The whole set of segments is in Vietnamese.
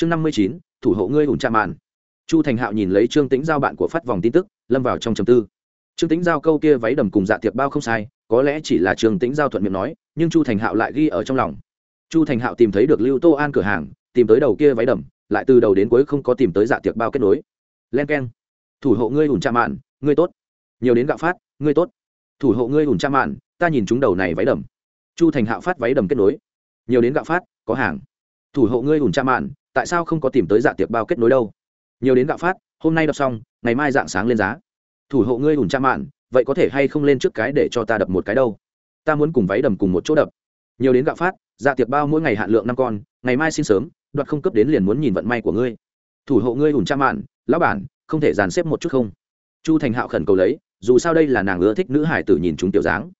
chương năm mươi chín, thủ hộ ngươi ủn trà mạn. Chu thành hạo nhìn lấy trương tĩnh giao bạn của phát vòng tin tức, lâm vào trong trầm tư. Trương tĩnh giao câu kia váy đầm cùng dạ tiệc bao không sai, có lẽ chỉ là trương tĩnh giao thuận miệng nói, nhưng chu thành hạo lại ghi ở trong lòng. Chu thành hạo tìm thấy được lưu tô an cửa hàng, tìm tới đầu kia váy đầm, lại từ đầu đến cuối không có tìm tới dạ tiệc bao kết nối. Len k e n thủ hộ ngươi ủn trà mạn, ngươi tốt. Nhiều đến gạo phát, ngươi tốt. Thủ hộ ngươi ủn trà mạn, ta nhìn chúng đầu này váy đầm. Chu thành hạo phát váy đầm kết nối. Nhiều đến gạo phát, có hàng. Thủ hộ ngươi ủn trà mạn tại sao không có tìm tới dạ tiệc bao kết nối đâu? Nhiều đến gạo phát, hôm nay đọc xong, ngày mai dạng sáng lên giá. Thủ hộ ngươi ủn cha mạn, vậy có thể hay không lên trước cái để cho ta đập một cái đâu? Ta muốn cùng váy đầm cùng một chỗ đập. Nhiều đến gạo phát dạ tiệc bao mỗi ngày hạn lượng năm con, ngày mai xin sớm, đoạt không cấp đến liền muốn nhìn vận may của ngươi. Thủ hộ ngươi ủn cha mạn, lão bản, không thể dàn xếp một chút không? Chu thành hạo khẩn cầu lấy, dù sao đây là nàng ưa thích nữ hải tử nhìn chúng tiểu dáng.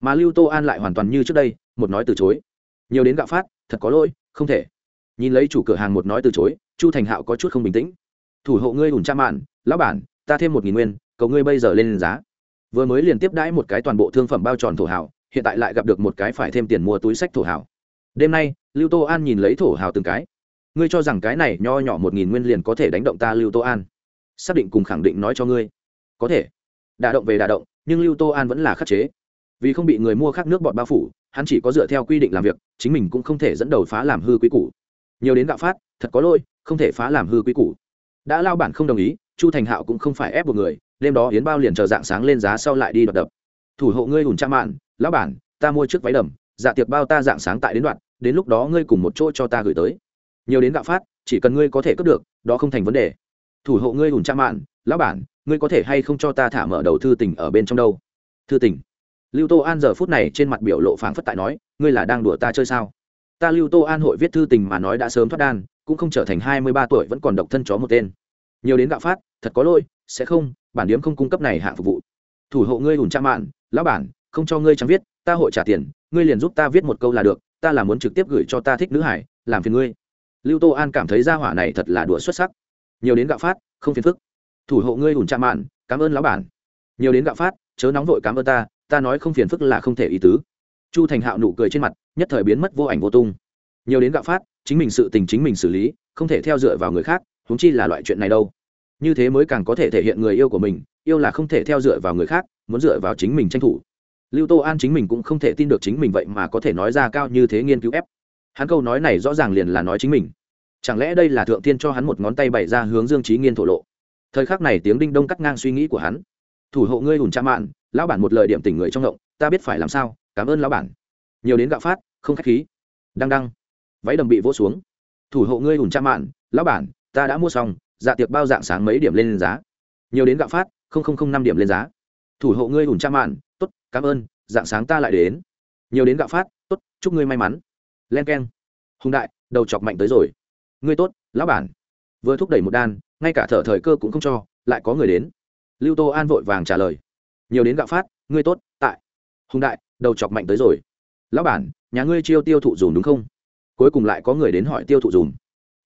Mà lưu tô an lại hoàn toàn như trước đây, một nói từ chối. Nhiều đến gạo phát, thật có lỗi, không thể nhìn lấy chủ cửa hàng một nói từ chối, chu thành hạo có chút không bình tĩnh. Thủ hộ ngươi ủn cha mạn, lão bản, ta thêm một nghìn nguyên, cầu ngươi bây giờ lên giá. Vừa mới liền tiếp đãi một cái toàn bộ thương phẩm bao tròn thổ hảo hiện tại lại gặp được một cái phải thêm tiền mua túi sách thổ hảo đêm nay, lưu tô an nhìn lấy thổ hào từng cái. Ngươi cho rằng cái này nho nhỏ một nghìn nguyên liền có thể đánh động ta, lưu tô an? Xác định cùng khẳng định nói cho ngươi. Có thể. Đả động về đả động, nhưng lưu tô an vẫn là khắc chế. Vì không bị người mua khác nước bọn bao phủ, hắn chỉ có dựa theo quy định làm việc, chính mình cũng không thể dẫn đầu phá làm hư quý củ nhiều đến gạo phát, thật có lỗi, không thể phá làm hư quý củ. Đã lao bản không đồng ý, chu thành hạo cũng không phải ép một người, đêm đó yến bao liền chờ dạng sáng lên giá sau lại đi đoạt đập. Thủ hộ ngươi hùn cha mạn, lão bản, ta mua trước váy đầm dạ tiệc bao ta dạng sáng tại đến đoạn đến lúc đó ngươi cùng một chỗ cho ta gửi tới. Nhiều đến gạo phát, chỉ cần ngươi có thể cướp được, đó không thành vấn đề. Thủ hộ ngươi hùn cha mạn, lão bản, ngươi có thể hay không cho ta thả mở đầu thư tình ở bên trong đâu? Thư tình. Lưu tô an giờ phút này trên mặt biểu lộ phảng phất tại nói, ngươi là đang đùa ta chơi sao? Ta lưu tô an hội viết thư tình mà nói đã sớm thoát đan, cũng không trở thành hai mươi ba tuổi vẫn còn độc thân chó một tên. Nhiều đến gạo phát, thật có lỗi, sẽ không, bản điếm không cung cấp này hạng phục vụ. Thủ hộ ngươi ủn cha mạn, lão bản, không cho ngươi chẳng viết, ta hội trả tiền, ngươi liền giúp ta viết một câu là được, ta là muốn trực tiếp gửi cho ta thích nữ hải, làm phiền ngươi. Lưu tô an cảm thấy gia hỏa này thật là đùa xuất sắc. Nhiều đến gạo phát, không phiền phức. Thủ hộ ngươi ủn cha mạn, cảm ơn lão bản. Nhiều đến gạo phát, chớ nóng vội cảm ơn ta ta nói không phiền phức là không thể ý tứ chu thành hạo nụ cười trên mặt, nhất thời biến mất vô ảnh vô tung. Nhiều đến gạo phát, chính mình sự tình chính mình xử lý, không thể theo dựa vào người khác húng chi là loại chuyện này đâu. Như thế mới càng có thể thể hiện người yêu của mình, yêu là không thể theo dựa vào người khác, muốn dựa vào chính mình tranh thủ. Lưu tô an chính mình cũng không thể tin được chính mình vậy mà có thể nói ra cao như thế nghiên cứu ép. Hắn câu nói này rõ ràng liền là nói chính mình. Chẳng lẽ đây là thượng tiên cho hắn một ngón tay bày ra hướng dương trí nghiên thổ lộ? Thời khắc này tiếng đinh đông cắt ngang suy nghĩ của hắn. Thủ hộ ngươi hùn cha mạn, lão bản một lời điểm tỉnh người trong động, ta biết phải làm sao cảm ơn lão bản. Nhiều đến gạo phát, không k h á c h khí. Đăng đăng. Váy đầm bị vỗ xuống. Thủ hộ ngươi ủn cha mạn, lão bản, ta đã mua xong dạ tiệc bao dạng sáng mấy điểm lên giá. Nhiều đến gạo phát năm điểm lên giá. Thủ hộ ngươi ủn cha mạn t ố t cảm ơn, dạng sáng ta lại đến. Nhiều đến gạo phát t ố t chúc ngươi may mắn. Len k e n hùng đại, đầu chọc mạnh tới rồi. Ngươi tốt, lão bản. Vừa thúc đẩy một đan, ngay cả thở thời cơ cũng không cho, lại có người đến. Lưu tô an vội vàng trả lời. Nhiều đến gạo phát, ngươi tốt, tại. Hùng đại đầu chọc mạnh tới rồi. Lão bản, nhà ngươi chiêu tiêu thụ dùm đúng không? Cuối cùng lại có người đến hỏi tiêu thụ dùm.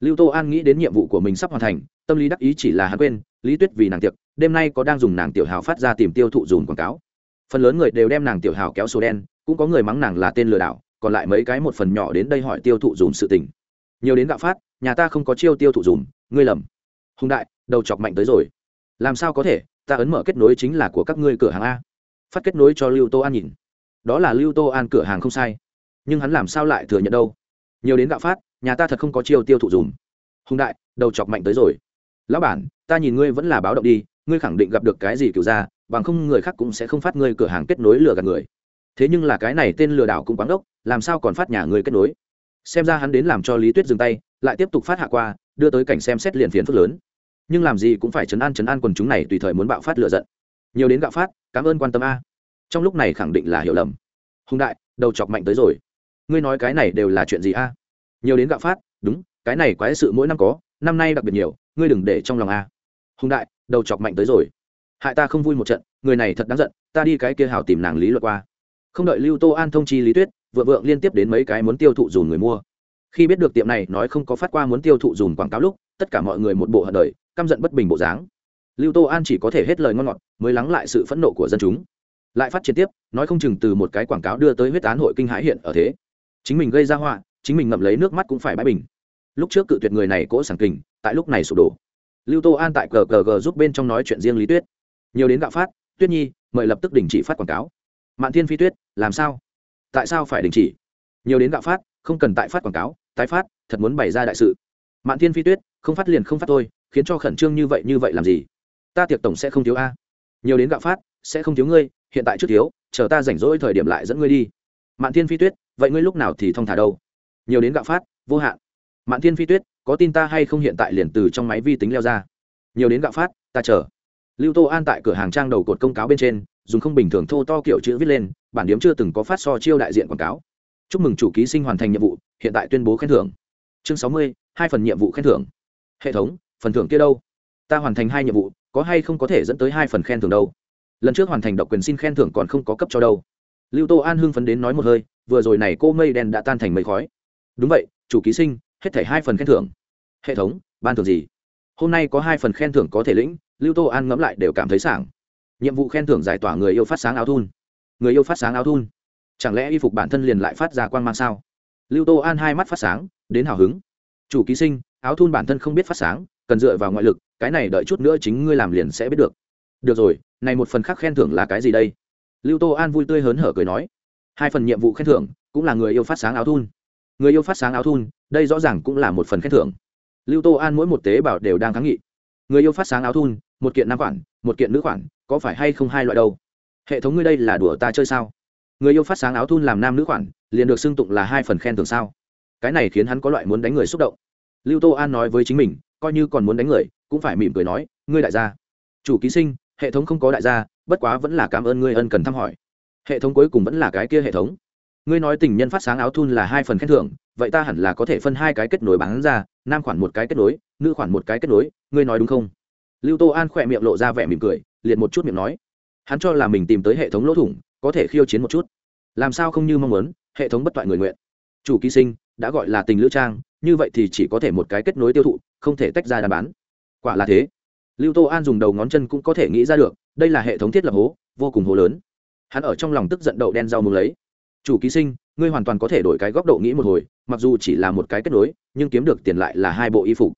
Lưu tô an nghĩ đến nhiệm vụ của mình sắp hoàn thành, tâm lý đắc ý chỉ là hắn quên, lý tuyết vì nàng tiệc, đêm nay có đang dùng nàng tiểu hào phát ra tìm tiêu thụ dùm quảng cáo. Phần lớn người đều đem nàng tiểu hào kéo sổ đen, cũng có người mắng nàng là tên lừa đảo, còn lại mấy cái một phần nhỏ đến đây hỏi tiêu thụ dùm sự tình. Nhiều đến gạo phát, nhà ta không có chiêu tiêu thụ dùm, ngươi lầm. Hùng đại, đầu chọc mạnh tới rồi. Làm sao có thể, ta ấn mở kết nối chính là của các ngươi cửa hàng a. Phát kết nối cho lưu tô an nhìn đó là lưu tô an cửa hàng không sai. Nhưng hắn làm sao lại thừa nhận đâu? Nhiều đến gạo phát, nhà ta thật không có chiêu tiêu thụ dùm. Hùng đại, đầu chọc mạnh tới rồi. Lão bản, ta nhìn ngươi vẫn là báo động đi, ngươi khẳng định gặp được cái gì kiểu ra, bằng không người khác cũng sẽ không phát ngươi cửa hàng kết nối lừa gạt người. Thế nhưng là cái này tên lừa đảo cũng quáng đốc, làm sao còn phát nhà người kết nối? Xem ra hắn đến làm cho lý tuyết dừng tay, lại tiếp tục phát hạ qua, đưa tới cảnh xem xét liền phiền phức lớn. Nhưng làm gì cũng phải chấn an chấn an quần chúng này tùy thời muốn bạo phát lựa giận. Nhiều đến gạo phát, cảm ơn quan tâm a trong lúc này khẳng định là hiểu lầm. Hùng đại, đầu chọc mạnh tới rồi. Ngươi nói cái này đều là chuyện gì a? Nhiều đến gạo phát, đúng, cái này quái sự mỗi năm có, năm nay đặc biệt nhiều, ngươi đừng để trong lòng a. Hùng đại, đầu chọc mạnh tới rồi. Hại ta không vui một trận, người này thật đáng giận, ta đi cái kia hảo tìm nàng lý luật qua. Không đợi lưu tô an thông chi lý tuyết vợ vượng liên tiếp đến mấy cái muốn tiêu thụ dùn người mua. Khi biết được tiệm này nói không có phát qua muốn tiêu thụ dùn quảng cáo lúc, tất cả mọi người một bộ hận đời, căm giận bất bình bộ dáng. Lưu tô an chỉ có thể hết lời ngon ngọt, mới lắng lại sự phẫn nộ của dân chúng lại phát triển tiếp, nói không chừng từ một cái quảng cáo đưa tới huyết án hội kinh hãi hiện ở thế. Chính mình gây ra họa, chính mình ngậm lấy nước mắt cũng phải bãi bình. Lúc trước cự tuyệt người này cỗ sảng kình, tại lúc này sụp đổ. Lưu tô an tại cờ cờ g giúp bên trong nói chuyện riêng lý tuyết. Nhiều đến gạo phát, tuyết nhi, mời lập tức đình chỉ phát quảng cáo. Mạn thiên phi tuyết, làm sao? Tại sao phải đình chỉ? Nhiều đến gạo phát, không cần tại phát quảng cáo, tái phát, thật muốn bày ra đại sự. Mạn thiên phi tuyết, không phát liền không phát thôi, khiến cho khẩn trương như vậy như vậy làm gì? Ta tiệc tổng sẽ không thiếu a. Nhiều đến gạo phát, sẽ không thiếu ngươi hiện tại trước thiếu, chờ ta rảnh rỗi thời điểm lại dẫn ngươi đi. Mạn thiên phi tuyết, vậy ngươi lúc nào thì thong thả đâu? Nhiều đến gạo phát, vô hạn. Mạn thiên phi tuyết, có tin ta hay không hiện tại liền từ trong máy vi tính leo ra? Nhiều đến gạo phát, ta chờ. Lưu tô an tại cửa hàng trang đầu cột công cáo bên trên, dùng không bình thường thô to kiểu chữ viết lên, bản điếm chưa từng có phát so chiêu đại diện quảng cáo. Chúc mừng chủ ký sinh hoàn thành nhiệm vụ, hiện tại tuyên bố khen thưởng. Chương sáu mươi, hai phần nhiệm vụ khen thưởng. Hệ thống, phần thưởng kia đâu? Ta hoàn thành hai nhiệm vụ, có hay không có thể dẫn tới hai phần khen thưởng đâu? Lần trước hoàn thành độc quyền xin khen thưởng còn không có cấp cho đâu. Lưu tô an hưng phấn đến nói một hơi, vừa rồi này cô mây đen đã tan thành mây khói. Đúng vậy, chủ ký sinh, hết thảy hai phần khen thưởng. Hệ thống, ban thưởng gì? Hôm nay có hai phần khen thưởng có thể lĩnh, lưu tô an ngẫm lại đều cảm thấy sảng. Nhiệm vụ khen thưởng giải tỏa người yêu phát sáng áo thun. Người yêu phát sáng áo thun. Chẳng lẽ y phục bản thân liền lại phát ra quan mang sao? Lưu tô an hai mắt phát sáng, đến hào hứng. Chủ ký sinh, áo thun bản thân không biết phát sáng, cần dựa vào ngoại lực, cái này đợi chút nữa chính ngươi làm liền sẽ biết được. Được rồi này một phần khác khen thưởng là cái gì đây? Lưu tô an vui tươi hớn hở cười nói, hai phần nhiệm vụ khen thưởng cũng là người yêu phát sáng áo thun. Người yêu phát sáng áo thun, đây rõ ràng cũng là một phần khen thưởng. Lưu tô an mỗi một tế bào đều đang kháng nghị. Người yêu phát sáng áo thun, một kiện nam khoản, một kiện nữ khoản, có phải hay không hai loại đâu? Hệ thống ngươi đây là đùa ta chơi sao? Người yêu phát sáng áo thun làm nam nữ khoản, liền được xưng tụng là hai phần khen thưởng sao? Cái này khiến hắn có loại muốn đánh người xúc động. Lưu tô an nói với chính mình, coi như còn muốn đánh người, cũng phải mỉm cười nói, ngươi đại gia, chủ ký sinh hệ thống không có đại gia, bất quá vẫn là cảm ơn ngươi ân cần thăm hỏi. Hệ thống cuối cùng vẫn là cái kia hệ thống. Ngươi nói tình nhân phát sáng áo thun là hai phần khen thưởng, vậy ta hẳn là có thể phân hai cái kết nối bán ra, nam khoản một cái kết nối, nữ khoản một cái kết nối, ngươi nói đúng không? Lưu tô an khỏe miệng lộ ra vẻ mỉm cười, liệt một chút miệng nói. Hắn cho là mình tìm tới hệ thống lỗ thủng, có thể khiêu chiến một chút. Làm sao không như mong muốn, hệ thống bất toại người nguyện. Chủ ký sinh, đã gọi là tình lữ trang, như vậy thì chỉ có thể một cái kết nối tiêu thụ, không thể tách ra đàn bán. Quả là thế lưu tô an dùng đầu ngón chân cũng có thể nghĩ ra được, đây là hệ thống thiết lập hố, vô cùng hố lớn. Hắn ở trong lòng tức giận đậu đen rau mừng lấy. Chủ ký sinh, ngươi hoàn toàn có thể đổi cái góc độ nghĩ một hồi, mặc dù chỉ là một cái kết nối, nhưng kiếm được tiền lại là hai bộ y phục.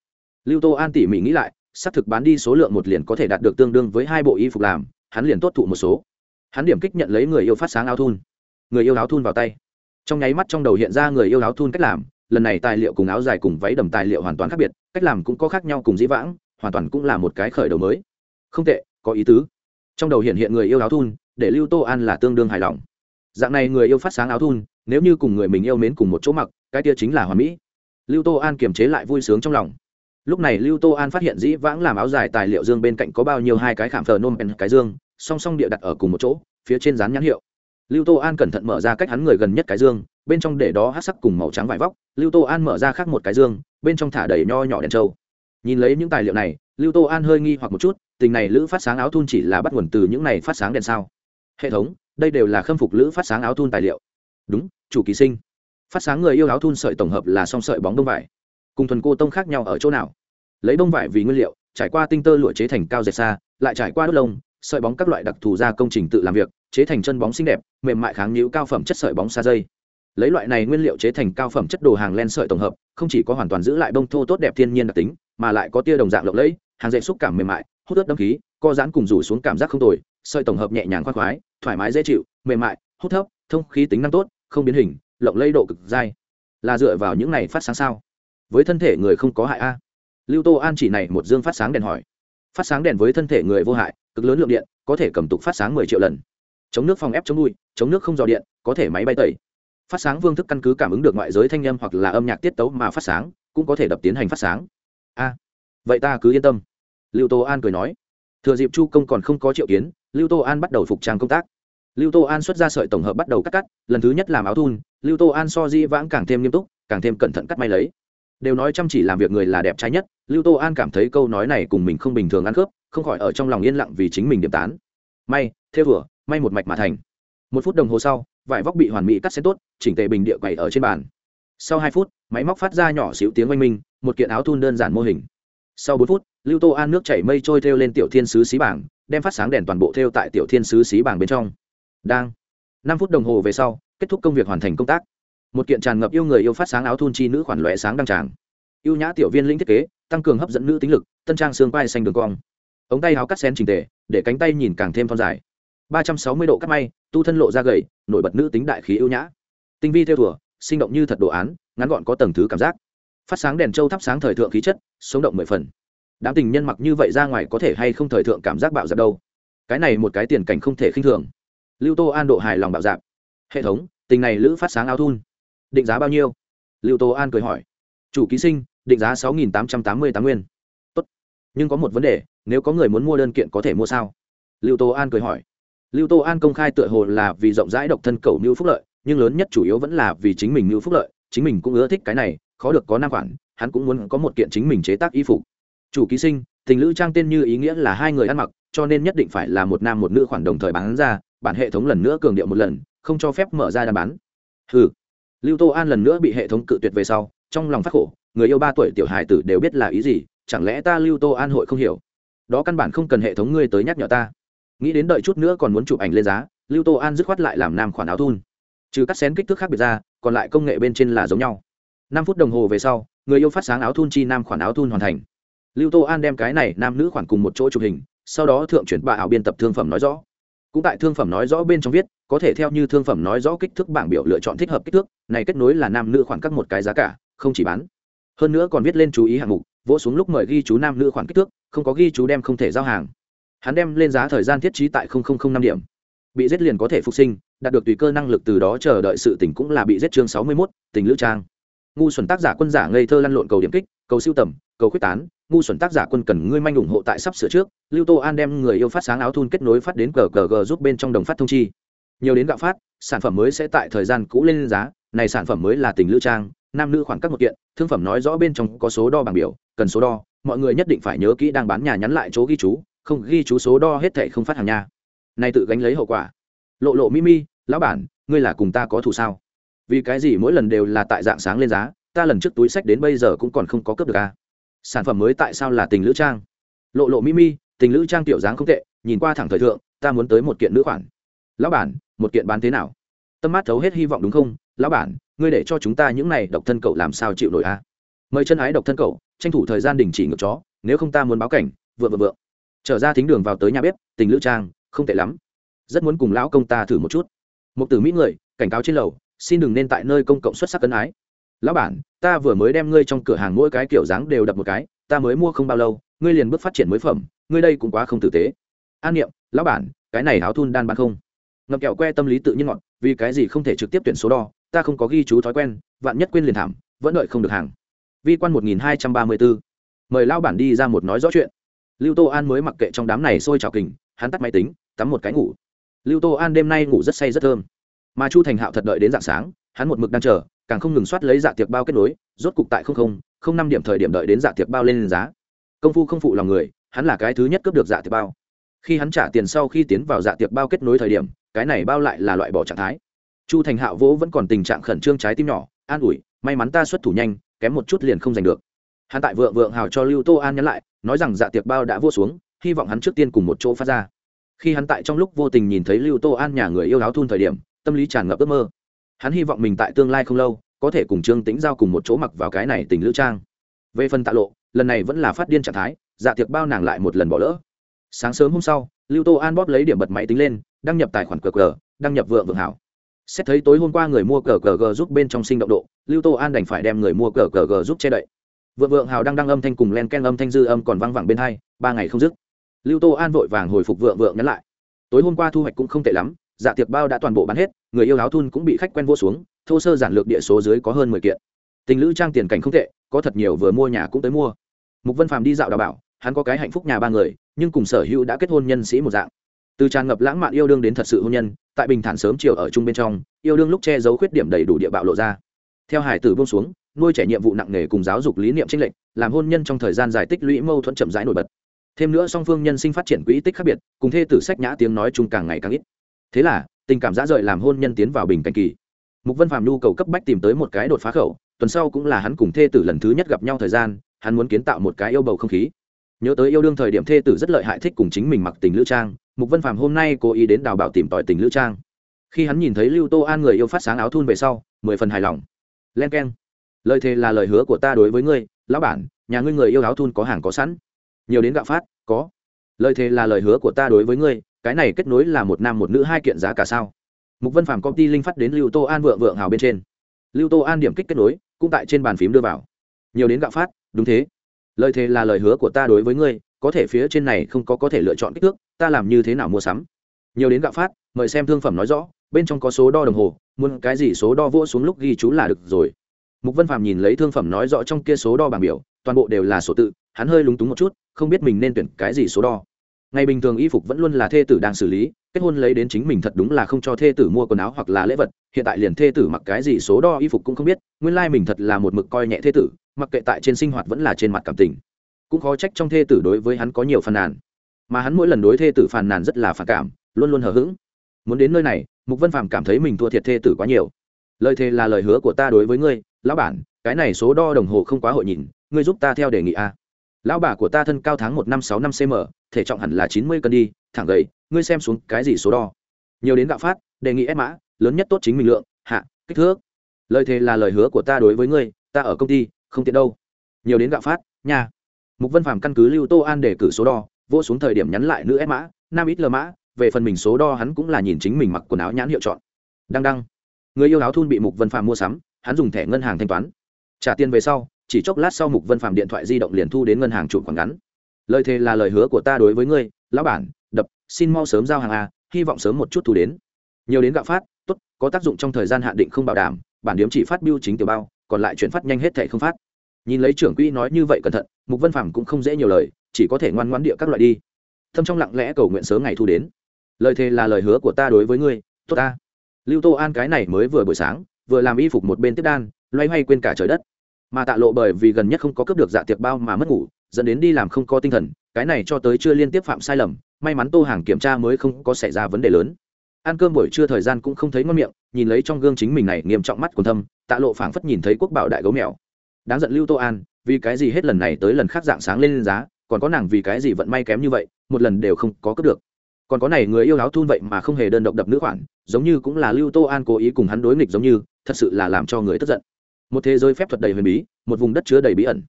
Lưu tô an tỉ mỉ nghĩ lại, xác thực bán đi số lượng một liền có thể đạt được tương đương với hai bộ y phục làm, hắn liền tốt thụ một số. Hắn điểm kích nhận lấy người yêu phát sáng áo thun. Người yêu áo thun vào tay. Trong nháy mắt trong đầu hiện ra người yêu áo thun cách làm, lần này tài liệu cùng áo dài cùng váy đầm tài liệu hoàn toàn khác biệt, cách làm cũng có khác nhau cùng dĩ vãng hoàn toàn cũng là một cái khởi đầu mới. Không tệ, có ý tứ. Trong đầu hiện hiện người yêu áo thun, để lưu tô an là tương đương hài lòng. Dạng này người yêu phát sáng áo thun, nếu như cùng người mình yêu mến cùng một chỗ mặc, cái kia chính là hoàn mỹ. Lưu tô an kiềm chế lại vui sướng trong lòng. Lúc này lưu tô an phát hiện dĩ vãng làm áo dài tài liệu dương bên cạnh có bao nhiêu hai cái khảm thờ nôm pen cái dương, song song địa đặt ở cùng một chỗ, phía trên dán nhãn hiệu. Lưu tô an cẩn thận mở ra cách hắn người gần nhất cái dương, bên trong để đó hát sắc cùng màu trắng vải vóc. Lưu tô an mở ra khác một cái dương, bên trong thả đầy nho nhỏ đèn trâu nhìn lấy những tài liệu này, lưu tô an hơi nghi hoặc một chút, tình này lữ phát sáng áo thun chỉ là bắt nguồn từ những này phát sáng đèn sao? Hệ thống, đây đều là khâm phục lữ phát sáng áo thun tài liệu. Đúng, chủ kỳ sinh. Phát sáng người yêu áo thun sợi tổng hợp là song sợi bóng đông vải. Cùng thuần cô tông khác nhau ở chỗ nào? Lấy đông vải vì nguyên liệu, trải qua tinh tơ lụa chế thành cao dệt xa, lại trải qua đốt lông, sợi bóng các loại đặc thù ra công trình tự làm việc, chế thành chân bóng xinh đẹp, mềm mại kháng nhũ cao phẩm chất sợi bóng xa dây. Lấy loại này nguyên liệu chế thành cao phẩm chất đồ hàng len sợi tổng hợp, không chỉ có hoàn toàn giữ lại bông thô tốt đẹp thiên nhiên đặc tính mà lại có tia đồng dạng lộng lẫy, hàng dệt xúc cảm mềm mại, hút ướt đâm khí, co giãn cùng rủ xuống cảm giác không tồi, sợi tổng hợp nhẹ nhàng khoan khoái, thoải mái dễ chịu, mềm mại, hút thấp, thông khí tính năng tốt, không biến hình, lộng lẫy độ cực dai. Là dựa vào những này phát sáng sao? Với thân thể người không có hại a. Lưu tô an chỉ này một dương phát sáng đèn hỏi. Phát sáng đèn với thân thể người vô hại, cực lớn lượng điện, có thể cầm tục phát sáng mười triệu lần. Chống nước phòng ép chống bụi, chống nước không dò điện, có thể máy bay tẩy. Phát sáng vương thức căn cứ cảm ứng được ngoại giới thanh âm hoặc là âm nhạc tiết tấu mà phát sáng, cũng có thể đập tiến hành phát sáng a vậy ta cứ yên tâm. Lưu tô an cười nói. Thừa dịp chu công còn không có triệu kiến, lưu tô an bắt đầu phục trang công tác. Lưu tô an xuất ra sợi tổng hợp bắt đầu cắt cắt, lần thứ nhất làm áo thun, lưu tô an so di vãng càng thêm nghiêm túc, càng thêm cẩn thận cắt may lấy. Đều nói chăm chỉ làm việc người là đẹp trai nhất, lưu tô an cảm thấy câu nói này cùng mình không bình thường ăn khớp, không khỏi ở trong lòng yên lặng vì chính mình điểm tán. May, theo vừa may một mạch mà thành. Một phút đồng hồ sau, vải vóc bị hoàn mỹ cắt xén tốt, chỉnh tề bình địa quậy ở trên bàn sau hai phút, máy móc phát ra nhỏ xíu tiếng oanh minh, một kiện áo thun đơn giản mô hình. Sau bốn phút, lưu tô an nước chảy mây trôi theo lên tiểu thiên sứ xí bảng, đem phát sáng đèn toàn bộ theo tại tiểu thiên sứ xí bảng bên trong. Đang. Năm phút đồng hồ về sau, kết thúc công việc hoàn thành công tác. Một kiện tràn ngập yêu người yêu phát sáng áo thun chi nữ khoản lóe sáng đăng tràng. Ưu nhã tiểu viên lĩnh thiết kế, tăng cường hấp dẫn nữ tính lực, tân trang xương vai xanh đường cong. Ống tay áo cắt sen trình tề, để cánh tay nhìn càng thêm thon dài. Ba trăm sáu mươi độ cắt may, tu thân lộ ra gầy, nổi bật nữ tính đại khí ưu nhã. Tinh vi theo thùa sinh động như thật đồ án, ngắn gọn có tầng thứ cảm giác. Phát sáng đèn trâu thắp sáng thời thượng khí chất, sống động mười phần. Đám tình nhân mặc như vậy ra ngoài có thể hay không thời thượng cảm giác bạo dạp đâu? Cái này một cái tiền cảnh không thể khinh thường. Lưu tô an độ hài lòng bạo dạp. Hệ thống, tình này lữ phát sáng áo thun. Định giá bao nhiêu? Lưu tô an cười hỏi. Chủ ký sinh, định giá sáu nghìn tám trăm tám mươi tám nguyên. Tốt. nhưng có một vấn đề, nếu có người muốn mua đơn kiện có thể mua sao? Lưu tô an cười hỏi. Lưu tô an công khai tựa hồ là vì rộng rãi độc thân cầu mưu phúc lợi nhưng lớn nhất chủ yếu vẫn là vì chính mình mưu phúc lợi, chính mình cũng ưa thích cái này, khó được có nam khoản hắn cũng muốn có một kiện chính mình chế tác y phục. Chủ ký sinh, tình lữ trang tên như ý nghĩa là hai người ăn mặc, cho nên nhất định phải là một nam một nữ khoản đồng thời bán ra, bản hệ thống lần nữa cường điệu một lần, không cho phép mở ra đàm bán. Ừ lưu tô an lần nữa bị hệ thống cự tuyệt về sau, trong lòng phát khổ, người yêu ba tuổi tiểu hài tử đều biết là ý gì, chẳng lẽ ta lưu tô an hội không hiểu? Đó căn bản không cần hệ thống ngươi tới nhắc nhở ta. Nghĩ đến đợi chút nữa còn muốn chụp ảnh lên giá, lưu tô an dứt khoát lại làm nam khoản áo thun trừ cắt xén kích thước khác biệt ra, còn lại công nghệ bên trên là giống nhau. Năm phút đồng hồ về sau, người yêu phát sáng áo thun chi nam khoản áo thun hoàn thành. Lưu tô an đem cái này nam nữ khoản cùng một chỗ chụp hình, sau đó thượng chuyển bà ảo biên tập thương phẩm nói rõ. Cũng tại thương phẩm nói rõ bên trong viết, có thể theo như thương phẩm nói rõ kích thước bảng biểu lựa chọn thích hợp kích thước, này kết nối là nam nữ khoản các một cái giá cả, không chỉ bán. Hơn nữa còn viết lên chú ý hạng mục, vỗ xuống lúc mời ghi chú nam nữ khoản kích thước, không có ghi chú đem không thể giao hàng. Hắn đem lên giá thời gian thiết trí tại năm điểm bị giết liền có thể phục sinh đạt được tùy cơ năng lực từ đó chờ đợi sự tỉnh cũng là bị giết chương sáu mươi 61, tình lữ trang. Ngu xuẩn tác giả quân giả ngây thơ lăn lộn cầu điểm kích cầu siêu tầm cầu quyết tán ngu xuẩn tác giả quân cần ngươi manh ủng hộ tại sắp sửa trước lưu tô an đem người yêu phát sáng áo thun kết nối phát đến cờ cờ g giúp bên trong đồng phát thông chi. Nhiều đến gạo phát sản phẩm mới sẽ tại thời gian cũ lên giá này sản phẩm mới là tình lữ trang nam nữ khoảng các một kiện thương phẩm nói rõ bên trong có số đo bảng biểu cần số đo mọi người nhất định phải nhớ kỹ đang bán nhà nhắn lại chỗ ghi chú không ghi chú số đo hết thệ không phát hàng nha nay tự gánh lấy hậu quả. Lộ lộ mimi lão bản, ngươi là cùng ta có thù sao? Vì cái gì mỗi lần đều là tại dạng sáng lên giá, ta lần trước túi sách đến bây giờ cũng còn không có cướp được à? Sản phẩm mới tại sao là tình lữ trang? Lộ lộ mimi tình lữ trang tiểu dáng không tệ, nhìn qua thẳng thời thượng, ta muốn tới một kiện nữ khoản. Lão bản, một kiện bán thế nào? Tâm mát thấu hết hy vọng đúng không? Lão bản, ngươi để cho chúng ta những này độc thân cậu làm sao chịu nổi a à? mời chân ái độc thân cậu, tranh thủ thời gian đình chỉ ngược chó, nếu không ta muốn báo cảnh, vượng vượng vượng. Trở ra thính đường vào tới nhà bếp, tình lữ trang không tệ lắm. Rất muốn cùng lão công ta thử một chút. Một từ mỹ người, cảnh cáo trên lầu, xin đừng nên tại nơi công cộng xuất sắc cân ái. Lão bản, ta vừa mới đem ngươi trong cửa hàng mỗi cái kiểu dáng đều đập một cái, ta mới mua không bao lâu, ngươi liền bước phát triển mới phẩm, ngươi đây cũng quá không tử tế. An niệm, lão bản, cái này áo thun đan bán không? Ngập kẹo que tâm lý tự nhiên ngọn vì cái gì không thể trực tiếp tuyển số đo, ta không có ghi chú thói quen, vạn nhất quên liền thảm, vẫn đợi không được hàng. Vi quan một nghìn hai trăm ba mươi bốn mời lão bản đi ra một nói rõ chuyện. Lưu tô an mới mặc kệ trong đám này sôi trào kình, hắn tắt máy tính tắm một cái ngủ. Lưu tô an đêm nay ngủ rất say rất thơm. Mà chu thành hạo thật đợi đến d ạ n g sáng, hắn một mực đang chờ, càng không ngừng soát lấy dạ tiệc bao kết nối, rốt cục tại không không không năm điểm thời điểm đợi đến dạ tiệc bao lên giá. Công phu không phụ lòng người, hắn là cái thứ nhất cướp được dạ tiệc bao. Khi hắn trả tiền sau khi tiến vào dạ tiệc bao kết nối thời điểm, cái này bao lại là loại bỏ trạng thái. Chu thành hạo vỗ vẫn còn tình trạng khẩn trương trái tim nhỏ, an ủi, may mắn ta xuất thủ nhanh, kém một chút liền không giành được. Hắn tại vượng vượng hào cho lưu tô an nhắn lại, nói rằng dạ tiệc bao đã vô xuống, hy vọng hắn trước tiên cùng một chỗ phát ra khi hắn tại trong lúc vô tình nhìn thấy lưu tô an nhà người yêu áo thun thời điểm, tâm lý tràn ngập ước mơ. Hắn hy vọng mình tại tương lai không lâu, có thể cùng trương tĩnh giao cùng một chỗ mặc vào cái này tình lữ trang. Về phần tạ lộ, lần này vẫn là phát điên trạng thái dạ tiệc bao nàng lại một lần bỏ lỡ. Sáng sớm hôm sau, lưu tô an bóp lấy điểm bật máy tính lên, đăng nhập tài khoản cờ cờ, đăng nhập vượng vượng hảo. Xét thấy tối hôm qua người mua cờ cờ g giúp bên trong sinh động độ, lưu tô an đành phải đem người mua cờ cờ g giúp che đậy. Vượng vượng hào đang đăng âm thanh cùng len ken âm thanh dư âm còn văng vẳng bên hai, ba ngày không dứt lưu tô an vội vàng hồi phục vượng vượng nhắn lại. Tối hôm qua thu hoạch cũng không tệ lắm dạ tiệc bao đã toàn bộ bán hết, người yêu áo thun cũng bị khách quen vô xuống, thô sơ giản lược địa số dưới có hơn mười kiện. Tình lữ trang tiền cảnh không tệ, có thật nhiều vừa mua nhà cũng tới mua. Mục vân phàm đi dạo đào bảo, hắn có cái hạnh phúc nhà ba người, nhưng cùng sở hữu đã kết hôn nhân sĩ một dạng. Từ tràn ngập lãng mạn yêu đương đến thật sự hôn nhân, tại bình thản sớm chiều ở chung bên trong, yêu đương lúc che giấu khuyết điểm đầy đủ địa bạo lộ ra. Theo hải tử buông xuống, nuôi trẻ nhiệm vụ nặng nề cùng giáo dục lý niệm tranh lệch, làm hôn nhân trong thời gian dài tích lũy mâu thuẫn chậm rãi nổi bật thêm nữa song phương nhân sinh phát triển quỹ tích khác biệt, cùng thê tử sách nhã tiếng nói chung càng ngày càng ít. Thế là, tình cảm dã rời làm hôn nhân tiến vào bình cảnh kỳ. Mục vân phàm nhu cầu cấp bách tìm tới một cái đột phá khẩu, tuần sau cũng là hắn cùng thê tử lần thứ nhất gặp nhau thời gian, hắn muốn kiến tạo một cái yêu bầu không khí. Nhớ tới yêu đương thời điểm thê tử rất lợi hại thích cùng chính mình mặc tình lữ trang, mục vân phàm hôm nay cố ý đến đào bảo tìm tòi tình lữ trang. Khi hắn nhìn thấy lưu tô an người yêu phát sáng áo thun về sau, mười phần hài lòng. Len k lời thề là lời hứa của ta đối với ngươi, lão bản, nhà ngươi người yêu áo thun có hàng có sẵn nhiều đến gạo phát, có. Lời thề là lời hứa của ta đối với ngươi, cái này kết nối là một nam một nữ hai kiện giá cả sao? Mục vân phạm công ty linh phát đến lưu tô an vượng vượng hào bên trên. Lưu tô an điểm kích kết nối, cũng tại trên bàn phím đưa vào. Nhiều đến gạo phát, đúng thế. Lời thề là lời hứa của ta đối với ngươi, có thể phía trên này không có có thể lựa chọn kích thước, ta làm như thế nào mua sắm? Nhiều đến gạo phát, mời xem thương phẩm nói rõ, bên trong có số đo đồng hồ, muốn cái gì số đo vỗ xuống lúc ghi chú là được rồi. Mục vân phạm nhìn lấy thương phẩm nói rõ trong kia số đo bảng biểu, toàn bộ đều là số tự, hắn hơi lúng túng một chút không biết mình nên tuyển cái gì số đo. Ngày bình thường y phục vẫn luôn là thê tử đang xử lý, kết hôn lấy đến chính mình thật đúng là không cho thê tử mua quần áo hoặc là lễ vật, hiện tại liền thê tử mặc cái gì số đo y phục cũng không biết, nguyên lai mình thật là một mực coi nhẹ thê tử, mặc kệ tại trên sinh hoạt vẫn là trên mặt cảm tình. Cũng khó trách trong thê tử đối với hắn có nhiều phàn nàn. Mà hắn mỗi lần đối thê tử phàn nàn rất là phản cảm, luôn luôn hờ hững. Muốn đến nơi này, mục vân phàm cảm thấy mình thua thiệt thê tử quá nhiều. Lời thề là lời hứa của ta đối với ngươi, lão bản, cái này số đo đồng hồ không quá hội nhìn, ngươi giúp ta theo đề nghị a lão bà của ta thân cao tháng một năm sáu năm cm thể trọng hẳn là chín mươi cân đi, thẳng gầy, ngươi xem xuống cái gì số đo. Nhiều đến gạo phát, đề nghị ép mã, lớn nhất tốt chính mình lượng, hạ, kích thước. Lời thề là lời hứa của ta đối với ngươi, ta ở công ty, không tiện đâu. Nhiều đến gạo phát, nha. Mục vân phàm căn cứ lưu tô an để cử số đo, vô xuống thời điểm nhắn lại nữ ép mã, nam ít lờ mã, về phần mình số đo hắn cũng là nhìn chính mình mặc quần áo nhãn hiệu chọn. Đăng đăng. Người yêu áo thun bị mục vân phàm mua sắm, hắn dùng thẻ ngân hàng thanh toán. Trả tiền về sau chỉ chốc lát sau mục vân phàm điện thoại di động liền thu đến ngân hàng chủ quảng ngắn. Lời thề là lời hứa của ta đối với ngươi, lão bản, đập, xin mau sớm giao hàng a, hy vọng sớm một chút thu đến. Nhiều đến gạo phát, tốt, có tác dụng trong thời gian hạn định không bảo đảm, bản điếm chỉ phát biêu chính tiểu bao, còn lại chuyển phát nhanh hết thẻ không phát. Nhìn lấy trưởng quỹ nói như vậy cẩn thận, mục vân phàm cũng không dễ nhiều lời, chỉ có thể ngoan ngoãn địa các loại đi. Thâm trong lặng lẽ cầu nguyện sớm ngày thu đến. Lời thề là lời hứa của ta đối với ngươi, tốt ta. Lưu tô an cái này mới vừa buổi sáng, vừa làm y phục một bên tiếp đan, loay hoay quên cả trời đất mà tạ lộ bởi vì gần nhất không có cướp được dạ tiệc bao mà mất ngủ dẫn đến đi làm không có tinh thần cái này cho tới chưa liên tiếp phạm sai lầm may mắn tô hàng kiểm tra mới không có xảy ra vấn đề lớn. Ăn cơm buổi trưa thời gian cũng không thấy ngon miệng nhìn lấy trong gương chính mình này nghiêm trọng mắt còn thâm tạ lộ phảng phất nhìn thấy quốc bảo đại gấu mèo. Đáng giận lưu tô an vì cái gì hết lần này tới lần khác dạng sáng lên, lên giá còn có nàng vì cái gì vận may kém như vậy một lần đều không có cướp được. Còn có này người yêu áo thun vậy mà không hề đơn độc đập nữ khoản giống như cũng là lưu tô an cố ý cùng hắn đối nghịch giống như thật sự là làm cho người tức giận một thế giới phép thuật đầy huyền bí, một vùng đất chứa đầy bí ẩn.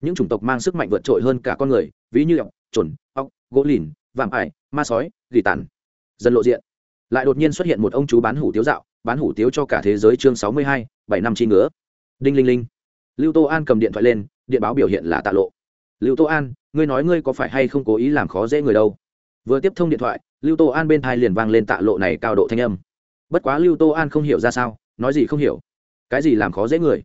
Những chủng tộc mang sức mạnh vượt trội hơn cả con người, ví như ọc trồn ọc gỗ lìn, vạm ải, ma sói, gỉ tàn. Dần lộ diện. Lại đột nhiên xuất hiện một ông chú bán hủ tiếu dạo, bán hủ tiếu cho cả thế giới chương sáu mươi hai, bảy năm chi ngứa. Đinh linh linh. Lưu tô an cầm điện thoại lên, điện báo biểu hiện là tạ lộ. Lưu tô an, ngươi nói ngươi có phải hay không cố ý làm khó dễ người đâu? Vừa tiếp thông điện thoại, lưu tô an bên thai liền vang lên tạ lộ này cao độ thanh âm. Bất quá lưu tô an không hiểu ra sao, nói gì không hiểu cái gì làm khó dễ người?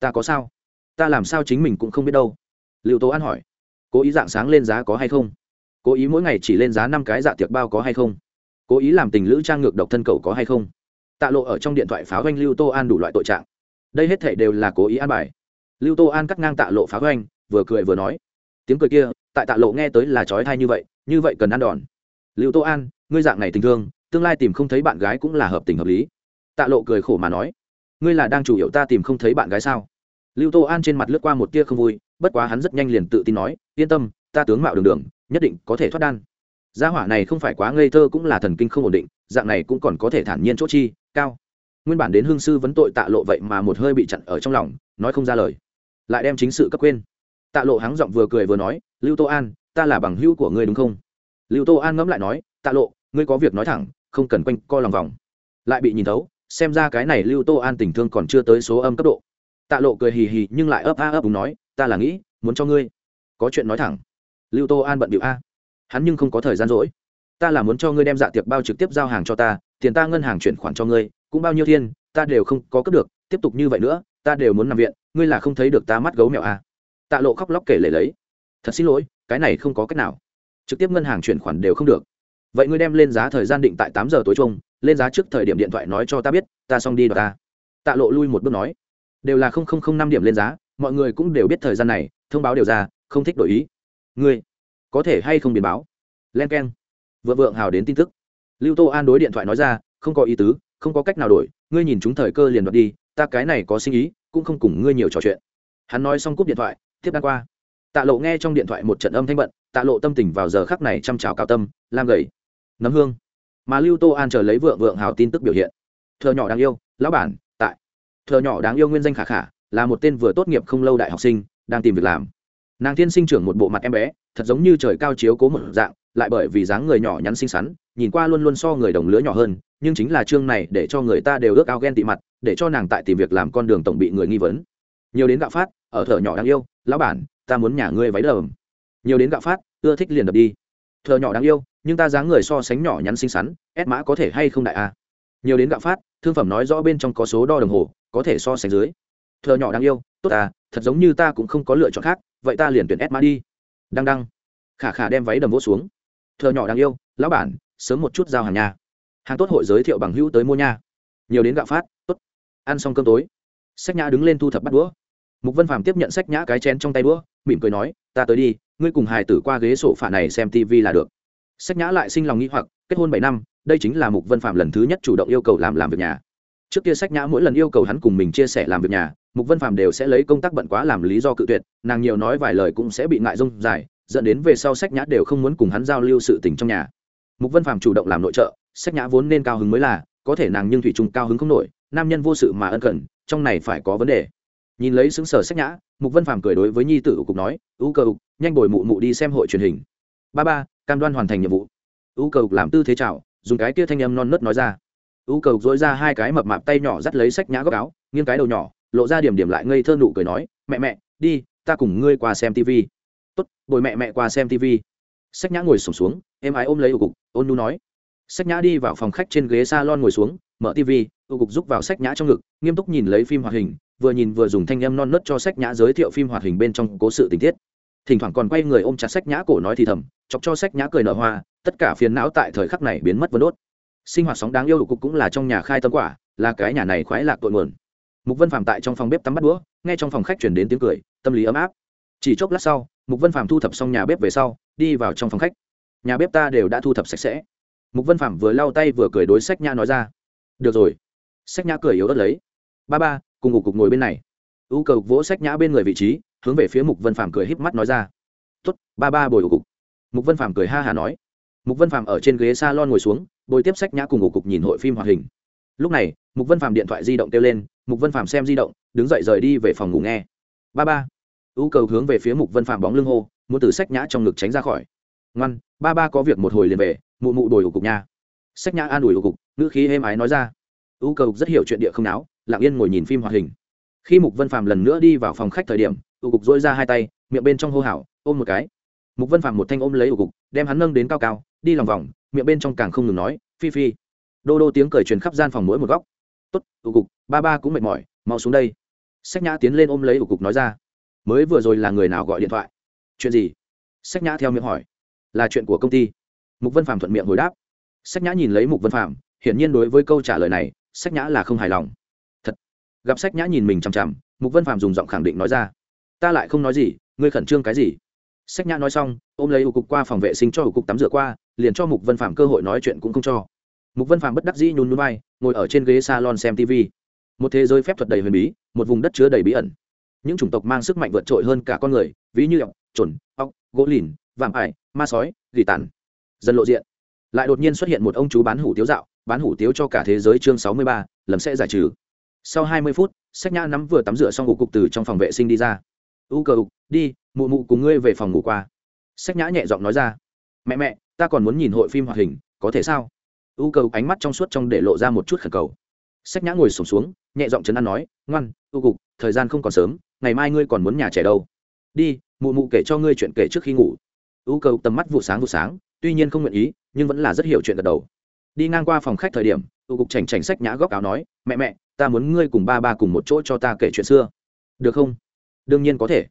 Ta có sao? Ta làm sao chính mình cũng không biết đâu? Liệu tố an hỏi. Cố ý dạng sáng lên giá có hay không? Cố ý mỗi ngày chỉ lên giá năm cái dạ tiệc bao có hay không? Cố ý làm tình lữ trang ngược độc thân cầu có hay không? Tạ lộ ở trong điện thoại phá doanh lưu tô an đủ loại tội trạng. Đây hết thể đều là cố ý an bài. Lưu tô an cắt ngang tạ lộ phá doanh vừa cười vừa nói. Tiếng cười kia, tại tạ lộ nghe tới là trói thai như vậy như vậy cần ăn đòn. Lưu tô an, ngươi dạng này tình thương, tương lai tìm không thấy bạn gái cũng là hợp tình hợp lý. Tạ lộ cười khổ mà nói ngươi là đang chủ yếu ta tìm không thấy bạn gái sao? Lưu tô an trên mặt lướt qua một tia không vui, bất quá hắn rất nhanh liền tự tin nói, yên tâm, ta tướng mạo đường đường, nhất định có thể thoát đan. Gia hỏa này không phải quá ngây thơ cũng là thần kinh không ổn định, dạng này cũng còn có thể thản nhiên chỗ chi, cao. Nguyên bản đến hương sư vấn tội tạ lộ vậy mà một hơi bị chặn ở trong lòng, nói không ra lời. Lại đem chính sự cấp quên. Tạ lộ hắng giọng vừa cười vừa nói, lưu tô an, ta là bằng hữu của ngươi đúng không? Lưu tô an ngẫm lại nói, tạ lộ, ngươi có việc nói thẳng, không cần quanh co lòng vòng. Lại bị nhìn thấu xem ra cái này lưu tô an tình thương còn chưa tới số âm cấp độ. Tạ lộ cười hì hì nhưng lại ấp a ấp đúng nói, ta là nghĩ, muốn cho ngươi. Có chuyện nói thẳng. Lưu tô an bận điệu a. Hắn nhưng không có thời gian rỗi. Ta là muốn cho ngươi đem dạ tiệc bao trực tiếp giao hàng cho ta, tiền ta ngân hàng chuyển khoản cho ngươi, cũng bao nhiêu thiên, ta đều không có cấp được, tiếp tục như vậy nữa, ta đều muốn nằm viện, ngươi là không thấy được ta mắt gấu mèo a. Tạ lộ khóc lóc kể lể lấy. Thật xin lỗi, cái này không có cách nào. Trực tiếp ngân hàng chuyển khoản đều không được. Vậy ngươi đem lên giá thời gian định tại tám giờ tối chung lên giá trước thời điểm điện thoại nói cho ta biết, ta xong đi đ ta. Tạ lộ lui một bước nói, đều là năm điểm lên giá, mọi người cũng đều biết thời gian này, thông báo đều ra, không thích đổi ý. Ngươi, có thể hay không biến báo? Len k e n vượng vượng hào đến tin tức. Lưu tô an đối điện thoại nói ra, không có ý tứ, không có cách nào đổi, ngươi nhìn chúng thời cơ liền đoạt đi, ta cái này có sinh ý, cũng không cùng ngươi nhiều trò chuyện. Hắn nói xong cúp điện thoại, tiếp đ qua. Tạ lộ nghe trong điện thoại một trận âm thanh bận, tạ lộ tâm tình vào giờ khắc này chăm chào cao tâm, lam gầy, nấm hương mà lưu tô an chờ lấy vượng vượng hào tin tức biểu hiện. Thợ nhỏ đáng yêu, lão bản, tại. Thợ nhỏ đáng yêu nguyên danh khả khả, là một tên vừa tốt nghiệp không lâu đại học sinh, đang tìm việc làm. Nàng tiên sinh trưởng một bộ mặt em bé, thật giống như trời cao chiếu cố một dạng, lại bởi vì dáng người nhỏ nhắn xinh xắn, nhìn qua luôn luôn so người đồng lứa nhỏ hơn, nhưng chính là chương này để cho người ta đều ước ao ghen tị mặt, để cho nàng tại tìm việc làm con đường tổng bị người nghi vấn. Nhiều đến gạo phát, ở thợ nhỏ đáng yêu, lão bản, ta muốn nhà ngươi váy đờm. Nhiều đến gạo phát, ưa thích liền đập đi. Thợ nhỏ đáng yêu nhưng ta dáng người so sánh nhỏ nhắn xinh xắn ép mã có thể hay không đại a? Nhiều đến gạo phát, thương phẩm nói rõ bên trong có số đo đồng hồ, có thể so sánh dưới. Thợ nhỏ đáng yêu, tốt à thật giống như ta cũng không có lựa chọn khác, vậy ta liền tuyển ép mã đi. Đăng đăng. Khả khả đem váy đầm vỗ xuống. Thợ nhỏ đáng yêu, lão bản, sớm một chút giao hàng nhà hàng tốt hội giới thiệu bằng hữu tới mua nha. Nhiều đến gạo phát, tốt. Ăn xong cơm tối. Sách nhã đứng lên thu thập bắt đũa. Mục vân phàm tiếp nhận sách nhã cái chén trong tay đũa, mỉm cười nói, ta tới đi, ngươi cùng hài tử qua ghế sổ phả này xem tv là được sách nhã lại sinh lòng nghĩ hoặc, kết hôn bảy năm, đây chính là mục vân phạm lần thứ nhất chủ động yêu cầu làm làm việc nhà. Trước kia sách nhã mỗi lần yêu cầu hắn cùng mình chia sẻ làm việc nhà, mục vân phạm đều sẽ lấy công tác bận quá làm lý do cự tuyệt, nàng nhiều nói vài lời cũng sẽ bị ngại rông dài, dẫn đến về sau sách nhã đều không muốn cùng hắn giao lưu sự tình trong nhà. Mục vân phạm chủ động làm nội trợ, sách nhã vốn nên cao hứng mới là, có thể nàng nhưng thủy trùng cao hứng không nổi, nam nhân vô sự mà ân cần, trong này phải có vấn đề. Nhìn lấy xứng sở sách nhã, mục vân phàm cười đối với nhi tử cục nói ưu cơ ục, nhanh bồi mụ mụ đi xem hội truyền hình. Ba ba cam đoan hoàn thành nhiệm vụ. U cầu làm tư thế chào dùng cái kia thanh âm non nớt nói ra. U cầu dỗi dối ra hai cái mập mạp tay nhỏ dắt lấy sách nhã góc áo nghiêng cái đầu nhỏ lộ ra điểm điểm lại ngây thơ nụ cười nói mẹ mẹ đi ta cùng ngươi qua xem tv tốt bồi mẹ mẹ qua xem tv sách nhã ngồi sổm xuống, em ái ôm lấy ưu cục ôn nu nói. Sách nhã đi vào phòng khách trên ghế salon ngồi xuống mở tv ưu cục rúc vào sách nhã trong ngực nghiêm túc nhìn lấy phim hoạt hình vừa nhìn vừa dùng thanh em non nớt cho sách nhã giới thiệu phim hoạt hình bên trong cố sự tình tiết thỉnh thoảng còn quay người ôm chặt sách nhã cổ nói thì thầm, chọc cho sách nhã cười nở hoa, tất cả phiền não tại thời khắc này biến mất vân đốt. Sinh hoạt sóng đáng yêu cục cũng là trong nhà khai tâm quả, là cái nhà này khoái lạc tội nguồn. Mục vân phạm tại trong phòng bếp tắm bắt đũa, nghe trong phòng khách chuyển đến tiếng cười, tâm lý ấm áp. Chỉ chốc lát sau, mục vân phạm thu thập xong nhà bếp về sau, đi vào trong phòng khách. Nhà bếp ta đều đã thu thập sạch sẽ. Mục vân phạm vừa lau tay vừa cười đối sách nhã nói ra. Được rồi. Sách nhã cười yếu ớt lấy. Ba ba, cùng ngủ cục ngồi bên này ưu cầu vỗ sách nhã bên người vị trí, hướng về phía mục vân phàm cười híp mắt nói ra. Tuất ba ba bồi ổ cục. Mục vân phàm cười ha hà nói. Mục vân phàm ở trên ghế s a lon ngồi xuống, bồi tiếp sách nhã cùng ổ cục nhìn hội phim hoạt hình. Lúc này, mục vân phàm điện thoại di động kêu lên, mục vân phàm xem di động, đứng dậy rời đi về phòng ngủ nghe. Ba ba. Ưu cầu hướng về phía mục vân phàm bóng lưng hô, muốn từ sách nhã trong ngực tránh ra khỏi. Ngoan, ba ba có việc một hồi liền về, mụ mụ đồi ổ cục nha. Sách nhã an ủi ổ cục, ngữ khí êm ái nói ra. U cầu rất hiểu chuyện địa không náo, lặng yên ngồi nhìn phim hoạt hình khi mục vân phàm lần nữa đi vào phòng khách thời điểm ưu cục dỗi ra hai tay, miệng bên trong hô hào, ôm một cái. Mục vân phàm một thanh ôm lấy ưu cục, đem hắn nâng đến cao cao, đi lòng vòng, miệng bên trong càng không ngừng nói, phi phi. Đô đô tiếng cười truyền khắp gian phòng mỗi một góc. Tốt ưu cục, ba ba cũng mệt mỏi, mau xuống đây. Sách nhã tiến lên ôm lấy ưu cục nói ra. Mới vừa rồi là người nào gọi điện thoại? Chuyện gì? Sách nhã theo miệng hỏi. Là chuyện của công ty. Mục vân phàm thuận miệng hồi đáp. Sách nhã nhìn lấy mục vân phàm, hiển nhiên đối với câu trả lời này, sách nhã là không hài lòng gặp sách nhã nhìn mình chằm chằm, mục vân phạm dùng giọng khẳng định nói ra. Ta lại không nói gì, ngươi khẩn trương cái gì? Sách nhã nói xong, ôm lấy ủ cục qua phòng vệ sinh cho ủ cục tắm rửa qua, liền cho mục vân phạm cơ hội nói chuyện cũng không cho. Mục vân phạm bất đắc dĩ nhún núi bay ngồi ở trên ghế salon xem tv một thế giới phép thuật đầy huyền bí, một vùng đất chứa đầy bí ẩn. Những chủng tộc mang sức mạnh vượt trội hơn cả con người, ví như ọc chuẩn ọc gỗ lìn, vạm ải, ma sói, gỉ tàn. Dần lộ diện. Lại đột nhiên xuất hiện một ông chú bán hủ tiếu dạo, bán hủ tiếu cho cả thế giới chương sáu mươi ba, lầm sẽ giải trừ sau hai mươi phút sách nhã nắm vừa tắm rửa xong ngủ cục từ trong phòng vệ sinh đi ra. U cờ ục đi mụ mụ cùng ngươi về phòng ngủ qua. Sách nhã nhẹ giọng nói ra. Mẹ mẹ ta còn muốn nhìn hội phim hoạt hình có thể sao? U cờ ục ánh mắt trong suốt trong để lộ ra một chút khẩn cầu. Sách nhã ngồi sổm xuống, xuống nhẹ giọng chấn an nói ngoan u cục thời gian không còn sớm ngày mai ngươi còn muốn nhà trẻ đâu. Đi mụ mụ kể cho ngươi chuyện kể trước khi ngủ. U cờ ục tầm mắt vụ sáng vụ sáng tuy nhiên không nguyện ý nhưng vẫn là rất hiểu chuyện gật đầu đi ngang qua phòng khách thời điểm tụ cục chảnh chảnh sách nhã góc áo nói, mẹ mẹ, ta muốn ngươi cùng ba ba cùng một chỗ cho ta kể chuyện xưa. Được không? Đương nhiên có thể.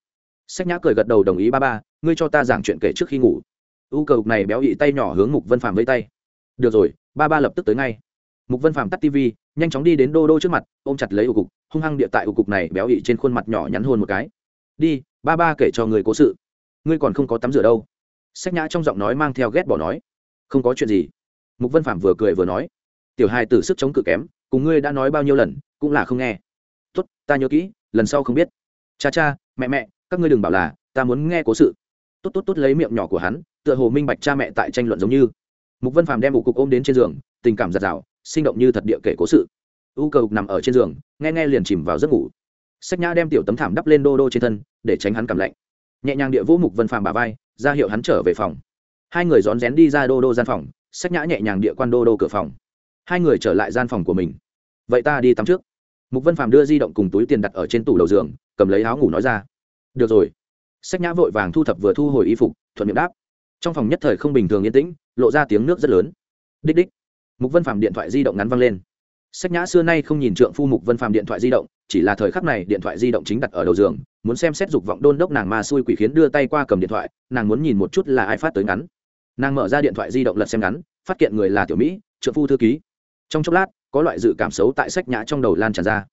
Sách nhã cười gật đầu đồng ý ba ba, ngươi cho ta giảng chuyện kể trước khi ngủ. U cầu này béo ị tay nhỏ hướng mục vân phàm với tay. Được rồi, ba ba lập tức tới ngay. Mục vân phàm tắt tv nhanh chóng đi đến đô đô trước mặt, ôm chặt lấy ủ cục, hung hăng địa tại ủ cục này béo ị trên khuôn mặt nhỏ nhắn hôn một cái. Đi, ba ba kể cho người cố sự. Ngươi còn không có tắm rửa đâu. Sách nhã trong giọng nói mang theo ghét bỏ nói. Không có chuyện gì mục vân phạm vừa cười vừa nói, tiểu hai tử sức chống cự kém, cùng ngươi đã nói bao nhiêu lần, cũng là không nghe. Tốt, ta nhớ kỹ, lần sau không biết. Cha cha, mẹ mẹ, các ngươi đừng bảo là, ta muốn nghe cố sự. Tốt tốt tốt, lấy miệng nhỏ của hắn, tựa hồ minh bạch cha mẹ tại tranh luận giống như. Mục vân phàm đem ủ cục ôm đến trên giường, tình cảm giạt rào, sinh động như thật địa kể cố sự. U cầu nằm ở trên giường, nghe nghe liền chìm vào giấc ngủ. Sách nhã đem tiểu tấm thảm đắp lên đô đô trên thân, để tránh hắn cảm lạnh. Nhẹ nhàng địa vũ mục vân phàm bà vai, ra hiệu hắn trở về phòng. Hai người rón rén đi ra đô đô gian phòng sách nhã nhẹ nhàng địa quan đô đô cửa phòng. Hai người trở lại gian phòng của mình. Vậy ta đi tắm trước. Mục vân phàm đưa di động cùng túi tiền đặt ở trên tủ đầu giường, cầm lấy áo ngủ nói ra. Được rồi. Sách nhã vội vàng thu thập vừa thu hồi y phục, thuận miệng đáp. Trong phòng nhất thời không bình thường yên tĩnh, lộ ra tiếng nước rất lớn. Đích đích. Mục vân phàm điện thoại di động ngắn văng lên. Sách nhã xưa nay không nhìn trượng phu mục vân phàm điện thoại di động, chỉ là thời khắc này điện thoại di động chính đặt ở đầu giường, muốn xem xét dục vọng đôn đốc nàng ma xui quỷ khiến đưa tay qua cầm điện thoại, nàng muốn nhìn một chút là ai phát tới ngắn nàng mở ra điện thoại di động lật xem ngắn, phát hiện người là tiểu mỹ trợ phu thư ký. Trong chốc lát, có loại dự cảm xấu tại sách nhã trong đầu lan tràn ra.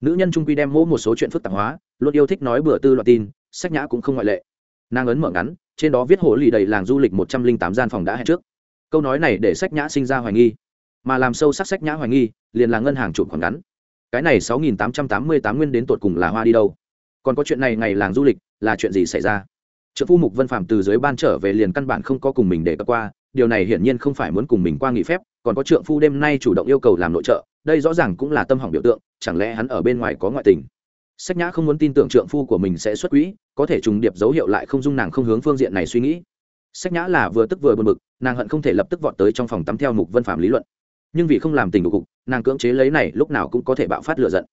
Nữ nhân trung quy đem mỗ một số chuyện phức tạp hóa, luôn yêu thích nói bừa tư loại tin, sách nhã cũng không ngoại lệ. Nàng ấn mở ngắn, trên đó viết hồ lì đầy làng du lịch một trăm linh tám gian phòng đã hẹn trước. Câu nói này để sách nhã sinh ra hoài nghi. Mà làm sâu sắc sách nhã hoài nghi, liền là ngân hàng chụp khoản ngắn. Cái này sáu nghìn tám trăm tám mươi tám nguyên đến tột cùng là hoa đi đâu? Còn có chuyện này ngày làng du lịch, là chuyện gì xảy ra? Trợ phu mục vân phạm từ dưới ban trở về liền căn bản không có cùng mình để cập qua, điều này hiển nhiên không phải muốn cùng mình qua nghỉ phép, còn có trượng phu đêm nay chủ động yêu cầu làm nội trợ, đây rõ ràng cũng là tâm hỏng biểu tượng, chẳng lẽ hắn ở bên ngoài có ngoại tình? Sách nhã không muốn tin tưởng trượng phu của mình sẽ xuất quỹ, có thể trùng điệp dấu hiệu lại không dung nàng không hướng phương diện này suy nghĩ. Sách nhã là vừa tức vừa buồn bực, nàng hận không thể lập tức vọt tới trong phòng tắm theo mục vân phạm lý luận. Nhưng vì không làm tình của cục, nàng cưỡng chế lấy này, lúc nào cũng có thể bạo phát lựa giận.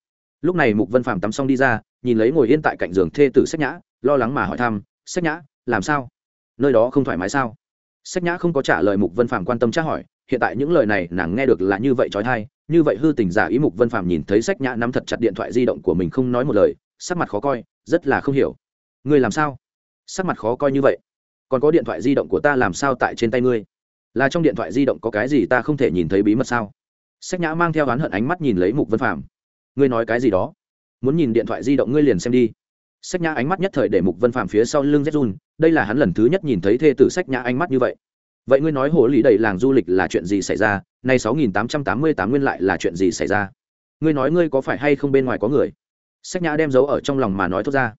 Lúc này mục vân phạm tắm xong đi ra, nhìn lấy ngồi yên tại cạnh giường thê tử sách nhã, lo lắng mà hỏi thăm sách nhã, làm sao? Nơi đó không thoải mái sao? Sách nhã không có trả lời mục vân phạm quan tâm tra hỏi, hiện tại những lời này nàng nghe được là như vậy trói thai, như vậy hư tình giả ý mục vân phạm nhìn thấy sách nhã nắm thật chặt điện thoại di động của mình không nói một lời, sắc mặt khó coi, rất là không hiểu. Ngươi làm sao? Sắc mặt khó coi như vậy? Còn có điện thoại di động của ta làm sao tại trên tay ngươi? Là trong điện thoại di động có cái gì ta không thể nhìn thấy bí mật sao? Sách nhã mang theo oán hận ánh mắt nhìn lấy mục vân phạm ngươi nói cái gì đó? Muốn nhìn điện thoại di động ngươi liền xem đi sách nhã ánh mắt nhất thời để mục vân phạm phía sau lưng run, đây là hắn lần thứ nhất nhìn thấy thê tử sách nhã ánh mắt như vậy. Vậy ngươi nói hồ lý đầy làng du lịch là chuyện gì xảy ra? Nay sáu nghìn tám trăm tám mươi tám nguyên lại là chuyện gì xảy ra? Ngươi nói ngươi có phải hay không bên ngoài có người? Sách nhã đem giấu ở trong lòng mà nói thốt ra.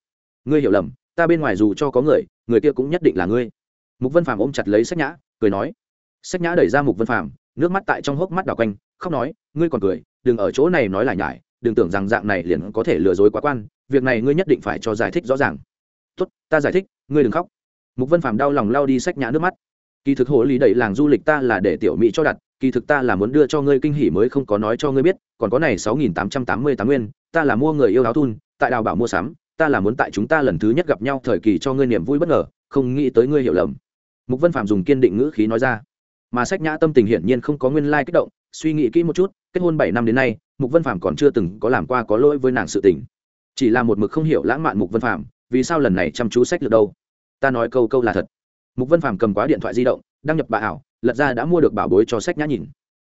Ngươi hiểu lầm, ta bên ngoài dù cho có người người kia cũng nhất định là ngươi. Mục vân phàm ôm chặt lấy sách nhã, cười nói. Sách nhã đẩy ra mục vân phàm, nước mắt tại trong hốc mắt đào quanh, khóc nói, ngươi còn cười, đừng ở chỗ này nói lại nhải, đừng tưởng rằng dạng này liền có thể lừa dối quá quan việc này ngươi nhất định phải cho giải thích rõ ràng. Tốt, ta giải thích, ngươi đừng khóc. Mục vân Phạm đau lòng lao đi sách nhã nước mắt. Kỳ thực hồ lý đẩy làng du lịch ta là để tiểu mỹ cho đặt, kỳ thực ta là muốn đưa cho ngươi kinh hỉ mới không có nói cho ngươi biết, còn có này sáu nghìn tám trăm tám mươi tám nguyên, ta là mua người yêu áo thun, tại đào bảo mua sắm, ta là muốn tại chúng ta lần thứ nhất gặp nhau thời kỳ cho ngươi niềm vui bất ngờ, không nghĩ tới ngươi hiểu lầm. Mục vân phạm dùng kiên định ngữ khí nói ra. Mà sách nhã tâm tình hiển nhiên không có nguyên lai kích động, suy nghĩ kỹ một chút, kết hôn bảy năm đến nay, mục vân phạm còn chưa từng có làm qua có lỗi với nàng sự tình chỉ là một mực không hiểu lãng mạn mục vân phạm vì sao lần này chăm chú sách được đâu? Ta nói câu câu là thật. Mục vân phạm cầm quá điện thoại di động, đăng nhập bà ảo, lật ra đã mua được bảo bối cho sách nhã nhìn.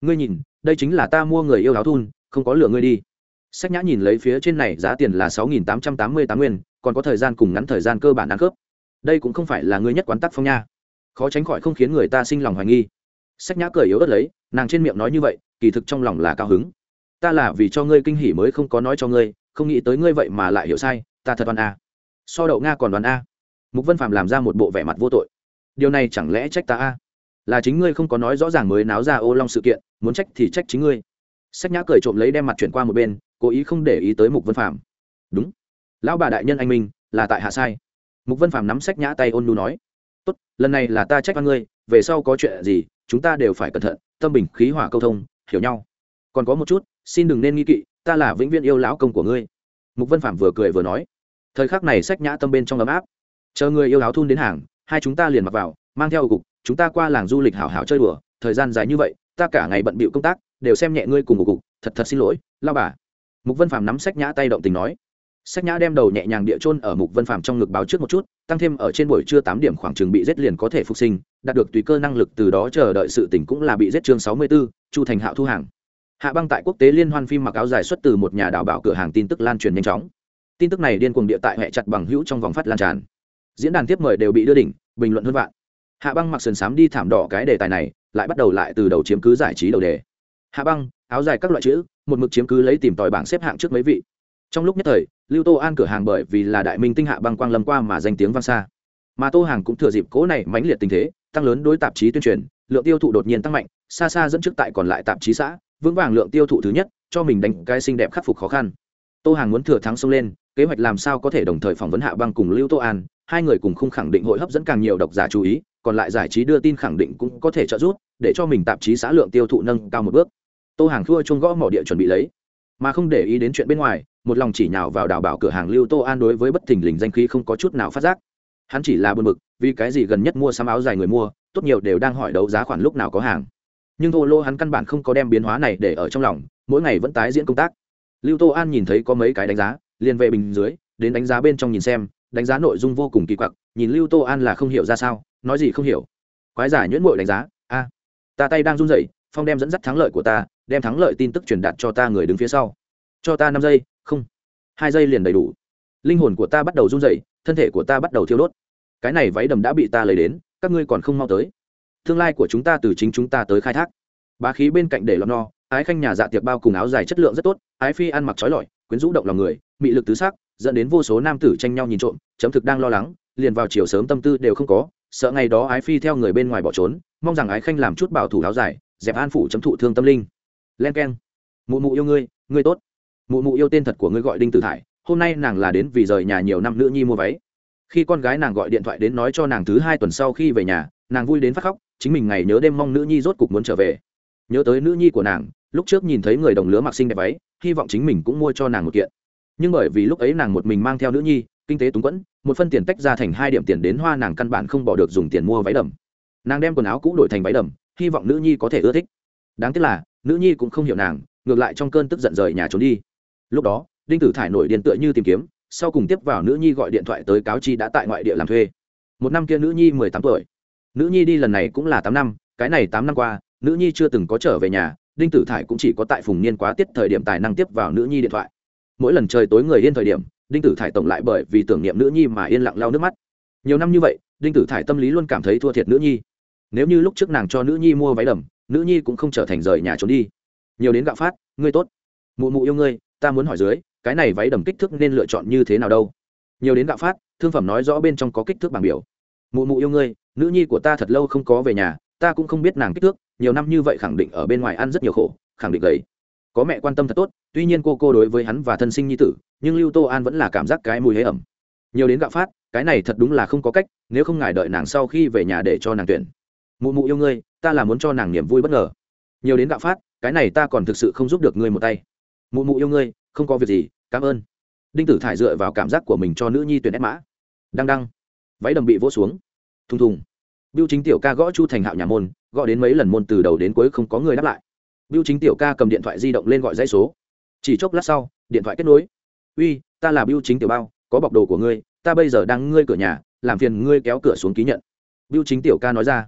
Ngươi nhìn, đây chính là ta mua người yêu áo thun, không có lừa ngươi đi. Sách nhã nhìn lấy phía trên này giá tiền là sáu nghìn tám trăm tám mươi tám nguyên, còn có thời gian cùng ngắn thời gian cơ bản ăn khớp. Đây cũng không phải là ngươi nhất quán tắc phong nha. Khó tránh khỏi không khiến người ta sinh lòng hoài nghi. Sách nhã cười yếu ớt lấy, nàng trên miệng nói như vậy, kỳ thực trong lòng là cao hứng. Ta là vì cho ngươi kinh hỉ mới không có nói cho ngươi không nghĩ tới ngươi vậy mà lại hiểu sai, ta thật đoán a. So đậu nga còn đoán a. Mục vân phạm làm ra một bộ vẻ mặt vô tội. Điều này chẳng lẽ trách ta a? Là chính ngươi không có nói rõ ràng mới náo ra ô long sự kiện, muốn trách thì trách chính ngươi. Sách nhã cười trộm lấy đem mặt chuyển qua một bên, cố ý không để ý tới mục vân phạm đúng. Lão bà đại nhân anh minh, là tại hạ sai. Mục vân phạm nắm sách nhã tay ôn nu nói. Tốt, lần này là ta trách văn ngươi, về sau có chuyện gì, chúng ta đều phải cẩn thận, tâm bình khí hỏa câu thông, hiểu nhau. Còn có một chút, xin đừng nên nghi kỵ ta là vĩnh viễn yêu lão công của ngươi. Mục vân phạm vừa cười vừa nói. Thời khắc này sách nhã tâm bên trong ấm áp. Chờ người yêu áo thun đến hàng hai chúng ta liền mặc vào mang theo cục chúng ta qua làng du lịch hảo hảo chơi đùa thời gian dài như vậy ta cả ngày bận bịu công tác đều xem nhẹ ngươi cùng một cục thật thật xin lỗi lao bà. Mục vân Phạm nắm sách nhã tay động tình nói. Sách nhã đem đầu nhẹ nhàng địa chôn ở mục vân Phạm trong ngực báo trước một chút tăng thêm ở trên buổi trưa tám điểm khoảng chừng bị giết liền có thể phục sinh đạt được tùy cơ năng lực từ đó chờ đợi sự tỉnh cũng là bị giết chương sáu mươi 64, chu thành hạo thu hàng hạ băng tại quốc tế liên hoan phim mặc áo dài xuất từ một nhà đào bảo cửa hàng tin tức lan truyền nhanh chóng. Tin tức này điên cuồng địa tại hệ chặt bằng hữu trong vòng phát lan tràn. Diễn đàn tiếp mời đều bị đưa đỉnh, bình luận hơn vạn. Hạ băng mặc sườn xám đi thảm đỏ cái đề tài này, lại bắt đầu lại từ đầu chiếm cứ giải trí đầu đề. Hạ băng, áo dài các loại chữ, một mực chiếm cứ lấy tìm tòi bảng xếp hạng trước mấy vị. Trong lúc nhất thời, lưu tô an cửa hàng bởi vì là đại minh tinh hạ băng quang lâm qua mà danh tiếng vang xa. Mà tô hàng cũng thừa dịp cố này mãnh liệt tình thế, tăng lớn đối tạp chí tuyên truyền, lượng tiêu thụ đột nhiên tăng mạnh, xa xa dẫn trước tại còn lại tạp chí xã vững vàng lượng tiêu thụ thứ nhất, cho mình đánh cái xinh đẹp khắc phục khó khăn. Tô hàng muốn thừa thắng xông lên, kế hoạch làm sao có thể đồng thời phỏng vấn hạ băng cùng lưu tô an, hai người cùng không khẳng định hội hấp dẫn càng nhiều độc giả chú ý, còn lại giải trí đưa tin khẳng định cũng có thể trợ giúp, để cho mình tạp chí xã lượng tiêu thụ nâng cao một bước. Tô hàng thua chuông gõ mỏ địa chuẩn bị lấy. Mà không để ý đến chuyện bên ngoài, một lòng chỉ nhào vào đào bảo cửa hàng lưu tô an đối với bất thình lình danh khí không có chút nào phát giác. Hắn chỉ là buồn bực, vì cái gì gần nhất mua sắm áo dài người mua, tốt nhiều đều đang hỏi đấu giá khoản lúc nào có hàng nhưng thô lô hắn căn bản không có đem biến hóa này để ở trong lòng, mỗi ngày vẫn tái diễn công tác. Lưu tô an nhìn thấy có mấy cái đánh giá, liền về bình dưới, đến đánh giá bên trong nhìn xem, đánh giá nội dung vô cùng kỳ quặc, nhìn lưu tô an là không hiểu ra sao, nói gì không hiểu. Quái giả nhuyễn mội đánh giá, a, ta tay đang run rẩy, phong đem dẫn dắt thắng lợi của ta, đem thắng lợi tin tức truyền đạt cho ta người đứng phía sau. Cho ta năm giây, không, hai giây liền đầy đủ. Linh hồn của ta bắt đầu run rẩy, thân thể của ta bắt đầu thiêu đốt. Cái này váy đầm đã bị ta lấy đến, các ngươi còn không mau tới tương lai của chúng ta từ chính chúng ta tới khai thác. Bá khí bên cạnh để lọt no, ái khanh nhà dạ tiệc bao cùng áo dài chất lượng rất tốt, ái phi ăn mặc trói lọi, quyến rũ động lòng người, mị lực tứ sắc, dẫn đến vô số nam tử tranh nhau nhìn trộm, chấm thực đang lo lắng, liền vào chiều sớm tâm tư đều không có, sợ ngày đó ái phi theo người bên ngoài bỏ trốn, mong rằng ái khanh làm chút bảo thủ áo dài, dẹp an phủ chấm thụ thương tâm linh. Len keng. Mụ mụ yêu ngươi ngươi tốt. Mụ mụ yêu tên thật của ngươi gọi đinh tử thải, hôm nay nàng là đến vì rời nhà nhiều năm nữ nhi mua váy. Khi con gái nàng gọi điện thoại đến nói cho nàng thứ hai tuần sau khi về nhà, nàng vui đến phát khóc chính mình ngày nhớ đêm mong nữ nhi rốt cục muốn trở về. Nhớ tới nữ nhi của nàng, lúc trước nhìn thấy người đồng lứa mặc sinh đẹp váy hy vọng chính mình cũng mua cho nàng một kiện. Nhưng bởi vì lúc ấy nàng một mình mang theo nữ nhi, kinh tế túng quẫn, một phân tiền tách ra thành hai điểm tiền đến hoa nàng căn bản không bỏ được dùng tiền mua váy đầm. Nàng đem quần áo cũ đổi thành váy đầm, hy vọng nữ nhi có thể ưa thích. Đáng tiếc là, nữ nhi cũng không hiểu nàng, ngược lại trong cơn tức giận rời nhà trốn đi. Lúc đó, đinh tử thải nổi điện tựa như tìm kiếm, sau cùng tiếp vào nữ nhi gọi điện thoại tới cáo chi đã tại ngoại địa làm thuê. Một năm kia nữ nhi mười tám tuổi nữ nhi đi lần này cũng là tám năm, cái này tám năm qua, nữ nhi chưa từng có trở về nhà, đinh tử thải cũng chỉ có tại phùng niên quá tiết thời điểm tài năng tiếp vào nữ nhi điện thoại. Mỗi lần trời tối người yên thời điểm, đinh tử thải tổng lại bởi vì tưởng niệm nữ nhi mà yên lặng lau nước mắt. Nhiều năm như vậy, đinh tử thải tâm lý luôn cảm thấy thua thiệt nữ nhi. Nếu như lúc trước nàng cho nữ nhi mua váy đầm, nữ nhi cũng không trở thành rời nhà trốn đi. Nhiều đến gạo phát, ngươi tốt. Mụ mụ yêu ngươi, ta muốn hỏi dưới, cái này váy đầm kích thước nên lựa chọn như thế nào đâu? Nhiều đến gạo phát, thương phẩm nói rõ bên trong có kích thước bảng biểu. Mụ mụ yêu ngươi nữ nhi của ta thật lâu không có về nhà, ta cũng không biết nàng kích thước, nhiều năm như vậy khẳng định ở bên ngoài ăn rất nhiều khổ, khẳng định gầy. Có mẹ quan tâm thật tốt, tuy nhiên cô cô đối với hắn và thân sinh nhi tử, nhưng lưu tô an vẫn là cảm giác cái mùi hế ẩm. Nhiều đến gạo phát, cái này thật đúng là không có cách, nếu không ngài đợi nàng sau khi về nhà để cho nàng tuyển. Mụ mụ yêu ngươi, ta là muốn cho nàng niềm vui bất ngờ. Nhiều đến gạo phát, cái này ta còn thực sự không giúp được ngươi một tay. Mụ mụ yêu ngươi, không có việc gì, cảm ơn. Đinh tử thải dựa vào cảm giác của mình cho nữ nhi tuyển ép mã. Đăng đăng. Váy đầm bị vỗ xuống. Thùng thùng biêu chính tiểu ca gõ chu thành hạo nhà môn, gõ đến mấy lần môn từ đầu đến cuối không có người đáp lại. Biêu chính tiểu ca cầm điện thoại di động lên gọi dãy số. Chỉ chốc lát sau, điện thoại kết nối. Uy, ta là biêu chính tiểu bao, có bọc đồ của ngươi, ta bây giờ đang ngươi cửa nhà, làm phiền ngươi kéo cửa xuống ký nhận. Biêu chính tiểu ca nói ra.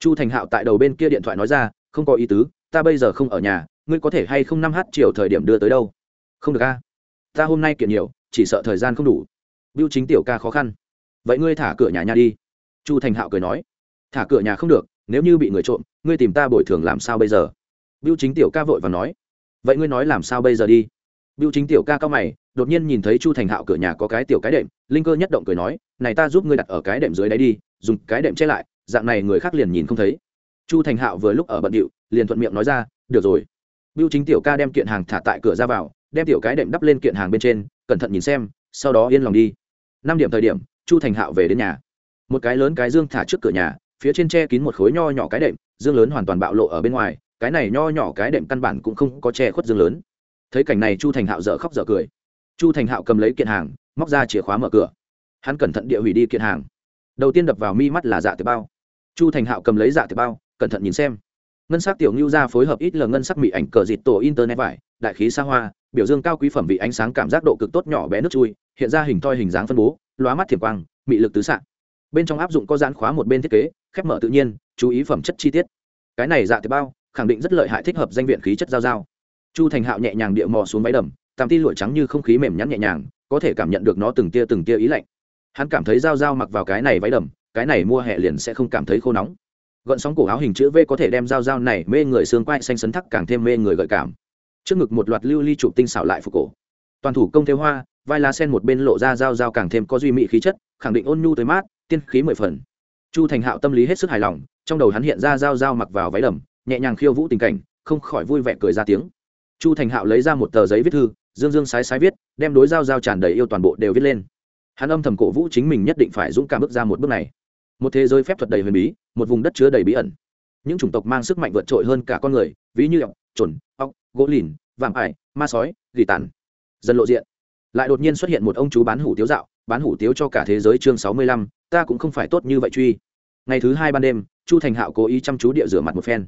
Chu thành hạo tại đầu bên kia điện thoại nói ra, không có ý tứ, ta bây giờ không ở nhà, ngươi có thể hay không năm h chiều thời điểm đưa tới đâu? Không được a, ta hôm nay kiện nhiều, chỉ sợ thời gian không đủ. Biêu chính tiểu ca khó khăn. Vậy ngươi thả cửa nhà nhà đi. Chu thành hạo cười nói thả cửa nhà không được, nếu như bị người trộm, ngươi tìm ta bồi thường làm sao bây giờ? Biêu chính tiểu ca vội và nói. Vậy ngươi nói làm sao bây giờ đi? Biêu chính tiểu ca cao mày, đột nhiên nhìn thấy chu thành hạo cửa nhà có cái tiểu cái đệm, linh cơ nhất động cười nói, này ta giúp ngươi đặt ở cái đệm dưới đáy đi, dùng cái đệm che lại, dạng này người khác liền nhìn không thấy. Chu thành hạo vừa lúc ở bận điệu, liền thuận miệng nói ra, được rồi. Biêu chính tiểu ca đem kiện hàng thả tại cửa ra vào, đem tiểu cái đệm đắp lên kiện hàng bên trên, cẩn thận nhìn xem, sau đó yên lòng đi. Năm điểm thời điểm, chu thành hạo về đến nhà. Một cái lớn cái dương thả trước cửa nhà phía trên che kín một khối nho nhỏ cái đệm, dương lớn hoàn toàn bạo lộ ở bên ngoài, cái này nho nhỏ cái đệm căn bản cũng không có che khuất dương lớn. Thấy cảnh này chu thành hạo dở khóc dở cười. Chu thành hạo cầm lấy kiện hàng, móc ra chìa khóa mở cửa. Hắn cẩn thận địa hủy đi kiện hàng. Đầu tiên đập vào mi mắt là dạ tiệp bao. Chu thành hạo cầm lấy dạ tiệp bao, cẩn thận nhìn xem. Ngân sắc tiểu ngưu ra phối hợp ít lờ ngân sắc mỹ ảnh cờ dịt tổ internet vải, đại khí xa hoa, biểu dương cao quý phẩm vị ánh sáng cảm giác độ cực tốt nhỏ bé nước chui, hiện ra hình thoi hình dáng phân bố, lóa mắt thiểm quang, mị lực tứ s bên trong áp dụng có giãn khóa một bên thiết kế, khép mở tự nhiên, chú ý phẩm chất chi tiết. Cái này dạ tế bao, khẳng định rất lợi hại thích hợp danh viện khí chất giao giao. Chu thành hạo nhẹ nhàng địa mò xuống váy đầm, tàm ti lụa trắng như không khí mềm nhắn nhẹ nhàng, có thể cảm nhận được nó từng tia từng tia ý lạnh. Hắn cảm thấy giao giao mặc vào cái này váy đầm, cái này mua hè liền sẽ không cảm thấy khô nóng. Gọn sóng cổ áo hình chữ v có thể đem giao giao này mê người xương quai xanh sấn thắc càng thêm mê người gợi cảm. Trước ngực một loạt lưu ly trụ tinh xảo lại phục cổ. Toàn thủ công theo hoa, vai lá sen một bên lộ ra dao dao càng thêm có duy mị khí chất, khẳng định ôn nhu tới mát tiên khí mười phần. Chu thành hạo tâm lý hết sức hài lòng, trong đầu hắn hiện ra dao dao mặc vào váy đầm, nhẹ nhàng khiêu vũ tình cảnh, không khỏi vui vẻ cười ra tiếng. Chu thành hạo lấy ra một tờ giấy viết thư, dương dương sái sái viết, đem đối giao giao tràn đầy yêu toàn bộ đều viết lên. Hắn âm thầm cổ vũ chính mình nhất định phải dũng cảm bước ra một bước này. Một thế giới phép thuật đầy huyền bí, một vùng đất chứa đầy bí ẩn. Những chủng tộc mang sức mạnh vượt trội hơn cả con người, ví như ọc trồn ọc gỗ lìn, vạm ải, ma sói, gỉ tàn. Dần lộ diện. Lại đột nhiên xuất hiện một ông chú bán hủ tiếu dạo, bán hủ tiếu cho cả thế giới chương sáu mươi lăm ta cũng không phải tốt như vậy truy. Ngày thứ hai ban đêm, chu thành hạo cố ý chăm chú địa rửa mặt một phen.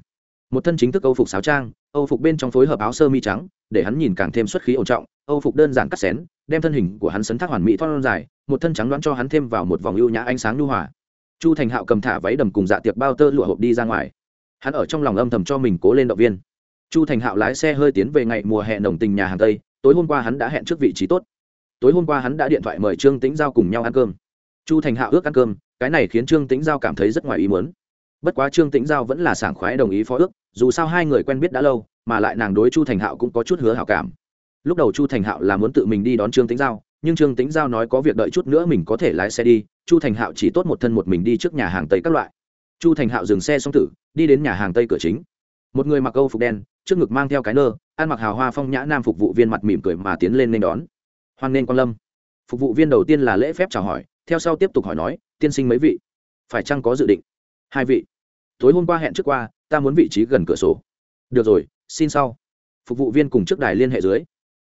Một thân chính thức âu phục sáo trang, âu phục bên trong phối hợp áo sơ mi trắng, để hắn nhìn càng thêm xuất khí ổn trọng. Âu phục đơn giản cắt xén, đem thân hình của hắn sấn thác hoàn mỹ thon dài, một thân trắng đoán cho hắn thêm vào một vòng ưu nhã ánh sáng nhu hòa. Chu thành hạo cầm thả váy đầm cùng dạ tiệc bao tơ lụa hộp đi ra ngoài. Hắn ở trong lòng âm thầm cho mình cố lên động viên. Chu thành hạo lái xe hơi tiến về ngày mùa hè nồng tình nhà hàng tây, tối hôm qua hắn đã hẹn trước vị trí tốt. Tối hôm qua hắn đã điện thoại mời trương tĩnh giao cùng nhau ăn cơm chu thành hạo ước ăn cơm, cái này khiến trương tĩnh giao cảm thấy rất ngoài ý muốn. Bất quá trương tĩnh giao vẫn là sảng khoái đồng ý phó ước, dù sao hai người quen biết đã lâu, mà lại nàng đối chu thành hạo cũng có chút hứa hảo cảm. Lúc đầu chu thành hạo là muốn tự mình đi đón trương tĩnh giao, nhưng trương tĩnh giao nói có việc đợi chút nữa mình có thể lái xe đi, chu thành hạo chỉ tốt một thân một mình đi trước nhà hàng tây các loại. Chu thành hạo dừng xe xong tử, đi đến nhà hàng tây cửa chính. Một người mặc âu phục đen, trước ngực mang theo cái nơ, ăn mặc hào hoa phong nhã nam phục vụ viên mặt mỉm cười mà tiến lên nên đón. Hoan nên quan lâm. Phục vụ viên đầu tiên là lễ phép chào hỏi theo sau tiếp tục hỏi nói, tiên sinh mấy vị? Phải chăng có dự định? Hai vị. Tối hôm qua hẹn trước qua, ta muốn vị trí gần cửa sổ. Được rồi, xin sau. Phục vụ viên cùng trước đài liên hệ dưới.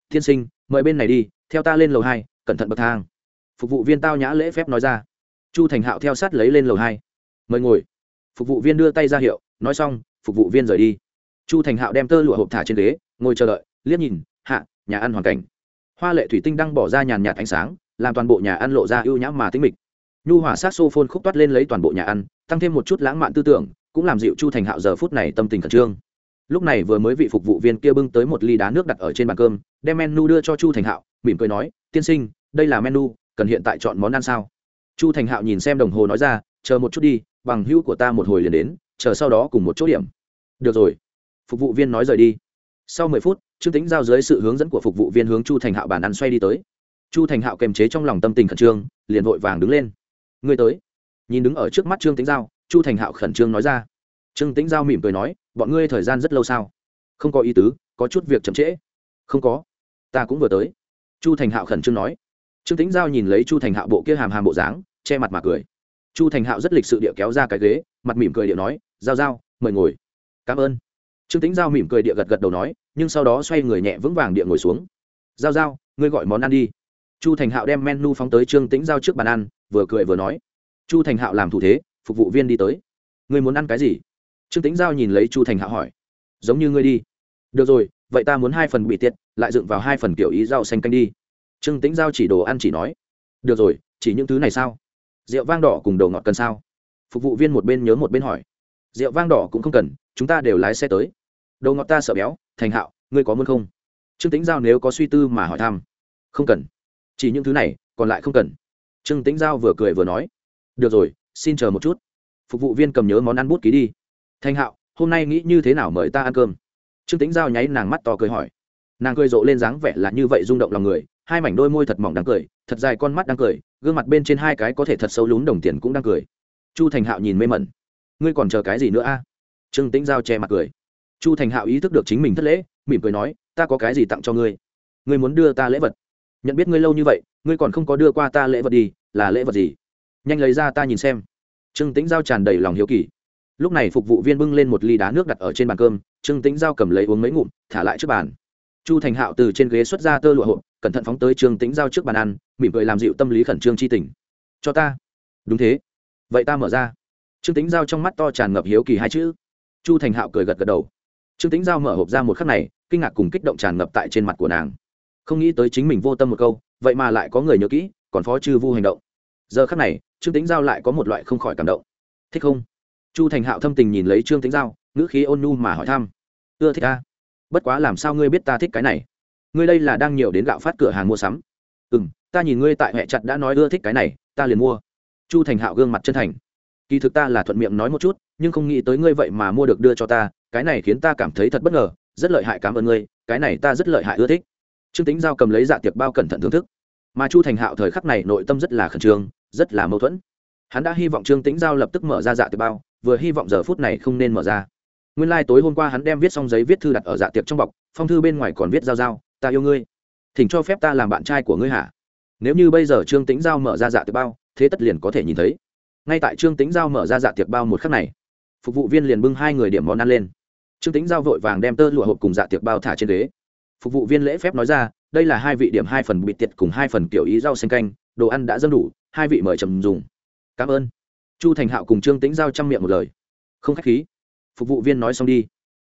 Tiên sinh, mời bên này đi, theo ta lên lầu hai, cẩn thận bậc thang. Phục vụ viên tao nhã lễ phép nói ra. Chu thành hạo theo sát lấy lên lầu hai. Mời ngồi. Phục vụ viên đưa tay ra hiệu, nói xong, phục vụ viên rời đi. Chu thành hạo đem tơ lụa hộp thả trên ghế, ngồi chờ đợi, liếc nhìn, hạ, nhà ăn hoàn cảnh. Hoa lệ thủy tinh đang bỏ ra nhàn nhạt ánh sáng làm toàn bộ nhà ăn lộ ra ưu nhã mà tinh mịch. Nhu hỏa sát xô phôn khúc toát lên lấy toàn bộ nhà ăn, tăng thêm một chút lãng mạn tư tưởng, cũng làm dịu chu thành hạo giờ phút này tâm tình khẩn trương. Lúc này vừa mới vị phục vụ viên kia bưng tới một ly đá nước đặt ở trên bàn cơm, đem menu đưa cho chu thành hạo, mỉm cười nói, tiên sinh, đây là menu, cần hiện tại chọn món ăn sao? Chu thành hạo nhìn xem đồng hồ nói ra, chờ một chút đi, bằng hữu của ta một hồi liền đến, chờ sau đó cùng một chỗ điểm. Được rồi. Phục vụ viên nói rời đi. Sau mười phút, trương tính giao dưới sự hướng dẫn của phục vụ viên hướng chu thành hạo bàn ăn xoay đi tới chu thành hạo kềm chế trong lòng tâm tình khẩn trương, liền vội vàng đứng lên. Ngươi tới. Nhìn đứng ở trước mắt trương Tĩnh giao, chu thành hạo khẩn trương nói ra. Trương Tĩnh giao mỉm cười nói, bọn ngươi thời gian rất lâu sao? Không có ý tứ, có chút việc chậm trễ. Không có, ta cũng vừa tới. Chu thành hạo khẩn trương nói. Trương Tĩnh giao nhìn lấy chu thành hạo bộ kia hàm hàm bộ dáng, che mặt mà cười. Chu thành hạo rất lịch sự địa kéo ra cái ghế, mặt mỉm cười địa nói, giao giao, mời ngồi. Cảm ơn. Trương Tĩnh giao mỉm cười địa gật gật đầu nói, nhưng sau đó xoay người nhẹ vững vàng địa ngồi xuống. Giao giao, ngươi gọi món ăn đi chu thành hạo đem menu phóng tới trương Tĩnh giao trước bàn ăn, vừa cười vừa nói. Chu thành hạo làm thủ thế, phục vụ viên đi tới. Ngươi muốn ăn cái gì? Trương Tĩnh giao nhìn lấy chu thành hạo hỏi. Giống như ngươi đi. Được rồi, vậy ta muốn hai phần bị tiết lại dựng vào hai phần kiểu ý rau xanh canh đi. Trương Tĩnh giao chỉ đồ ăn chỉ nói. Được rồi, chỉ những thứ này sao? Rượu vang đỏ cùng đồ ngọt cần sao? Phục vụ viên một bên nhớ một bên hỏi. Rượu vang đỏ cũng không cần, chúng ta đều lái xe tới. Đồ ngọt ta sợ béo, thành hạo, ngươi có muốn không? Trương Tĩnh giao nếu có suy tư mà hỏi thăm. Không cần chỉ những thứ này, còn lại không cần. Trương Tĩnh giao vừa cười vừa nói, được rồi, xin chờ một chút. Phục vụ viên cầm nhớ món ăn bút ký đi. Thanh hạo, hôm nay nghĩ như thế nào mời ta ăn cơm? Trương Tĩnh giao nháy nàng mắt to cười hỏi. Nàng cười rộ lên dáng vẻ là như vậy rung động lòng người, hai mảnh đôi môi thật mỏng đang cười, thật dài con mắt đang cười, gương mặt bên trên hai cái có thể thật sâu lún đồng tiền cũng đang cười. Chu thành hạo nhìn mê mẩn. Ngươi còn chờ cái gì nữa a? Trương tĩnh giao che mặt cười. Chu thành hạo ý thức được chính mình thất lễ, mỉm cười nói, ta có cái gì tặng cho ngươi? Ngươi muốn đưa ta lễ vật? Nhận biết ngươi lâu như vậy, ngươi còn không có đưa qua ta lễ vật đi, là lễ vật gì? Nhanh lấy ra ta nhìn xem. Trương tĩnh giao tràn đầy lòng hiếu kỳ. Lúc này phục vụ viên bưng lên một ly đá nước đặt ở trên bàn cơm, trương tĩnh giao cầm lấy uống mấy ngụm, thả lại trước bàn. Chu thành hạo từ trên ghế xuất ra tơ lụa hộp, cẩn thận phóng tới trương tĩnh giao trước bàn ăn, mỉm cười làm dịu tâm lý khẩn trương c h i tình. Cho ta. Đúng thế. Vậy ta mở ra. Trương tĩnh giao trong mắt to tràn ngập hiếu kỳ hai chữ. Chu thành hạo cười gật gật đầu. Trương tĩnh giao mở hộp ra một khắc này, kinh ngạc cùng kích động tràn ngập tại trên mặt của nàng không nghĩ tới chính mình vô tâm một câu, vậy mà lại có người nhớ kỹ, còn phó chư vu hành động. Giờ khắc này, trương tĩnh giao lại có một loại không khỏi cảm động. Thích không? Chu thành hạo thâm tình nhìn lấy trương tĩnh giao, ngữ khí ôn nhu mà hỏi thăm. Ưa thích ta bất quá làm sao ngươi biết ta thích cái này? Ngươi đây là đang nhiều đến gạo phát cửa hàng mua sắm. Ừ m ta nhìn ngươi tại huệ chặt đã nói ưa thích cái này, ta liền mua. Chu thành hạo gương mặt chân thành. Kỳ thực ta là thuận miệng nói một chút, nhưng không nghĩ tới ngươi vậy mà mua được đưa cho ta, cái này khiến ta cảm thấy thật bất ngờ, rất lợi hại cảm ơn ngươi, cái này ta rất lợi hại ưa thích trương tính giao cầm lấy dạ tiệc bao cẩn thận thưởng thức. Mà chu thành hạo thời khắc này nội tâm rất là khẩn trương, rất là mâu thuẫn. Hắn đã hy vọng trương Tĩnh giao lập tức mở ra dạ tiệc bao, vừa hy vọng giờ phút này không nên mở ra. Nguyên lai、like、tối hôm qua hắn đem viết xong giấy viết thư đặt ở dạ tiệc trong bọc, phong thư bên ngoài còn viết giao giao, ta yêu ngươi. Thỉnh cho phép ta làm bạn trai của ngươi hả? Nếu như bây giờ trương Tĩnh giao mở ra dạ tiệc bao, thế tất liền có thể nhìn thấy. Ngay tại trương Tĩnh giao mở ra dạ tiệc bao một khắc này, phục vụ viên liền bưng hai người điểm món ăn lên. Trương Tĩnh giao vội vàng đem tơ lụa hộp cùng dạ tiệc bao thả trên ghế phục vụ viên lễ phép nói ra, đây là hai vị điểm hai phần bị tiệt cùng hai phần kiểu ý rau xanh canh, đồ ăn đã dâng đủ, hai vị mời trầm dùng. Cảm ơn. Chu thành hạo cùng trương Tĩnh giao chăm miệng một lời. Không k h á c h khí. Phục vụ viên nói xong đi.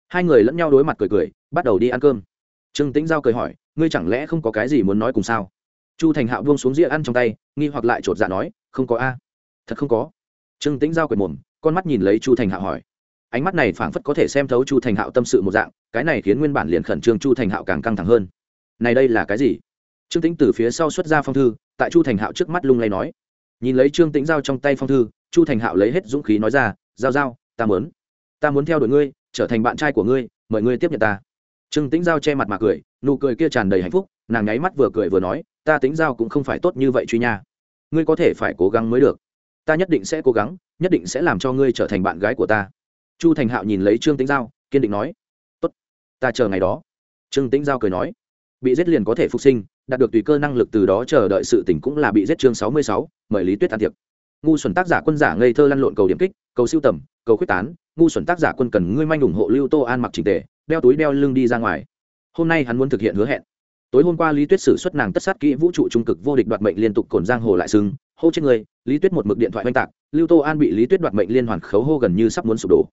Hai người lẫn nhau đối mặt cười cười, bắt đầu đi ăn cơm. Trương Tĩnh giao cười hỏi, ngươi chẳng lẽ không có cái gì muốn nói cùng sao? Chu thành hạo buông xuống rĩa ăn trong tay, nghi hoặc lại chột dạ nói, không có a. Thật không có. Trương Tĩnh giao cười mồm, con mắt nhìn lấy chu thành hạo hỏi ánh mắt này phảng phất có thể xem thấu chu thành hạo tâm sự một dạng, cái này khiến nguyên bản liền khẩn trương chu thành hạo càng căng thẳng hơn. Này đây là cái gì? Trương tĩnh từ phía sau xuất ra phong thư, tại chu thành hạo trước mắt lung lay nói. Nhìn lấy trương tĩnh giao trong tay phong thư, chu thành hạo lấy hết dũng khí nói ra, giao giao, ta muốn ta muốn theo đuổi ngươi, trở thành bạn trai của ngươi, mời ngươi tiếp nhận ta. Trương tĩnh giao che mặt mà cười, nụ cười kia tràn đầy hạnh phúc, nàng nháy mắt vừa cười vừa nói, ta tính giao cũng không phải tốt như vậy truy nha. Ngươi có thể phải cố gắng mới được. Ta nhất định sẽ cố gắng, nhất định sẽ làm cho ngươi trở thành bạn gái của ta chu thành hạo nhìn lấy trương tĩnh giao, kiên định nói, tốt, ta chờ ngày đó. Trương tĩnh giao cười nói, bị giết liền có thể phục sinh, đạt được tùy cơ năng lực từ đó chờ đợi sự tỉnh cũng là bị giết chương sáu mươi sáu, mời lý tuyết ăn tiệc. Ngu xuẩn tác giả quân giả ngây thơ lăn lộn cầu điểm kích, cầu siêu tầm, cầu quyết tán, ngu xuẩn tác giả quân cần ngươi manh ủng hộ lưu tô an mặc trình tề, đeo túi đeo lưng đi ra ngoài. Hôm nay hắn muốn thực hiện hứa hẹn. Tối hôm qua lý tuyết xử xuất nàng tất sát kỹ vũ trụ trung cực vô địch đoạt mệnh liên tục cồn giang hồ lại sưng hô chết người, lý tuyết một mực điện thoại oanh tạc, lưu tô an bị lý tuyết đoạt mệnh liên hoàn khấu hô gần như sắp muốn sụp đổ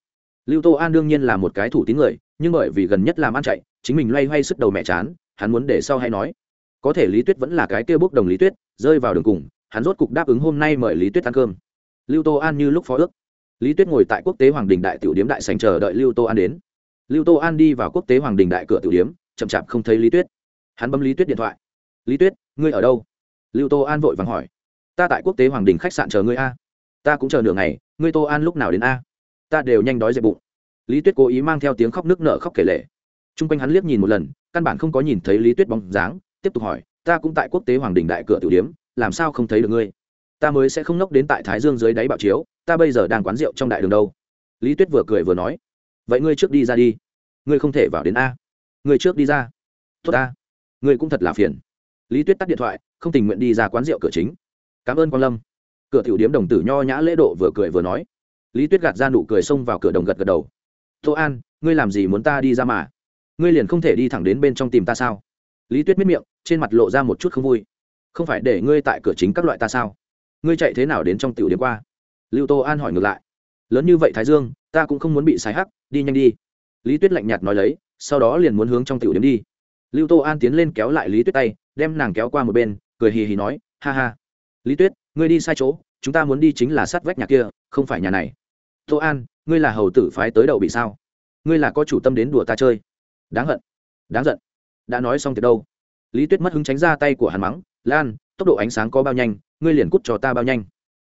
lưu tô an đương nhiên là một cái thủ tín người, nhưng bởi vì gần nhất làm ăn chạy, chính mình loay hoay sức đầu mẹ chán, hắn muốn để sau hay nói. Có thể lý tuyết vẫn là cái kia bốc đồng lý tuyết, rơi vào đường cùng, hắn rốt cục đáp ứng hôm nay mời lý tuyết ăn cơm. Lưu tô an như lúc phó ước. Lý tuyết ngồi tại quốc tế hoàng đình đại tiểu điếm đại sành chờ đợi lưu tô an đến. Lưu tô an đi vào quốc tế hoàng đình đại cửa tiểu điếm, chậm chạp không thấy lý tuyết. Hắn bấm lý tuyết điện thoại. Lý tuyết, ngươi ở đâu? Lưu tô an vội vàng hỏi. Ta tại quốc tế hoàng đình khách sạn chờ ngươi a. Ta cũng chờ nửa ngày, ngươi tô an lúc nào đến a? Ta đều nhanh đói dậy bụng. Lý tuyết cố ý mang theo tiếng khóc nước nở khóc kể lệ t r u n g quanh hắn liếc nhìn một lần, căn bản không có nhìn thấy lý tuyết bóng dáng, tiếp tục hỏi, ta cũng tại quốc tế hoàng đình đại cửa tiểu điếm, làm sao không thấy được ngươi? Ta mới sẽ không nốc đến tại thái dương dưới đáy bạo chiếu, ta bây giờ đang quán rượu trong đại đường đâu. Lý tuyết vừa cười vừa nói, vậy ngươi trước đi ra đi. Ngươi không thể vào đến a. Ngươi trước đi ra. Tốt a. Ngươi cũng thật là phiền. Lý tuyết tắt điện thoại, không tình nguyện đi ra quán rượu cửa chính. Cảm ơn quan lâm. Cửa tiểu điếm đồng tử nho nhã lễ độ vừa cười vừa nói lý tuyết gạt ra nụ cười xông vào cửa đồng gật gật đầu. Tô an, ngươi làm gì muốn ta đi ra mà? Ngươi liền không thể đi thẳng đến bên trong tìm ta sao? Lý tuyết miết miệng, trên mặt lộ ra một chút không vui. Không phải để ngươi tại cửa chính các loại ta sao? Ngươi chạy thế nào đến trong tiểu điểm qua? Lưu tô an hỏi ngược lại. Lớn như vậy thái dương, ta cũng không muốn bị sai hắc, đi nhanh đi. Lý tuyết lạnh nhạt nói lấy, sau đó liền muốn hướng trong tiểu điểm đi. Lưu tô an tiến lên kéo lại lý tuyết tay, đem nàng kéo qua một bên, cười hì hì nói, ha ha. Lý tuyết, ngươi đi sai chỗ, chúng ta muốn đi chính là sát vách nhà kia, không phải nhà này tô an, ngươi là hầu tử phái tới đậu bị sao? Ngươi là có chủ tâm đến đùa ta chơi. Đáng hận, đáng giận. Đã nói xong từ đâu? Lý tuyết mất hứng tránh ra tay của Hàn mắng, lan, tốc độ ánh sáng có bao nhanh, ngươi liền cút cho ta bao nhanh.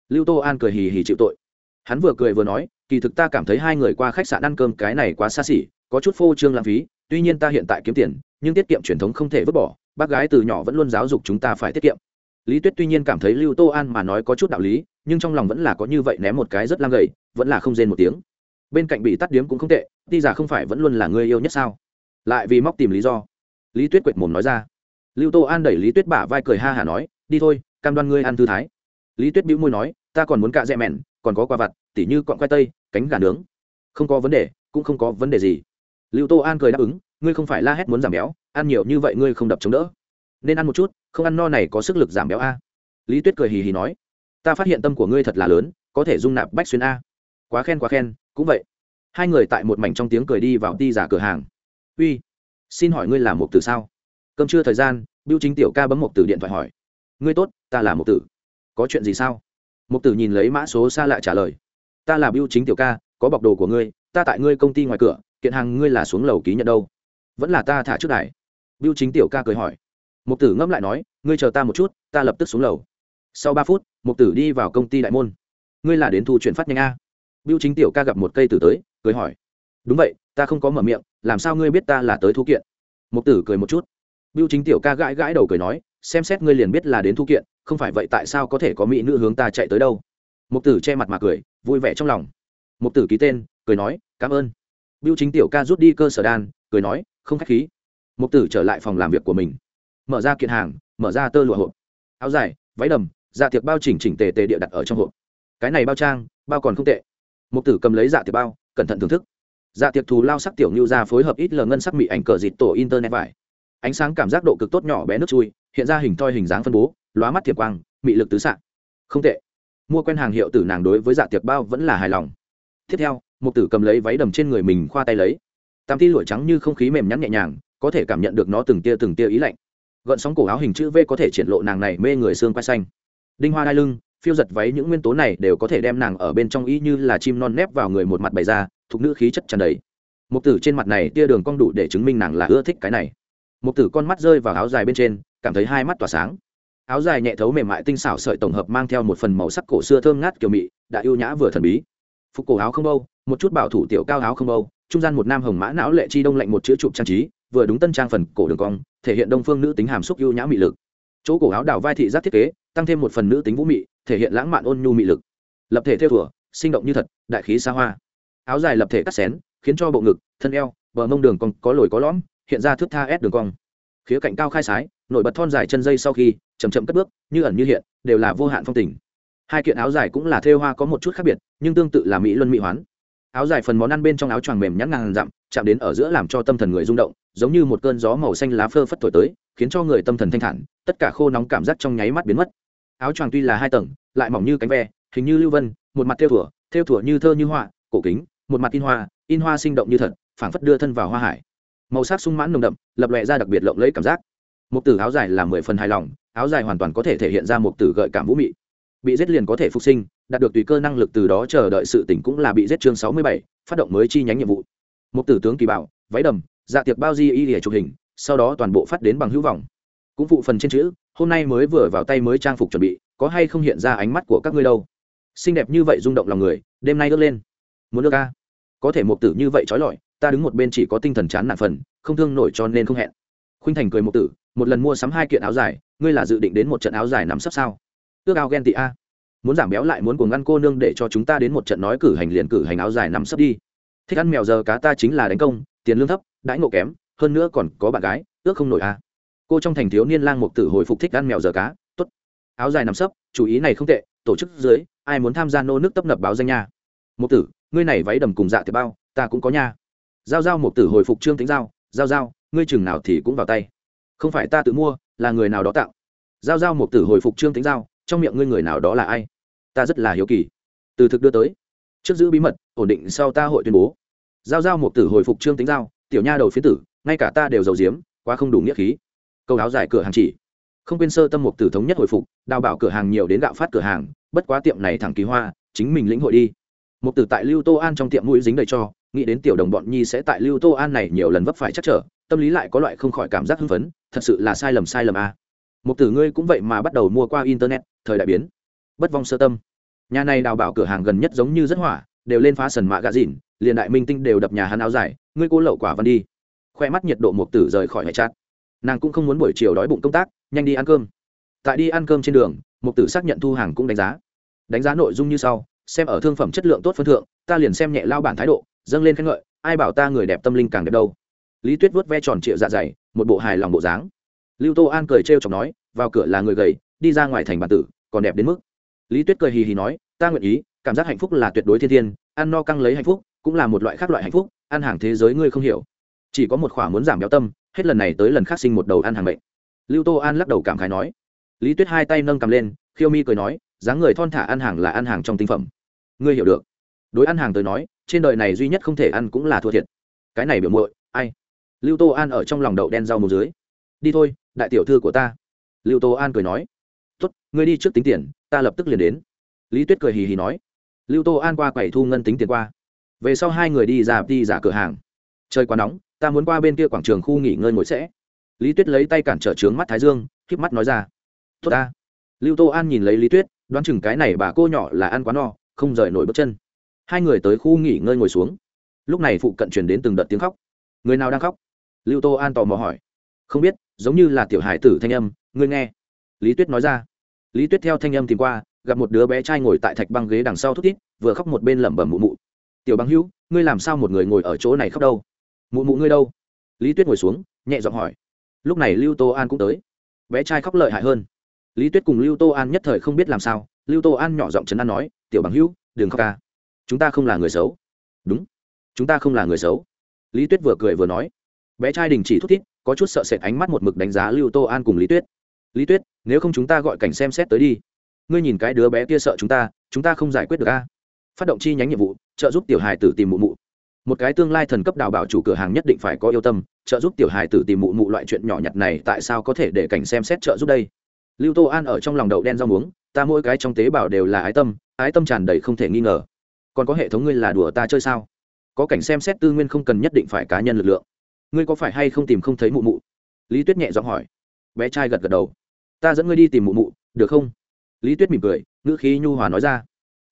Lưu tô an cười hì hì chịu tội. Hắn vừa cười vừa nói, kỳ thực ta cảm thấy hai người qua khách sạn ăn cơm cái này quá xa xỉ, có chút phô trương lãng phí, tuy nhiên ta hiện tại kiếm tiền, nhưng tiết kiệm truyền thống không thể vứt bỏ, bác gái từ nhỏ vẫn luôn giáo dục chúng ta phải tiết kiệm. Lý tuyết tuy nhiên cảm thấy lưu tô an mà nói có chút đạo lý nhưng trong lòng vẫn là có như vậy ném một cái rất lam gầy, vẫn là không rên một tiếng. Bên cạnh bị tắt điếm cũng không tệ, ti giả không phải vẫn luôn là người yêu nhất sao? Lại vì móc tìm lý do. Lý tuyết quệt mồm nói ra. Lưu tô an đẩy lý tuyết bả vai cười ha hả nói, đi thôi, cam đoan ngươi ăn thư thái. Lý tuyết bĩu môi nói, ta còn muốn cạ dẹ mẹn, còn có quả vặt, tỉ như cọn khoai tây, cánh gà nướng. Không có vấn đề, cũng không có vấn đề gì. Lưu tô an cười đáp ứng, ngươi không phải la hét muốn giảm béo, ăn nhiều như vậy ngươi không đập chống đỡ. Nên ăn một chút, không ăn no này có sức lực giảm béo a. Lý tuyết cười hì hì nói ta phát hiện tâm của ngươi thật là lớn, có thể dung nạp bách xuyên a. Quá khen quá khen, cũng vậy. Hai người tại một mảnh trong tiếng cười đi vào đi giả cửa hàng. Uy, xin hỏi ngươi là mục tử sao? Cơm trưa thời gian biêu chính tiểu ca bấm mục tử điện thoại hỏi. Ngươi tốt, ta là mục tử. Có chuyện gì sao? Mục tử nhìn lấy mã số xa lạ trả lời. Ta là biêu chính tiểu ca, có bọc đồ của ngươi, ta tại ngươi công ty ngoài cửa, kiện hàng ngươi là xuống lầu ký nhận đâu. Vẫn là ta thả trước đài. Biêu chính tiểu ca cười hỏi. Mục tử ngẫm lại nói, ngươi chờ ta một chút, ta lập tức xuống lầu. Sau ba phút mục tử đi vào công ty đại môn. Ngươi là đến thu chuyển phát nhanh a. Biêu chính tiểu ca gặp một cây tử tới, cười hỏi. Đúng vậy, ta không có mở miệng, làm sao ngươi biết ta là tới thu kiện? Mục tử cười một chút. Biêu chính tiểu ca gãi gãi đầu cười nói, xem xét ngươi liền biết là đến thu kiện, không phải vậy tại sao có thể có mỹ nữ hướng ta chạy tới đâu? Mục tử che mặt mà cười, vui vẻ trong lòng. Mục tử ký tên, cười nói, cảm ơn. Biêu chính tiểu ca rút đi cơ sở đan, cười nói, không khách khí. Mục tử trở lại phòng làm việc của mình. Mở ra kiện hàng, mở ra tơ lụa hộp. Áo dài, váy đầm dạ tiệc bao chỉnh chỉnh tề tề địa đặt ở trong hộp. Cái này bao trang, bao còn không tệ. Mục tử cầm lấy dạ tiệc bao, cẩn thận thưởng thức. Dạ tiệc thù lao sắc tiểu ngưu ra phối hợp ít lờ ngân sắc mị ảnh cờ dịt tổ internet vải. Ánh sáng cảm giác độ cực tốt nhỏ bé nước chui, hiện ra hình thoi hình dáng phân bố, lóa mắt thiệp quang, mị lực tứ xạ không tệ. Mua quen hàng hiệu tử nàng đối với dạ tiệc bao vẫn là hài lòng. Tiếp theo, mục tử cầm lấy váy đầm trên người mình khoa tay lấy. Tam ti lụa trắng như không khí mềm nhắn nhẹ nhàng, có thể cảm nhận được nó từng tia từng tia ý lạnh. Gợn sóng cổ áo hình chữ v có thể triển lộ nàng này mê người xương quay xanh đinh hoa đai lưng, phiêu giật váy những nguyên tố này đều có thể đem nàng ở bên trong y như là chim non nép vào người một mặt bày ra thục nữ khí chất tràn đầy. Mục tử trên mặt này tia đường cong đủ để chứng minh nàng là ưa thích cái này. Mục tử con mắt rơi vào áo dài bên trên, cảm thấy hai mắt tỏa sáng. Áo dài nhẹ thấu mềm mại tinh xảo sợi tổng hợp mang theo một phần màu sắc cổ xưa thơm ngát kiểu mị đã yêu nhã vừa thần bí. Phục cổ áo không bâu, một chút bảo thủ tiểu cao áo không bâu, trung gian một nam hồng mã não lệ chi đông lạnh một chữ chụp trang trí, vừa đúng tân trang phần cổ đường cong, thể hiện đông phương nữ tính hàm xúc ưu nhã mị lực. Chỗ cổ áo đào vai thị giác thiết kế tăng thêm một phần nữ tính vũ mị thể hiện lãng mạn ôn nhu mị lực. Lập thể theo thùa, sinh động như thật đại khí xa hoa. Áo dài lập thể cắt xén khiến cho bộ ngực thân eo bờ mông đường cong có lồi có lõm hiện ra thước tha ép đường cong. Khía cạnh cao khai sái nổi bật thon dài chân dây sau khi chầm chậm cất bước như ẩn như hiện đều là vô hạn phong tình. Hai kiện áo dài cũng là thêu hoa có một chút khác biệt nhưng tương tự là mỹ luân mỹ hoán. Áo dài phần món ăn bên trong áo choàng mềm nhắn ngàn dặm chạm đến ở giữa làm cho tâm thần người rung động giống như một cơn gió màu xanh lá phơ phất thổi tới khiến cho người tâm thần thanh thản tất cả khô nóng cảm giác trong nháy mắt biến mất áo choàng tuy là hai tầng, lại mỏng như cánh ve, hình như lưu vân, một mặt theo thủa theo thủa như thơ như họa, cổ kính, một mặt in hoa in hoa sinh động như thật, phảng phất đưa thân vào hoa hải. Màu sắc sung mãn nồng đậm, lập lòe ra đặc biệt lộng lẫy cảm giác. Một tử áo dài là mười phần hài lòng, áo dài hoàn toàn có thể thể hiện ra một tử gợi cảm vũ mị. Bị giết liền có thể phục sinh, đạt được tùy cơ năng lực từ đó chờ đợi sự tỉnh cũng là bị giết chương sáu mươi bảy, phát động mới chi nhánh nhiệm vụ. Một tử tướng kỳ bảo, váy đầm dạ tiệc bao di y để chụp hình, sau đó toàn bộ phát đến bằng hữu vọng. Cũng phụ phần trên chữ hôm nay mới vừa vào tay mới trang phục chuẩn bị, có hay không hiện ra ánh mắt của các ngươi đâu? Xinh đẹp như vậy rung động lòng người, đêm nay ước lên. Muốn được ca có thể một tử như vậy trói lọi, ta đứng một bên chỉ có tinh thần chán nản phần, không thương nổi cho nên không hẹn. Khuynh thành cười một tử, một lần mua sắm hai kiện áo dài, ngươi là dự định đến một trận áo dài nằm sắp sao? Ước ao ghen tị a. Muốn giảm béo lại muốn cuồng ngăn cô nương để cho chúng ta đến một trận nói cử hành liền cử hành áo dài nằm sấp đi. Thích ăn mèo giờ cá ta chính là đánh công, tiền lương thấp, đãi ngộ kém, hơn nữa còn có bạn gái, ước không nổi a cô trong thành thiếu niên lang mục tử hồi phục thích ăn mèo giờ cá t ố t áo dài nằm sấp, chủ ý này không tệ, tổ chức dưới, ai muốn tham gia nô nước tấp nập báo danh nha. Mục tử, ngươi này váy đầm cùng dạ thì bao, ta cũng có nha. Giao giao, mục tử hồi phục trương tính giao giao giao, ngươi chừng nào thì cũng vào tay. Không phải ta tự mua, là người nào đó tạo giao giao, mục tử hồi phục trương tính giao, trong miệng ngươi người nào đó là ai? Ta rất là hiếu kỳ. Từ thực đưa tới, trước giữ bí mật, ổn định sau ta hội tuyên bố. Giao giao, mục tử hồi phục trương tính giao, tiểu nha đầu phía tử, ngay cả ta đều giàu diếm quá không đủ nghĩa khí câu áo dài cửa hàng chỉ. Không quên sơ tâm mục tử thống nhất hồi phục, đào bảo cửa hàng nhiều đến gạo phát cửa hàng, bất quá tiệm này thẳng kỳ hoa, chính mình lĩnh hội đi. Mục tử tại lưu tô an trong tiệm mũi dính đầy cho, nghĩ đến tiểu đồng bọn nhi sẽ tại lưu tô an này nhiều lần vấp phải chắc trở, tâm lý lại có loại không khỏi cảm giác hưng phấn, thật sự là sai lầm sai lầm a. À. mục tử ngươi cũng vậy mà bắt đầu mua qua internet, thời đại biến. Bất vong sơ tâm. Nhà này đào bảo cửa hàng gần nhất giống như rất hỏa, đều lên phá sần mạ gà dìn liền đại minh tinh đều đập nhà hắn áo dài, ngươi cô lậu quả văn đi. Khoe mắt nhiệt độ mục tử rời khỏi hệ chát nàng cũng không muốn buổi chiều đói bụng công tác, nhanh đi ăn cơm. Tại đi ăn cơm trên đường, mục tử xác nhận thu hàng cũng đánh giá. Đánh giá nội dung như sau, xem ở thương phẩm chất lượng tốt phân thượng, ta liền xem nhẹ lao bản thái độ, dâng lên khen ngợi, ai bảo ta người đẹp tâm linh càng đẹp đâu. Lý tuyết vuốt ve tròn trịa dạ dày, một bộ hài lòng bộ dáng. Lưu tô an cười trêu chọc nói, vào cửa là người gầy, đi ra ngoài thành bản tử, còn đẹp đến mức. Lý tuyết cười hì hì nói, ta nguyện ý, cảm giác hạnh phúc là tuyệt đối thiên thiên, ăn no căng lấy hạnh phúc, cũng là một loại khác loại hạnh phúc, ăn hàng thế giới ngươi không hiểu. Chỉ có một khỏa muốn giảm béo tâm hết lần này tới lần khác sinh một đầu ăn hàng bệnh lưu tô an lắc đầu cảm khái nói. Lý tuyết hai tay nâng cầm lên, khiêu mi cười nói, dáng người thon thả ăn hàng là ăn hàng trong tinh phẩm. Ngươi hiểu được. Đối ăn hàng tới nói, trên đời này duy nhất không thể ăn cũng là thua thiệt. Cái này biểu muội, ai? Lưu tô an ở trong lòng đậu đen rau mù dưới. Đi thôi, đại tiểu thư của ta. Lưu tô an cười nói. Tốt, ngươi đi trước tính tiền, ta lập tức liền đến. Lý tuyết cười hì hì nói. Lưu tô an qua quầy thu ngân tính tiền qua. Về sau hai người đi ra đi giả cửa hàng. Trời quá nóng ta muốn qua bên kia quảng trường khu nghỉ ngơi ngồi sẽ. Lý tuyết lấy tay cản trở trướng mắt thái dương k mắt nói ra. Tốt ta. Lưu tô an nhìn lấy lý tuyết, đoán chừng cái này bà cô nhỏ là ăn quá no, không rời nổi bước chân. Hai người tới khu nghỉ ngơi ngồi xuống. Lúc này phụ cận truyền đến từng đợt tiếng khóc. Người nào đang khóc? Lưu tô an tò mò hỏi. Không biết, giống như là tiểu hải tử thanh âm, ngươi nghe. Lý tuyết nói ra. Lý tuyết theo thanh âm tìm qua, gặp một đứa bé trai ngồi tại thạch băng ghế đằng sau thút tít vừa khóc một bên lẩm bẩm mụ mụ. Tiểu băng hữu, ngươi làm sao một người ngồi ở chỗ này khóc đâu? Mụ mụ ngươi đâu? Lý tuyết ngồi xuống, nhẹ giọng hỏi. Lúc này lưu tô an cũng tới. Bé trai khóc lợi hại hơn. Lý tuyết cùng lưu tô an nhất thời không biết làm sao. Lưu tô an nhỏ giọng chấn an nói, tiểu bằng hữu, đừng khóc ca. Chúng ta không là người xấu. Đúng. Chúng ta không là người xấu. Lý tuyết vừa cười vừa nói. Bé trai đình chỉ thút thít, có chút sợ sệt ánh mắt một mực đánh giá lưu tô an cùng lý tuyết. Lý tuyết, nếu không chúng ta gọi cảnh xem xét tới đi. Ngươi nhìn cái đứa bé kia sợ chúng ta chúng ta không giải quyết được a. Phát động chi nhánh nhiệm vụ, trợ giúp tiểu hài tử tìm mụ mụ một cái tương lai thần cấp đào bảo chủ cửa hàng nhất định phải có yêu tâm, trợ giúp tiểu hài tử tìm mụ mụ loại chuyện nhỏ nhặt này tại sao có thể để cảnh xem xét trợ giúp đây? Lưu tô an ở trong lòng đậu đen rau muống, ta mỗi cái trong tế bào đều là ái tâm ái tâm tràn đầy không thể nghi ngờ. Còn có hệ thống ngươi là đùa ta chơi sao? Có cảnh xem xét tư nguyên không cần nhất định phải cá nhân lực lượng. Ngươi có phải hay không tìm không thấy mụ mụ? Lý tuyết nhẹ giọng hỏi. Bé trai gật gật đầu. Ta dẫn ngươi đi tìm mụ mụ, được không? Lý tuyết mỉm cười, ngữ khí nhu hòa nói ra.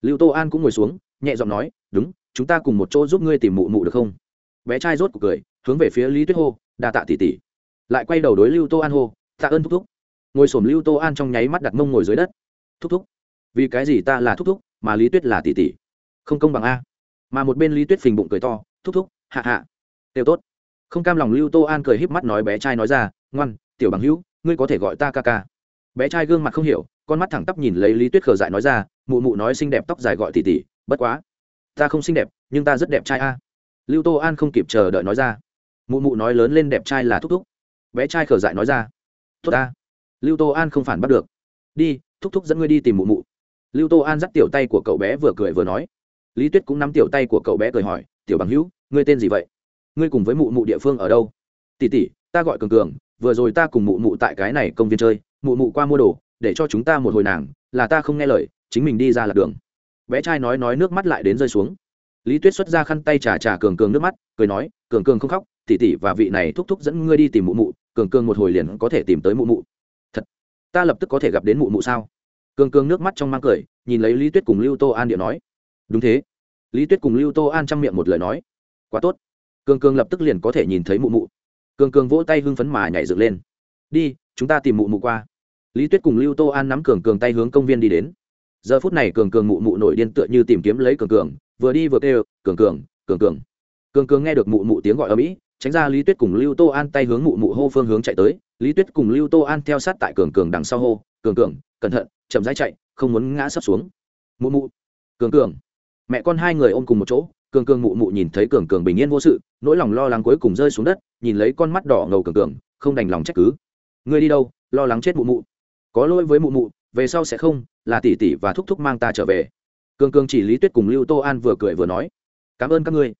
Lưu tô an cũng ngồi xuống, nhẹ giọng nói, đúng chúng ta cùng một chỗ giúp ngươi tìm mụ mụ được không? Bé trai rốt cuộc cười, hướng về phía lý tuyết hô, đa tạ tỷ tỷ. Lại quay đầu đối lưu tô an hô, tạ ơn thúc thúc. Ngồi sổm lưu tô an trong nháy mắt đặt mông ngồi dưới đất. Thúc thúc. Vì cái gì ta là thúc thúc, mà lý tuyết là tỷ tỷ? Không công bằng a. Mà một bên lý tuyết phình bụng cười to, thúc thúc, hạ hạ. Đều tốt. Không cam lòng lưu tô an cười híp mắt nói bé trai nói ra, ngoan, tiểu bằng hữu, ngươi có thể gọi ta ca ca. Bé trai gương mặt không hiểu, con mắt thẳng tắp nhìn lấy lý tuyết khờ dại nói ra, mụ mụ nói xinh đẹp tóc dài gọi tỷ tỷ, bất quá ta không xinh đẹp, nhưng ta rất đẹp trai a. Lưu tô an không kịp chờ đợi nói ra. Mụ mụ nói lớn lên đẹp trai là thúc thúc. Bé trai khở dại nói ra. Tốt ta. Lưu tô an không phản bắt được. Đi, thúc thúc dẫn ngươi đi tìm mụ mụ. Lưu tô an dắt tiểu tay của cậu bé vừa cười vừa nói. Lý tuyết cũng nắm tiểu tay của cậu bé cười hỏi, tiểu bằng hữu, ngươi tên gì vậy? Ngươi cùng với mụ mụ địa phương ở đâu? Tỉ tỉ ta gọi cường cường, vừa rồi ta cùng mụ mụ tại cái này công viên chơi, mụ mụ qua mua đồ, để cho chúng ta một hồi nàng, là ta không nghe lời, chính mình đi ra lạc đường bé trai nói nói nước mắt lại đến rơi xuống. Lý tuyết xuất ra khăn tay trà trà cường cường nước mắt, cười nói, cường cường không khóc tỉ tỉ và vị này thúc thúc dẫn ngươi đi tìm mụ mụ, cường cường một hồi liền có thể tìm tới mụ mụ. Thật, ta lập tức có thể gặp đến mụ mụ sao? Cường cường nước mắt trong mang cười, nhìn lấy lý tuyết cùng lưu tô an điện nói. Đúng thế. Lý tuyết cùng lưu tô an chăm miệng một lời nói. Quá tốt. Cường cường lập tức liền có thể nhìn thấy mụ mụ. Cường cường vỗ tay hưng phấn mà nhảy dựng lên. Đi, chúng ta tìm mụ mụ qua. Lý tuyết cùng lưu tô an nắm cường cường tay hướng công viên đi đến giờ phút này cường cường mụ mụ nổi điên tựa như tìm kiếm lấy cường cường, vừa đi vừa kêu, cường cường cường cường. Cường cường nghe được mụ mụ tiếng gọi ở mỹ, tránh ra lý tuyết cùng lưu tô an tay hướng mụ mụ hô phương hướng chạy tới. Lý tuyết cùng lưu tô an theo sát tại cường cường đằng sau hô, cường cường, cẩn thận, chậm rãi chạy, không muốn ngã sấp xuống. Mụ mụ, cường cường. Mẹ con hai người ôm cùng một chỗ, cường cường mụ mụ nhìn thấy cường cường bình yên vô sự, nỗi lòng lo lắng cuối cùng rơi xuống đất, nhìn lấy con mắt đỏ ngầu cường cường, không đành lòng trách cứ. Ngươi đi đâu, lo lắng chết mụ mụ? Có lỗi với mụ mụ, về sau sẽ không là tỷ tỷ và thúc thúc mang ta trở về. Cường cường chỉ lý tuyết cùng lưu tô an vừa cười vừa nói, cảm ơn các ngươi,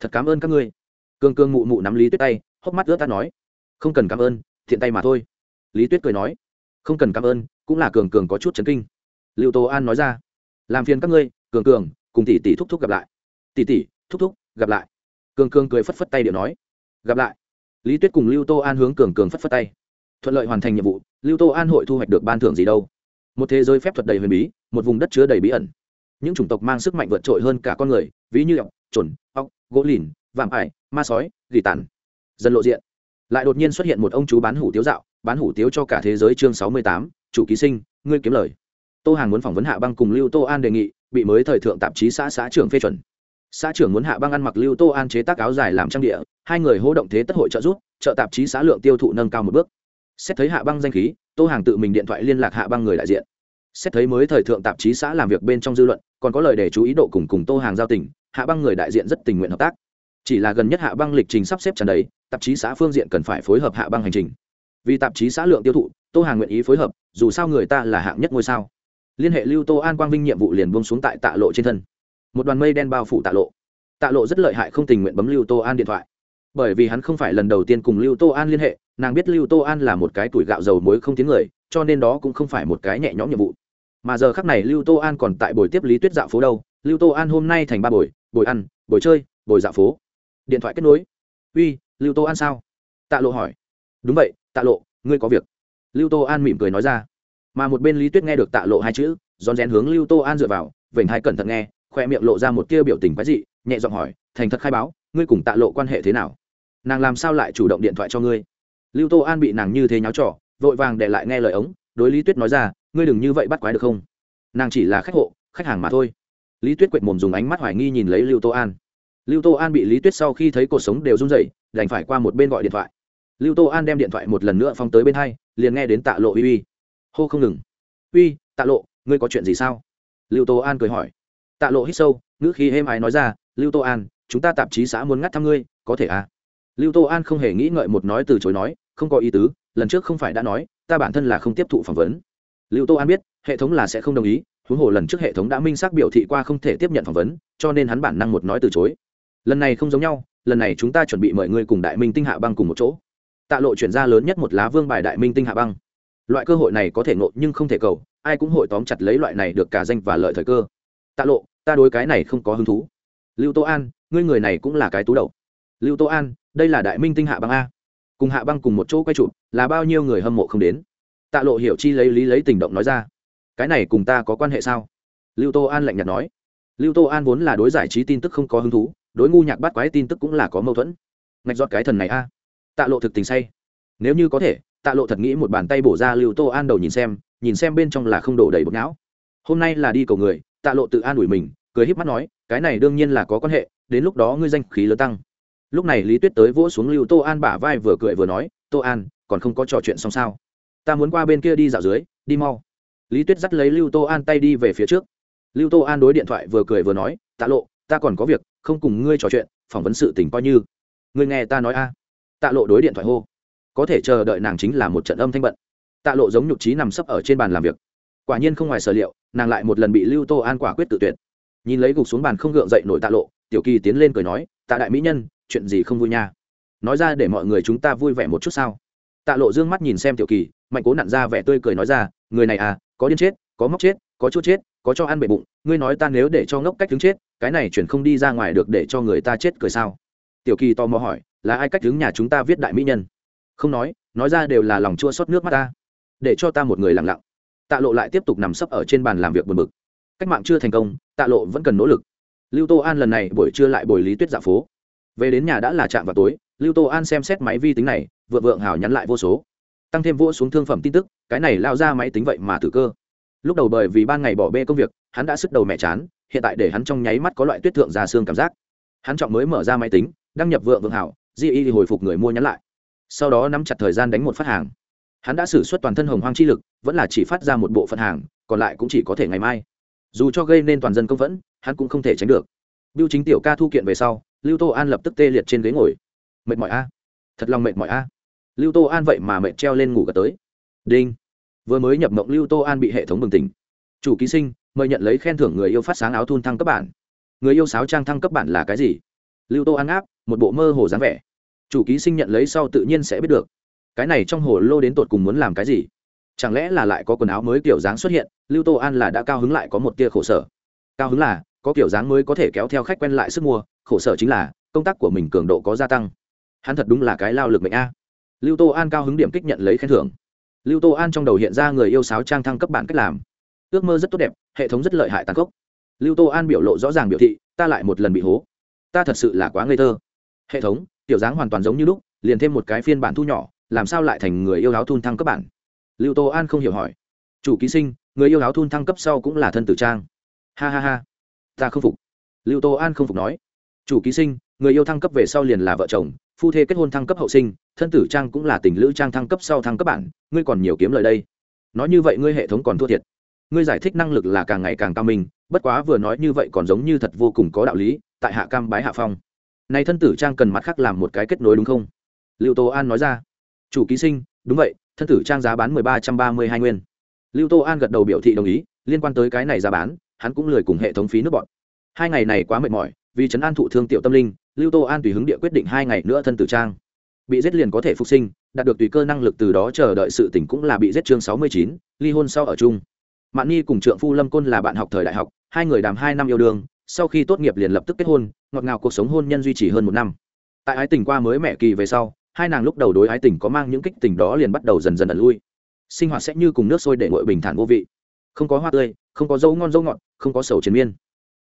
thật cảm ơn các ngươi. Cường cường mụ mụ nắm lý tuyết tay, hốc mắt ướt ta nói, không cần cảm ơn, thiện tay mà thôi. Lý tuyết cười nói, không cần cảm ơn, cũng là cường cường có chút chấn kinh. Lưu tô an nói ra, làm phiền các ngươi, cường cường, cùng tỷ tỷ thúc thúc gặp lại. Tỷ tỷ thúc thúc, gặp lại. Cường cường cười phất phất tay điệu nói, gặp lại. Lý tuyết cùng lưu tô an hướng cường cường phất phất tay. Thuận lợi hoàn thành nhiệm vụ, lưu tô an hội thu hoạch được ban thưởng gì đâu? Một thế giới phép thuật đầy huyền bí, một vùng đất chứa đầy bí ẩn. Những chủng tộc mang sức mạnh vượt trội hơn cả con người, ví như ọc trồn ọc gỗ lìn, vạm ải, ma sói, gỉ tàn. Dần lộ diện. Lại đột nhiên xuất hiện một ông chú bán hủ tiếu dạo, bán hủ tiếu cho cả thế giới chương sáu mươi tám, chủ ký sinh, ngươi kiếm lời. Tô hàng muốn phỏng vấn hạ băng cùng lưu tô an đề nghị, bị mới thời thượng tạp chí xã xã trưởng phê chuẩn. Xã trưởng muốn hạ băng ăn mặc lưu tô an chế tác áo dài làm trang địa, hai người hỗ động thế tất hội trợ giúp, trợ tạp chí xã lượng tiêu thụ nâng cao một bước xét thấy hạ băng danh khí, tô hàng tự mình điện thoại liên lạc hạ băng người đại diện. Xét thấy mới thời thượng tạp chí xã làm việc bên trong dư luận, còn có lời để chú ý độ cùng cùng tô hàng giao tình, hạ băng người đại diện rất tình nguyện hợp tác. Chỉ là gần nhất hạ băng lịch trình sắp xếp tràn đầy, tạp chí xã phương diện cần phải phối hợp hạ băng hành trình. Vì tạp chí xã lượng tiêu thụ, tô hàng nguyện ý phối hợp, dù sao người ta là hạng nhất ngôi sao. Liên hệ lưu tô an quang vinh nhiệm vụ liền buông xuống tại tạ lộ trên thân. Một đoàn mây đen bao phủ tạ lộ. Tạ lộ rất lợi hại không tình nguyện bấm lưu tô an điện thoại. Bởi vì hắn không phải lần đầu tiên cùng lưu tô an liên hệ nàng biết lưu tô an là một cái tuổi gạo dầu muối không tiếng người, cho nên đó cũng không phải một cái nhẹ nhõm nhiệm vụ. Mà giờ khắc này lưu tô an còn tại buổi tiếp lý tuyết dạo phố đâu? Lưu tô an hôm nay thành ba buổi buổi ăn, buổi chơi, buổi dạo phố. Điện thoại kết nối. Uy, lưu tô an sao? Tạ lộ hỏi. Đúng vậy, tạ lộ, ngươi có việc. Lưu tô an mỉm cười nói ra. Mà một bên lý tuyết nghe được tạ lộ hai chữ, rón rén hướng lưu tô an dựa vào, vểnh hai cẩn thận nghe, khoe miệng lộ ra một tia biểu tình quái dị, nhẹ giọng hỏi, thành thật khai báo, ngươi cùng tạ lộ quan hệ thế nào? Nàng làm sao lại chủ động điện thoại cho ngươi? Lưu tô an bị nàng như thế nháo trọ vội vàng để lại nghe lời ống, đối lý tuyết nói ra, ngươi đừng như vậy bắt quái được không? Nàng chỉ là khách hộ, khách hàng mà thôi. Lý tuyết quệt mồm dùng ánh mắt hoài nghi nhìn lấy lưu tô an. Lưu tô an bị lý tuyết sau khi thấy cuộc sống đều run rẩy, đành phải qua một bên gọi điện thoại. Lưu tô an đem điện thoại một lần nữa phóng tới bên hai, liền nghe đến tạ lộ uy uy. Hô không ngừng. Uy, tạ lộ, ngươi có chuyện gì sao? Lưu tô an cười hỏi. Tạ lộ hít sâu, ngữ khí êm ái nói ra, lưu tô an, chúng ta tạp chí xã muốn ngắt thăm ngươi, có thể à? Lưu tô an không hề nghĩ ngợi một nói từ chối nói không có ý tứ, lần trước không phải đã nói, ta bản thân là không tiếp thụ phỏng vấn. Lưu tô an biết, hệ thống là sẽ không đồng ý, huống hồ lần trước hệ thống đã minh xác biểu thị qua không thể tiếp nhận phỏng vấn, cho nên hắn bản năng một nói từ chối. Lần này không giống nhau, lần này chúng ta chuẩn bị mời ngươi cùng đại minh tinh hạ băng cùng một chỗ. Tạ lộ chuyển ra lớn nhất một lá vương bài đại minh tinh hạ băng. Loại cơ hội này có thể ngộ nhưng không thể cầu, ai cũng hội tóm chặt lấy loại này được cả danh và lợi thời cơ. Tạ lộ, ta đối cái này không có hứng thú. Lưu tô an, ngươi người này cũng là cái tú đầu. Lưu tô an, đây là đại minh tinh hạ băng a cùng hạ băng cùng một chỗ quay chụp, là bao nhiêu người hâm mộ không đến. Tạ lộ hiểu chi lấy lý lấy tình động nói ra. Cái này cùng ta có quan hệ sao? Lưu tô an lạnh nhạt nói. Lưu tô an vốn là đối giải trí tin tức không có hứng thú, đối ngu nhạc bắt quái tin tức cũng là có mâu thuẫn. Ngạch giọt cái thần này a. Tạ lộ thực tình say. Nếu như có thể, tạ lộ thật nghĩ một bàn tay bổ ra lưu tô an đầu nhìn xem nhìn xem bên trong là không đổ đầy bột não. Hôm nay là đi cầu người, tạ lộ tự an ủi mình, cười híp mắt nói, cái này đương nhiên là có quan hệ, đến lúc đó ngươi danh khí lớn tăng lúc này lý tuyết tới vỗ xuống lưu tô an bả vai vừa cười vừa nói, tô an, còn không có trò chuyện xong sao? Ta muốn qua bên kia đi dạo dưới, đi mau. Lý tuyết dắt lấy lưu tô an tay đi về phía trước. Lưu tô an đối điện thoại vừa cười vừa nói, tạ lộ, ta còn có việc, không cùng ngươi trò chuyện, phỏng vấn sự tình coi như. Ngươi nghe ta nói a. Tạ lộ đối điện thoại hô. Có thể chờ đợi nàng chính là một trận âm thanh bận. Tạ lộ giống nhục trí nằm sấp ở trên bàn làm việc. Quả nhiên không ngoài sở liệu, nàng lại một lần bị lưu tô an quả quyết tự tuyệt. Nhìn lấy gục xuống bàn không gượng dậy nổi tạ lộ, tiểu kỳ tiến lên cười nói, tạ đại mỹ nhân chuyện gì không vui nha? Nói ra để mọi người chúng ta vui vẻ một chút sao? Tạ lộ d ư ơ n g mắt nhìn xem tiểu kỳ, mạnh cố nặn ra vẻ tươi cười nói ra, người này à có điên chết, có móc chết, có chút chết, có cho ăn bệ bụng, ngươi nói ta nếu để cho ngốc cách đứng chết, cái này chuyển không đi ra ngoài được để cho người ta chết cười sao? Tiểu kỳ tò mò hỏi, là ai cách đứng nhà chúng ta viết đại mỹ nhân? Không nói nói ra đều là lòng chua xót nước mắt ta. Để cho ta một người lặng lặng. Tạ lộ lại tiếp tục nằm sấp ở trên bàn làm việc buồn bực. Cách mạng chưa thành công, tạ lộ vẫn cần nỗ lực. Lưu tô an lần này buổi trưa lại buổi lý tuyết dạ phố về đến nhà đã là chạm vào tối, lưu tô an xem xét máy vi tính này, vượng vượng hào nhắn lại vô số. Tăng thêm vỗ xuống thương phẩm tin tức, cái này lao ra máy tính vậy mà thử cơ. Lúc đầu bởi vì ban ngày bỏ bê công việc, hắn đã sức đầu mẹ chán, hiện tại để hắn trong nháy mắt có loại tuyết thượng ra xương cảm giác. Hắn chọn mới mở ra máy tính, đăng nhập vượng vượng hảo di y hồi phục người mua nhắn lại. Sau đó nắm chặt thời gian đánh một phát hàng. Hắn đã xử suất toàn thân hồng hoang chi lực, vẫn là chỉ phát ra một bộ phận hàng, còn lại cũng chỉ có thể ngày mai. Dù cho gây nên toàn dân công vẫn hắn cũng không thể tránh được. Biêu chính tiểu ca thu kiện về sau lưu tô an lập tức tê liệt trên ghế ngồi. Mệt mỏi a. Thật lòng mệt mỏi a. Lưu tô an vậy mà mệt treo lên ngủ cả tới. Đinh. Vừa mới nhập mộng lưu tô an bị hệ thống bừng tỉnh. Chủ ký sinh, mời nhận lấy khen thưởng người yêu phát sáng áo thun thăng cấp bản. Người yêu sáo trang thăng cấp bản là cái gì? Lưu tô an áp, một bộ mơ hồ dáng vẻ. Chủ ký sinh nhận lấy sau tự nhiên sẽ biết được. Cái này trong hồ lô đến tột cùng muốn làm cái gì? Chẳng lẽ là lại có quần áo mới kiểu dáng xuất hiện, lưu tô an là đã cao hứng lại có một tia khổ sở. Cao hứng là, có kiểu dáng mới có thể kéo theo khách quen lại sức mua khổ sở chính là, công tác của mình cường độ có gia tăng. Hắn thật đúng là cái lao lực mệnh a. Lưu tô an cao hứng điểm kích nhận lấy khen thưởng. Lưu tô an trong đầu hiện ra người yêu sáo trang thăng cấp bản cách làm. Ước mơ rất tốt đẹp, hệ thống rất lợi hại tàn khốc. Lưu tô an biểu lộ rõ ràng biểu thị, ta lại một lần bị hố. Ta thật sự là quá ngây thơ. Hệ thống, tiểu dáng hoàn toàn giống như lúc, liền thêm một cái phiên bản thu nhỏ, làm sao lại thành người yêu áo thun thăng cấp bản? Lưu tô an không hiểu hỏi. Chủ ký sinh, người yêu áo thun thăng cấp sau cũng là thân tử trang. Ha ha ha. Ta không phục. Lưu tô an không phục nói chủ ký sinh, người yêu thăng cấp về sau liền là vợ chồng, phu thê kết hôn thăng cấp hậu sinh, thân tử trang cũng là tình lữ trang thăng cấp sau thăng cấp bản, ngươi còn nhiều kiếm lời đây. Nói như vậy ngươi hệ thống còn thua thiệt. Ngươi giải thích năng lực là càng ngày càng cao minh, bất quá vừa nói như vậy còn giống như thật vô cùng có đạo lý, tại hạ cam bái hạ phong. Này thân tử trang cần mặt khác làm một cái kết nối đúng không? Lưu tô an nói ra. Chủ ký sinh, đúng vậy, thân tử trang giá bán mười ba trăm ba mươi hai nguyên. Lưu tô an gật đầu biểu thị đồng ý, liên quan tới cái này giá bán, hắn cũng lười cùng hệ thống phí nước bọn. Hai ngày này quá mệt mỏi vì trấn an thụ thương tiểu tâm linh, lưu tô an tùy hứng địa quyết định hai ngày nữa thân tử trang. Bị giết liền có thể phục sinh, đạt được tùy cơ năng lực từ đó chờ đợi sự tỉnh cũng là bị giết chương sáu mươi chín, ly hôn sau ở chung. Mạn nhi cùng trượng phu lâm côn là bạn học thời đại học, hai người đàm hai năm yêu đương, sau khi tốt nghiệp liền lập tức kết hôn, ngọt ngào cuộc sống hôn nhân duy trì hơn một năm. Tại ái tình qua mới mẹ kỳ về sau, hai nàng lúc đầu đối ái tình có mang những kích tình đó liền bắt đầu dần dần ẩn lui. Sinh hoạt sẽ như cùng nước sôi để nguội bình thản vô vị. Không có hoa tươi, không có dấu ngon dấu ngọt, không có sầu chiến miên.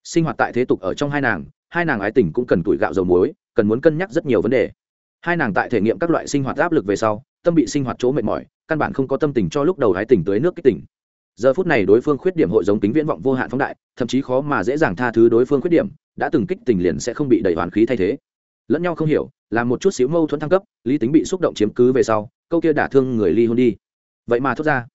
Sinh hoạt tại thế tục ở trong hai nàng hai nàng ái tình cũng cần tuổi gạo dầu muối, cần muốn cân nhắc rất nhiều vấn đề. Hai nàng tại thể nghiệm các loại sinh hoạt áp lực về sau, tâm bị sinh hoạt chỗ mệt mỏi, căn bản không có tâm tình cho lúc đầu ái tình tới nước kích tỉnh giờ phút này đối phương khuyết điểm hội giống tính viễn vọng vô hạn phóng đại, thậm chí khó mà dễ dàng tha thứ đối phương khuyết điểm, đã từng kích tình liền sẽ không bị đầy hoàn khí thay thế. Lẫn nhau không hiểu làm một chút xíu mâu thuẫn thăng cấp, lý tính bị xúc động chiếm cứ về sau, câu kia đả thương người ly hôn đi. Vậy mà thốt ra.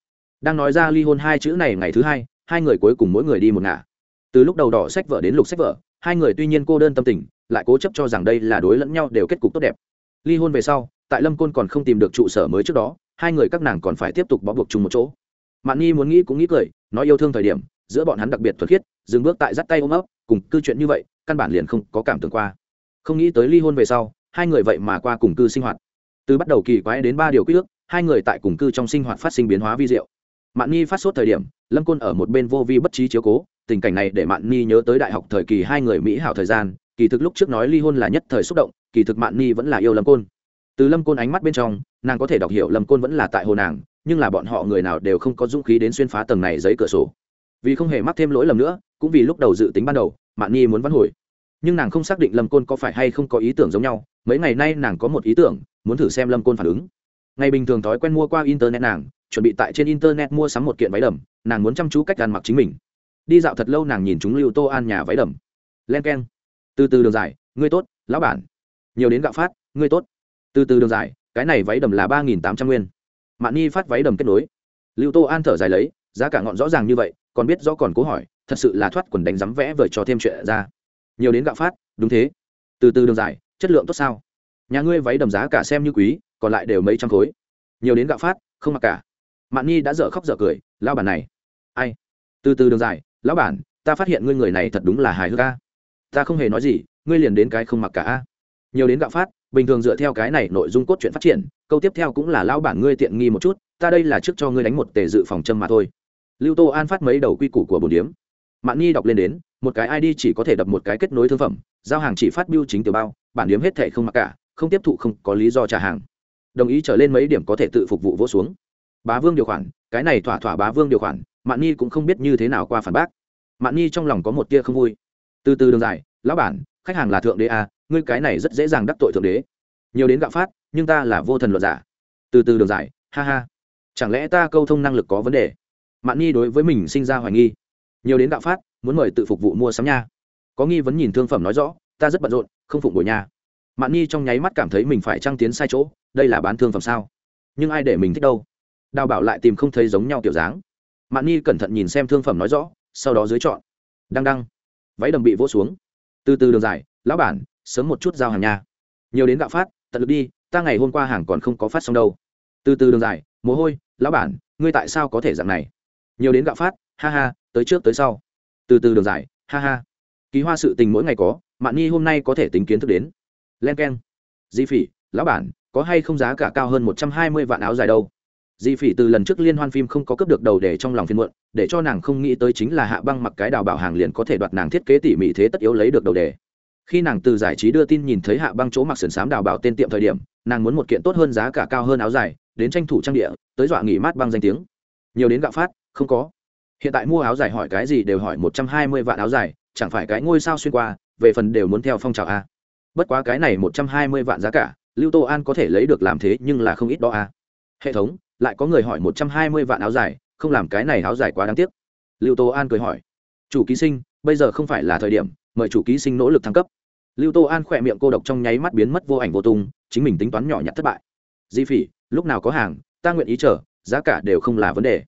Đang nói ra ly hôn hai chữ này ngày thứ hai hai người cuối cùng mỗi người đi một ngả. Từ lúc đầu đỏ sách vở đến lục sách vở hai người tuy nhiên cô đơn tâm tình, lại cố chấp cho rằng đây là đối lẫn nhau đều kết cục tốt đẹp. Ly hôn về sau, tại lâm côn còn không tìm được trụ sở mới trước đó, hai người các nàng còn phải tiếp tục bó buộc chung một chỗ. Mạn nhi muốn nghĩ cũng nghĩ cười, nói yêu thương thời điểm, giữa bọn hắn đặc biệt thuật khiết, dừng bước tại dắt tay ôm ấp, cùng cư chuyện như vậy, căn bản liền không có cảm tưởng qua. Không nghĩ tới ly hôn về sau, hai người vậy mà qua cùng cư sinh hoạt. Từ bắt đầu kỳ quái đến ba điều quy ước, hai người tại cùng cư trong sinh hoạt phát sinh biến hóa vi diệu. Mạn nhi phát sốt thời điểm, lâm côn ở một bên vô vi bất trí chiếu cố tình cảnh này để mạn nhi nhớ tới đại học thời kỳ hai người mỹ hảo thời gian, kỳ thực lúc trước nói ly hôn là nhất thời xúc động, kỳ thực mạn nhi vẫn là yêu lâm côn. Từ lâm côn ánh mắt bên trong, nàng có thể đọc hiểu lâm côn vẫn là tại hồ nàng, nhưng là bọn họ người nào đều không có dũng khí đến xuyên phá tầng này giấy cửa sổ. Vì không hề mắc thêm lỗi lầm nữa, cũng vì lúc đầu dự tính ban đầu, mạn nhi muốn vắn hồi. Nhưng nàng không xác định lâm côn có phải hay không có ý tưởng giống nhau, mấy ngày nay nàng có một ý tưởng, muốn thử xem lâm côn phản ứng. Ngày bình thường thói quen mua qua internet nàng, chuẩn bị tại trên internet mua sắm một kiện váy đầm, nàng muốn chăm chú cách ăn mặc chính mình đi dạo thật lâu nàng nhìn chúng lưu tô an nhà váy đầm. Len k e n từ từ đường dài, ngươi tốt, lão bản. Nhiều đến gạo phát, ngươi tốt. Từ từ đường dài, cái này váy đầm là ba nghìn tám trăm nguyên. Mạn nhi phát váy đầm kết nối. Lưu tô an thở dài lấy, giá cả ngọn rõ ràng như vậy, còn biết rõ còn cố hỏi, thật sự là thoát quần đánh rắm vẽ vời cho thêm chuyện ra. Nhiều đến gạo phát, đúng thế. Từ từ đường dài, chất lượng tốt sao? Nhà ngươi váy đầm giá cả xem như quý, còn lại đều mấy trăm khối. Nhiều đến gạo phát, không mặc cả. Mạn nhi đã dở khóc dở cười lao bản này. Ai? Từ từ đường dài lão bản, ta phát hiện ngươi người này thật đúng là hài hước ca ta không hề nói gì, ngươi liền đến cái không mặc cả a. Nhiều đến gạo phát, bình thường dựa theo cái này nội dung cốt truyện phát triển, câu tiếp theo cũng là lão bản ngươi tiện nghi một chút, ta đây là trước cho ngươi đánh một tề dự phòng châm mà thôi. Lưu tô an phát mấy đầu quy củ của bồn điếm. Mạn nhi đọc lên đến, một cái id chỉ có thể đập một cái kết nối thương phẩm, giao hàng chỉ phát biêu chính tiểu bao, bản điếm hết thệ không mặc cả, không tiếp thụ không có lý do trả hàng. Đồng ý trở lên mấy điểm có thể tự phục vụ vỗ xuống. Bá vương điều khoản, cái này thỏa thỏa bá vương điều khoản mạn nhi cũng không biết như thế nào qua phản bác. Mạn nhi trong lòng có một tia không vui. Từ từ đường dài lão bản khách hàng là thượng đế à, ngươi cái này rất dễ dàng đắc tội thượng đế. Nhiều đến gạo phát nhưng ta là vô thần luật giả. Từ từ đường dài ha ha. Chẳng lẽ ta câu thông năng lực có vấn đề? Mạn nhi đối với mình sinh ra hoài nghi. Nhiều đến gạo phát muốn mời tự phục vụ mua sắm nha. Có nghi vấn nhìn thương phẩm nói rõ ta rất bận rộn không phụng bồi nha mạn nhi trong nháy mắt cảm thấy mình phải trăng tiến sai chỗ đây là bán thương phẩm sao? Nhưng ai để mình thích đâu? Đào bảo lại tìm không thấy giống nhau kiểu dáng mạn nhi cẩn thận nhìn xem thương phẩm nói rõ, sau đó dưới chọn. Đăng đăng. Váy đầm bị vỗ xuống. Từ từ đường dài, lão bản, sớm một chút giao hàng nha. Nhiều đến gạo phát, tận lực đi, ta ngày hôm qua hàng còn không có phát xong đâu. Từ từ đường dài, mồ hôi, lão bản, ngươi tại sao có thể dạng này? Nhiều đến gạo phát, ha ha, tới trước tới sau. Từ từ đường dài, ha ha. Ký hoa sự tình mỗi ngày có, mạn nhi hôm nay có thể tính kiến thức đến. Len k e n di phỉ, lão bản, có hay không giá cả cao hơn một trăm hai mươi vạn áo dài đâu? Di phỉ từ lần trước liên hoan phim không có cấp được đầu để trong lòng phiên muộn, để cho nàng không nghĩ tới chính là hạ băng mặc cái đào bảo hàng liền có thể đoạt nàng thiết kế tỉ mỉ thế tất yếu lấy được đầu đề khi nàng từ giải trí đưa tin nhìn thấy hạ băng chỗ mặc sườn xám đào bảo tên tiệm thời điểm, nàng muốn một kiện tốt hơn giá cả cao hơn áo dài, đến tranh thủ trang địa, tới dọa nghỉ mát băng danh tiếng. Nhiều đến gạo phát, không có. Hiện tại mua áo dài hỏi cái gì đều hỏi một trăm hai mươi vạn áo dài, chẳng phải cái ngôi sao xuyên qua, về phần đều muốn theo phong trào a. Bất quá cái này một trăm hai mươi vạn giá cả, lưu tô an có thể lấy được làm thế nhưng là không ít đó a. Hệ thống lại có người hỏi một trăm hai mươi vạn áo dài, không làm cái này áo dài quá đáng tiếc. Lưu tô an cười hỏi, chủ ký sinh, bây giờ không phải là thời điểm, mời chủ ký sinh nỗ lực thăng cấp. Lưu tô an khỏe miệng cô độc trong nháy mắt biến mất vô ảnh vô tung, chính mình tính toán nhỏ nhặt thất bại. Di phỉ, lúc nào có hàng, ta nguyện ý chờ, giá cả đều không là vấn đề.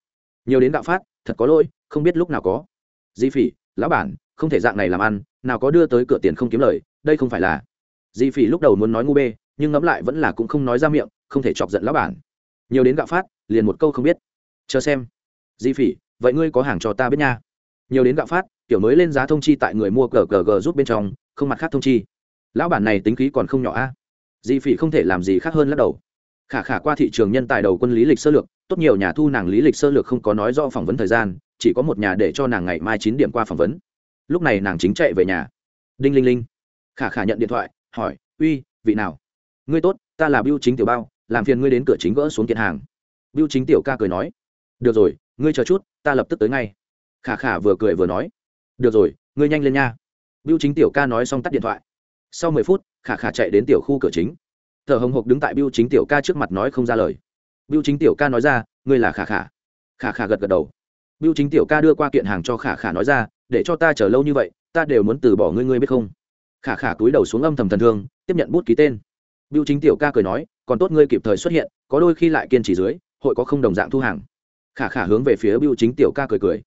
Nhiều đến đạo phát, thật có lỗi, không biết lúc nào có. Di phỉ, lão bản, không thể dạng này làm ăn, nào có đưa tới cửa tiền không kiếm lời, đây không phải là. Di phỉ lúc đầu muốn nói ngu bê, nhưng ngẫm lại vẫn là cũng không nói ra miệng, không thể chọc giận lão bản nhiều đến gạo phát, liền một câu không biết. Chờ xem. Di phỉ, vậy ngươi có hàng cho ta biết nha. Nhiều đến gạo phát, kiểu mới lên giá thông chi tại người mua cờ cờ gờ rút bên trong, không mặt khác thông chi. Lão bản này tính khí còn không nhỏ a. Di phỉ không thể làm gì khác hơn lắc đầu. Khả khả qua thị trường nhân tài đầu quân lý lịch sơ lược, tốt nhiều nhà thu nàng lý lịch sơ lược không có nói do phỏng vấn thời gian, chỉ có một nhà để cho nàng ngày mai chín điểm qua phỏng vấn. Lúc này nàng chính chạy về nhà. Đinh linh linh. Khả khả nhận điện thoại, hỏi, uy, vị nào? Ngươi tốt, ta là biêu chính tiểu bao làm phiền ngươi đến cửa chính gỡ xuống kiện hàng. Biêu chính tiểu ca cười nói, được rồi, ngươi chờ chút, ta lập tức tới ngay. Khả khả vừa cười vừa nói, được rồi, ngươi nhanh lên nha. Biêu chính tiểu ca nói xong tắt điện thoại. Sau mười phút, khả khả chạy đến tiểu khu cửa chính. Thở hồng hộc đứng tại biêu chính tiểu ca trước mặt nói không ra lời. Biêu chính tiểu ca nói ra, ngươi là khả khả. Khả khả gật gật đầu. Biêu chính tiểu ca đưa qua kiện hàng cho khả khả nói ra, để cho ta chờ lâu như vậy, ta đều muốn từ bỏ ngươi ngươi biết không? Khả khả túi đầu xuống âm thầm thần thương, tiếp nhận bút ký tên. Biêu chính tiểu ca cười nói còn tốt ngươi kịp thời xuất hiện, có đôi khi lại kiên trì dưới, hội có không đồng dạng thu hàng. Khả khả hướng về phía biêu chính tiểu ca cười cười.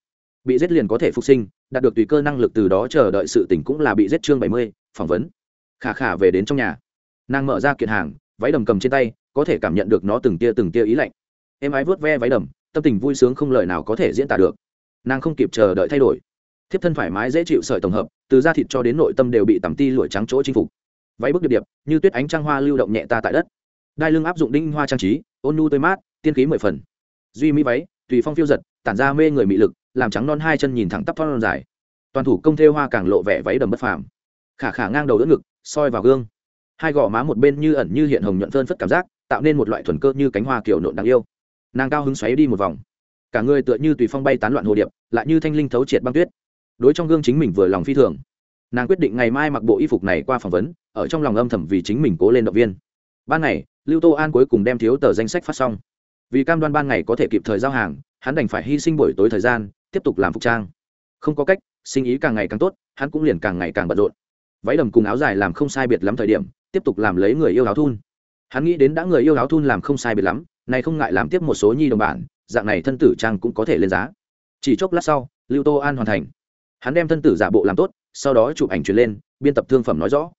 Bị giết liền có thể phục sinh, đạt được tùy cơ năng lực từ đó chờ đợi sự tỉnh cũng là bị giết chương bảy mươi, phỏng vấn. Khả khả về đến trong nhà. Nàng mở ra kiện hàng, váy đầm cầm trên tay, có thể cảm nhận được nó từng tia từng tia ý lạnh. Em ái vớt ve váy đầm, tâm tình vui sướng không lời nào có thể diễn tả được. Nàng không kịp chờ đợi thay đổi. Thiếp thân thoải mái dễ chịu sợi tổng hợp, từ da thịt cho đến nội tâm đều bị tắm ti lụi trắng chỗ chinh phục. Váy bức điệp điệp, như tuyết ánh trăng hoa lưu động nhẹ ta tại đất đai lưng áp dụng đinh hoa trang trí, ôn nu tươi mát, tiên khí mười phần. Duy mỹ váy, tùy phong phiêu giật, tản ra mê người mị lực, làm trắng non hai chân nhìn thẳng tắp thon dài. Toàn thủ công thêu hoa càng lộ vẻ váy đầm bất phàm. Khả khả ngang đầu đỡ ngực, soi vào gương. Hai gò má một bên như ẩn như hiện hồng nhuận phơn phất cảm giác, tạo nên một loại thuần cơ như cánh hoa kiểu nộn đáng yêu. Nàng cao hứng xoáy đi một vòng. Cả người tựa như tùy phong bay tán loạn hồ điệp, lại như thanh linh thấu triệt băng tuyết. Đối trong gương chính mình vừa lòng phi thường. Nàng quyết định ngày mai mặc bộ y phục này qua phỏng vấn, ở trong lòng âm thầm vì chính mình cố lên động viên ban ngày, lưu tô an cuối cùng đem thiếu tờ danh sách phát xong. Vì cam đoan ban ngày có thể kịp thời giao hàng, hắn đành phải hy sinh buổi tối thời gian, tiếp tục làm phục trang. Không có cách, sinh ý càng ngày càng tốt, hắn cũng liền càng ngày càng bận rộn. Váy đầm cùng áo dài làm không sai biệt lắm thời điểm, tiếp tục làm lấy người yêu áo thun. Hắn nghĩ đến đã người yêu áo thun làm không sai biệt lắm này không ngại làm tiếp một số nhi đồng bản dạng này thân tử trang cũng có thể lên giá. Chỉ chốc lát sau, lưu tô an hoàn thành. Hắn đem thân tử giả bộ làm tốt, sau đó chụp ảnh truyền lên, biên tập thương phẩm nói rõ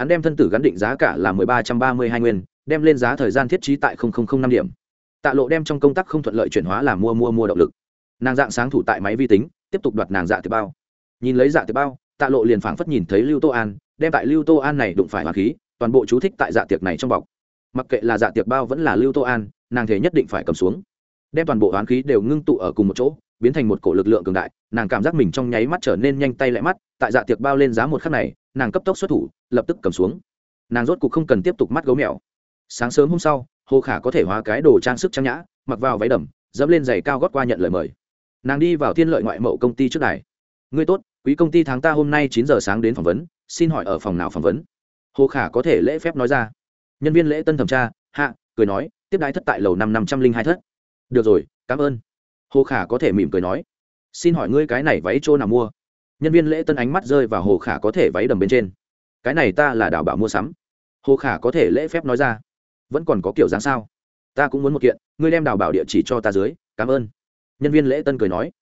hắn đem thân tử gắn định giá cả là mười ba trăm ba mươi hai nguyên, đem lên giá thời gian thiết trí tại năm điểm. Tạ lộ đem trong công tác không thuận lợi chuyển hóa là mua mua mua động lực. Nàng dạng sáng thủ tại máy vi tính, tiếp tục đoạt nàng dạ tế bao. Nhìn lấy dạ tế bao, tạ lộ liền phảng phất nhìn thấy lưu tô an, đem tại lưu tô an này đụng phải hoàng khí, toàn bộ chú thích tại dạ tiệc này trong bọc. Mặc kệ là dạ tiệc bao vẫn là lưu tô an, nàng thể nhất định phải cầm xuống. Đem toàn bộ hoán khí đều ngưng tụ ở cùng một chỗ, biến thành một cổ lực lượng cường đại, nàng cảm giác mình trong nháy mắt trở nên nhanh tay lại mắt, tại dạ tiệc bao lên giá một khắc này nàng cấp tốc xuất thủ, lập tức cầm xuống. Nàng rốt cục không cần tiếp tục mắt gấu mèo. Sáng sớm hôm sau, hồ khả có thể hóa cái đồ trang sức trang nhã, mặc vào váy đầm, dẫm lên giày cao gót qua nhận lời mời. Nàng đi vào thiên lợi ngoại mậu công ty trước đài. Ngươi tốt, quý công ty tháng ta hôm nay chín giờ sáng đến phỏng vấn, xin hỏi ở phòng nào phỏng vấn? Hồ khả có thể lễ phép nói ra. Nhân viên lễ tân thẩm tra, hạ, cười nói, tiếp đái thất tại lầu năm năm trăm linh hai thất. Được rồi, cảm ơn. Hồ khả có thể mỉm cười nói, xin hỏi ngươi cái này váy chỗ nào mua? Nhân viên lễ tân ánh mắt rơi vào hồ khả có thể váy đầm bên trên. Cái này ta là đảo bảo mua sắm. Hồ khả có thể lễ phép nói ra. Vẫn còn có kiểu dáng sao? Ta cũng muốn một kiện, ngươi đem đào bảo địa chỉ cho ta dưới, cảm ơn. Nhân viên lễ tân cười nói.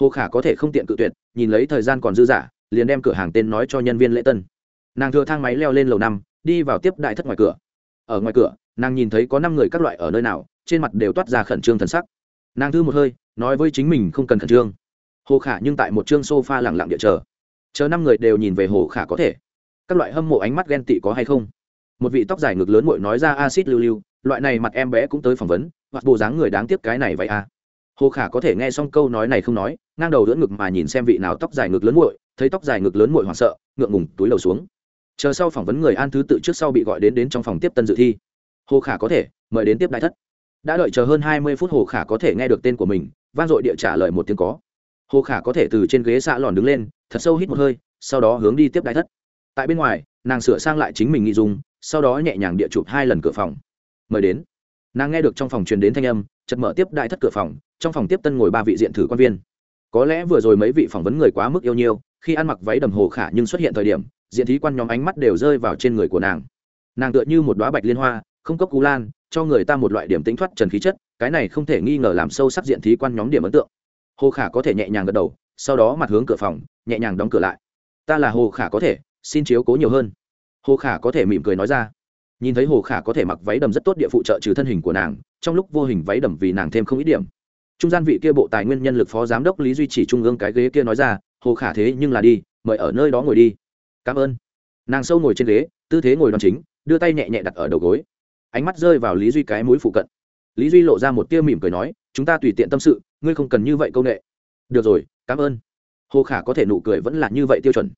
Hồ khả có thể không tiện cự tuyệt, nhìn lấy thời gian còn dư dả, liền đem cửa hàng tên nói cho nhân viên lễ tân. Nàng thừa thang máy leo lên lầu năm, đi vào tiếp đại thất ngoài cửa. Ở ngoài cửa, nàng nhìn thấy có năm người các loại ở nơi nào, trên mặt đều toát ra khẩn trương thần sắc. Nàng thư một hơi, nói với chính mình không cần khẩn trương hồ khả nhưng tại một chương sofa lẳng lặng địa chờ. Chờ năm người đều nhìn về hồ khả có thể. Các loại hâm mộ ánh mắt ghen tị có hay không? Một vị tóc dài ngực lớn mội nói ra acid lưu lưu, loại này mặt em bé cũng tới phỏng vấn, hoặc bộ dáng người đáng tiếc cái này vậy à? Hồ khả có thể nghe xong câu nói này không nói, ngang đầu đỡ ngực mà nhìn xem vị nào tóc dài ngực lớn muội, thấy tóc dài ngực lớn muội hoảng sợ, ngượng ngùng túi đầu xuống. Chờ sau phỏng vấn người an thứ tự trước sau bị gọi đến đến trong phòng tiếp tân dự thi. Hồ khả có thể, mời đến tiếp đại thất. Đã đợi chờ hơn hai mươi phút hồ khả có thể nghe được tên của mình, vang dội địa trả lời một tiếng có hồ khả có thể từ trên ghế xạ lòn đứng lên, thật sâu hít một hơi, sau đó hướng đi tiếp đại thất. Tại bên ngoài, nàng sửa sang lại chính mình nghĩ dùng, sau đó nhẹ nhàng địa chụp hai lần cửa phòng. Mời đến. Nàng nghe được trong phòng truyền đến thanh âm chật mở tiếp đại thất cửa phòng, trong phòng tiếp tân ngồi ba vị diện thử quan viên. Có lẽ vừa rồi mấy vị phỏng vấn người quá mức yêu nhiêu khi ăn mặc váy đầm hồ khả nhưng xuất hiện thời điểm, diện thí quan nhóm ánh mắt đều rơi vào trên người của nàng. Nàng tựa như một đoá bạch liên hoa, không cấp cú lan, cho người ta một loại điểm tính thoát trần khí chất, cái này không thể nghi ngờ làm sâu sắc diện thí quan nhóm điểm ấn tượng hồ khả có thể nhẹ nhàng gật đầu, sau đó mặt hướng cửa phòng, nhẹ nhàng đóng cửa lại. Ta là hồ khả có thể, xin chiếu cố nhiều hơn. Hồ khả có thể mỉm cười nói ra. Nhìn thấy hồ khả có thể mặc váy đầm rất tốt địa phụ trợ trừ thân hình của nàng, trong lúc vô hình váy đầm vì nàng thêm không ít điểm. Trung gian vị kia bộ tài nguyên nhân lực phó giám đốc lý duy chỉ trung ương cái ghế kia nói ra, hồ khả thế nhưng là đi, mời ở nơi đó ngồi đi. Cảm ơn. Nàng sâu ngồi trên ghế, tư thế ngồi đòn chính, đưa tay nhẹ nhẹ đặt ở đầu gối. Ánh mắt rơi vào lý duy cái mũi phụ cận. Lý duy lộ ra một tia mỉm cười nói, chúng ta tùy tiện tâm sự ngươi không cần như vậy công nghệ được rồi, cảm ơn. Hồ khả có thể nụ cười vẫn là như vậy tiêu chuẩn.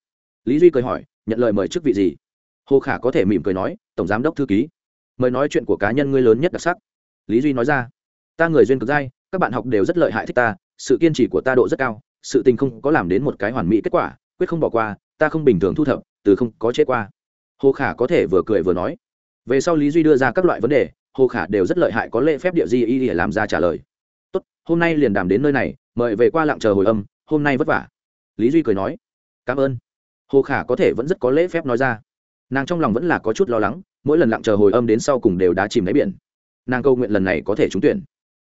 Lý duy cười hỏi, nhận lời mời chức vị gì? Hồ khả có thể mỉm cười nói, tổng giám đốc thư ký. Mời nói chuyện của cá nhân ngươi lớn nhất đặc sắc. Lý duy nói ra, ta người duyên cực dai các bạn học đều rất lợi hại thích ta, sự kiên trì của ta độ rất cao, sự tình không có làm đến một cái hoàn mỹ kết quả, quyết không bỏ qua, ta không bình thường thu thập, từ không có chế qua. Hồ khả có thể vừa cười vừa nói. Về sau lý duy đưa ra các loại vấn đề, hồ khả đều rất lợi hại có lễ phép địa di y để làm ra trả lời tốt, hôm nay liền đàm đến nơi này, mời về qua lặng chờ hồi âm, hôm nay vất vả. Lý duy cười nói, cảm ơn. Hồ khả có thể vẫn rất có lễ phép nói ra. Nàng trong lòng vẫn là có chút lo lắng, mỗi lần lặng chờ hồi âm đến sau cùng đều đã chìm đáy biển. Nàng câu nguyện lần này có thể trúng tuyển.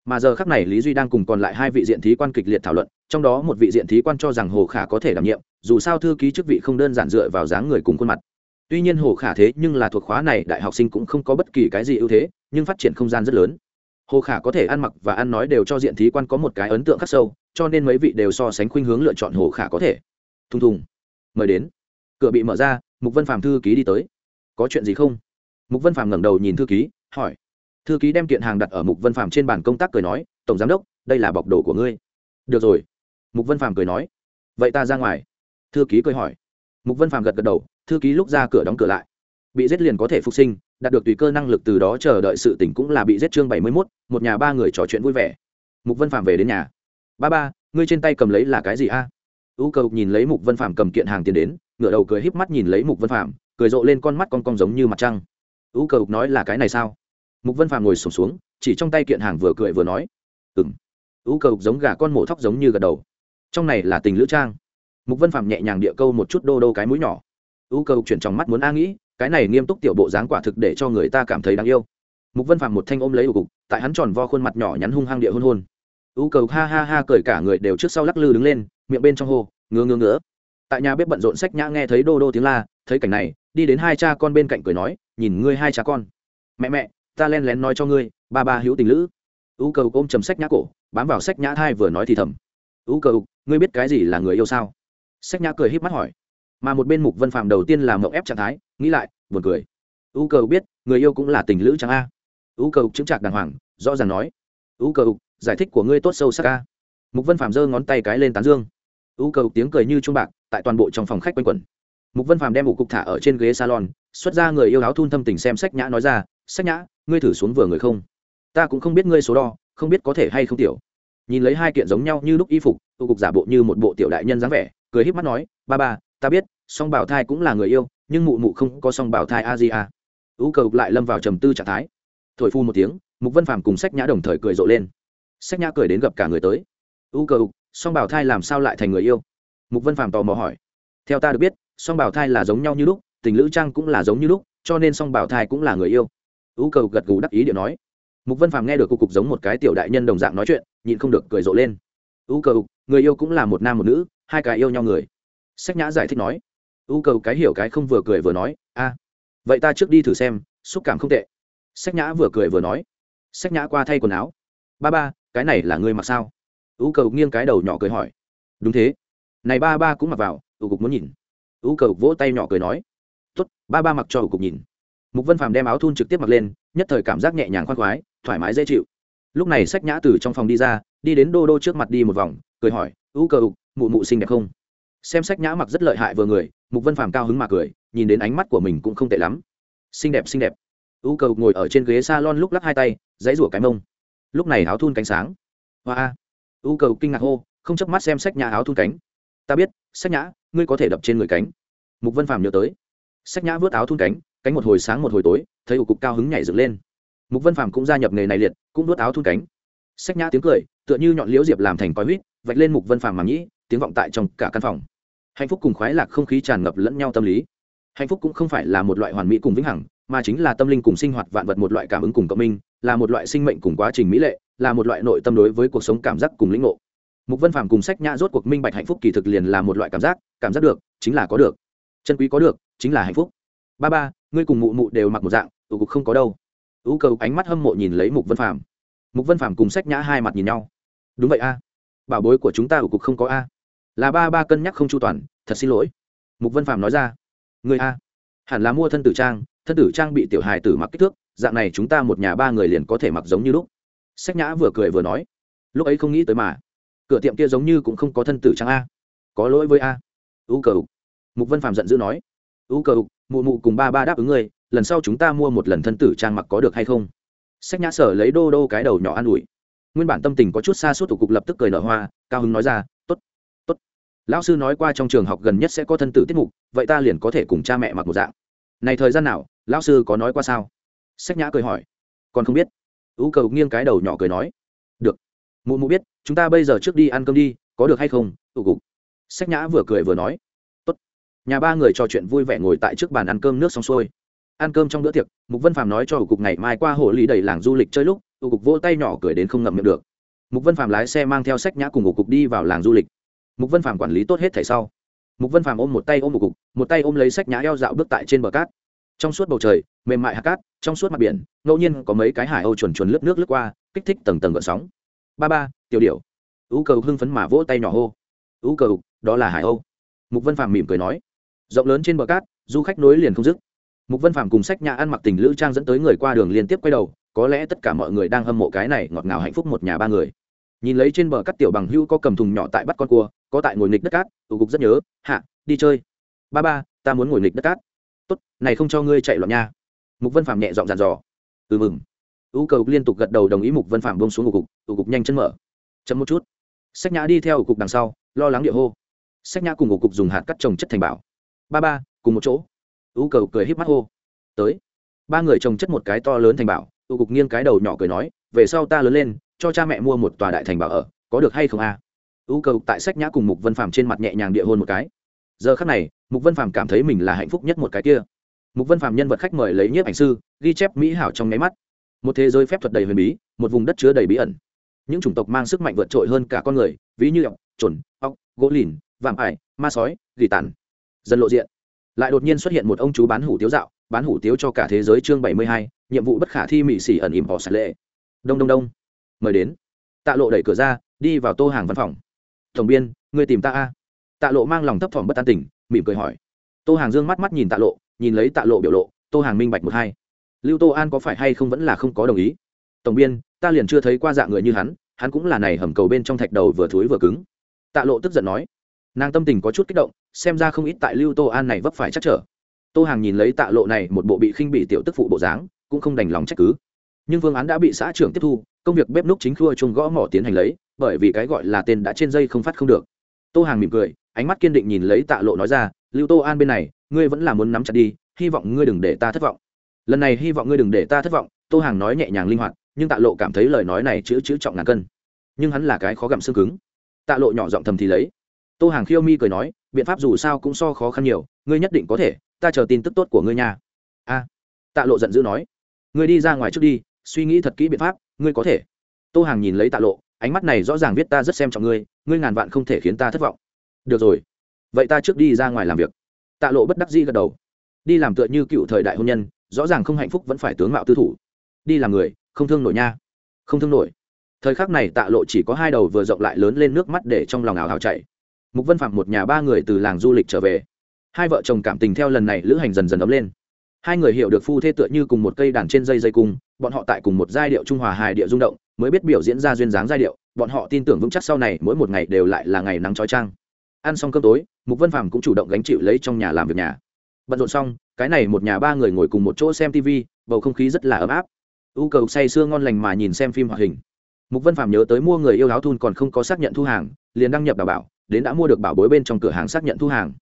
Mà giờ khắc này lý duy đang cùng còn lại hai vị diện thí quan kịch liệt thảo luận, trong đó một vị diện thí quan cho rằng hồ khả có thể đảm nhiệm, dù sao thư ký chức vị không đơn giản dựa vào dáng người cùng khuôn mặt. Tuy nhiên hồ khả thế nhưng là thuộc khóa này đại học sinh cũng không có bất kỳ cái gì ưu thế, nhưng phát triển không gian rất lớn hồ khả có thể ăn mặc và ăn nói đều cho diện thí quan có một cái ấn tượng khắc sâu, cho nên mấy vị đều so sánh khuynh hướng lựa chọn hồ khả có thể. Thùng thùng. Mời đến. Cửa bị mở ra, mục vân phàm thư ký đi tới. Có chuyện gì không? Mục vân phàm ngẩng đầu nhìn thư ký, hỏi. Thư ký đem kiện hàng đặt ở mục vân phàm trên bàn công tác cười nói, tổng giám đốc, đây là bọc đồ của ngươi. Được rồi. Mục vân phàm cười nói. Vậy ta ra ngoài. Thư ký cười hỏi. Mục vân phàm gật gật đầu, thư ký lúc ra cửa đóng cửa lại. Bị giết liền có thể phục sinh đạt được tùy cơ năng lực từ đó chờ đợi sự tỉnh cũng là bị giết chương bảy mươi 71, một nhà ba người trò chuyện vui vẻ. Mục vân phàm về đến nhà. Ba ba ngươi trên tay cầm lấy là cái gì a? U cầu nhìn lấy mục vân phàm cầm kiện hàng tiền đến ngửa đầu cười híp mắt nhìn lấy mục vân phàm cười rộ lên con mắt con cong giống như mặt trăng. U cầu nói là cái này sao? Mục vân phàm ngồi xổm xuống, xuống chỉ trong tay kiện hàng vừa cười vừa nói. Ừm. U cầu giống gà con mổ thóc giống như gật đầu. Trong này là tình lữ trang. Mục vân phàm nhẹ nhàng địa câu một chút đô đô cái mũi nhỏ. U cầu chuyển trong mắt muốn a nghĩ cái này nghiêm túc tiểu bộ dáng quả thực để cho người ta cảm thấy đáng yêu. Mục vân phàm một thanh ôm lấy ủ cục, tại hắn tròn vo khuôn mặt nhỏ nhắn hung hăng địa hôn hôn. U cầu ha ha ha cười cả người đều trước sau lắc lư đứng lên, miệng bên trong hô, ngứa ngứa ngứa. Tại nhà bếp bận rộn sách nhã nghe thấy đô đô tiếng la, thấy cảnh này, đi đến hai cha con bên cạnh cười nói, nhìn ngươi hai cha con. Mẹ mẹ, ta len lén nói cho ngươi, ba ba hữu tình lữ. U cầu ôm chầm sách nhã cổ, bám vào sách nhã thai vừa nói thì thầm u cầu, ngươi biết cái gì là người yêu sao? Sách nhã cười híp mắt hỏi. Mà một bên mục vân phạm đầu tiên là mậu ép trạng thái nghĩ lại, buồn cười. U cầu biết, người yêu cũng là tình lữ chẳng a. U cầu chứng trạc đàng hoàng, rõ ràng nói. U cầu giải thích của ngươi tốt sâu sắc a. Mục vân phạm giơ ngón tay cái lên tán dương. U cầu tiếng cười như trung bạc, tại toàn bộ trong phòng khách quanh quẩn. Mục vân phạm đem ủ cục thả ở trên ghế salon, xuất ra người yêu áo thun thâm tình xem sách nhã nói ra, sách nhã, ngươi thử xuống vừa người không? Ta cũng không biết ngươi số đo, không biết có thể hay không tiểu. Nhìn lấy hai kiện giống nhau như lúc y phục tu cục giả bộ như một bộ tiểu đại nhân dáng vẻ, cười híp mắt nói, ba ba, ta biết song bảo thai cũng là người yêu, nhưng mụ mụ không có song bảo thai a di a. U cầu lại lâm vào trầm tư trạng thái. Thổi phu một tiếng, mục vân phàm cùng sách nhã đồng thời cười rộ lên. Sách nhã cười đến gặp cả người tới. U cầu song bảo thai làm sao lại thành người yêu? Mục vân phàm tò mò hỏi. Theo ta được biết, song bảo thai là giống nhau như lúc, tình lữ trang cũng là giống như lúc, cho nên song bảo thai cũng là người yêu. U cầu gật gù đắc ý điện nói. Mục vân phàm nghe được cục cục giống một cái tiểu đại nhân đồng dạng nói chuyện, nhịn không được cười rộ lên. U cầu người yêu cũng là một nam một nữ, hai cái yêu nhau người. Sách nhã giải thích nói u cầu cái hiểu cái không vừa cười vừa nói, a, vậy ta trước đi thử xem, xúc cảm không tệ. Sách nhã vừa cười vừa nói, sách nhã qua thay quần áo. Ba ba, cái này là ngươi mặc sao? U cầu nghiêng cái đầu nhỏ cười hỏi. Đúng thế. Này ba ba cũng mặc vào, u cục muốn nhìn. U cầu vỗ tay nhỏ cười nói. Tốt, ba ba mặc cho u cục nhìn. Mục vân phàm đem áo thun trực tiếp mặc lên, nhất thời cảm giác nhẹ nhàng khoan khoái, thoải mái dễ chịu. Lúc này sách nhã từ trong phòng đi ra, đi đến đô đô trước mặt đi một vòng, cười hỏi, u cầu, mụ mụ xinh đẹp không? Xem sách nhã mặc rất lợi hại vừa người, mục vân phàm cao hứng mà cười, nhìn đến ánh mắt của mình cũng không tệ lắm. Xinh đẹp xinh đẹp. U cầu ngồi ở trên ghế s a lon lúc lắc hai tay, dãy rủa cái mông. Lúc này áo thun cánh sáng. Hoa a. U cầu kinh ngạc hô, không chớp mắt xem sách nhã áo thun cánh. Ta biết, sách nhã, ngươi có thể đập trên người cánh. Mục vân phàm nhớ tới. Sách nhã vớt áo thun cánh cánh một hồi sáng một hồi tối, thấy ủ cục cao hứng nhảy dựng lên. Mục vân phàm cũng gia nhập nghề này liệt, cũng vớt áo thun cánh. Sách nhã tiếng cười, tựa như nhọn liễu diệp làm thành coi huýt, vạch lên mục vân phàm mà nhĩ, tiếng vọng tại trong cả căn phòng hạnh phúc cùng khoái lạc không khí tràn ngập lẫn nhau tâm lý. Hạnh phúc cũng không phải là một loại hoàn mỹ cùng vĩnh hằng, mà chính là tâm linh cùng sinh hoạt vạn vật một loại cảm ứng cùng cộng minh, là một loại sinh mệnh cùng quá trình mỹ lệ, là một loại nội tâm đối với cuộc sống cảm giác cùng lĩnh ngộ. Mục vân phàm cùng sách nhã rốt cuộc minh bạch hạnh phúc kỳ thực liền là một loại cảm giác cảm giác được, chính là có được. Chân quý có được, chính là hạnh phúc. Ba ba, ngươi cùng mụ mụ đều mặc một dạng ủ cục không có đâu. Ưu cầu ánh mắt hâm mộ nhìn lấy mục vân phàm. Mục vân phàm cùng sách nhã hai mặt nhìn nhau. Đúng vậy a. Bảo bối của chúng ta ủ cục không có a là ba ba cân nhắc không chu toàn, thật xin lỗi. Mục vân Phạm nói ra. Người a, hẳn là mua thân tử trang, thân tử trang bị tiểu hài tử mặc kích thước, dạng này chúng ta một nhà ba người liền có thể mặc giống như lúc. Sách nhã vừa cười vừa nói. Lúc ấy không nghĩ tới mà, cửa tiệm kia giống như cũng không có thân tử trang a. Có lỗi với a. U cầu mục vân Phạm giận dữ nói. U cầu mụ mụ cùng ba ba đáp ứng ngươi, lần sau chúng ta mua một lần thân tử trang mặc có được hay không? Sách nhã sở lấy đô đô cái đầu nhỏ an ủi. Nguyên bản tâm tình có chút xa suốt thủ cục lập tức cười nở hoa, cao hứng nói ra lão sư nói qua trong trường học gần nhất sẽ có thân tử tiết mục, vậy ta liền có thể cùng cha mẹ mặc một dạng. Này thời gian nào, lão sư có nói qua sao? Sách nhã cười hỏi. Còn không biết. U cầu nghiêng cái đầu nhỏ cười nói. Được. Mụ mụ biết, chúng ta bây giờ trước đi ăn cơm đi, có được hay không? Tụ cục. Sách nhã vừa cười vừa nói. Tốt. Nhà ba người trò chuyện vui vẻ ngồi tại trước bàn ăn cơm nước xong xuôi. Ăn cơm trong bữa tiệc, mục vân phàm nói cho ủ cục ngày mai qua hồ lý đầy làng du lịch chơi lúc ủ cục vỗ tay nhỏ cười đến không ngậm miệng được. Mục vân phàm lái xe mang theo sách nhã cùng ủ cục đi vào làng du lịch mục vân phàm quản lý tốt hết thảy sau, mục vân phàm ôm một tay ôm một cục, một tay ôm lấy sách nhã eo dạo bước tại trên bờ cát. Trong suốt bầu trời, mềm mại hạt cát, trong suốt mặt biển, ngẫu nhiên có mấy cái hải âu chuồn chuồn lướt nước lướt qua, kích thích tầng tầng gợn sóng. Ba ba, tiểu điểu. Ú cầu hưng phấn mà vỗ tay nhỏ hô. Ú cầu đó là hải âu. Mục vân phàm mỉm cười nói. Rộng lớn trên bờ cát, du khách nối liền không dứt. Mục vân phàm cùng sách nhà ăn mặc tình lữ trang dẫn tới người qua đường liên tiếp quay đầu, có lẽ tất cả mọi người đang hâm mộ cái này ngọt ngào hạnh phúc một nhà ba người nhìn lấy trên bờ cắt tiểu bằng hưu có cầm thùng nhỏ tại bắt con cua, có tại ngồi nghịch đất cát, tụ cục rất nhớ, hạ, đi chơi. Ba ba, ta muốn ngồi nghịch đất cát. Tốt, này không cho ngươi chạy loạn nha. Mục vân phàm nhẹ dọn dàn dò. Ừ mừng. Ưu cầu liên tục gật đầu đồng ý mục vân phàm bông xuống ủ cục ủ cục nhanh chân mở. Chấm một chút. Sách nhã đi theo ủ cục đằng sau, lo lắng địa hô. Sách nhã cùng ủ cục dùng hạt cắt trồng chất thành bảo. Ba ba, cùng một chỗ. Ưu cầu cười híp mắt hô. Tới. Ba người trồng chất một cái to lớn thành bảo ưu cục nghiêng cái đầu nhỏ cười nói, về sau ta lớn lên cho cha mẹ mua một tòa đại thành bảo ở, có được hay không a? À? cầu tại sách nhã cùng mục vân phàm trên mặt nhẹ nhàng địa hôn một cái. Giờ khắc này, mục vân phàm cảm thấy mình là hạnh phúc nhất một cái kia. Mục vân phàm nhân vật khách mời lấy nhiếp ảnh sư, ghi chép mỹ hảo trong nháy mắt. Một thế giới phép thuật đầy huyền bí, một vùng đất chứa đầy bí ẩn. Những chủng tộc mang sức mạnh vượt trội hơn cả con người, ví như ọc trồn ọc gỗ lìn, vạm ải, ma sói, gỉ tàn. Dần lộ diện. Lại đột nhiên xuất hiện một ông chú bán hủ tiếu dạo, bán hủ tiếu cho cả thế giới chương bảy mươi hai, nhiệm vụ bất khả thi mỹ xỉ ẩn ỉm bỏ sạt lệ. Đông đông đông mời đến. Tạ lộ đẩy cửa ra, đi vào tô hàng văn phòng. Tổng biên, người tìm ta a. Tạ lộ mang lòng thấp thỏm bất an tỉnh, mỉm cười hỏi. Tô hàng dương mắt mắt nhìn tạ lộ, nhìn lấy tạ lộ biểu lộ, tô hàng minh bạch một hai. Lưu tô an có phải hay không vẫn là không có đồng ý? Tổng biên, ta liền chưa thấy qua dạng người như hắn hắn cũng là này hầm cầu bên trong thạch đầu vừa thối vừa cứng. Tạ lộ tức giận nói. Nàng tâm tình có chút kích động, xem ra không ít tại lưu tô an này vấp phải chắc trở. Tô hàng nhìn lấy tạ lộ này một bộ bị khinh bị tiểu tức phụ bộ dáng, cũng không đành lòng trách cứ. Nhưng phương án đã bị xã trưởng tiếp thu công việc bếp núc chính khua chung gõ mỏ tiến hành lấy, bởi vì cái gọi là tên đã trên dây không phát không được. Tô hàng mỉm cười, ánh mắt kiên định nhìn lấy tạ lộ nói ra, lưu tô an bên này, ngươi vẫn là muốn nắm chặt đi, hy vọng ngươi đừng để ta thất vọng. Lần này hy vọng ngươi đừng để ta thất vọng, tô hàng nói nhẹ nhàng linh hoạt, nhưng tạ lộ cảm thấy lời nói này chữ chữ trọng ngàn cân. Nhưng hắn là cái khó gặm xương cứng. Tạ lộ nhỏ giọng thầm thì lấy. Tô hàng khiêu mi cười nói, biện pháp dù sao cũng so khó khăn nhiều, ngươi nhất định có thể, ta chờ tin tức tốt của ngươi nha. A. Tạ lộ giận dữ nói, ngươi đi ra ngoài trước đi, suy nghĩ thật kỹ biện pháp ngươi có thể. Tô hàng nhìn lấy tạ lộ, ánh mắt này rõ ràng viết ta rất xem trọng ngươi ngươi ngàn vạn không thể khiến ta thất vọng. Được rồi. Vậy ta trước đi ra ngoài làm việc. Tạ lộ bất đắc dĩ gật đầu. Đi làm tựa như cựu thời đại hôn nhân, rõ ràng không hạnh phúc vẫn phải tướng mạo tư thủ. Đi làm người, không thương nổi nha. Không thương nổi. Thời khắc này tạ lộ chỉ có hai đầu vừa rộng lại lớn lên nước mắt để trong lòng ảo hào chạy. Mục vân phạm một nhà ba người từ làng du lịch trở về. Hai vợ chồng cảm tình theo lần này lữ hành dần dần ấm lên hai người hiểu được phu thê tựa như cùng một cây đàn trên dây dây cung, bọn họ tại cùng một giai điệu trung hòa hài điệu rung động, mới biết biểu diễn ra duyên dáng giai điệu, bọn họ tin tưởng vững chắc sau này mỗi một ngày đều lại là ngày nắng trói trang. ăn xong cơm tối, mục vân phạm cũng chủ động gánh chịu lấy trong nhà làm việc nhà. Bận rộn xong, cái này một nhà ba người ngồi cùng một chỗ xem tv bầu không khí rất là ấm áp. U cầu say sưa ngon lành mà nhìn xem phim hoạt hình. Mục vân phạm nhớ tới mua người yêu áo thun còn không có xác nhận thu hàng, liền đăng nhập đảm bảo, đến đã mua được bảo bối bên trong cửa hàng xác nhận thu hàng.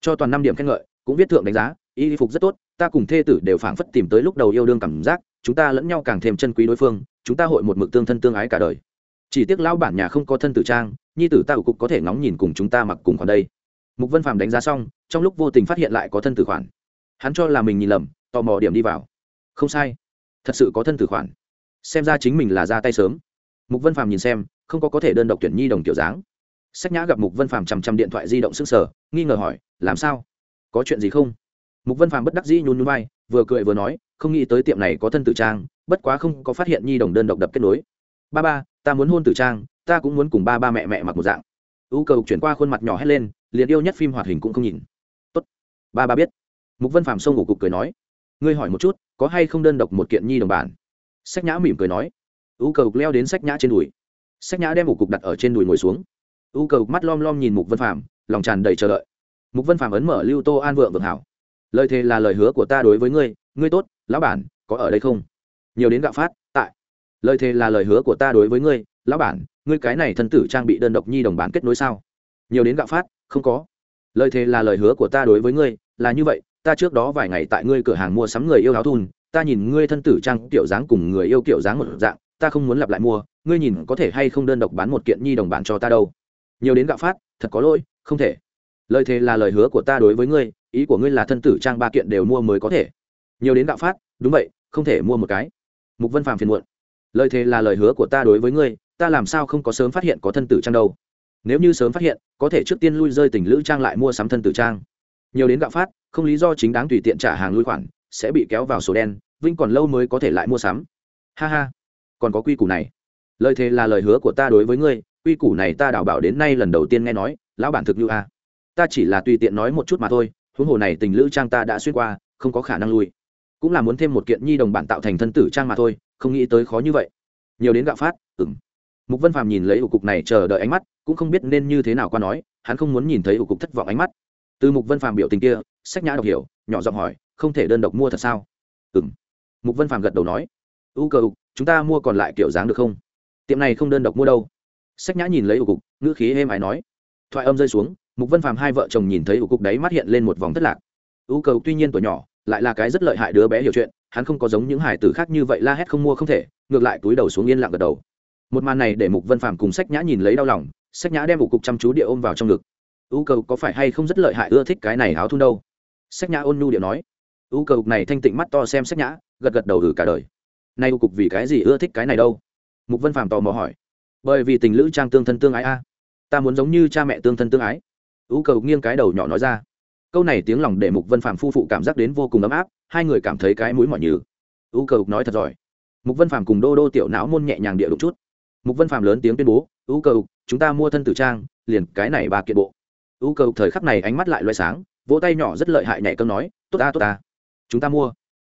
Cho toàn năm điểm khen ngợi, cũng viết thượng đánh giá y phục rất tốt, ta cùng thê tử đều phảng phất tìm tới lúc đầu yêu đương cảm giác, chúng ta lẫn nhau càng thêm chân quý đối phương, chúng ta hội một mực tương thân tương ái cả đời. Chỉ tiếc lão bản nhà không có thân tử trang, nhi tử ta cục có thể ngóng nhìn cùng chúng ta mặc cùng khoản đây. Mục vân phàm đánh giá xong, trong lúc vô tình phát hiện lại có thân tử khoản. Hắn cho là mình nhìn lầm, tò mò điểm đi vào. Không sai, thật sự có thân tử khoản. Xem ra chính mình là ra tay sớm. Mục vân phàm nhìn xem, không có có thể đơn độc tuyển nhi đồng kiểu dáng. Sách nhã gặp mục vân phàm chằm chằm điện thoại di động sức sở nghi ngờ hỏi, làm sao? Có chuyện gì không? Mục vân phàm bất đắc dĩ nhún nhún vai, vừa cười vừa nói, không nghĩ tới tiệm này có thân tử trang, bất quá không có phát hiện nhi đồng đơn độc đập kết nối. Ba ba, ta muốn hôn tử trang, ta cũng muốn cùng ba ba mẹ mẹ mặc một dạng. U cầu chuyển qua khuôn mặt nhỏ hét lên, liền yêu nhất phim hoạt hình cũng không nhìn. Tốt. Ba ba biết. Mục vân phàm xông ngủ cục cười nói, ngươi hỏi một chút, có hay không đơn độc một kiện nhi đồng bản? Sách nhã mỉm cười nói u cầu leo đến sách nhã trên đùi. Sách nhã đem một cục đặt ở trên đùi ngồi xuống. U cầu mắt lom lom nhìn mục vân phàm, lòng tràn đầy chờ đợi. Mục vân phàm ấn mở lưu tô an vượng vượng hảo lời thề là lời hứa của ta đối với ngươi ngươi tốt, lão bản, có ở đây không? Nhiều đến gạo phát, tại. Lời thề là lời hứa của ta đối với ngươi, lão bản, ngươi cái này thân tử trang bị đơn độc nhi đồng bán kết nối sao? Nhiều đến gạo phát, không có. Lời thề là lời hứa của ta đối với ngươi, là như vậy, ta trước đó vài ngày tại ngươi cửa hàng mua sắm người yêu áo thun, ta nhìn ngươi thân tử trang kiểu dáng cùng người yêu kiểu dáng một dạng, ta không muốn lặp lại mua, ngươi nhìn có thể hay không đơn độc bán một kiện nhi đồng bán cho ta đâu? Nhiều đến gạo phát, thật có lỗi, không thể lời thề là lời hứa của ta đối với ngươi, ý của ngươi là thân tử trang ba kiện đều mua mới có thể. Nhiều đến đạo phát, đúng vậy, không thể mua một cái. Mục vân phàm phiền muộn. Lời thề là lời hứa của ta đối với ngươi, ta làm sao không có sớm phát hiện có thân tử trang đâu? Nếu như sớm phát hiện, có thể trước tiên lui rơi tình lữ trang lại mua sắm thân tử trang. Nhiều đến gạo phát, không lý do chính đáng tùy tiện trả hàng lui khoản, sẽ bị kéo vào sổ đen, vinh còn lâu mới có thể lại mua sắm. Ha ha. Còn có quy củ này. Lời thề là lời hứa của ta đối với ngươi, quy củ này ta đào bảo đến nay lần đầu tiên nghe nói, lão bản thực như a ta chỉ là tùy tiện nói một chút mà thôi, huống hồ này tình lữ trang ta đã xuyên qua, không có khả năng lui. Cũng là muốn thêm một kiện nhi đồng bản tạo thành thân tử trang mà thôi, không nghĩ tới khó như vậy. Nhiều đến gạo phát ừng mục vân phàm nhìn lấy ủ cục này chờ đợi ánh mắt, cũng không biết nên như thế nào qua nói, hắn không muốn nhìn thấy ủ cục thất vọng ánh mắt. Từ mục vân phàm biểu tình kia, sách nhã đọc hiểu, nhỏ giọng hỏi, không thể đơn độc mua thật sao? Ừng mục vân phàm gật đầu nói, u cờ ục, chúng ta mua còn lại kiểu dáng được không? Tiệm này không đơn độc mua đâu. Sách nhã nhìn lấy ủ cục, ngữ khí êm ái nói, thoại âm rơi xuống mục vân phàm hai vợ chồng nhìn thấy ủ cục đấy mắt hiện lên một vòng thất lạc ưu cầu tuy nhiên tuổi nhỏ lại là cái rất lợi hại đứa bé hiểu chuyện hắn không có giống những hải tử khác như vậy la hét không mua không thể ngược lại túi đầu xuống yên lặng gật đầu một màn này để mục vân phàm cùng sách nhã nhìn lấy đau lòng sách nhã đem ủ cục chăm chú địa ôm vào trong ngực ưu cầu có phải hay không rất lợi hại ưa thích cái này áo thun đâu sách nhã ôn nhu điệu nói ưu cầu này thanh tịnh mắt to xem sách nhã gật gật đầu ừ cả đời nay ưu cục vì cái gì ưa thích cái này đâu mục vân phàm tò mò hỏi bởi vì tình lữ trang tương thân tương ái a ta muốn giống như cha mẹ tương thân tương ái u cầu nghiêng cái đầu nhỏ nói ra. Câu này tiếng lòng để mục vân Phạm phu phụ cảm giác đến vô cùng ấm áp, hai người cảm thấy cái mũi mỏi nhừ. U cầu nói thật giỏi. Mục vân Phạm cùng đô đô tiểu não môn nhẹ nhàng địa đụng chút. Mục vân Phạm lớn tiếng tuyên bố u cầu, chúng ta mua thân tử trang, liền cái này ba kiện bộ. U cầu thời khắc này ánh mắt lại loay sáng, vỗ tay nhỏ rất lợi hại nhảy cơm nói, tốt ta tốt ta. Chúng ta mua.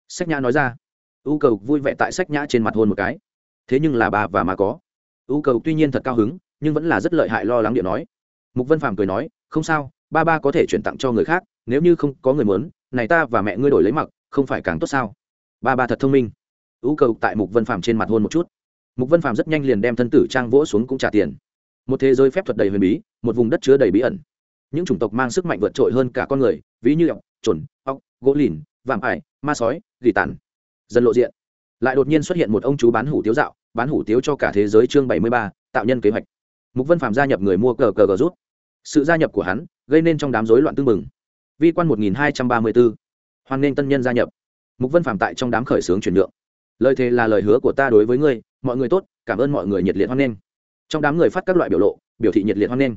Sách nhã nói ra. U cầu vui vẻ tại sách nhã trên mặt hôn một cái. Thế nhưng là bà và mà có. U cầu tuy nhiên thật cao hứng, nhưng vẫn là rất lợi hại lo lắng điện nói. Mục vân phàm cười nói không sao, ba ba có thể chuyển tặng cho người khác, nếu như không có người muốn, này ta và mẹ ngươi đổi lấy mặc, không phải càng tốt sao? Ba ba thật thông minh. U cầu tại mục vân phàm trên mặt hôn một chút. Mục vân phàm rất nhanh liền đem thân tử trang vỗ xuống cũng trả tiền. Một thế giới phép thuật đầy huyền bí, một vùng đất chứa đầy bí ẩn. Những chủng tộc mang sức mạnh vượt trội hơn cả con người, ví như ọc trồn ọc gỗ lìn, vạm ải, ma sói, gỉ tàn. Dần lộ diện. Lại đột nhiên xuất hiện một ông chú bán hủ tiếu dạo, bán hủ tiếu cho cả thế giới chương bảy mươi ba, tạo nhân kế hoạch. Mục vân phàm gia nhập người mua cờ cờ cờ rút sự gia nhập của hắn gây nên trong đám rối loạn tương mừng vi quan một nghìn hai trăm ba mươi bốn hoan nghênh tân nhân gia nhập. Mục vân Phạm tại trong đám khởi xướng chuyển nhượng. Lời thề là lời hứa của ta đối với ngươi, mọi người tốt, cảm ơn mọi người nhiệt liệt hoan nghênh. Trong đám người phát các loại biểu lộ, biểu thị nhiệt liệt hoan nghênh.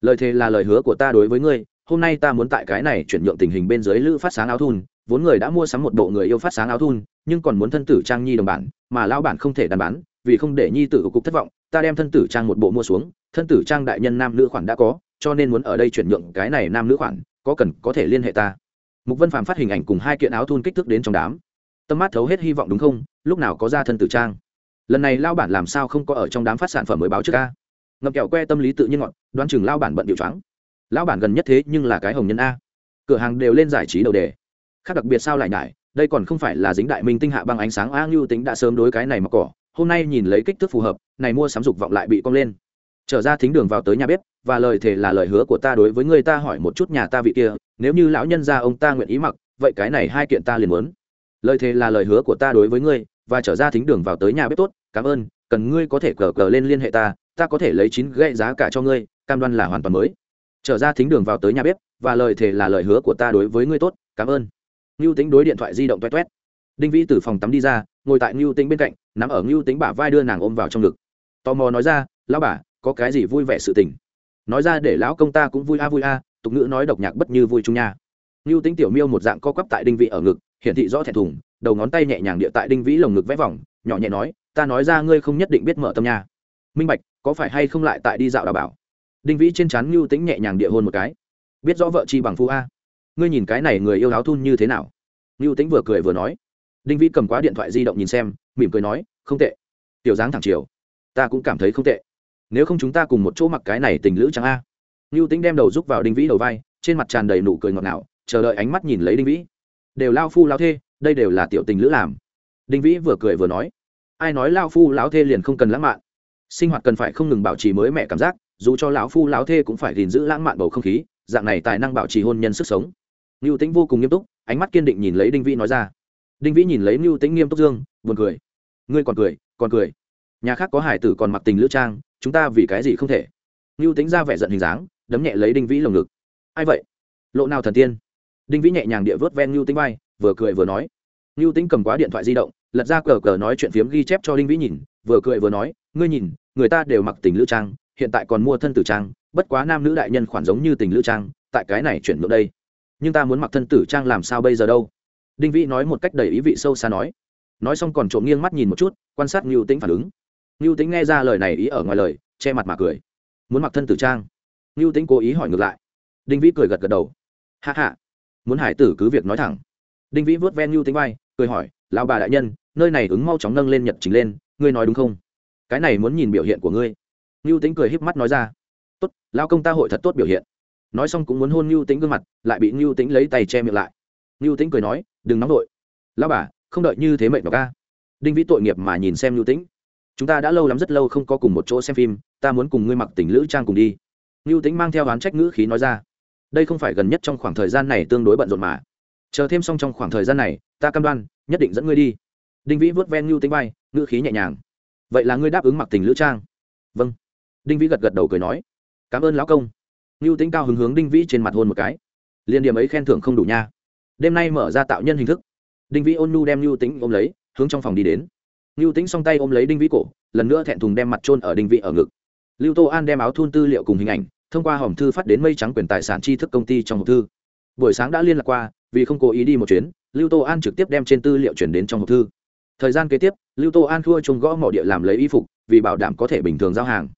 Lời thề là lời hứa của ta đối với ngươi, hôm nay ta muốn tại cái này chuyển nhượng tình hình bên dưới lữ phát sáng áo thun, vốn người đã mua sắm một bộ người yêu phát sáng áo thun, nhưng còn muốn thân tử trang nhi đồng bản, mà lao bản không thể đàn bán, vì không để nhi tử cục thất vọng, ta đem thân tử trang một bộ mua xuống, thân tử trang đại nhân nam nữ khoản đã có cho nên muốn ở đây chuyển nhượng cái này nam nữ khoản, có cần có thể liên hệ ta? Mục vân phàm phát hình ảnh cùng hai kiện áo thun kích thước đến trong đám. Tâm mắt thấu hết hy vọng đúng không? Lúc nào có ra thân tử trang? Lần này lao bản làm sao không có ở trong đám phát sản phẩm mới báo trước ca? Ngập kẹo que tâm lý tự nhiên ngọn, đoán chừng lao bản bận điệu trắng lão bản gần nhất thế nhưng là cái hồng nhân a. Cửa hàng đều lên giải trí đầu đề. Khác đặc biệt sao lại nhải, đây còn không phải là dính đại minh tinh hạ băng ánh sáng a ngưu tính đã sớm đối cái này mà cỏ. Hôm nay nhìn lấy kích thước phù hợp, này mua sắm dục vọng lại bị cong lên trở ra thính đường vào tới nhà bếp, và lời thề là lời hứa của ta đối với người ta hỏi một chút nhà ta vị kia, nếu như lão nhân gia ông ta nguyện ý mặc, vậy cái này hai kiện ta liền muốn. Lời thề là lời hứa của ta đối với ngươi, và trở ra thính đường vào tới nhà bếp tốt, cảm ơn, cần ngươi có thể cờ cờ lên liên hệ ta ta có thể lấy chín gậy giá cả cho ngươi, cam đoan là hoàn toàn mới. Trở ra thính đường vào tới nhà bếp, và lời thề là lời hứa của ta đối với ngươi tốt, cảm ơn. Ngưu tính đối điện thoại di động toét toét đinh vĩ từ phòng tắm đi ra, ngồi tại ngưu tính bên cạnh, nắm ở ngưu tính bả vai đưa nàng ôm vào trong ngực. Tò mò nói ra, lão bà có cái gì vui vẻ sự tình. Nói ra để lão công ta cũng vui a vui a, tục ngữ nói độc nhạc bất như vui chung nha. Ngưu tính tiểu miêu một dạng co quắp tại đinh vị ở ngực, hiển thị rõ thẹn thùng, đầu ngón tay nhẹ nhàng địa tại đinh vĩ lồng ngực vẽ vòng, nhỏ nhẹ nói, ta nói ra ngươi không nhất định biết mở tâm nha. Minh bạch, có phải hay không lại tại đi dạo đào bảo? Đinh vĩ trên trán ngưu tính nhẹ nhàng địa hôn một cái. Biết rõ vợ chi bằng phu a. Ngươi nhìn cái này người yêu áo thun như thế nào? Ngưu tính vừa cười vừa nói. Đinh vĩ cầm quá điện thoại di động nhìn xem, mỉm cười nói, không tệ. Tiểu dáng thẳng chiều. Ta cũng cảm thấy không tệ nếu không chúng ta cùng một chỗ mặc cái này tình lữ chẳng a. Ngưu tính đem đầu rúc vào đinh vĩ đầu vai, trên mặt tràn đầy nụ cười ngọt ngào, chờ đợi ánh mắt nhìn lấy đinh vĩ. Đều lao phu lao thê, đây đều là tiểu tình lữ làm. Đinh vĩ vừa cười vừa nói. Ai nói lao phu lao thê liền không cần lãng mạn? Sinh hoạt cần phải không ngừng bảo trì mới mẹ cảm giác, dù cho lão phu lão thê cũng phải gìn giữ lãng mạn bầu không khí, dạng này tài năng bảo trì hôn nhân sức sống. Ngưu tĩnh vô cùng nghiêm túc, ánh mắt kiên định nhìn lấy đinh vĩ nói ra. Đinh vĩ nhìn lấy ngưu tĩnh nghiêm túc dương, buồn cười. Ngươi còn cười còn cười nhà khác có hải tử còn mặc tình lữ trang, chúng ta vì cái gì không thể? Ngưu tĩnh ra vẻ giận hình dáng, đấm nhẹ lấy đinh vĩ lồng ngực. Ai vậy? Lộ nào thần tiên? Đinh vĩ nhẹ nhàng địa vớt ven ngưu tính vai, vừa cười vừa nói. Ngưu tính cầm quá điện thoại di động, lật ra cờ cờ nói chuyện phiếm ghi chép cho đinh vĩ nhìn, vừa cười vừa nói, ngươi nhìn, người ta đều mặc tình lữ trang, hiện tại còn mua thân tử trang, bất quá nam nữ đại nhân khoản giống như tình lữ trang, tại cái này chuyển ngược đây. Nhưng ta muốn mặc thân tử trang làm sao bây giờ đâu? Đinh vĩ nói một cách đầy ý vị sâu xa nói. Nói xong còn trộm nghiêng mắt nhìn một chút, quan sát ngưu tính phản ứng ngưu tính nghe ra lời này ý ở ngoài lời, che mặt mà cười. Muốn mặc thân tử trang. Ngưu tính cố ý hỏi ngược lại. Đinh vĩ cười gật gật đầu. Hạ hạ muốn hải tử cứ việc nói thẳng. Đinh vĩ vớt ven ngưu tính vai, cười hỏi, lão bà đại nhân, nơi này ứng mau chóng nâng lên nhật trình lên, ngươi nói đúng không? Cái này muốn nhìn biểu hiện của ngươi. Ngưu tính cười híp mắt nói ra. Tốt lao công ta hội thật tốt biểu hiện. Nói xong cũng muốn hôn ngưu tính gương mặt, lại bị ngưu tính lấy tay che miệng lại. Ngưu tính cười nói, đừng nóng vội. Lao bà, không đợi như thế mệnh vào ca đinh vĩ tội nghiệp mà nhìn xem ngưu tính chúng ta đã lâu lắm rất lâu không có cùng một chỗ xem phim, ta muốn cùng ngươi mặc tình lữ trang cùng đi. Ngưu tính mang theo oán trách ngữ khí nói ra. Đây không phải gần nhất trong khoảng thời gian này tương đối bận rộn mà. Chờ thêm xong trong khoảng thời gian này, ta cam đoan, nhất định dẫn ngươi đi. Đinh vĩ vớt ven ngưu tính bay ngữ khí nhẹ nhàng. Vậy là ngươi đáp ứng mặc tình lữ trang? Vâng. Đinh vĩ gật gật đầu cười nói. Cảm ơn lão công. Ngưu tính cao hứng hướng đinh vĩ trên mặt hôn một cái. Liên điểm ấy khen thưởng không đủ nha. Đêm nay mở ra tạo nhân hình thức. Đinh vĩ ôn nu đem ngưu tính ôm lấy, hướng trong phòng đi đến. Lưu Tĩnh song tay ôm lấy đinh vĩ cổ, lần nữa thẹn thùng đem mặt chôn ở đinh vĩ ở ngực. Lưu tô an đem áo thun tư liệu cùng hình ảnh, thông qua hòm thư phát đến mây trắng quyền tài sản tri thức công ty trong hộp thư. Buổi sáng đã liên lạc qua, vì không cố ý đi một chuyến, lưu tô an trực tiếp đem trên tư liệu chuyển đến trong hộp thư. Thời gian kế tiếp, lưu tô an thua chung gõ mỏ địa làm lấy y phục, vì bảo đảm có thể bình thường giao hàng.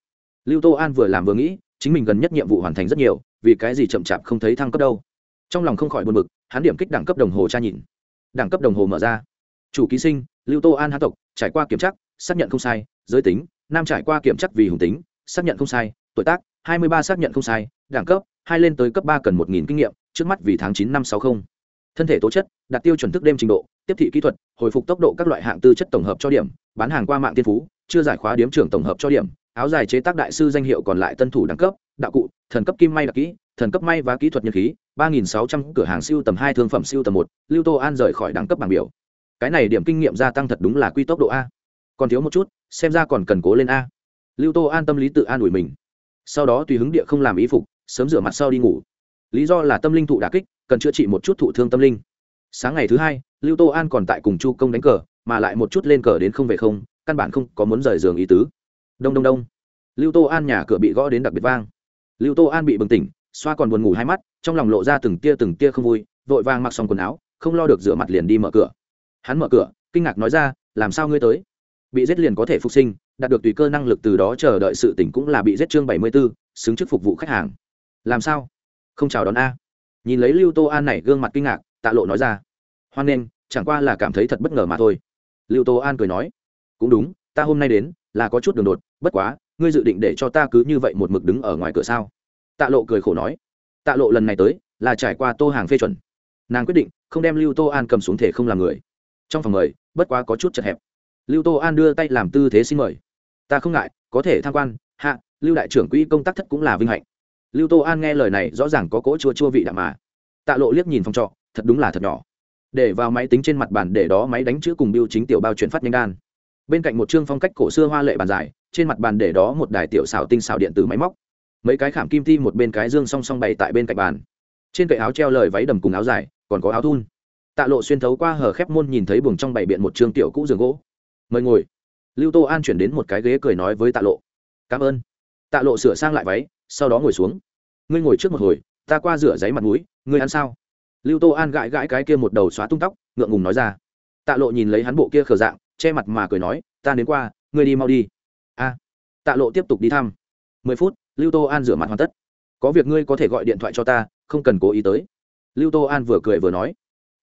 Lưu tô an vừa làm vừa nghĩ, chính mình gần nhất nhiệm vụ hoàn thành rất nhiều, vì cái gì chậm chạp không thấy thăng cấp đâu. Trong lòng không khỏi buồn bực, hắn điểm kích đẳng cấp đồng hồ tra nhìn. Đẳng cấp đồng hồ mở ra. Chủ ký sinh lưu tô an hán tộc, trải qua kiểm tra, xác nhận không sai, giới tính, nam trải qua kiểm tra vì hùng tính, xác nhận không sai, tuổi tác, hai mươi ba xác nhận không sai, đẳng cấp, hai lên tới cấp ba cần một nghìn kinh nghiệm, trước mắt vì tháng chín năm sáu mươi thân thể tố chất, đạt tiêu chuẩn thức đêm trình độ, tiếp thị kỹ thuật, hồi phục tốc độ các loại hạng tư chất tổng hợp cho điểm, bán hàng qua mạng tiên phú, chưa giải khóa điếm trưởng tổng hợp cho điểm, áo dài chế tác đại sư danh hiệu còn lại tân thủ đẳng cấp, đạo cụ, thần cấp kim may đặc kỹ, thần cấp may và kỹ thuật nhân khí, ba nghìn sáu trăm cửa hàng siêu tầm hai thương phẩm siêu tầm một, lưu tô an rời khỏi đẳng cấp bảng biểu cái này điểm kinh nghiệm gia tăng thật đúng là quy tốc độ a. Còn thiếu một chút, xem ra còn cần cố lên a. Lưu tô an tâm lý tự an ủi mình. Sau đó tùy hứng địa không làm ý phục, sớm rửa mặt sau đi ngủ. Lý do là tâm linh thụ đà kích, cần chữa trị một chút thụ thương tâm linh. Sáng ngày thứ hai, lưu tô an còn tại cùng chu công đánh cờ, mà lại một chút lên cờ đến không về không, căn bản không có muốn rời giường ý tứ. Đông đông đông. Lưu tô an nhà cửa bị gõ đến đặc biệt vang. Lưu tô an bị bừng tỉnh, xoa còn buồn ngủ hai mắt, trong lòng lộ ra từng tia từng tia không vui, vội vàng mặc xong quần áo, không lo được rửa mặt liền đi mở cửa hắn mở cửa, kinh ngạc nói ra, làm sao ngươi tới? Bị giết liền có thể phục sinh, đạt được tùy cơ năng lực từ đó chờ đợi sự tỉnh cũng là bị giết chương bảy mươi b ố xứng chức phục vụ khách hàng. Làm sao? Không chào đón a. Nhìn lấy lưu tô an này gương mặt kinh ngạc, tạ lộ nói ra, hoan nghênh, chẳng qua là cảm thấy thật bất ngờ mà thôi. Lưu tô an cười nói, cũng đúng, ta hôm nay đến, là có chút đường đột, bất quá, ngươi dự định để cho ta cứ như vậy một mực đứng ở ngoài cửa sao? Tạ lộ cười khổ nói, tạ lộ lần này tới, là trải qua tô hàng phê chuẩn. Nàng quyết định, không đem lưu tô an cầm xuống thể không làm người trong phòng mời, bất quá có chút chật hẹp. Lưu tô an đưa tay làm tư thế xin mời. Ta không ngại, có thể tham quan, hạ, lưu đại trưởng quỹ công tác thất cũng là vinh hạnh. Lưu tô an nghe lời này rõ ràng có cỗ chua chua vị đạm mà. Tạ lộ liếc nhìn phòng trọ, thật đúng là thật nhỏ. Để vào máy tính trên mặt bàn để đó máy đánh chữ cùng biêu chính tiểu bao chuyển phát nhanh đan. Bên cạnh một chương phong cách cổ xưa hoa lệ bàn dài, trên mặt bàn để đó một đài tiểu xào tinh xào điện tử máy móc. Mấy cái khảm kim ti một bên cái dương song song bày tại bên cạnh bàn. Trên cậy áo treo lời váy đầm cùng áo dài, còn có áo thun tạ lộ xuyên thấu qua hở khép môn nhìn thấy buồng trong bảy biện một trương tiểu cũ giường gỗ. Mời ngồi. Lưu tô an chuyển đến một cái ghế cười nói với tạ lộ. Cảm ơn. Tạ lộ sửa sang lại váy, sau đó ngồi xuống. Ngươi ngồi trước một hồi, ta qua rửa giấy mặt mũi, ngươi ăn sao? Lưu tô an gãi gãi cái kia một đầu xóa tung tóc, ngượng ngùng nói ra. Tạ lộ nhìn lấy hắn bộ kia khờ dạng, che mặt mà cười nói, ta đến qua, ngươi đi mau đi. A. Tạ lộ tiếp tục đi thăm. Mười phút, lưu tô an rửa mặt hoàn tất. Có việc ngươi có thể gọi điện thoại cho ta, không cần cố ý tới. Lưu tô an vừa cười vừa nói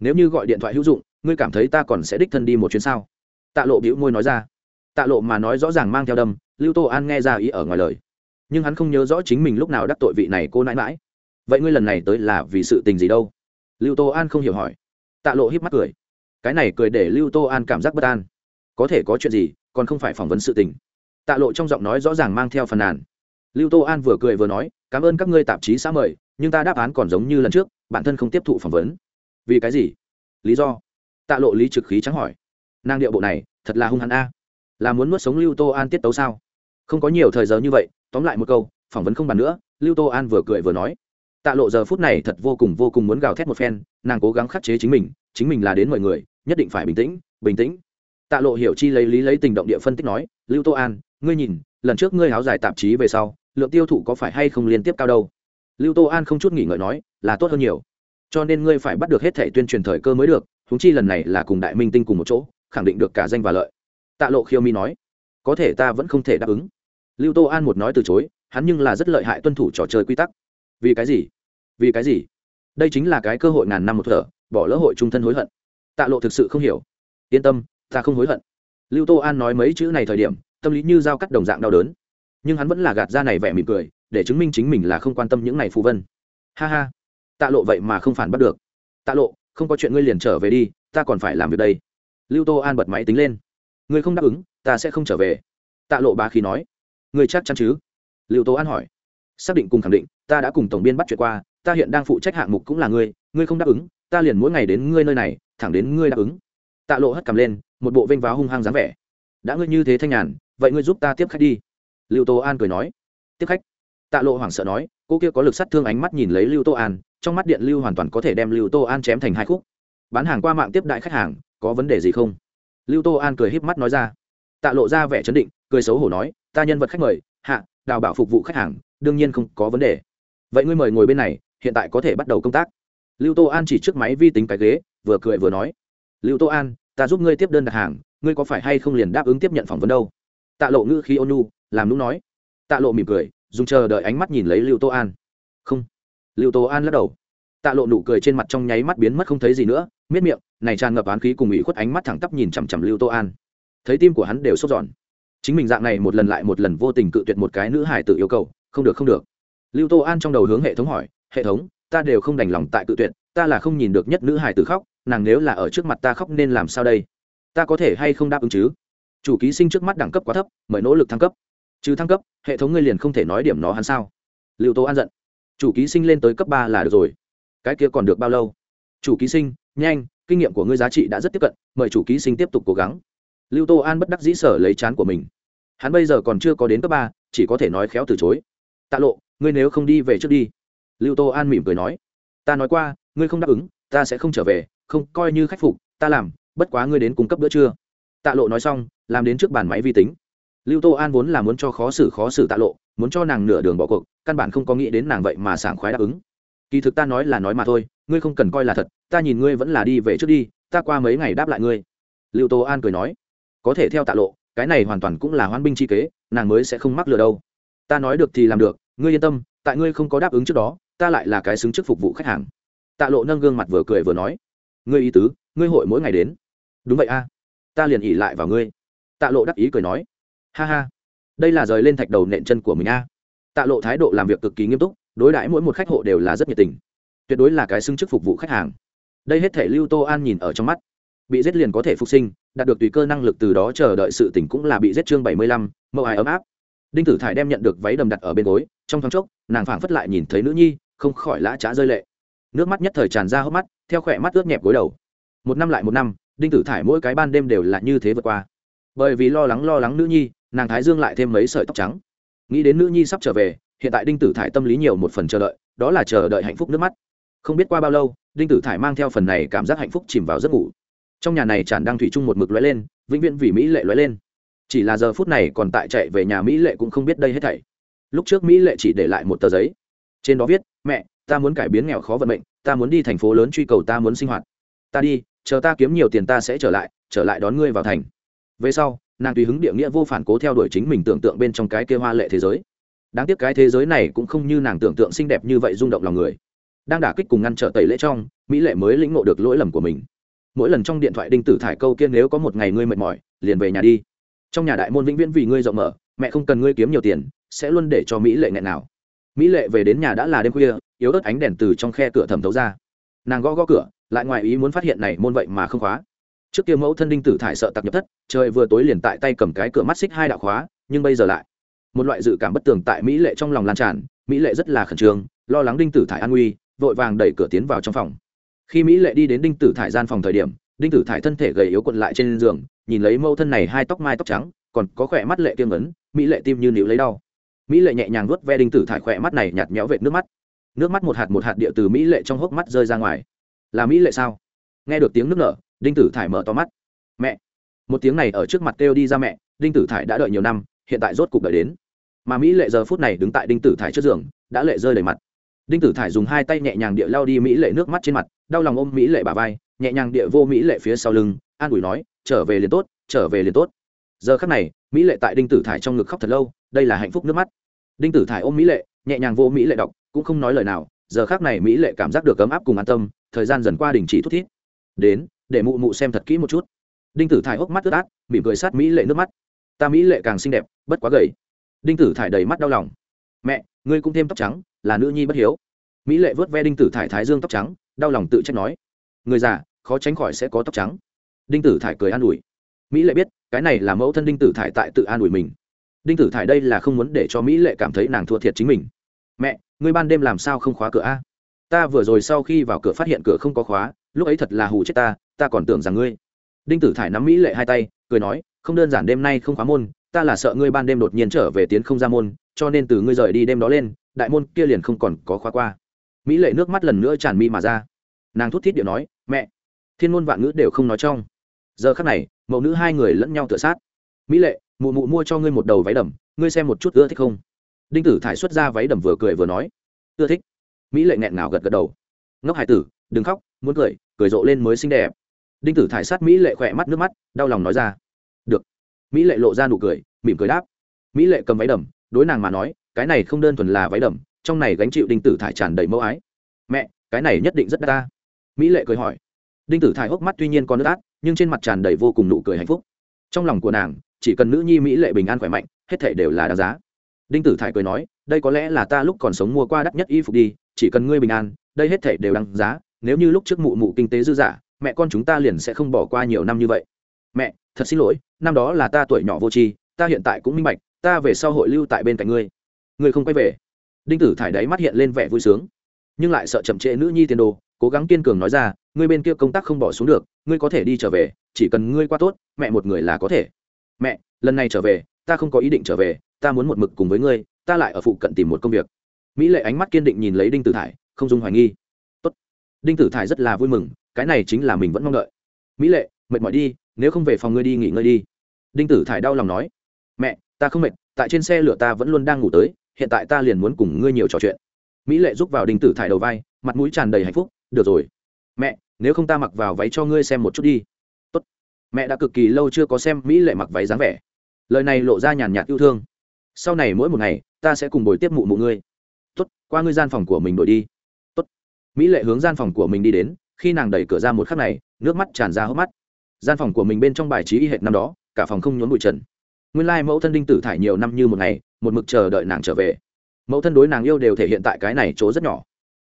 nếu như gọi điện thoại hữu dụng, ngươi cảm thấy ta còn sẽ đích thân đi một chuyến sao? Tạ lộ bĩu môi nói ra. Tạ lộ mà nói rõ ràng mang theo đâm, lưu tô an nghe ra ý ở ngoài lời. Nhưng hắn không nhớ rõ chính mình lúc nào đắc tội vị này cô nãi mãi. Vậy ngươi lần này tới là vì sự tình gì đâu? Lưu tô an không hiểu hỏi. Tạ lộ híp mắt cười. Cái này cười để lưu tô an cảm giác bất an. Có thể có chuyện gì, còn không phải phỏng vấn sự tình. Tạ lộ trong giọng nói rõ ràng mang theo phần nàn. Lưu tô an vừa cười vừa nói, cảm ơn các ngươi tạp chí xã mời, nhưng ta đáp án còn giống như lần trước, bản thân không tiếp thụ phỏng vấn vì cái gì? Lý do? Tạ lộ lý trực khí trắng hỏi. Nàng điệu bộ này, thật là hung hắn a. Là muốn nuốt sống lưu tô an tiết tấu sao? Không có nhiều thời giờ như vậy, tóm lại một câu, phỏng vấn không bàn nữa, lưu tô an vừa cười vừa nói. Tạ lộ giờ phút này thật vô cùng vô cùng muốn gào thét một phen, nàng cố gắng khắc chế chính mình chính mình là đến mọi người, nhất định phải bình tĩnh bình tĩnh. Tạ lộ hiểu chi lấy lý lấy tình động địa phân tích nói, lưu tô an, ngươi nhìn, lần trước ngươi háo giải tạp chí về sau, lượng tiêu thụ có phải hay không liên tiếp cao đâu? Lưu tô an không chút nghỉ ngợi nói, là tốt hơn nhiều cho nên ngươi phải bắt được hết thể tuyên truyền thời cơ mới được húng chi lần này là cùng đại minh tinh cùng một chỗ, khẳng định được cả danh và lợi. Tạ lộ khiêu mi nói. Có thể ta vẫn không thể đáp ứng. Lưu tô an một nói từ chối, hắn nhưng là rất lợi hại tuân thủ trò chơi quy tắc. Vì cái gì? Vì cái gì? Đây chính là cái cơ hội ngàn năm một thở, bỏ lỡ hội trung thân hối hận. Tạ lộ thực sự không hiểu. Yên tâm, ta không hối hận. Lưu tô an nói mấy chữ này thời điểm, tâm lý như dao cắt đồng dạng đau đớn. Nhưng hắn vẫn là gạt ra này vẻ mỉm cười, để chứng minh chính mình là không quan tâm những này phù vân. Ha ha tạ lộ vậy mà không phản bắt được. Tạ lộ, không có chuyện ngươi liền trở về đi, ta còn phải làm việc đây. Lưu tô an bật máy tính lên. Ngươi không đáp ứng, ta sẽ không trở về. Tạ lộ ba khí nói. Ngươi chắc chắn chứ? Lưu tô an hỏi. Xác định cùng khẳng định, ta đã cùng tổng biên bắt chuyện qua, ta hiện đang phụ trách hạng mục cũng là ngươi ngươi không đáp ứng, ta liền mỗi ngày đến ngươi nơi này, thẳng đến ngươi đáp ứng. Tạ lộ hất cầm lên, một bộ vênh váo hung hăng dáng vẻ. Đã ngươi như thế thanh nhàn, vậy ngươi giúp ta tiếp khách đi. Lưu tô an cười nói. Tiếp khách? Tạ lộ hoảng sợ nói, cô kia có lực sát thương ánh mắt nhìn lấy lưu tô an trong mắt điện lưu hoàn toàn có thể đem lưu tô an chém thành hai khúc. Bán hàng qua mạng tiếp đại khách hàng, có vấn đề gì không? Lưu tô an cười híp mắt nói ra. Tạ lộ ra vẻ chấn định, cười xấu hổ nói, ta nhân vật khách mời, hạ, đào bảo phục vụ khách hàng, đương nhiên không có vấn đề. Vậy ngươi mời ngồi bên này, hiện tại có thể bắt đầu công tác. Lưu tô an chỉ trước máy vi tính cái ghế, vừa cười vừa nói, lưu tô an, ta giúp ngươi tiếp đơn đặt hàng, ngươi có phải hay không liền đáp ứng tiếp nhận phỏng vấn đâu? Tạ lộ ngữ khí ônu làm lúc nói. Tạ lộ mỉm cười, dùng chờ đợi ánh mắt nhìn lấy lưu tô an. Không lưu tô an lắc đầu. Tạ lộ nụ cười trên mặt trong nháy mắt biến mất không thấy gì nữa, miết miệng, này tràn ngập án khí cùng ủy khuất ánh mắt thẳng tắp nhìn chằm chằm lưu tô an. Thấy tim của hắn đều sốt giòn chính mình dạng này một lần lại một lần vô tình cự tuyệt một cái nữ hải tự yêu cầu, không được không được. Lưu tô an trong đầu hướng hệ thống hỏi, hệ thống, ta đều không đành lòng tại cự tuyệt, ta là không nhìn được nhất nữ hải tử khóc, nàng nếu là ở trước mặt ta khóc nên làm sao đây? Ta có thể hay không đáp ứng chứ? Chủ ký sinh trước mắt đẳng cấp quá thấp, mời nỗ lực thăng cấp. Trừ thăng cấp, hệ thống ngươi liền không thể nói điểm nó hắn sao? Lưu tô an giận chủ ký sinh lên tới cấp ba là được rồi. Cái kia còn được bao lâu? Chủ ký sinh, nhanh, kinh nghiệm của ngươi giá trị đã rất tiếp cận, mời chủ ký sinh tiếp tục cố gắng. Lưu tô an bất đắc dĩ sở lấy chán của mình. Hắn bây giờ còn chưa có đến cấp ba, chỉ có thể nói khéo từ chối. Tạ lộ, ngươi nếu không đi về trước đi. Lưu tô an mỉm cười nói. Ta nói qua, ngươi không đáp ứng, ta sẽ không trở về, không coi như khắc phục, ta làm, bất quá ngươi đến cung cấp bữa trưa. Tạ lộ nói xong, làm đến trước bàn máy vi tính. Lưu tô an vốn là muốn cho khó xử khó xử tạ lộ muốn cho nàng nửa đường bỏ cuộc, căn bản không có nghĩ đến nàng vậy mà sảng khoái đáp ứng. Kỳ thực ta nói là nói mà thôi, ngươi không cần coi là thật, ta nhìn ngươi vẫn là đi về trước đi, ta qua mấy ngày đáp lại ngươi. Lưu tô an cười nói. Có thể theo tạ lộ, cái này hoàn toàn cũng là hoan binh chi kế, nàng mới sẽ không mắc lừa đâu. Ta nói được thì làm được, ngươi yên tâm, tại ngươi không có đáp ứng trước đó, ta lại là cái xứng chức phục vụ khách hàng. Tạ lộ nâng gương mặt vừa cười vừa nói. Ngươi ý tứ, ngươi hội mỗi ngày đến. Đúng vậy a, ta liền ỉ lại vào ngươi. Tạ lộ đắc ý cười nói. Ha ha đây là rời lên thạch đầu nện chân của mình a. Tạ lộ thái độ làm việc cực kỳ nghiêm túc, đối đãi mỗi một khách hộ đều là rất nhiệt tình. Tuyệt đối là cái xưng chức phục vụ khách hàng. Đây hết thể lưu tô an nhìn ở trong mắt. Bị giết liền có thể phục sinh, đạt được tùy cơ năng lực từ đó chờ đợi sự tỉnh cũng là bị giết chương bảy mươi lăm mậu hài ấm áp. Đinh tử thải đem nhận được váy đầm đặt ở bên gối, trong thoáng chốc, nàng phảng phất lại nhìn thấy nữ nhi, không khỏi lã trá rơi lệ. Nước mắt nhất thời tràn ra hốc mắt, theo khỏe mắt ướt nhẹp gối đầu. Một năm lại một năm, đinh tử thải mỗi cái ban đêm đều là như thế vượt qua. Bởi vì lo lắng lo lắng nữ nhi nàng thái dương lại thêm mấy sợi tóc trắng. Nghĩ đến nữ nhi sắp trở về, hiện tại đinh tử thải tâm lý nhiều một phần chờ đợi, đó là chờ đợi hạnh phúc nước mắt. Không biết qua bao lâu, đinh tử thải mang theo phần này cảm giác hạnh phúc chìm vào giấc ngủ. Trong nhà này tràn đang thủy chung một mực lóe lên, vĩnh viễn vì mỹ lệ lóe lên. Chỉ là giờ phút này còn tại chạy về nhà mỹ lệ cũng không biết đây hết thảy. Lúc trước mỹ lệ chỉ để lại một tờ giấy. Trên đó viết, mẹ, ta muốn cải biến nghèo khó vận mệnh, ta muốn đi thành phố lớn truy cầu ta muốn sinh hoạt. Ta đi, chờ ta kiếm nhiều tiền ta sẽ trở lại trở lại đón ngươi vào thành. Về sau nàng tùy hứng địa nghĩa vô phản cố theo đuổi chính mình tưởng tượng bên trong cái kia hoa lệ thế giới. Đáng tiếc cái thế giới này cũng không như nàng tưởng tượng xinh đẹp như vậy rung động lòng người. Đang đả kích cùng ngăn trở tẩy lễ trong, mỹ lệ mới lĩnh ngộ được lỗi lầm của mình. Mỗi lần trong điện thoại đinh tử thải câu kia nếu có một ngày ngươi mệt mỏi, liền về nhà đi. Trong nhà đại môn vĩnh viễn vì ngươi rộng mở, mẹ không cần ngươi kiếm nhiều tiền, sẽ luôn để cho mỹ lệ nghẹn nào. Mỹ lệ về đến nhà đã là đêm khuya, yếu ớt ánh đèn từ trong khe cửa thẩm thấu ra. Nàng gõ gõ cửa, lại ngoài ý muốn phát hiện này môn vậy mà không khóa trước kia mẫu thân đinh tử thải sợ tặc nhập thất, trời vừa tối liền tại tay cầm cái cửa mắt xích hai đạo khóa, nhưng bây giờ lại. Một loại dự cảm bất tường tại mỹ lệ trong lòng lan tràn, mỹ lệ rất là khẩn trương, lo lắng đinh tử thải an nguy, vội vàng đẩy cửa tiến vào trong phòng. Khi mỹ lệ đi đến đinh tử thải gian phòng thời điểm, đinh tử thải thân thể gầy yếu quận lại trên giường, nhìn lấy mẫu thân này hai tóc mai tóc trắng, còn có khỏe mắt lệ kiêm ấn mỹ lệ tim như níu lấy đau. Mỹ lệ nhẹ nhàng nuốt ve đinh tử thải khỏe mắt này nhạt nhẽo vệt nước mắt. Nước mắt một hạt một hạt địa từ mỹ lệ trong hốc mắt rơi ra ngoài. Là mỹ lệ sao? Nghe được tiếng nước nở đinh tử thải mở to mắt. Mẹ! Một tiếng này ở trước mặt kêu đi ra mẹ, đinh tử thải đã đợi nhiều năm, hiện tại rốt cục đợi đến. Mà mỹ lệ giờ phút này đứng tại đinh tử thải trước giường, đã lệ rơi đầy mặt. Đinh tử thải dùng hai tay nhẹ nhàng địa lao đi mỹ lệ nước mắt trên mặt, đau lòng ôm mỹ lệ bà vai, nhẹ nhàng địa vô mỹ lệ phía sau lưng, an ủi nói, trở về liền tốt, trở về liền tốt. Giờ khắc này, mỹ lệ tại đinh tử thải trong ngực khóc thật lâu, đây là hạnh phúc nước mắt. Đinh tử thải ôm mỹ lệ, nhẹ nhàng vô mỹ lệ đọc, cũng không nói lời nào, giờ khác này mỹ lệ cảm giác được ấm áp cùng an tâm, thời gian dần qua đình chỉ thút thít. Đến để mụ mụ xem thật kỹ một chút. Đinh tử thải hốc mắt ướt át, mỉm cười sát mỹ lệ nước mắt. Ta mỹ lệ càng xinh đẹp, bất quá gầy. Đinh tử thải đầy mắt đau lòng. Mẹ, ngươi cũng thêm tóc trắng, là nữ nhi bất hiếu. Mỹ lệ vớt ve đinh tử thải thái dương tóc trắng, đau lòng tự trách nói. Người già, khó tránh khỏi sẽ có tóc trắng. Đinh tử thải cười an ủi. Mỹ lệ biết, cái này là mẫu thân đinh tử thải tại tự an ủi mình. Đinh tử thải đây là không muốn để cho mỹ lệ cảm thấy nàng thua thiệt chính mình. Mẹ, ngươi ban đêm làm sao không khóa cửa a? Ta vừa rồi sau khi vào cửa phát hiện cửa không có khóa, lúc ấy thật là hù chết ta ta còn tưởng rằng ngươi. Đinh tử thải nắm mỹ lệ hai tay, cười nói, không đơn giản đêm nay không khóa môn, ta là sợ ngươi ban đêm đột nhiên trở về tiến không ra môn, cho nên từ ngươi rời đi đêm đó lên, đại môn kia liền không còn có khóa qua. Mỹ lệ nước mắt lần nữa tràn mi mà ra. Nàng thút thít điệu nói, mẹ, thiên ngôn vạn ngữ đều không nói trong. Giờ khắc này, mẫu nữ hai người lẫn nhau tựa sát. Mỹ lệ, mụ mụ mua cho ngươi một đầu váy đầm, ngươi xem một chút ưa thích không? Đinh tử thải xuất ra váy đầm vừa cười vừa nói, ưa thích. Mỹ lệ nghẹn ngào gật gật đầu. Ngốc hải tử, đừng khóc, muốn cười cười rộ lên mới xinh đẹp đinh tử thải sát mỹ lệ khỏe mắt nước mắt, đau lòng nói ra. Được. Mỹ lệ lộ ra nụ cười, mỉm cười đáp. Mỹ lệ cầm váy đầm, đối nàng mà nói, cái này không đơn thuần là váy đầm, trong này gánh chịu đinh tử thải tràn đầy mẫu ái. Mẹ, cái này nhất định rất đa ta. Mỹ lệ cười hỏi. Đinh tử thải hốc mắt tuy nhiên còn nước át, nhưng trên mặt tràn đầy vô cùng nụ cười hạnh phúc. Trong lòng của nàng, chỉ cần nữ nhi mỹ lệ bình an khỏe mạnh, hết thể đều là đáng giá. Đinh tử thải cười nói, đây có lẽ là ta lúc còn sống mua qua đắt nhất y phục đi, chỉ cần ngươi bình an, đây hết thể đều đáng giá, nếu như lúc trước mụ mụ kinh tế dư giả mẹ con chúng ta liền sẽ không bỏ qua nhiều năm như vậy. Mẹ, thật xin lỗi, năm đó là ta tuổi nhỏ vô tri, ta hiện tại cũng minh bạch, ta về sau hội lưu tại bên cạnh ngươi. Ngươi không quay về. Đinh tử thải đáy mắt hiện lên vẻ vui sướng. Nhưng lại sợ chậm trễ nữ nhi tiền đồ, cố gắng kiên cường nói ra, ngươi bên kia công tác không bỏ xuống được, ngươi có thể đi trở về, chỉ cần ngươi qua tốt, mẹ một người là có thể. Mẹ, lần này trở về, ta không có ý định trở về, ta muốn một mực cùng với ngươi, ta lại ở phụ cận tìm một công việc. Mỹ lệ ánh mắt kiên định nhìn lấy đinh tử thải, không dung hoài nghi. Tốt. đinh tử thải rất là vui mừng cái này chính là mình vẫn mong đợi. Mỹ lệ mệt mỏi đi nếu không về phòng ngươi đi nghỉ ngơi đi. Đinh tử thải đau lòng nói. Mẹ ta không mệt tại trên xe lửa ta vẫn luôn đang ngủ tới hiện tại ta liền muốn cùng ngươi nhiều trò chuyện. Mỹ lệ giúp vào đinh tử thải đầu vai mặt mũi tràn đầy hạnh phúc. Được rồi. Mẹ nếu không ta mặc vào váy cho ngươi xem một chút đi. Tốt. mẹ đã cực kỳ lâu chưa có xem mỹ lệ mặc váy dáng vẻ. Lời này lộ ra nhàn nhạt yêu thương. Sau này mỗi một ngày ta sẽ cùng bồi tiếp mụ mụ ngươi. Tốt, qua ngươi gian phòng của mình đổi đi. Tốt. mỹ lệ hướng gian phòng của mình đi đến khi nàng đẩy cửa ra một khắc này, nước mắt tràn ra hốc mắt. Gian phòng của mình bên trong bài trí y hệt năm đó, cả phòng không nhốn bụi trần. Nguyên lai mẫu thân đinh tử thải nhiều năm như một ngày, một mực chờ đợi nàng trở về. Mẫu thân đối nàng yêu đều thể hiện tại cái này chỗ rất nhỏ.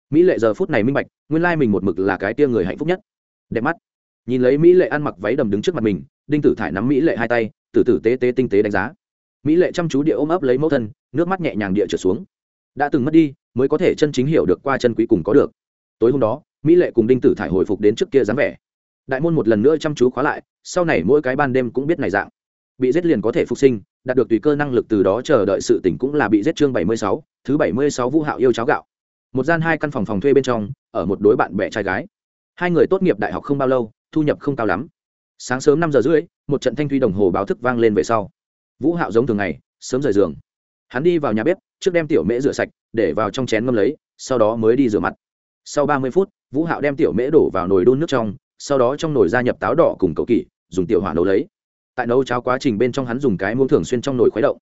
Mỹ lệ giờ phút này minh bạch, nguyên lai mình một mực là cái tia người hạnh phúc nhất. Đẹp mắt. Nhìn lấy mỹ lệ ăn mặc váy đầm đứng trước mặt mình, đinh tử thải nắm mỹ lệ hai tay, tử tử tế tế tinh tế đánh giá. Mỹ lệ chăm chú địa ôm ấp lấy mẫu thân, nước mắt nhẹ nhàng địa trượt xuống. Đã từng mất đi, mới có thể chân chính hiểu được qua chân quý cùng có được. Tối hôm đó mỹ lệ cùng đinh tử thải hồi phục đến trước kia dáng vẻ đại môn một lần nữa chăm chú khóa lại sau này mỗi cái ban đêm cũng biết này dạng bị giết liền có thể phục sinh đạt được tùy cơ năng lực từ đó chờ đợi sự tỉnh cũng là bị giết chương bảy mươi sáu, thứ bảy mươi sáu vũ hạo yêu cháo gạo một gian hai căn phòng phòng thuê bên trong ở một đối bạn bè trai gái hai người tốt nghiệp đại học không bao lâu thu nhập không cao lắm sáng sớm năm giờ rưỡi một trận thanh thuy đồng hồ báo thức vang lên về sau vũ hạo giống thường ngày sớm rời giường hắn đi vào nhà bếp trước đem tiểu mễ rửa sạch để vào trong chén ngâm lấy sau đó mới đi rửa mặt sau ba mươi phút, vũ hạo đem tiểu mễ đổ vào nồi đun nước trong, sau đó trong nồi gia nhập táo đỏ cùng cậu kỷ, dùng tiểu hỏa nấu lấy. Tại nấu cháo quá trình bên trong hắn dùng cái muỗng thường xuyên trong nồi khuấy động.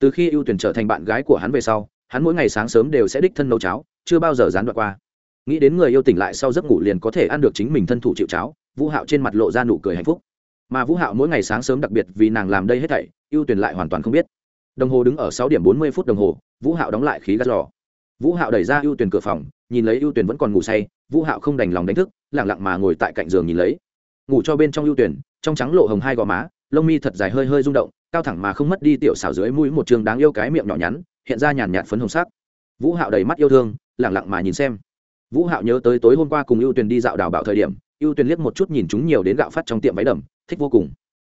Từ khi ưu tuyển trở thành bạn gái của hắn về sau, hắn mỗi ngày sáng sớm đều sẽ đích thân nấu cháo, chưa bao giờ gián đoạn qua. Nghĩ đến người yêu tỉnh lại sau giấc ngủ liền có thể ăn được chính mình thân thủ chịu cháo, vũ hạo trên mặt lộ ra nụ cười hạnh phúc. Mà vũ hạo mỗi ngày sáng sớm đặc biệt vì nàng làm đây hết thảy, ưu tuyển lại hoàn toàn không biết. Đồng hồ đứng ở sáu điểm bốn mươi phút đồng hồ, vũ hạo đóng lại khí gas lò vũ hạo đẩy ra ưu tuyển cửa phòng, nhìn lấy ưu tuyển vẫn còn ngủ say, vũ hạo không đành lòng đánh thức, lặng lặng mà ngồi tại cạnh giường nhìn lấy. Ngủ cho bên trong ưu tuyển, trong trắng lộ hồng hai gò má, lông mi thật dài hơi hơi rung động, cao thẳng mà không mất đi tiểu xảo dưới mũi một trường đáng yêu cái miệng nhỏ nhắn, hiện ra nhàn nhạt phấn hồng sắc. Vũ hạo đầy mắt yêu thương, lặng lặng mà nhìn xem. Vũ hạo nhớ tới tối hôm qua cùng ưu tuyển đi dạo đảo bảo thời điểm, ưu tuyển liếc một chút nhìn chúng nhiều đến gạo phát trong tiệm váy đầm, thích vô cùng.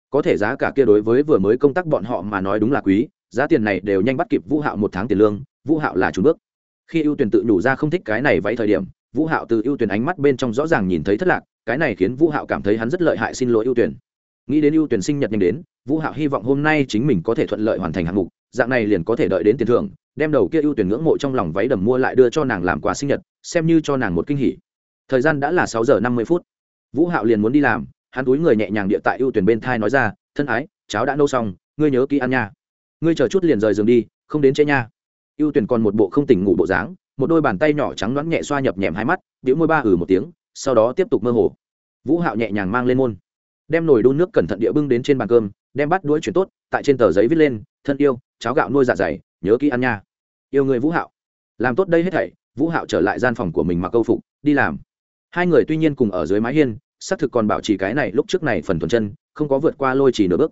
Có thể giá cả kia đối với vừa mới công tác bọn họ mà nói đúng là quý, giá tiền này đều nhanh bắt kịp vũ hạo một tháng tiền lương, vũ hạo là chủ bước khi ưu tuyển tự nhủ ra không thích cái này váy thời điểm, vũ hạo từ ưu tuyển ánh mắt bên trong rõ ràng nhìn thấy thất lạc, cái này khiến vũ hạo cảm thấy hắn rất lợi hại xin lỗi ưu tuyển. Nghĩ đến ưu tuyển sinh nhật nhanh đến, vũ hạo hy vọng hôm nay chính mình có thể thuận lợi hoàn thành hạng mục, dạng này liền có thể đợi đến tiền thưởng, đem đầu kia ưu tuyển ngưỡng mộ trong lòng váy đầm mua lại đưa cho nàng làm quà sinh nhật, xem như cho nàng một kinh hỉ. Thời gian đã là sáu giờ năm mươi phút. Vũ hạo liền muốn đi làm, hắn túi người nhẹ nhàng địa tại ưu tuyển bên thai nói ra, thân ái, cháo đã nâu xong, ngươi nhớ kỹ ăn nha. Ngươi chờ chút liền rời giường đi, không đến chế nha ưu tuyển còn một bộ không tỉnh ngủ bộ dáng, một đôi bàn tay nhỏ trắng đoán nhẹ xoa nhập nhèm hai mắt đĩu môi ba ừ một tiếng, sau đó tiếp tục mơ hồ. Vũ hạo nhẹ nhàng mang lên môn, đem nồi đun nước cẩn thận địa bưng đến trên bàn cơm, đem bắt đuối chuyển tốt, tại trên tờ giấy viết lên, thân yêu, cháo gạo nuôi dạ dày, nhớ kỹ ăn nha. Yêu người vũ hạo. Làm tốt đây hết thảy, vũ hạo trở lại gian phòng của mình mặc câu phục, đi làm. Hai người tuy nhiên cùng ở dưới mái hiên, xác thực còn bảo trì cái này lúc trước này phần thuần chân, không có vượt qua lôi chỉ nửa bước.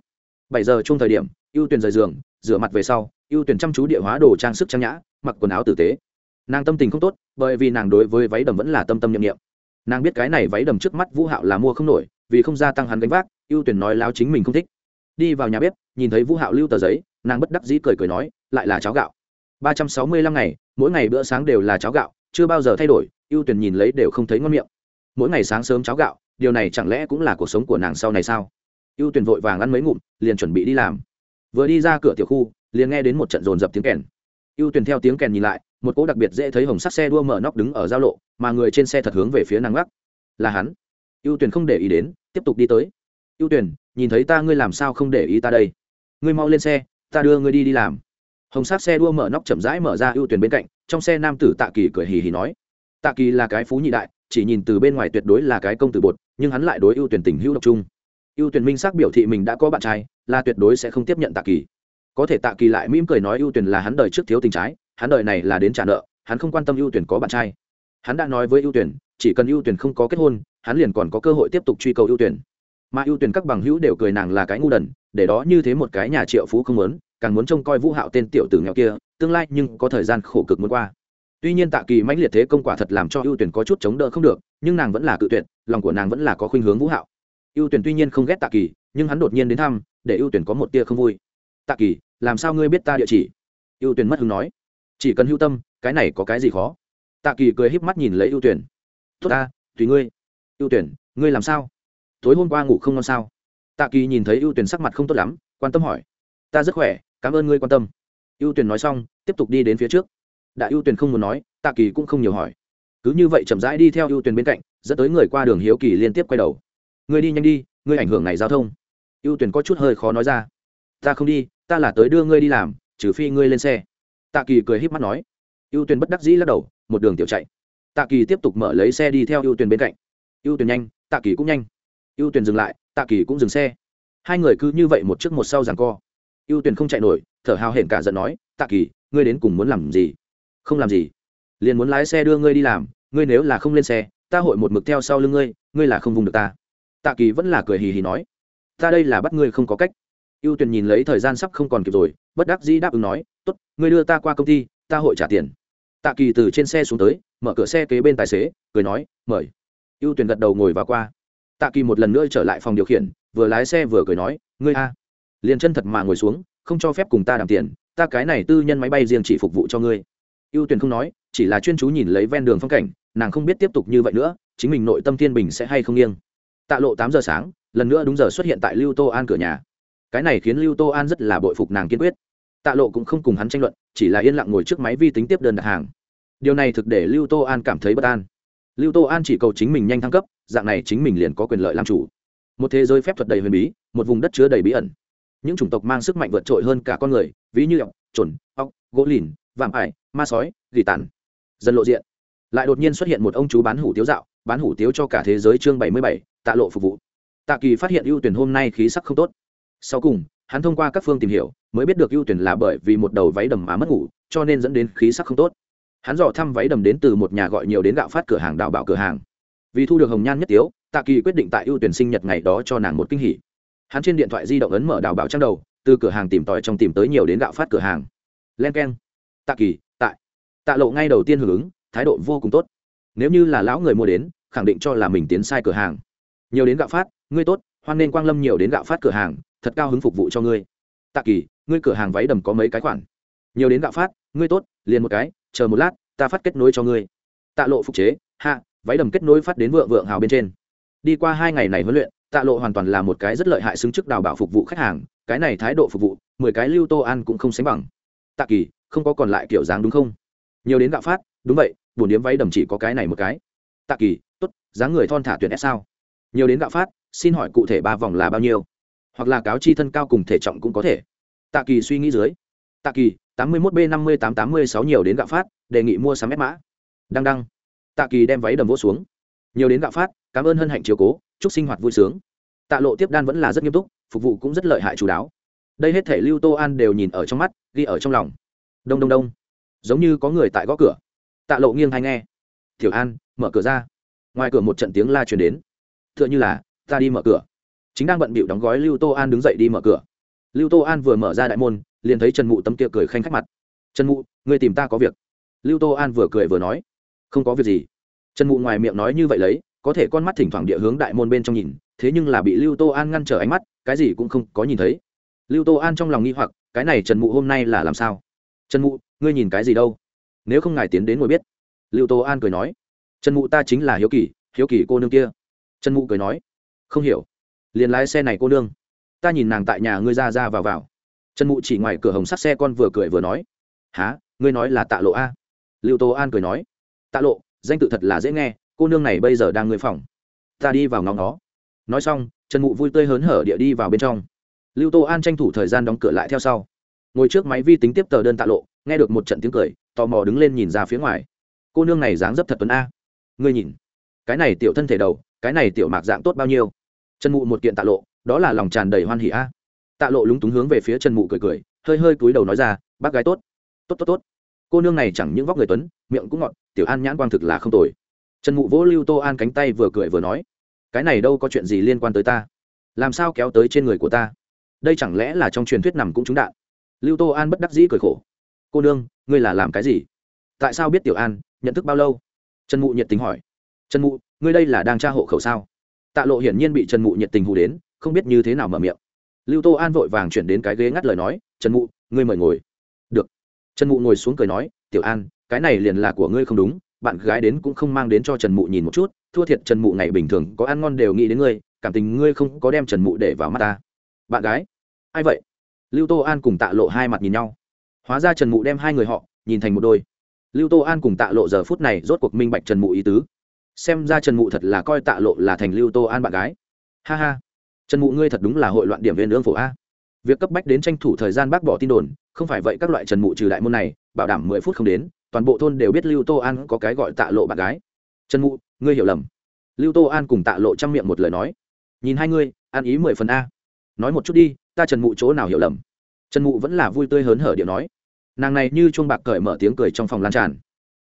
Bảy giờ chung thời điểm, ưu tuyển rời giường rửa mặt về sau, ưu tuyển chăm chú địa hóa đồ trang sức trang nhã, mặc quần áo tử tế. Nàng tâm tình không tốt, bởi vì nàng đối với váy đầm vẫn là tâm tâm nhiệm nghiệm nàng biết cái này váy đầm trước mắt vũ hạo là mua không nổi, vì không gia tăng hắn gánh vác, ưu tuyển nói láo chính mình không thích. Đi vào nhà bếp, nhìn thấy vũ hạo lưu tờ giấy, nàng bất đắc dĩ cười cười nói, lại là cháo gạo. Ba trăm sáu mươi lăm ngày, mỗi ngày bữa sáng đều là cháo gạo, chưa bao giờ thay đổi, ưu tuyển nhìn lấy đều không thấy ngon miệng. Mỗi ngày sáng sớm cháo gạo, điều này chẳng lẽ cũng là cuộc sống của nàng sau này sao? Ưu tuyển vội vàng ăn mấy ngụm, liền chuẩn bị đi làm vừa đi ra cửa tiểu khu, liền nghe đến một trận rồn rập tiếng kèn. Ưu tuyển theo tiếng kèn nhìn lại, một cỗ đặc biệt dễ thấy hồng sắc xe đua mở nóc đứng ở giao lộ, mà người trên xe thật hướng về phía nàng gác là hắn. Ưu tuyển không để ý đến, tiếp tục đi tới. Ưu tuyển nhìn thấy ta ngươi làm sao không để ý ta đây? Ngươi mau lên xe, ta đưa ngươi đi đi làm. Hồng sắc xe đua mở nóc chậm rãi mở ra ưu tuyển bên cạnh, trong xe nam tử tạ kỳ cười hì hì nói, tạ kỳ là cái phú nhị đại, chỉ nhìn từ bên ngoài tuyệt đối là cái công tử bột, nhưng hắn lại đối ưu tuyển tình hữu độc trung ưu tuyển minh xác biểu thị mình đã có bạn trai, là tuyệt đối sẽ không tiếp nhận tạ kỳ. Có thể tạ kỳ lại mỉm cười nói ưu tuyển là hắn đời trước thiếu tình trái, hắn đời này là đến trả nợ, hắn không quan tâm ưu tuyển có bạn trai. Hắn đã nói với ưu tuyển, chỉ cần ưu tuyển không có kết hôn, hắn liền còn có cơ hội tiếp tục truy cầu ưu tuyển. Mà ưu tuyển các bằng hữu đều cười nàng là cái ngu đần, để đó như thế một cái nhà triệu phú không muốn, càng muốn trông coi vũ hạo tên tiểu tử nghèo kia, tương lai nhưng có thời gian khổ cực muốn qua. Tuy nhiên tạ kỳ mãnh liệt thế công quả thật làm cho ưu tuyển có chút chống đỡ không được, nhưng nàng vẫn là cự tuyệt, lòng của nàng vẫn là có khuynh hướng vũ hạo ưu tuyển tuy nhiên không ghét tạ kỳ, nhưng hắn đột nhiên đến thăm, để ưu tuyển có một tia không vui. Tạ kỳ, làm sao ngươi biết ta địa chỉ? Ưu tuyển mất hứng nói. Chỉ cần hưu tâm, cái này có cái gì khó? Tạ kỳ cười híp mắt nhìn lấy ưu tuyển. Tốt ta, tùy ngươi. Ưu tuyển, ngươi làm sao? Tối hôm qua ngủ không ngon sao? Tạ kỳ nhìn thấy ưu tuyển sắc mặt không tốt lắm, quan tâm hỏi. Ta rất khỏe, cảm ơn ngươi quan tâm. Ưu tuyển nói xong, tiếp tục đi đến phía trước. Đã ưu tuyển không muốn nói, tạ kỳ cũng không nhiều hỏi. Cứ như vậy chậm rãi đi theo ưu tuyển bên cạnh, dẫn tới người qua đường hiếu kỳ liên tiếp quay đầu ngươi đi nhanh đi, ngươi ảnh hưởng này giao thông. Ưu tuyển có chút hơi khó nói ra. Ta không đi, ta là tới đưa ngươi đi làm, trừ phi ngươi lên xe. Tạ kỳ cười híp mắt nói. Ưu tuyển bất đắc dĩ lắc đầu, một đường tiểu chạy. Tạ kỳ tiếp tục mở lấy xe đi theo ưu tuyển bên cạnh. Ưu tuyển nhanh, tạ kỳ cũng nhanh. Ưu tuyển dừng lại, tạ kỳ cũng dừng xe. Hai người cứ như vậy một trước một sau giằng co. Ưu tuyển không chạy nổi, thở hào hển cả giận nói, tạ kỳ, ngươi đến cùng muốn làm gì? Không làm gì. Liền muốn lái xe đưa ngươi đi làm, ngươi nếu là không lên xe, ta hội một mực theo sau lưng ngươi ngươi là không vùng được ta tạ kỳ vẫn là cười hì hì nói, ta đây là bắt ngươi không có cách. Ưu Tuyền nhìn lấy thời gian sắp không còn kịp rồi, bất đắc dĩ đáp ứng nói t ố t ngươi đưa ta qua công ty, ta hội trả tiền. Tạ kỳ từ trên xe xuống tới, mở cửa xe kế bên tài xế, cười nói, mời. Ưu Tuyền gật đầu ngồi vào qua. Tạ kỳ một lần nữa trở lại phòng điều khiển, vừa lái xe vừa cười nói, ngươi a, liền chân thật mà ngồi xuống, không cho phép cùng ta đàm tiền, ta cái này tư nhân máy bay riêng chỉ phục vụ cho ngươi. Ưu Tuyền không nói, chỉ là chuyên chú nhìn lấy ven đường phong cảnh, nàng không biết tiếp tục như vậy nữa, chính mình nội tâm thiên bình sẽ hay không nghiêng tạ lộ tám giờ sáng, lần nữa đúng giờ xuất hiện tại lưu tô an cửa nhà. Cái này khiến lưu tô an rất là bội phục nàng kiên quyết. Tạ lộ cũng không cùng hắn tranh luận, chỉ là yên lặng ngồi trước máy vi tính tiếp đơn đặt hàng. Điều này thực để lưu tô an cảm thấy bất an. Lưu tô an chỉ cầu chính mình nhanh thăng cấp, dạng này chính mình liền có quyền lợi làm chủ. Một thế giới phép thuật đầy huyền bí, một vùng đất chứa đầy bí ẩn. Những chủng tộc mang sức mạnh vượt trội hơn cả con người, ví như ọc trồn ọc gỗ lìn, vạm ải, ma sói, gỉ tàn. Dần lộ diện. Lại đột nhiên xuất hiện một ông chú bán hủ tiếu dạo bán hủ tiếu cho cả thế giới chương bảy mươi bảy, tạ lộ phục vụ. Tạ kỳ phát hiện ưu tuyển hôm nay khí sắc không tốt. Sau cùng, hắn thông qua các phương tìm hiểu, mới biết được ưu tuyển là bởi vì một đầu váy đầm má mất ngủ, cho nên dẫn đến khí sắc không tốt. Hắn dò thăm váy đầm đến từ một nhà gọi nhiều đến gạo phát cửa hàng đào bảo cửa hàng. Vì thu được hồng nhan nhất tiếu, tạ kỳ quyết định tại ưu tuyển sinh nhật ngày đó cho nàng một kinh hỉ. Hắn trên điện thoại di động ấn mở đào bảo trang đầu, từ cửa hàng tìm tòi trong tìm tới nhiều đến gạo phát cửa hàng. Len k e n tạ kỳ, tại. Tạ lộ ngay đầu tiên hưởng ứng, thái độ vô cùng tốt. Nếu như là lão người mua đến khẳng định cho là mình tiến sai cửa hàng. Nhiều đến gạo phát, ngươi tốt, hoan nên quang lâm nhiều đến gạo phát cửa hàng, thật cao hứng phục vụ cho ngươi. Tạ kỳ, ngươi cửa hàng váy đầm có mấy cái khoản? Nhiều đến gạo phát, ngươi tốt, liền một cái, chờ một lát, ta phát kết nối cho ngươi. Tạ lộ phục chế hạ váy đầm kết nối phát đến vượng vượng hào bên trên. Đi qua hai ngày này huấn luyện, tạ lộ hoàn toàn là một cái rất lợi hại xứng chức đào bảo phục vụ khách hàng, cái này thái độ phục vụ, mười cái lưu tô an cũng không sánh bằng. Tạ kỳ, không có còn lại kiểu dáng đúng không? Nhiều đến gạo phát, đúng vậy, buồn điếm váy đầm chỉ có cái này một cái. Tạ kỳ tốt, dáng người thon thả tuyển s sao? Nhiều đến gạo phát, xin hỏi cụ thể ba vòng là bao nhiêu? Hoặc là cáo chi thân cao cùng thể trọng cũng có thể. Tạ kỳ suy nghĩ dưới. Tạ kỳ, tám mươi một b năm mươi tám tám mươi sáu nhiều đến gạo phát, đề nghị mua sắm ép mã. Đăng đăng. Tạ kỳ đem váy đầm vỗ xuống. Nhiều đến gạo phát, cảm ơn hân hạnh chiều cố, chúc sinh hoạt vui sướng. Tạ lộ tiếp đan vẫn là rất nghiêm túc, phục vụ cũng rất lợi hại chú đáo. Đây hết thể lưu tô an đều nhìn ở trong mắt, ghi ở trong lòng. Đông đông đông. Giống như có người tại gõ cửa. Tạ lộ nghiêng hay nghe. Thiểu an, mở cửa ra ngoài cửa một trận tiếng la truyền đến. Tựa như là, ta đi mở cửa. Chính đang bận bịu đóng gói lưu tô an đứng dậy đi mở cửa. Lưu tô an vừa mở ra đại môn, liền thấy trần mụ tấm kia cười khanh khách mặt. Trần mụ người tìm ta có việc. Lưu tô an vừa cười vừa nói, không có việc gì. Trần mụ ngoài miệng nói như vậy lấy, có thể con mắt thỉnh thoảng địa hướng đại môn bên trong nhìn, thế nhưng là bị lưu tô an ngăn trở ánh mắt, cái gì cũng không có nhìn thấy. Lưu tô an trong lòng nghi hoặc, cái này trần mụ hôm nay là làm sao? Trần mụ, ngươi nhìn cái gì đâu? Nếu không ngài tiến đến ngồi biết. Lưu tô an cười nói trần mụ ta chính là hiếu kỳ hiếu kỳ cô nương kia. Trần mụ cười nói, không hiểu. Liền lái xe này cô nương. Ta nhìn nàng tại nhà ngươi ra ra vào vào. Trần mụ chỉ ngoài cửa hồng sắt xe con vừa cười vừa nói há ngươi nói là tạ lộ a? Lưu tô an cười nói, tạ lộ, danh tự thật là dễ nghe, cô nương này bây giờ đang ngươi phòng. Ta đi vào ngóng nó nói xong, trần mụ vui tươi hớn hở địa đi vào bên trong. Lưu tô an tranh thủ thời gian đóng cửa lại theo sau. Ngồi trước máy vi tính tiếp tờ đơn tạ lộ, nghe được một trận tiếng cười, tò mò đứng lên nhìn ra phía ngoài. Cô nương này dáng dấp thật tuấn a ngươi nhìn. Cái này tiểu thân thể đầu, cái này tiểu mạc dạng tốt bao nhiêu? Trần mụ một kiện tạ lộ, đó là lòng tràn đầy hoan hỉ a. Tạ lộ lúng túng hướng về phía trần mụ cười cười, hơi hơi cúi đầu nói ra, bác gái tốt tốt tốt tốt. Cô nương này chẳng những vóc người tuấn, miệng cũng ngọt, tiểu an nhãn quang thực là không tồi. Trần mụ vỗ lưu tô an cánh tay vừa cười vừa nói, cái này đâu có chuyện gì liên quan tới ta. Làm sao kéo tới trên người của ta? Đây chẳng lẽ là trong truyền thuyết nằm cũng trúng đạn? Lưu tô an bất đắc dĩ cười khổ, cô nương, ngươi là làm cái gì? Tại sao biết tiểu an nhận thức bao lâu? Trần mụ nhiệt tình hỏi. Trần mụ, ngươi đây là đang tra hộ khẩu sao? Tạ lộ hiển nhiên bị trần mụ nhiệt tình hù đến, không biết như thế nào mở miệng. Lưu tô an vội vàng chuyển đến cái ghế ngắt lời nói, trần mụ, ngươi mời ngồi. Được. Trần mụ ngồi xuống cười nói, tiểu an, cái này liền là của ngươi không đúng, bạn gái đến cũng không mang đến cho trần mụ nhìn một chút, thua thiệt trần mụ ngày bình thường có ăn ngon đều nghĩ đến ngươi, cảm tình ngươi không có đem trần mụ để vào mắt ta. Bạn gái? Ai vậy? Lưu tô an cùng tạ lộ hai mặt nhìn nhau. Hóa ra trần mụ đem hai người họ, nhìn thành một đôi lưu tô an cùng tạ lộ giờ phút này rốt cuộc minh bạch trần mụ ý tứ. Xem ra trần mụ thật là coi tạ lộ là thành lưu tô an bạn gái. Ha ha. Trần mụ ngươi thật đúng là hội loạn điểm viên lương phổ a. Việc cấp bách đến tranh thủ thời gian bác bỏ tin đồn, không phải vậy các loại trần mụ trừ đại môn này, bảo đảm mười phút không đến, toàn bộ thôn đều biết lưu tô an có cái gọi tạ lộ bạn gái. Trần mụ, ngươi hiểu lầm. Lưu tô an cùng tạ lộ chăm miệng một lời nói. Nhìn hai ngươi, ăn ý mười phần a. Nói một chút đi, ta trần mụ chỗ nào hiểu lầm? Trần mụ vẫn là vui tươi hớn hở điệu nói nàng này như chuông bạc cởi mở tiếng cười trong phòng lan tràn.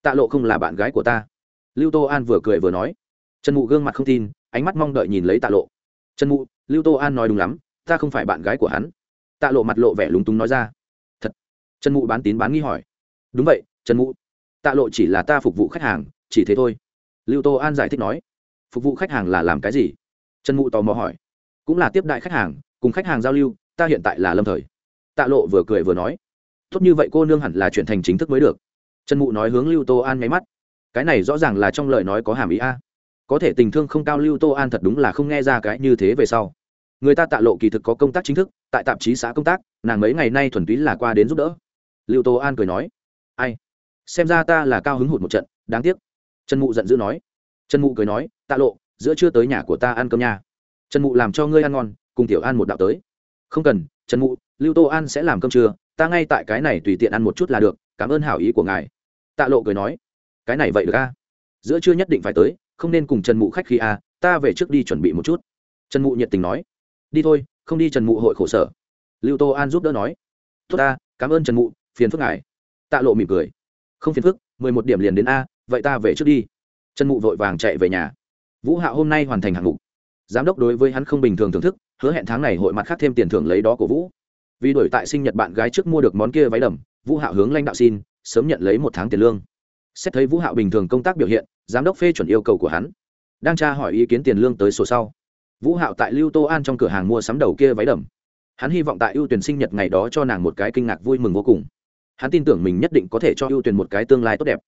Tạ lộ không là bạn gái của ta. Lưu tô an vừa cười vừa nói. Trần mụ gương mặt không tin, ánh mắt mong đợi nhìn lấy tạ lộ. Trần mụ, lưu tô an nói đúng lắm, ta không phải bạn gái của hắn. Tạ lộ mặt lộ vẻ lúng túng nói ra. Thật. Trần mụ bán tín bán nghi hỏi. Đúng vậy, trần mụ. Tạ lộ chỉ là ta phục vụ khách hàng, chỉ thế thôi. Lưu tô an giải thích nói. Phục vụ khách hàng là làm cái gì? Trần mụ tò mò hỏi. Cũng là tiếp đại khách hàng, cùng khách hàng giao lưu, ta hiện tại là lâm thời. Tạ lộ vừa cười vừa nói tốt như vậy cô nương hẳn là chuyển thành chính thức mới được. Trần mụ nói hướng lưu tô an nháy mắt. Cái này rõ ràng là trong lời nói có hàm ý a. Có thể tình thương không cao lưu tô an thật đúng là không nghe ra cái như thế về sau. Người ta tạ lộ kỳ thực có công tác chính thức, tại tạp chí xã công tác, nàng mấy ngày nay thuần túy là qua đến giúp đỡ. Lưu tô an cười nói, ai? Xem ra ta là cao hứng hụt một trận, đáng tiếc. Trần mụ giận dữ nói. Trần mụ cười nói, tạ lộ, giữa chưa tới nhà của ta ăn cơm nha. Trần mụ làm cho ngươi ăn ngon, cùng tiểu an một đạo tới. Không cần, trần mụ lưu tô an sẽ làm cơm trưa, ta ngay tại cái này tùy tiện ăn một chút là được, cảm ơn hảo ý của ngài. Tạ lộ cười nói, cái này vậy được a? Giữa trưa nhất định phải tới, không nên cùng trần mụ khách khi a, ta về trước đi chuẩn bị một chút. Trần mụ nhiệt tình nói, đi thôi, không đi trần mụ hội khổ sở. Lưu tô an giúp đỡ nói, tốt ta, cảm ơn trần mụ, phiền phức ngài. Tạ lộ mỉm cười, không phiền phức, mười một điểm liền đến a, vậy ta về trước đi. Trần mụ vội vàng chạy về nhà. Vũ hạo hôm nay hoàn thành hạng mục. Giám đốc đối với hắn không bình thường thưởng thức, hứa hẹn tháng này hội mặt khác thêm tiền thưởng lấy đó của vũ vì đổi tại sinh nhật bạn gái trước mua được món kia váy đầm, vũ hạo hướng lãnh đạo xin, sớm nhận lấy một tháng tiền lương. Xét thấy vũ hạo bình thường công tác biểu hiện, giám đốc phê chuẩn yêu cầu của hắn. Đang tra hỏi ý kiến tiền lương tới sổ sau, vũ hạo tại lưu tô an trong cửa hàng mua sắm đầu kia váy đầm. Hắn hy vọng tại ưu tuyển sinh nhật ngày đó cho nàng một cái kinh ngạc vui mừng vô cùng. Hắn tin tưởng mình nhất định có thể cho ưu tuyển một cái tương lai tốt đẹp.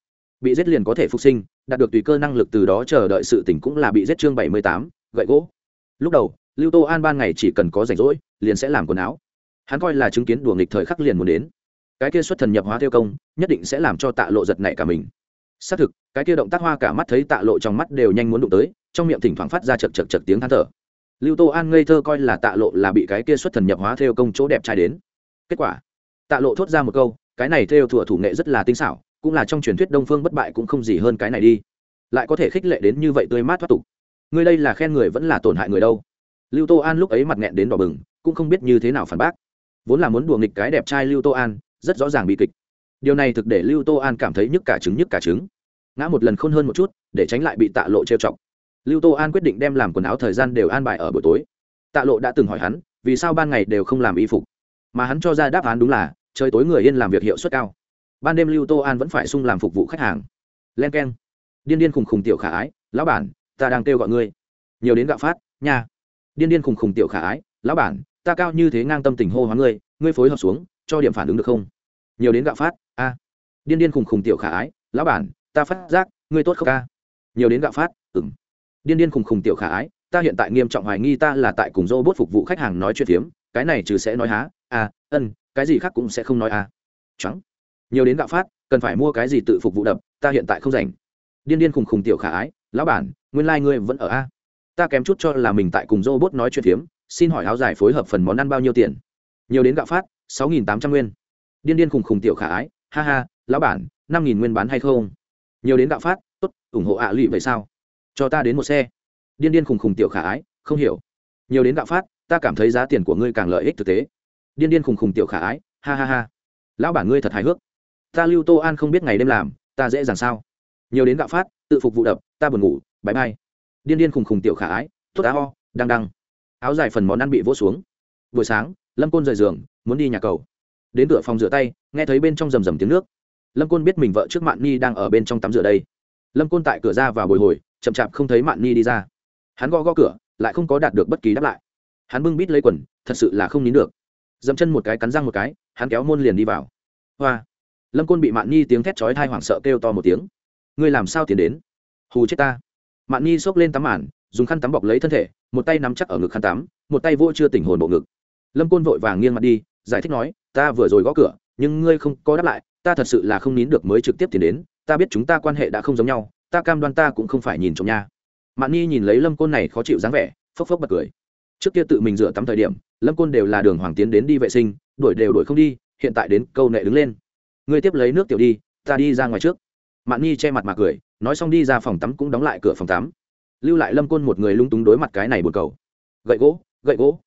Bị giết liền có thể phục sinh, đạt được tùy cơ năng lực từ đó chờ đợi sự tỉnh cũng là bị giết chương bảy mươi tám, gậy gỗ. Lúc đầu, lưu tô an ban ngày chỉ cần có rảnh rỗi, liền sẽ làm quần áo hắn coi là chứng kiến đùa nghịch thời khắc liền muốn đến. Cái kia xuất thần nhập hóa theo công, nhất định sẽ làm cho tạ lộ giật nảy cả mình. Xác thực, cái kia động tác hoa cả mắt thấy tạ lộ trong mắt đều nhanh muốn đụng tới, trong miệng thỉnh thoảng phát ra chật chật chật tiếng than thở. Lưu tô an ngây thơ coi là tạ lộ là bị cái kia xuất thần nhập hóa theo công chỗ đẹp trai đến. Kết quả, tạ lộ thốt ra một câu, cái này theo thủa thủ nghệ rất là tinh xảo, cũng là trong truyền thuyết đông phương bất bại cũng không gì hơn cái này đi. Lại có thể khích lệ đến như vậy tươi mát thoát tục. Ngươi đây là khen người vẫn là tổn hại người đâu. Lưu tô an lúc ấy mặt nghẹn đến đỏ bừng, cũng không biết như thế nào phản bác vốn là muốn đùa nghịch cái đẹp trai lưu tô an, rất rõ ràng bị kịch. Điều này thực để lưu tô an cảm thấy nhức cả trứng nhức cả trứng. Ngã một lần khôn hơn một chút, để tránh lại bị tạ lộ trêu chọc. Lưu tô an quyết định đem làm quần áo thời gian đều an bài ở buổi tối. Tạ lộ đã từng hỏi hắn, vì sao ban ngày đều không làm y phục? Mà hắn cho ra đáp án đúng là, trời tối người yên làm việc hiệu suất cao. Ban đêm lưu tô an vẫn phải sung làm phục vụ khách hàng. Len k e n điên điên khùng khùng tiểu khả ái, lão bản, ta đang kêu gọi ngươi. Nhiều đến gạo phát, nha. Điên điên khùng khùng tiểu khả ái, lão bản ta cao như thế ngang tâm tình hô hóa ngươi ngươi phối hợp xuống, cho điểm phản ứng được không? Nhiều đến gạo phát, a. Điên điên khùng khùng tiểu khả ái, lão bản, ta phát giác, ngươi tốt không ca nhiều đến gạo phát ừng điên điên khùng khùng tiểu khả ái, ta hiện tại nghiêm trọng hoài nghi ta là tại cùng robot phục vụ khách hàng nói chuyện phiếm, cái này trừ sẽ nói há, a, ân, cái gì khác cũng sẽ không nói, a. Trắng. Nhiều đến gạo phát, cần phải mua cái gì tự phục vụ đập, ta hiện tại không rảnh. Điên điên khùng khùng tiểu khả ái, lão bản, nguyên lai、like、ngươi vẫn ở, a. Ta kém chút cho là mình tại cùng robot nói chuyện phiếm xin hỏi áo dài phối hợp phần món ăn bao nhiêu tiền? Nhiều đến gạo phát, sáu nghìn tám trăm nguyên. Điên điên khùng khùng tiểu khả ái, ha ha, lão bản, năm nghìn nguyên bán hay không? Nhiều đến gạo phát, tốt, ủng hộ ạ lụy vậy sao? Cho ta đến một xe. Điên điên khùng khùng tiểu khả ái, không hiểu. Nhiều đến gạo phát, ta cảm thấy giá tiền của ngươi càng lợi ích thực tế. Điên điên khùng khùng tiểu khả ái, ha ha ha. Lão bản ngươi thật hài hước. Ta lưu tô an không biết ngày đêm làm, ta dễ dàng sao? Nhiều đến gạo phát, tự phục vụ đập, ta buồn ngủ bãi bay điên điên khùng khùng tiểu khả ái, tốt á ho, đăng đăng áo dài phần món ăn bị vỗ xuống. Buổi sáng, lâm côn rời giường, muốn đi nhà cầu. Đến cửa phòng rửa tay, nghe thấy bên trong rầm rầm tiếng nước. Lâm côn biết mình vợ trước mạn ni đang ở bên trong tắm rửa đây. Lâm côn tại cửa ra và bồi hồi, chậm chạp không thấy mạn ni đi ra. Hắn gõ gõ cửa, lại không có đạt được bất kỳ đáp lại. Hắn bưng bít lấy quần, thật sự là không nín được. Dẫm chân một cái cắn răng một cái, hắn kéo môn liền đi vào. Hoa! Lâm côn bị mạn ni tiếng thét chói thai hoảng sợ kêu to một tiếng. Ngươi làm sao tiến đến? Hù chết ta! Mạn ni xốc lên tắm màn dùng khăn tắm bọc lấy thân thể, một tay nắm chắc ở ngực khăn tắm, một tay vô chưa tỉnh hồn bộ ngực. Lâm côn vội vàng nghiêng mặt đi, giải thích nói, ta vừa rồi gõ cửa, nhưng ngươi không có đáp lại, ta thật sự là không nín được mới trực tiếp tiến đến, ta biết chúng ta quan hệ đã không giống nhau, ta cam đoan ta cũng không phải nhìn trộm nha. Mạn Nhi nhìn lấy lâm côn này khó chịu dáng vẻ, phốc phốc bật cười. Trước kia tự mình rửa tắm thời điểm, lâm côn đều là đường hoàng tiến đến đi vệ sinh, đuổi đều đuổi không đi, hiện tại đến câu nệ đứng lên. Ngươi tiếp lấy nước tiểu đi, ta đi ra ngoài trước. Mạn Nhi che mặt mà cười, nói xong đi ra phòng tắm cũng đóng lại cửa phòng tắm lưu lại lâm côn một người lung túng đối mặt cái này bồn cầu. Gậy gỗ gậy gỗ.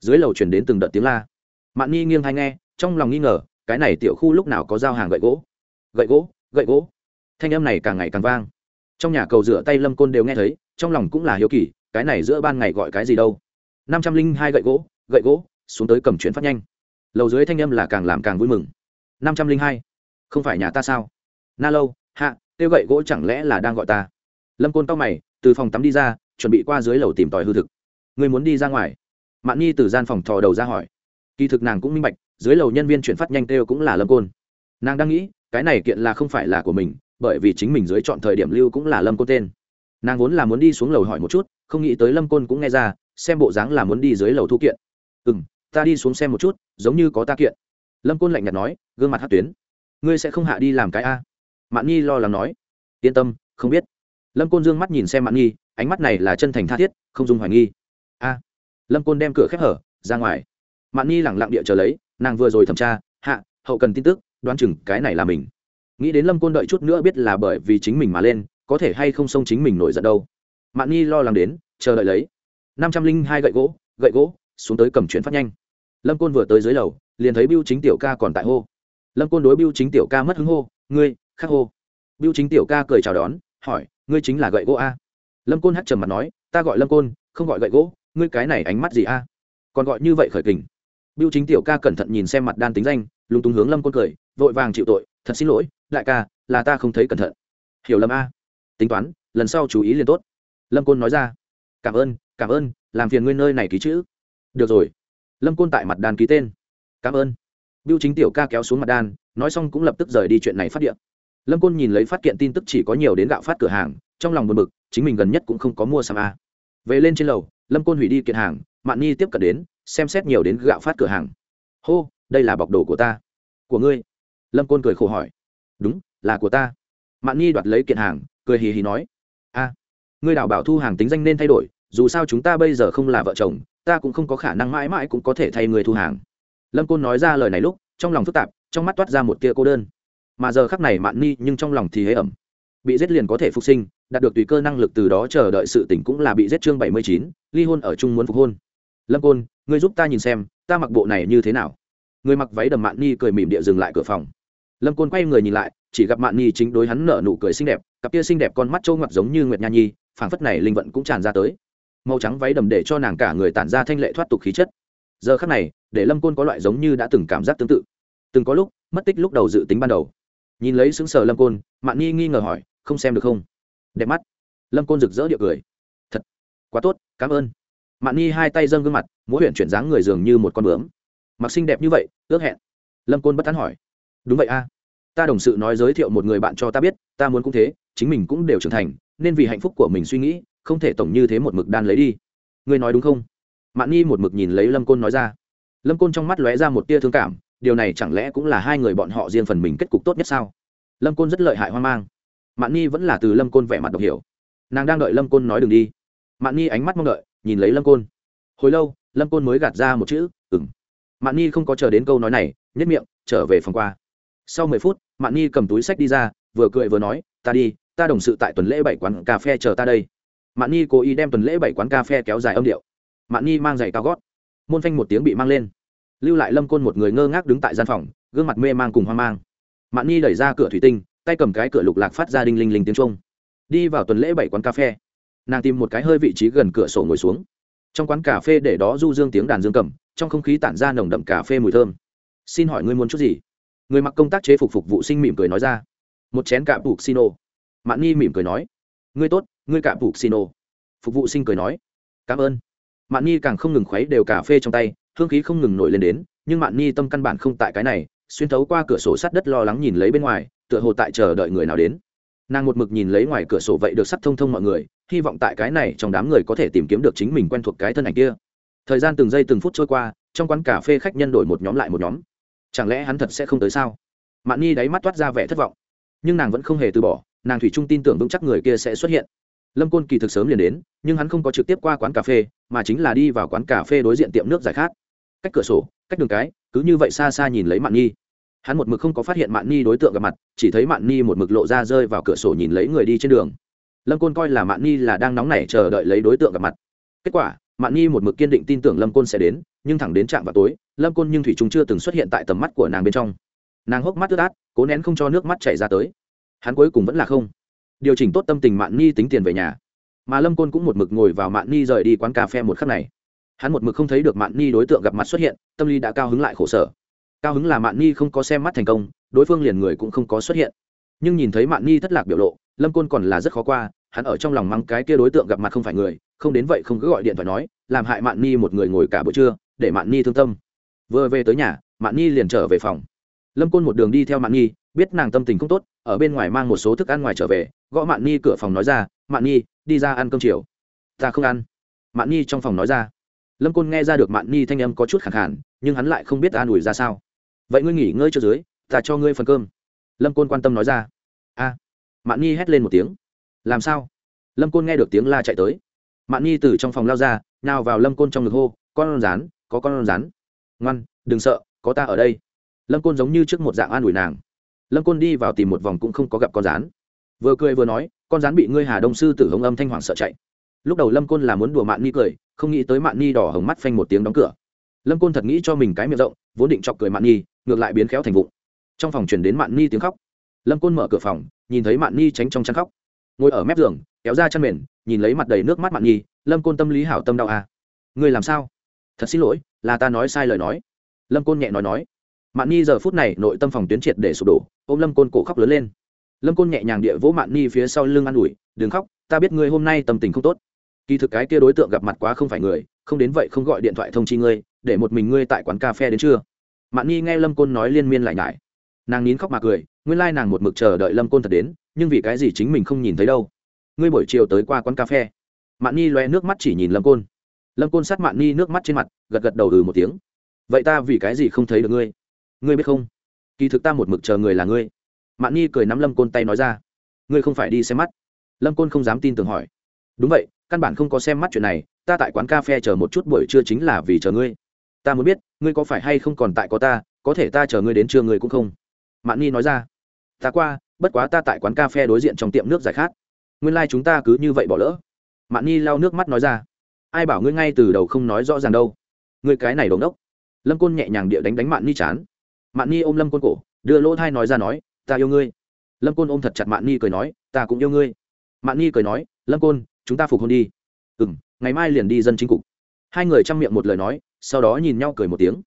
Dưới lầu chuyển đến từng đợt tiếng la. Mạn nghi nghiêng hay nghe, trong lòng nghi ngờ, cái này tiểu khu lúc nào có giao hàng gậy gỗ? Gậy gỗ gậy gỗ. Thanh âm này càng ngày càng vang. Trong nhà cầu rửa tay lâm côn đều nghe thấy, trong lòng cũng là hiếu kỳ, cái này giữa ban ngày gọi cái gì đâu? năm trăm linh hai gậy gỗ gậy gỗ, xuống tới cầm chuyển phát nhanh. Lầu dưới thanh âm là càng làm càng vui mừng. năm trăm linh hai. Không phải nhà ta sao? Na lâu, hạ, tiêu gậy gỗ chẳng lẽ là đang gọi ta? Lâm côn tóc mày từ phòng tắm đi ra, chuẩn bị qua dưới lầu tìm tòi hư thực. Người muốn đi ra ngoài. Mạn nhi từ gian phòng thò đầu ra hỏi. Kỳ thực nàng cũng minh bạch, dưới lầu nhân viên chuyển phát nhanh kêu cũng là lâm côn. Nàng đang nghĩ, cái này kiện là không phải là của mình, bởi vì chính mình dưới chọn thời điểm lưu cũng là lâm côn tên. Nàng vốn là muốn đi xuống lầu hỏi một chút, không nghĩ tới lâm côn cũng nghe ra, xem bộ dáng là muốn đi dưới lầu thu kiện. Ừ m ta đi xuống xem một chút, giống như có ta kiện. Lâm côn lạnh nhạt nói, gương mặt hát tuyến. Ngươi sẽ không hạ đi làm cái a? Mạn nhi lo lắng nói. Yên tâm, không biết lâm côn dương mắt nhìn xem mạn nhi ánh mắt này là chân thành tha thiết, không dùng hoài nghi. A, lâm côn đem cửa khép hở, ra ngoài. Mạn nhi lẳng lặng địa chờ lấy, nàng vừa rồi thẩm tra, hạ, hậu cần tin tức, đoán chừng cái này là mình. Nghĩ đến lâm côn đợi chút nữa biết là bởi vì chính mình mà lên, có thể hay không xông chính mình nổi giận đâu. Mạn nhi lo lắng đến, chờ đợi lấy. Năm trăm linh hai gậy gỗ gậy gỗ, xuống tới cầm chuyển phát nhanh. Lâm côn vừa tới dưới lầu, liền thấy biêu chính tiểu ca còn tại hô. Lâm côn đối biêu chính tiểu ca mất hứng hô, ngươi, khắc hô. Biêu chính tiểu ca cười chào đón, hỏi ngươi chính là gậy gỗ a. Lâm côn hát trầm mặt nói, ta gọi lâm côn, không gọi gậy gỗ, ngươi cái này ánh mắt gì a? Còn gọi như vậy khởi kình. Biêu chính tiểu ca cẩn thận nhìn xem mặt đan tính danh, lúng túng hướng lâm côn cười, vội vàng chịu tội, thật xin lỗi, đại ca, là ta không thấy cẩn thận. Hiểu lầm a. Tính toán, lần sau chú ý liền tốt. Lâm côn nói ra, cảm ơn cảm ơn, làm phiền nguyên nơi này ký chữ. Được rồi. Lâm côn tại mặt đan ký tên. Cảm ơn. Biêu chính tiểu ca kéo xuống mặt đan, nói xong cũng lập tức rời đi chuyện này phát điện lâm côn nhìn lấy phát kiện tin tức chỉ có nhiều đến gạo phát cửa hàng, trong lòng buồn bực, chính mình gần nhất cũng không có mua sắm a. Về lên trên lầu, lâm côn hủy đi kiện hàng, mạn nhi tiếp cận đến, xem xét nhiều đến gạo phát cửa hàng. Hô, đây là bọc đồ của ta. Của ngươi? Lâm côn cười khổ hỏi. Đúng, là của ta. Mạn nhi đoạt lấy kiện hàng, cười hì hì nói. A, ngươi đào bảo thu hàng tính danh nên thay đổi, dù sao chúng ta bây giờ không là vợ chồng, ta cũng không có khả năng mãi mãi cũng có thể thay người thu hàng. Lâm côn nói ra lời này lúc, trong lòng phức tạp, trong mắt toát ra một tia cô đơn mà giờ khắc này mạn ni nhưng trong lòng thì hế ẩm. Bị giết liền có thể phục sinh, đạt được tùy cơ năng lực từ đó chờ đợi sự tỉnh cũng là bị giết chương bảy mươi chín, ly hôn ở chung muốn phục hôn. Lâm côn, ngươi giúp ta nhìn xem, ta mặc bộ này như thế nào? Người mặc váy đầm mạn ni cười mỉm địa dừng lại cửa phòng. Lâm côn quay người nhìn lại, chỉ gặp mạn ni chính đối hắn nở nụ cười xinh đẹp, cặp kia xinh đẹp con mắt trâu ngoặt giống như nguyệt nha nhi, phảng phất này linh vận cũng tràn ra tới. Màu trắng váy đầm để cho nàng cả người tản ra thanh lệ thoát tục khí chất. Giờ khắc này, để lâm côn có loại giống như đã từng cảm giác tương tự. Từng có lúc, mất tích lúc đầu dự tính ban đầu nhìn lấy xứng sở lâm côn, mạn nhi nghi ngờ hỏi, không xem được không? Đẹp mắt. Lâm côn rực rỡ điệu cười. Thật, quá tốt, cảm ơn. Mạn nhi hai tay dâng gương mặt mỗi huyện chuyển dáng người dường như một con bướm. Mặc xinh đẹp như vậy, ước hẹn. Lâm côn bất tán hỏi. Đúng vậy a. Ta đồng sự nói giới thiệu một người bạn cho ta biết, ta muốn cũng thế, chính mình cũng đều trưởng thành, nên vì hạnh phúc của mình suy nghĩ, không thể tổng như thế một mực đan lấy đi. Ngươi nói đúng không? Mạn nhi một mực nhìn lấy lâm côn nói ra. Lâm côn trong mắt lóe ra một tia thương cảm điều này chẳng lẽ cũng là hai người bọn họ riêng phần mình kết cục tốt nhất sao? Lâm côn rất lợi hại hoang mang. Mạn nhi vẫn là từ lâm côn vẻ mặt độc hiểu. Nàng đang đợi lâm côn nói đừng đi. Mạn nhi ánh mắt mong đợi, nhìn lấy lâm côn. Hồi lâu, lâm côn mới gạt ra một chữ ừng mạn nhi không có chờ đến câu nói này nhất miệng, trở về phòng qua. Sau mười phút, mạn nhi cầm túi sách đi ra, vừa cười vừa nói, ta đi, ta đồng sự tại tuần lễ bảy quán cà phê chờ ta đây. Mạn nhi cố ý đem tuần lễ bảy quán cà phê kéo dài âm điệu. Mạn nhi mang giày cao gót. Môn phanh một tiếng bị mang lên lưu lại lâm côn một người ngơ ngác đứng tại gian phòng, gương mặt mê mang cùng hoang mang. Mạn nhi đẩy ra cửa thủy tinh, tay cầm cái cửa lục lạc phát ra đinh linh linh tiếng trung đi vào tuần lễ bảy quán cà phê. Nàng tìm một cái hơi vị trí gần cửa sổ ngồi xuống. Trong quán cà phê để đó du dương tiếng đàn dương cầm, trong không khí tản ra nồng đậm cà phê mùi thơm. Xin hỏi ngươi muốn chút gì? Người mặc công tác chế phục phục vụ sinh mỉm cười nói ra. Một chén cà phục xin ô mạn nhi mỉm cười nói. Ngươi tốt, ngươi cà phục xin ô phục vụ sinh cười nói. Cảm ơn. Mạn nhi càng không ngừng khuấy đều cà phê trong tay hương khí không ngừng nổi lên đến, nhưng mạn nhi tâm căn bản không tại cái này, xuyên thấu qua cửa sổ sát đất lo lắng nhìn lấy bên ngoài, tựa hồ tại chờ đợi người nào đến. Nàng một mực nhìn lấy ngoài cửa sổ vậy được sắt thông thông mọi người, hy vọng tại cái này trong đám người có thể tìm kiếm được chính mình quen thuộc cái thân ảnh kia. Thời gian từng giây từng phút trôi qua, trong quán cà phê khách nhân đổi một nhóm lại một nhóm. Chẳng lẽ hắn thật sẽ không tới sao? Mạn nhi đáy mắt toát ra vẻ thất vọng. Nhưng nàng vẫn không hề từ bỏ, nàng thủy trung tin tưởng vững chắc người kia sẽ xuất hiện. Lâm côn kỳ thực sớm liền đến, nhưng hắn không có trực tiếp qua quán cà phê, mà chính là đi vào quán cà phê đối diện tiệm nước giải khát cách cửa sổ, cách đường cái, cứ như vậy xa xa nhìn lấy mạn nhi. Hắn một mực không có phát hiện mạn nhi đối tượng gặp mặt, chỉ thấy mạn nhi một mực lộ ra rơi vào cửa sổ nhìn lấy người đi trên đường. Lâm côn coi là mạn nhi là đang nóng nảy chờ đợi lấy đối tượng gặp mặt. Kết quả, mạn nhi một mực kiên định tin tưởng lâm côn sẽ đến, nhưng thẳng đến trạm vào tối, lâm côn nhưng thủy chúng chưa từng xuất hiện tại tầm mắt của nàng bên trong. Nàng hốc mắt ướt át, cố nén không cho nước mắt chảy ra tới. Hắn cuối cùng vẫn là không. Điều chỉnh tốt tâm tình mạn nhi tính tiền về nhà. Mà lâm côn cũng một mực ngồi vào mạn nhi rời đi quán cà phê một khắc này hắn một mực không thấy được mạn nhi đối tượng gặp mặt xuất hiện, tâm lý đã cao hứng lại khổ sở. Cao hứng là mạn nhi không có xem mắt thành công, đối phương liền người cũng không có xuất hiện. Nhưng nhìn thấy mạn nhi thất lạc biểu lộ, lâm côn còn là rất khó qua, hắn ở trong lòng mắng cái kia đối tượng gặp mặt không phải người, không đến vậy không cứ gọi điện thoại nói, làm hại mạn nhi một người ngồi cả buổi trưa, để mạn nhi thương tâm. Vừa về tới nhà, mạn nhi liền trở về phòng. Lâm côn một đường đi theo mạn nhi biết nàng tâm tình không tốt, ở bên ngoài mang một số thức ăn ngoài trở về, gõ mạn nhi cửa phòng nói ra, mạn nhi đi ra ăn cơm chiều. Ta không ăn. Mạn nhi trong phòng nói ra lâm côn nghe ra được mạn nhi thanh âm có chút khẳng khản nhưng hắn lại không biết an ủi ra sao. Vậy ngươi nghỉ ngơi cho dưới, ta cho ngươi phần cơm. Lâm côn quan tâm nói ra. A. Mạn nhi hét lên một tiếng. Làm sao? Lâm côn nghe được tiếng la chạy tới. Mạn nhi từ trong phòng lao ra nào vào lâm côn trong ngực hô, con rán có con rán ngoan, đừng sợ, có ta ở đây. Lâm côn giống như trước một dạng an ủi nàng. Lâm côn đi vào tìm một vòng cũng không có gặp con rán vừa cười vừa nói, con rán bị ngươi hà đông sư tử hống âm thanh hoàng sợ chạy. Lúc đầu lâm côn là muốn đùa mạn ni cười không nghĩ tới mạn Nhi đỏ hồng mắt phanh một tiếng đóng cửa. Lâm côn thật nghĩ cho mình cái miệng rộng vốn định chọc cười mạn Nhi, ngược lại biến khéo thành vụng. Trong phòng chuyển đến mạn Nhi tiếng khóc. Lâm côn mở cửa phòng nhìn thấy mạn Nhi tránh trong chăn khóc. Ngồi ở mép giường kéo ra chăn mền nhìn lấy mặt đầy nước mắt mạn Nhi, lâm côn tâm lý hảo tâm đau à. người làm sao? Thật xin lỗi là ta nói sai lời nói. Lâm côn nhẹ nói nói. Mạn Nhi giờ phút này nội tâm phòng tuyến triệt để sụp đổ ôm lâm côn cổ khóc lớn lên. Lâm côn nhẹ nhàng địa vỗ mạn Nhi phía sau lưng an ủi đừng khóc ta biết ngươi hôm nay tâm tình không tốt kỳ thực cái kia đối tượng gặp mặt quá không phải người, không đến vậy không gọi điện thoại thông chi ngươi, để một mình ngươi tại quán cà phê đến trưa. Mạn Nhi nghe lâm côn nói liên miên lại nhải. Nàng nín khóc mà cười, nguyên lai nàng một mực chờ đợi lâm côn thật đến, nhưng vì cái gì chính mình không nhìn thấy đâu. Ngươi buổi chiều tới qua quán cà phê. Mạn Nhi loe nước mắt chỉ nhìn lâm côn. Lâm côn sát mạn Nhi nước mắt trên mặt, gật gật đầu ừ một tiếng. Vậy ta vì cái gì không thấy được ngươi? Ngươi biết không? Kỳ thực ta một mực chờ người là ngươi. Mạn Nhi cười nắm lâm côn tay nói ra. Ngươi không phải đi xem mắt. Lâm côn không dám tin tưởng hỏi đúng vậy, căn bản không có xem mắt chuyện này, ta tại quán cà phê chờ một chút buổi trưa chính là vì chờ ngươi. Ta muốn biết, ngươi có phải hay không còn tại có ta, có thể ta chờ ngươi đến trưa ngươi cũng không? Mạn Nhi nói ra. Ta qua, bất quá ta tại quán cà phê đối diện trong tiệm nước giải khát. Nguyên lai、like、chúng ta cứ như vậy bỏ lỡ. Mạn Nhi lau nước mắt nói ra. Ai bảo ngươi ngay từ đầu không nói rõ ràng đâu. Ngươi cái này đồn đốc lâm côn nhẹ nhàng địa đánh đánh mạn Nhi chán. Mạn Nhi ôm lâm côn cổ, đưa lỗ thai nói ra nói, ta yêu ngươi. Lâm côn ôm thật chặt mạn Nhi cười nói, ta cũng yêu ngươi. Mạn Nhi cười nói, lâm côn chúng ta phục hôn đi. Ừ m ngày mai liền đi dân chính cục. Hai người chăm miệng một lời nói, sau đó nhìn nhau cười một tiếng.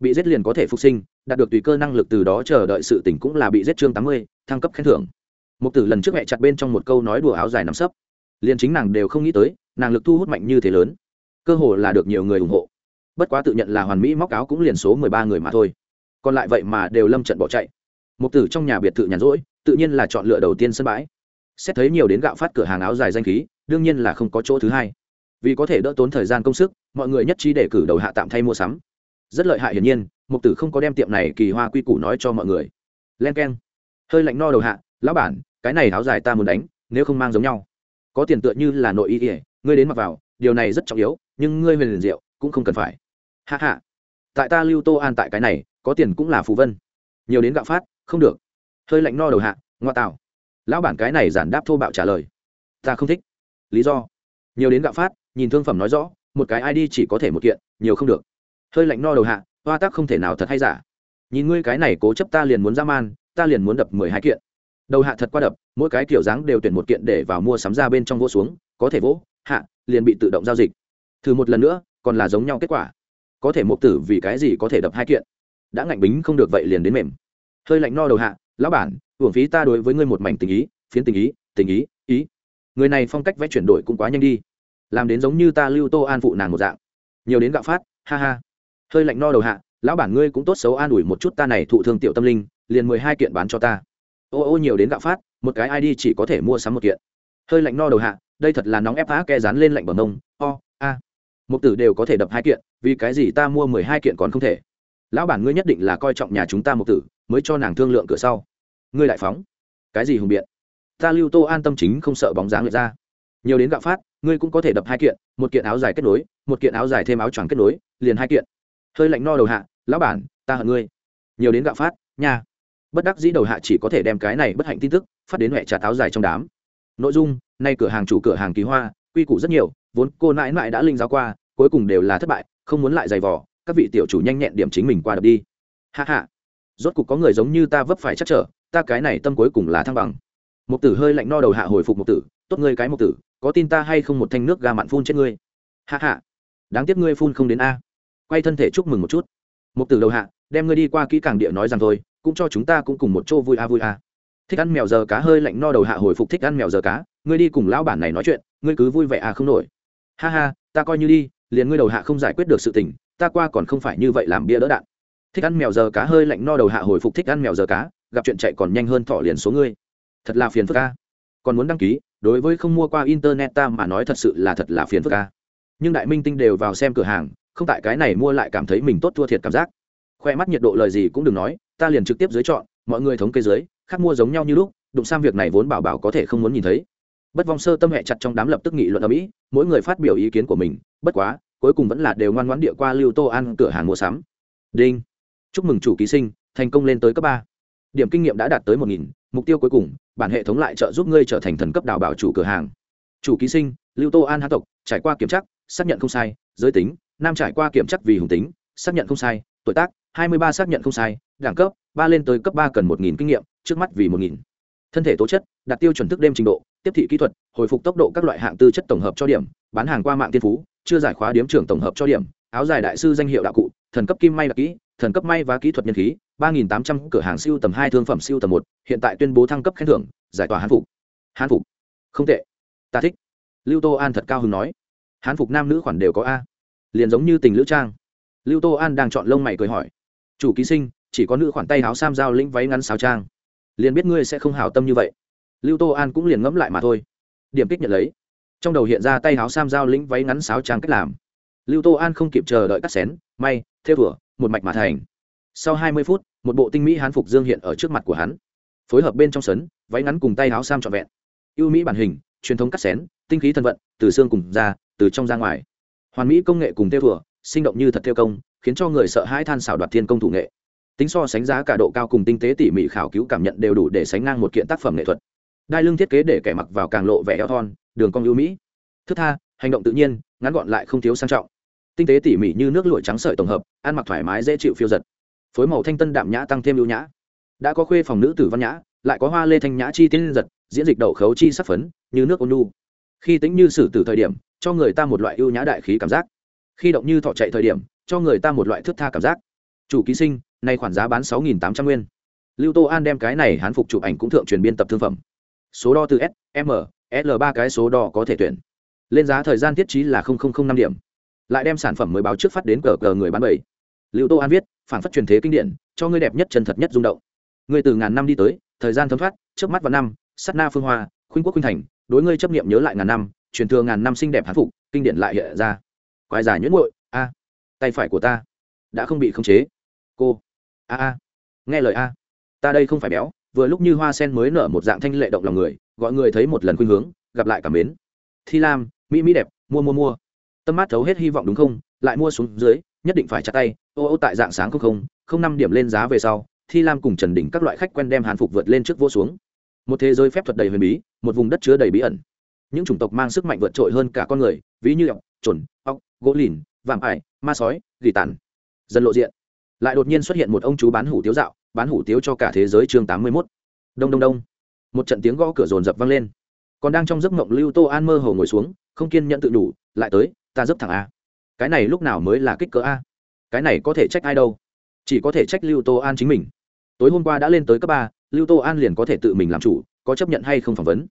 Bị giết liền có thể phục sinh, đạt được tùy cơ năng lực từ đó chờ đợi sự tỉnh cũng là bị giết chương tám mươi, thăng cấp khen thưởng. Một tử lần trước mẹ chặt bên trong một câu nói đùa áo dài nằm sấp. Liền chính nàng đều không nghĩ tới, nàng lực thu hút mạnh như thế lớn. Cơ hồ là được nhiều người ủng hộ. Bất quá tự nhận là hoàn mỹ móc áo cũng liền số mười ba người mà thôi. Còn lại vậy mà đều lâm trận bỏ chạy. Một tử trong nhà biệt thự nhàn rỗi, tự nhiên là chọn lựa đầu tiên sân bãi xét thấy nhiều đến gạo phát cửa hàng áo dài danh khí, đương nhiên là không có chỗ thứ hai. Vì có thể đỡ tốn thời gian công sức, mọi người nhất trí để cử đầu hạ tạm thay mua sắm. Rất lợi hại hiển nhiên, mục tử không có đem tiệm này kỳ hoa quy củ nói cho mọi người. Len k e n hơi lạnh no đầu hạ, lão bản, cái này áo dài ta muốn đánh, nếu không mang giống nhau. Có tiền tựa như là nội y ỉa ngươi đến mặc vào, điều này rất trọng yếu, nhưng ngươi huyền liền diệu, cũng không cần phải. Hạ hạ tại ta lưu tô an tại cái này, có tiền cũng là phù vân. Nhiều đến gạo phát, không được. Hơi lạnh no đầu hạ, ngoa tạo lão bản cái này giản đáp thô bạo trả lời. Ta không thích. Lý do? Nhiều đến gạo phát, nhìn thương phẩm nói rõ, một cái id chỉ có thể một kiện, nhiều không được. Hơi lạnh no đầu hạ, hoa tác không thể nào thật hay giả. Nhìn ngươi cái này cố chấp ta liền muốn ra man, ta liền muốn đập mười hai kiện. Đầu hạ thật qua đập, mỗi cái kiểu dáng đều tuyển một kiện để vào mua sắm ra bên trong vô xuống, có thể vỗ, hạ, liền bị tự động giao dịch. Thử một lần nữa, còn là giống nhau kết quả. Có thể một tử vì cái gì có thể đập hai kiện? Đã ngạnh bính không được vậy liền đến mềm. Hơi lạnh no đầu hạ, lão bản hưởng phí ta đối với ngươi một mảnh tình ý, phiến tình ý tình ý ý. Người này phong cách vẽ chuyển đổi cũng quá nhanh đi. Làm đến giống như ta lưu tô an phụ nàng một dạng. Nhiều đến gạo phát, ha ha. Hơi lạnh no đầu hạ, lão bản ngươi cũng tốt xấu an ủi một chút ta này thụ thương tiểu tâm linh, liền mười hai kiện bán cho ta. Ô ô nhiều đến gạo phát, một cái id chỉ có thể mua sắm một kiện. Hơi lạnh no đầu hạ, đây thật là nóng ép phá ke dán lên lạnh bờ mông o, a. Một tử đều có thể đập hai kiện, vì cái gì ta mua mười hai kiện còn không thể? Lão bản ngươi nhất định là coi trọng nhà chúng ta một tử, mới cho nàng thương lượng cửa sau ngươi lại phóng. Cái gì hùng biện? Ta lưu tô an tâm chính không sợ bóng dáng lượt ra. Nhiều đến gạo phát, ngươi cũng có thể đập hai kiện, một kiện áo dài kết nối, một kiện áo dài thêm áo choàng kết nối, liền hai kiện. Hơi lạnh no đầu hạ, lão bản, ta hận ngươi. Nhiều đến gạo phát, nha. Bất đắc dĩ đầu hạ chỉ có thể đem cái này bất hạnh tin tức phát đến huệ trà táo dài trong đám. Nội dung, nay cửa hàng chủ cửa hàng kỳ hoa, quy củ rất nhiều, vốn cô nãi nãi đã linh giáo qua, cuối cùng đều là thất bại, không muốn lại giày vò, các vị tiểu chủ nhanh nhẹn điểm chính mình qua đập đi. Hạ hạ rốt cục có người giống như ta vấp phải chắc trở ta cái này tâm cuối cùng là thăng bằng. Một tử hơi lạnh no đầu hạ hồi phục một tử, tốt ngươi cái một tử, có tin ta hay không một thanh nước ga mặn phun trên ngươi? Hạ hạ đáng tiếc ngươi phun không đến a. Quay thân thể chúc mừng một chút. Một tử đầu hạ, đem ngươi đi qua kỹ càng địa nói rằng thôi, cũng cho chúng ta cũng cùng một chỗ vui a vui a. Thích ăn mèo giờ cá hơi lạnh no đầu hạ hồi phục thích ăn mèo giờ cá, ngươi đi cùng lão bản này nói chuyện, ngươi cứ vui vẻ à không nổi. Ha ha, ta coi như đi, liền ngươi đầu hạ không giải quyết được sự tình, ta qua còn không phải như vậy làm bia đỡ đạn. Thích ăn mèo giờ cá hơi lạnh no đầu hạ hồi phục thích ăn mèo giờ cá gặp chuyện chạy còn nhanh hơn thọ liền số ngươi. Thật là phiền phức ca còn muốn đăng ký, đối với không mua qua internet ta mà nói thật sự là thật là phiền phức ca nhưng đại minh tinh đều vào xem cửa hàng, không tại cái này mua lại cảm thấy mình tốt thua thiệt cảm giác. Khoe mắt nhiệt độ lời gì cũng đừng nói, ta liền trực tiếp dưới chọn, mọi người thống kê dưới, khác mua giống nhau như lúc, đụng sang việc này vốn bảo bảo có thể không muốn nhìn thấy. Bất vong sơ tâm hệ chặt trong đám lập tức nghị luận ở mỹ, mỗi người phát biểu ý kiến của mình, bất quá, cuối cùng vẫn là đều ngoan ngoãn địa qua lưu tô ăn cửa hàng mua sắm. Đinh. Chúc mừng chủ ký sinh, thành công lên tới cấp ba điểm kinh nghiệm đã đạt tới một nghìn, mục tiêu cuối cùng, bản hệ thống lại trợ giúp ngươi trở thành thần cấp đào bảo chủ cửa hàng. Chủ ký sinh, lưu tô an hạ tộc, trải qua kiểm tra, xác nhận không sai, giới tính, nam trải qua kiểm tra vì hùng tính, xác nhận không sai, tuổi tác, hai mươi ba xác nhận không sai, đẳng cấp, ba lên tới cấp ba cần một nghìn kinh nghiệm, trước mắt vì một nghìn. Thân thể tố chất, đạt tiêu chuẩn thức đêm trình độ, tiếp thị kỹ thuật, hồi phục tốc độ các loại hạng tư chất tổng hợp cho điểm, bán hàng qua mạng tiên phú, chưa giải khóa điếm trưởng tổng hợp cho điểm, áo dài đại sư danh hiệu đạo cụ, thần cấp kim may đặc kỹ, thần cấp may và kỹ thuật nhân khí ba nghìn tám trăm cửa hàng siêu tầm hai, thương phẩm siêu tầm một, hiện tại tuyên bố thăng cấp khen thưởng, giải tỏa hán phục. Hán phục. Không tệ. Ta thích. Lưu tô an thật cao hứng nói. Hán phục nam nữ khoản đều có a. Liền giống như tình lữ trang. Lưu tô an đang chọn lông mày cười hỏi. Chủ ký sinh, chỉ có nữ khoản tay áo sam giao lĩnh váy ngắn sáo trang. Liền biết ngươi sẽ không hảo tâm như vậy. Lưu tô an cũng liền ngẫm lại mà thôi. Điểm kích nhận lấy. Trong đầu hiện ra tay áo sam giao lĩnh váy ngắn sáo trang cách làm. Lưu tô an không kịp chờ đợi cắt xén. May theo thửa một mạch mà thành sau hai mươi phút, một bộ tinh mỹ hán phục dương hiện ở trước mặt của hắn. Phối hợp bên trong sấn, váy ngắn cùng tay áo sam trọn vẹn. Ưu mỹ bản hình, truyền thống cắt xén, tinh khí thân vận, từ xương cùng ra từ trong ra ngoài. Hoàn mỹ công nghệ cùng tiêu thừa sinh động như thật theo công, khiến cho người sợ hãi than xảo đoạt thiên công thủ nghệ. Tính so sánh giá cả độ cao cùng tinh tế tỉ mỉ khảo cứu cảm nhận đều đủ để sánh ngang một kiện tác phẩm nghệ thuật. Đai lưng thiết kế để kẻ mặc vào càng lộ vẻ eo thon, đường cong ưu mỹ. Thức tha, hành động tự nhiên, ngắn gọn lại không thiếu sang trọng. Tinh tế tỉ mỉ như nước lụa trắng sợi tổng hợp, ăn mặc thoải mái dễ chịu phiêu giật phối màu thanh tân đạm nhã tăng thêm ưu nhã. Đã có khuê phòng nữ tử văn nhã, lại có hoa lê thanh nhã chi tiên giật, diễn dịch đậu khấu chi sắc phấn, như nước ôn nu khi tính như sử tử thời điểm, cho người ta một loại ưu nhã đại khí cảm giác. Khi động như thọ chạy thời điểm, cho người ta một loại thước tha cảm giác. Chủ ký sinh, nay khoản giá bán sáu nghìn tám trăm nguyên. Lưu tô an đem cái này hán phục chụp ảnh cũng thượng truyền biên tập thương phẩm. Số đo từ s, m, l ba cái số đo có thể tuyển. Lên giá thời gian tiết trí là năm điểm. Lại đem sản phẩm mới báo trước phát đến cờ cờ người bán bảy lưu tô an viết phản phát truyền thế kinh điển, cho ngươi đẹp nhất chân thật nhất rung động. Ngươi từ ngàn năm đi tới, thời gian thấm thoát, trước mắt vào năm sắt na phương hoa, khuynh quốc khuynh thành, đối ngươi chấp nghiệm nhớ lại ngàn năm, truyền thừa ngàn năm xinh đẹp hán phục, kinh điển lại hiện ra. Quái giả nhuyễn ngội a, tay phải của ta đã không bị khống chế. Cô, a a, nghe lời a. Ta đây không phải béo, vừa lúc như hoa sen mới nở một dạng thanh lệ động lòng người, gọi người thấy một lần khuynh hướng, gặp lại cảm mến. Thi lam, mỹ mỹ đẹp, mua mua mua. Tâm mát thấu hết hy vọng đúng không? Lại mua xuống dưới nhất định phải chặt tay, ô ô tại dạng sáng không không không năm điểm lên giá về sau, thi lam cùng trần đỉnh các loại khách quen đem hàn phục vượt lên trước vô xuống. Một thế giới phép thuật đầy huyền bí, một vùng đất chứa đầy bí ẩn. Những chủng tộc mang sức mạnh vượt trội hơn cả con người, ví như ọc trồn ọc gỗ lìn vàm ải, ma sói, gỉ tàn. Dần lộ diện. Lại đột nhiên xuất hiện một ông chú bán hủ tiếu dạo, bán hủ tiếu cho cả thế giới chương tám mươi mốt. Đông đông đông. Một trận tiếng gõ cửa rồn rập vang lên. Còn đang trong giấc mộng lưu tô an mơ hồ ngồi xuống, không kiên nhận tự đủ, lại tới, ta dấp thẳng a cái này lúc nào mới là kích cỡ a? Cái này có thể trách ai đâu? Chỉ có thể trách lưu tô an chính mình. Tối hôm qua đã lên tới cấp ba, lưu tô an liền có thể tự mình làm chủ, có chấp nhận hay không phỏng vấn.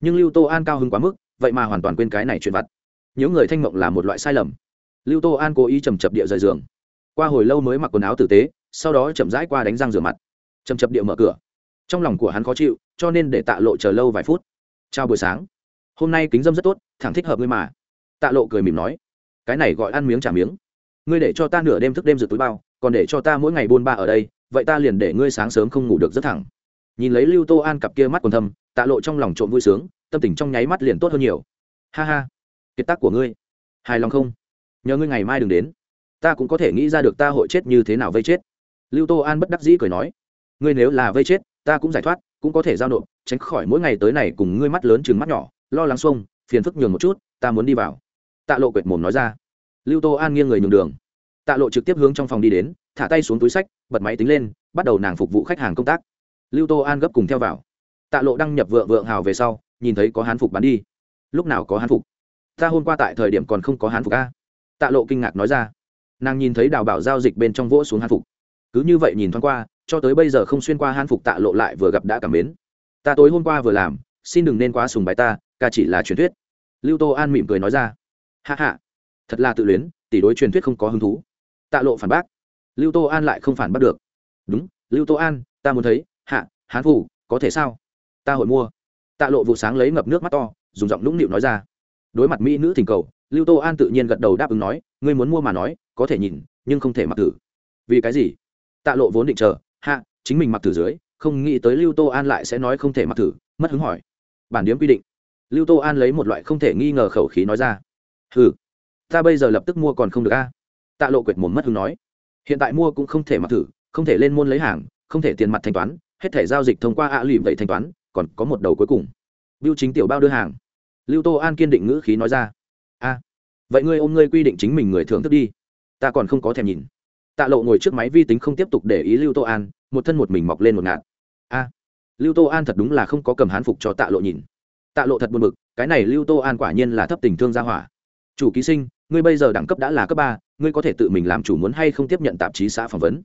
Nhưng lưu tô an cao hứng quá mức, vậy mà hoàn toàn quên cái này chuyện vặt. Những người thanh mộng là một loại sai lầm. Lưu tô an cố ý chầm chập địa rời giường. Qua hồi lâu mới mặc quần áo tử tế, sau đó chậm rãi qua đánh răng rửa mặt. Chầm chập địa mở cửa. Trong lòng của hắn khó chịu, cho nên để tạ lộ chờ lâu vài phút. Chào buổi sáng. Hôm nay kính dâm rất tốt, thẳng thích hợp ngươi mà. Tạ lộ cười mỉm nói cái này gọi ăn miếng trả miếng. Ngươi để cho ta nửa đêm thức đêm rửa túi bao, còn để cho ta mỗi ngày buôn ba ở đây, vậy ta liền để ngươi sáng sớm không ngủ được rất thẳng. Nhìn lấy lưu tô an cặp kia mắt còn thâm, tạ lộ trong lòng trộm vui sướng, tâm tình trong nháy mắt liền tốt hơn nhiều. Ha ha, kiệt tác của ngươi. Hài lòng không? Nhờ ngươi ngày mai đừng đến. Ta cũng có thể nghĩ ra được ta hội chết như thế nào vây chết. Lưu tô an bất đắc dĩ cười nói. Ngươi nếu là vây chết, ta cũng giải thoát, cũng có thể giao nộp, tránh khỏi mỗi ngày tới này cùng ngươi mắt lớn chừng mắt nhỏ, lo lắng xuông, phiền phức nhường một chút, ta muốn đi vào tạ lộ quệt mồm nói ra. Lưu tô an nghiêng người nhường đường. Tạ lộ trực tiếp hướng trong phòng đi đến, thả tay xuống túi sách, bật máy tính lên, bắt đầu nàng phục vụ khách hàng công tác. Lưu tô an gấp cùng theo vào. Tạ lộ đăng nhập vợ vượng hào về sau, nhìn thấy có hán phục bán đi. Lúc nào có hán phục? Ta hôm qua tại thời điểm còn không có hán phục a. Tạ lộ kinh ngạc nói ra. Nàng nhìn thấy đào bảo giao dịch bên trong vỗ xuống hán phục. Cứ như vậy nhìn thoáng qua, cho tới bây giờ không xuyên qua hán phục tạ lộ lại vừa gặp đã cảm mến. Ta tối hôm qua vừa làm, xin đừng nên quá sùng bài ta, ca chỉ là truyền thuyết. Lưu tô an mỉm cười nói ra hạ hạ thật là tự luyến, tỷ đối truyền thuyết không có hứng thú. Tạ lộ phản bác. Lưu tô an lại không phản bác được. Đúng, lưu tô an, ta muốn thấy, hạ, hán phủ, có thể sao? Ta hội mua. Tạ lộ vụ sáng lấy ngập nước mắt to, dùng giọng nũng nịu nói ra. Đối mặt mỹ nữ thỉnh cầu, lưu tô an tự nhiên gật đầu đáp ứng nói, ngươi muốn mua mà nói, có thể nhìn, nhưng không thể mặc thử. Vì cái gì? Tạ lộ vốn định chờ, hạ, chính mình mặc thử dưới, không nghĩ tới lưu tô an lại sẽ nói không thể mặc thử, mất hứng hỏi. Bản điếm quy định. Lưu tô an lấy một loại không thể nghi ngờ khẩu khí nói ra ừ ta bây giờ lập tức mua còn không được a. Tạ lộ quyệt mồm mất hứng nói. Hiện tại mua cũng không thể mặc thử, không thể lên môn lấy hàng, không thể tiền mặt thanh toán, hết thể giao dịch thông qua ạ lụy vậy thanh toán, còn có một đầu cuối cùng. Biêu chính tiểu bao đưa hàng. Lưu tô an kiên định ngữ khí nói ra. A, vậy ngươi ôm ngươi quy định chính mình người thưởng thức đi. Ta còn không có thèm nhìn. Tạ lộ ngồi trước máy vi tính không tiếp tục để ý lưu tô an, một thân một mình mọc lên một ngạt. A, lưu tô an thật đúng là không có cầm hán phục cho tạ lộ nhìn. Tạ lộ thật buồn b ự c cái này lưu tô an quả nhiên là thấp tình thương gia hỏa chủ ký sinh, ngươi bây giờ đẳng cấp đã là cấp ba, ngươi có thể tự mình làm chủ muốn hay không tiếp nhận tạp chí xã phỏng vấn?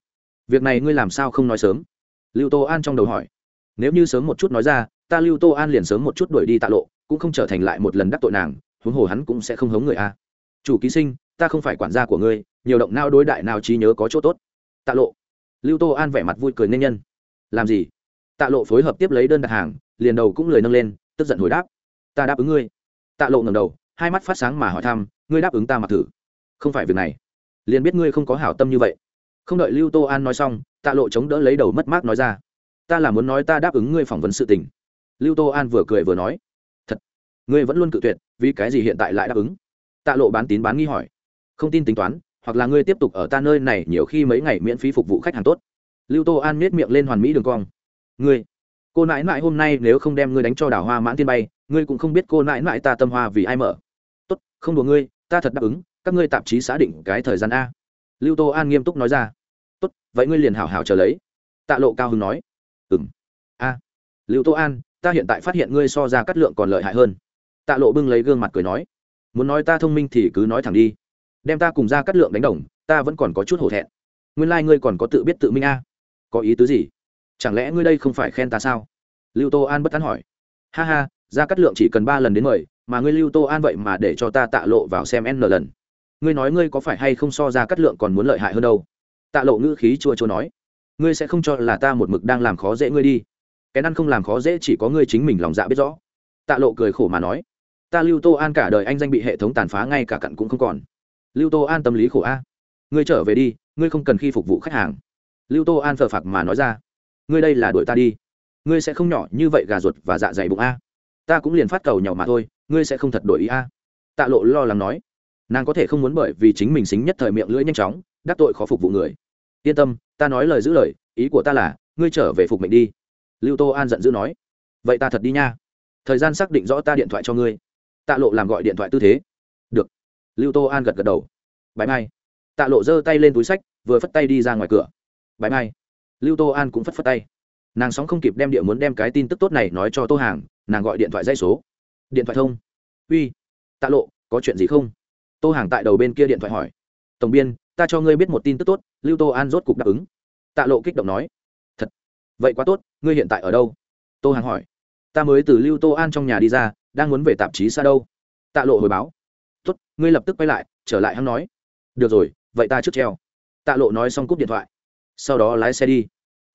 Việc này ngươi làm sao không nói sớm? Lưu tô an trong đầu hỏi. Nếu như sớm một chút nói ra, ta lưu tô an liền sớm một chút đuổi đi tạ lộ, cũng không trở thành lại một lần đắc tội nàng, huống hồ hắn cũng sẽ không hống người a. Chủ ký sinh, ta không phải quản gia của ngươi, nhiều động nao đối đại nào trí nhớ có chỗ tốt. Tạ lộ. Lưu tô an vẻ mặt vui cười nên nhân. Làm gì? Tạ lộ phối hợp tiếp lấy đơn đặt hàng, liền đầu cũng lời nâng lên, tức giận hồi đáp. Ta đáp ứng ngươi. Tạ lộ ngầm đầu hai mắt phát sáng mà hỏi thăm, ngươi đáp ứng ta mặc thử. Không phải việc này. Liền biết ngươi không có hảo tâm như vậy. Không đợi lưu tô an nói xong, tạ lộ chống đỡ lấy đầu mất mát nói ra, ta là muốn nói ta đáp ứng ngươi phỏng vấn sự tình. Lưu tô an vừa cười vừa nói, thật, ngươi vẫn luôn cự tuyệt, vì cái gì hiện tại lại đáp ứng? Tạ lộ bán tín bán nghi hỏi, không tin tính toán, hoặc là ngươi tiếp tục ở ta nơi này nhiều khi mấy ngày miễn phí phục vụ khách hàng tốt. Lưu tô an miết miệng lên hoàn mỹ đường cong, ngươi, cô nãi nãi hôm nay nếu không đem ngươi đánh cho đảo hoa mãn tiên bay ngươi cũng không biết cô nãi nãi ta tâm hoa vì ai mở. Tốt, không đùa ngươi, ta thật đáp ứng, các ngươi tạp chí xã định cái thời gian a. Lưu tô an nghiêm túc nói ra. Tốt, vậy ngươi liền hảo hảo chờ lấy. Tạ lộ cao hưng nói. Ừ m a. Lưu tô an, ta hiện tại phát hiện ngươi so ra cắt lượng còn lợi hại hơn. Tạ lộ bưng lấy gương mặt cười nói. Muốn nói ta thông minh thì cứ nói thẳng đi. Đem ta cùng ra cắt lượng đánh đồng, ta vẫn còn có chút hổ thẹn. Nguyên lai、like、ngươi còn có tự biết tự minh a. Có ý tứ gì? Chẳng lẽ ngươi đây không phải khen ta sao? Lưu tô an bất tán hỏi. Ha ha ra cắt lượng chỉ cần ba lần đến mời, mà ngươi lưu tô an vậy mà để cho ta tạ lộ vào xem n lần. Ngươi nói ngươi có phải hay không so ra cắt lượng còn muốn lợi hại hơn đâu? Tạ lộ ngữ khí chua chua nói. Ngươi sẽ không cho là ta một mực đang làm khó dễ ngươi đi. Cái ăn không làm khó dễ chỉ có ngươi chính mình lòng dạ biết rõ. Tạ lộ cười khổ mà nói. Ta lưu tô an cả đời anh danh bị hệ thống tàn phá ngay cả cặn cũng không còn. Lưu tô an tâm lý khổ a. Ngươi trở về đi, ngươi không cần khi phục vụ khách hàng. Lưu tô an phờ phạc mà nói ra. Ngươi đây là đuổi ta đi. Ngươi sẽ không nhỏ như vậy gà ruột và dạ dày bụng a ta cũng liền phát cầu nhỏ mà thôi, ngươi sẽ không thật đổi ý a. Tạ lộ lo lắng nói. Nàng có thể không muốn bởi vì chính mình xính nhất thời miệng lưỡi nhanh chóng, đắc tội khó phục vụ người. Yên tâm, ta nói lời giữ lời, ý của ta là, ngươi trở về phục mệnh đi. Lưu tô an giận dữ nói. Vậy ta thật đi nha. Thời gian xác định rõ ta điện thoại cho ngươi. Tạ lộ làm gọi điện thoại tư thế. Được. Lưu tô an gật gật đầu. Bãi mai. Tạ lộ giơ tay lên túi sách, vừa phất tay đi ra ngoài cửa. Bãi mai. Lưu tô an cũng phất phất tay. Nàng sóng không kịp đem địa muốn đem cái tin tức tốt này nói cho tô hàng nàng gọi điện thoại dây số. Điện thoại thông. Uy, tạ lộ, có chuyện gì không? Tô hàng tại đầu bên kia điện thoại hỏi. Tổng biên, ta cho ngươi biết một tin tức tốt, lưu tô an rốt cục đáp ứng. Tạ lộ kích động nói. Thật? Vậy quá tốt, ngươi hiện tại ở đâu? Tô hàng hỏi. Ta mới từ lưu tô an trong nhà đi ra, đang muốn về tạp chí xa đâu. Tạ lộ hồi báo. Tốt, ngươi lập tức quay lại, trở lại hắn nói. Được rồi, vậy ta trước treo. Tạ lộ nói xong cúp điện thoại. Sau đó lái xe đi.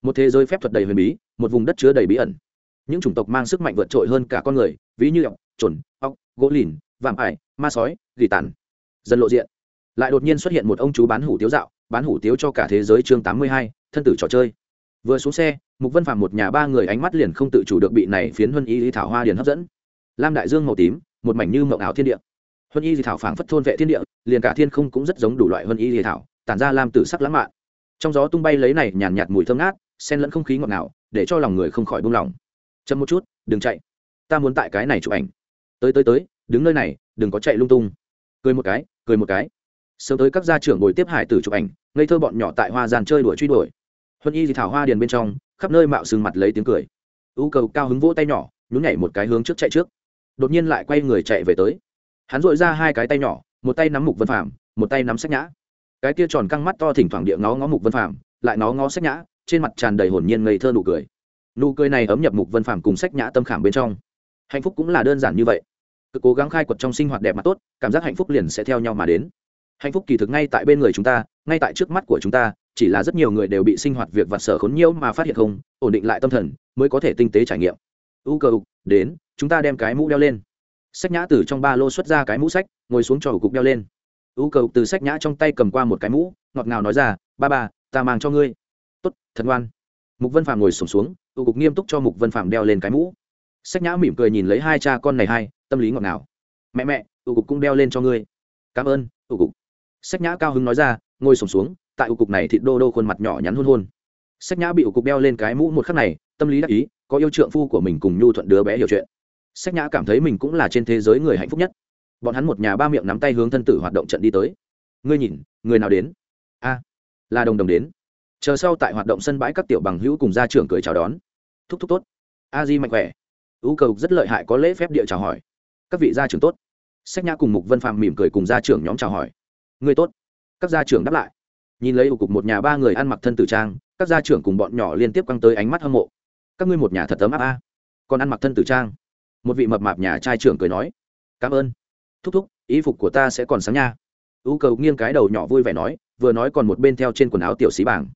Một thế giới phép thuật đầy huyền bí, một vùng đất chứa đầy bí ẩn những chủng tộc mang sức mạnh vượt trội hơn cả con người, ví như ọc trồn ọc gỗ lìn, vạm ải, ma sói, gỉ tàn. Dần lộ diện. Lại đột nhiên xuất hiện một ông chú bán hủ tiếu dạo, bán hủ tiếu cho cả thế giới chương tám mươi hai, thân tử trò chơi. Vừa xuống xe, mục vân phàm một nhà ba người ánh mắt liền không tự chủ được bị này phiến huân y lý thảo hoa điền hấp dẫn. Lam đại dương màu tím, một mảnh như mộng ảo thiên địa. Huân y lý thảo phảng phất thôn vệ thiên địa, liền cả thiên không cũng rất giống đủ loại huân y lý thảo, tản ra lam tử sắc lãng mạn. Trong gió tung bay lấy này nhàn nhạt mùi thơm ngát, xen lẫn không khí ngọt ngào, để cho lòng người không khỏi buông lỏng chậm một chút, đừng chạy. Ta muốn tại cái này chụp ảnh. Tới tới tới, đứng nơi này, đừng có chạy lung tung. Cười một cái, cười một cái. Sớm tới các gia trưởng ngồi tiếp hải tử chụp ảnh, ngây thơ bọn nhỏ tại hoa giàn chơi đuổi truy đuổi. Huân y thì thảo hoa điền bên trong, khắp nơi mạo sừng mặt lấy tiếng cười. U cầu cao hứng vỗ tay nhỏ, nhún nhảy một cái hướng trước chạy trước. Đột nhiên lại quay người chạy về tới. Hắn dội ra hai cái tay nhỏ, một tay nắm mục vân phàm, một tay nắm sách nhã. Cái kia tròn căng mắt to thỉnh thoảng địa ngó ngó mục vân phàm, lại ngó ngó sách nhã, trên mặt tràn đầy hồn nhiên ngây thơ nụ cười nụ cười này ấm nhập mục vân phàm cùng sách nhã tâm khảm bên trong. Hạnh phúc cũng là đơn giản như vậy. Cứ cố gắng khai quật trong sinh hoạt đẹp mà tốt, cảm giác hạnh phúc liền sẽ theo nhau mà đến. Hạnh phúc kỳ thực ngay tại bên người chúng ta, ngay tại trước mắt của chúng ta, chỉ là rất nhiều người đều bị sinh hoạt việc vặt sở khốn nhiễu mà phát hiện không, ổn định lại tâm thần, mới có thể tinh tế trải nghiệm. U cờ đến, chúng ta đem cái mũ đeo lên. Sách nhã từ trong ba lô xuất ra cái mũ sách, ngồi xuống cho cục đeo lên. U cờ từ sách nhã trong tay cầm qua một cái mũ, ngọt ngào nói ra, ba ba, ta mang cho ngươi. Tốt, thật ngoan. Mục vân phàm ngồi sổm xuống u cục nghiêm túc cho mục vân Phạm đeo lên cái mũ. Sách nhã mỉm cười nhìn lấy hai cha con này hai, tâm lý ngọt ngào. Mẹ mẹ u cục cũng đeo lên cho ngươi. Cảm ơn u cục. Sách nhã cao hứng nói ra, ngồi sổm xuống, tại u cục này thịt đô đô khuôn mặt nhỏ nhắn hôn hôn. Sách nhã bị u cục đeo lên cái mũ một khắc này, tâm lý đắc ý, có yêu trượng phu của mình cùng nhu thuận đứa bé hiểu chuyện. Sách nhã cảm thấy mình cũng là trên thế giới người hạnh phúc nhất. Bọn hắn một nhà ba miệng nắm tay hướng thân tử hoạt động trận đi tới. Ngươi nhìn, người nào đến? A, là đồng đồng đến. Chờ sau tại hoạt động sân bãi các tiểu bằng hữu cùng gia trưởng cười chào đón thúc thúc tốt. A di mạnh khỏe. Ưu cầu rất lợi hại có lễ phép địa chào hỏi. Các vị gia trưởng tốt. Sách nhã cùng mục vân phạm mỉm cười cùng gia trưởng nhóm chào hỏi. Người tốt. Các gia trưởng đáp lại. Nhìn lấy ủ cục một nhà ba người ăn mặc thân tử trang, các gia trưởng cùng bọn nhỏ liên tiếp căng tới ánh mắt hâm mộ. Các ngươi một nhà thật ấm áp a. Còn ăn mặc thân tử trang. Một vị mập mạp nhà trai trưởng cười nói. Cảm ơn. Thúc thúc ý phục của ta sẽ còn sáng nha. Ưu cầu nghiêng cái đầu nhỏ vui vẻ nói, vừa nói còn một bên theo trên quần áo tiểu xí bảng. Thật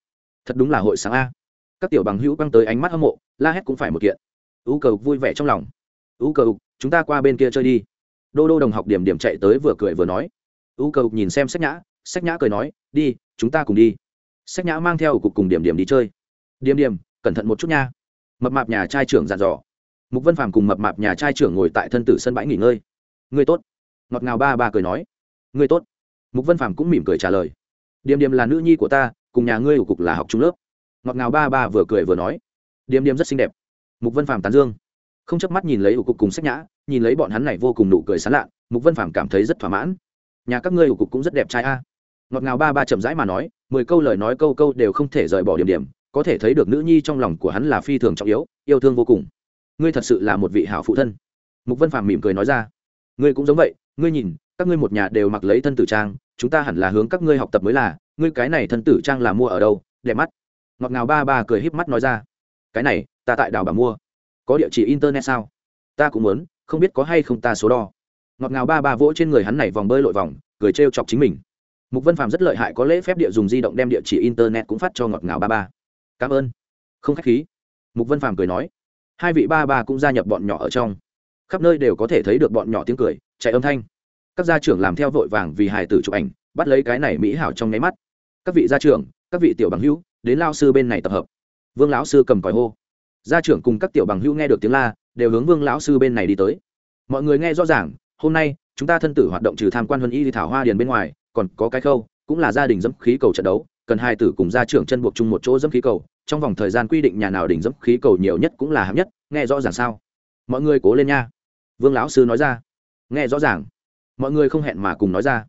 thật đúng là hội sáng a. Các tiểu bằng hữu quăng tới ánh mắt hâm mộ la hét cũng phải một kiện. U cầu vui vẻ trong lòng. U cầu chúng ta qua bên kia chơi đi. Đô đô đồng học điểm điểm chạy tới vừa cười vừa nói. U cầu nhìn xem sách nhã sách nhã cười nói, đi, chúng ta cùng đi. Sách nhã mang theo cục cùng điểm điểm đi chơi. Điểm điểm, cẩn thận một chút nha. Mập mạp nhà trai trưởng dặn dò. Mục vân phàm cùng mập mạp nhà trai trưởng ngồi tại thân tử sân bãi nghỉ ngơi. Người tốt. Ngọt ngào ba ba cười nói. Người tốt. Mục vân phàm cũng mỉm cười trả lời. Điểm điểm là nữ nhi của ta, cùng nhà ngươi ở cục là học trung lớp. Ngọt ngào ba ba vừa cười vừa nói điềm điềm rất xinh đẹp. Mục vân phàm tán dương. Không chớp mắt nhìn lấy ủ cục cùng sách nhã, nhìn lấy bọn hắn này vô cùng nụ cười sán lạ, mục vân phàm cảm thấy rất thỏa mãn. Nhà các ngươi ủ cục cũng rất đẹp trai a. Ngọt ngào ba ba chậm rãi mà nói, mười câu lời nói câu câu đều không thể rời bỏ điểm điểm, có thể thấy được nữ nhi trong lòng của hắn là phi thường trọng yếu, yêu thương vô cùng. Ngươi thật sự là một vị hảo phụ thân. Mục vân phàm mỉm cười nói ra. Ngươi cũng giống vậy, ngươi nhìn, các ngươi một nhà đều mặc lấy thân tử trang, chúng ta hẳn là hướng các ngươi học tập mới là, ngươi cái này thân tử trang là mua ở đâu, đẹp mắt. Ngọt ngào ba ba cười híp mắt nói ra cái này, ta tại đào bà mua. Có địa chỉ internet sao? Ta cũng muốn, không biết có hay không ta số đo. Ngọt ngào ba ba vỗ trên người hắn này vòng bơi lội vòng, cười trêu chọc chính mình. Mục vân phạm rất lợi hại có lễ phép địa dùng di động đem địa chỉ internet cũng phát cho ngọt ngào ba ba. Cảm ơn. Không khách khí. Mục vân phạm cười nói. Hai vị ba ba cũng gia nhập bọn nhỏ ở trong. Khắp nơi đều có thể thấy được bọn nhỏ tiếng cười, chạy âm thanh. Các gia trưởng làm theo vội vàng vì hài tử chụp ảnh, bắt lấy cái này mỹ hảo trong nháy mắt. Các vị gia trưởng, các vị tiểu bằng hữu, đến lao sư bên này tập hợp vương lão sư cầm còi hô. Gia trưởng cùng các tiểu bằng hữu nghe được tiếng la, đều hướng vương lão sư bên này đi tới. Mọi người nghe rõ ràng, hôm nay, chúng ta thân tử hoạt động trừ tham quan huân y đi thảo hoa điền bên ngoài, còn có cái khâu, cũng là gia đình dẫm khí cầu trận đấu, cần hai tử cùng gia trưởng chân buộc chung một chỗ dẫm khí cầu, trong vòng thời gian quy định nhà nào đỉnh dẫm khí cầu nhiều nhất cũng là hạng nhất, nghe rõ ràng sao? Mọi người cố lên nha. Vương lão sư nói ra. Nghe rõ ràng. Mọi người không hẹn mà cùng nói ra.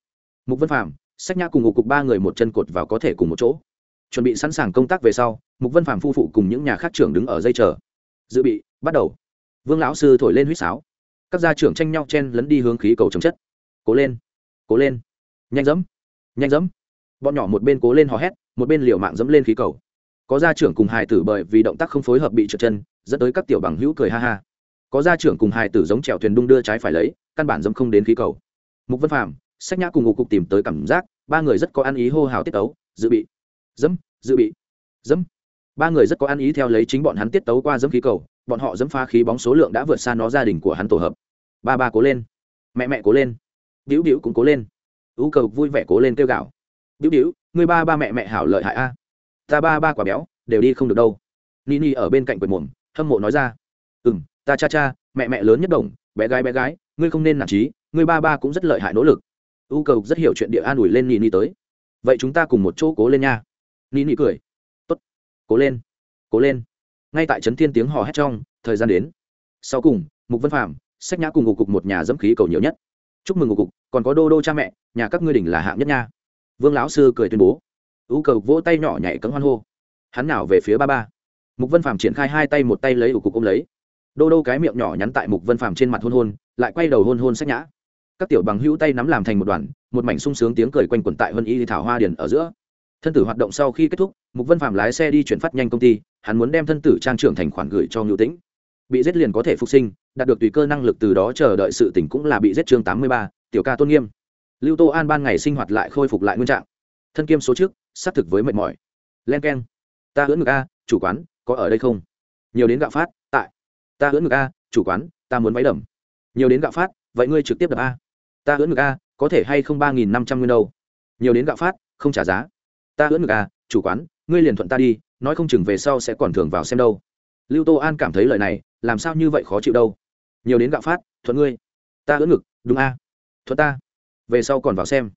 Mục vân phạm sách nhã cùng ngục cục ba người một chân cột vào có thể cùng một chỗ chuẩn bị sẵn sàng công tác về sau, mục vân phạm phu phụ cùng những nhà khác trưởng đứng ở dây chờ. Dự bị, bắt đầu. Vương lão sư thổi lên huýt sáo. Các gia trưởng tranh nhau chen lấn đi hướng khí cầu chống chất. Cố lên cố lên. Nhanh dẫm nhanh dẫm. Bọn nhỏ một bên cố lên hò hét, một bên liều mạng dẫm lên khí cầu. Có gia trưởng cùng hài tử bởi vì động tác không phối hợp bị trượt chân, dẫn tới các tiểu bằng hữu cười ha ha. Có gia trưởng cùng hài tử giống trèo thuyền đung đưa trái phải lấy, căn bản dẫm không đến khí cầu. Mục vân phàm, sách nhã cùng ngục cục tìm tới cảm giác, ba người rất có ăn ý hô hào tiết tấu, dự bị dẫm, dự bị. Dẫm. Ba người rất có ăn ý theo lấy chính bọn hắn tiết tấu qua dẫm khí cầu, bọn họ dẫm pha khí bóng số lượng đã vượt xa nó gia đình của hắn tổ hợp. Ba ba cố lên. Mẹ mẹ cố lên. Biểu biểu cũng cố lên. Ưu cầu vui vẻ cố lên kêu gạo biểu biểu, người ba ba mẹ mẹ hảo lợi hại a. Ta ba ba quả béo, đều đi không được đâu. Nini ở bên cạnh quệt mồm, hâm mộ nói ra. Ừ m ta cha cha, mẹ mẹ lớn nhất đồng, bé gái bé gái, ngươi không nên nản trí ngươi ba ba cũng rất lợi hại nỗ lực. U cầu rất hiểu chuyện địa an ủi lên nini tới. Vậy chúng ta cùng một chỗ cố lên nha nini cười. Tốt, cố lên cố lên. Ngay tại trấn thiên tiếng hò hét trong, thời gian đến. Sau cùng, mục vân phạm sách nhã cùng ngục cục một nhà dẫm khí cầu nhiều nhất. Chúc mừng ngục cục, còn có đô đô cha mẹ, nhà các ngươi đỉnh là hạng nhất nha. Vương lão sư cười tuyên bố. U cầu vỗ tay nhỏ nhảy cấm hoan hô. Hắn nào về phía ba ba. Mục vân phàm triển khai hai tay một tay lấy ủ cục ôm lấy. Đô đô cái miệng nhỏ nhắn tại mục vân phàm trên mặt hôn hôn, lại quay đầu hôn hôn sách nhã. Các tiểu bằng hữu tay nắm làm thành một đoàn, một mảnh sung sướng tiếng cười quanh quẩn tại vân y thảo hoa điền ở giữa thân tử hoạt động sau khi kết thúc, mục vân Phạm lái xe đi chuyển phát nhanh công ty, hắn muốn đem thân tử trang trưởng thành khoản gửi cho ngưu tĩnh. Bị giết liền có thể phục sinh, đạt được tùy cơ năng lực từ đó chờ đợi sự tỉnh cũng là bị giết chương tám mươi ba, tiểu ca tôn nghiêm. Lưu tô an ban ngày sinh hoạt lại khôi phục lại nguyên trạng. Thân kiêm số trước, xác thực với mệt mỏi. Len k e n ta hưỡng ngực a, chủ quán, có ở đây không? Nhiều đến gạo phát, tại. Ta hưỡng ngực a, chủ quán, ta muốn váy đầm. Nhiều đến gạo phát, vậy ngươi trực tiếp đập a. Ta hưỡng ngực a, có thể hay không ba nghìn năm trăm nguyên đâu? Nhiều đến gạo phát, không trả giá ta ưỡn ngực a chủ quán, ngươi liền thuận ta đi, nói không chừng về sau sẽ còn thường vào xem đâu. Lưu tô an cảm thấy lời này, làm sao như vậy khó chịu đâu. Nhiều đến gạo phát, thuận ngươi. Ta ưỡn ngực, đúng a. Thuận ta. Về sau còn vào xem.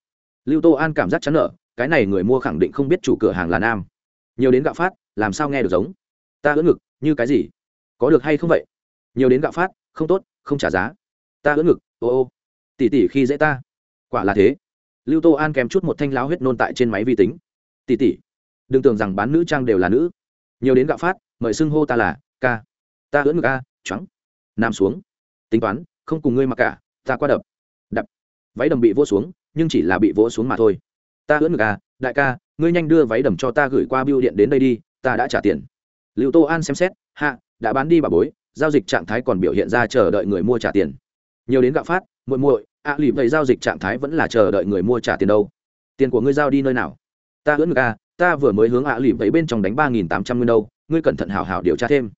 Lưu tô an cảm giác chán nợ cái này người mua khẳng định không biết chủ cửa hàng là nam. Nhiều đến gạo phát, làm sao nghe được giống. Ta ưỡn ngực, như cái gì? Có được hay không vậy? Nhiều đến gạo phát, không tốt, không trả giá. Ta ưỡn ngực, ô ô. Tỉ tỉ khi dễ ta. Quả là thế. Lưu tô an kèm chút một thanh láo huyết nôn tại trên máy vi tính tỷ tỷ đừng tưởng rằng bán nữ trang đều là nữ. Nhiều đến gạo phát mời xưng hô ta là ca. Ta ưỡn ngực a trắng Nam xuống. Tính toán không cùng ngươi mặc cả ta qua đập. Đập. Váy đầm bị vỗ xuống nhưng chỉ là bị vỗ xuống mà thôi. Ta ưỡn ngực a đại ca ngươi nhanh đưa váy đầm cho ta gửi qua biêu điện đến đây đi ta đã trả tiền. Liệu tô an xem xét hạ đã bán đi bà bối giao dịch trạng thái còn biểu hiện ra chờ đợi người mua trả tiền. Nhiều đến gạo phát muội muội ạ à, lì vậy giao dịch trạng thái vẫn là chờ đợi người mua trả tiền đâu. Tiền của ngươi giao đi nơi nào? Ta ưỡn ngực à ta vừa mới hướng ạ lì vẫy bên trong đánh ba nghìn tám trăm nguyên đâu, ngươi cẩn thận hảo hảo điều tra thêm.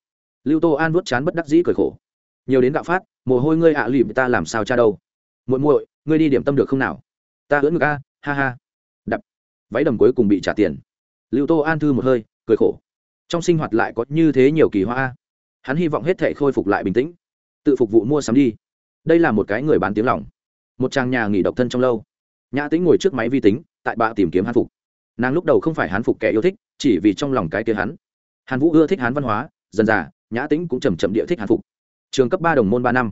Lưu tô an vuốt chán bất đắc dĩ cười khổ. Nhiều đến gạo phát, mồ hôi ngươi ạ à ta làm sao cha đâu? Muội muội, ngươi đi điểm tâm được không nào? Ta ưỡn ngực a, ha ha. Đập. Váy đầm cuối cùng bị trả tiền. Lưu tô an thư một hơi, cười khổ. Trong sinh hoạt lại có như thế nhiều kỳ hoa hắn hy vọng hết thể khôi phục lại bình tĩnh. Tự phục vụ mua sắm đi. Đây là một cái người bán tiếng lòng. Một trang nhà nghỉ độc thân trong lâu. Nhã tính ngồi trước máy vi tính, tại bạ tìm kiếm hán phục nàng lúc đầu không phải hán phục kẻ yêu thích, chỉ vì trong lòng cái kia hắn. Hàn vũ ưa thích hán văn hóa, dần dà, nhã tính cũng chầm chậm địa thích hán phục. Trường cấp ba đồng môn ba năm.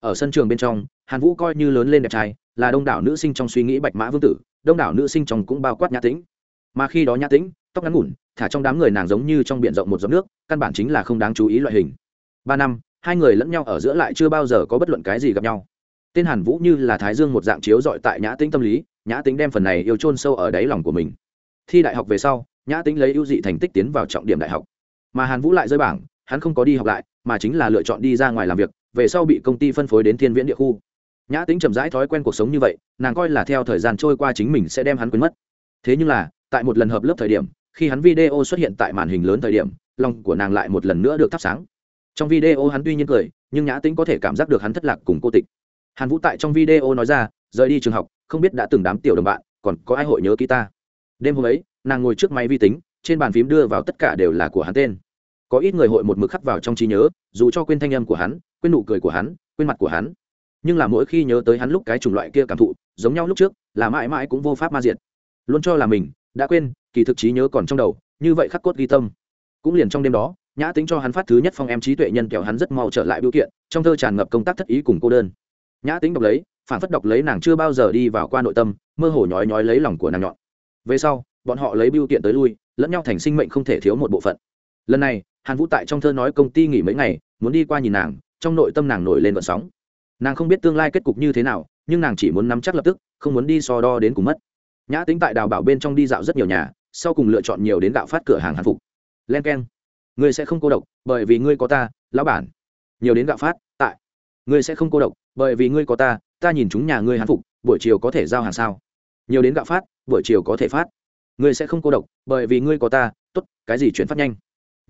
Ở sân trường bên trong, hàn vũ coi như lớn lên đẹp trai, là đông đảo nữ sinh trong suy nghĩ bạch mã vương tử, đông đảo nữ sinh trong cũng bao quát nhã tĩnh. Mà khi đó nhã tĩnh, tóc ngắn ngủn, thả trong đám người nàng giống như trong b i ể n rộng một giọt nước, căn bản chính là không đáng chú ý loại hình. Ba năm, hai người lẫn nhau ở giữa lại chưa bao giờ có bất luận cái gì gặp nhau. Tên hàn vũ như là thái dương một dạng chiếu dọi tại nhã tĩnh tâm lý, nhã tĩnh đem phần này yêu trôn sâu ở đáy lòng của mình thi đại học về sau, nhã tĩnh lấy ưu dị thành tích tiến vào trọng điểm đại học. Mà hàn vũ lại rơi bảng, hắn không có đi học lại, mà chính là lựa chọn đi ra ngoài làm việc, về sau bị công ty phân phối đến thiên viễn địa khu. Nhã tính chậm rãi thói quen cuộc sống như vậy, nàng coi là theo thời gian trôi qua chính mình sẽ đem hắn quên mất. Thế nhưng là, tại một lần hợp lớp thời điểm, khi hắn video xuất hiện tại màn hình lớn thời điểm, lòng của nàng lại một lần nữa được thắp sáng. Trong video hắn tuy nhiên cười, nhưng nhã tính có thể cảm giác được hắn thất lạc cùng cô tịch. Hàn vũ tại trong video nói ra, rời đi trường học, không biết đã từng đám tiểu đồng bạn, còn có ai hội nhớ ký ta? Đêm hôm ấy, nàng ngồi trước máy vi tính, trên bàn phím đưa vào tất cả đều là của hắn tên. Có ít người hội một mực khắc vào trong trí nhớ, dù cho quên thanh âm của hắn, quên nụ cười của hắn, quên mặt của hắn. Nhưng là mỗi khi nhớ tới hắn lúc cái chủng loại kia cảm thụ, giống nhau lúc trước, là mãi mãi cũng vô pháp ma diệt. Luôn cho là mình, đã quên, kỳ thực trí nhớ còn trong đầu, như vậy khắc cốt ghi tâm. Cũng liền trong đêm đó, nhã tính cho hắn phát thứ nhất phong em trí tuệ nhân kéo hắn rất mau trở lại biểu kiện, trong thơ tràn ngập công tác thất ý cùng cô đơn. Nhã tính đọc lấy, phản phất đọc lấy nàng chưa bao giờ đi vào qua nội tâm, mơ hồ nhói nhói lấy lòng của nàng nhọn về sau, bọn họ lấy biêu kiện tới lui, lẫn nhau thành sinh mệnh không thể thiếu một bộ phận. Lần này, hàn vũ tại trong thơ nói công ty nghỉ mấy ngày, muốn đi qua nhìn nàng, trong nội tâm nàng nổi lên vận sóng. Nàng không biết tương lai kết cục như thế nào, nhưng nàng chỉ muốn nắm chắc lập tức, không muốn đi so đo đến cùng mất. Nhã tính tại đào bảo bên trong đi dạo rất nhiều nhà, sau cùng lựa chọn nhiều đến gạo phát cửa hàng hàn phục. Len k e n ngươi sẽ không cô độc, bởi vì ngươi có ta, lão bản. Nhiều đến gạo phát, tại. Ngươi sẽ không cô độc, bởi vì ngươi có ta ta nhìn chúng nhà ngươi hàn phục, buổi chiều có thể giao hàng sao? Nhiều đến gạo phát, buổi chiều có thể phát. Ngươi sẽ không cô độc, bởi vì ngươi có ta t ố t cái gì chuyển phát nhanh.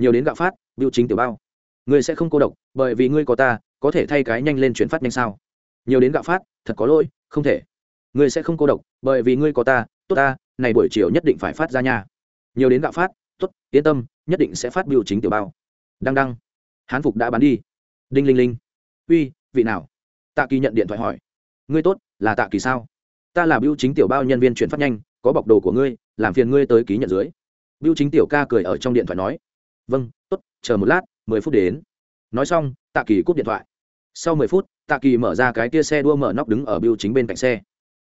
Nhiều đến gạo phát biêu chính tiểu bao. Ngươi sẽ không cô độc, bởi vì ngươi có ta, có thể thay cái nhanh lên chuyển phát nhanh sao? Nhiều đến gạo phát, thật có lỗi, không thể. Ngươi sẽ không cô độc, bởi vì ngươi có ta, tốt ta, này buổi chiều nhất định phải phát ra nhà nhiều đến gạo phát, tốt, yên tâm, nhất định sẽ phát biểu chính tiểu bao. Đăng đăng. Hán phục đã bán đi. Đinh linh linh. Uy, vị nào? Tạ kỳ nhận điện thoại hỏi. Ngươi tốt, là tạ kỳ sao? Ta là biêu chính tiểu bao nhân viên chuyển phát nhanh, có bọc đồ của ngươi, làm phiền ngươi tới ký nhận dưới. Biêu chính tiểu ca cười ở trong điện thoại nói. Vâng tốt, chờ một lát, mười phút đến. Nói xong, tạ kỳ cúp điện thoại. Sau mười phút, tạ kỳ mở ra cái kia xe đua mở nóc đứng ở biêu chính bên cạnh xe.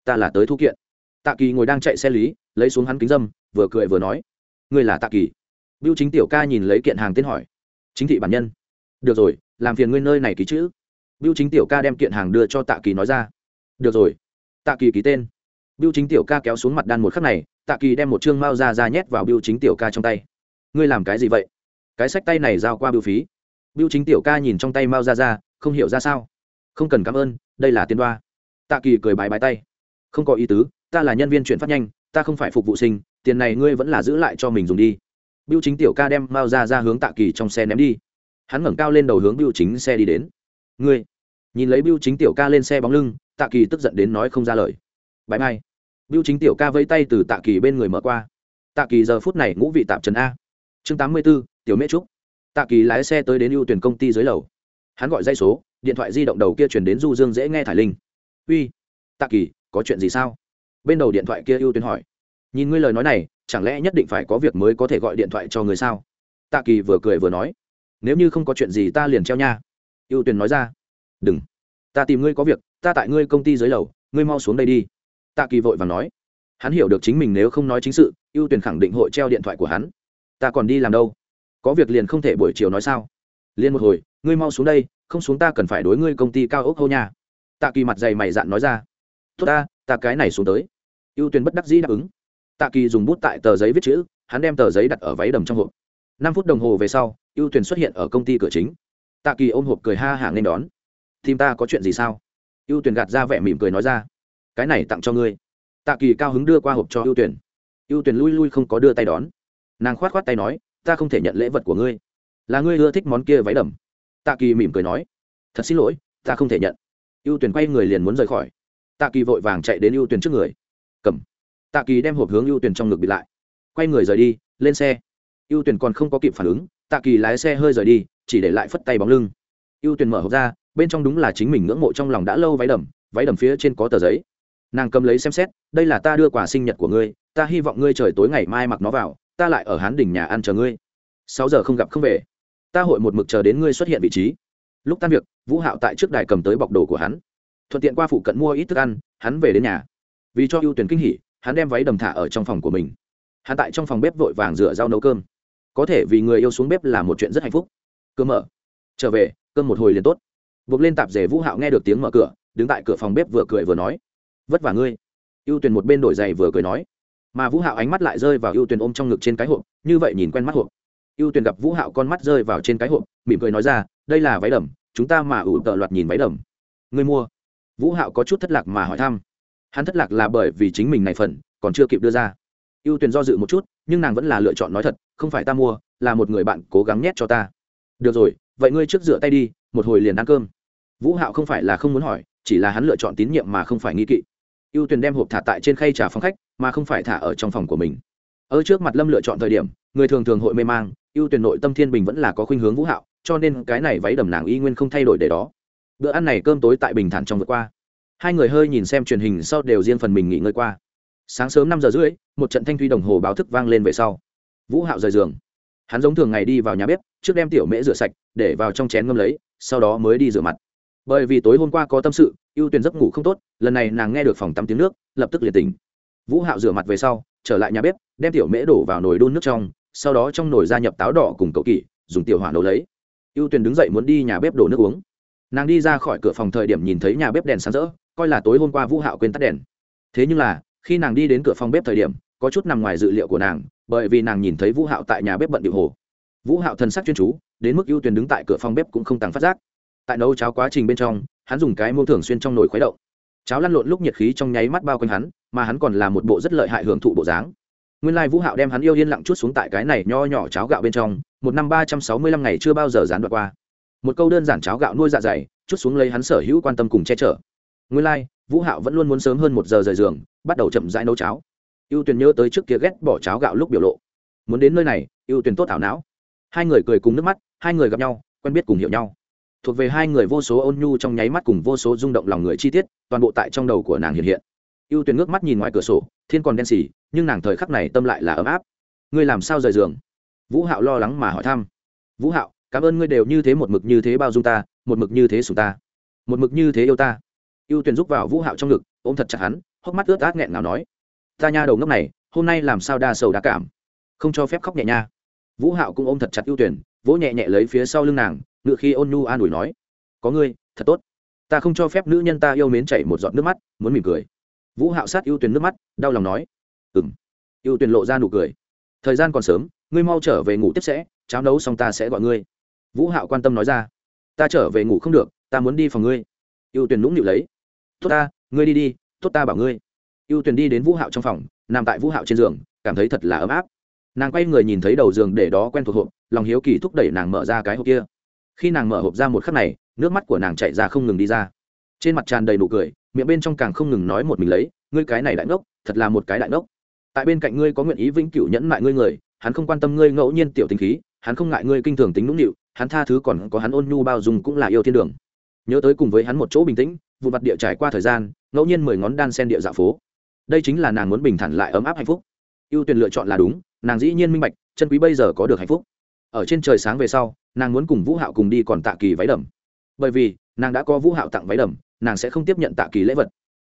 Ta là tới thu kiện. Tạ kỳ ngồi đang chạy xe lý, lấy xuống hắn kính dâm, vừa cười vừa nói. Ngươi là tạ kỳ? Biêu chính tiểu ca nhìn lấy kiện hàng tên hỏi. Chính thị bản nhân. Được rồi, làm phiền ngươi nơi này ký chữ. Biêu chính tiểu ca đem kiện hàng đưa cho tạ kỳ nói ra. Được rồi tạ kỳ ký tên. Biêu chính tiểu ca kéo xuống mặt đan một khắc này, tạ kỳ đem một chương mao ra ra nhét vào biêu chính tiểu ca trong tay. Ngươi làm cái gì vậy? Cái sách tay này giao qua biêu phí. Biêu chính tiểu ca nhìn trong tay mao ra ra, không hiểu ra sao. Không cần cảm ơn, đây là tiền đoa. Tạ kỳ cười bài bài tay. Không có ý tứ, ta là nhân viên chuyển phát nhanh, ta không phải phục vụ sinh, tiền này ngươi vẫn là giữ lại cho mình dùng đi. Biêu chính tiểu ca đem mao ra ra hướng tạ kỳ trong xe ném đi. Hắn ngẩng cao lên đầu hướng biêu chính xe đi đến. Ngươi nhìn lấy biêu chính tiểu ca lên xe bóng lưng, tạ kỳ tức giận đến nói không ra lời. Bãi mai. Biêu chính tiểu ca vẫy tay từ tạ kỳ bên người mở qua. Tạ kỳ giờ phút này ngũ vị tạm trần a. Chương tám mươi b ố tiểu mễ trúc. Tạ kỳ lái xe tới đến ưu tuyển công ty dưới lầu. Hắn gọi dây số, điện thoại di động đầu kia chuyển đến du dương dễ nghe thải linh. Uy, tạ kỳ, có chuyện gì sao? Bên đầu điện thoại kia ưu tuyển hỏi. Nhìn ngươi lời nói này, chẳng lẽ nhất định phải có việc mới có thể gọi điện thoại cho người sao? Tạ kỳ vừa cười vừa nói. Nếu như không có chuyện gì ta liền treo nha. Ưu tuyển nói ra đừng. Ta tìm ngươi có việc, ta tại ngươi công ty dưới lầu, ngươi mau xuống đây đi. Tạ kỳ vội và nói. Hắn hiểu được chính mình nếu không nói chính sự, ưu tuyển khẳng định hội treo điện thoại của hắn. Ta còn đi làm đâu? Có việc liền không thể buổi chiều nói sao? Liền một hồi, ngươi mau xuống đây, không xuống ta cần phải đối ngươi công ty cao ốc hô nha. Tạ kỳ mặt dày mày dạn nói ra. Tốt ta ta cái này xuống tới. Ưu tuyển bất đắc dĩ đáp ứng. Tạ kỳ dùng bút tại tờ giấy viết chữ, hắn đem tờ giấy đặt ở váy đầm trong hộp. Năm phút đồng hồ về sau, ưu tuyển xuất hiện ở công ty cửa chính. Tạ kỳ ôm hộp cười ha hả nên đón tim ta có chuyện gì sao? Ưu tuyển gạt ra vẻ mỉm cười nói ra. Cái này tặng cho ngươi. Tạ kỳ cao hứng đưa qua hộp cho ưu tuyển ưu tuyển lui lui không có đưa tay đón. Nàng khoát khoát tay nói, ta không thể nhận lễ vật của ngươi. Là ngươi ưa thích món kia váy đầm. Tạ kỳ mỉm cười nói, thật xin lỗi, ta không thể nhận. Ưu tuyển quay người liền muốn rời khỏi. Tạ kỳ vội vàng chạy đến ưu tuyển trước người. Cầm. Tạ kỳ đem hộp hướng ưu tuyển trong ngực bị lại. Quay người rời đi, lên xe. Ưu tuyển còn không có kịp phản ứng, tạ kỳ lái xe hơi rời đi, chỉ để lại phất tay bóng lưng. Ưu tuyển mở hộp ra bên trong đúng là chính mình ngưỡng mộ trong lòng đã lâu váy đầm váy đầm phía trên có tờ giấy. Nàng cầm lấy xem xét, đây là ta đưa quà sinh nhật của ngươi, ta hy vọng ngươi trời tối ngày mai mặc nó vào, ta lại ở hán đỉnh nhà ăn chờ ngươi. Sáu giờ không gặp không về. Ta hội một mực chờ đến ngươi xuất hiện vị trí. Lúc tan việc, vũ hạo tại trước đài cầm tới bọc đồ của hắn. Thuận tiện qua phụ cận mua ít thức ăn, hắn về đến nhà. Vì cho ưu tuyển kinh hỉ, hắn đem váy đầm thả ở trong phòng của mình. Hắn tại trong phòng bếp vội vàng rửa rau nấu cơm. Có thể vì người yêu xuống bếp là một chuyện rất hạnh phúc. Cơ mở. Trở về, cơm một hồi liền tốt buộc lên tạp dề vũ hạo nghe được tiếng mở cửa, đứng tại cửa phòng bếp vừa cười vừa nói, vất vả ngươi. Ưu Tuyền một bên đổi giày vừa cười nói. Mà vũ hạo ánh mắt lại rơi vào ưu Tuyền ôm trong ngực trên cái hộp, như vậy nhìn quen mắt hộp. Ưu Tuyền gặp vũ hạo con mắt rơi vào trên cái hộp, mỉm cười nói ra, đây là váy đầm, chúng ta mà ủ tợ loạt nhìn váy đầm. Ngươi mua? Vũ hạo có chút thất lạc mà hỏi thăm. Hắn thất lạc là bởi vì chính mình này phần, còn chưa kịp đưa ra. Ưu Tuyền do dự một chút, nhưng nàng vẫn là lựa chọn nói thật, không phải ta mua, là một người bạn cố gắng nhét cho ta. Được rồi, vậy ngươi trước rửa tay đi, một hồi liền ăn cơm vũ hạo không phải là không muốn hỏi, chỉ là hắn lựa chọn tín nhiệm mà không phải nghi kỵ. Ưu Tuyền đem hộp thả tại trên khay trà phòng khách, mà không phải thả ở trong phòng của mình. Ở trước mặt lâm lựa chọn thời điểm, người thường thường hội mê mang, ưu tuyển nội tâm thiên bình vẫn là có khuynh hướng vũ hạo, cho nên cái này váy đầm nàng y nguyên không thay đổi để đó. Bữa ăn này cơm tối tại bình thản trong vượt qua. Hai người hơi nhìn xem truyền hình sau đều riêng phần mình nghỉ ngơi qua. Sáng sớm năm giờ rưỡi, một trận thanh thuy đồng hồ báo thức vang lên về sau. Vũ hạo rời giường. Hắn giống thường ngày đi vào nhà bếp, trước đem tiểu mễ rửa sạch, để vào trong chén ngâm lấy, sau đó mới đi rửa mặt bởi vì tối hôm qua có tâm sự, ưu tuyển giấc ngủ không tốt, lần này nàng nghe được phòng tắm tiếng nước, lập tức liền tỉnh. Vũ hạo rửa mặt về sau, trở lại nhà bếp, đem tiểu mễ đổ vào nồi đun nước trong, sau đó trong nồi gia nhập táo đỏ cùng cậu kỷ, dùng tiểu hỏa nấu lấy. Ưu tuyển đứng dậy muốn đi nhà bếp đổ nước uống. Nàng đi ra khỏi cửa phòng thời điểm nhìn thấy nhà bếp đèn sáng rỡ, coi là tối hôm qua vũ hạo quên tắt đèn. Thế nhưng là, khi nàng đi đến cửa phòng bếp thời điểm, có chút nằm ngoài dự liệu của nàng, bởi vì nàng nhìn thấy vũ hạo tại nhà bếp bận điệu hồ. Vũ hạo thần sắc chuyên chú, đến mức ưu tuyển đứng tại cửa phòng bếp cũng không tăng phát giác tại nấu cháo quá trình bên trong, hắn dùng cái muông thường xuyên trong nồi khuấy động. Cháo lăn lộn lúc nhiệt khí trong nháy mắt bao quanh hắn, mà hắn còn là một bộ rất lợi hại hưởng thụ bộ dáng. Nguyên lai vũ hạo đem hắn yêu yên lặng chút xuống tại cái này nho nhỏ cháo gạo bên trong, một năm ba trăm sáu mươi lăm ngày chưa bao giờ dán đoạt qua. Một câu đơn giản cháo gạo nuôi dạ dày, chút xuống lấy hắn sở hữu quan tâm cùng che chở. Nguyên lai, vũ hạo vẫn luôn muốn sớm hơn một giờ rời giường, bắt đầu chậm rãi nấu cháo. Ưu tuyền nhớ tới trước kia ghét bỏ cháo gạo lúc biểu lộ. Muốn đến nơi này, ưu tuyền tốt ảo não. Hai người cười cùng nước mắt, hai người gặp nhau, quen biết cùng hiểu nhau thuộc về hai người vô số ôn nhu trong nháy mắt cùng vô số rung động lòng người chi tiết, toàn bộ tại trong đầu của nàng hiện hiện. Ưu tuyền ngước mắt nhìn ngoài cửa sổ, thiên còn đen xì nhưng nàng thời khắc này tâm lại là ấm áp. Ngươi làm sao rời giường? Vũ hạo lo lắng mà hỏi thăm. Vũ hạo, cảm ơn ngươi đều như thế một mực như thế bao dung ta, một mực như thế sủng ta, một mực như thế yêu ta. Ưu tuyền giúp vào vũ hạo trong ngực, ôm thật chặt hắn, hốc mắt ướt át nghẹn nào nói, ta nha đầu ngốc này, hôm nay làm sao đa sầu đa cảm? Không cho phép khóc nhẹ nha. Vũ hạo cũng ôm thật chặt ưu tuyển vỗ nhẹ nhẹ lấy phía sau lưng nàng ngựa khi ôn nhu an ủi nói, có ngươi, thật tốt. Ta không cho phép nữ nhân ta yêu mến chảy một giọt nước mắt, muốn mỉm cười. Vũ hạo sát ưu tuyển nước mắt, đau lòng nói, ừm. Ưu tuyển lộ ra nụ cười, thời gian còn sớm, ngươi mau trở về ngủ tiếp sẽ, cháo nấu xong ta sẽ gọi ngươi. Vũ hạo quan tâm nói ra, ta trở về ngủ không được, ta muốn đi phòng ngươi. Ưu tuyển nũng nịu lấy, tốt ta, ngươi đi đi, tốt ta bảo ngươi. Ưu tuyển đi đến vũ hạo trong phòng, nằm tại vũ hạo trên giường, cảm thấy thật là ấm áp. Nàng quay người nhìn thấy đầu giường để đó quen thuộc hộp, lòng hiếu kỳ thúc đẩy nàng mở ra cái hộp kia khi nàng mở hộp ra một khắc này, nước mắt của nàng chạy ra không ngừng đi ra. Trên mặt tràn đầy nụ cười, miệng bên trong càng không ngừng nói một mình lấy, ngươi cái này đại ngốc, thật là một cái đại ngốc. Tại bên cạnh ngươi có nguyện ý vĩnh cửu nhẫn mại ngươi người, hắn không quan tâm ngươi ngẫu nhiên tiểu tình khí, hắn không ngại ngươi kinh thường tính nũng nịu, hắn tha thứ còn có hắn ôn nhu bao dung cũng là yêu thiên đường. Nhớ tới cùng với hắn một chỗ bình tĩnh, vụ mặt địa trải qua thời gian, ngẫu nhiên mười ngón đan sen địa dạ phố. Đây chính là nàng muốn bình thản lại ấm áp hạnh phúc. Ưu tuyển lựa chọn là đúng, nàng dĩ nhiên minh bạch, chân quý bây giờ có được hạnh phúc. Ở trên trời sáng về sau nàng muốn cùng vũ hạo cùng đi còn tạ kỳ váy đầm. Bởi vì, nàng đã có vũ hạo tặng váy đầm, nàng sẽ không tiếp nhận tạ kỳ lễ vật.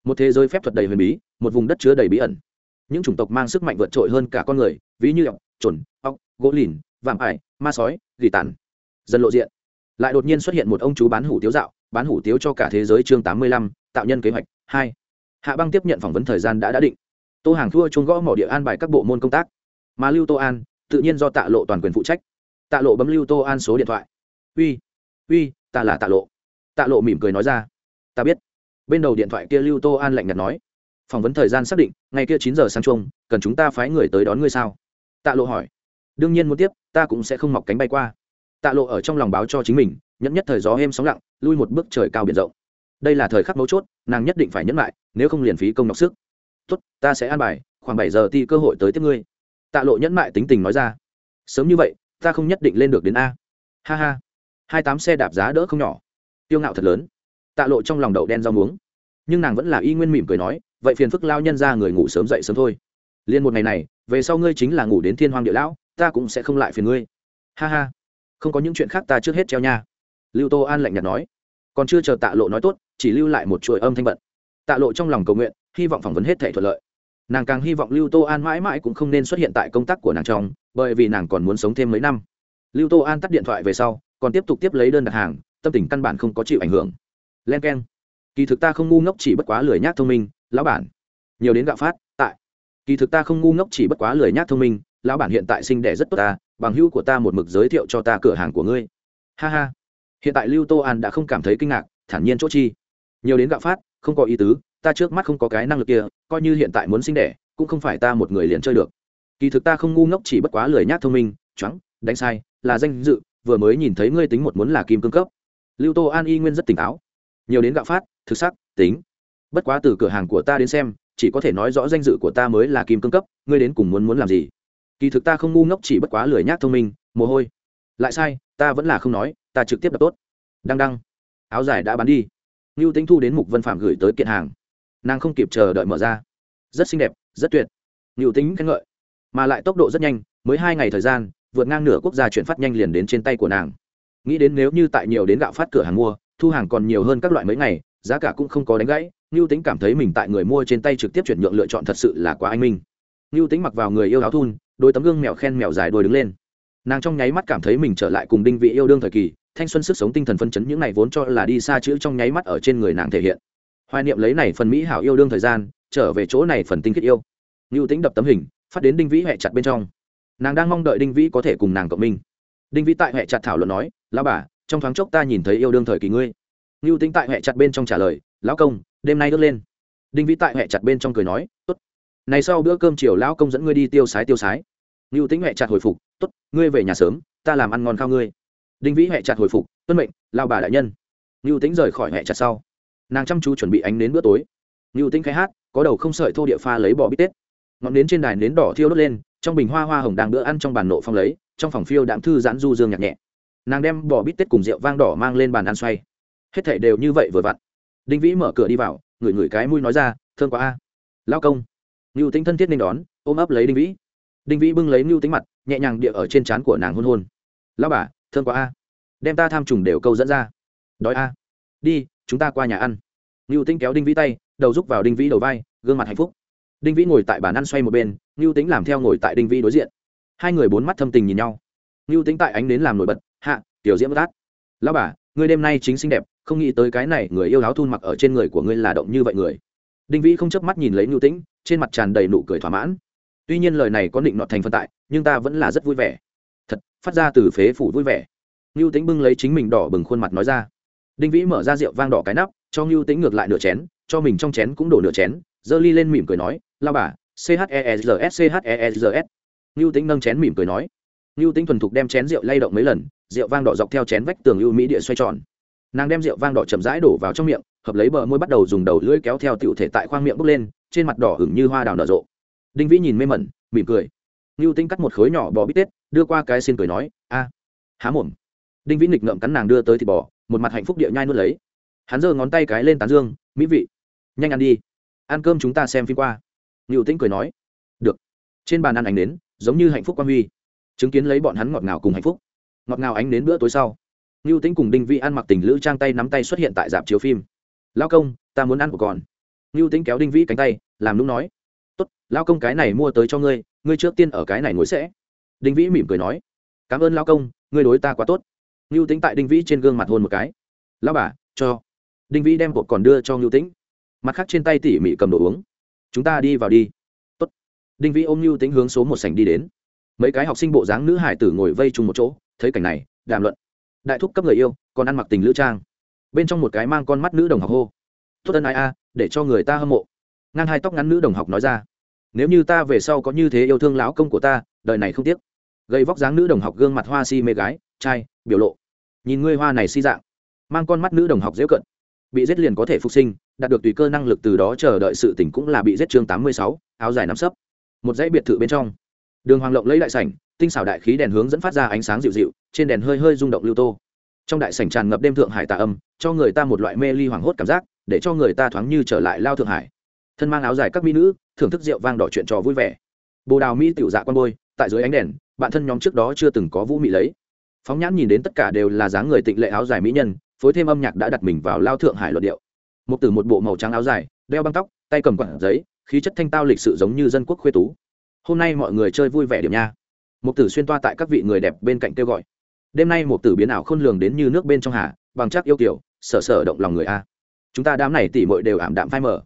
Một thế giới phép thuật đầy huyền bí, một vùng đất chứa đầy bí ẩn. Những chủng tộc mang sức mạnh vượt trội hơn cả con người, ví như ọc trồn ọc gỗ lìn, vạm ải, ma sói, gỉ tàn. Dần lộ diện. Lại đột nhiên xuất hiện một ông chú bán hủ tiếu dạo, bán hủ tiếu cho cả thế giới chương tám mươi lăm, tạo nhân kế hoạch, hai. Hạ băng tiếp nhận phỏng vấn thời gian đã đã định. Tô hàng thua chuông gõ mỏ địa an bài các bộ môn công tác. Mà lưu tô an, tự nhiên do tạ lộ toàn quyền phụ trách tạ lộ bấm lưu tô an số điện thoại. Uy uy, ta là tạ lộ. Tạ lộ mỉm cười nói ra. Ta biết. Bên đầu điện thoại kia lưu tô an lạnh nhạt nói. Phỏng vấn thời gian xác định, ngày kia chín giờ sáng chung, cần chúng ta phái người tới đón ngươi sao? Tạ lộ hỏi. Đương nhiên muốn tiếp, ta cũng sẽ không mọc cánh bay qua. Tạ lộ ở trong lòng báo cho chính mình, nhẫn nhất thời gió êm sóng lặng, lui một bước trời cao biển rộng. Đây là thời khắc mấu chốt, nàng nhất định phải nhẫn lại, nếu không liền phí công nọc sức. Tốt, ta sẽ an bài, khoảng bảy giờ ti cơ hội tới tiếp ngươi. Tạ lộ nhẫn mại tính tình nói ra. Sớm như vậy ta không nhất định lên được đến a. Ha ha. Hai tám xe đạp giá đỡ không nhỏ. Tiêu ngạo thật lớn. Tạ lộ trong lòng đậu đen rau muống. Nhưng nàng vẫn là y nguyên mỉm cười nói, vậy phiền phức lao nhân ra người ngủ sớm dậy sớm thôi. Liền một ngày này, về sau ngươi chính là ngủ đến thiên hoàng địa lão, ta cũng sẽ không lại phiền ngươi. Ha ha. Không có những chuyện khác ta trước hết treo nha. Lưu tô an lạnh nhạt nói. Còn chưa chờ tạ lộ nói tốt, chỉ lưu lại một chuỗi âm thanh bận. Tạ lộ trong lòng cầu nguyện, hy vọng phỏng vấn hết thể thuận lợi nàng càng hy vọng lưu tô an mãi mãi cũng không nên xuất hiện tại công tác của nàng trong, bởi vì nàng còn muốn sống thêm mấy năm. Lưu tô an tắt điện thoại về sau, còn tiếp tục tiếp lấy đơn đặt hàng, tâm tình căn bản không có chịu ảnh hưởng. Len k e n kỳ thực ta không ngu ngốc chỉ bất quá lười nhác thông minh, lão bản. Nhiều đến gạo phát, tại. Kỳ thực ta không ngu ngốc chỉ bất quá lười nhác thông minh, lão bản hiện tại sinh đẻ rất tốt ta, bằng hữu của ta một mực giới thiệu cho ta cửa hàng của ngươi. Ha ha. Hiện tại lưu tô an đã không cảm thấy kinh ngạc, thản nhiên chỗ chi. Nhiều đến gạo phát, không có ý tứ ta trước mắt không có cái năng lực kia, coi như hiện tại muốn sinh đẻ, cũng không phải ta một người liền chơi được. Kỳ thực ta không ngu ngốc chỉ bất quá lười nhác thông minh trắng đánh sai, là danh dự, vừa mới nhìn thấy ngươi tính một muốn là kim cương cấp. Lưu tô an y nguyên rất tỉnh táo. Nhiều đến gạo phát, thực sắc, tính. Bất quá từ cửa hàng của ta đến xem, chỉ có thể nói rõ danh dự của ta mới là kim cương cấp, ngươi đến cùng muốn muốn làm gì? Kỳ thực ta không ngu ngốc chỉ bất quá lười nhác thông minh, mồ hôi. Lại sai, ta vẫn là không nói, ta trực tiếp đập tốt. Đăng đăng. Áo dài đã bán đi. Ngưu tính thu đến mục vân phạm gửi tới kiện hàng nàng không kịp chờ đợi mở ra. Rất xinh đẹp, rất tuyệt. Nhiều tính khen ngợi, mà lại tốc độ rất nhanh, mới hai ngày thời gian, vượt ngang nửa quốc gia chuyển phát nhanh liền đến trên tay của nàng. Nghĩ đến nếu như tại nhiều đến gạo phát cửa hàng mua, thu hàng còn nhiều hơn các loại mấy ngày, giá cả cũng không có đánh gãy ngưu tính cảm thấy mình tại người mua trên tay trực tiếp chuyển nhượng lựa chọn thật sự là quá anh minh. Ngưu tính mặc vào người yêu áo thun, đôi tấm gương mèo khen mèo dài đôi đứng lên. Nàng trong nháy mắt cảm thấy mình trở lại cùng đinh vị yêu đương thời kỳ, thanh xuân sức sống tinh thần phân chấn những này vốn cho là đi xa chữ trong nháy mắt ở trên người nàng thể hiện hoài niệm lấy này phần mỹ hảo yêu đương thời gian, trở về chỗ này phần tinh khiết yêu. Ngưu tính đập tấm hình, phát đến đinh vĩ hẹ chặt bên trong. Nàng đang mong đợi đinh vĩ có thể cùng nàng cộng minh. Đinh vĩ tại hẹ chặt thảo luận nói, lão bà, trong thoáng chốc ta nhìn thấy yêu đương thời kỳ ngươi. Ngưu tính tại hẹ chặt bên trong trả lời, lão công, đêm nay đốt lên. Đinh vĩ tại hẹ chặt bên trong cười nói, tốt. Này sau bữa cơm chiều lão công dẫn ngươi đi tiêu sái tiêu sái. Ngưu tính hẹ chặt hồi phục, tốt, ngươi về nhà sớm, ta làm ăn ngon khao ngươi. Đinh vĩ hẹ chặt hồi phục, tuân mệnh lao bà đại nhân. Ngưu tính rời khỏi hẹ chặt sau nàng chăm chú chuẩn bị ánh đến bữa tối. Ngưu tinh khai hát, có đầu không sợi thô địa pha lấy bò bít tết. Ngọn nến trên đài nến đỏ thiêu đốt lên, trong bình hoa hoa hồng đang bữa ăn trong bàn nộ phong lấy, trong phòng phiêu đạm thư giãn du dương nhạc nhẹ. Nàng đem bò bít tết cùng rượu vang đỏ mang lên bàn ăn xoay. Hết thảy đều như vậy vừa vặn. Đinh vĩ mở cửa đi vào, ngửi ngửi cái mũi nói ra thương quá a. Lao công. Ngưu tính thân thiết nên đón, ôm ấp lấy đinh vĩ. Đinh vĩ bưng lấy ngưu tính mặt, nhẹ nhàng địa ở trên trán của nàng hôn hôn. Lao bà thương quá a. Đem ta tham trùng đều câu dẫn ra. Đói a. Đi, chúng ta qua nhà ăn ngưu Tĩnh kéo đinh vĩ tay, đầu rúc vào đinh vĩ đầu vai, gương mặt hạnh phúc. Đinh vĩ ngồi tại bàn ăn xoay một bên, ngưu Tĩnh làm theo ngồi tại đinh vĩ đối diện. Hai người bốn mắt thâm tình nhìn nhau. Ngưu Tĩnh tại ánh đến làm nổi bật, hạ, tiểu diễm bất át lao bà người đêm nay chính xinh đẹp, không nghĩ tới cái này người yêu áo thun mặc ở trên người của ngươi là động như vậy người. Đinh vĩ không chớp mắt nhìn lấy ngưu tĩnh, trên mặt tràn đầy nụ cười thỏa mãn. Tuy nhiên lời này có định nọt thành phân tại, nhưng ta vẫn là rất vui vẻ. Thật, phát ra từ phế phủ vui vẻ. Ngưu tĩnh bưng lấy chính mình đỏ bừng khuôn mặt nói ra. Đinh vĩ mở ra rượu vang đỏ cái nắp cho ngưu tĩnh ngược lại nửa chén, cho mình trong chén cũng đổ nửa chén, giơ ly lên mỉm cười nói, lao bà, c h e s, c h e s. Ngưu tĩnh nâng chén mỉm cười nói. Ngưu tĩnh thuần thục đem chén rượu lay động mấy lần, rượu vang đỏ dọc theo chén vách tường ưu mỹ địa xoay tròn. Nàng đem rượu vang đỏ chậm rãi đổ vào trong miệng, hợp lấy bờ môi bắt đầu dùng đầu lưỡi kéo theo tiểu thể tại khoang miệng bốc lên, trên mặt đỏ hửng như hoa đào nở rộ. Đinh vĩ nhìn mê mẩn, mỉm cười. Ngưu tính cắt một khối nhỏ bò bít tết, đưa qua cái xin cười nói, a, há mồm. Đinh vĩ nghịch ngợm cắn nàng đưa tới thịt bò, một mặt hạnh phúc địa nhai nuốt lấy hắn giơ ngón tay cái lên tán dương, mỹ vị, nhanh ăn đi. Ăn cơm chúng ta xem phim qua. Ngự tĩnh cười nói, được. Trên bàn ăn ánh đến giống như hạnh phúc quan huy, chứng kiến lấy bọn hắn ngọt ngào cùng hạnh phúc. Ngọt ngào ánh đến bữa tối sau, ngưu tính cùng đinh vi ăn mặc tình lữ trang tay nắm tay xuất hiện tại dạp chiếu phim. Lao công, ta muốn ăn của còn ngưu tính kéo đinh vị cánh tay, làm lúc nói, tốt lao công cái này mua tới cho ngươi ngươi trước tiên ở cái này ngồi sẽ. Đinh vĩ mỉm cười nói, cảm ơn lao công, ngươi đối ta quá tốt. Ngưu tính tại đinh vĩ trên gương mặt hôn một cái lao bà, cho đinh vĩ đem bột còn đưa cho ngưu tĩnh. Mặt khác trên tay tỉ mỉ cầm đồ uống. Chúng ta đi vào đi. Tốt. Đinh vĩ ôm ngưu tĩnh hướng số một sảnh đi đến. Mấy cái học sinh bộ dáng nữ hải tử ngồi vây chung một chỗ, thấy cảnh này, đàm luận. Đại thúc cấp người yêu, còn ăn mặc tình lữ trang. Bên trong một cái mang con mắt nữ đồng học hô. Tốt ân ai a, để cho người ta hâm mộ. Ngang hai tóc ngắn nữ đồng học nói ra. Nếu như ta về sau có như thế yêu thương lão công của ta, đời này không tiếc. Gây vóc dáng nữ đồng học gương mặt hoa si mê gái, trai, biểu lộ. Nhìn ngươi hoa này si dạng. Mang con mắt nữ đồng học dễ cận bị giết liền có thể phục sinh, đạt được tùy cơ năng lực từ đó chờ đợi sự tỉnh cũng là bị giết chương tám mươi sáu, áo dài nắm sấp. Một dãy biệt thự bên trong. Đường hoàng lộng lấy đại sảnh, tinh xảo đại khí đèn hướng dẫn phát ra ánh sáng dịu dịu, trên đèn hơi hơi rung động lưu tô. Trong đại sảnh tràn ngập đêm thượng hải tà âm, cho người ta một loại mê ly hoảng hốt cảm giác, để cho người ta thoáng như trở lại lao thượng hải. Thân mang áo dài các mỹ nữ, thưởng thức rượu vang đỏ chuyện trò vui vẻ. Bồ đào mỹ tiểu dạ quan bôi, tại dưới ánh đèn, bạn thân nhóm trước đó chưa từng có vũ mỹ lấy phóng nhãn nhìn đến tất cả đều là dáng người tịnh lệ áo dài mỹ nhân, phối thêm âm nhạc đã đặt mình vào lao thượng hải luận điệu. Một từ một bộ màu trắng áo dài, đeo băng tóc, tay cầm quặng giấy, khí chất thanh tao lịch sự giống như dân quốc khuê tú. Hôm nay mọi người chơi vui vẻ điểm nha. Một tử xuyên toa tại các vị người đẹp bên cạnh kêu gọi. Đêm nay một tử biến ảo khôn lường đến như nước bên trong hà, bằng chắc yêu kiểu sở sở động lòng người a. Chúng ta đám này tỉ mội đều ảm đạm phai mở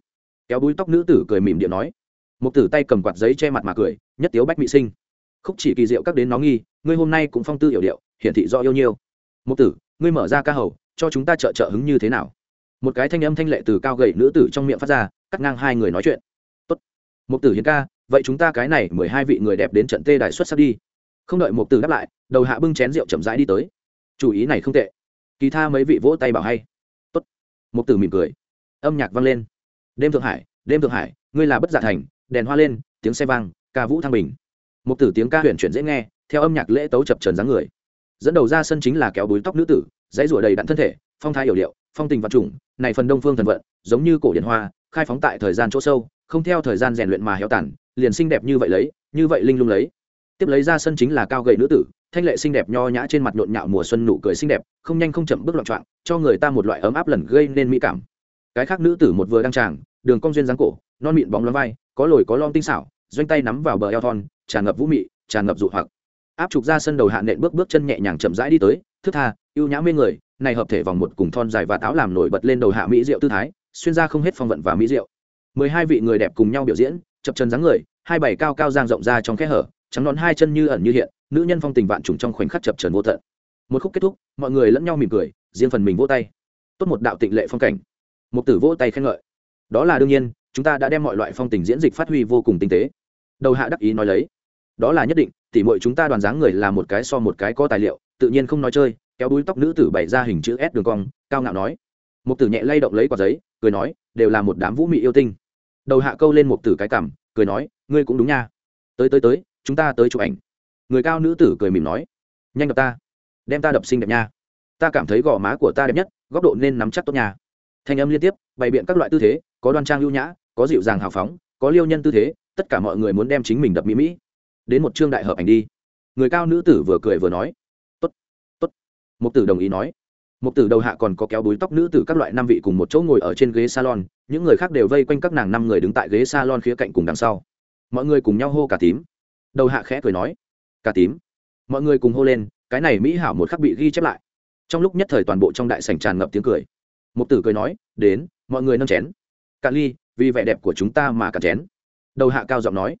kéo búi tóc nữ tử cười mỉm điện nói. Một tử tay cầm quạt giấy che mặt mà cười, nhất tiếu bách mỹ sinh. Khúc chỉ kỳ diệu các đến nó nghi, ngươi hôm nay cũng phong tư hiểu điệu hiển thị do yêu nhiêu. Một tử, ngươi mở ra ca hầu, cho chúng ta trợ trợ hứng như thế nào? Một cái thanh âm thanh lệ từ cao gậy nữ tử trong miệng phát ra, cắt ngang hai người nói chuyện. Tốt. Một tử hiến ca, vậy chúng ta cái này mười hai vị người đẹp đến trận tê đại xuất sắc đi. Không đợi một tử đáp lại, đầu hạ bưng chén rượu chậm rãi đi tới. Chủ ý này không tệ. Kỳ tha mấy vị vỗ tay bảo hay. Tốt. Một tử mỉm cười. Âm nhạc vang lên. Đêm thượng hải, đêm thượng hải, ngươi là bất giả thành, đèn hoa lên, tiếng xe vang, ca vũ thăng bình. Một tử tiếng ca huyền chuyển dễ nghe, theo âm nhạc lễ tấu chập trần dáng người dẫn đầu ra sân chính là kéo búi tóc nữ tử, dãy rủa đầy đặn thân thể, phong thái hiểu điệu, phong tình vật chủng này phần đông phương thần vận, giống như cổ điển hoa, khai phóng tại thời gian chỗ sâu, không theo thời gian rèn luyện mà héo tàn, liền xinh đẹp như vậy lấy, như vậy linh lung lấy. Tiếp lấy ra sân chính là cao gầy nữ tử, thanh lệ xinh đẹp nho nhã trên mặt nhộn nhạo mùa xuân nụ cười xinh đẹp, không nhanh không chậm bước loạn trọn cho người ta một loại ấm áp lần gây nên mỹ cảm. Cái khác nữ tử một vừa đăng tràng, đường cong duyên dáng cổ, non mịn bóng loáng vai, có lồi có lon tinh xảo, doanh tay nắm vào bờ eo thon, tràn ngập vũ mị, tràn ngập dụ hoặc áp trục ra sân đầu hạ nện bước bước chân nhẹ nhàng chậm rãi đi tới, thức tha, ưu nhã mê người, này hợp thể vòng một cùng thon dài và táo làm nổi bật lên đầu hạ mỹ diệu tư thái, xuyên ra không hết phong vận và mỹ diệu. Mười hai vị người đẹp cùng nhau biểu diễn, chập chân dáng người, hai bảy cao cao giang rộng ra trong kẽ hở, trắng đón hai chân như ẩn như hiện, nữ nhân phong tình vạn trùng trong khoảnh khắc chập trần vô tận. Một khúc kết thúc, mọi người lẫn nhau mỉm cười, riêng phần mình vỗ tay. Tốt một đạo tịnh lệ phong cảnh. Một tử vỗ tay khen ngợi. Đó là đương nhiên, chúng ta đã đem mọi loại phong tình diễn dịch phát huy vô cùng tinh tế. Đầu hạ đắc ý nói lấy. Đó là nhất định tỉ mọi chúng ta đoàn dáng người là một cái so một cái có tài liệu, tự nhiên không nói chơi, kéo búi tóc nữ tử bày ra hình chữ s đường cong, cao ngạo nói. Một tử nhẹ lay động lấy quả giấy, cười nói, đều là một đám vũ mị yêu tinh. Đầu hạ câu lên một tử cái cảm cười nói, ngươi cũng đúng nha. Tới tới tới, chúng ta tới chụp ảnh. Người cao nữ tử cười mỉm nói, nhanh đập ta, đem ta đập xinh đẹp nha. Ta cảm thấy gò má của ta đẹp nhất, góc độ nên nắm chắc tốt nha. Thanh âm liên tiếp, bày biện các loại tư thế, có đoan trang lưu nhã, có dịu dàng hào phóng, có liêu nhân tư thế, tất cả mọi người muốn đem chính mình đập mỹ mỹ đến một chương đại hợp ảnh đi. Người cao nữ tử vừa cười vừa nói, tốt tốt. Mục tử đồng ý nói. Mục tử đầu hạ còn có kéo đuối tóc nữ tử các loại năm vị cùng một chỗ ngồi ở trên ghế salon, những người khác đều vây quanh các nàng năm người đứng tại ghế salon khía cạnh cùng đằng sau. Mọi người cùng nhau hô cả tím. Đầu hạ khẽ cười nói, cả tím. Mọi người cùng hô lên, cái này mỹ hảo một khắc bị ghi chép lại. Trong lúc nhất thời toàn bộ trong đại sảnh tràn ngập tiếng cười. Mục tử cười nói, đến, mọi người nâng chén. Cả ly, vì vẻ đẹp của chúng ta mà cả chén. Đầu hạ cao giọng nói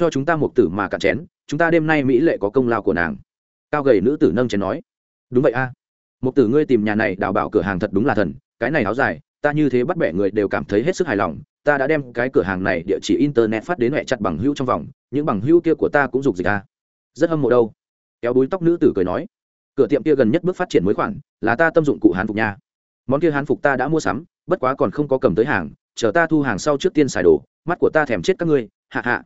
cho chúng ta một tử mà cạn chén, chúng ta đêm nay mỹ lệ có công lao của nàng. Cao gầy nữ tử nâng chén nói. Đúng vậy a. À. một tử ngươi tìm nhà này đào bảo cửa hàng thật đúng là thần, cái này áo dài, ta như thế bắt bẻ người đều cảm thấy hết sức hài lòng, ta đã đem cái cửa hàng này địa chỉ internet phát đến mẹ chặt bằng hữu trong vòng, những bằng hữu kia của ta cũng dục dịch a. Rất hâm mộ đâu. Kéo đuôi tóc nữ tử cười nói. Cửa tiệm kia gần nhất bước phát triển mới khoản, là ta tâm dụng cụ hán phục nha. Món kia hán phục ta đã mua sắm, bất quá còn không có cầm tới hàng, chờ ta thu hàng sau trước tiên xài đồ, mắt của ta thèm chết các ngươi, hạ hạ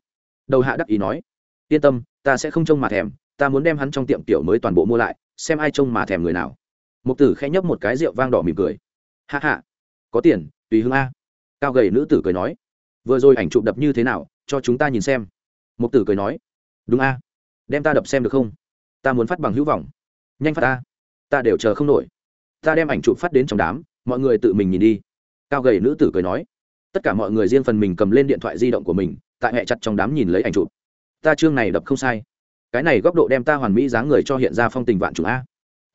đầu hạ đắc ý nói, yên tâm, ta sẽ không trông mà thèm, ta muốn đem hắn trong tiệm tiểu mới toàn bộ mua lại, xem ai trông mà thèm người nào. Mục tử khẽ nhấp một cái rượu vang đỏ mỉm cười. Hạ hạ có tiền, tùy hương a. Cao gầy nữ tử cười nói, vừa rồi ảnh chụp đập như thế nào, cho chúng ta nhìn xem. Mục tử cười nói, đúng a, đem ta đập xem được không? Ta muốn phát bằng hữu vọng. Nhanh phát ta ta đều chờ không nổi. Ta đem ảnh chụp phát đến trong đám, mọi người tự mình nhìn đi. Cao gầy nữ tử cười nói tất cả mọi người riêng phần mình cầm lên điện thoại di động của mình, tại hệ chặt trong đám nhìn lấy ảnh chụp. Ta chương này đập không sai. Cái này góc độ đem ta hoàn mỹ dáng người cho hiện ra phong tình vạn chụp a.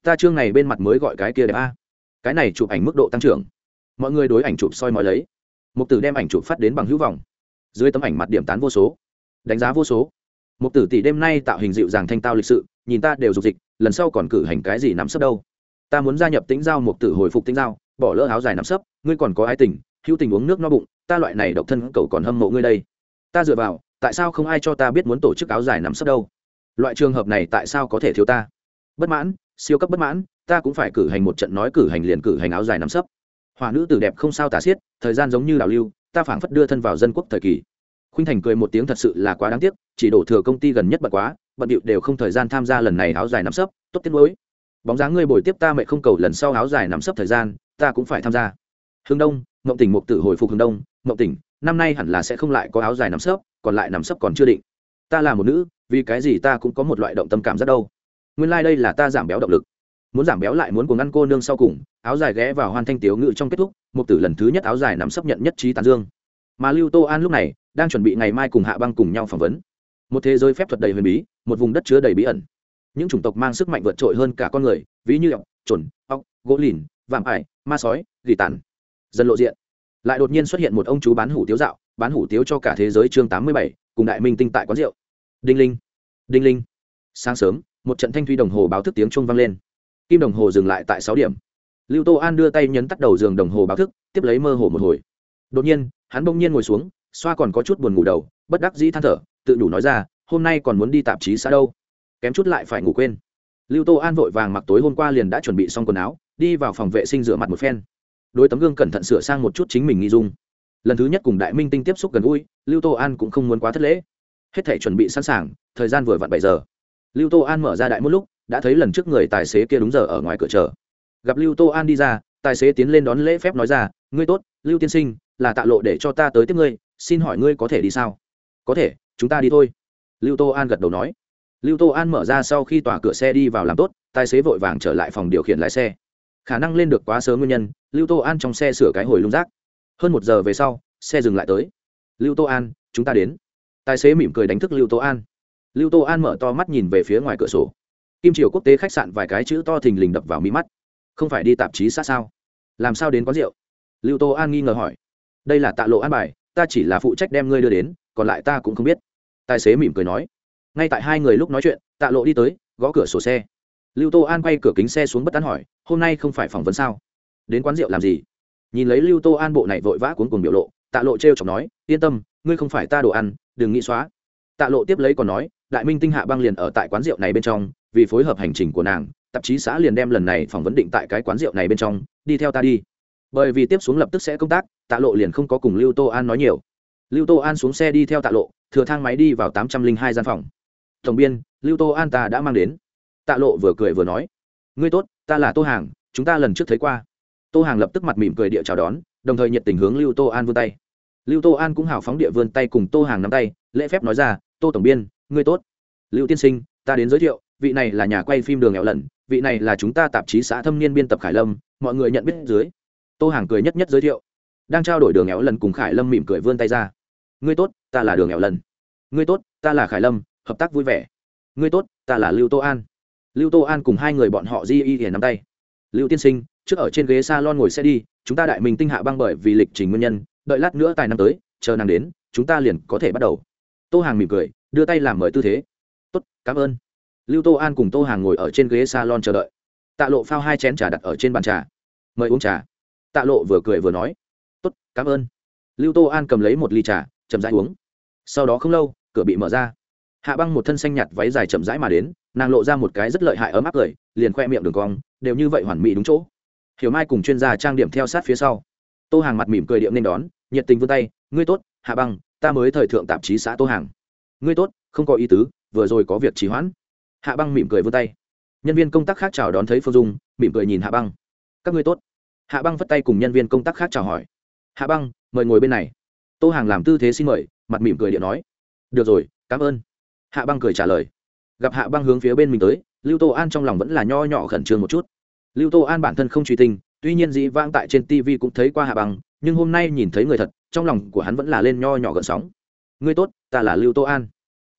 Ta chương này bên mặt mới gọi cái kia đẹp a. Cái này chụp ảnh mức độ tăng trưởng. Mọi người đối ảnh chụp soi mọi lấy. Mục tử đem ảnh chụp phát đến bằng hữu vọng. Dưới tấm ảnh mặt điểm tán vô số. Đánh giá vô số. Mục tử tỷ đêm nay tạo hình dịu dàng thanh tao lịch sự, nhìn ta đều dục dịch, lần sau còn cử hành cái gì nắm sấp đâu. Ta muốn gia nhập tính giao, mục tử hồi phục tính giao, bỏ lỡ áo dài nắm sấp, ngươi còn có ai tình hữu tình uống nước no bụng, ta loại này độc thân cậu còn hâm mộ ngươi đây. Ta dựa vào, tại sao không ai cho ta biết muốn tổ chức áo dài nằm sấp đâu? Loại trường hợp này tại sao có thể thiếu ta? Bất mãn, siêu cấp bất mãn, ta cũng phải cử hành một trận nói cử hành liền cử hành áo dài nằm sấp. Hòa nữ tử đẹp không sao tả xiết, thời gian giống như đào lưu, ta phảng phất đưa thân vào dân quốc thời kỳ. Khuynh thành cười một tiếng thật sự là quá đáng tiếc, chỉ đổ thừa công ty gần nhất bận quá, bận điệu đều không thời gian tham gia lần này áo dài nằm sấp, tốt tiết mới bóng dáng ngươi bồi tiếp ta mẹ không cầu lần sau áo dài nằm sấp thời gian, ta cũng phải tham gia hương đông mộng tỉnh mục tử hồi phục hương đông mộng tỉnh, năm nay hẳn là sẽ không lại có áo dài nằm sấp, còn lại nằm sấp còn chưa định. Ta là một nữ, vì cái gì ta cũng có một loại động tâm cảm rất đâu? Nguyên lai、like、đây là ta giảm béo động lực. Muốn giảm béo lại muốn cuồng ăn cô nương sau cùng, áo dài ghé vào hoàn thanh tiếu ngự trong kết thúc, mục tử lần thứ nhất áo dài nằm sấp nhận nhất trí tàn dương. Mà lưu tô an lúc này, đang chuẩn bị ngày mai cùng hạ băng cùng nhau phỏng vấn. Một thế giới phép thuật đầy huyền bí, một vùng đất chứa đầy bí ẩn. Những chủng tộc mang sức mạnh vượt trội hơn cả con người, ví như ọc trồn ọc, gỗ lìn, vạm ải, ma sói, gỉ tàn dần lộ diện. Lại đột nhiên xuất hiện một ông chú bán hủ tiếu dạo, bán hủ tiếu cho cả thế giới chương tám mươi bảy, cùng đại minh tinh tại quán rượu. Đinh linh đinh linh. Sáng sớm, một trận thanh thuy đồng hồ báo thức tiếng chuông vang lên. Kim đồng hồ dừng lại tại sáu điểm. Lưu tô an đưa tay nhấn tắt đầu giường đồng hồ báo thức, tiếp lấy mơ hồ một hồi. Đột nhiên, hắn bỗng nhiên ngồi xuống, xoa còn có chút buồn ngủ đầu, bất đắc dĩ than thở, tự đủ nói ra, hôm nay còn muốn đi tạp chí xã đâu? Kém chút lại phải ngủ quên. Lưu tô an vội vàng mặc tối hôm qua liền đã chuẩn bị xong quần áo, đi vào phòng vệ sinh rửa mặt một phen đôi tấm gương cẩn thận sửa sang một chút chính mình nghi dung. Lần thứ nhất cùng đại minh tinh tiếp xúc gần gũi, lưu tô an cũng không muốn quá thất lễ. Hết thể chuẩn bị sẵn sàng, thời gian vừa vặn bảy giờ. Lưu tô an mở ra đại một lúc, đã thấy lần trước người tài xế kia đúng giờ ở ngoài cửa chờ. Gặp lưu tô an đi ra, tài xế tiến lên đón lễ phép nói ra, ngươi tốt, lưu tiên sinh, là tạ lộ để cho ta tới tiếp ngươi, xin hỏi ngươi có thể đi sao? Có thể, chúng ta đi thôi. Lưu tô an gật đầu nói. Lưu tô an mở ra sau khi tỏa cửa xe đi vào làm tốt, tài xế vội vàng trở lại phòng điều khiển lái xe khả năng lên được quá sớm nguyên nhân, lưu tô an trong xe sửa cái hồi lung rác. Hơn một giờ về sau, xe dừng lại tới. Lưu tô an, chúng ta đến. Tài xế mỉm cười đánh thức lưu tô an. Lưu tô an mở to mắt nhìn về phía ngoài cửa sổ. Kim triều quốc tế khách sạn vài cái chữ to thình lình đập vào mí mắt. Không phải đi tạp chí sát sao? Làm sao đến có rượu? Lưu tô an nghi ngờ hỏi. Đây là tạ lộ an bài, ta chỉ là phụ trách đem ngươi đưa đến, còn lại ta cũng không biết. Tài xế mỉm cười nói. Ngay tại hai người lúc nói chuyện, tạ lộ đi tới, gõ cửa sổ xe lưu tô an quay cửa kính xe xuống bất tán hỏi, hôm nay không phải phỏng vấn sao? Đến quán rượu làm gì? Nhìn lấy lưu tô an bộ này vội vã cuốn cùng biểu lộ, tạ lộ t r e o chọc nói, yên tâm, ngươi không phải ta đồ ăn, đừng nghĩ xóa. Tạ lộ tiếp lấy còn nói, đại minh tinh hạ băng liền ở tại quán rượu này bên trong, vì phối hợp hành trình của nàng, tạp chí xã liền đem lần này phỏng vấn định tại cái quán rượu này bên trong, đi theo ta đi. Bởi vì tiếp xuống lập tức sẽ công tác, tạ lộ liền không có cùng lưu tô an nói nhiều. Lưu tô an xuống xe đi theo tạ lộ, thừa thang máy đi vào tám trăm linh hai gian phòng. Tổng biên, lưu tô an ta đã mang đến tạ lộ vừa cười vừa nói, ngươi tốt, ta là tô hàng, chúng ta lần trước thấy qua. Tô hàng lập tức mặt mỉm cười địa chào đón, đồng thời nhiệt tình hướng lưu tô an vươn tay. Lưu tô an cũng hào phóng địa vươn tay cùng tô hàng nắm tay, lễ phép nói ra, tô tổng biên, ngươi tốt. Lưu tiên sinh, ta đến giới thiệu, vị này là nhà quay phim đường nghèo lần, vị này là chúng ta tạp chí xã thâm niên biên tập khải lâm, mọi người nhận biết dưới. Tô hàng cười nhất nhất giới thiệu. Đang trao đổi đường nghèo lần cùng khải lâm mỉm cười vươn tay ra. Ngươi tốt, ta là đường nghèo lần. Ngươi tốt, ta là khải lâm, hợp tác vui vẻ. Ngươi tốt, ta là lưu tô an lưu tô an cùng hai người bọn họ di y hiền nắm tay. Lưu tiên sinh, trước ở trên ghế s a lon ngồi xe đi, chúng ta đại mình tinh hạ băng bởi vì lịch trình nguyên nhân, đợi lát nữa tài năm tới, chờ nàng đến, chúng ta liền có thể bắt đầu. Tô hàng mỉm cười, đưa tay làm mời tư thế. Tốt, cảm ơn. Lưu tô an cùng tô hàng ngồi ở trên ghế s a lon chờ đợi. Tạ lộ phao hai chén trà đặt ở trên bàn trà. Mời uống trà. Tạ lộ vừa cười vừa nói. Tốt, cảm ơn. Lưu tô an cầm lấy một ly trà, chậm rãi uống. Sau đó không lâu, cửa bị mở ra. Hạ băng một thân xanh nhạt váy dài chậm rãi mà đến nàng lộ ra một cái rất lợi hại ấm áp cười, liền khoe miệng đường cong, đều như vậy hoàn mỹ đúng chỗ. Hiểu mai cùng chuyên gia trang điểm theo sát phía sau. Tô hàng mặt mỉm cười điệm nên đón, nhiệt tình vươn tay, ngươi tốt, hạ băng, ta mới thời thượng tạp chí xã tô hàng. Ngươi tốt, không có ý tứ, vừa rồi có việc trì hoãn. Hạ băng mỉm cười vươn tay. Nhân viên công tác khác chào đón thấy phương dung, mỉm cười nhìn hạ băng. Các ngươi tốt. Hạ băng vất tay cùng nhân viên công tác khác chào hỏi. Hạ băng, mời ngồi bên này. Tô hàng làm tư thế xin mời, mặt mỉm cười điện nói. Được rồi, cảm ơn. Hạ băng cười trả lời gặp hạ băng hướng phía bên mình tới, lưu tô an trong lòng vẫn là nho nhỏ khẩn trương một chút. Lưu tô an bản thân không truy tinh, tuy nhiên dĩ vãng tại trên tv cũng thấy qua hạ băng, nhưng hôm nay nhìn thấy người thật, trong lòng của hắn vẫn là lên nho nhỏ gợn sóng. Ngươi tốt, ta là lưu tô an.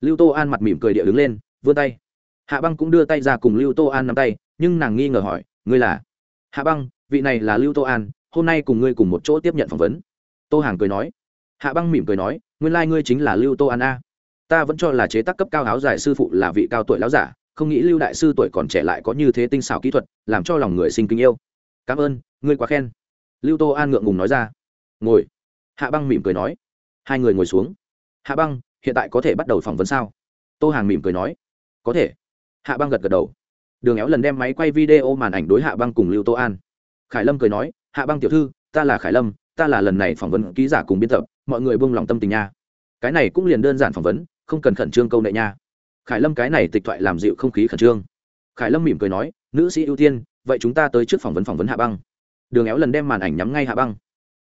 Lưu tô an mặt mỉm cười địa đứng lên, vươn tay. Hạ băng cũng đưa tay ra cùng lưu tô an nắm tay, nhưng nàng nghi ngờ hỏi, ngươi là? Hạ băng, vị này là lưu tô an, hôm nay cùng ngươi cùng một chỗ tiếp nhận phỏng vấn. Tô hàng cười nói. Hạ băng mỉm cười nói, nguyên lai、like、ngươi chính là lưu tô an a ta vẫn cho là chế tác cấp cao áo dài sư phụ là vị cao tuổi lão giả, không nghĩ lưu đại sư tuổi còn trẻ lại có như thế tinh xảo kỹ thuật, làm cho lòng người sinh kính yêu. Cảm ơn, ngươi quá khen. Lưu tô an ngượng ngùng nói ra. Ngồi. Hạ băng mỉm cười nói. Hai người ngồi xuống. Hạ băng, hiện tại có thể bắt đầu phỏng vấn sao? Tô hàng mỉm cười nói. Có thể. Hạ băng gật gật đầu. Đường éo lần đem máy quay video màn ảnh đối hạ băng cùng lưu tô an. Khải lâm cười nói. Hạ băng tiểu thư, ta là khải lâm, ta là lần này phỏng vấn ký giả cùng biên tập, mọi người buông lòng tâm tình nha. Cái này cũng liền đơn giản phỏng vấn không cần khẩn trương câu nệ nha. Khải lâm cái này tịch thoại làm dịu không khí khẩn trương. Khải lâm mỉm cười nói, nữ sĩ ưu tiên, vậy chúng ta tới trước phỏng vấn phỏng vấn hạ băng. Đường éo lần đem màn ảnh nhắm ngay hạ băng.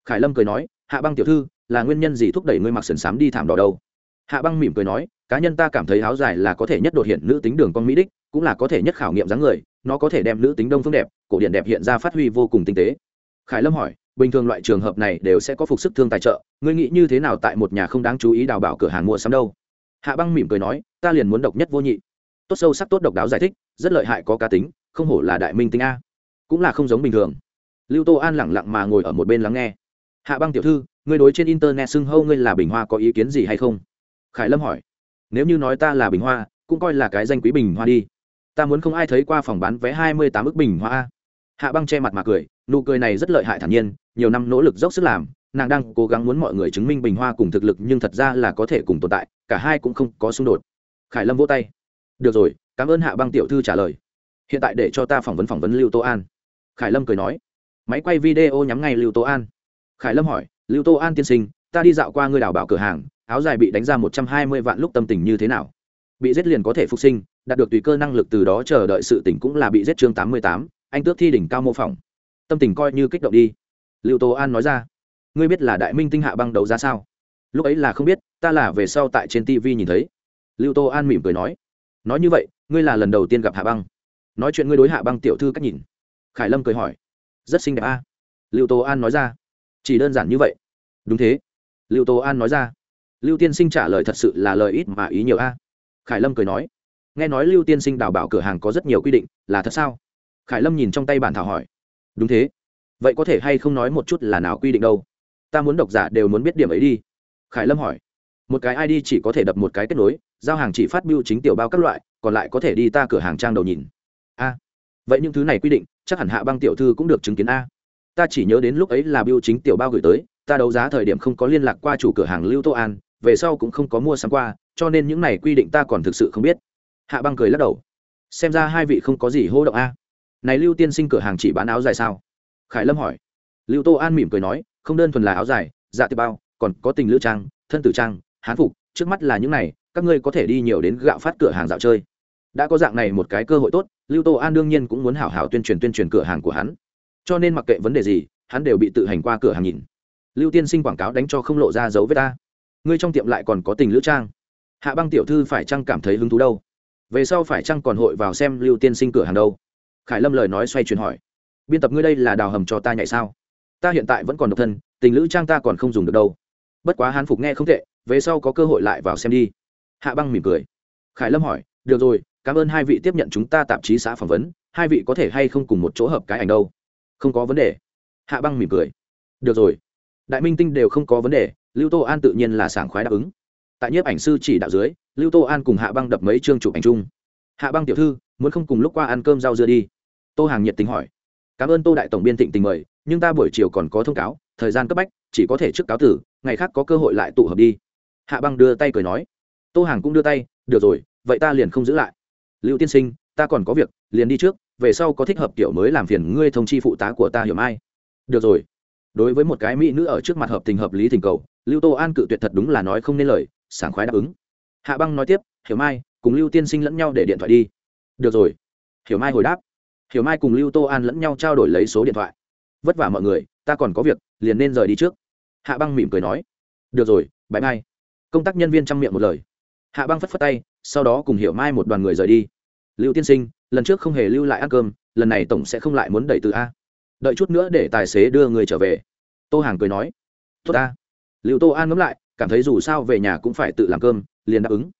Khải lâm cười nói, hạ băng tiểu thư, là nguyên nhân gì thúc đẩy ngươi mặc sườn xám đi thảm đỏ đâu? Hạ băng mỉm cười nói, cá nhân ta cảm thấy áo dài là có thể nhất đột hiện nữ tính đường con mỹ đích, cũng là có thể nhất khảo nghiệm dáng người, nó có thể đem nữ tính đông phương đẹp, cổ điển đẹp hiện ra phát huy vô cùng tinh tế. Khải lâm hỏi, bình thường loại trường hợp này đều sẽ có phục sức thương tài trợ, ngươi nghĩ như thế nào tại một nhà không đáng chú ý đào bảo cửa hàng mua sắm đâu? Hạ băng mỉm cười nói, ta liền muốn độc nhất vô nhị. Tốt sâu sắc tốt độc đáo giải thích, rất lợi hại có cá tính, không hổ là đại minh tính a. Cũng là không giống bình thường. Lưu tô an lẳng lặng mà ngồi ở một bên lắng nghe. Hạ băng tiểu thư, ngươi đối trên internet xưng hâu ngươi là bình hoa có ý kiến gì hay không? Khải lâm hỏi. Nếu như nói ta là bình hoa, cũng coi là cái danh quý bình hoa đi. Ta muốn không ai thấy qua phòng bán vé hai mươi tám ức bình hoa hạ băng che mặt mà cười, nụ cười này rất lợi hại thản nhiên, nhiều năm nỗ lực dốc sức làm nàng đang cố gắng muốn mọi người chứng minh bình hoa cùng thực lực nhưng thật ra là có thể cùng tồn tại, cả hai cũng không có xung đột. Khải lâm vỗ tay. Được rồi, cảm ơn hạ băng tiểu thư trả lời. Hiện tại để cho ta phỏng vấn phỏng vấn lưu tô an. Khải lâm cười nói. Máy quay video nhắm ngay lưu tô an. Khải lâm hỏi, lưu tô an tiên sinh, ta đi dạo qua ngươi đảo bảo cửa hàng, áo dài bị đánh ra một trăm hai mươi vạn lúc tâm tình như thế nào? Bị giết liền có thể phục sinh, đạt được tùy cơ năng lực từ đó chờ đợi sự tỉnh cũng là bị giết chương tám mươi tám, anh tước thi đỉnh cao mô phỏng. Tâm tình coi như kích động đi. Lưu tô an nói ra ngươi biết là đại minh tinh hạ băng đấu ra sao? Lúc ấy là không biết, ta là về sau tại trên tv nhìn thấy. Lưu tô an mỉm cười nói. Nói như vậy, ngươi là lần đầu tiên gặp hạ băng. Nói chuyện ngươi đối hạ băng tiểu thư cách nhìn. Khải lâm cười hỏi. Rất xinh đẹp a. Lưu tô an nói ra. Chỉ đơn giản như vậy. Đúng thế. Lưu tô an nói ra. Lưu tiên sinh trả lời thật sự là lời ít mà ý nhiều a. Khải lâm cười nói. Nghe nói lưu tiên sinh đào bảo cửa hàng có rất nhiều quy định, là thật sao? Khải lâm nhìn trong tay bản thảo hỏi. Đúng thế. Vậy có thể hay không nói một chút là nào quy định đâu? Ta muốn độc giả đều muốn biết điểm ấy đi. Khải lâm hỏi. Một cái id chỉ có thể đập một cái kết nối, giao hàng chỉ phát biêu chính tiểu bao các loại, còn lại có thể đi ta cửa hàng trang đầu nhìn. A. Vậy những thứ này quy định, chắc hẳn hạ băng tiểu thư cũng được chứng kiến a. Ta chỉ nhớ đến lúc ấy là biêu chính tiểu bao gửi tới, ta đấu giá thời điểm không có liên lạc qua chủ cửa hàng lưu tô an, về sau cũng không có mua sắm qua, cho nên những này quy định ta còn thực sự không biết. Hạ băng cười lắc đầu. Xem ra hai vị không có gì hô động a. Này lưu tiên sinh cửa hàng chỉ bán áo dài sao? Khải lâm hỏi. Lưu tô an mỉm cười nói không đơn thuần là áo dài dạ tiệp bao, còn có tình lữ trang, thân tử trang, hán phục, trước mắt là những này, các ngươi có thể đi nhiều đến gạo phát cửa hàng dạo chơi. Đã có dạng này một cái cơ hội tốt, lưu tô an đương nhiên cũng muốn hảo hảo tuyên truyền tuyên truyền cửa hàng của hắn. Cho nên mặc kệ vấn đề gì, hắn đều bị tự hành qua cửa hàng nhìn. Lưu tiên sinh quảng cáo đánh cho không lộ ra dấu với ta. Ngươi trong tiệm lại còn có tình lữ trang. Hạ băng tiểu thư phải chăng cảm thấy hứng thú đâu? Về sau phải chăng còn hội vào xem lưu tiên sinh cửa hàng đâu? Khải lâm lời nói xoay chuyển hỏi. Biên tập ngươi đây là đào hầm cho ta nhảy sao? Ta hiện tại vẫn còn độc thân, tình lữ trang ta còn không dùng được đâu. Bất quá hán phục nghe không tệ, về sau có cơ hội lại vào xem đi. Hạ băng mỉm cười. Khải lâm hỏi, được rồi, cảm ơn hai vị tiếp nhận chúng ta tạp chí xã phỏng vấn, hai vị có thể hay không cùng một chỗ hợp cái ảnh đâu? Không có vấn đề. Hạ băng mỉm cười. Được rồi. Đại minh tinh đều không có vấn đề, lưu tô an tự nhiên là sảng khoái đáp ứng. Tại nhiếp ảnh sư chỉ đạo dưới, lưu tô an cùng hạ băng đập mấy chương chụp ảnh chung. Hạ băng tiểu thư, muốn không cùng lúc qua ăn cơm rau dưa đi? Tô hàng nhiệt tình hỏi. Cảm ơn tô đại tổng biên thịnh tình mời nhưng ta buổi chiều còn có thông cáo, thời gian cấp bách, chỉ có thể trước cáo tử, ngày khác có cơ hội lại tụ hợp đi. Hạ băng đưa tay cười nói. Tô hàng cũng đưa tay, được rồi, vậy ta liền không giữ lại. Lưu tiên sinh, ta còn có việc, liền đi trước, về sau có thích hợp kiểu mới làm phiền ngươi thông chi phụ tá của ta hiểu mai. Được rồi. Đối với một cái mỹ nữ ở trước mặt hợp tình hợp lý tình cầu, lưu tô an cự tuyệt thật đúng là nói không nên lời, sảng khoái đáp ứng. Hạ băng nói tiếp, hiểu mai, cùng lưu tiên sinh lẫn nhau để điện thoại đi. Được rồi. Hiểu mai hồi đáp. Hiểu mai cùng lưu tô an lẫn nhau trao đổi lấy số điện thoại vất vả mọi người, ta còn có việc, liền nên rời đi trước. Hạ băng mỉm cười nói. Được rồi bãi mai công tác nhân viên chăm miệng một lời. Hạ băng phất phất tay, sau đó cùng hiểu mai một đoàn người rời đi. Lưu tiên sinh, lần trước không hề lưu lại ăn cơm, lần này tổng sẽ không lại muốn đẩy từ a. Đợi chút nữa để tài xế đưa người trở về. Tô hàng cười nói. Tốt ta lưu tô an ngẫm lại, cảm thấy dù sao về nhà cũng phải tự làm cơm, liền đáp ứng.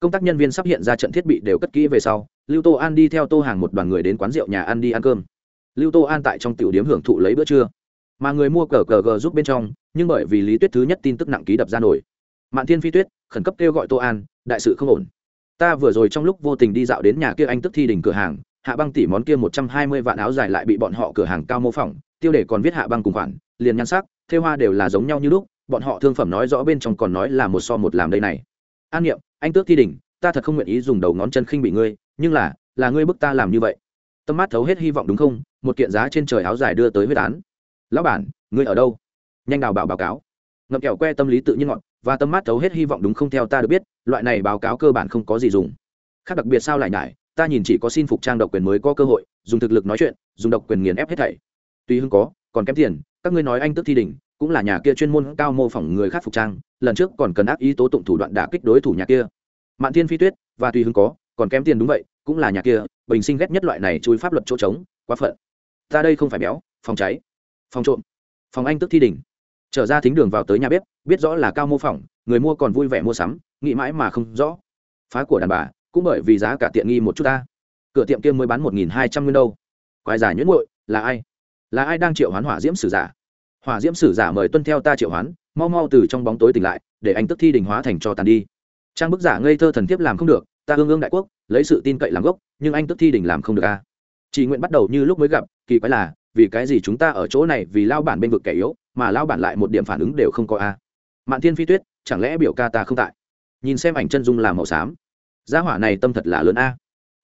Công tác nhân viên sắp hiện ra trận thiết bị đều cất kỹ về sau, lưu tô an đi theo tô hàng một đoàn người đến quán rượu nhà ăn đi ăn cơm lưu tô an tại trong tiểu điếm hưởng thụ lấy bữa trưa. Mà người mua cờ cờ g giúp bên trong, nhưng bởi vì lý tuyết thứ nhất tin tức nặng ký đập ra nổi. Mạn thiên phi tuyết, khẩn cấp kêu gọi tô an, đại sự không ổn. Ta vừa rồi trong lúc vô tình đi dạo đến nhà kia anh tức thi đình cửa hàng, hạ băng tỉ món kia một trăm hai mươi vạn áo dài lại bị bọn họ cửa hàng cao mô phỏng, tiêu đề còn viết hạ băng cùng khoản, liền nhan sắc, thêu hoa đều là giống nhau như lúc, bọn họ thương phẩm nói rõ bên trong còn nói là một so một làm đây này. An niệm, anh tước thi đình ta thật không nguyện ý dùng đầu ngón chân khinh bị ngươi, nhưng là là ngươi bức ta làm như vậy. Tâm mắt thấu hết hy vọng đúng không? Một kiện giá trên trời áo dài đưa tới huyết án. Lão bản, ngươi ở đâu? Nhanh đào bảo báo cáo. Ngậm kẹo que tâm lý tự nhiên ngọn, và tâm mát thấu hết hy vọng đúng không theo ta được biết, loại này báo cáo cơ bản không có gì dùng. Khác đặc biệt sao lại nhải, ta nhìn chỉ có xin phục trang độc quyền mới có cơ hội, dùng thực lực nói chuyện, dùng độc quyền nghiền ép hết thảy. Tuy hưng có, còn kém tiền, các ngươi nói anh tức thi đỉnh, cũng là nhà kia chuyên môn cao mô phỏng người khác phục trang, lần trước còn cần ác ý tố tụng thủ đoạn đả kích đối thủ nhà kia. Mạn thiên phi tuyết, và tùy hưng có, còn kém tiền đúng vậy, cũng là nhà kia, bình sinh ghét nhất loại này chui pháp luật chỗ trống, quá phận ta đây không phải béo, phòng cháy, phòng trộm, phòng anh tức thi đỉnh. Trở ra thính đường vào tới nhà bếp, biết rõ là cao mô phỏng, người mua còn vui vẻ mua sắm, nghĩ mãi mà không rõ. Phá của đàn bà, cũng bởi vì giá cả tiện nghi một chút ta. Cửa tiệm kia mới bán một nghìn hai trăm nguyên đâu. Quái giả nhuyễn nguội là ai? Là ai đang triệu hoán hỏa diễm sử giả? Hỏa diễm sử giả mời tuân theo ta triệu hoán, mau mau từ trong bóng tối tỉnh lại, để anh tức thi đình hóa thành cho tàn đi. Trang bức giả ngây thơ thần thiếp làm không được, ta hương ương đại quốc, lấy sự tin cậy làm gốc, nhưng anh tức thi đình làm không được a à chỉ nguyện bắt đầu như lúc mới gặp, kỳ quái là, vì cái gì chúng ta ở chỗ này vì lao bản bên vực kẻ yếu, mà lao bản lại một điểm phản ứng đều không có a? À. mạn thiên phi tuyết, chẳng lẽ biểu ca ta không tại? Nhìn xem ảnh chân dung làm màu xám. Gia hỏa này tâm thật là lớn a.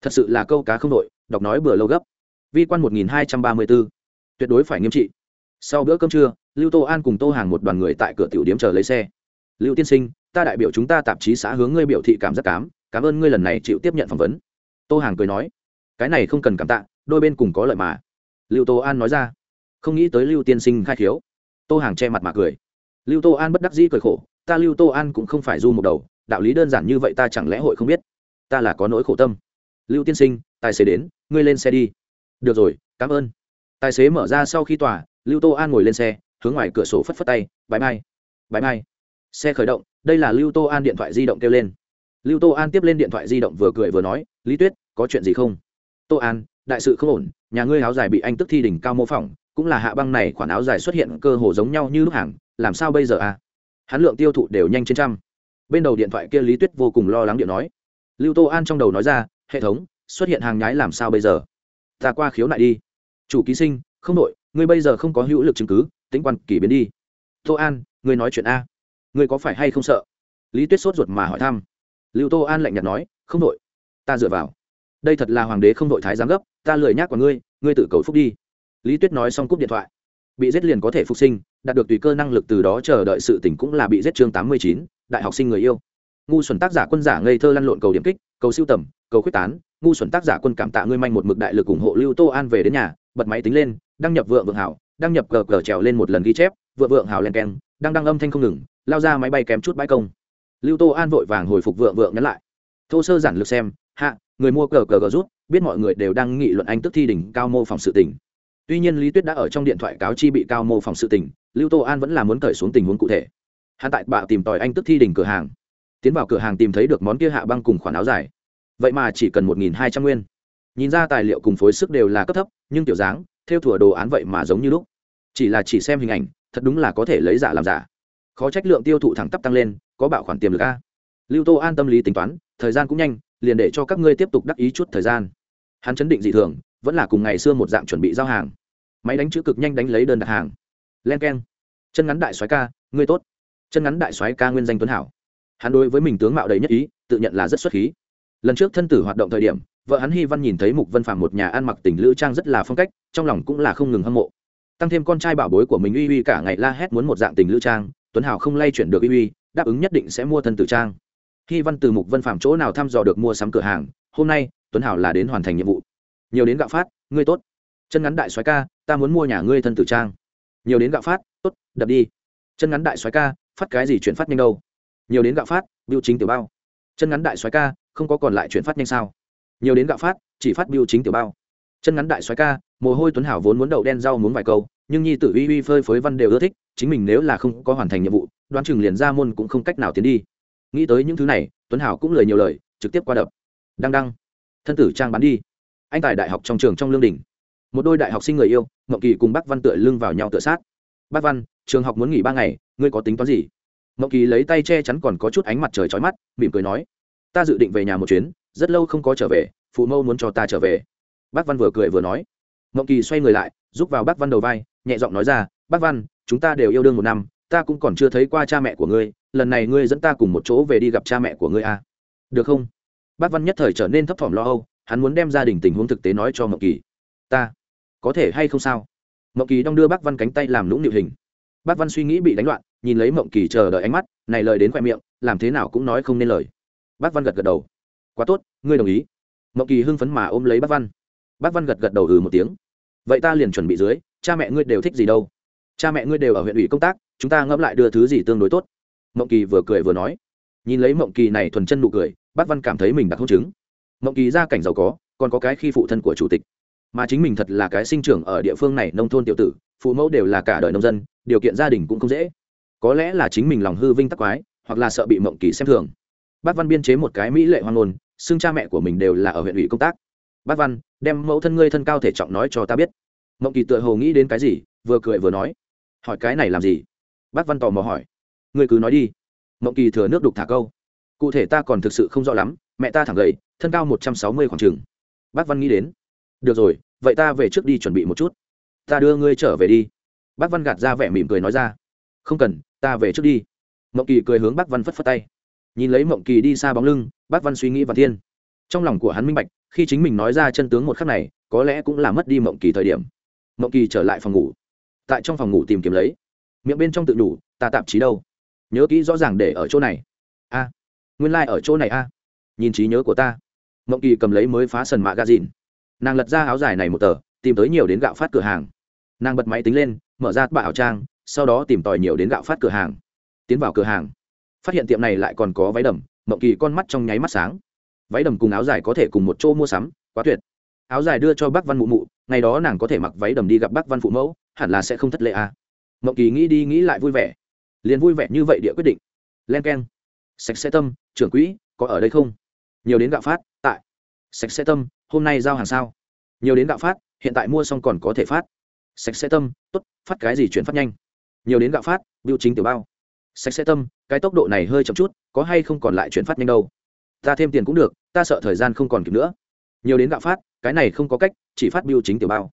Thật sự là câu cá không đội, đọc nói bừa lâu gấp. Vi quan một nghìn hai trăm ba mươi b ố tuyệt đối phải nghiêm trị. Sau bữa cơm trưa, lưu tô an cùng tô hàng một đoàn người tại cửa tiểu điếm chờ lấy xe. Lưu tiên sinh, ta đại biểu chúng ta tạp chí xã hướng ngươi biểu thị cảm giác cám, cảm ơn ngươi lần này chịu tiếp nhận phỏng vấn. Tô hàng cười nói, cái này không cần cảm tạ đôi bên cùng có lợi mà. Lưu tô an nói ra. Không nghĩ tới lưu tiên sinh khai khiếu, tô hàng che mặt mà cười. Lưu tô an bất đắc dĩ cười khổ ta lưu tô an cũng không phải du một đầu đạo lý đơn giản như vậy ta chẳng lẽ hội không biết? Ta là có nỗi khổ tâm. Lưu tiên sinh tài xế đến ngươi lên xe đi. Được rồi cảm ơn. Tài xế mở ra sau khi tòa lưu tô an ngồi lên xe hướng ngoài cửa sổ phất phất tay bãi mai bãi mai. Xe khởi động đây là lưu tô an điện thoại di động kêu lên. Lưu tô an tiếp lên điện thoại di động vừa cười vừa nói lý tuyết có chuyện gì không? Tô an đại sự không ổn, nhà ngươi áo dài bị anh tức thi đỉnh cao mô phỏng, cũng là hạ băng này khoản áo dài xuất hiện cơ hồ giống nhau như lúc hàng, làm sao bây giờ à? Hắn lượng tiêu thụ đều nhanh trên trăm. Bên đầu điện thoại kia lý tuyết vô cùng lo lắng điện nói. Lưu tô an trong đầu nói ra, hệ thống, xuất hiện hàng nhái làm sao bây giờ? Ta qua khiếu nại đi. Chủ ký sinh, không đội ngươi bây giờ không có hữu lực chứng cứ, tính quan kỳ biến đi. Tô an, ngươi nói chuyện a. Ngươi có phải hay không sợ? Lý tuyết sốt ruột mà hỏi thăm. Lưu tô an lạnh nhạt nói, không đội ta dựa vào. Đây thật là hoàng đế không đội thái giám gấp ta lười nhác của ngươi ngươi tự cầu phúc đi. Lý tuyết nói xong cúp điện thoại. Bị giết liền có thể phục sinh, đạt được tùy cơ năng lực từ đó chờ đợi sự tỉnh cũng là bị giết chương tám mươi chín, đại học sinh người yêu. Ngu xuẩn tác giả quân giả ngây thơ lăn lộn cầu điểm kích, cầu siêu tầm, cầu quyết tán, ngu xuẩn tác giả quân cảm tạ ngươi manh một mực đại lực ủng hộ lưu tô an về đến nhà, bật máy tính lên, đăng nhập vượng vượng hảo, đăng nhập cờ cờ trèo lên một lần ghi chép, vượng vượng hảo len keng, đang đăng âm thanh không ngừng, lao ra máy bay kém chút bãi công. Lưu tô an vội vàng hồi phục vượng vượng nhắn lại. Thô sơ giản lược xem, hạ, người mua cờ cờ gỡ rút biết mọi người đều đang nghị luận anh tức thi đỉnh cao mô phòng sự tình. Tuy nhiên lý tuyết đã ở trong điện thoại cáo chi bị cao mô phòng sự tình, lưu tô an vẫn là muốn cởi xuống tình huống cụ thể. Hắn tại bạ tìm tòi anh tức thi đỉnh cửa hàng. Tiến vào cửa hàng tìm thấy được món kia hạ băng cùng khoản áo dài. Vậy mà chỉ cần một nghìn hai trăm nguyên. Nhìn ra tài liệu cùng phối sức đều là cấp thấp, nhưng tiểu dáng, theo thủa đồ án vậy mà giống như lúc. Chỉ là chỉ xem hình ảnh, thật đúng là có thể lấy giả làm giả. Khó trách lượng tiêu thụ thẳng tắp tăng lên, có bạo khoản tiềm lực a. Lưu tô an tâm lý tính toán, thời gian cũng nhanh liền để cho các ngươi tiếp tục đắc ý chút thời gian. Hắn chấn định dị thường, vẫn là cùng ngày xưa một dạng chuẩn bị giao hàng. Máy đánh chữ cực nhanh đánh lấy đơn đặt hàng. Len k e n chân ngắn đại soái ca, ngươi tốt. Chân ngắn đại soái ca nguyên danh tuấn hảo. Hắn đối với mình tướng mạo đầy nhất ý, tự nhận là rất xuất khí. Lần trước thân tử hoạt động thời điểm, vợ hắn hy văn nhìn thấy mục vân phạm một nhà ăn mặc tình lữ trang rất là phong cách, trong lòng cũng là không ngừng hâm mộ. Tăng thêm con trai bảo bối của mình uy uy cả ngày la hét muốn một dạng tình lữ trang, tuấn hào không lay chuyển được uy uy, đáp ứng nhất định sẽ mua thân tử trang hy văn từ mục vân phạm chỗ nào thăm dò được mua sắm cửa hàng, hôm nay, tuấn Hảo là đến hoàn thành nhiệm vụ. Nhiều đến gạo phát, ngươi tốt. Chân ngắn đại soái ca, ta muốn mua nhà ngươi thân tử trang. Nhiều đến gạo phát, tốt, đập đi. Chân ngắn đại soái ca, phát cái gì chuyển phát nhanh đâu? Nhiều đến gạo phát biêu chính tiểu bao. Chân ngắn đại soái ca, không có còn lại chuyển phát nhanh sao? Nhiều đến gạo phát, chỉ phát biêu chính tiểu bao. Chân ngắn đại soái ca, mồ hôi tuấn hảo vốn muốn đậu đen rau muốn vài câu, nhưng nhi tử uy uy phơi phới văn đều ưa thích, chính mình nếu là không có hoàn thành nhiệm vụ, đoán chừng liền ra môn cũng không cách nào tiến đi nghĩ tới những thứ này, tuấn hảo cũng lời nhiều lời, trực tiếp qua đập. Đăng đăng. Thân tử trang bán đi. Anh tài đại học trong trường trong lương đình một đôi đại học sinh người yêu, ngọc kỳ cùng bác văn tựa lưng vào nhau tựa sát. Bác văn, trường học muốn nghỉ ba ngày, ngươi có tính toán gì? Ngọc kỳ lấy tay che chắn còn có chút ánh mặt trời trói mắt, mỉm cười nói, ta dự định về nhà một chuyến, rất lâu không có trở về, phụ mâu muốn cho ta trở về. Bác văn vừa cười vừa nói. Ngọc kỳ xoay người lại giúp vào bác văn đầu vai, nhẹ giọng nói ra, bác văn, chúng ta đều yêu đương một năm, ta cũng còn chưa thấy qua cha mẹ của ngươi lần này ngươi dẫn ta cùng một chỗ về đi gặp cha mẹ của ngươi à. được không? Bác văn nhất thời trở nên thấp thỏm lo âu, hắn muốn đem gia đình tình huống thực tế nói cho mộng kỳ. Ta, có thể hay không sao? Mộng kỳ đong đưa bác văn cánh tay làm lũng nịu hình. Bác văn suy nghĩ bị đánh loạn, nhìn lấy mộng kỳ chờ đợi ánh mắt, này lời đến khoe miệng, làm thế nào cũng nói không nên lời. Bác văn gật gật đầu. Quá tốt, ngươi đồng ý. Mộng kỳ hưng phấn mà ôm lấy bác văn. Bác văn gật gật đầu ừ một tiếng. Vậy ta liền chuẩn bị dưới, cha mẹ ngươi đều thích gì đâu? Cha mẹ ngươi đều ở huyện ủy công tác, chúng ta ngẫm lại đưa thứ gì tương đối tốt mộng kỳ vừa cười vừa nói. Nhìn lấy mộng kỳ này thuần chân nụ cười, bác văn cảm thấy mình đã hôn chứng. Mộng kỳ gia cảnh giàu có, còn có cái khi phụ thân của chủ tịch. Mà chính mình thật là cái sinh trưởng ở địa phương này nông thôn tiểu tử, phụ mẫu đều là cả đời nông dân, điều kiện gia đình cũng không dễ. Có lẽ là chính mình lòng hư vinh tắc quái, hoặc là sợ bị mộng kỳ xem thường. Bác văn biên chế một cái mỹ lệ hoang ngôn xưng cha mẹ của mình đều là ở huyện ủy công tác. Bác văn, đem mẫu thân ngươi thân cao thể trọng nói cho ta biết. Mộng kỳ tựa hồ nghĩ đến cái gì, vừa cười vừa nói. Hỏi cái này làm gì? Bác văn tò mò hỏi ngươi cứ nói đi. Mộng kỳ thừa nước đục thả câu. Cụ thể ta còn thực sự không rõ lắm, mẹ ta thẳng gầy, thân cao một trăm sáu mươi khoảng chừng bác văn nghĩ đến. Được rồi, vậy ta về trước đi chuẩn bị một chút. Ta đưa ngươi trở về đi. Bác văn gạt ra vẻ mỉm cười nói ra. Không cần, ta về trước đi. Mộng kỳ cười hướng bác văn phất phất tay. Nhìn lấy mộng kỳ đi xa bóng lưng, bác văn suy nghĩ và thiên. Trong lòng của hắn minh bạch, khi chính mình nói ra chân tướng một khắc này, có lẽ cũng là mất đi mộng kỳ thời điểm. Mộng kỳ trở lại phòng ngủ. Tại trong phòng ngủ tìm kiếm lấy. Miệng bên trong tự đủ, ta tạp chí đâu? Nhớ kỹ rõ ràng để ở chỗ này. A, nguyên lai、like、ở chỗ này a. Nhìn trí nhớ của ta. Mộng kỳ cầm lấy mới phá sần mạ gà dìn nàng lật ra áo dài này một tờ, tìm tới nhiều đến gạo phát cửa hàng. Nàng bật máy tính lên, mở ra bạ áo trang, sau đó tìm tòi nhiều đến gạo phát cửa hàng. Tiến vào cửa hàng. Phát hiện tiệm này lại còn có váy đầm, mộng kỳ con mắt trong nháy mắt sáng. Váy đầm cùng áo dài có thể cùng một chỗ mua sắm, quá tuyệt. Áo dài đưa cho bác văn mụ mụ, ngày đó nàng có thể mặc váy đầm đi gặp bác văn phụ mẫu, hẳn là sẽ không thất lệ à. mộng kỳ nghĩ đi nghĩ lại vui vẻ liền vui vẻ như vậy địa quyết định. Len k e n sạch sẽ tâm, trưởng quỹ, có ở đây không? Nhiều đến gạo phát, tại. Sạch sẽ tâm, hôm nay giao hàng sao? Nhiều đến gạo phát, hiện tại mua xong còn có thể phát. Sạch sẽ tâm t ố t phát cái gì chuyển phát nhanh. Nhiều đến gạo phát, biểu chính tiểu bao. Sạch sẽ tâm, cái tốc độ này hơi chậm chút, có hay không còn lại chuyển phát nhanh đâu? Ta thêm tiền cũng được, ta sợ thời gian không còn kịp nữa. Nhiều đến gạo phát, cái này không có cách, chỉ phát biểu chính tiểu bao.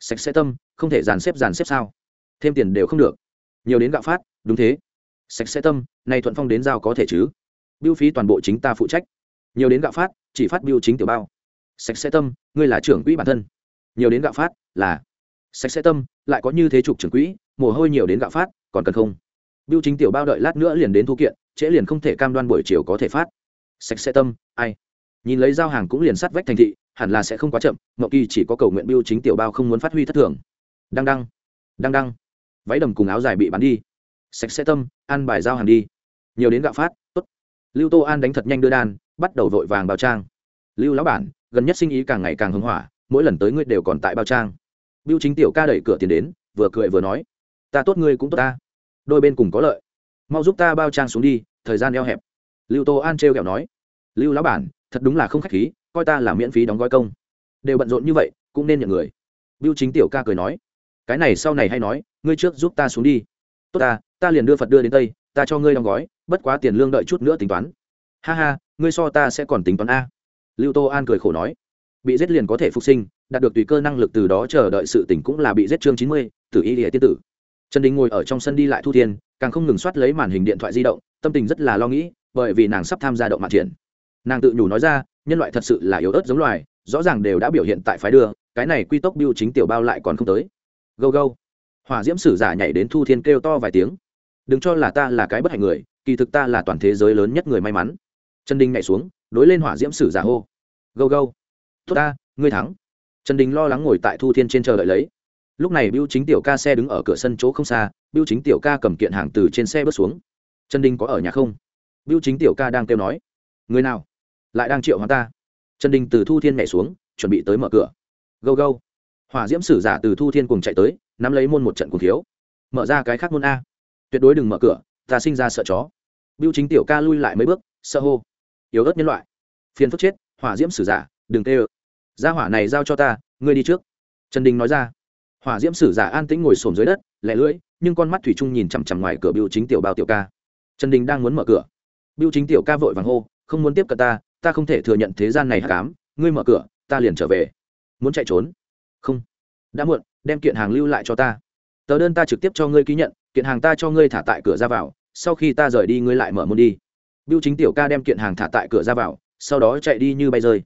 Sạch sẽ tâm, không thể dàn xếp dàn xếp sao? Thêm tiền đều không được nhiều đến gạo phát, đúng thế. Sạch sẽ tâm này thuận phong đến giao có thể chứ. Biêu phí toàn bộ chính ta phụ trách. Nhiều đến gạo phát, chỉ phát biêu chính tiểu bao. Sạch sẽ tâm, ngươi là trưởng quỹ bản thân. Nhiều đến gạo phát, là. Sạch sẽ tâm, lại có như thế trục trưởng quỹ, mồ hôi nhiều đến gạo phát, còn cần không? Biêu chính tiểu bao đợi lát nữa liền đến thu kiện, trễ liền không thể cam đoan buổi chiều có thể phát. Sạch sẽ tâm, ai? Nhìn lấy giao hàng cũng liền sắt vách thành thị, hẳn là sẽ không quá chậm mậu kỳ chỉ có cầu nguyện biêu chính tiểu bao không muốn phát huy thất thường. Đăng đăng đăng đăng váy đầm cùng áo dài bị bắn đi. Sạch sẽ tâm, ăn bài giao hàng đi. Nhiều đến gạo phát, tốt. Lưu tô an đánh thật nhanh đưa đan, bắt đầu vội vàng bao trang. Lưu lão bản, gần nhất sinh ý càng ngày càng hưng hỏa, mỗi lần tới ngươi đều còn tại bao trang. Biêu chính tiểu ca đẩy cửa tiền đến, vừa cười vừa nói, ta tốt ngươi cũng tốt ta. Đôi bên cùng có lợi. Mau giúp ta bao trang xuống đi, thời gian eo hẹp. Lưu tô an trêu kẹo nói, lưu lão bản, thật đúng là không khách khí, coi ta là miễn phí đóng gói công. Đều bận rộn như vậy, cũng nên nhận người. Biêu chính tiểu ca cười nói cái này sau này hay nói, ngươi trước giúp ta xuống đi. Tốt ta ta liền đưa phật đưa đến tây, ta cho ngươi đóng gói, bất quá tiền lương đợi chút nữa tính toán. Ha ha, ngươi so ta sẽ còn tính toán a. Lưu tô an cười khổ nói. Bị giết liền có thể phục sinh, đạt được tùy cơ năng lực từ đó chờ đợi sự tỉnh cũng là bị giết chương chín mươi, tử y địa tiên tử. Trần đình ngồi ở trong sân đi lại thu tiền, càng không ngừng soát lấy màn hình điện thoại di động, tâm tình rất là lo nghĩ, bởi vì nàng sắp tham gia động mạng triển. Nàng tự nhủ nói ra, nhân loại thật sự là yếu ớt giống loài, rõ ràng đều đã biểu hiện tại phái đưa, cái này quy tốc biêu chính tiểu bao lại còn không tới gâu gâu. Hỏa diễm sử giả nhảy đến thu thiên kêu to vài tiếng. Đừng cho là ta là cái bất hạnh người, kỳ thực ta là toàn thế giới lớn nhất người may mắn. Trần đình nhảy xuống, đối lên hỏa diễm sử giả hô. Gâu gâu. Tốt ta, ngươi thắng. Trần đình lo lắng ngồi tại thu thiên trên chờ đợi lấy. Lúc này biêu chính tiểu ca xe đứng ở cửa sân chỗ không xa biêu chính tiểu ca cầm kiện hàng từ trên xe bước xuống. Trần đình có ở nhà không? Biêu chính tiểu ca đang kêu nói. Người nào? Lại đang triệu hóa ta. Trần đình từ thu thiên nhảy xuống, chuẩn bị tới mở cửa. Gâu gâu hỏa diễm sử giả từ thu thiên cùng chạy tới, nắm lấy môn một trận cùng thiếu. Mở ra cái khác môn a. Tuyệt đối đừng mở cửa, ta sinh ra sợ chó. Biêu chính tiểu ca lui lại mấy bước, sợ hô. Yếu ớt nhân loại. Phiền phức chết, hỏa diễm sử giả, đừng tê ơ. Ra hỏa này giao cho ta, ngươi đi trước. Trần đình nói ra. Hỏa diễm sử giả an tĩnh ngồi sồn dưới đất, lẻ lưỡi, nhưng con mắt thủy trung nhìn chằm chằm ngoài cửa biêu chính tiểu bao tiểu ca. Trần đình đang muốn mở cửa. Biêu chính tiểu ca vội vàng hô, không muốn tiếp cận ta ta không thể thừa nhận thế gian này hạ cám ngươi mở cửa, ta liền trở về. Muốn chạy trốn không. Đã muộn, đem kiện hàng lưu lại cho ta. Tờ đơn ta trực tiếp cho ngươi ký nhận, kiện hàng ta cho ngươi thả tại cửa ra vào, sau khi ta rời đi ngươi lại mở môn đi. Biêu chính tiểu ca đem kiện hàng thả tại cửa ra vào, sau đó chạy đi như bay rơi.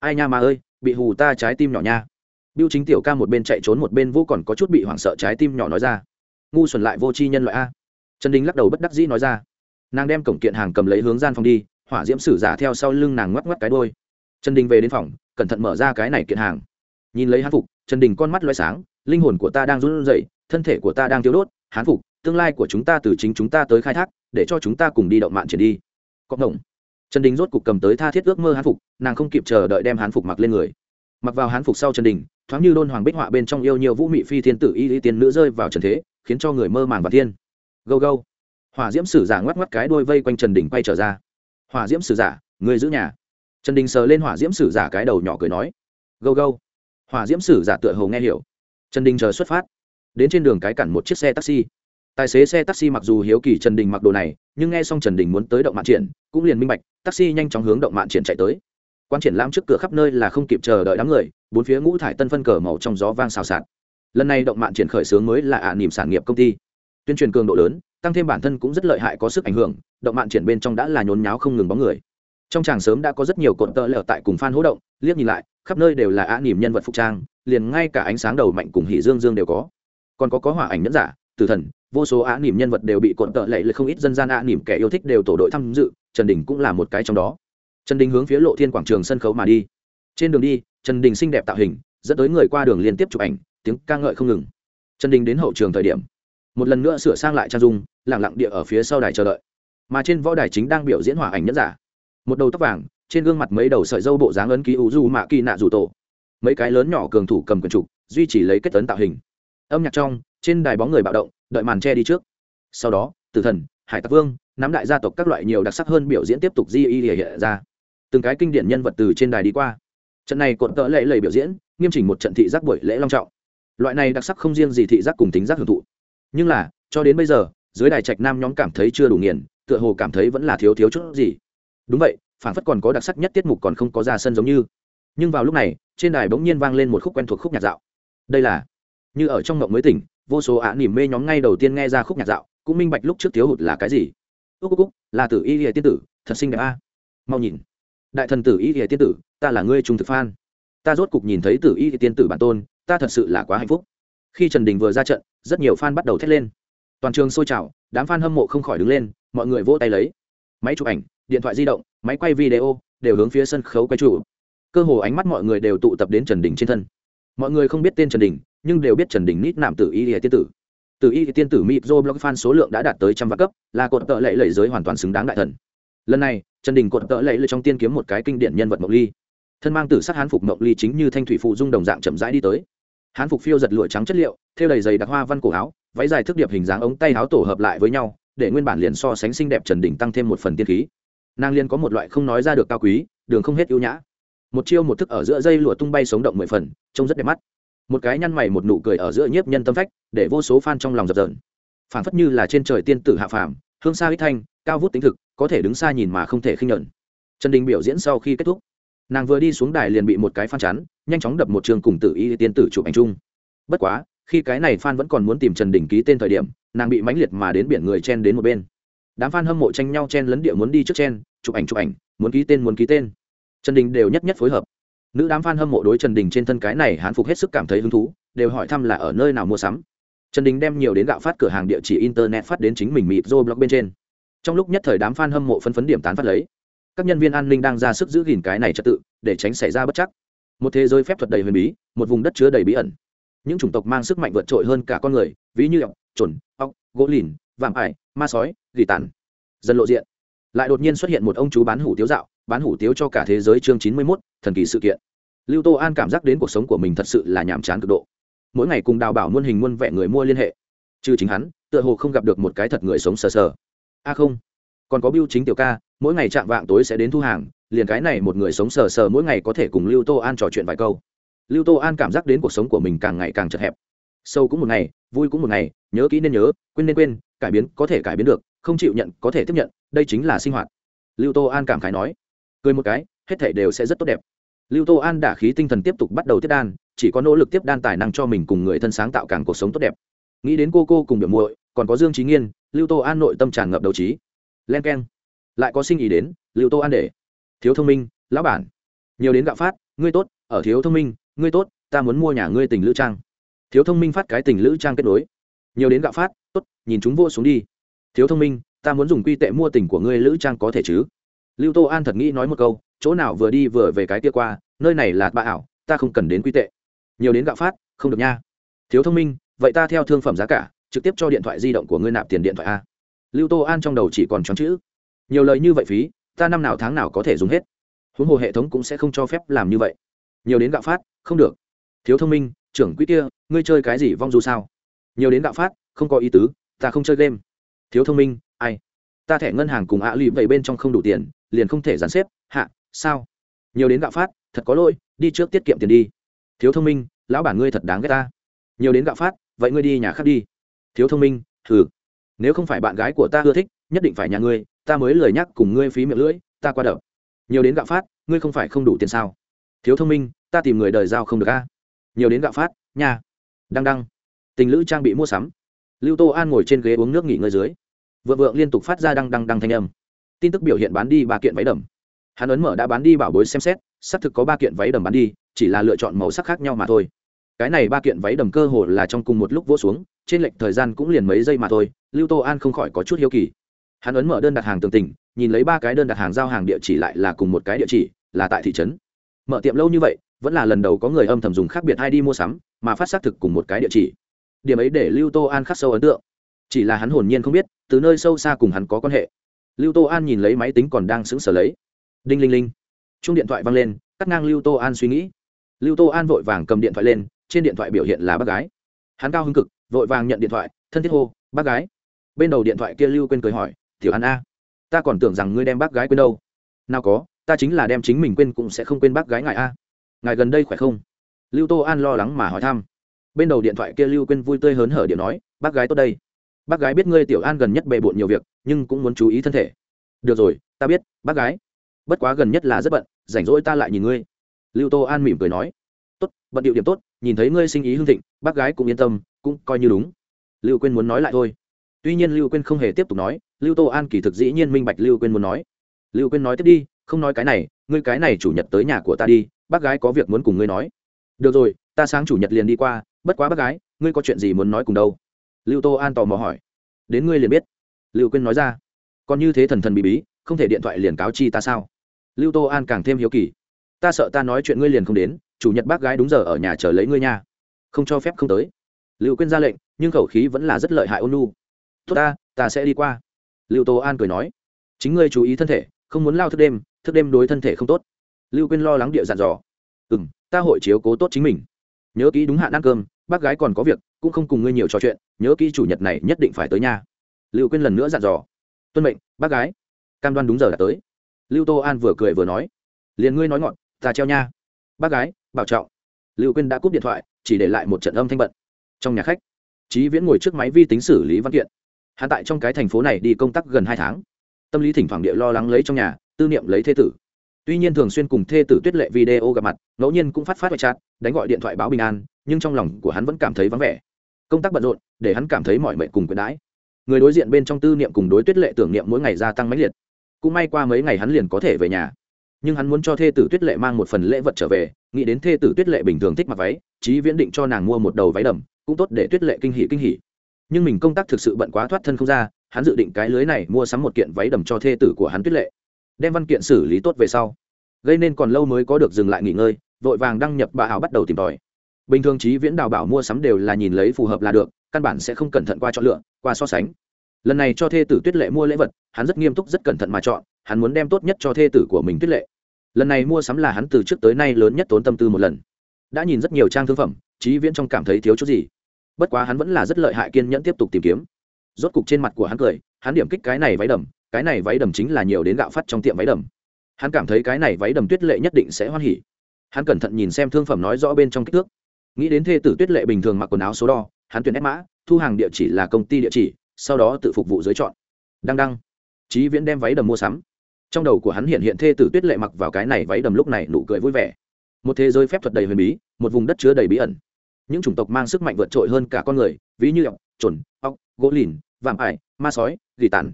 Ai nha mà ơi, bị hù ta trái tim nhỏ nha. Biêu chính tiểu ca một bên chạy trốn một bên vô còn có chút bị hoảng sợ trái tim nhỏ nói ra. Ngu xuẩn lại vô tri nhân loại a. Trần đình lắc đầu bất đắc dĩ nói ra. Nàng đem cổng kiện hàng cầm lấy hướng gian phòng đi, hỏa diễm sử giả theo sau lưng nàng ngoắc ngoắc cái đôi trần đình về đến phòng, cẩn thận mở ra cái này kiện hàng. Nhìn lấy hát phục trần đình con mắt loay sáng, linh hồn của ta đang run rẩy, thân thể của ta đang thiếu đốt, hán phục, tương lai của chúng ta từ chính chúng ta tới khai thác, để cho chúng ta cùng đi động mạng triển đi. Cộng đồng trần đình rốt cục cầm tới tha thiết ước mơ hán phục, nàng không kịp chờ đợi đem hán phục mặc lên người. Mặc vào hán phục sau trần đình, thoáng như đôn hoàng bích họa bên trong yêu nhiều vũ mị phi thiên tử y y tiên nữ rơi vào trần thế, khiến cho người mơ màng và thiên. Gâu gâu. Hỏa diễm sử giả ngoắc ngoắc cái đuôi vây quanh trần đình quay trở ra. Hỏa diễm sử giả, người giữ nhà. Trần đình sờ lên hỏa diễm sử giả cái đầu nhỏ cười nói. Gâu gâu hòa diễm sử giả tựa hồ nghe hiểu. Trần đình chờ xuất phát. Đến trên đường cái cản một chiếc xe taxi. Tài xế xe taxi mặc dù hiếu kỳ trần đình mặc đồ này, nhưng nghe xong trần đình muốn tới động mạn triển, cũng liền minh bạch, taxi nhanh chóng hướng động mạn triển chạy tới. Quan triển lãm trước cửa khắp nơi là không kịp chờ đợi đám người, bốn phía ngũ thải tân phân cờ màu trong gió vang xào xạc. Lần này động mạn triển khởi xướng mới là ả à nỉm sản nghiệp công ty. Tuyên truyền cường độ lớn, tăng thêm bản thân cũng rất lợi hại có sức ảnh hưởng, động mạn triển bên trong đã là nhốn nháo không ngừng bóng người. Trong tràng sớm đã có rất nhiều cột tợ lở tại cùng fan hỗ động, liếc nhìn lại khắp nơi đều là á nỉm nhân vật phục trang, liền ngay cả ánh sáng đầu mạnh cùng hỉ dương dương đều có. Còn có có hỏa ảnh nhẫn giả, tử thần, vô số á nỉm nhân vật đều bị cuộn tợ lệ lệ không ít dân gian á nỉm kẻ yêu thích đều tổ đội tham dự, trần đình cũng là một cái trong đó. Trần đình hướng phía lộ thiên quảng trường sân khấu mà đi. Trên đường đi, trần đình xinh đẹp tạo hình, dẫn tới người qua đường liên tiếp chụp ảnh, tiếng ca ngợi không ngừng. Trần đình đến hậu trường thời điểm, một lần nữa sửa sang lại trang dung lẳng lặng địa ở phía sau đài chờ đợi. Mà trên võ đài chính đang biểu diễn hỏa ảnh nhẫn giả. Một đầu tóc vàng trên gương mặt mấy đầu sợi dâu bộ dáng ấn ký u du mạ kỳ nạ rủ tổ mấy cái lớn nhỏ cường thủ cầm quần trục, duy trì lấy kết tấn tạo hình. Âm nhạc trong, trên đài bóng người bạo động, đợi màn che đi trước. Sau đó, tử thần, hải tặc vương, nắm đại gia tộc các loại nhiều đặc sắc hơn biểu diễn tiếp tục di y hiện ra. Từng cái kinh điển nhân vật từ trên đài đi qua. Trận này cột tợ lệ lầy biểu diễn, nghiêm chỉnh một trận thị giác buổi lễ long trọng. Loại này đặc sắc không riêng gì thị giác cùng tính giác hưởng thụ. Nhưng là, cho đến bây giờ, dưới đài trạch nam nhóm cảm thấy chưa đủ nghiền, tựa hồ cảm thấy vẫn là thiếu thiếu chút gì. Đúng vậy phản phất còn có đặc sắc nhất tiết mục còn không có ra sân giống như. Nhưng vào lúc này, trên đài bỗng nhiên vang lên một khúc quen thuộc khúc nhạc dạo. Đây là, như ở trong mộng mới tỉnh, vô số ả nỉm mê nhóm ngay đầu tiên nghe ra khúc nhạc dạo, cũng minh bạch lúc trước thiếu hụt là cái gì. Ước cúc là tử y lìa tiên tử, thật xinh đẹp a. Mau nhìn. Đại thần tử y lìa tiên tử, ta là ngươi trung thực phan ta rốt cục nhìn thấy tử y tiên tử bản tôn, ta thật sự là quá hạnh phúc. Khi trần đình vừa ra trận, rất nhiều fan bắt đầu thét lên. Toàn trường sôi trào, đám fan hâm mộ không khỏi đứng lên, mọi người vỗ tay lấy. Máy chụp ảnh, điện thoại di động máy quay video đều hướng phía sân khấu quay trụ. Cơ hồ ánh mắt mọi người đều tụ tập đến trần đình trên thân. Mọi người không biết tên trần đình, nhưng đều biết trần đình nít nạm tử y tiên tử. Tử y tiên tử mịp dô blog fan số lượng đã đạt tới trăm vạn cấp, là cột tợ lệ lệ giới hoàn toàn xứng đáng đại thần. Lần này, trần đình cột tợ lệ lệ trong tiên kiếm một cái kinh điển nhân vật mộc ly. Thân mang tử sắc hán phục mộc ly chính như thanh thủy phụ dung đồng dạng chậm rãi đi tới. Hán phục phiêu giật lụa trắng chất liệu, theo đầy dày đặc hoa văn cổ áo, váy dài thức điệp hình dáng ống tay áo tổ hợp lại với nhau, để nguyên bản liền so sánh xinh đẹp trần đình tăng thêm một phần tiên khí nàng liên có một loại không nói ra được cao quý, đường không hết ưu nhã. Một chiêu một thức ở giữa dây lụa tung bay sống động mười phần, trông rất đẹp mắt. Một cái nhăn mày một nụ cười ở giữa nhiếp nhân tâm phách, để vô số fan trong lòng dập dờn. Phảng phất như là trên trời tiên tử hạ phàm, hương xa hít thanh, cao vút tính thực, có thể đứng xa nhìn mà không thể khinh nhẫn trần đình biểu diễn sau khi kết thúc, nàng vừa đi xuống đài liền bị một cái phan chắn, nhanh chóng đập một trường cùng tử y tiên tử chụp ảnh chung. Bất quá, khi cái này phan vẫn còn muốn tìm trần đình ký tên thời điểm, nàng bị mãnh liệt mà đến biển người chen đến một bên đám fan hâm mộ tranh nhau chen lấn địa muốn đi trước chen, chụp ảnh chụp ảnh, muốn ký tên muốn ký tên. Trần đình đều nhất nhất phối hợp. Nữ đám fan hâm mộ đối trần đình trên thân cái này hán phục hết sức cảm thấy hứng thú, đều hỏi thăm là ở nơi nào mua sắm. Trần đình đem nhiều đến gạo phát cửa hàng địa chỉ internet phát đến chính mình mịp dô blog bên trên. Trong lúc nhất thời đám fan hâm mộ phân phấn điểm tán phát lấy. Các nhân viên an ninh đang ra sức giữ gìn cái này trật tự, để tránh xảy ra bất chắc. Một thế giới phép thuật đầy huyền bí, một vùng đất chứa đầy bí ẩn. Những chủng tộc mang sức mạnh vượt trội hơn cả con người, ví như ọc trồn ọc gỗ lìn, vạm ải, ma sói gỉ tàn. Dần lộ diện. Lại đột nhiên xuất hiện một ông chú bán hủ tiếu dạo, bán hủ tiếu cho cả thế giới chương chín mươi mốt, thần kỳ sự kiện. Lưu tô an cảm giác đến cuộc sống của mình thật sự là nhàm chán cực độ. Mỗi ngày cùng đào bảo muôn hình muôn vẻ người mua liên hệ. Trừ chính hắn, tựa hồ không gặp được một cái thật người sống sờ sờ. A à không, còn có biêu chính tiểu ca, mỗi ngày chạm vạng tối sẽ đến thu hàng, liền cái này một người sống sờ sờ mỗi ngày có thể cùng lưu tô an trò chuyện vài câu. Lưu tô an cảm giác đến cuộc sống của mình càng ngày càng chật hẹp. Sâu cũng một ngày, vui cũng một ngày, nhớ kỹ nên nhớ, quên nên quên, cải biến có thể cải biến được không chịu nhận, có thể tiếp nhận, đây chính là sinh hoạt. Lưu tô an cảm khái nói, cười một cái, hết thể đều sẽ rất tốt đẹp. Lưu tô an đả khí tinh thần tiếp tục bắt đầu tiếp đan, chỉ có nỗ lực tiếp đan tài năng cho mình cùng người thân sáng tạo càng cuộc sống tốt đẹp. Nghĩ đến cô cô cùng biểu muội, còn có dương trí nghiên, lưu tô an nội tâm tràn ngập đầu trí. Len k e n lại có sinh ý đến, lưu tô an để. Thiếu thông minh, lão bản. Nhiều đến gạo phát, ngươi tốt, ở thiếu thông minh, ngươi tốt, ta muốn mua nhà ngươi tình lữ trang. Thiếu thông minh phát cái tình lữ trang kết nối. Nhiều đến gạo phát, tốt, nhìn chúng vô xuống đi thiếu thông minh, ta muốn dùng quy tệ mua tình của ngươi lữ trang có thể chứ? Lưu tô an thật nghĩ nói một câu, chỗ nào vừa đi vừa về cái kia qua, nơi này là bà ảo, ta không cần đến quy tệ. Nhiều đến gạo phát, không được nha. Thiếu thông minh, vậy ta theo thương phẩm giá cả, trực tiếp cho điện thoại di động của ngươi nạp tiền điện thoại a. Lưu tô an trong đầu chỉ còn tròn chữ. Nhiều lời như vậy phí, ta năm nào tháng nào có thể dùng hết. Huống hồ hệ thống cũng sẽ không cho phép làm như vậy. Nhiều đến gạo phát, không được. Thiếu thông minh, trưởng quỹ kia, ngươi chơi cái gì vong du sao? Nhiều đến gạo phát, không có ý tứ, ta không chơi game thiếu thông minh, ai? Ta thẻ ngân hàng cùng ạ lụy vậy bên trong không đủ tiền, liền không thể dàn xếp, hạ, sao? Nhiều đến gạo phát, thật có lỗi, đi trước tiết kiệm tiền đi. Thiếu thông minh, lão bản ngươi thật đáng ghét ta. Nhiều đến gạo phát, vậy ngươi đi nhà khác đi. Thiếu thông minh thử nếu không phải bạn gái của ta ưa thích, nhất định phải nhà ngươi, ta mới lời nhắc cùng ngươi phí miệng lưỡi, ta qua đập. Nhiều đến gạo phát, ngươi không phải không đủ tiền sao? Thiếu thông minh, ta tìm người đời giao không được a. Nhiều đến gạo phát nhà. đăng đăng. Tình lữ trang bị mua sắm. Lưu tô an ngồi trên ghế uống nước nghỉ ngơi dưới vợ vượng liên tục phát ra đăng đăng đăng thanh âm. Tin tức biểu hiện bán đi ba kiện váy đầm. Hắn ấn mở đã bán đi bảo bối xem xét, xác thực có ba kiện váy đầm bán đi, chỉ là lựa chọn màu sắc khác nhau mà thôi. Cái này ba kiện váy đầm cơ hồ là trong cùng một lúc vỗ xuống, trên lệch thời gian cũng liền mấy giây mà thôi, lưu tô an không khỏi có chút hiếu kỳ. Hắn ấn mở đơn đặt hàng tường tình, nhìn lấy ba cái đơn đặt hàng giao hàng địa chỉ lại là cùng một cái địa chỉ, là tại thị trấn. Mở tiệm lâu như vậy, vẫn là lần đầu có người âm thầm dùng khác biệt hay đi mua sắm, mà phát xác thực cùng một cái địa chỉ. Điểm ấy để lưu tô an khắc sâu ấn tượng chỉ là hắn hồn nhiên không biết, từ nơi sâu xa cùng hắn có quan hệ. Lưu tô an nhìn lấy máy tính còn đang sững sờ lấy. Đinh linh linh. Chung điện thoại văng lên, cắt ngang lưu tô an suy nghĩ. Lưu tô an vội vàng cầm điện thoại lên, trên điện thoại biểu hiện là bác gái. Hắn cao hứng cực, vội vàng nhận điện thoại, thân thiết hô, bác gái. Bên đầu điện thoại kia lưu quên cười hỏi, tiểu an a, ta còn tưởng rằng ngươi đem bác gái quên đâu. Nào có, ta chính là đem chính mình quên cũng sẽ không quên bác gái ngài a. Ngài gần đây khỏe không? Lưu tô an lo lắng mà hỏi thăm. Bên đầu điện thoại kia lưu quên vui tươi hớn hở điện nói, bác gái tốt đây bác gái biết ngươi tiểu an gần nhất bề bộn nhiều việc, nhưng cũng muốn chú ý thân thể. Được rồi, ta biết, bác gái. Bất quá gần nhất là rất bận, rảnh rỗi ta lại nhìn ngươi. Lưu tô an mỉm cười nói. Tốt, bận điệu điểm tốt, nhìn thấy ngươi sinh ý hưng thịnh, bác gái cũng yên tâm, cũng coi như đúng. Lưu quên muốn nói lại thôi. Tuy nhiên lưu quên không hề tiếp tục nói, lưu tô an kỳ thực dĩ nhiên minh bạch lưu quên muốn nói. Lưu quên nói tiếp đi, không nói cái này, ngươi cái này chủ nhật tới nhà của ta đi, bác gái có việc muốn cùng ngươi nói. Được rồi, ta sáng chủ nhật liền đi qua, bất quá bác gái, ngươi có chuyện gì muốn nói cùng đâu? Lưu tô an tò mò hỏi. Đến ngươi liền biết. Lưu quyên nói ra. Còn như thế thần thần bị bí, không thể điện thoại liền cáo chi ta sao? Lưu tô an càng thêm hiếu kỳ. Ta sợ ta nói chuyện ngươi liền không đến, chủ nhật bác gái đúng giờ ở nhà chờ lấy ngươi nha. Không cho phép không tới. Lưu quyên ra lệnh, nhưng khẩu khí vẫn là rất lợi hại ôn nu tốt ta ta sẽ đi qua. Lưu tô an cười nói. Chính ngươi chú ý thân thể, không muốn lao thức đêm thức đêm đối thân thể không tốt. Lưu quyên lo lắng địa dặn dò. Ừ m ta hội chiếu cố tốt chính mình. Nhớ kỹ đúng hạn ăn cơm bác gái còn có việc, cũng không cùng ngươi nhiều trò chuyện, nhớ kỹ chủ nhật này nhất định phải tới nhà lưu quyên lần nữa dặn dò. Tuân mệnh, bác gái. Cam đoan đúng giờ đã tới. Lưu tô an vừa cười vừa nói. Liền ngươi nói ngọn, ta treo nha. Bác gái, bảo trọng. Lưu quyên đã cúp điện thoại, chỉ để lại một trận âm thanh bận. Trong nhà khách trí viễn ngồi trước máy vi tính xử lý văn kiện. Hạ tại trong cái thành phố này đi công tác gần hai tháng. Tâm lý thỉnh thoảng địa lo lắng lấy trong nhà, tư niệm lấy thế tử. Tuy nhiên thường xuyên cùng thê tử tuyết lệ video gặp mặt, ngẫu nhiên cũng phát phát ngoại chat đánh gọi điện thoại báo bình an nhưng trong lòng của hắn vẫn cảm thấy vắng vẻ. Công tác bận rộn, để hắn cảm thấy mọi mệnh cùng quyền đãi. Người đối diện bên trong tư niệm cùng đối tuyết lệ tưởng niệm mỗi ngày gia tăng mãnh liệt. Cũng may qua mấy ngày hắn liền có thể về nhà. Nhưng hắn muốn cho thê tử tuyết lệ mang một phần lễ vật trở về, nghĩ đến thê tử tuyết lệ bình thường thích mặc váy, chí viễn định cho nàng mua một đầu váy đầm, cũng tốt để tuyết lệ kinh hỉ kinh hỉ. Nhưng mình công tác thực sự bận quá thoát thân không ra, hắn dự định cái lưới này mua sắm một kiện váy đầm cho thê tử của hắn tuyết lệ. Đem văn kiện xử lý tốt về sau. Gây nên còn lâu mới có được dừng lại nghỉ ngơi, vội vàng đăng nhập bà hào bắt đầu tìm tòi bình thường trí viễn đào bảo mua sắm đều là nhìn lấy phù hợp là được, căn bản sẽ không cẩn thận qua chọn lựa, qua so sánh. Lần này cho thê tử tuyết lệ mua lễ vật, hắn rất nghiêm túc, rất cẩn thận mà chọn, hắn muốn đem tốt nhất cho thê tử của mình tuyết lệ. Lần này mua sắm là hắn từ trước tới nay lớn nhất tốn tâm tư một lần. Đã nhìn rất nhiều trang thương phẩm, trí viễn trong cảm thấy thiếu chút gì. Bất quá hắn vẫn là rất lợi hại kiên nhẫn tiếp tục tìm kiếm. Rốt cục trên mặt của hắn cười, hắn điểm kích cái này váy đầm, cái này váy đầm chính là nhiều đến gạo phát trong tiệm váy đầm. Hắn cảm thấy cái này váy đầm tuyết lệ nhất định sẽ hoan hỉ. Hắn cẩn thận nhìn xem thương phẩm nói rõ bên trong kích thước nghĩ đến thê tử tuyết lệ bình thường mặc quần áo số đo, hắn tuyển ép mã, thu hàng địa chỉ là công ty địa chỉ, sau đó tự phục vụ giới chọn. Đăng đăng. Trí viễn đem váy đầm mua sắm. Trong đầu của hắn hiện hiện thê tử tuyết lệ mặc vào cái này váy đầm lúc này nụ cười vui vẻ. Một thế giới phép thuật đầy huyền bí, một vùng đất chứa đầy bí ẩn. Những chủng tộc mang sức mạnh vượt trội hơn cả con người, ví như ọc chuẩn ọc gỗ lìn, vạm ải, ma sói, gỉ tàn.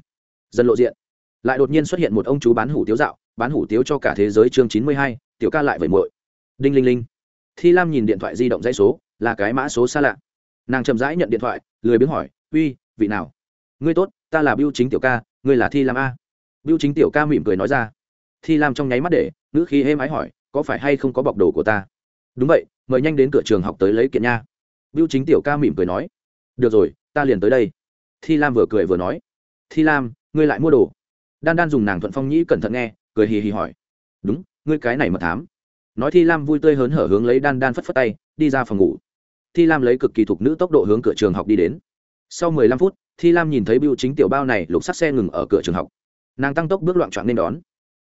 Dần lộ diện. Lại đột nhiên xuất hiện một ông chú bán hủ tiếu dạo, bán hủ tiếu cho cả thế giới chương chín mươi hai, tiểu ca lại vẩy muội. Đinh linh linh thi lam nhìn điện thoại di động dãy số, là cái mã số xa lạ. Nàng chậm rãi nhận điện thoại, lười biếng hỏi, uy, vị nào? Ngươi tốt, ta là biêu chính tiểu ca, ngươi là thi lam a. Biêu chính tiểu ca mỉm cười nói ra. Thi lam trong nháy mắt để nữ khí êm ái hỏi, có phải hay không có bọc đồ của ta? Đúng vậy, mời nhanh đến cửa trường học tới lấy kiện nha. Biêu chính tiểu ca mỉm cười nói. Được rồi, ta liền tới đây. Thi lam vừa cười vừa nói. Thi lam, ngươi lại mua đồ. Đan đan dùng nàng thuận phong nhĩ cẩn thận nghe, cười hì hì hỏi. Đúng, ngươi cái này mật thám nói thi lam vui tươi hớn hở hướng lấy đan đan phất phất tay, đi ra phòng ngủ. Thi lam lấy cực kỳ thục nữ tốc độ hướng cửa trường học đi đến. Sau mười lăm phút, thi lam nhìn thấy biêu chính tiểu bao này lục sắt xe ngừng ở cửa trường học. Nàng tăng tốc bước loạn trọn nên đón.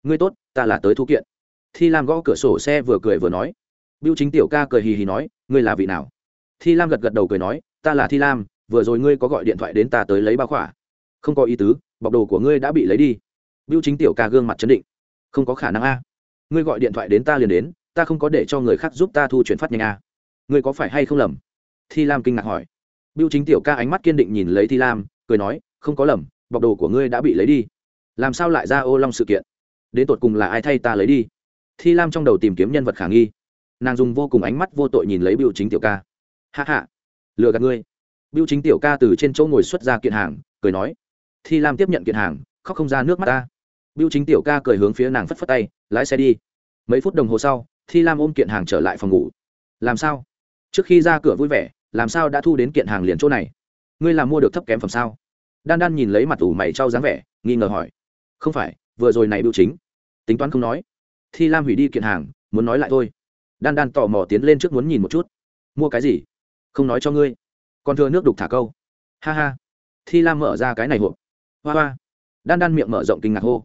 Ngươi tốt, ta là tới thu kiện. Thi lam gõ cửa sổ xe vừa cười vừa nói. Biêu chính tiểu ca cười hì hì nói, ngươi là vị nào? Thi lam gật gật đầu cười nói, ta là thi lam, vừa rồi ngươi có gọi điện thoại đến ta tới lấy bao khỏa. Không có ý tứ, bọc đồ của ngươi đã bị lấy đi. Biêu chính tiểu ca gương mặt chấn định. Không có khả năng a. Ngươi gọi điện thoại đến ta liền đến ta không có để cho người khác giúp ta thu chuyển phát nhanh a người có phải hay không lầm? Thi lam kinh ngạc hỏi. Biêu chính tiểu ca ánh mắt kiên định nhìn lấy thi lam, cười nói, không có lầm, bọc đồ của ngươi đã bị lấy đi. Làm sao lại ra ô long sự kiện? Đến tột cùng là ai thay ta lấy đi? Thi lam trong đầu tìm kiếm nhân vật khả nghi. Nàng dùng vô cùng ánh mắt vô tội nhìn lấy biêu chính tiểu ca. Hạ hạ lừa gạt ngươi. Biêu chính tiểu ca từ trên chỗ ngồi xuất ra kiện hàng, cười nói. Thi lam tiếp nhận kiện hàng, khóc không ra nước mắt ta. Biêu chính tiểu ca cười hướng phía nàng phất phất tay, lái xe đi. Mấy phút đồng hồ sau thi lam ôm kiện hàng trở lại phòng ngủ. Làm sao? Trước khi ra cửa vui vẻ, làm sao đã thu đến kiện hàng liền chỗ này? Ngươi làm mua được thấp kém phẩm sao? Đan đan nhìn lấy mặt ủ mày trao dáng vẻ, nghi ngờ hỏi. Không phải, vừa rồi này biểu chính. Tính toán không nói. Thi lam hủy đi kiện hàng, muốn nói lại thôi. Đan đan tò mò tiến lên trước muốn nhìn một chút. Mua cái gì? Không nói cho ngươi. Còn thừa nước đục thả câu. Ha ha. Thi lam mở ra cái này hộp. Hoa hoa. Đan đan miệng mở rộng kinh ngạc hô.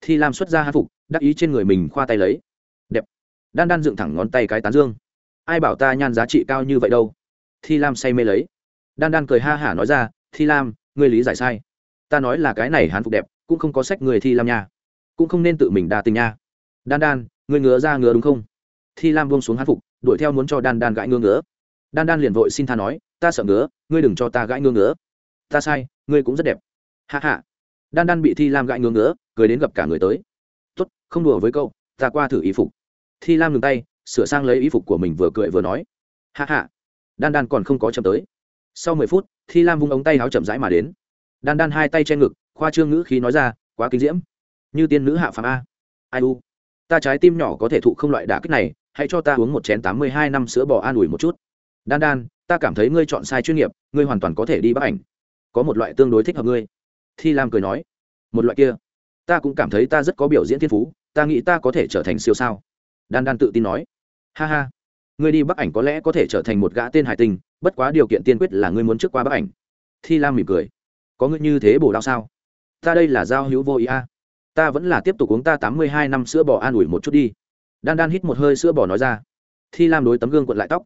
Thi lam xuất ra hát phục, đắc ý trên người mình khoa tay lấy đan đan dựng thẳng ngón tay cái tán dương. Ai bảo ta nhan giá trị cao như vậy đâu? Thi lam say mê lấy. Đan đan cười ha hả nói ra, thi lam, ngươi lý giải sai. Ta nói là cái này hán phục đẹp, cũng không có sách người thi lam nha. Cũng không nên tự mình đa tình nha. Đan đan, ngươi ngứa ra ngứa đúng không? Thi lam buông xuống hán phục, đuổi theo muốn cho đan đan gãi ngứa ngứa. Đan đan liền vội xin tha nói, ta sợ ngứa, ngươi đừng cho ta gãi ngứa ngứa. Ta sai, ngươi cũng rất đẹp. Hạ hạ đan đan bị thi lam gãi ngứa ngứa, cười đến gặp cả người tới. Tốt, không đùa với câu ta qua thử y phục thi lam ngừng tay, sửa sang lấy y phục của mình vừa cười vừa nói. Hạ hạ đan đan còn không có chậm tới. Sau mười phút, thi lam vung ống tay áo chậm rãi mà đến. Đan đan hai tay che ngực, khoa trương ngữ khí nói ra, quá kinh diễm. Như tiên nữ hạ phàm a. Ai u? Ta trái tim nhỏ có thể thụ không loại đả kích này, hãy cho ta uống một chén tám mươi hai năm sữa bò an ủi một chút. Đan đan, ta cảm thấy ngươi chọn sai chuyên nghiệp, ngươi hoàn toàn có thể đi bác ảnh. Có một loại tương đối thích hợp ngươi. Thi lam cười nói. Một loại kia. Ta cũng cảm thấy ta rất có biểu diễn thiên phú, ta nghĩ ta có thể trở thành siêu sao đan đan tự tin nói. Ha ha. Ngươi đi bắc ảnh có lẽ có thể trở thành một gã tên hải tinh, bất quá điều kiện tiên quyết là ngươi muốn trước qua bắc ảnh. Thi lam mỉm cười. Có ngươi như thế bổ đao sao? Ta đây là giao hữu vô ý a. Ta vẫn là tiếp tục uống ta tám mươi hai năm sữa bò an ủi một chút đi. Đan đan hít một hơi sữa bò nói ra. Thi lam đối tấm gương cuộn lại tóc.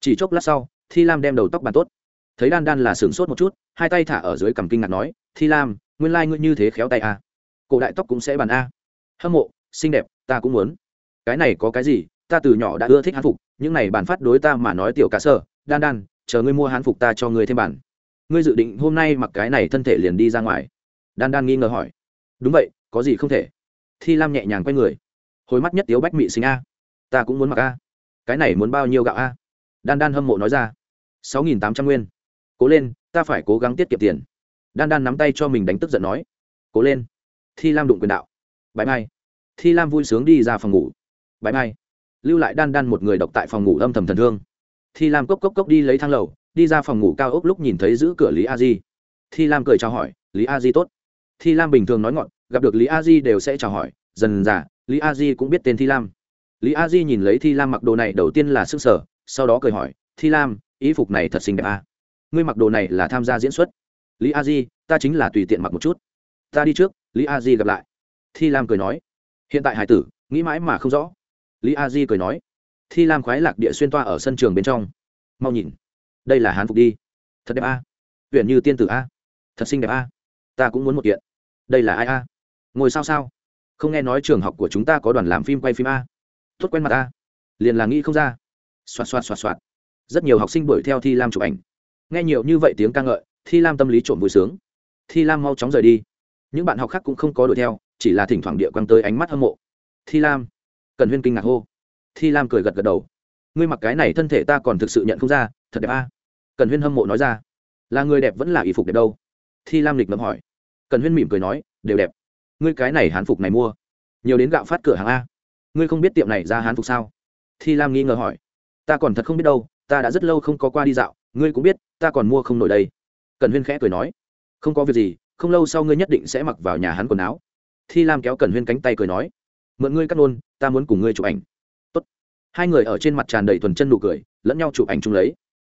Chỉ chốc lát sau, thi lam đem đầu tóc bàn tốt. Thấy đan đan là sửng sốt một chút, hai tay thả ở dưới cằm kinh ngạc nói, thi lam, nguyên lai、like、ngươi như thế khéo tay a. Cổ đại tóc cũng sẽ bàn a. Hâm mộ, xinh đẹp, ta cũng muốn cái này có cái gì, ta từ nhỏ đã ưa thích hán phục, những này bản phát đối ta mà nói tiểu cá sơ, đan đan, chờ ngươi mua hán phục ta cho ngươi thêm bản ngươi dự định hôm nay mặc cái này thân thể liền đi ra ngoài. Đan đan nghi ngờ hỏi. Đúng vậy, có gì không thể? Thi lam nhẹ nhàng quay người. Hồi mắt nhất tiếu bách mị sinh a. Ta cũng muốn mặc a. Cái này muốn bao nhiêu gạo a? Đan đan hâm mộ nói ra. Sáu nghìn tám trăm nguyên. Cố lên, ta phải cố gắng tiết kiệm tiền. Đan đan nắm tay cho mình đánh tức giận nói. Cố lên. Thi lam đụng quyền đạo. Bãi mai. Thi lam vui sướng đi ra phòng ngủ bãi mai lưu lại đan đan một người độc tại phòng ngủ âm thầm thần thương. Thi lam cốc cốc cốc đi lấy thang lầu, đi ra phòng ngủ cao ốc lúc nhìn thấy giữ cửa lý a di. Thi lam cười chào hỏi, lý a di tốt. Thi lam bình thường nói ngọn gặp được lý a di đều sẽ chào hỏi, dần dà, lý a di cũng biết tên thi lam. Lý a di nhìn lấy thi lam mặc đồ này đầu tiên là s ư n g sở, sau đó cười hỏi, thi lam ý phục này thật xinh đẹp à? ngươi mặc đồ này là tham gia diễn xuất. Lý a di, ta chính là tùy tiện mặc một chút. Ta đi trước, lý a di gặp lại. Thi lam cười nói, hiện tại hải tử, nghĩ mãi mà không rõ lý a di cười nói, thi lam khoái lạc địa xuyên toa ở sân trường bên trong. Mau nhìn, đây là hán phục đi. Thật đẹp a. À? huyện như tiên tử a. Thật xinh đẹp a. Ta cũng muốn một kiện. Đây là ai a? Ngồi sao sao? Không nghe nói trường học của chúng ta có đoàn làm phim quay phim a. Tốt quen mặt a. Liền là nghĩ không ra. Xoạt xoạt xoạt xoạt. Rất nhiều học sinh đuổi theo thi lam chụp ảnh. Nghe nhiều như vậy tiếng ca ngợi, thi lam tâm lý trộm vui sướng. Thi lam mau chóng rời đi. Những bạn học khác cũng không có đuổi theo, chỉ là thỉnh thoảng địa quăng tới ánh mắt hâm mộ. Thi lam cần huyên kinh ngạc hô. Thi lam cười gật gật đầu. Ngươi mặc cái này thân thể ta còn thực sự nhận không ra, thật đẹp a. À? cần huyên hâm mộ nói ra. Là người đẹp vẫn là y phục đẹp đâu? Thi lam lịch ngẫm hỏi. Cần huyên mỉm cười nói, đều đẹp. Ngươi cái này hán phục này mua. Nhiều đến gạo phát cửa hàng a. Ngươi không biết tiệm này ra hán phục sao? Thi lam nghi ngờ hỏi. Ta còn thật không biết đâu, ta đã rất lâu không có qua đi dạo, ngươi cũng biết, ta còn mua không nổi đây. Cần huyên khẽ cười nói. Không có việc gì, không lâu sau ngươi nhất định sẽ mặc vào nhà hắn quần áo. Thi lam kéo cần huyên cánh tay cười nói. Mượn ngươi cắt nôn ta muốn cùng ngươi chụp ảnh. Tốt. hai người ở trên mặt tràn đầy thuần chân nụ cười, lẫn nhau chụp ảnh chung lấy.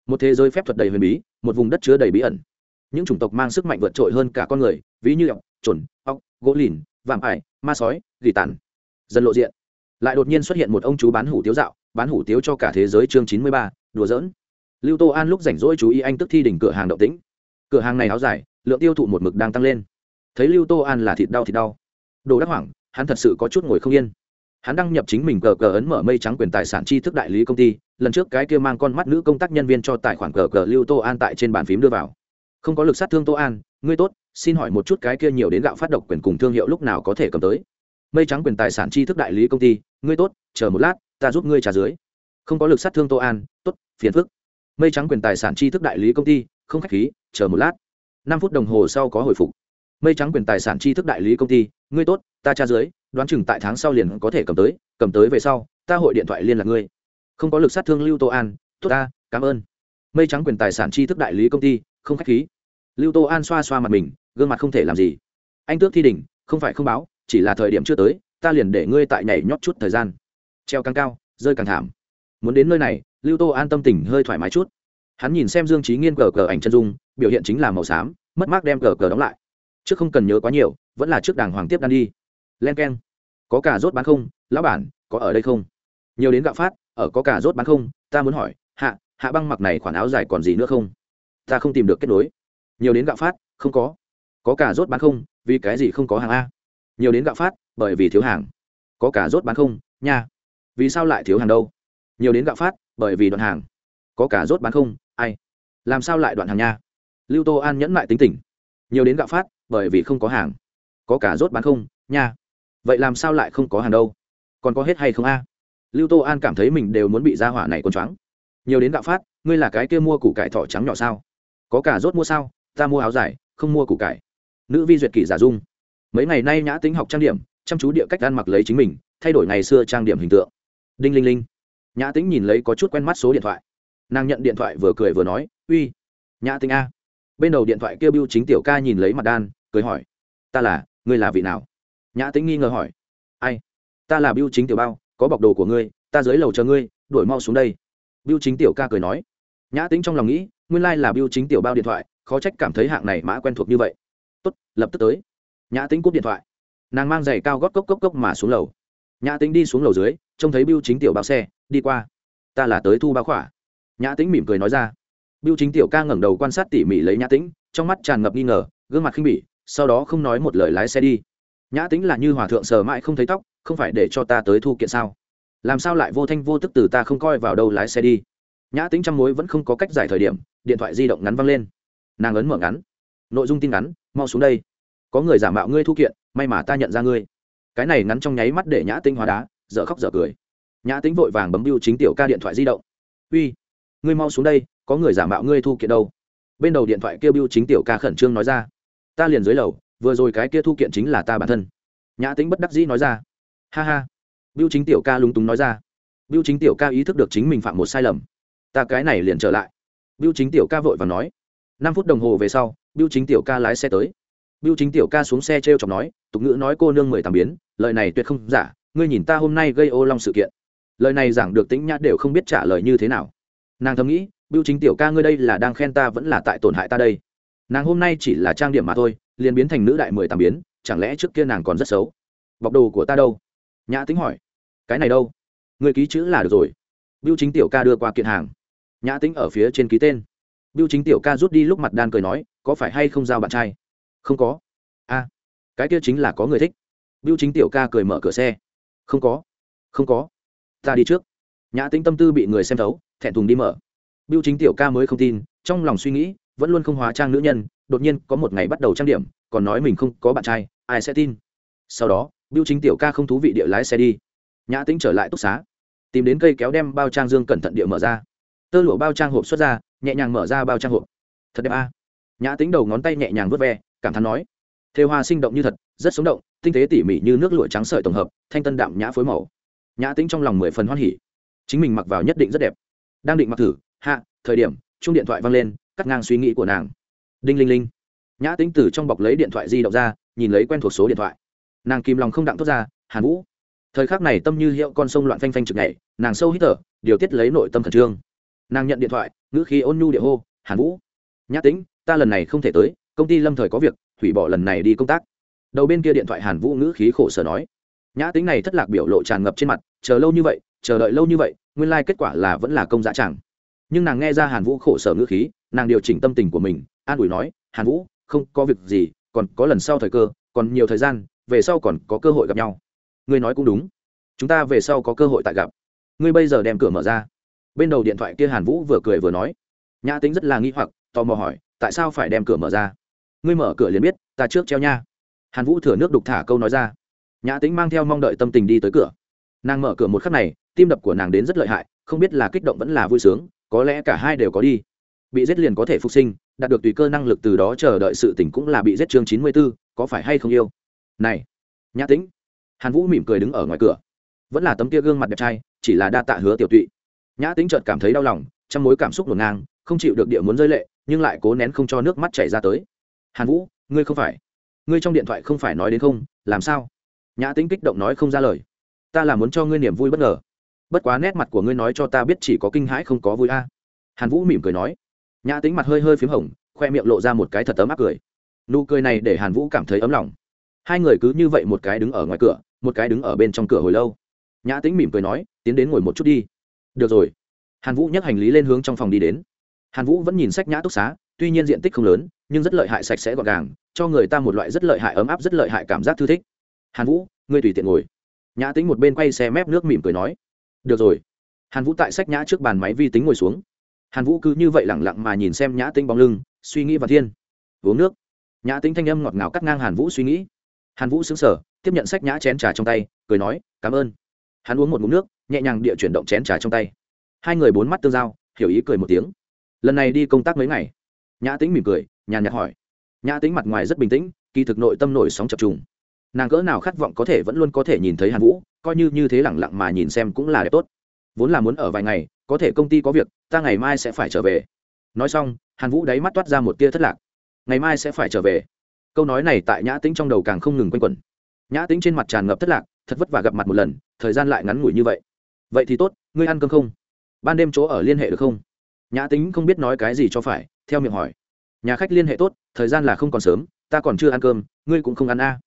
Một thế giới phép thuật đầy huyền bí, một vùng đất chứa đầy bí ẩn. Những chủng tộc mang sức mạnh vượt trội hơn cả con người, ví như ọc trồn ọc gỗ lìn, vạm ải, ma sói, gỉ tàn. Dần lộ diện. Lại đột nhiên xuất hiện một ông chú bán hủ tiếu dạo, bán hủ tiếu cho cả thế giới chương chín mươi ba, đùa giỡn. Lưu tô an lúc rảnh rỗi chú ý anh tức thi đỉnh cửa hàng động tĩnh. Cửa hàng này áo dài, lượng tiêu thụ một mực đang tăng lên. Thấy lưu tô an là thịt đau thịt đau. Đồ đắc hoảng, hắn thật sự có chút ngồi không yên hắn đăng nhập chính mình cờ cờ ấn mở mây trắng quyền tài sản tri thức đại lý công ty, lần trước cái kia mang con mắt nữ công tác nhân viên cho tài khoản cờ cờ lưu tô an tại trên bàn phím đưa vào. Không có lực sát thương tô an, ngươi tốt, xin hỏi một chút cái kia nhiều đến gạo phát độc quyền cùng thương hiệu lúc nào có thể cầm tới? Mây trắng quyền tài sản tri thức đại lý công ty, ngươi tốt, chờ một lát, ta giúp ngươi trả dưới. Không có lực sát thương tô an, tốt, phiền phức. Mây trắng quyền tài sản tri thức đại lý công ty, không khách khí, chờ một lát. Năm phút đồng hồ sau có hồi phục mây trắng quyền tài sản tri thức đại lý công ty, ngươi tốt, ta tra dưới, đoán chừng tại tháng sau liền có thể cầm tới cầm tới về sau, ta hội điện thoại liên lạc ngươi. Không có lực sát thương lưu tô an, tốt ta, cảm ơn. Mây trắng quyền tài sản tri thức đại lý công ty, không khách khí. Lưu tô an xoa xoa mặt mình, gương mặt không thể làm gì. Anh tước thi đình không phải không báo, chỉ là thời điểm chưa tới, ta liền để ngươi tại nhảy nhót chút thời gian. Treo càng cao, rơi càng thảm. Muốn đến nơi này, lưu tô an tâm tình hơi thoải mái chút. Hắn nhìn xem dương trí nghiên cờ cờ ảnh chân dung, biểu hiện chính là màu xám, mất mát đem cờ cờ đóng lại trước không cần nhớ quá nhiều, vẫn là trước đàng hoàng tiếp đan đi. Len k e n có cả rốt bán không? Lão bản, có ở đây không? Nhiều đến gạo phát, ở có cả rốt bán không? Ta muốn hỏi, hạ hạ băng mặc này khoản áo dài còn gì nữa không? Ta không tìm được kết nối. Nhiều đến gạo phát, không có. Có cả rốt bán không? Vì cái gì không có hàng a? Nhiều đến gạo phát, bởi vì thiếu hàng. Có cả rốt bán không? Nha. Vì sao lại thiếu hàng đâu? Nhiều đến gạo phát, bởi vì đoạn hàng. Có cả rốt bán không? Ai? Làm sao lại đoạn hàng nha? Lưu tô an nhẫn lại tính tình. Nhiều đến gạo phát bởi vì không có hàng. Có cả rốt bán không, nha. Vậy làm sao lại không có hàng đâu? Còn có hết hay không a? Lưu tô an cảm thấy mình đều muốn bị ra hỏa này còn choáng. Nhiều đến gạo phát, ngươi là cái kia mua củ cải thỏ trắng nhỏ sao? Có cả rốt mua sao? Ta mua áo dài, không mua củ cải. Nữ vi duyệt kỷ giả dung. Mấy ngày nay nhã tính học trang điểm, chăm chú địa cách ăn mặc lấy chính mình, thay đổi ngày xưa trang điểm hình tượng. Đinh linh linh. Nhã tính nhìn lấy có chút quen mắt số điện thoại. Nàng nhận điện thoại vừa cười vừa nói, uy, nhã tính a. Bên đầu điện thoại kêu bưu chính tiểu ca nhìn lấy mặt đan cười hỏi, ta là, ngươi là vị nào? Nhã tính nghi ngờ hỏi, ai? Ta là biêu chính tiểu bao, có bọc đồ của ngươi, ta dưới lầu chờ ngươi, đuổi mau xuống đây. Biêu chính tiểu ca cười nói. Nhã tính trong lòng nghĩ, nguyên lai、like、là biêu chính tiểu bao điện thoại, khó trách cảm thấy hạng này mã quen thuộc như vậy. Tốt, lập tức tới. Nhã tính cúp điện thoại. Nàng mang giày cao gót cốc cốc cốc mà xuống lầu. Nhã tính đi xuống lầu dưới, trông thấy biêu chính tiểu bao xe, đi qua. Ta là tới thu bao khỏa. Nhã tính mỉm cười nói ra. Biêu chính tiểu ca ngẩng đầu quan sát tỉ mỉ lấy nhã tính trong mắt tràn ngập nghi ngờ, gương mặt khinh bỉ sau đó không nói một lời lái xe đi. Nhã tính là như hòa thượng sờ mãi không thấy tóc, không phải để cho ta tới thu kiện sao? Làm sao lại vô thanh vô tức từ ta không coi vào đâu lái xe đi? Nhã tính trăm mối vẫn không có cách giải thời điểm, điện thoại di động ngắn văng lên. Nàng ấn mở ngắn. Nội dung tin ngắn, mau xuống đây. Có người giả mạo ngươi thu kiện, may mà ta nhận ra ngươi. Cái này ngắn trong nháy mắt để nhã tính hóa đá, dở khóc dở cười. Nhã tính vội vàng bấm biêu chính tiểu ca điện thoại di động. Uy, ngươi mau xuống đây, có người giả mạo ngươi thu kiện đâu? Bên đầu điện thoại kêu biêu chính tiểu ca khẩn trương nói ra ta liền dưới lầu, vừa rồi cái kia thu kiện chính là ta bản thân. Nhã tính bất đắc dĩ nói ra. Ha ha. Biêu chính tiểu ca lúng túng nói ra. Biêu chính tiểu ca ý thức được chính mình phạm một sai lầm. Ta cái này liền trở lại. Biêu chính tiểu ca vội và nói. Năm phút đồng hồ về sau biêu chính tiểu ca lái xe tới. Biêu chính tiểu ca xuống xe t r e o chọc nói, tục ngữ nói cô nương mười tám biến, lời này tuyệt không giả, ngươi nhìn ta hôm nay gây ô long sự kiện. Lời này giảng được tính nhã đều không biết trả lời như thế nào. Nàng thầm nghĩ biêu chính tiểu ca ngươi đây là đang khen ta vẫn là tại tổn hại ta đây? Nàng hôm nay chỉ là trang điểm mà thôi, liền biến thành nữ đại mười tám biến, chẳng lẽ trước kia nàng còn rất xấu? Bọc đồ của ta đâu? Nhã tính hỏi. Cái này đâu? Người ký chữ là được rồi. Biêu chính tiểu ca đưa qua kiện hàng. Nhã tính ở phía trên ký tên. Biêu chính tiểu ca rút đi lúc mặt đan cười nói, có phải hay không giao bạn trai? Không có. A cái kia chính là có người thích. Biêu chính tiểu ca cười mở cửa xe. Không có. Không có. Ta đi trước. Nhã tính tâm tư bị người xem thấu, thẹn thùng đi mở. Biêu chính tiểu ca mới không tin, trong lòng suy nghĩ vẫn luôn không hóa trang nữ nhân, đột nhiên có một ngày bắt đầu trang điểm, còn nói mình không có bạn trai, ai sẽ tin? Sau đó biêu chính tiểu ca không thú vị địa lái xe đi. Nhã tĩnh trở lại túc xá, tìm đến cây kéo đem bao trang dương cẩn thận địa mở ra. Tơ lụa bao trang hộp xuất ra, nhẹ nhàng mở ra bao trang hộp. Thật đẹp a. Nhã tính đầu ngón tay nhẹ nhàng vớt ve, cảm thán nói, thêu hoa sinh động như thật, rất sống động, tinh tế tỉ mỉ như nước lụa trắng sợi tổng hợp, thanh tân đạm nhã phối màu. Nhã tính trong lòng mười phần hoan hỉ. Chính mình mặc vào nhất định rất đẹp. Đang định mặc thử, hạ, thời điểm chung điện thoại văng lên cắt ngang suy nghĩ của nàng. Đinh linh linh. Nhã tính từ trong bọc lấy điện thoại di động ra, nhìn lấy quen thuộc số điện thoại. Nàng kìm lòng không đặng thốt ra, hàn vũ. Thời khắc này tâm như hiệu con sông loạn phanh phanh trực nhảy, nàng sâu hít thở, điều tiết lấy nội tâm khẩn trương. Nàng nhận điện thoại, ngữ khí ôn nhu địa hô, hàn vũ. Nhã tĩnh, ta lần này không thể tới, công ty lâm thời có việc, hủy bỏ lần này đi công tác. Đầu bên kia điện thoại hàn vũ ngữ khí khổ sở nói. Nhã tính này thất lạc biểu lộ tràn ngập trên mặt, chờ lâu như vậy, chờ đợi lâu như vậy, nguyên lai kết quả là vẫn là công dã chẳng nhưng nàng nghe ra hàn vũ khổ sở ngữ khí, nàng điều chỉnh tâm tình của mình, an ủi nói, hàn vũ, không có việc gì, còn có lần sau thời cơ, còn nhiều thời gian, về sau còn có cơ hội gặp nhau. Ngươi nói cũng đúng. Chúng ta về sau có cơ hội tại gặp. Ngươi bây giờ đem cửa mở ra. Bên đầu điện thoại kia hàn vũ vừa cười vừa nói. Nhã tính rất là nghi hoặc, tò mò hỏi, tại sao phải đem cửa mở ra? Ngươi mở cửa liền biết, ta trước treo nha. Hàn vũ thừa nước đục thả câu nói ra. Nhã tính mang theo mong đợi tâm tình đi tới cửa. Nàng mở cửa một khắc này, tim đập của nàng đến rất lợi hại, không biết là kích động vẫn là vui sướng có lẽ cả hai đều có đi. Bị giết liền có thể phục sinh, đạt được tùy cơ năng lực từ đó chờ đợi sự tỉnh cũng là bị giết chương chín mươi b ố có phải hay không yêu? Này, nhã tĩnh. Hàn vũ mỉm cười đứng ở ngoài cửa. Vẫn là tấm kia gương mặt đẹp trai, chỉ là đa tạ hứa tiểu tụy. Nhã tĩnh chợt cảm thấy đau lòng, trong mối cảm xúc ngổn ngang, không chịu được địa muốn rơi lệ, nhưng lại cố nén không cho nước mắt chảy ra tới. Hàn vũ, ngươi không phải. Ngươi trong điện thoại không phải nói đến không, làm sao? Nhã tĩnh kích động nói không ra lời. Ta là muốn cho ngươi niềm vui bất ngờ bất quá nét mặt của ngươi nói cho ta biết chỉ có kinh hãi không có vui a. Hàn vũ mỉm cười nói. Nhã tĩnh mặt hơi hơi p h í m hồng, khoe miệng lộ ra một cái thật ấm áp cười. Nụ cười này để hàn vũ cảm thấy ấm lòng. Hai người cứ như vậy một cái đứng ở ngoài cửa, một cái đứng ở bên trong cửa hồi lâu. Nhã tĩnh mỉm cười nói, tiến đến ngồi một chút đi. Được rồi. Hàn vũ nhấc hành lý lên hướng trong phòng đi đến. Hàn vũ vẫn nhìn sách nhã túc xá, tuy nhiên diện tích không lớn, nhưng rất lợi hại sạch sẽ gọn gàng, cho người ta một loại rất lợi hại ấm áp, rất lợi hại cảm giác thư thích. Hàn vũ, ngươi tùy tiện ngồi. Nhã tính một bên quay xe mép nước mỉm cười nói được rồi. Hàn vũ tại sách nhã trước bàn máy vi tính ngồi xuống. Hàn vũ cứ như vậy lẳng lặng mà nhìn xem nhã tính bóng lưng, suy nghĩ và thiên. Uống nước. Nhã tính thanh âm ngọt ngào cắt ngang hàn vũ suy nghĩ. Hàn vũ xứng sở tiếp nhận sách nhã chén trà trong tay, cười nói, cảm ơn. Hắn uống một mụn nước, nhẹ nhàng địa chuyển động chén trà trong tay. Hai người bốn mắt tương giao, hiểu ý cười một tiếng. Lần này đi công tác mấy ngày? Nhã tính mỉm cười, nhàn nhạt hỏi. Nhã tính mặt ngoài rất bình tĩnh, kỳ thực nội tâm nổi sóng chập trùng nàng cỡ nào khát vọng có thể vẫn luôn có thể nhìn thấy hàn vũ, coi như như thế lẳng lặng mà nhìn xem cũng là đẹp tốt. Vốn là muốn ở vài ngày, có thể công ty có việc, ta ngày mai sẽ phải trở về. Nói xong, hàn vũ đáy mắt toát ra một tia thất lạc. Ngày mai sẽ phải trở về. Câu nói này tại nhã tĩnh trong đầu càng không ngừng quanh quẩn. Nhã tĩnh trên mặt tràn ngập thất lạc, thật vất vả gặp mặt một lần, thời gian lại ngắn ngủi như vậy. Vậy thì tốt, ngươi ăn cơm không? Ban đêm chỗ ở liên hệ được không? Nhã tính không biết nói cái gì cho phải, theo miệng hỏi. Nhà khách liên hệ tốt, thời gian là không còn sớm, ta còn chưa ăn cơm, ngươi cũng không ăn a. à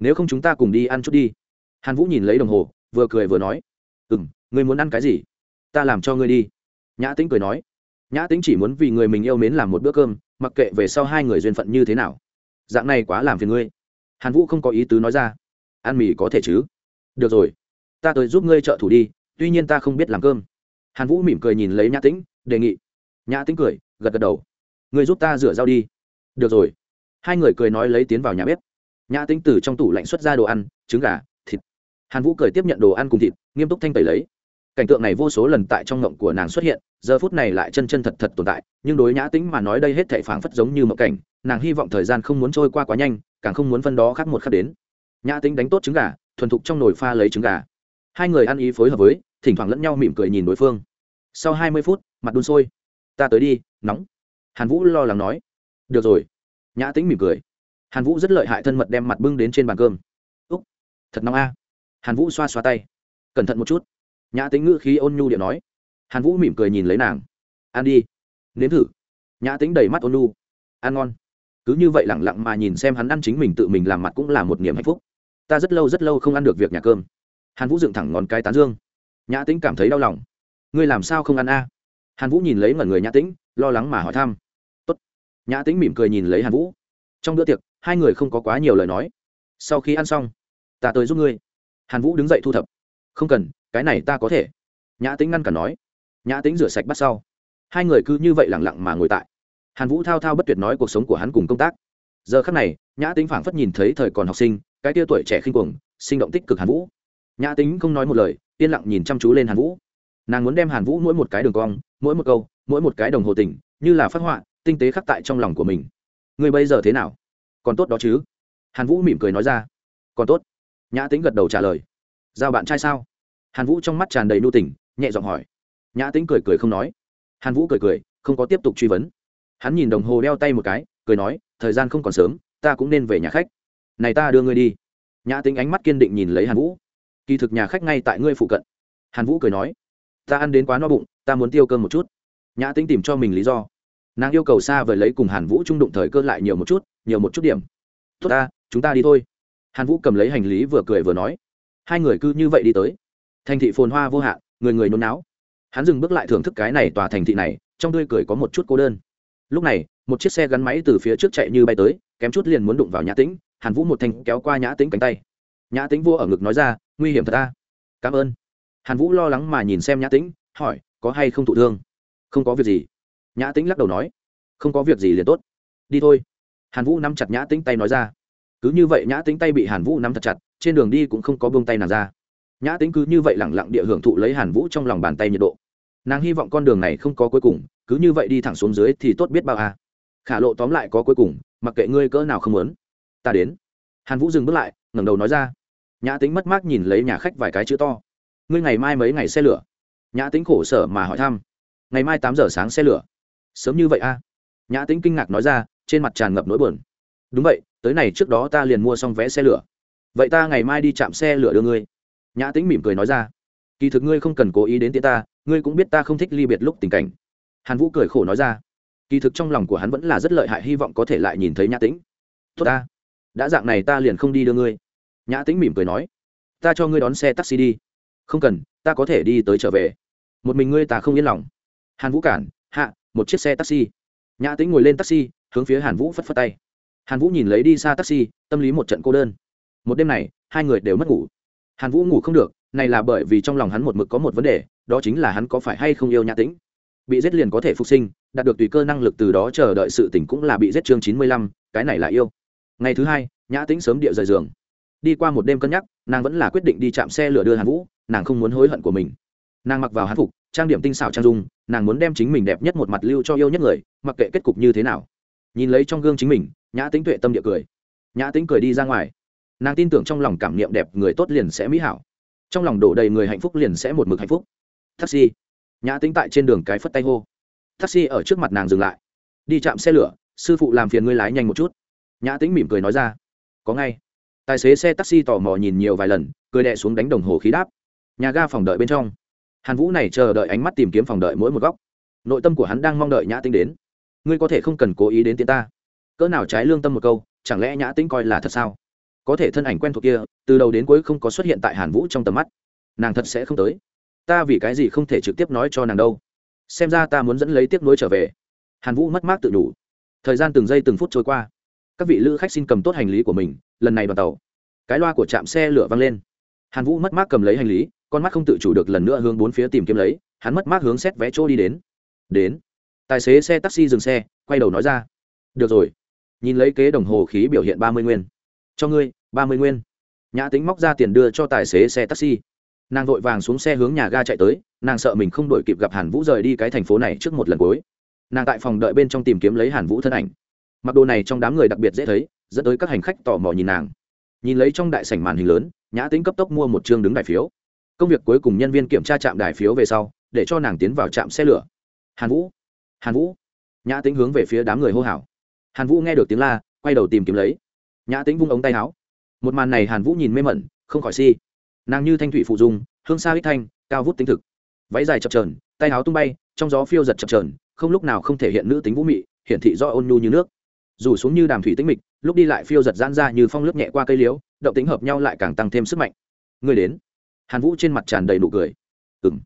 nếu không chúng ta cùng đi ăn chút đi. Hàn vũ nhìn lấy đồng hồ, vừa cười vừa nói ừ m ngươi muốn ăn cái gì? Ta làm cho ngươi đi. Nhã tính cười nói, nhã tính chỉ muốn vì người mình yêu mến làm một bữa cơm, mặc kệ về sau hai người duyên phận như thế nào. Dạng này quá làm phiền ngươi. Hàn vũ không có ý tứ nói ra, ăn mì có thể chứ? Được rồi, ta tới giúp ngươi trợ thủ đi, tuy nhiên ta không biết làm cơm. Hàn vũ mỉm cười nhìn lấy nhã tĩnh, đề nghị. Nhã tính cười, gật gật đầu. Người giúp ta rửa rau đi. Được rồi. Hai người cười nói lấy tiến vào nhà bếp nhã tính từ trong tủ lạnh xuất ra đồ ăn, trứng gà, thịt. Hàn vũ cười tiếp nhận đồ ăn cùng thịt, nghiêm túc thanh tẩy lấy. Cảnh tượng này vô số lần tại trong ngộng của nàng xuất hiện, giờ phút này lại chân chân thật thật tồn tại, nhưng đối nhã tính mà nói đây hết thệ phảng phất giống như mộng cảnh, nàng hy vọng thời gian không muốn trôi qua quá nhanh, càng không muốn phân đó khác một khác đến. Nhã tính đánh tốt trứng gà, thuần thục trong nồi pha lấy trứng gà. Hai người ăn ý phối hợp với, thỉnh thoảng lẫn nhau mỉm cười nhìn đối phương. Sau hai mươi phút, mặt đun sôi. Ta tới đi, nóng. Hàn vũ lo lắng nói. Được rồi. Nhã tĩnh mỉm cười hàn vũ rất lợi hại thân mật đem mặt bưng đến trên bàn cơm. Úc, thật nóng a. Hàn vũ xoa xoa tay. Cẩn thận một chút. Nhã tĩnh ngữ khí ôn nhu điện nói. Hàn vũ mỉm cười nhìn lấy nàng. Ăn đi, nếm thử. Nhã tĩnh đầy mắt ôn nhu. Ăn ngon. Cứ như vậy lẳng lặng mà nhìn xem hắn ăn chính mình tự mình làm mặt cũng là một niềm hạnh phúc. Ta rất lâu rất lâu không ăn được việc nhà cơm. Hàn vũ dựng thẳng ngón cái tán dương. Nhã tĩnh cảm thấy đau lòng. Ngươi làm sao không ăn a? Hàn vũ nhìn lấy ngẩn người nhã tĩnh, lo lắng mà hỏi thăm. Tốt. nhã tĩnh mỉm cười nhìn lấy hàn vũ. Trong bữa tiệc hai người không có quá nhiều lời nói. Sau khi ăn xong, ta tới giúp ngươi. Hàn vũ đứng dậy thu thập. Không cần, cái này ta có thể. Nhã tĩnh ngăn cản nói. Nhã tĩnh rửa sạch bắt sau. Hai người cứ như vậy lẳng lặng mà ngồi tại. Hàn vũ thao thao bất tuyệt nói cuộc sống của hắn cùng công tác. Giờ khắc này, nhã tính phảng phất nhìn thấy thời còn học sinh, cái tia tuổi trẻ khinh cuồng, sinh động tích cực hàn vũ. Nhã tính không nói một lời, yên lặng nhìn chăm chú lên hàn vũ. Nàng muốn đem hàn vũ mỗi một cái đường cong, mỗi một câu, mỗi một cái đồng hồ tỉnh như là phát họa, tinh tế khắc tại trong lòng của mình. Người bây giờ thế nào? Còn tốt đó chứ? Hàn vũ mỉm cười nói ra. Còn tốt. Nhã tính gật đầu trả lời. Giao bạn trai sao? Hàn vũ trong mắt tràn đầy nu tỉnh nhẹ giọng hỏi. Nhã tính cười cười không nói. Hàn vũ cười cười, không có tiếp tục truy vấn. Hắn nhìn đồng hồ đeo tay một cái, cười nói, thời gian không còn sớm, ta cũng nên về nhà khách. Này ta đưa ngươi đi. Nhã tính ánh mắt kiên định nhìn lấy hàn vũ. Kỳ thực nhà khách ngay tại ngươi phụ cận. Hàn vũ cười nói. Ta ăn đến quá no bụng, ta muốn tiêu cơm một chút. Nhã tính tìm cho mình lý do nàng yêu cầu xa vời lấy cùng hàn vũ trung đụng thời cơ lại nhiều một chút, nhiều một chút điểm. Tốt ta, chúng ta đi thôi. Hàn vũ cầm lấy hành lý vừa cười vừa nói. Hai người cứ như vậy đi tới. Thành thị phồn hoa vô hạn, người người nôn não hắn dừng bước lại thưởng thức cái này tòa thành thị này, trong tươi cười có một chút cô đơn. Lúc này, một chiếc xe gắn máy từ phía trước chạy như bay tới, kém chút liền muốn đụng vào nhã tĩnh, hàn vũ một thanh kéo qua nhã tĩnh cánh tay. Nhã tĩnh vua ở ngực nói ra, nguy hiểm thật ta. Cảm ơn. Hàn vũ lo lắng mà nhìn xem nhã tĩnh, hỏi, có hay không thụ thương? Không có việc gì nhã tĩnh lắc đầu nói, không có việc gì liền tốt. Đi thôi. Hàn vũ nắm chặt nhã tĩnh tay nói ra. Cứ như vậy nhã tĩnh tay bị hàn vũ nắm thật chặt, trên đường đi cũng không có buông tay nàng ra. Nhã tĩnh cứ như vậy lẳng lặng địa hưởng thụ lấy hàn vũ trong lòng bàn tay nhiệt độ. Nàng hy vọng con đường này không có cuối cùng, cứ như vậy đi thẳng xuống dưới thì tốt biết bao à. khả lộ tóm lại có cuối cùng, mặc kệ ngươi cỡ nào không muốn. Ta đến. Hàn vũ dừng bước lại, ngẩng đầu nói ra. Nhã tính mất mát nhìn lấy nhà khách vài cái chữ to. Ngươi ngày mai mấy ngày xe lửa? Nhã tính khổ sở mà hỏi thăm. Ngày mai tám giờ sáng xe lửa sớm như vậy a? À? nhã tính kinh ngạc nói ra, trên mặt tràn ngập nỗi buồn. Đúng vậy, tới này trước đó ta liền mua xong vé xe lửa. Vậy ta ngày mai đi chạm xe lửa đưa ngươi. Nhã tính mỉm cười nói ra. Kỳ thực ngươi không cần cố ý đến tiễn ta, ngươi cũng biết ta không thích ly biệt lúc tình cảnh. Hàn vũ cười khổ nói ra. Kỳ thực trong lòng của hắn vẫn là rất lợi hại, hy vọng có thể lại nhìn thấy nhã tĩnh. Tốt ta. Đã dạng này ta liền không đi đưa ngươi. Nhã tĩnh mỉm cười nói. Ta cho ngươi đón xe taxi đi. Không cần, ta có thể đi tới trở về. Một mình ngươi ta không yên lòng. Hàn vũ cản. Hạ một chiếc xe taxi. Nhã tĩnh ngồi lên taxi, hướng phía hàn vũ phất phất tay. Hàn vũ nhìn lấy đi xa taxi, tâm lý một trận cô đơn. Một đêm này, hai người đều mất ngủ. Hàn vũ ngủ không được, này là bởi vì trong lòng hắn một mực có một vấn đề, đó chính là hắn có phải hay không yêu nhã tĩnh. Bị giết liền có thể phục sinh, đạt được tùy cơ năng lực từ đó chờ đợi sự tỉnh cũng là bị giết chương chín mươi lăm, cái này là yêu. Ngày thứ hai, nhã tĩnh sớm địa rời giường. Đi qua một đêm cân nhắc, nàng vẫn là quyết định đi chạm xe lửa đưa hàn vũ, nàng không muốn hối hận của mình. Nàng mặc vào hán phục trang điểm tinh xảo trang dung, nàng muốn đem chính mình đẹp nhất một mặt lưu cho yêu nhất người, mặc kệ kết cục như thế nào. Nhìn lấy trong gương chính mình, nhã tĩnh tuệ tâm địa cười. Nhã tĩnh cười đi ra ngoài. Nàng tin tưởng trong lòng cảm niệm đẹp người tốt liền sẽ mỹ hảo. Trong lòng đổ đầy người hạnh phúc liền sẽ một mực hạnh phúc. Taxi. Nhã tính tại trên đường cái phất tay hô. Taxi ở trước mặt nàng dừng lại. Đi chạm xe lửa, sư phụ làm phiền ngươi lái nhanh một chút. Nhã tính mỉm cười nói ra. Có ngay. Tài xế xe taxi tò mò nhìn nhiều vài lần, cười đè xuống đánh đồng hồ khí đáp. Nhà ga phòng đợi bên trong hàn vũ này chờ đợi ánh mắt tìm kiếm phòng đợi mỗi một góc. Nội tâm của hắn đang mong đợi nhã tính đến. Ngươi có thể không cần cố ý đến tiến ta. Cỡ nào trái lương tâm một câu, chẳng lẽ nhã tính coi là thật sao? Có thể thân ảnh quen thuộc kia, từ đầu đến cuối không có xuất hiện tại hàn vũ trong tầm mắt. Nàng thật sẽ không tới. Ta vì cái gì không thể trực tiếp nói cho nàng đâu? Xem ra ta muốn dẫn lấy tiếp nối trở về. Hàn vũ mất mát tự đủ. Thời gian từng giây từng phút trôi qua. Các vị lữ khách xin cầm tốt hành lý của mình, lần này đoàn tàu. Cái loa của trạm xe lửa văng lên. Hàn vũ mất mát cầm lấy hành lý con mắt không tự chủ được lần nữa hướng bốn phía tìm kiếm lấy, hắn mất mát hướng xét vé chỗ đi đến. Đến. Tài xế xe taxi dừng xe, quay đầu nói ra. Được rồi. Nhìn lấy kế đồng hồ khí biểu hiện ba mươi nguyên. Cho ngươi, ba mươi nguyên. Nhã tính móc ra tiền đưa cho tài xế xe taxi. Nàng vội vàng xuống xe hướng nhà ga chạy tới, nàng sợ mình không đổi kịp gặp hàn vũ rời đi cái thành phố này trước một lần cuối. Nàng tại phòng đợi bên trong tìm kiếm lấy hàn vũ thân ảnh. Mặc đồ này trong đám người đặc biệt dễ thấy, dẫn tới các hành khách tò mò nhìn nàng. Nhìn lấy trong đại sảnh màn hình lớn, nhã tính cấp tốc mua một chương đứng đài phiếu công việc cuối cùng nhân viên kiểm tra trạm đài phiếu về sau, để cho nàng tiến vào trạm xe lửa. Hàn vũ. Hàn vũ. Nhã tính hướng về phía đám người hô hào. Hàn vũ nghe được tiếng la, quay đầu tìm kiếm lấy. Nhã tính vung ống tay áo. Một màn này hàn vũ nhìn mê mẩn, không khỏi si. Nàng như thanh thủy phụ dung, hương xa hích thanh, cao vút tính thực. Váy dài chập trờn tay áo tung bay, trong gió phiêu giật chập trờn không lúc nào không thể hiện nữ tính vũ mị, hiển thị do ôn nhu như nước. Dù xuống như đàm thủy tĩnh mịch, lúc đi lại phiêu giật gian ra như phong lướt nhẹ qua cây liếu động tính hợp nhau lại càng tăng thêm sức mạnh. Người đến hàn vũ trên mặt tràn đầy nụ cười. Ừng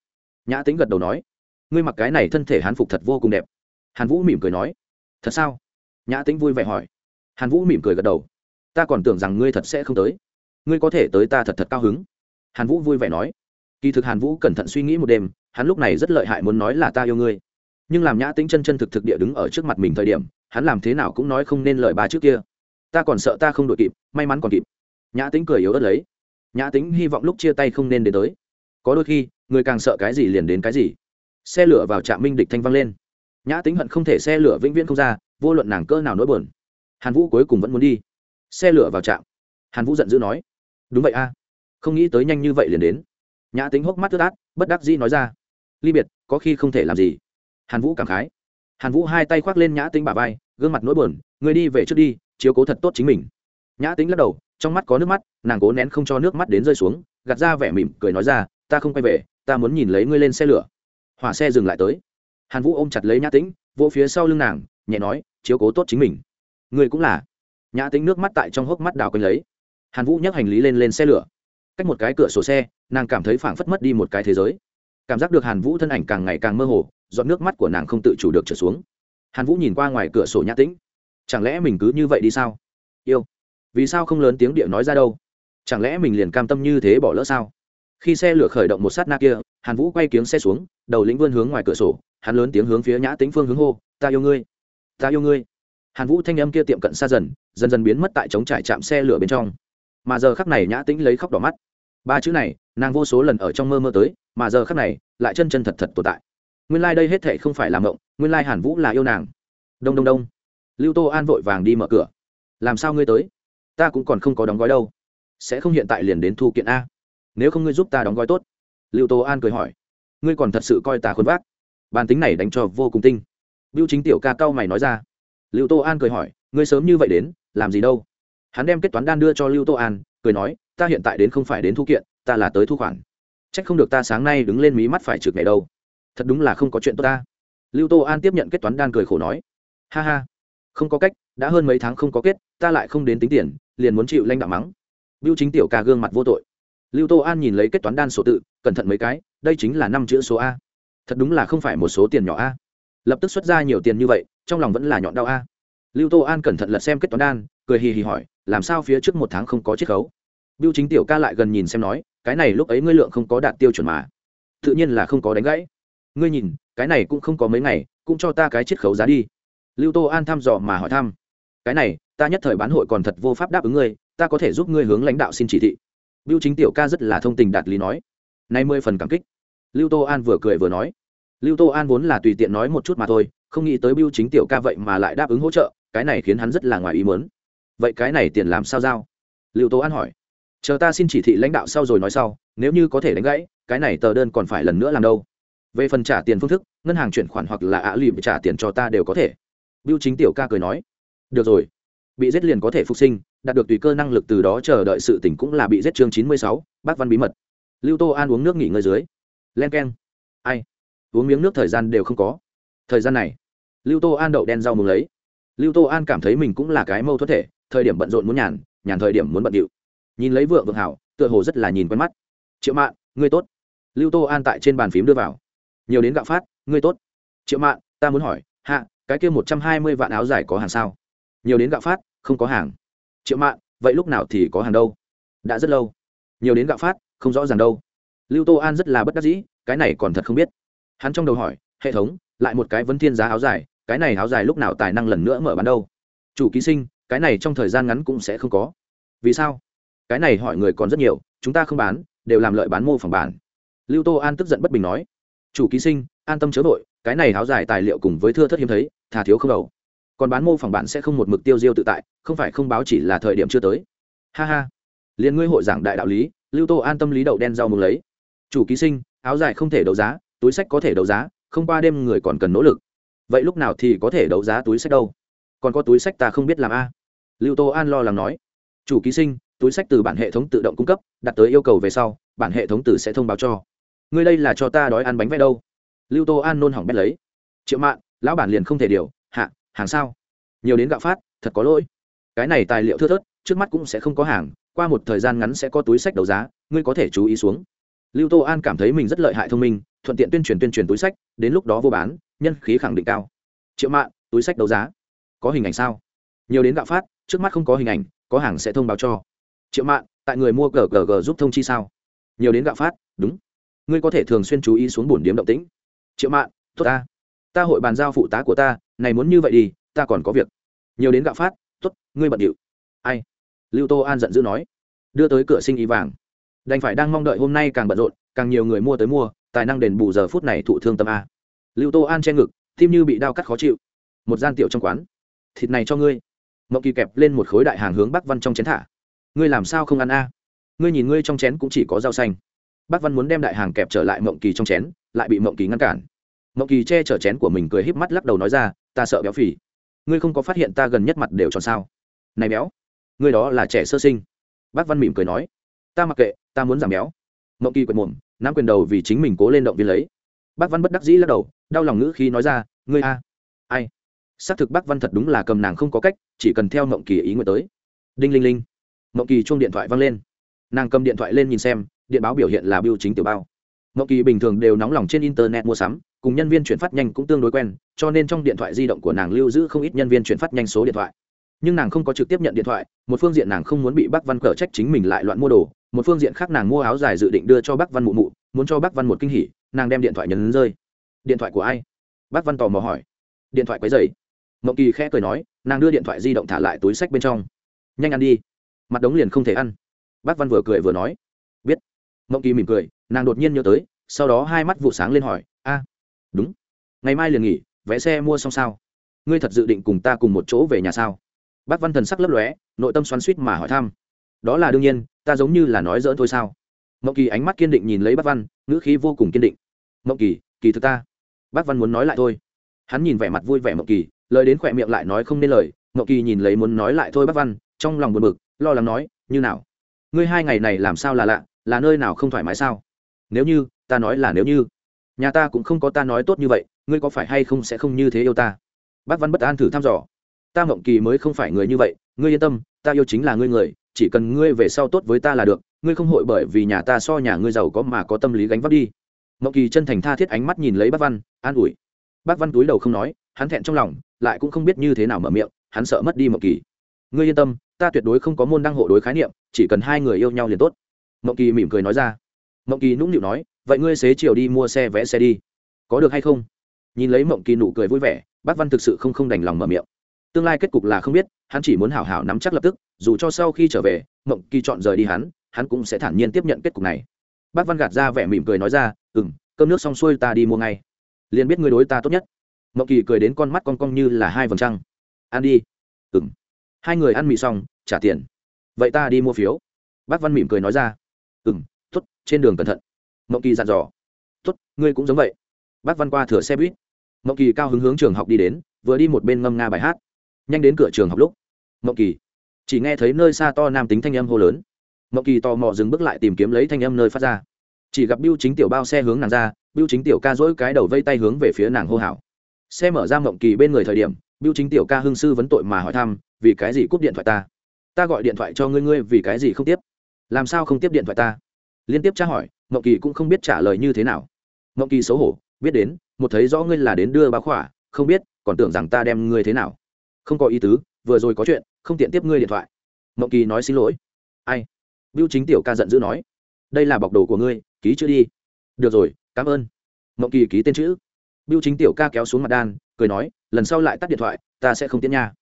nhã tính gật đầu nói, ngươi mặc cái này thân thể hán phục thật vô cùng đẹp. Hàn vũ mỉm cười nói, thật sao? Nhã tính vui vẻ hỏi. Hàn vũ mỉm cười gật đầu, ta còn tưởng rằng ngươi thật sẽ không tới. Ngươi có thể tới ta thật thật cao hứng. Hàn vũ vui vẻ nói, kỳ thực hàn vũ cẩn thận suy nghĩ một đêm, hắn lúc này rất lợi hại muốn nói là ta yêu ngươi. Nhưng làm nhã tính chân chân thực thực địa đứng ở trước mặt mình thời điểm, hắn làm thế nào cũng nói không nên lời ba trước kia. Ta còn sợ ta không đội kịp, may mắn còn kịp. Nhã tính cười yếu ớt lấy nhã tính hy vọng lúc chia tay không nên đến tới. Có đôi khi, người càng sợ cái gì liền đến cái gì. Xe lửa vào trạm minh địch thanh văng lên. Nhã tính hận không thể xe lửa vĩnh viễn không ra, vô luận nàng cơ nào nỗi buồn. Hàn vũ cuối cùng vẫn muốn đi. Xe lửa vào trạm. Hàn vũ giận dữ nói, đúng vậy a, không nghĩ tới nhanh như vậy liền đến. Nhã tính hốc mắt tức át bất đắc dĩ nói ra, ly biệt, có khi không thể làm gì. Hàn vũ cảm khái. Hàn vũ hai tay khoác lên nhã tính bà vai, gương mặt nỗi buồn người đi về trước đi, chiếu cố thật tốt chính mình. Nhã tính lắc đầu trong mắt có nước mắt, nàng cố nén không cho nước mắt đến rơi xuống, gạt ra vẻ mỉm cười nói ra, ta không quay về, ta muốn nhìn lấy ngươi lên xe lửa. Hỏa xe dừng lại tới. Hàn vũ ôm chặt lấy nhã tĩnh, vỗ phía sau lưng nàng, nhẹ nói, chiếu cố tốt chính mình. Ngươi cũng là. Nhã tĩnh nước mắt tại trong hốc mắt đào quanh lấy. Hàn vũ nhấc hành lý lên lên xe lửa. Cách một cái cửa sổ xe, nàng cảm thấy phảng phất mất đi một cái thế giới. Cảm giác được hàn vũ thân ảnh càng ngày càng mơ hồ dọn nước mắt của nàng không tự chủ được trở xuống. Hàn vũ nhìn qua ngoài cửa sổ nhã tĩnh. Chẳng lẽ mình cứ như vậy đi sao? Yêu vì sao không lớn tiếng địa nói ra đâu? Chẳng lẽ mình liền cam tâm như thế bỏ lỡ sao? Khi xe lửa khởi động một sát na kia, hàn vũ quay kiếng xe xuống, đầu lĩnh vươn hướng ngoài cửa sổ, hắn lớn tiếng hướng phía nhã tính phương hướng hô, ta yêu ngươi! Ta yêu ngươi! Hàn vũ thanh âm kia tiệm cận xa dần dần dần biến mất tại chống trải chạm xe lửa bên trong. Mà giờ khắc này nhã tĩnh lấy khóc đỏ mắt. Ba chữ này, nàng vô số lần ở trong mơ mơ tới, mà giờ khắc này, lại chân chân thật thật tồn tại. Nguyên lai、like、đây hết thệ không phải là mộng, nguyên lai、like、hàn vũ là yêu nàng. Đông đông đông. Lưu tô an vội vàng đi mở cửa. Làm sao ngươi tới? Ta cũng còn không có đóng gói đâu. Sẽ không hiện tại liền đến thu kiện a. Nếu không ngươi giúp ta đóng gói tốt. Lưu tô an cười hỏi. Ngươi còn thật sự coi ta khuôn vác. Bàn tính này đánh cho vô cùng tinh. Biêu chính tiểu ca cao mày nói ra. Lưu tô an cười hỏi, ngươi sớm như vậy đến, làm gì đâu? Hắn đem kết toán đan đưa cho lưu tô an, cười nói, ta hiện tại đến không phải đến thu kiện, ta là tới thu khoản. C h ắ c không được ta sáng nay đứng lên mí mắt phải trực này đâu. Thật đúng là không có chuyện tốt ta. Lưu tô an tiếp nhận kết toán đan cười khổ nói. Ha ha. Không có cách, đã hơn mấy tháng không có kết, ta lại không đến tính tiền liền muốn chịu lanh đạo mắng. Biêu chính tiểu ca gương mặt vô tội. Lưu tô an nhìn lấy kết toán đan sổ tự, cẩn thận mấy cái, đây chính là năm chữ số a. Thật đúng là không phải một số tiền nhỏ a. Lập tức xuất ra nhiều tiền như vậy, trong lòng vẫn là nhọn đau a. Lưu tô an cẩn thận lật xem kết toán đan, cười hì hì hỏi, làm sao phía trước một tháng không có chiết khấu? Biêu chính tiểu ca lại gần nhìn xem nói, cái này lúc ấy ngươi lượng không có đạt tiêu chuẩn mà. Tự nhiên là không có đánh gãy. Ngươi nhìn, cái này cũng không có mấy ngày, cũng cho ta cái chiết khấu giá đi. Lưu tô an thăm dò mà hỏi thăm, cái này ta nhất thời bán hội còn thật vô pháp đáp ứng ngươi, ta có thể giúp ngươi hướng lãnh đạo xin chỉ thị. Biêu chính tiểu ca rất là thông tình đạt lý nói. Nay mười phần cảm kích. Lưu tô an vừa cười vừa nói. Lưu tô an vốn là tùy tiện nói một chút mà thôi, không nghĩ tới biêu chính tiểu ca vậy mà lại đáp ứng hỗ trợ, cái này khiến hắn rất là ngoài ý mớn vậy cái này tiền làm sao giao? Lưu tô an hỏi. Chờ ta xin chỉ thị lãnh đạo sau rồi nói sau, nếu như có thể đánh gãy, cái này tờ đơn còn phải lần nữa làm đâu? Về phần trả tiền phương thức, ngân hàng chuyển khoản hoặc là ạ lụy trả tiền cho ta đều có thể. Biêu chính tiểu ca cười nói. Được rồi bị giết liền có thể phục sinh, đạt được tùy cơ năng lực từ đó chờ đợi sự tỉnh cũng là bị giết chương chín mươi sáu, bác văn bí mật. Lưu tô an uống nước nghỉ ngơi dưới. Len k e n ai? Uống miếng nước thời gian đều không có. Thời gian này, lưu tô an đậu đen rau mừng lấy. Lưu tô an cảm thấy mình cũng là cái mâu thuẫn thể, thời điểm bận rộn muốn nhàn nhàn thời điểm muốn bận điệu. Nhìn lấy vượng vượng hảo, tựa hồ rất là nhìn quen mắt. Triệu mạn, ngươi tốt. Lưu tô an tại trên bàn phím đưa vào. Nhiều đến gạo phát, ngươi tốt. Triệu mạn, ta muốn hỏi, hạ, cái kia một trăm hai mươi vạn áo dài có hàng sao? Nhiều đến gạo phát, không có hàng. Triệu mạn, vậy lúc nào thì có hàng đâu? Đã rất lâu. Nhiều đến gạo phát, không rõ ràng đâu. Lưu tô an rất là bất đắc dĩ, cái này còn thật không biết. Hắn trong đầu hỏi, hệ thống, lại một cái vấn thiên giá áo dài, cái này áo dài lúc nào tài năng lần nữa mở bán đâu? Chủ ký sinh, cái này trong thời gian ngắn cũng sẽ không có. Vì sao? Cái này hỏi người còn rất nhiều, chúng ta không bán, đều làm lợi bán mô phỏng bản. Lưu tô an tức giận bất bình nói. Chủ ký sinh, an tâm chớ vội, cái này áo dài tài liệu cùng với thưa thất hiếm thấy, thà thiếu không đầu còn bán mô phỏng bạn sẽ không một mực tiêu diêu tự tại, không phải không báo chỉ là thời điểm chưa tới. Ha ha. Liền ngươi hội giảng đại đạo lý, lưu tô an tâm lý đậu đen rau mừng lấy. Chủ ký sinh, áo dài không thể đấu giá, túi sách có thể đấu giá, không qua đêm người còn cần nỗ lực. Vậy lúc nào thì có thể đấu giá túi sách đâu? Còn có túi sách ta không biết làm a. Lưu tô an lo lắng nói. Chủ ký sinh, túi sách từ bản hệ thống tự động cung cấp, đặt tới yêu cầu về sau, bản hệ thống từ sẽ thông báo cho. Ngươi đây là cho ta đói ăn bánh vẽ đâu? Lưu tô an nôn hỏng bét lấy. Triệu mạn, lão bản liền không thể điều hàng sao? Nhiều đến gạo phát, thật có lỗi. Cái này tài liệu thưa thớt, trước mắt cũng sẽ không có hàng, qua một thời gian ngắn sẽ có túi sách đấu giá, ngươi có thể chú ý xuống. Lưu tô an cảm thấy mình rất lợi hại thông minh, thuận tiện tuyên truyền tuyên truyền túi sách, đến lúc đó vô bán, nhân khí khẳng định cao. Triệu mạng túi sách đấu giá, có hình ảnh sao? Nhiều đến gạo phát, trước mắt không có hình ảnh, có hàng sẽ thông báo cho. Triệu mạng tại người mua gg giúp thông chi sao? Nhiều đến gạo phát, đúng. Ngươi có thể thường xuyên chú ý xuống bổn điếm động tĩnh. Triệu mạng tốt ta ta hội bàn giao phụ tá của ta, này muốn như vậy đi, ta còn có việc. Nhiều đến gạo phát t ố t ngươi bận điệu. Ai? Lưu tô an giận dữ nói. Đưa tới cửa sinh ý vàng. Đành phải đang mong đợi hôm nay càng bận rộn, càng nhiều người mua tới mua, tài năng đền bù giờ phút này thụ thương tâm a. Lưu tô an che ngực, tim như bị đau cắt khó chịu. Một gian tiểu trong quán. Thịt này cho ngươi. Mậu kỳ kẹp lên một khối đại hàng hướng bắc văn trong chén thả. Ngươi làm sao không ăn a? Ngươi nhìn ngươi trong chén cũng chỉ có rau xanh. Bắc văn muốn đem đại hàng kẹp trở lại mộng kỳ trong chén, lại bị mộng kỳ ngăn cản mậu kỳ che chở chén của mình cười híp mắt lắc đầu nói ra, ta sợ béo phì. Ngươi không có phát hiện ta gần nhất mặt đều tròn sao? Này béo, ngươi đó là trẻ sơ sinh. Bác văn mỉm cười nói, ta mặc kệ, ta muốn giảm béo. Mậu kỳ quệt mồm, nắm quyền đầu vì chính mình cố lên động viên lấy. Bác văn bất đắc dĩ lắc đầu, đau lòng ngữ khi nói ra, ngươi a, ai? Xác thực bác văn thật đúng là cầm nàng không có cách, chỉ cần theo mộng kỳ ý nguyện tới. Đinh linh linh. Mộng kỳ chuông điện thoại văng lên. Nàng cầm điện thoại lên nhìn xem, điện báo biểu hiện là biêu chính tiểu bao mộng kỳ bình thường đều nóng lòng trên internet mua sắm, cùng nhân viên chuyển phát nhanh cũng tương đối quen, cho nên trong điện thoại di động của nàng lưu giữ không ít nhân viên chuyển phát nhanh số điện thoại. Nhưng nàng không có trực tiếp nhận điện thoại, một phương diện nàng không muốn bị bác văn cở trách chính mình lại loạn mua đồ, một phương diện khác nàng mua áo dài dự định đưa cho bác văn mụ mụ, muốn cho bác văn một kinh hỉ, nàng đem điện thoại nhấn rơi. Điện thoại của ai? Bác văn tò mò hỏi. Điện thoại quấy rầy. mộng kỳ khẽ cười nói, nàng đưa điện thoại di động thả lại túi sách bên trong. Nhanh ăn đi. Mặt đống liền không thể ăn. Bác văn vừa cười vừa nói. Biết. Mộng kỳ mỉm cười nàng đột nhiên nhớ tới, sau đó hai mắt vụ sáng lên hỏi, a, đúng. Ngày mai liền nghỉ, vé xe mua xong sao? Ngươi thật dự định cùng ta cùng một chỗ về nhà sao? Bác văn thần sắc lấp lóe, nội tâm xoắn suýt mà hỏi thăm. Đó là đương nhiên, ta giống như là nói dỡn thôi sao? Mậu kỳ ánh mắt kiên định nhìn lấy bác văn, ngữ khí vô cùng kiên định. Mậu kỳ kỳ thực ta. Bác văn muốn nói lại thôi. Hắn nhìn vẻ mặt vui vẻ mậu kỳ, lời đến khỏe miệng lại nói không nên lời. Mậu kỳ nhìn lấy muốn nói lại thôi bác văn, trong lòng buồn bực, lo lắng nói, như nào? Ngươi hai ngày này làm sao là lạ, là nơi nào không thoải mái sao? Nếu như, ta nói là nếu như. Nhà ta cũng không có ta nói tốt như vậy, ngươi có phải hay không sẽ không như thế yêu ta? Bác văn bất an thử thăm dò. Ta mộng kỳ mới không phải người như vậy, ngươi yên tâm, ta yêu chính là ngươi người, chỉ cần ngươi về sau tốt với ta là được, ngươi không hội bởi vì nhà ta so nhà ngươi giàu có mà có tâm lý gánh vác đi. Mộng kỳ chân thành tha thiết ánh mắt nhìn lấy bác văn, an ủi. Bác văn túi đầu không nói, hắn thẹn trong lòng, lại cũng không biết như thế nào mở miệng, hắn sợ mất đi mộng kỳ. Ngươi yên tâm, ta tuyệt đối không có môn đăng hộ đối khái niệm, chỉ cần hai người yêu nhau liền tốt. Mộng kỳ mỉm cười nói ra mộng kỳ nũng nịu nói, vậy ngươi xế chiều đi mua xe vẽ xe đi. Có được hay không? Nhìn lấy mộng kỳ nụ cười vui vẻ, bác văn thực sự không không đành lòng mở miệng. Tương lai kết cục là không biết, hắn chỉ muốn hảo hảo nắm chắc lập tức, dù cho sau khi trở về, mộng kỳ chọn rời đi hắn hắn cũng sẽ thản nhiên tiếp nhận kết cục này. Bác văn gạt ra vẻ mỉm cười nói ra ừ m cơm nước xong xuôi ta đi mua ngay. Liền biết ngươi đối ta tốt nhất. Mộng kỳ cười đến con mắt con cong như là hai vầng trăng. Ăn đi. Ừ m hai người ăn mì xong, trả tiền. Vậy ta đi mua phiếu. Bác văn mỉm cười nói ra. Ừ m trên đường cẩn thận. Mộng kỳ dặn dò. Tuất ngươi cũng giống vậy. Bác văn qua thừa xe buýt. Mộng kỳ cao hứng hướng trường học đi đến, vừa đi một bên ngâm nga bài hát. Nhanh đến cửa trường học lúc, mộng kỳ chỉ nghe thấy nơi xa to nam tính thanh âm hô lớn. Mộng kỳ tò mò dừng bước lại tìm kiếm lấy thanh âm nơi phát ra. Chỉ gặp biêu chính tiểu bao xe hướng nàng ra biêu chính tiểu ca dỗi cái đầu vây tay hướng về phía nàng hô hào. Xe mở ra mộng kỳ bên người thời điểm biêu chính tiểu ca hương sư vấn tội mà hỏi thăm, vì cái gì cúp điện thoại ta? Ta gọi điện thoại cho ngươi ngươi vì cái gì không tiếp? Làm sao không tiếp điện thoại ta? Liên tiếp tra hỏi mậu kỳ cũng không biết trả lời như thế nào. Mậu kỳ xấu hổ, biết đến, một thấy rõ ngươi là đến đưa báo khỏa, không biết, còn tưởng rằng ta đem ngươi thế nào. Không có ý tứ, vừa rồi có chuyện, không tiện tiếp ngươi điện thoại. Mậu kỳ nói xin lỗi. Ai? Biêu chính tiểu ca giận dữ nói. Đây là bọc đồ của ngươi, ký chữ đi. Được rồi, cảm ơn. Mậu kỳ ký tên chữ. Biêu chính tiểu ca kéo xuống mặt đan, cười nói, lần sau lại tắt điện thoại, ta sẽ không tiến nha.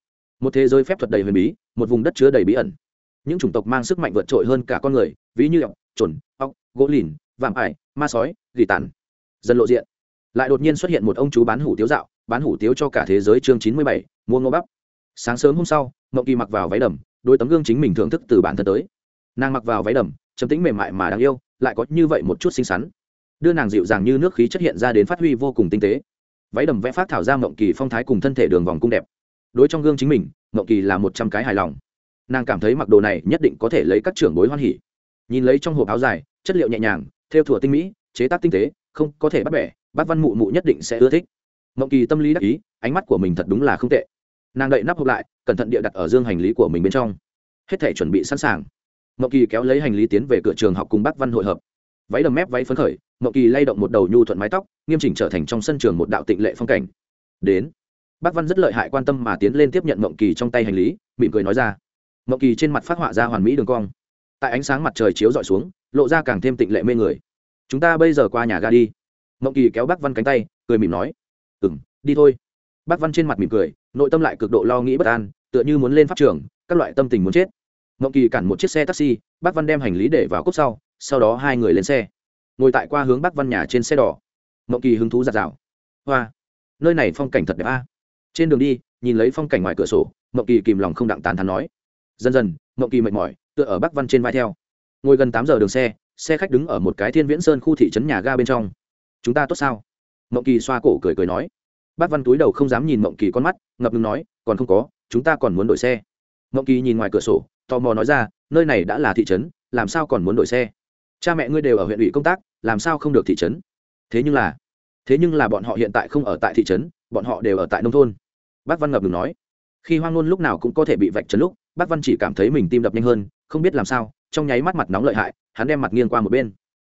Một thế giới phép thuật đầy huyền bí, một vùng đất chứa đầy bí ẩn những chủng tộc mang sức mạnh vượt trội hơn cả con người, ví như ọc trồn ọc gỗ lìn, vạm ải, ma sói, gỉ tàn. Dần lộ diện. Lại đột nhiên xuất hiện một ông chú bán hủ tiếu dạo, bán hủ tiếu cho cả thế giới chương chín mươi bảy, mua ngô bắp. Sáng sớm hôm sau mậu kỳ mặc vào váy đầm đôi tấm gương chính mình thưởng thức từ bản thân tới. Nàng mặc vào váy đầm chấm tính mềm mại mà đáng yêu, lại có như vậy một chút xinh xắn. Đưa nàng dịu dàng như nước khí chất hiện ra đến phát huy vô cùng tinh tế. Váy đầm vẽ phát thảo ra mộng kỳ phong thái cùng thân thể đường vòng cung đẹp. Đối trong gương chính mình mậu kỳ là một trăm cái hài lòng nàng cảm thấy mặc đồ này nhất định có thể lấy các trưởng bối hoan hỉ. Nhìn lấy trong hộp áo dài, chất liệu nhẹ nhàng, theo thủa tinh mỹ, chế tác tinh tế, không có thể bắt bẻ bác văn mụ mụ nhất định sẽ ưa thích. Mộng kỳ tâm lý đắc ý, ánh mắt của mình thật đúng là không tệ. Nàng đậy nắp hộp lại, cẩn thận địa đặt ở dương hành lý của mình bên trong. Hết thể chuẩn bị sẵn sàng. Mộng kỳ kéo lấy hành lý tiến về cửa trường học cùng bác văn hội hợp. Váy đầm mép, váy phấn khởi, mộng kỳ lay động một đầu nhu thuận mái tóc, nghiêm chỉnh trở thành trong sân trường một đạo tịnh lệ phong cảnh. Đến. Bác văn rất lợi hại quan tâm mà tiến lên tiếp nhận mộng kỳ trong tay hành lý, mỉm cười nói ra mộng kỳ trên mặt phát họa ra hoàn mỹ đường cong. Tại ánh sáng mặt trời chiếu d ọ i xuống, lộ ra càng thêm tịnh lệ mê người. Chúng ta bây giờ qua nhà ga đi. Mộng kỳ kéo bác văn cánh tay, cười mỉm nói. Ừ m đi thôi. Bác văn trên mặt mỉm cười, nội tâm lại cực độ lo nghĩ bất an, tựa như muốn lên pháp trường, các loại tâm tình muốn chết. Mộng kỳ cản một chiếc xe taxi, bác văn đem hành lý để vào cốc sau sau đó hai người lên xe. Ngồi tại qua hướng bác văn nhà trên xe đỏ. Mộng kỳ hứng thú giạt rào hoa, nơi này phong cảnh thật đẹp a. Trên đường đi, nhìn lấy phong cảnh ngoài cửa sổ, mộng kỳ kìm lòng không đặng tàn thắn nói dần dần mậu kỳ mệt mỏi, tựa ở bắc văn trên vai theo. Ngồi gần tám giờ đường xe xe khách đứng ở một cái thiên viễn sơn khu thị trấn nhà ga bên trong. Chúng ta tốt sao? Mậu kỳ xoa cổ cười cười nói. Bác văn túi đầu không dám nhìn mậu kỳ con mắt, ngập ngừng nói, còn không có, chúng ta còn muốn đổi xe. Mậu kỳ nhìn ngoài cửa sổ, tò mò nói ra, nơi này đã là thị trấn, làm sao còn muốn đổi xe? Cha mẹ ngươi đều ở huyện ủy công tác, làm sao không được thị trấn? Thế nhưng là, thế nhưng là bọn họ hiện tại không ở tại thị trấn, bọn họ đều ở tại nông thôn. Bác văn ngập ngừng nói. Khi hoang ngôn lúc nào cũng có thể bị vạch trấn lúc bác văn chỉ cảm thấy mình tim đập nhanh hơn, không biết làm sao, trong nháy mắt mặt nóng lợi hại, hắn đem mặt nghiêng qua một bên.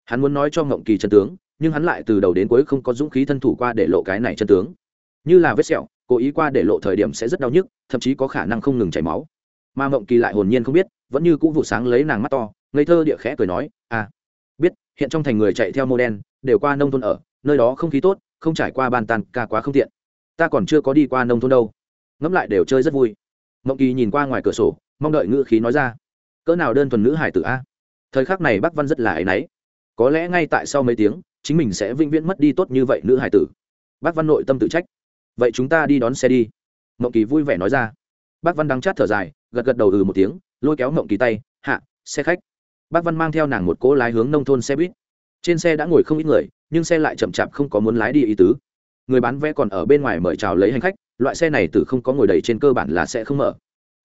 Hắn muốn nói cho ngộng kỳ chân tướng, nhưng hắn lại từ đầu đến cuối không có dũng khí thân thủ qua để lộ cái này chân tướng. Như là vết sẹo, cố ý qua để lộ thời điểm sẽ rất đau nhức, thậm chí có khả năng không ngừng chảy máu. Mà ngộng kỳ lại hồn nhiên không biết, vẫn như cũ vụ sáng lấy nàng mắt to, ngây thơ địa khẽ cười nói à biết, hiện trong thành người chạy theo mô đen, đều qua nông thôn ở, nơi đó không khí tốt, không trải qua bàn tàn ca quá không tiện. Ta còn chưa có đi qua nông thôn đâu. Ngẫm lại đều chơi rất vui mộng kỳ nhìn qua ngoài cửa sổ, mong đợi ngữ khí nói ra. Cỡ nào đơn thuần nữ hải tử a? Thời khắc này bác văn rất là áy náy. Có lẽ ngay tại sau mấy tiếng, chính mình sẽ vĩnh viễn mất đi tốt như vậy nữ hải tử. Bác văn nội tâm tự trách. Vậy chúng ta đi đón xe đi. Mộng kỳ vui vẻ nói ra. Bác văn đắng chát thở dài, gật gật đầu ừ một tiếng, lôi kéo mộng kỳ tay, hạ, xe khách. Bác văn mang theo nàng một cỗ lái hướng nông thôn xe buýt. Trên xe đã ngồi không ít người, nhưng xe lại chậm chạp không có muốn lái đi ý tứ. Người bán vé còn ở bên ngoài mời chào lấy hành khách loại xe này từ không có ngồi đầy trên cơ bản là sẽ không mở.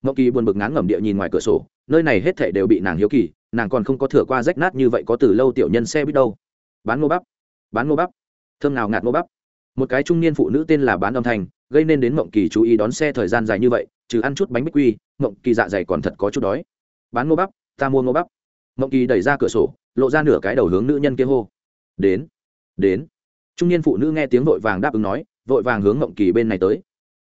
Mậu kỳ buồn bực ngán ngẩm địa nhìn ngoài cửa sổ, nơi này hết thể đều bị nàng hiếu kỳ, nàng còn không có thừa qua rách nát như vậy có từ lâu tiểu nhân xe biết đâu. Bán ngô bắp, bán ngô bắp. Thơm nào ngạt ngô bắp. Một cái trung niên phụ nữ tên là bán âm thanh, gây nên đến mộng kỳ chú ý đón xe thời gian dài như vậy, trừ ăn chút bánh bích quy, mộng kỳ dạ dày còn thật có chút đói. Bán ngô bắp, ta mua ngô bắp. Mộng kỳ đẩy ra cửa sổ, lộ ra nửa cái đầu hướng nữ nhân kia hô. Đến đến. Trung niên phụ nữ nghe tiếng vội vàng đáp ứng nói, vội vàng hướng mộng kỳ bên này tới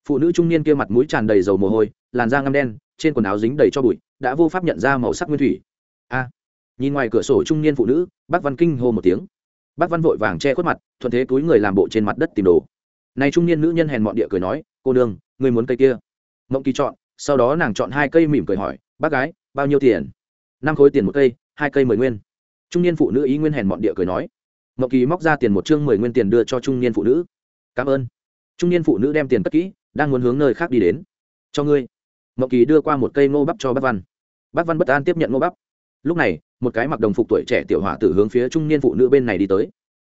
phụ nữ trung niên kia mặt mũi tràn đầy dầu mồ hôi, làn da ngăm đen, trên quần áo dính đầy cho bụi, đã vô pháp nhận ra màu sắc nguyên thủy. A! Nhìn ngoài cửa sổ trung niên phụ nữ, bác văn kinh hô một tiếng. Bác văn vội vàng che khuất mặt, thuận thế túi người làm bộ trên mặt đất tìm đồ. Này trung niên nữ nhân hèn mọn địa cười nói, cô nương, người muốn cây kia. Mộng kỳ chọn, sau đó nàng chọn hai cây mỉm cười hỏi, bác gái, bao nhiêu tiền? Năm khối tiền một cây, hai cây mười nguyên. Trung niên phụ nữ ý nguyên hèn mọn địa cười nói. Mộng kỳ móc ra tiền một chương mười nguyên tiền đưa cho trung niên phụ nữ. Cảm ơn. Trung niên phụ nữ đem tiền cất kỹ đang muốn hướng nơi khác đi đến. Cho ngươi. Mậu kỳ đưa qua một cây ngô bắp cho bác văn. Bác văn bất an tiếp nhận ngô bắp. Lúc này, một cái mặc đồng phục tuổi trẻ tiểu hỏa tử hướng phía trung niên phụ nữ bên này đi tới.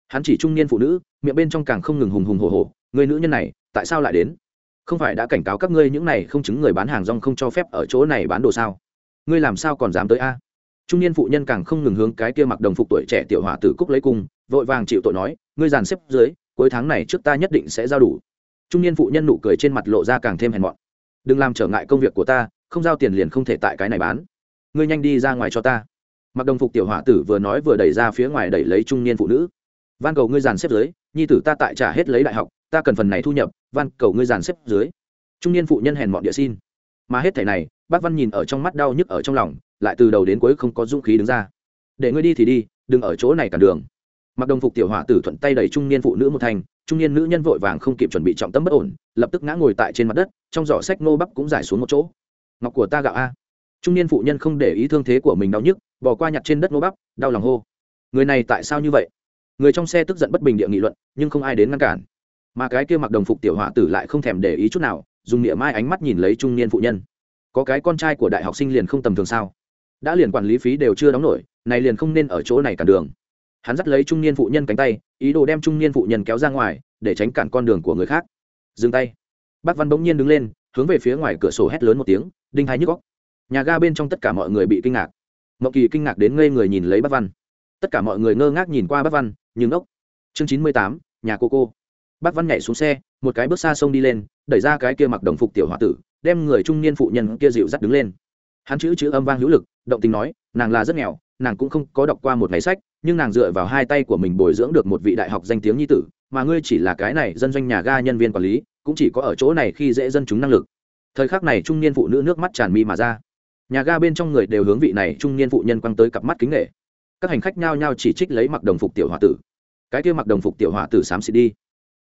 Hắn chỉ trung niên phụ nữ, miệng bên trong càng không ngừng hùng hùng hồ hồ người nữ nhân này, tại sao lại đến? Không phải đã cảnh cáo các ngươi những này không chứng người bán hàng rong không cho phép ở chỗ này bán đồ sao? Ngươi làm sao còn dám tới a? Trung niên phụ nhân càng không ngừng hướng cái kia mặc đồng phục tuổi trẻ tiểu hỏa tử cúc lấy cung, vội vàng chịu tội nói, ngươi dàn xếp dưới, cuối tháng này trước ta nhất định sẽ giao đủ trung niên phụ nhân nụ cười trên mặt lộ ra càng thêm hèn mọn. Đừng làm trở ngại công việc của ta, không giao tiền liền không thể tại cái này bán. Ngươi nhanh đi ra ngoài cho ta. Mặc đồng phục tiểu hỏa tử vừa nói vừa đẩy ra phía ngoài đẩy lấy trung niên phụ nữ. Van cầu ngươi giàn xếp dưới, nhi tử ta tại trả hết lấy đại học, ta cần phần này thu nhập, van cầu ngươi giàn xếp dưới. Trung niên phụ nhân hèn mọn địa xin. Mà hết thẻ này, bác văn nhìn ở trong mắt đau nhức ở trong lòng, lại từ đầu đến cuối không có dũng khí đứng ra. Để ngươi đi thì đi, đừng ở chỗ này cả đường. Mặc đồng phục tiểu hỏa tử thuận tay đẩy trung niên phụ nữ một thành trung niên nữ nhân vội vàng không kịp chuẩn bị trọng tâm bất ổn, lập tức ngã ngồi tại trên mặt đất, trong giỏ sách nô bắp cũng giải xuống một chỗ. Ngọc của ta gạo a. Trung niên phụ nhân không để ý thương thế của mình đau nhức bỏ qua nhặt trên đất nô bắp, đau lòng hô. Người này tại sao như vậy? Người trong xe tức giận bất bình địa nghị luận, nhưng không ai đến ngăn cản. Mà cái kia mặc đồng phục tiểu họa tử lại không thèm để ý chút nào, dùng niệm mai ánh mắt nhìn lấy trung niên phụ nhân. Có cái con trai của đại học sinh liền không tầm thường sao? Đã liền quản lý phí đều chưa đóng nổi, này liền không nên ở chỗ này cản đường hắn dắt lấy trung niên phụ nhân cánh tay, ý đồ đem trung niên phụ nhân kéo ra ngoài, để tránh cản con đường của người khác. Dừng tay. Bác văn bỗng nhiên đứng lên, hướng về phía ngoài cửa sổ hét lớn một tiếng, đinh hai nhức góc nhà ga bên trong tất cả mọi người bị kinh ngạc. Mậu kỳ kinh ngạc đến ngây người nhìn lấy bác văn. Tất cả mọi người ngơ ngác nhìn qua bác văn, nhưng ốc. Chương chín mươi tám, nhà cô cô. Bác văn nhảy xuống xe, một cái bước xa sông đi lên, đẩy ra cái kia mặc đồng phục tiểu h o a tử, đem người trung niên phụ nhân kia dịu dắt đứng lên. Hắn chữ chữ âm vang hữu lực, động tình nói, nàng là rất nghèo nàng cũng không có đọc qua một ngày sách, nhưng nàng dựa vào hai tay của mình bồi dưỡng được một vị đại học danh tiếng nhi tử, mà ngươi chỉ là cái này dân doanh nhà ga nhân viên quản lý, cũng chỉ có ở chỗ này khi dễ dân chúng năng lực. Thời khắc này trung niên phụ nữ nước mắt tràn mi mà ra. Nhà ga bên trong người đều hướng vị này trung niên phụ nhân quăng tới cặp mắt kính nghệ các hành khách nhao nhao chỉ trích lấy mặc đồng phục tiểu h o a tử. Cái kia mặc đồng phục tiểu h o a tử xám xịt đi.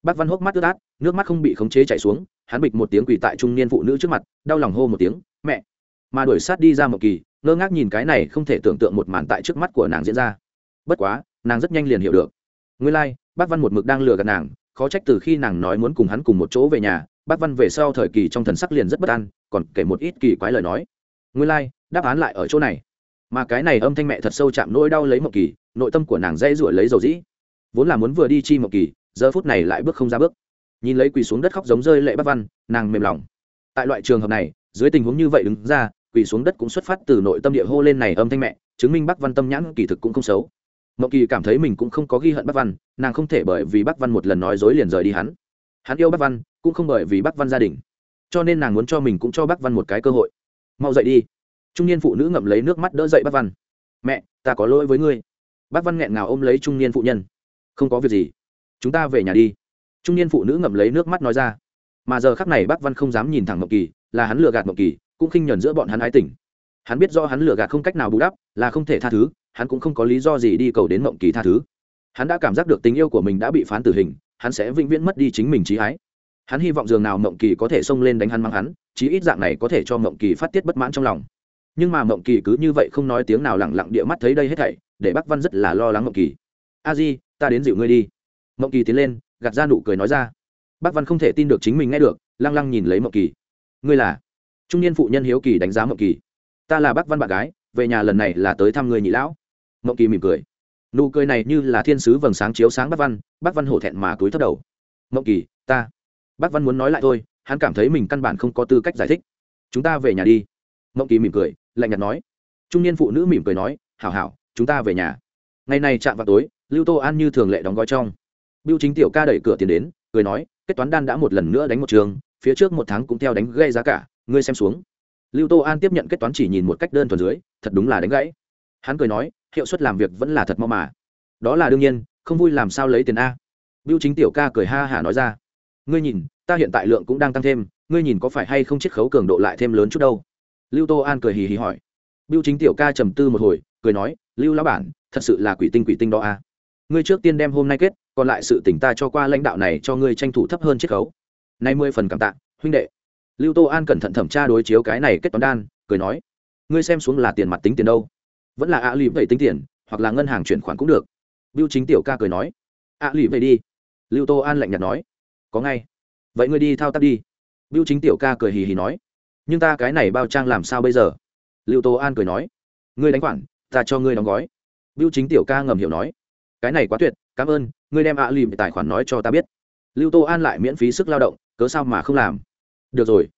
Bác văn hốc mắt ướt át, nước mắt không bị khống chế chảy xuống, hắn bịch một tiếng quỳ tại trung niên phụ nữ trước mặt, đau lòng hô một tiếng, mẹ! Mà đuổi sát đi ra một kỳ ngơ ngác nhìn cái này không thể tưởng tượng một màn tại trước mắt của nàng diễn ra. Bất quá nàng rất nhanh liền hiểu được. Nguyên lai、like, bác văn một mực đang lừa gạt nàng khó trách từ khi nàng nói muốn cùng hắn cùng một chỗ về nhà bác văn về sau thời kỳ trong thần sắc liền rất bất an còn kể một ít kỳ quái lời nói. Nguyên lai、like, đáp án lại ở chỗ này. Mà cái này âm thanh mẹ thật sâu chạm nỗi đau lấy một kỳ nội tâm của nàng dây rủi lấy dầu dĩ. Vốn là muốn vừa đi chi một kỳ giờ phút này lại bước không ra bước. Nhìn lấy quỳ xuống đất khóc giống rơi lệ bác văn nàng mềm lòng. Tại loại trường hợp này dưới tình huống như vậy đứng ra quỳ xuống đất cũng xuất phát từ nội tâm địa hô lên này âm thanh mẹ, chứng minh bác văn tâm nhãn kỳ thực cũng không xấu. Mậu kỳ cảm thấy mình cũng không có ghi hận bác văn, nàng không thể bởi vì bác văn một lần nói dối liền rời đi hắn. Hắn yêu bác văn, cũng không bởi vì bác văn gia đình. Cho nên nàng muốn cho mình cũng cho bác văn một cái cơ hội. Mau dậy đi. Trung niên phụ nữ ngậm lấy nước mắt đỡ dậy bác văn. Mẹ, ta có lỗi với ngươi. Bác văn nghẹn ngào ôm lấy trung niên phụ nhân. Không có việc gì. Chúng ta về nhà đi. Trung niên phụ nữ ngậm lấy nước mắt nói ra. Mà giờ khắc này bác văn không dám nhìn thẳng mộng kỳ, là hắn lừa gạt mộng kỳ cũng khinh nhẫn giữa bọn hắn ái tình. Hắn biết do hắn lừa gạt không cách nào bù đắp, là không thể tha thứ, hắn cũng không có lý do gì đi cầu đến mộng kỳ tha thứ. Hắn đã cảm giác được tình yêu của mình đã bị phán tử hình, hắn sẽ vĩnh viễn mất đi chính mình trí ái. Hắn hy vọng dường nào mộng kỳ có thể xông lên đánh hắn mắng hắn, chí ít dạng này có thể cho mộng kỳ phát tiết bất mãn trong lòng. Nhưng mà mộng kỳ cứ như vậy không nói tiếng nào lẳng lặng địa mắt thấy đây hết thảy, để bác văn rất là lo lắng mộng kỳ. A di, ta đến dịu ngươi đi. Mộng kỳ tiến lên, gạt ra nụ cười nói ra. Bác văn không thể tin được chính mình nghe được, lăng lăng nhìn lấy mộng kỳ. Ngươi là? Trung niên phụ nhân hiếu kỳ đánh giá mộng kỳ. Ta là bác văn bạn gái, về nhà lần này là tới thăm người nhị lão. Mộng kỳ mỉm cười. Nụ cười này như là thiên sứ vầng sáng chiếu sáng bác văn bác văn hổ thẹn mà túi thất đầu. Mộng kỳ, ta. Bác văn muốn nói lại thôi, hắn cảm thấy mình căn bản không có tư cách giải thích. Chúng ta về nhà đi. Mộng kỳ mỉm cười, lạnh nhạt nói. Trung niên phụ nữ mỉm cười nói, hảo hảo, chúng ta về nhà. Ngày này chạm vào tối, lưu tô an như thường lệ đóng gói trong. Biêu chính tiểu ca đẩy cửa tiền đến, cười nói, kết toán đan đã một lần nữa đánh một trường, phía trước một tháng cũng theo đánh gây giá cả ngươi xem xuống. Lưu tô an tiếp nhận kết toán chỉ nhìn một cách đơn thuần dưới, thật đúng là đánh gãy. Hắn cười nói, hiệu suất làm việc vẫn là thật mau mà. Đó là đương nhiên, không vui làm sao lấy tiền a. Biêu chính tiểu ca cười ha hả nói ra, ngươi nhìn, ta hiện tại lượng cũng đang tăng thêm, ngươi nhìn có phải hay không chiết khấu cường độ lại thêm lớn chút đâu? Lưu tô an cười hì hì hỏi. Biêu chính tiểu ca trầm tư một hồi, cười nói, lưu lão bản, thật sự là quỷ tinh quỷ tinh đó a. Ngươi trước tiên đem hôm nay kết, còn lại sự tỉnh ta cho qua lãnh đạo này cho ngươi tranh thủ thấp hơn chiết khấu. Nay mười phần cảm tạ, huynh đệ lưu tô an cẩn thận thẩm tra đối chiếu cái này kết toán đan, cười nói, ngươi xem xuống là tiền mặt tính tiền đâu? Vẫn là ạ lì vậy tính tiền, hoặc là ngân hàng chuyển khoản cũng được. Biêu chính tiểu ca cười nói, ạ lì vậy đi. Lưu tô an lạnh nhạt nói, có ngay. Vậy ngươi đi thao tác đi. Biêu chính tiểu ca cười hì hì nói, nhưng ta cái này bao trang làm sao bây giờ? Lưu tô an cười nói, ngươi đánh khoản, ta cho ngươi đóng gói. Biêu chính tiểu ca ngầm hiểu nói, cái này quá tuyệt, cảm ơn, ngươi đem ạ à lìm tài khoản nói cho ta biết. Lưu tô an lại miễn phí sức lao động, cớ sao mà không làm? Được rồi.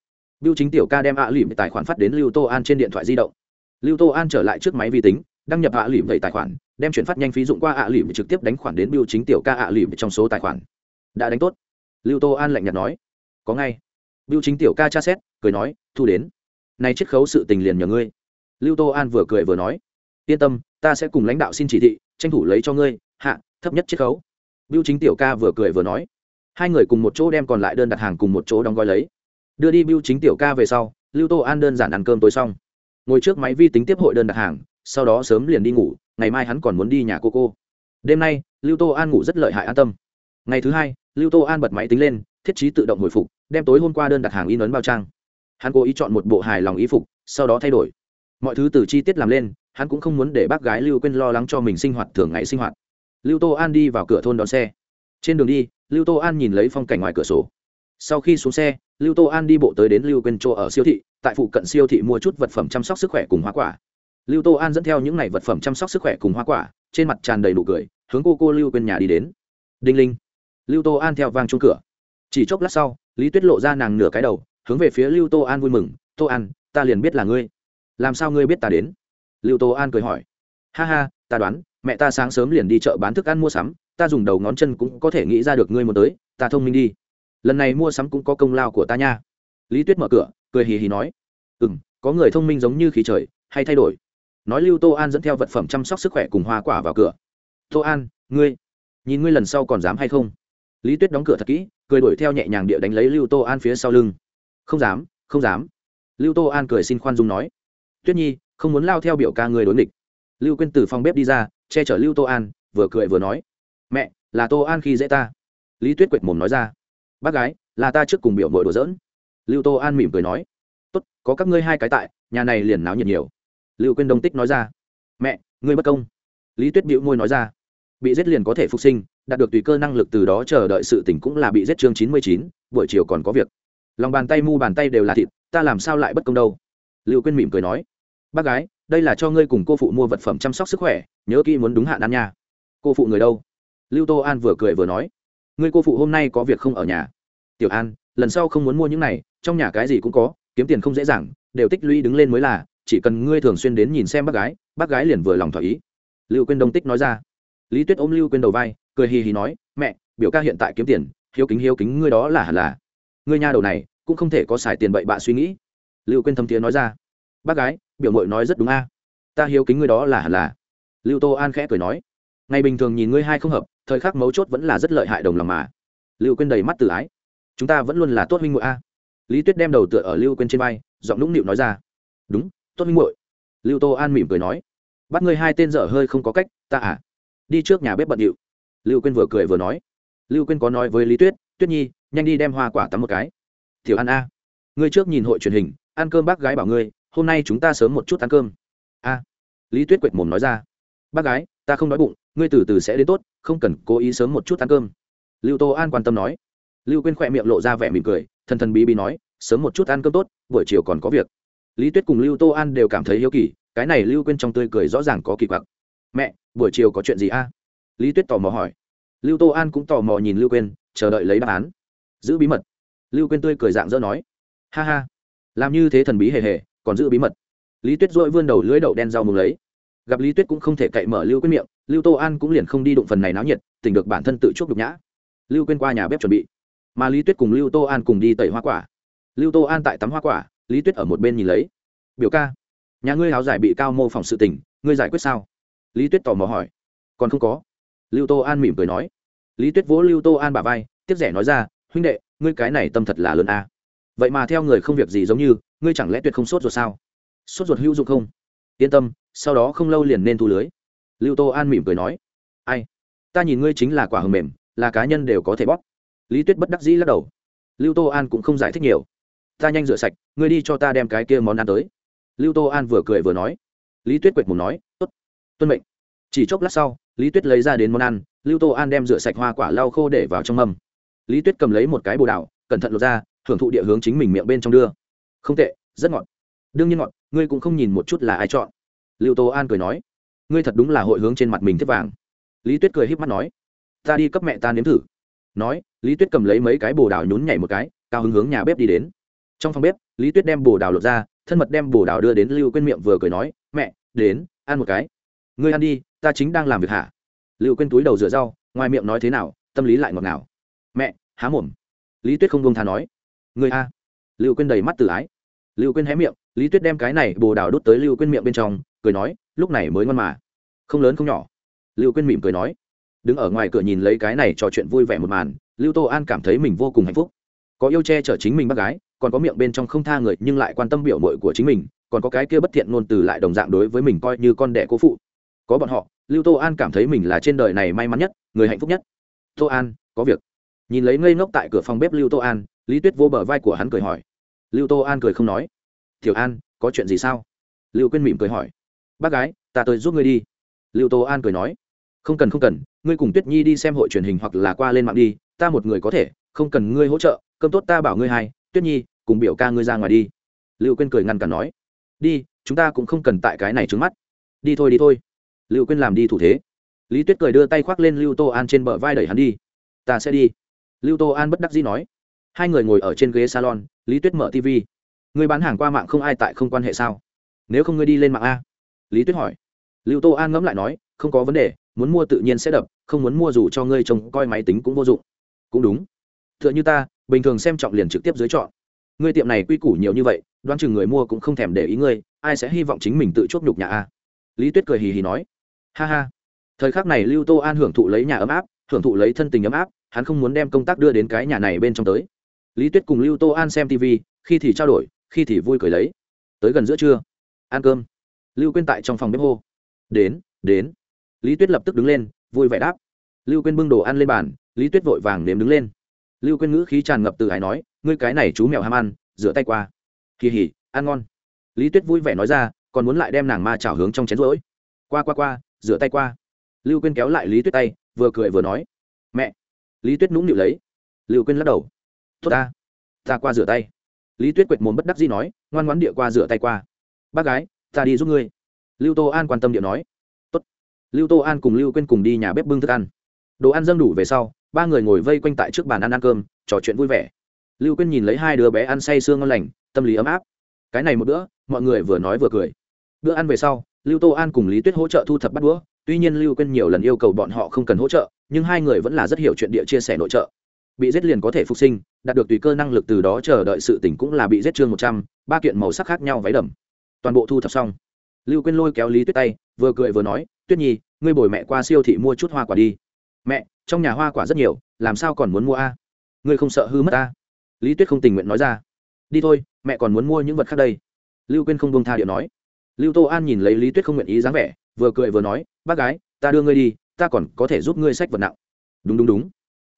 Biêu chính tiểu ca đem ạ à lìm tài khoản phát đến lưu tô an trên điện thoại di động. Lưu tô an trở lại trước máy vi tính, đăng nhập ạ à lìm vậy tài khoản, đem chuyển phát nhanh phí dụng qua ạ lỉm trực tiếp đánh khoản đến biêu chính tiểu ca ạ lỉm trong số tài khoản. Đã đánh tốt. Lưu tô an lạnh nhạt nói. Có ngay. Biêu chính tiểu ca tra xét, cười nói, thu đến. Nay chiết khấu sự tình liền nhờ ngươi. Lưu tô an vừa cười vừa nói. Yên tâm, ta sẽ cùng lãnh đạo xin chỉ thị, tranh thủ lấy cho ngươi, hạ, thấp nhất chiết khấu. Biêu chính tiểu ca vừa cười vừa nói. Hai người cùng một chỗ đem còn lại đơn đặt hàng cùng một chỗ đóng gói lấy đưa đi bưu chính tiểu ca về sau, lưu tô an đơn giản ăn cơm tối xong. Ngồi trước máy vi tính tiếp hội đơn đặt hàng, sau đó sớm liền đi ngủ, ngày mai hắn còn muốn đi nhà cô cô. Đêm nay, lưu tô an ngủ rất lợi hại an tâm. Ngày thứ hai, lưu tô an bật máy tính lên, thiết trí tự động hồi phục, đem tối hôm qua đơn đặt hàng in ấn bao trang. Hắn cố ý chọn một bộ hài lòng y phục, sau đó thay đổi. Mọi thứ từ chi tiết làm lên, hắn cũng không muốn để bác gái lưu quên lo lắng cho mình sinh hoạt thường ngày sinh hoạt. Lưu tô an đi vào cửa thôn đón xe. Trên đường đi, lưu tô an nhìn lấy phong cảnh ngoài cửa sổ sau khi xuống xe, lưu tô an đi bộ tới đến lưu quên chỗ ở siêu thị, tại phụ cận siêu thị mua chút vật phẩm chăm sóc sức khỏe cùng hoa quả. Lưu tô an dẫn theo những n à y vật phẩm chăm sóc sức khỏe cùng hoa quả, trên mặt tràn đầy nụ cười, hướng cô cô lưu quên nhà đi đến. Đinh linh. Lưu tô an theo vang chung cửa. Chỉ chốc lát sau, lý tuyết lộ ra nàng nửa cái đầu, hướng về phía lưu tô an vui mừng, tô an, ta liền biết là ngươi. Làm sao ngươi biết ta đến? Lưu tô an cười hỏi. Ha ha, ta đoán, mẹ ta sáng sớm liền đi chợ bán thức ăn mua sắm, ta dùng đầu ngón chân cũng có thể nghĩ ra được ngươi muốn tới, ta thông minh đi lần này mua sắm cũng có công lao của ta nha. Lý tuyết mở cửa, cười hì hì nói ừ m có người thông minh giống như khí trời, hay thay đổi. Nói lưu tô an dẫn theo vật phẩm chăm sóc sức khỏe cùng hoa quả vào cửa. Tô an, ngươi, nhìn ngươi lần sau còn dám hay không? Lý tuyết đóng cửa thật kỹ, cười đuổi theo nhẹ nhàng địa đánh lấy lưu tô an phía sau lưng. Không dám không dám. Lưu tô an cười xin khoan dung nói, tuyết nhi, không muốn lao theo biểu ca người đối nghịch. Lưu quên từ phòng bếp đi ra, che chở lưu tô an, vừa cười vừa nói, mẹ, là tô an khi dễ ta. Lý tuyết quệt mồm nói ra bác gái, là ta trước cùng biểu mội đùa giỡn. Lưu tô an mỉm cười nói, tốt, có các ngươi hai cái tại, nhà này liền náo nhiệt nhiều. Lưu quên đông tích nói ra, mẹ, ngươi bất công. Lý tuyết bĩu môi nói ra, bị giết liền có thể phục sinh, đạt được tùy cơ năng lực từ đó chờ đợi sự tỉnh cũng là bị giết chương chín mươi chín, buổi chiều còn có việc. Lòng bàn tay mu bàn tay đều là thịt, ta làm sao lại bất công đâu? Lưu quên mỉm cười nói, bác gái, đây là cho ngươi cùng cô phụ mua vật phẩm chăm sóc sức khỏe, nhớ kỹ muốn đúng hạn ăn nha. Cô phụ người đâu? Lưu tô an vừa cười vừa nói ngươi cô phụ hôm nay có việc không ở nhà? Tiểu an, lần sau không muốn mua những này, trong nhà cái gì cũng có, kiếm tiền không dễ dàng, đều tích lũy đứng lên mới là, chỉ cần ngươi thường xuyên đến nhìn xem bác gái bác gái liền vừa lòng thỏa ý. Lưu quên đông tích nói ra. Lý tuyết ôm lưu quên đầu vai, cười hì hì nói, mẹ, biểu ca hiện tại kiếm tiền, hiếu kính hiếu kính ngươi đó là hẳn là. Ngươi nha đầu này, cũng không thể có xài tiền bậy bạ suy nghĩ. Lưu quên thâm tiếng nói ra. Bác gái, biểu mội nói rất đúng a. Ta hiếu kính ngươi đó là hẳn là. Lưu tô an khẽ cười nói. Ngày bình thường nhìn ngươi hai không hợp thời khắc mấu chốt vẫn là rất lợi hại đồng lòng mà. Lưu quên đầy mắt tự ái. Chúng ta vẫn luôn là tốt huynh muội a. Lý tuyết đem đầu tựa ở lưu quên trên vai, giọng nũng nịu nói ra. Đúng, tốt huynh muội. Lưu tô an mỉm cười nói. Bắt ngươi hai tên dở hơi không có cách, ta à. Đi trước nhà bếp bận điệu. Lưu quên vừa cười vừa nói. Lưu quên có nói với lý tuyết tuyết nhi, nhanh đi đem hoa quả tắm một cái. Thiểu ăn a, ngươi trước nhìn hội truyền hình, ăn cơm bác gái bảo ngươi, hôm nay chúng ta sớm một chút ăn cơm. A. Lý tuyết quệt mồm nói ra. Bác gái ta không đói bụng, ngươi từ từ sẽ đến tốt, không cần cố ý sớm một chút ăn cơm. Lưu tô an quan tâm nói. Lưu quên khỏe miệng lộ ra vẻ mỉm cười, thần thần bí bí nói, sớm một chút ăn cơm tốt, buổi chiều còn có việc. Lý tuyết cùng lưu tô an đều cảm thấy hiếu kỳ, cái này lưu quên trong tươi cười rõ ràng có kỳ quặc. Mẹ, buổi chiều có chuyện gì a? Lý tuyết tò mò hỏi. Lưu tô an cũng tò mò nhìn lưu quên chờ đợi lấy đáp án. Giữ bí mật. Lưu quên tươi cười dạng dỡ nói. Ha ha, làm như thế thần bí hề hề, còn giữ bí mật. Lý tuyết dội vươn đầu lưỡi đậu đen rau mừng lấy gặp lý tuyết cũng không thể cậy mở lưu quyết miệng lưu tô an cũng liền không đi đụng phần này náo nhiệt tỉnh được bản thân tự chuốc đục nhã lưu quên qua nhà bếp chuẩn bị mà lý tuyết cùng lưu tô an cùng đi tẩy hoa quả lưu tô an tại tắm hoa quả lý tuyết ở một bên nhìn lấy biểu ca nhà ngươi áo giải bị cao mô phỏng sự tình ngươi giải quyết sao lý tuyết tò mò hỏi còn không có lưu tô an mỉm cười nói lý tuyết vỗ lưu tô an bà vai tiếp rẻ nói ra huynh đệ ngươi cái này tâm thật là lớn a à. vậy mà theo người không việc gì giống như ngươi chẳng lẽ tuyệt không sốt ruột sao sốt ruột hữu dụng không yên tâm, sau đó không lâu liền nên thu lưới. Lưu tô an mỉm cười nói. Ai? Ta nhìn ngươi chính là quả hầm mềm, là cá nhân đều có thể bóp. Lý tuyết bất đắc dĩ lắc đầu. Lưu tô an cũng không giải thích nhiều. Ta nhanh rửa sạch, ngươi đi cho ta đem cái kia món ăn tới. Lưu tô an vừa cười vừa nói. Lý tuyết quệt mồm nói t ố t tuân mệnh. Chỉ chốc lát sau, lý tuyết lấy ra đến món ăn, lưu tô an đem rửa sạch hoa quả lau khô để vào trong mâm. Lý tuyết cầm lấy một cái bồ đào, cẩn thận lột ra hưởng thụ địa hướng chính mình miệng bên trong đưa. Không tệ, rất ngọt đương nhiên ngọt ngươi cũng không nhìn một chút là ai chọn. Lưu tô an cười nói, ngươi thật đúng là hội hướng trên mặt mình thiết vàng. Lý tuyết cười h í p mắt nói, ta đi cấp mẹ ta nếm thử. Nói, lý tuyết cầm lấy mấy cái bồ đào nhún nhảy một cái, cao hứng hướng nhà bếp đi đến. Trong phòng bếp, lý tuyết đem bồ đào lột ra, thân mật đem bồ đào đưa đến lưu quên miệng vừa cười nói, mẹ, đến, ăn một cái. Ngươi ăn đi, ta chính đang làm việc hả? Lưu quên túi đầu rửa rau, ngoài miệng nói thế nào, tâm lý lại ngọt ngào. Mẹ, há mồm. Lý tuyết không buông tha nói người a. Lưu quên đầy mắt tự ái. Lưu quên hé miệng lý tuyết đem cái này bồ đào đốt tới lưu quên miệng bên trong, cười nói, lúc này mới ngon mà. Không lớn không nhỏ. Lưu quên mỉm cười nói. Đứng ở ngoài cửa nhìn lấy cái này trò chuyện vui vẻ một màn, lưu tô an cảm thấy mình vô cùng hạnh phúc. Có yêu che chở chính mình bác gái, còn có miệng bên trong không tha người nhưng lại quan tâm biểu mội của chính mình, còn có cái kia bất thiện ngôn từ lại đồng dạng đối với mình coi như con đẻ cố phụ. Có bọn họ, lưu tô an cảm thấy mình là trên đời này may mắn nhất, người hạnh phúc nhất. Tô an, có việc. Nhìn lấy ngây ngốc tại cửa phòng bếp lưu tô an, lý tuyết vô bờ vai của hắn cười hỏi. Lưu tô an cười không nói. Tiểu an, có chuyện gì sao? Lưu quyên mỉm cười hỏi. Bác gái, ta tới giúp ngươi đi. Lưu tô an cười nói. Không cần không cần, ngươi cùng tuyết nhi đi xem hội truyền hình hoặc là qua lên mạng đi, ta một người có thể, không cần ngươi hỗ trợ, cơm tốt ta bảo ngươi hai, tuyết nhi, cùng biểu ca ngươi ra ngoài đi. Lưu quyên cười ngăn cản nói. Đi, chúng ta cũng không cần tại cái này trứng mắt. Đi thôi đi thôi. Lưu quyên làm đi thủ thế. Lý tuyết cười đưa tay khoác lên lưu tô an trên bờ vai đẩy hắn đi. Ta sẽ đi. Lưu tô an bất đắc dĩ nói. Hai người ngồi ở trên ghế salon, lý tuyết mở tv người bán hàng qua mạng không ai tại không quan hệ sao? Nếu không ngươi đi lên mạng a. Lý tuyết hỏi. Lưu tô an ngẫm lại nói, không có vấn đề, muốn mua tự nhiên sẽ đập, không muốn mua dù cho ngươi trông coi máy tính cũng vô dụng. Cũng đúng. T h ư ợ n h ư ta, bình thường xem trọng liền trực tiếp dưới chọn. Ngươi tiệm này quy củ nhiều như vậy, đoán chừng người mua cũng không thèm để ý ngươi, ai sẽ hy vọng chính mình tự chốt nhục nhà a? Lý tuyết cười hì hì nói. Ha ha. Thời khắc này lưu tô an hưởng thụ lấy nhà ấm áp, hưởng thụ lấy thân tình ấm áp, hắn không muốn đem công tác đưa đến cái nhà này bên trong tới. Lý tuyết cùng lưu tô an xem tv khi thì trao đổi khi thì vui cười lấy. Tới gần giữa trưa, ăn cơm. Lưu quên tại trong phòng bếp hô. Đến đến. Lý tuyết lập tức đứng lên, vui vẻ đáp. Lưu quên bưng đồ ăn lên bàn, lý tuyết vội vàng nếm đứng lên. Lưu quên ngữ khí tràn ngập từ ái nói, ngươi cái này chú mèo ham ăn, rửa tay qua. Kỳ hỉ ăn ngon. Lý tuyết vui vẻ nói ra, còn muốn lại đem nàng ma chảo hướng trong chén rỗi qua qua qua, rửa tay qua. Lưu quên kéo lại lý tuyết tay, vừa cười vừa nói, mẹ. Lý tuyết nũng nịu lấy. Lưu quên lắc đầu. Tốt ta ta qua rửa tay lý tuyết quệt mồm bất đắc dĩ nói, ngoan ngoãn địa qua rửa tay qua. Bác gái, ta đi giúp ngươi. Lưu tô an quan tâm địa nói. Tốt. lưu tô an cùng lưu quên cùng đi nhà bếp bưng thức ăn. Đồ ăn dâng đủ về sau, ba người ngồi vây quanh tại trước bàn ăn ăn cơm, trò chuyện vui vẻ. Lưu quên nhìn lấy hai đứa bé ăn say sương ngon lành, tâm lý ấm áp. Cái này một bữa, mọi người vừa nói vừa cười. Bữa ăn về sau, lưu tô an cùng lý tuyết hỗ trợ thu thập bắt đũa. Tuy nhiên lưu quên nhiều lần yêu cầu bọn họ không cần hỗ trợ, nhưng hai người vẫn là rất hiểu chuyện địa chia sẻ nội trợ bị giết liền có thể phục sinh, đạt được tùy cơ năng lực từ đó chờ đợi sự tỉnh cũng là bị giết chương một trăm, ba kiện màu sắc khác nhau váy đầm. Toàn bộ thu thập xong. Lưu quên lôi kéo lý tuyết tay, vừa cười vừa nói, tuyết nhi, ngươi bồi mẹ qua siêu thị mua chút hoa quả đi. Mẹ, trong nhà hoa quả rất nhiều, làm sao còn muốn mua a? Ngươi không sợ hư mất a lý tuyết không tình nguyện nói ra. Đi thôi, mẹ còn muốn mua những vật khác đây. Lưu quên không buông tha điện nói. Lưu tô an nhìn lấy lý tuyết không nguyện ý dáng vẻ, vừa cười vừa nói, bác gái, ta đưa ngươi đi, ta còn có thể giúp ngươi sách vật nặng. Đúng đúng đúng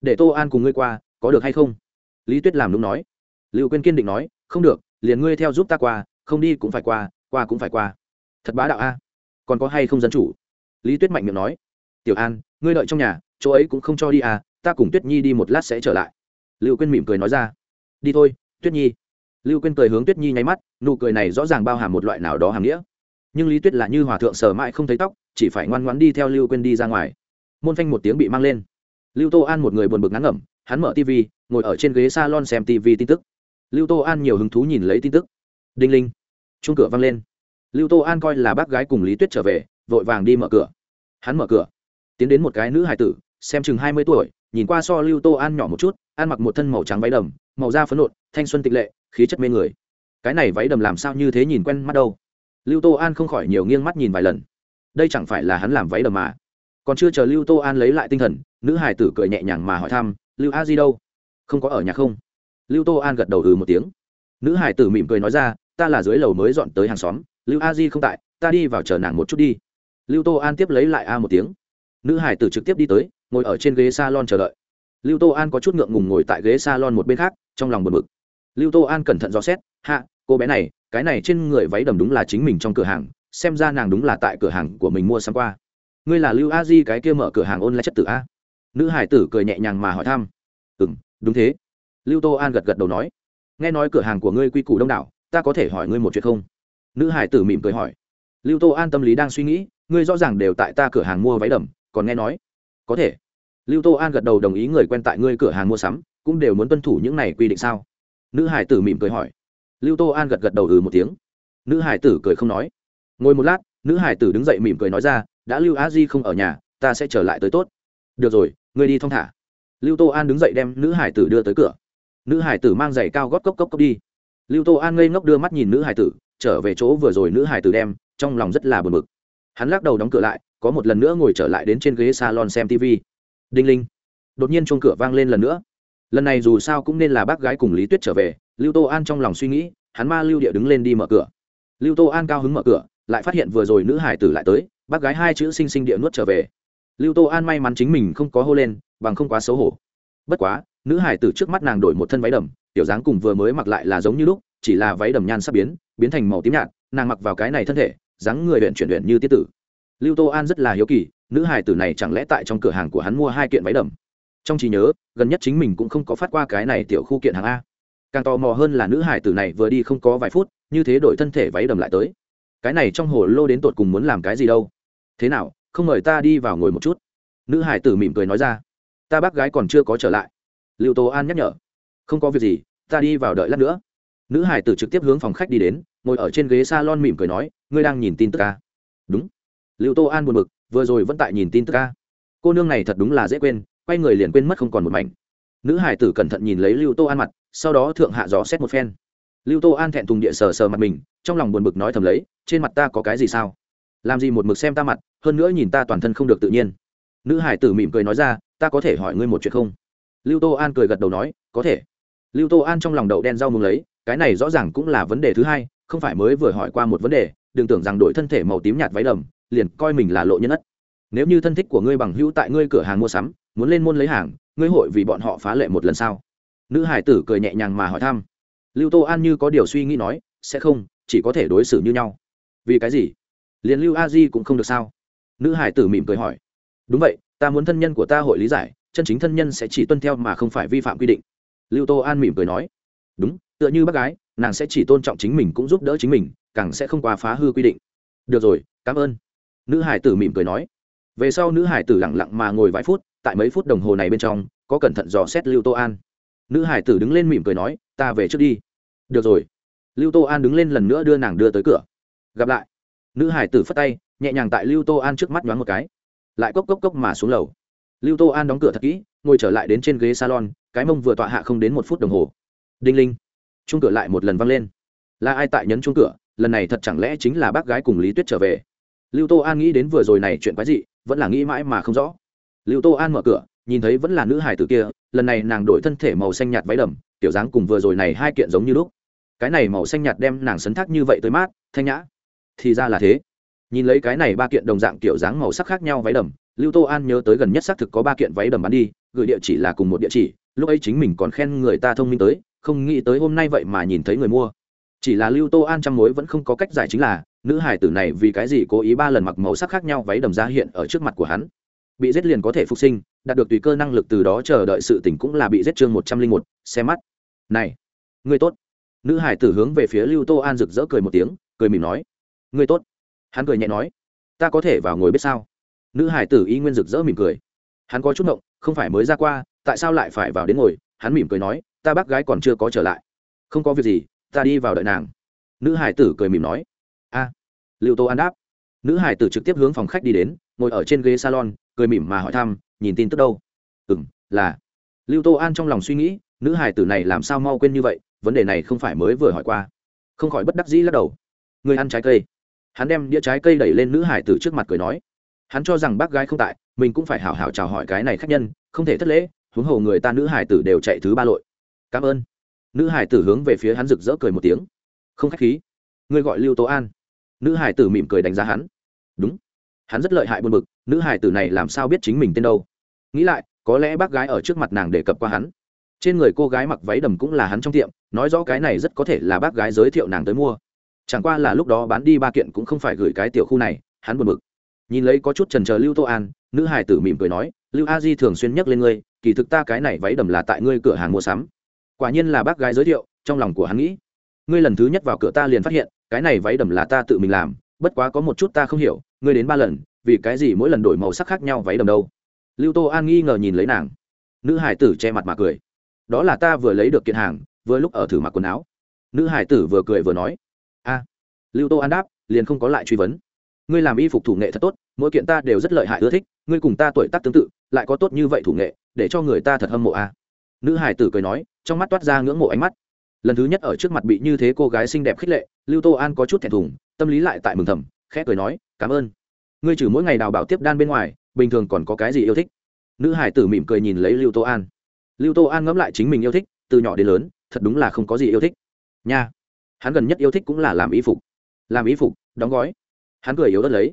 để tô an cùng ngươi qua, có được hay không? Lý tuyết làm đúng nói. Lưu quên kiên định nói, không được, liền ngươi theo giúp ta qua, không đi cũng phải qua qua cũng phải qua. Thật bá đạo a. Còn có hay không dân chủ? Lý tuyết mạnh miệng nói. Tiểu an, ngươi đợi trong nhà, chỗ ấy cũng không cho đi à ta cùng tuyết nhi đi một lát sẽ trở lại. Lưu quên mỉm cười nói ra. Đi thôi, tuyết nhi. Lưu quên cười hướng tuyết nhi nháy mắt, nụ cười này rõ ràng bao hàm một loại nào đó hàm nghĩa. Nhưng lý tuyết là như hòa thượng sờ mãi không thấy tóc, chỉ phải ngoan ngoãn đi theo lưu quên đi ra ngoài. Môn phanh một tiếng bị mang lên lưu tô an một người buồn bực ngắn ngẩm, hắn mở tv ngồi ở trên ghế s a lon xem tv tin tức. Lưu tô an nhiều hứng thú nhìn lấy tin tức. Đinh linh. Chung cửa văng lên. Lưu tô an coi là bác gái cùng lý tuyết trở về, vội vàng đi mở cửa. Hắn mở cửa. Tiến đến một cái nữ hài tử, xem chừng hai mươi tuổi, nhìn qua so lưu tô an nhỏ một chút, ăn mặc một thân màu trắng váy đầm, màu da phấn nộn, thanh xuân tịch lệ, khí chất mê người. Cái này váy đầm làm sao như thế nhìn quen mắt đâu? Lưu tô an không khỏi nhiều nghiêng mắt nhìn vài lần. Đây chẳng phải là hắn làm váy đầm mà? Còn chưa chờ lưu tô an lấy lại tinh thần, nữ hải tử cười nhẹ nhàng mà hỏi thăm, lưu a di đâu? Không có ở nhà không? Lưu tô an gật đầu ừ một tiếng. Nữ hải tử mỉm cười nói ra, ta là dưới lầu mới dọn tới hàng xóm, lưu a di không tại, ta đi vào chờ nàng một chút đi. Lưu tô an tiếp lấy lại a một tiếng. Nữ hải tử trực tiếp đi tới, ngồi ở trên ghế s a lon chờ đợi. Lưu tô an có chút ngượng ngùng ngồi tại ghế s a lon một bên khác, trong lòng buồn bực. Lưu tô an cẩn thận dò xét, hạ, cô bé này, cái này trên người váy đầm đúng là chính mình trong cửa hàng, xem ra nàng đúng là tại cửa hàng của mình mua sáng qua ngươi là lưu a di cái kia mở cửa hàng ôn lại chất tử a? Nữ hải tử cười nhẹ nhàng mà hỏi thăm. Ừ m đúng thế. Lưu tô an gật gật đầu nói. Nghe nói cửa hàng của ngươi quy củ đông đảo, ta có thể hỏi ngươi một chuyện không? Nữ hải tử mỉm cười hỏi. Lưu tô an tâm lý đang suy nghĩ, ngươi rõ ràng đều tại ta cửa hàng mua váy đầm, còn nghe nói. Có thể. Lưu tô an gật đầu đồng ý người quen tại ngươi cửa hàng mua sắm, cũng đều muốn tuân thủ những này quy định sao? Nữ hải tử mỉm cười hỏi. Lưu tô an gật gật đầu ừ một tiếng. Nữ hải tử cười không nói. Ngồi một lát, nữ hải tử đứng dậy mỉm cười nói ra đã lưu a di không ở nhà, ta sẽ trở lại tới tốt. Được rồi, ngươi đi thong thả. Lưu tô an đứng dậy đem nữ hải tử đưa tới cửa. Nữ hải tử mang giày cao gót cốc cốc cốc đi. Lưu tô an ngây ngốc đưa mắt nhìn nữ hải tử, trở về chỗ vừa rồi nữ hải tử đem, trong lòng rất là bực bực. Hắn lắc đầu đóng cửa lại, có một lần nữa ngồi trở lại đến trên ghế salon xem tv đinh linh. Đột nhiên chuông cửa vang lên lần nữa. Lần này dù sao cũng nên là bác gái cùng lý tuyết trở về, lưu tô an trong lòng suy nghĩ, hắn ma lưu địa đứng lên đi mở cửa. Lưu tô an cao hứng mở cửa, lại phát hiện vừa rồi nữ hải tử lại tới bác gái hai chữ xinh xinh địa nuốt trở về. Lưu tô an may mắn chính mình không có hô lên, bằng không quá xấu hổ. Bất quá, nữ hải tử trước mắt nàng đổi một thân váy đầm, tiểu dáng cùng vừa mới mặc lại là giống như lúc, chỉ là váy đầm nhan sắp biến biến thành màu tím nhạt, nàng mặc vào cái này thân thể, dáng người luyện chuyển luyện như tiết tử. Lưu tô an rất là hiếu kỳ, nữ hải tử này chẳng lẽ tại trong cửa hàng của hắn mua hai kiện váy đầm? Trong trí nhớ, gần nhất chính mình cũng không có phát qua cái này tiểu khu kiện hàng a. Càng tò mò hơn là nữ hải tử này vừa đi không có vài phút, như thế đổi thân thể váy đầm lại tới. Cái này trong hồ lô đến tột cùng muốn làm cái gì đâu? Thế nào, không mời ta đi vào ngồi một chút? Nữ hải tử mỉm cười nói ra. Ta bác gái còn chưa có trở lại. Liệu tô an nhắc nhở. Không có việc gì, ta đi vào đợi lát nữa. Nữ hải tử trực tiếp hướng phòng khách đi đến, ngồi ở trên ghế s a lon mỉm cười nói, ngươi đang nhìn tin tức ca đúng. Liệu tô an buồn b ự c vừa rồi vẫn tại nhìn tin tức ca cô nương này thật đúng là dễ quên, quay người liền quên mất không còn một mảnh. Nữ hải tử cẩn thận nhìn lấy lưu tô an mặt, sau đó thượng hạ gió xét một phen. Lưu tô an thẹn thùng địa sờ sờ mặt mình, trong lòng buồn bực nói thầm lấy, trên mặt ta có cái gì sao? Làm gì một mực xem ta mặt, hơn nữa nhìn ta toàn thân không được tự nhiên. Nữ hải tử mỉm cười nói ra, ta có thể hỏi ngươi một chuyện không? Lưu tô an cười gật đầu nói, có thể. Lưu tô an trong lòng đậu đen rau mừng lấy, cái này rõ ràng cũng là vấn đề thứ hai, không phải mới vừa hỏi qua một vấn đề, đừng tưởng rằng đổi thân thể màu tím nhạt váy đầm, liền coi mình là lộ nhân ất. Nếu như thân thích của ngươi bằng hữu tại ngươi cửa hàng mua sắm, muốn lên môn lấy hàng, ngươi hội vì bọn họ phá lệ một lần sao? Nữ hải tử cười nhẹ nhàng mà hỏi thăm. Lưu tô an như có điều suy nghĩ nói, sẽ không, chỉ có thể đối xử như nhau. Vì cái gì? Liền lưu a di cũng không được sao? Nữ hải tử mỉm cười hỏi. Đúng vậy, ta muốn thân nhân của ta hội lý giải, chân chính thân nhân sẽ chỉ tuân theo mà không phải vi phạm quy định. Lưu tô an mỉm cười nói. Đúng, tựa như bác gái, nàng sẽ chỉ tôn trọng chính mình cũng giúp đỡ chính mình, càng sẽ không qua phá hư quy định. Được rồi, cảm ơn. Nữ hải tử mỉm cười nói. Về sau nữ hải tử lẳng lặng mà ngồi vài phút, tại mấy phút đồng hồ này bên trong, có cẩn thận dò xét lưu tô an. Nữ hải tử đứng lên mỉm cười nói, ta về trước đi. Được rồi. Lưu tô an đứng lên lần nữa đưa nàng đưa tới cửa. Gặp lại nữ hải tử phất tay, nhẹ nhàng tại lưu tô an trước mắt nhoáng một cái. Lại cốc cốc cốc mà xuống lầu. Lưu tô an đóng cửa thật kỹ, ngồi trở lại đến trên ghế salon, cái mông vừa tọa hạ không đến một phút đồng hồ. Đinh linh. Chung cửa lại một lần văng lên. Là ai tại nhấn chung cửa? Lần này thật chẳng lẽ chính là bác gái cùng lý tuyết trở về? Lưu tô an nghĩ đến vừa rồi này chuyện quái dị, vẫn là nghĩ mãi mà không rõ. Lưu tô an mở cửa, nhìn thấy vẫn là nữ hải tử kia, lần này nàng đổi thân thể màu xanh nhạt váy đầm tiểu dáng cùng vừa rồi này hai kiện giống như lúc. Cái này màu xanh nhạt đem nàng sấn thác như vậy tới mát, thanh nhã thì ra là thế. Nhìn lấy cái này ba kiện đồng dạng kiểu dáng màu sắc khác nhau váy đầm, lưu tô an nhớ tới gần nhất xác thực có ba kiện váy đầm bán đi, gửi địa chỉ là cùng một địa chỉ, lúc ấy chính mình còn khen người ta thông minh tới, không nghĩ tới hôm nay vậy mà nhìn thấy người mua. Chỉ là lưu tô an trăm mối vẫn không có cách giải chính là, nữ hải tử này vì cái gì cố ý ba lần mặc màu sắc khác nhau váy đầm ra hiện ở trước mặt của hắn. Bị giết liền có thể phục sinh, đạt được tùy cơ năng lực từ đó chờ đợi sự tỉnh cũng là bị giết chương một trăm linh một xe mắt. Này, người tốt. Nữ hải tử hướng về phía lưu tô an rực rỡ cười một tiếng, cười mỉm nói ngươi tốt. Hắn cười nhẹ nói, ta có thể vào ngồi biết sao? Nữ hải tử y nguyên rực rỡ mỉm cười. Hắn có chút mộng không phải mới ra qua, tại sao lại phải vào đến ngồi? Hắn mỉm cười nói, ta bác gái còn chưa có trở lại. Không có việc gì, ta đi vào đợi nàng. Nữ hải tử cười mỉm nói, a. Lưu tô an đáp. Nữ hải tử trực tiếp hướng phòng khách đi đến, ngồi ở trên ghế salon, cười mỉm mà hỏi thăm, nhìn tin tức đâu? Ừ m là. Lưu tô an trong lòng suy nghĩ, nữ hải tử này làm sao mau quên như vậy, vấn đề này không phải mới vừa hỏi qua. Không khỏi bất đắc dĩ lắc đầu. Người ăn trái cây hắn đem đĩa trái cây đẩy lên nữ hải tử trước mặt cười nói, hắn cho rằng bác gái không tại, mình cũng phải hảo hảo chào hỏi cái này khác nhân, không thể thất lễ, huống hồ người ta nữ hải tử đều chạy thứ ba lội. Cảm ơn. Nữ hải tử hướng về phía hắn rực rỡ cười một tiếng. Không khách khí. Ngươi gọi lưu tố an. Nữ hải tử mỉm cười đánh giá hắn. Đúng. Hắn rất lợi hại buồn bực, nữ hải tử này làm sao biết chính mình tên đâu? Nghĩ lại, có lẽ bác gái ở trước mặt nàng đề cập qua hắn. Trên người cô gái mặc váy đầm cũng là hắn trong tiệm, nói rõ cái này rất có thể là bác gái giới thiệu nàng tới mua chẳng qua là lúc đó bán đi ba kiện cũng không phải gửi cái tiểu khu này, hắn buồn bực. Nhìn lấy có chút trần trờ lưu tô an, nữ hải tử mỉm cười nói, lưu a di thường xuyên nhắc lên ngươi, kỳ thực ta cái này váy đầm là tại ngươi cửa hàng mua sắm. Quả nhiên là bác gái giới thiệu, trong lòng của hắn nghĩ, ngươi lần thứ nhất vào cửa ta liền phát hiện, cái này váy đầm là ta tự mình làm, bất quá có một chút ta không hiểu, ngươi đến ba lần, vì cái gì mỗi lần đổi màu sắc khác nhau váy đầm đâu? Lưu tô an nghi ngờ nhìn lấy nàng. Nữ hải tử che mặt mà cười. Đó là ta vừa lấy được kiện hàng, vừa lúc ở thử mặc quần áo. Nữ hải tử vừa cười vừa nói lưu tô an đáp, liền không có lại truy vấn. Ngươi làm y phục thủ nghệ thật tốt, mỗi kiện ta đều rất lợi hại ưa thích, ngươi cùng ta tuổi tác tương tự, lại có tốt như vậy thủ nghệ, để cho người ta thật hâm mộ a nữ hải tử cười nói, trong mắt toát ra ngưỡng mộ ánh mắt. Lần thứ nhất ở trước mặt bị như thế cô gái xinh đẹp khích lệ, lưu tô an có chút thẹn thùng, tâm lý lại tại mừng thầm, khẽ cười nói, cảm ơn. Ngươi trừ mỗi ngày đào bảo tiếp đan bên ngoài, bình thường còn có cái gì yêu thích? Nữ hải tử mỉm cười nhìn lấy lưu tô an. Lưu tô an ngẫm lại chính mình yêu thích, từ nhỏ đến lớn, thật đúng là không có gì yêu thích. Nha. Hắn gần nhất yêu thích cũng là làm y phục làm ý phục, đóng gói. Hắn cười yếu đất lấy.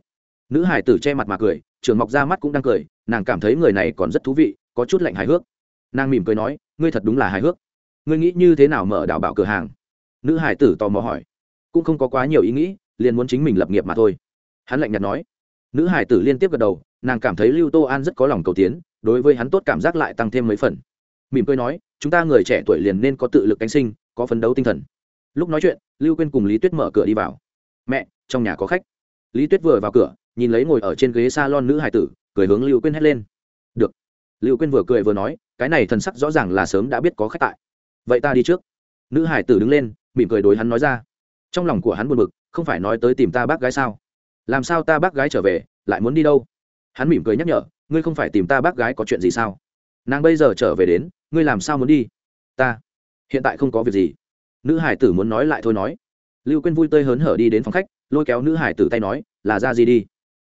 Nữ hải tử che mặt mà cười, trường mọc ra mắt cũng đang cười, nàng cảm thấy người này còn rất thú vị, có chút lạnh hài hước. Nàng mỉm cười nói, ngươi thật đúng là hài hước. Ngươi nghĩ như thế nào mở đảo bảo cửa hàng? Nữ hải tử tò mò hỏi. Cũng không có quá nhiều ý nghĩ, liền muốn chính mình lập nghiệp mà thôi. Hắn lạnh nhạt nói. Nữ hải tử liên tiếp gật đầu, nàng cảm thấy lưu tô an rất có lòng cầu tiến, đối với hắn tốt cảm giác lại tăng thêm mấy phần. Mỉm cười nói, chúng ta người trẻ tuổi liền nên có tự lực cánh sinh, có phấn đấu tinh thần. Lúc nói chuyện, lưu quên cùng lý tuyết mở cửa đi vào mẹ, trong nhà có khách. Lý tuyết vừa vào cửa, nhìn lấy ngồi ở trên ghế s a lon nữ hải tử, cười hướng lưu quên hét lên. Được. Lưu quên vừa cười vừa nói, cái này thần sắc rõ ràng là sớm đã biết có khách tại. Vậy ta đi trước. Nữ hải tử đứng lên, mỉm cười đối hắn nói ra. Trong lòng của hắn buồn bực, không phải nói tới tìm ta bác gái sao? Làm sao ta bác gái trở về, lại muốn đi đâu? Hắn mỉm cười nhắc nhở, ngươi không phải tìm ta bác gái có chuyện gì sao? Nàng bây giờ trở về đến, ngươi làm sao muốn đi? Ta, hiện tại không có việc gì. Nữ hải tử muốn nói lại thôi nói lưu quên vui tươi hớn hở đi đến phòng khách, lôi kéo nữ hải tử tay nói, là ra gì đi.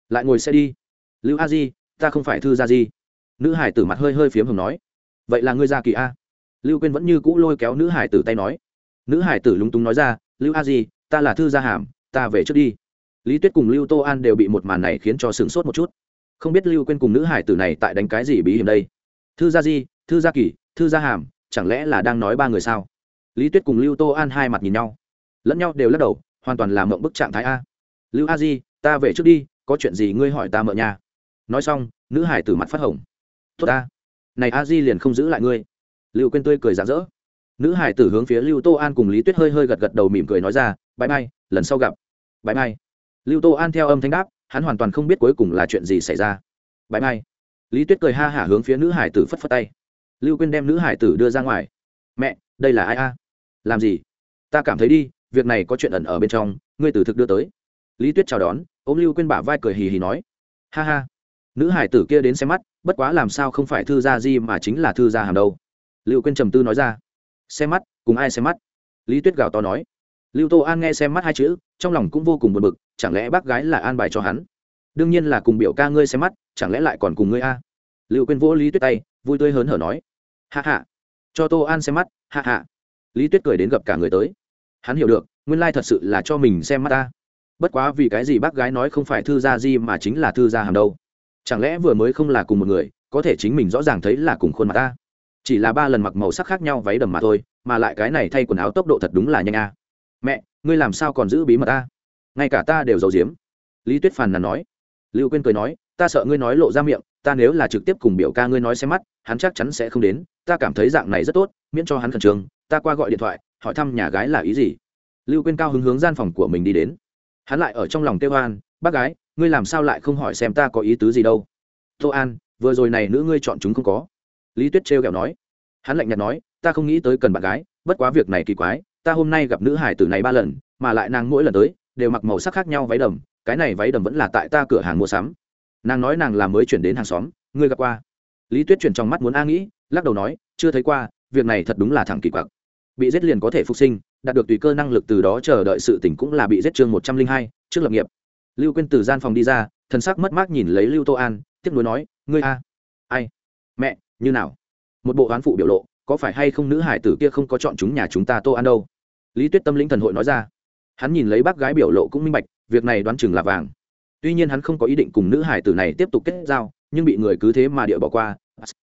Lại ngồi xe đi. Lưu a di, ta không phải thư ra gì. nữ hải tử mặt hơi hơi phiếm hồng nói, vậy là ngươi ra kỳ a? Lưu quên vẫn như cũ lôi kéo nữ hải tử tay nói. Nữ hải tử lúng túng nói ra, lưu a di, ta là thư gia hàm, ta về trước đi. Lý tuyết cùng lưu tô an đều bị một màn này khiến cho sửng sốt một chút. Không biết lưu quên cùng nữ hải tử này tại đánh cái gì bí hiểm đây? Thư gia di, thư gia kỳ, thư gia hàm, chẳng lẽ là đang nói ba người sao? Lý tuyết cùng lưu tô an hai mặt nhìn nhau lẫn nhau đều lắc đầu hoàn toàn làm mộng bức trạng thái a. Lưu a di ta về trước đi có chuyện gì ngươi hỏi ta mợ nhà nói xong nữ hải tử mặt phát hồng. Tốt ta này a di liền không giữ lại ngươi. Lưu quên tươi cười rạng rỡ. Nữ hải tử hướng phía lưu tô an cùng lý tuyết hơi hơi gật gật đầu mỉm cười nói ra bãi mai, lần sau gặp. Bãi mai. lưu tô an theo âm thanh đáp hắn hoàn toàn không biết cuối cùng là chuyện gì xảy ra. Bãi mai. lý tuyết cười ha hả hướng phía nữ hải tử phất phất tay. Lưu quên đem nữ hải tử đưa ra ngoài. Mẹ đây là ai a? Làm gì? Ta cảm thấy đi việc này có chuyện ẩn ở bên trong, ngươi từ thực đưa tới. Lý tuyết chào đón, ôm lưu quên bả vai cười hì hì nói. Ha ha. Nữ hải tử kia đến xem mắt, bất quá làm sao không phải thư gia di mà chính là thư gia hàm đâu lưu quên trầm tư nói ra. Xem mắt, cùng ai xem mắt? Lý tuyết gào to nói. Lưu tô an nghe xem mắt hai chữ, trong lòng cũng vô cùng buồn bực, chẳng lẽ bác gái là an bài cho hắn? Đương nhiên là cùng biểu ca ngươi xem mắt, chẳng lẽ lại còn cùng ngươi a? Lưu quên vỗ lý tuyết tay, vui tươi hớn hở nói. Hạ hạ cho tô an xem mắt hạ hạ lý tuyết cười đến gặp cả người tới hắn hiểu được, nguyên lai thật sự là cho mình xem mắt ta. Bất quá vì cái gì bác gái nói không phải thư gia di mà chính là thư gia hàm đâu? Chẳng lẽ vừa mới không là cùng một người, có thể chính mình rõ ràng thấy là cùng khuôn mặt ta? Chỉ là ba lần mặc màu sắc khác nhau váy đầm mà thôi, mà lại cái này thay quần áo tốc độ thật đúng là nhanh a. Mẹ, ngươi làm sao còn giữ bí mật ta? Ngay cả ta đều giấu giếm. Lý tuyết phàn nàn nói. Lưu quên cười nói, ta sợ ngươi nói lộ ra miệng, ta nếu là trực tiếp cùng biểu ca ngươi nói xem mắt, hắn chắc chắn sẽ không đến, ta cảm thấy dạng này rất tốt, miễn cho hắn khẩn trương, ta qua gọi điện thoại hỏi thăm nhà gái là ý gì? Lưu quên cao hứng hướng gian phòng của mình đi đến. Hắn lại ở trong lòng kêu an, bác gái, ngươi làm sao lại không hỏi xem ta có ý tứ gì đâu? Tô an, vừa rồi này nữ ngươi chọn chúng không có. Lý tuyết trêu kẹo nói. Hắn lạnh nhạt nói, ta không nghĩ tới cần bạn gái, bất quá việc này kỳ quái, ta hôm nay gặp nữ hải tử này ba lần, mà lại nàng mỗi lần tới, đều mặc màu sắc khác nhau váy đầm, cái này váy đầm vẫn là tại ta cửa hàng mua sắm. Nàng nói nàng là mới chuyển đến hàng xóm, ngươi gặp qua? Lý tuyết chuyển trong mắt muốn a nghĩ, lắc đầu nói, chưa thấy qua, việc này thật đúng là thẳng kỳ quặc bị giết liền có thể phục sinh, đạt được tùy cơ năng lực từ đó chờ đợi sự tỉnh cũng là bị giết chương một trăm linh hai, trước lập nghiệp. Lưu quên từ gian phòng đi ra, thần sắc mất mát nhìn lấy lưu tô an tiếp nối nói, ngươi a, ai? Mẹ, như nào? Một bộ oán phụ biểu lộ, có phải hay không nữ hải tử kia không có chọn chúng nhà chúng ta tô an đâu? Lý tuyết tâm lĩnh thần hội nói ra. Hắn nhìn lấy bác gái biểu lộ cũng minh bạch, việc này đoán chừng là vàng. Tuy nhiên hắn không có ý định cùng nữ hải tử này tiếp tục kết giao, nhưng bị người cứ thế mà địa bỏ qua.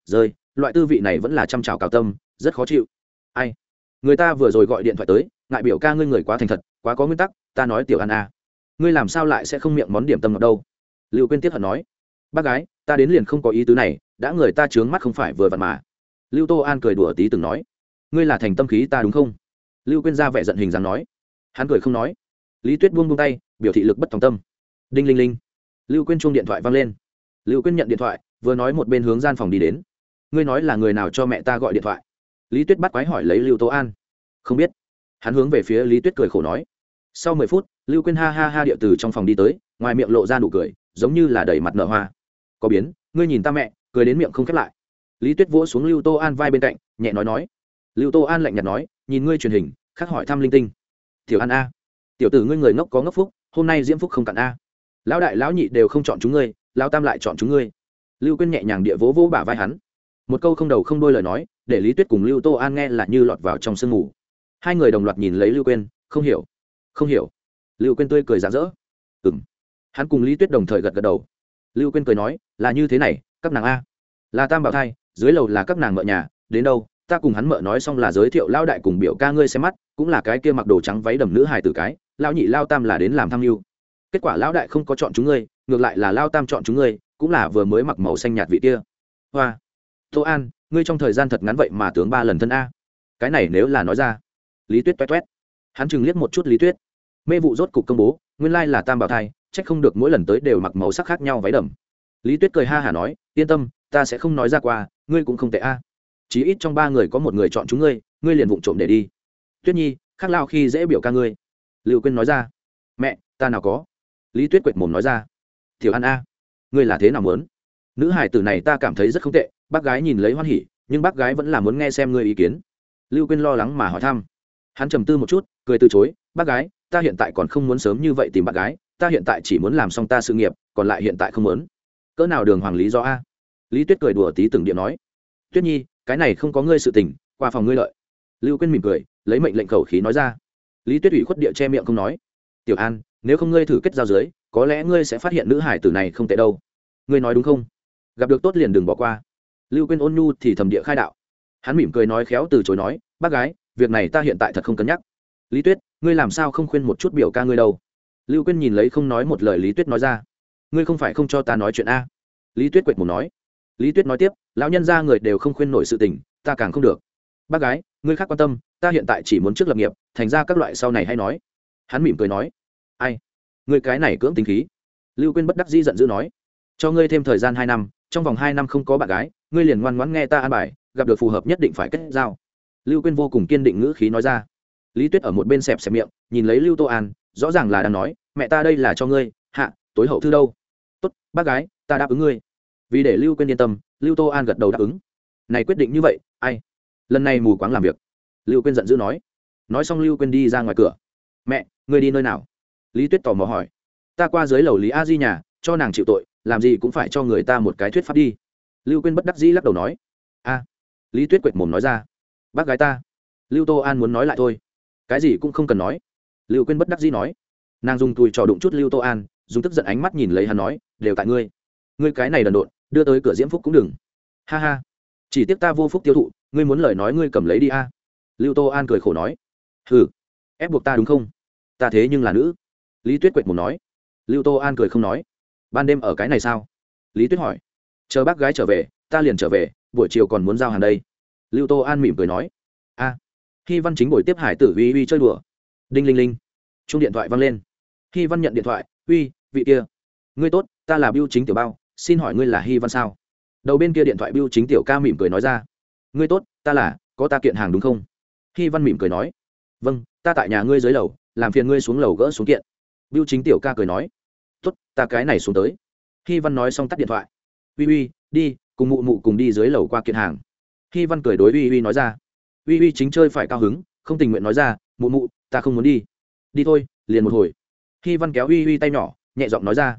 Rơi, loại tư vị này vẫn là chăm trào cào tâm, rất khó chịu. Ai? Người ta vừa rồi gọi điện thoại tới, ngại biểu ca ngươi người quá thành thật, quá có nguyên tắc, ta nói tiểu an a ngươi làm sao lại sẽ không miệng món điểm tâm ngọc đâu? Lưu quên tiếp hận nói. Bác gái, ta đến liền không có ý tứ này, đã người ta trướng mắt không phải vừa vặn mà. Lưu tô an cười đùa tí từng nói. Ngươi là thành tâm khí ta đúng không? Lưu quên ra vẻ giận hình dáng nói. Hắn cười không nói. Lý tuyết buông buông tay, biểu thị lực bất thòng tâm. Đinh linh linh. Lưu quên chuông điện thoại vang lên. Lưu quên nhận điện thoại, vừa nói một bên hướng gian phòng đi đến. Ngươi nói là người nào cho mẹ ta gọi điện thoại? Lý tuyết bắt quái hỏi lấy lưu tố an. Không biết. Hắn hướng về phía lý tuyết cười khổ nói. Sau mười phút, lưu quên ha ha ha điệu từ trong phòng đi tới, ngoài miệng lộ ra nụ cười, giống như là đầy mặt nở hoa. Có biến, ngươi nhìn ta mẹ, cười đến miệng không khép lại. Lý tuyết vỗ xuống lưu tô an vai bên cạnh, nhẹ nói nói. Lưu tô an lạnh nhạt nói, nhìn ngươi truyền hình, khắc hỏi thăm linh tinh. Tiểu an a. Tiểu tử ngươi người ngốc có ngốc phúc, hôm nay diễm phúc không cặn a. Lão đại lão nhị đều không chọn chúng ngươi, lão tam lại chọn chúng ngươi. Lưu quyên nhẹ nhàng địa vỗ vỗ bả vai hắn một câu không đầu không đôi lời nói, để lý tuyết cùng lưu tô an nghe là như lọt vào trong sương mù. Hai người đồng loạt nhìn lấy lưu quyên, không hiểu không hiểu. Lưu quyên tươi cười rạng rỡ. Ừ m hắn cùng lý tuyết đồng thời gật gật đầu. Lưu quyên cười nói, là như thế này, các nàng a. Là tam bảo thai, dưới lầu là các nàng mợ nhà, đến đâu, ta cùng hắn mợ nói xong là giới thiệu lao đại cùng biểu ca ngươi xem mắt, cũng là cái kia mặc đồ trắng váy đầm nữ hài tử cái lao nhị lao tam là đến làm tham mưu. Kết quả lão đại không có chọn chúng ngươi, ngược lại là lao tam chọn chúng ngươi, cũng là vừa mới mặc màu xanh nhạt vị kia. Hoa tô an, ngươi trong thời gian thật ngắn vậy mà tướng ba lần thân a. Cái này nếu là nói ra, lý tuyết toét toét. Hắn chừng liếc một chút lý tuyết. Mê vụ rốt cục công bố, nguyên lai là tam bảo thai trách không được mỗi lần tới đều mặc màu sắc khác nhau váy đầm. Lý tuyết cười ha hả nói, yên tâm, ta sẽ không nói ra qua, ngươi cũng không tệ a. Chí ít trong ba người có một người chọn chúng ngươi ngươi liền vụng trộm để đi. Tuyết nhi, khác lao khi dễ biểu ca ngươi. Liệu quên nói ra, mẹ, ta nào có. Lý tuyết quệt mồm nói ra thiểu an a, ngươi là thế nào muốn? Nữ hải tử này ta cảm thấy rất không tệ bác gái nhìn lấy hoan hỉ, nhưng bác gái vẫn là muốn nghe xem ngươi ý kiến. Lưu quyên lo lắng mà hỏi thăm. Hắn trầm tư một chút, cười từ chối, bác gái, ta hiện tại còn không muốn sớm như vậy tìm bác gái, ta hiện tại chỉ muốn làm xong ta sự nghiệp, còn lại hiện tại không muốn. Cỡ nào đường hoàng lý do a? Lý tuyết cười đùa tí từng điện nói. Tuyết nhi, cái này không có ngươi sự tình, qua phòng ngươi lợi. Lưu quyên mỉm cười, lấy mệnh lệnh khẩu khí nói ra. Lý tuyết ủy khuất địa che miệng không nói. Tiểu an, nếu không ngươi thử kết giao dưới, có lẽ ngươi sẽ phát hiện nữ hải tử này không tệ đâu. Ngươi nói đúng không? Gặp được tốt liền đừng bỏ qua lưu quên ôn nhu thì thầm địa khai đạo. Hắn mỉm cười nói khéo từ chối nói, bác gái, việc này ta hiện tại thật không cân nhắc. Lý tuyết, ngươi làm sao không khuyên một chút biểu ca ngươi đâu? Lưu quên nhìn lấy không nói một lời lý tuyết nói ra. Ngươi không phải không cho ta nói chuyện a? Lý tuyết quệt một nói. Lý tuyết nói tiếp, lão nhân ra người đều không khuyên nổi sự tình, ta càng không được. Bác gái, ngươi khác quan tâm, ta hiện tại chỉ muốn trước lập nghiệp, thành ra các loại sau này hay nói. Hắn mỉm cười nói. Ai? Ngươi cái này cưỡng tính khí. Lưu quên bất đắc dĩ giận dữ nói. Cho ngươi thêm thời gian hai năm, trong vòng hai năm không có bạn gái ngươi liền ngoan ngoãn nghe ta an bài, gặp được phù hợp nhất định phải kết giao. Lưu quên vô cùng kiên định ngữ khí nói ra. Lý tuyết ở một bên xẹp xẹp miệng, nhìn lấy lưu tô an, rõ ràng là đang nói, mẹ ta đây là cho ngươi, hạ, tối hậu thư đâu? Tốt, bác gái, ta đáp ứng ngươi. Vì để lưu quên yên tâm, lưu tô an gật đầu đáp ứng. Này quyết định như vậy, ai? Lần này mù quáng làm việc. Lưu quên giận dữ nói. Nói xong lưu quên đi ra ngoài cửa. Mẹ, ngươi đi nơi nào? Lý tuyết tò mò hỏi. Ta qua dưới lầu lý a di nhà, cho nàng chịu tội, làm gì cũng phải cho người ta một cái thuyết pháp đi lưu quên bất đắc dĩ lắc đầu nói, a, lý tuyết quệt mồm nói ra, bác gái ta, lưu tô an muốn nói lại thôi, cái gì cũng không cần nói. Lưu quên bất đắc dĩ nói, nàng dùng tùi trò đụng chút lưu tô an, dùng tức giận ánh mắt nhìn lấy hắn nói, đều tại ngươi ngươi cái này đần độn, đưa tới cửa diễm phúc cũng đừng. Ha ha, chỉ tiếc ta vô phúc tiêu thụ, ngươi muốn lời nói ngươi cầm lấy đi a. Lưu tô an cười khổ nói, hừ, ép buộc ta đúng không? Ta thế nhưng là nữ. Lý tuyết quệt mồm nói, lưu tô an cười không nói, ban đêm ở cái này sao? Lý tuyết hỏi chờ bác gái trở về ta liền trở về buổi chiều còn muốn giao hàng đây. Lưu tô an mỉm cười nói. A. À, khi văn chính buổi tiếp hải tử uy uy chơi đùa. Đinh linh linh. Chung điện thoại văng lên. Khi văn nhận điện thoại uy vị kia ngươi tốt ta là biêu chính tiểu bao xin hỏi ngươi là hy văn sao? Đầu bên kia điện thoại biêu chính tiểu ca mỉm cười nói ra. Ngươi tốt ta là có ta kiện hàng đúng không? Hy văn mỉm cười nói. Vâng ta tại nhà ngươi dưới lầu làm phiền ngươi xuống lầu gỡ xuống kiện. Biêu chính tiểu ca cười nói. Tốt ta cái này xuống tới. Hy văn nói xong tắt điện thoại uy uy, đi, cùng mụ mụ cùng đi dưới lầu qua kiện hàng. Hy văn cười đối uy uy nói ra. Uy uy chính chơi phải cao hứng, không tình nguyện nói ra, mụ mụ, ta không muốn đi. Đi thôi, liền một hồi. Hy văn kéo uy uy tay nhỏ, nhẹ giọng nói ra.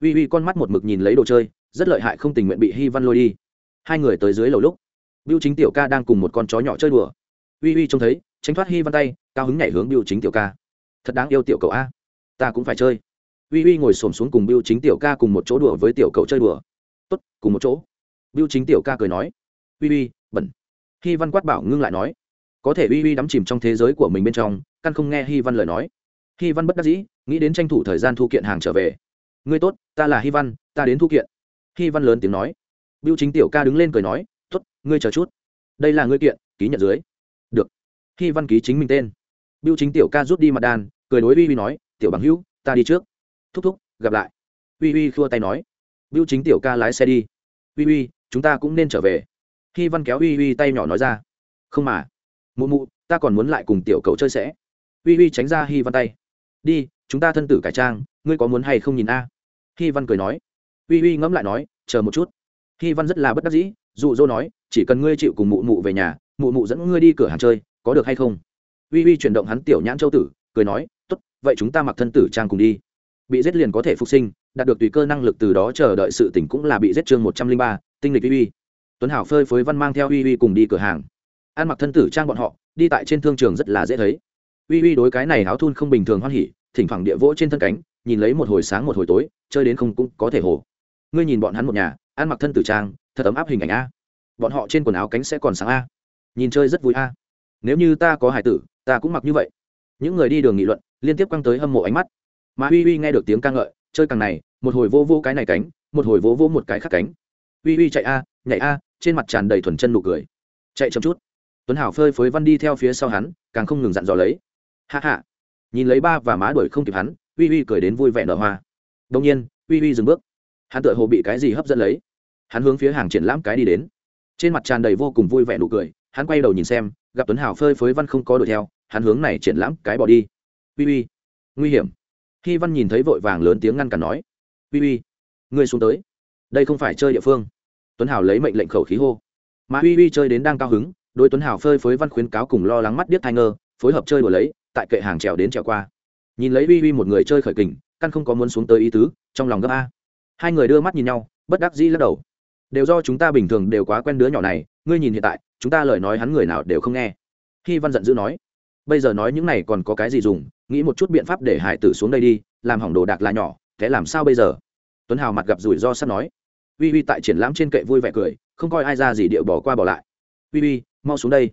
Uy uy con mắt một mực nhìn lấy đồ chơi, rất lợi hại không tình nguyện bị hy văn lôi đi. Hai người tới dưới lầu lúc, biêu chính tiểu ca đang cùng một con chó nhỏ chơi đùa. Uy uy trông thấy, tránh thoát hy văn tay, cao hứng nhảy hướng biêu chính tiểu ca. Thật đáng yêu tiểu cậu a, ta cũng phải chơi. Uy uy ngồi xổm xuống cùng biêu chính tiểu ca cùng một chỗ đùa với tiểu cậu chơi đùa tốt, cùng một chỗ. Biêu chính tiểu ca cười nói. Uy uy, bẩn. Hy văn quát bảo ngưng lại nói. Có thể uy uy đắm chìm trong thế giới của mình bên trong, căn không nghe hy văn lời nói. Hy văn bất đắc dĩ, nghĩ đến tranh thủ thời gian thu kiện hàng trở về. Ngươi tốt, ta là hy văn, ta đến thu kiện. Hy văn lớn tiếng nói. Biêu chính tiểu ca đứng lên cười nói. T ố t ngươi chờ chút. Đây là ngươi kiện, ký nhận dưới. Được. Hy văn ký chính mình tên. Biêu chính tiểu ca rút đi mặt đàn, cười đối uy uy nói. Tiểu bằng hữu, ta đi trước. Thúc thúc, gặp lại. Uy uy khua tay nói biêu chính tiểu ca lái xe đi. Uy uy, chúng ta cũng nên trở về. Hi văn kéo uy uy tay nhỏ nói ra. Không mà. Mụ mụ, ta còn muốn lại cùng tiểu cậu chơi sẽ. Uy uy tránh ra Hi văn tay. Đi, chúng ta thân tử cải trang, ngươi có muốn hay không nhìn a? À? văn cười nói. Uy uy ngẫm lại nói, chờ một chút. Hi văn rất là bất đắc dĩ, dụ dỗ nói, chỉ cần ngươi chịu cùng mụ mụ về nhà, mụ mụ dẫn ngươi đi cửa hàng chơi, có được hay không? Uy uy chuyển động hắn tiểu nhãn châu tử, cười nói, tốt, vậy chúng ta mặc thân tử trang cùng đi bị giết liền có thể phục sinh, đạt được tùy cơ năng lực từ đó chờ đợi sự tỉnh cũng là bị giết chương một trăm linh ba, tinh lịch uy uy. Tuấn hảo phơi phới văn mang theo uy uy cùng đi cửa hàng. Ăn mặc thân tử trang bọn họ, đi tại trên thương trường rất là dễ thấy. Uy uy đối cái này áo thun không bình thường hoan hỉ, thỉnh thoảng địa vỗ trên thân cánh, nhìn lấy một hồi sáng một hồi tối, chơi đến không cũng có thể hồ. Ngươi nhìn bọn hắn một nhà ăn mặc thân tử trang, thật ấm áp hình ảnh a. Bọn họ trên quần áo cánh sẽ còn sáng a. Nhìn chơi rất vui a. Nếu như ta có hải tử, ta cũng mặc như vậy. Những người đi đường nghị luận, liên tiếp quăng tới hâm mộ ánh mắt mà uy uy nghe được tiếng ca ngợi, chơi càng này, một hồi vô vô cái này cánh, một hồi vô vô một cái khác cánh. Uy uy chạy a, nhảy a, trên mặt tràn đầy thuần chân nụ cười. Chạy chậm chút. Tuấn hảo phơi phới văn đi theo phía sau hắn, càng không ngừng dặn dò lấy. Hạ hạ nhìn lấy ba và má đuổi không kịp hắn uy uy cười đến vui vẻ nở hoa. Đông nhiên uy uy dừng bước. Hắn tựa hồ bị cái gì hấp dẫn lấy. Hắn hướng phía hàng triển lãm cái đi đến. Trên mặt tràn đầy vô cùng vui vẻ nụ cười, hắn quay đầu nhìn xem, gặp tuấn hảo phơi phới văn không có đuổi theo, hắn hướng này triển lãm cái bỏ đi. Uy uy nguy hiểm. Hy Văn nhìn thấy vội vàng lớn tiếng ngăn cản nói: "Uy uy, ngươi xuống tới. Đây không phải chơi địa phương." Tuấn Hào lấy mệnh lệnh khẩu khí hô. Mà Uy Uy chơi đến đang cao hứng, đối Tuấn Hào phơi phới văn khuyến cáo cùng lo lắng mắt điếc tai ngơ, phối hợp chơi đùa lấy, tại kệ hàng trèo đến trèo qua. Nhìn lấy Uy Uy một người chơi khởi kình, căn không có muốn xuống tới ý tứ, trong lòng gấp a. Hai người đưa mắt nhìn nhau, bất đắc dĩ lắc đầu. Đều do chúng ta bình thường đều quá quen đứa nhỏ này, ngươi nhìn hiện tại, chúng ta lời nói hắn người nào đều không nghe. Hy Văn giận dữ nói, bây giờ nói những này còn có cái gì dùng, nghĩ một chút biện pháp để hải tử xuống đây đi làm hỏng đồ đạc là nhỏ thế làm sao bây giờ? Tuấn hào mặt gặp rủi ro sắp nói. Uy uy tại triển lãm trên kệ vui vẻ cười không coi ai ra gì điệu bỏ qua bỏ lại. Uy uy mau xuống đây.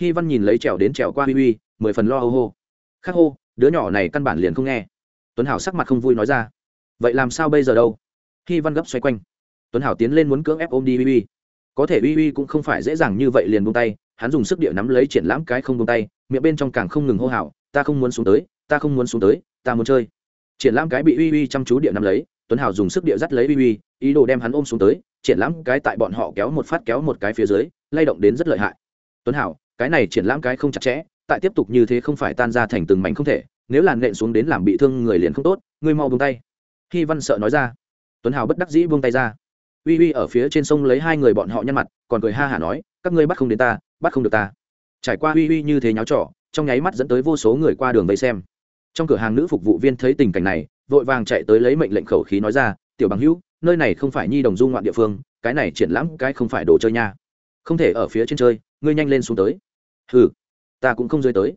Hy văn nhìn lấy trèo đến trèo qua uy uy mười phần lo hô hô. Khắc hô đứa nhỏ này căn bản liền không nghe. Tuấn hào sắc mặt không vui nói ra. Vậy làm sao bây giờ đâu? Hy văn gấp xoay quanh tuấn hào tiến lên muốn cưỡng ép ôm đi uy uy. Có thể uy uy cũng không phải dễ dàng như vậy liền buông tay hắn dùng sức địa nắm lấy triển lãm cái không buông tay, miệng bên trong càng không ngừng hô hào, ta không muốn xuống tới, ta không muốn xuống tới, ta muốn chơi. Triển lãm cái bị uy uy chăm chú địa nắm lấy, tuấn hào dùng sức địa dắt lấy uy uy, ý đồ đem hắn ôm xuống tới, triển lãm cái tại bọn họ kéo một phát kéo một cái phía dưới, lay động đến rất lợi hại. Tuấn hào, cái này triển lãm cái không chặt chẽ, tại tiếp tục như thế không phải tan ra thành từng mảnh không thể, nếu làn nện xuống đến làm bị thương người liền không tốt, ngươi mau buông tay. Khi văn sợ nói ra. Tuấn hào bất đắc dĩ buông tay ra. Uy uy ở phía trên sông lấy hai người bọn họ nhăn mặt, còn cười ha hả nói các ngươi bắt không đến ta, bắt không được ta. Trải qua uy uy như thế nháo trọ trong nháy mắt dẫn tới vô số người qua đường vây xem. Trong cửa hàng nữ phục vụ viên thấy tình cảnh này, vội vàng chạy tới lấy mệnh lệnh khẩu khí nói ra, tiểu bằng hữu, nơi này không phải nhi đồng du ngoạn địa phương, cái này triển lãm cái không phải đồ chơi nha. Không thể ở phía trên chơi, ngươi nhanh lên xuống tới. Hừ, ta cũng không rơi tới.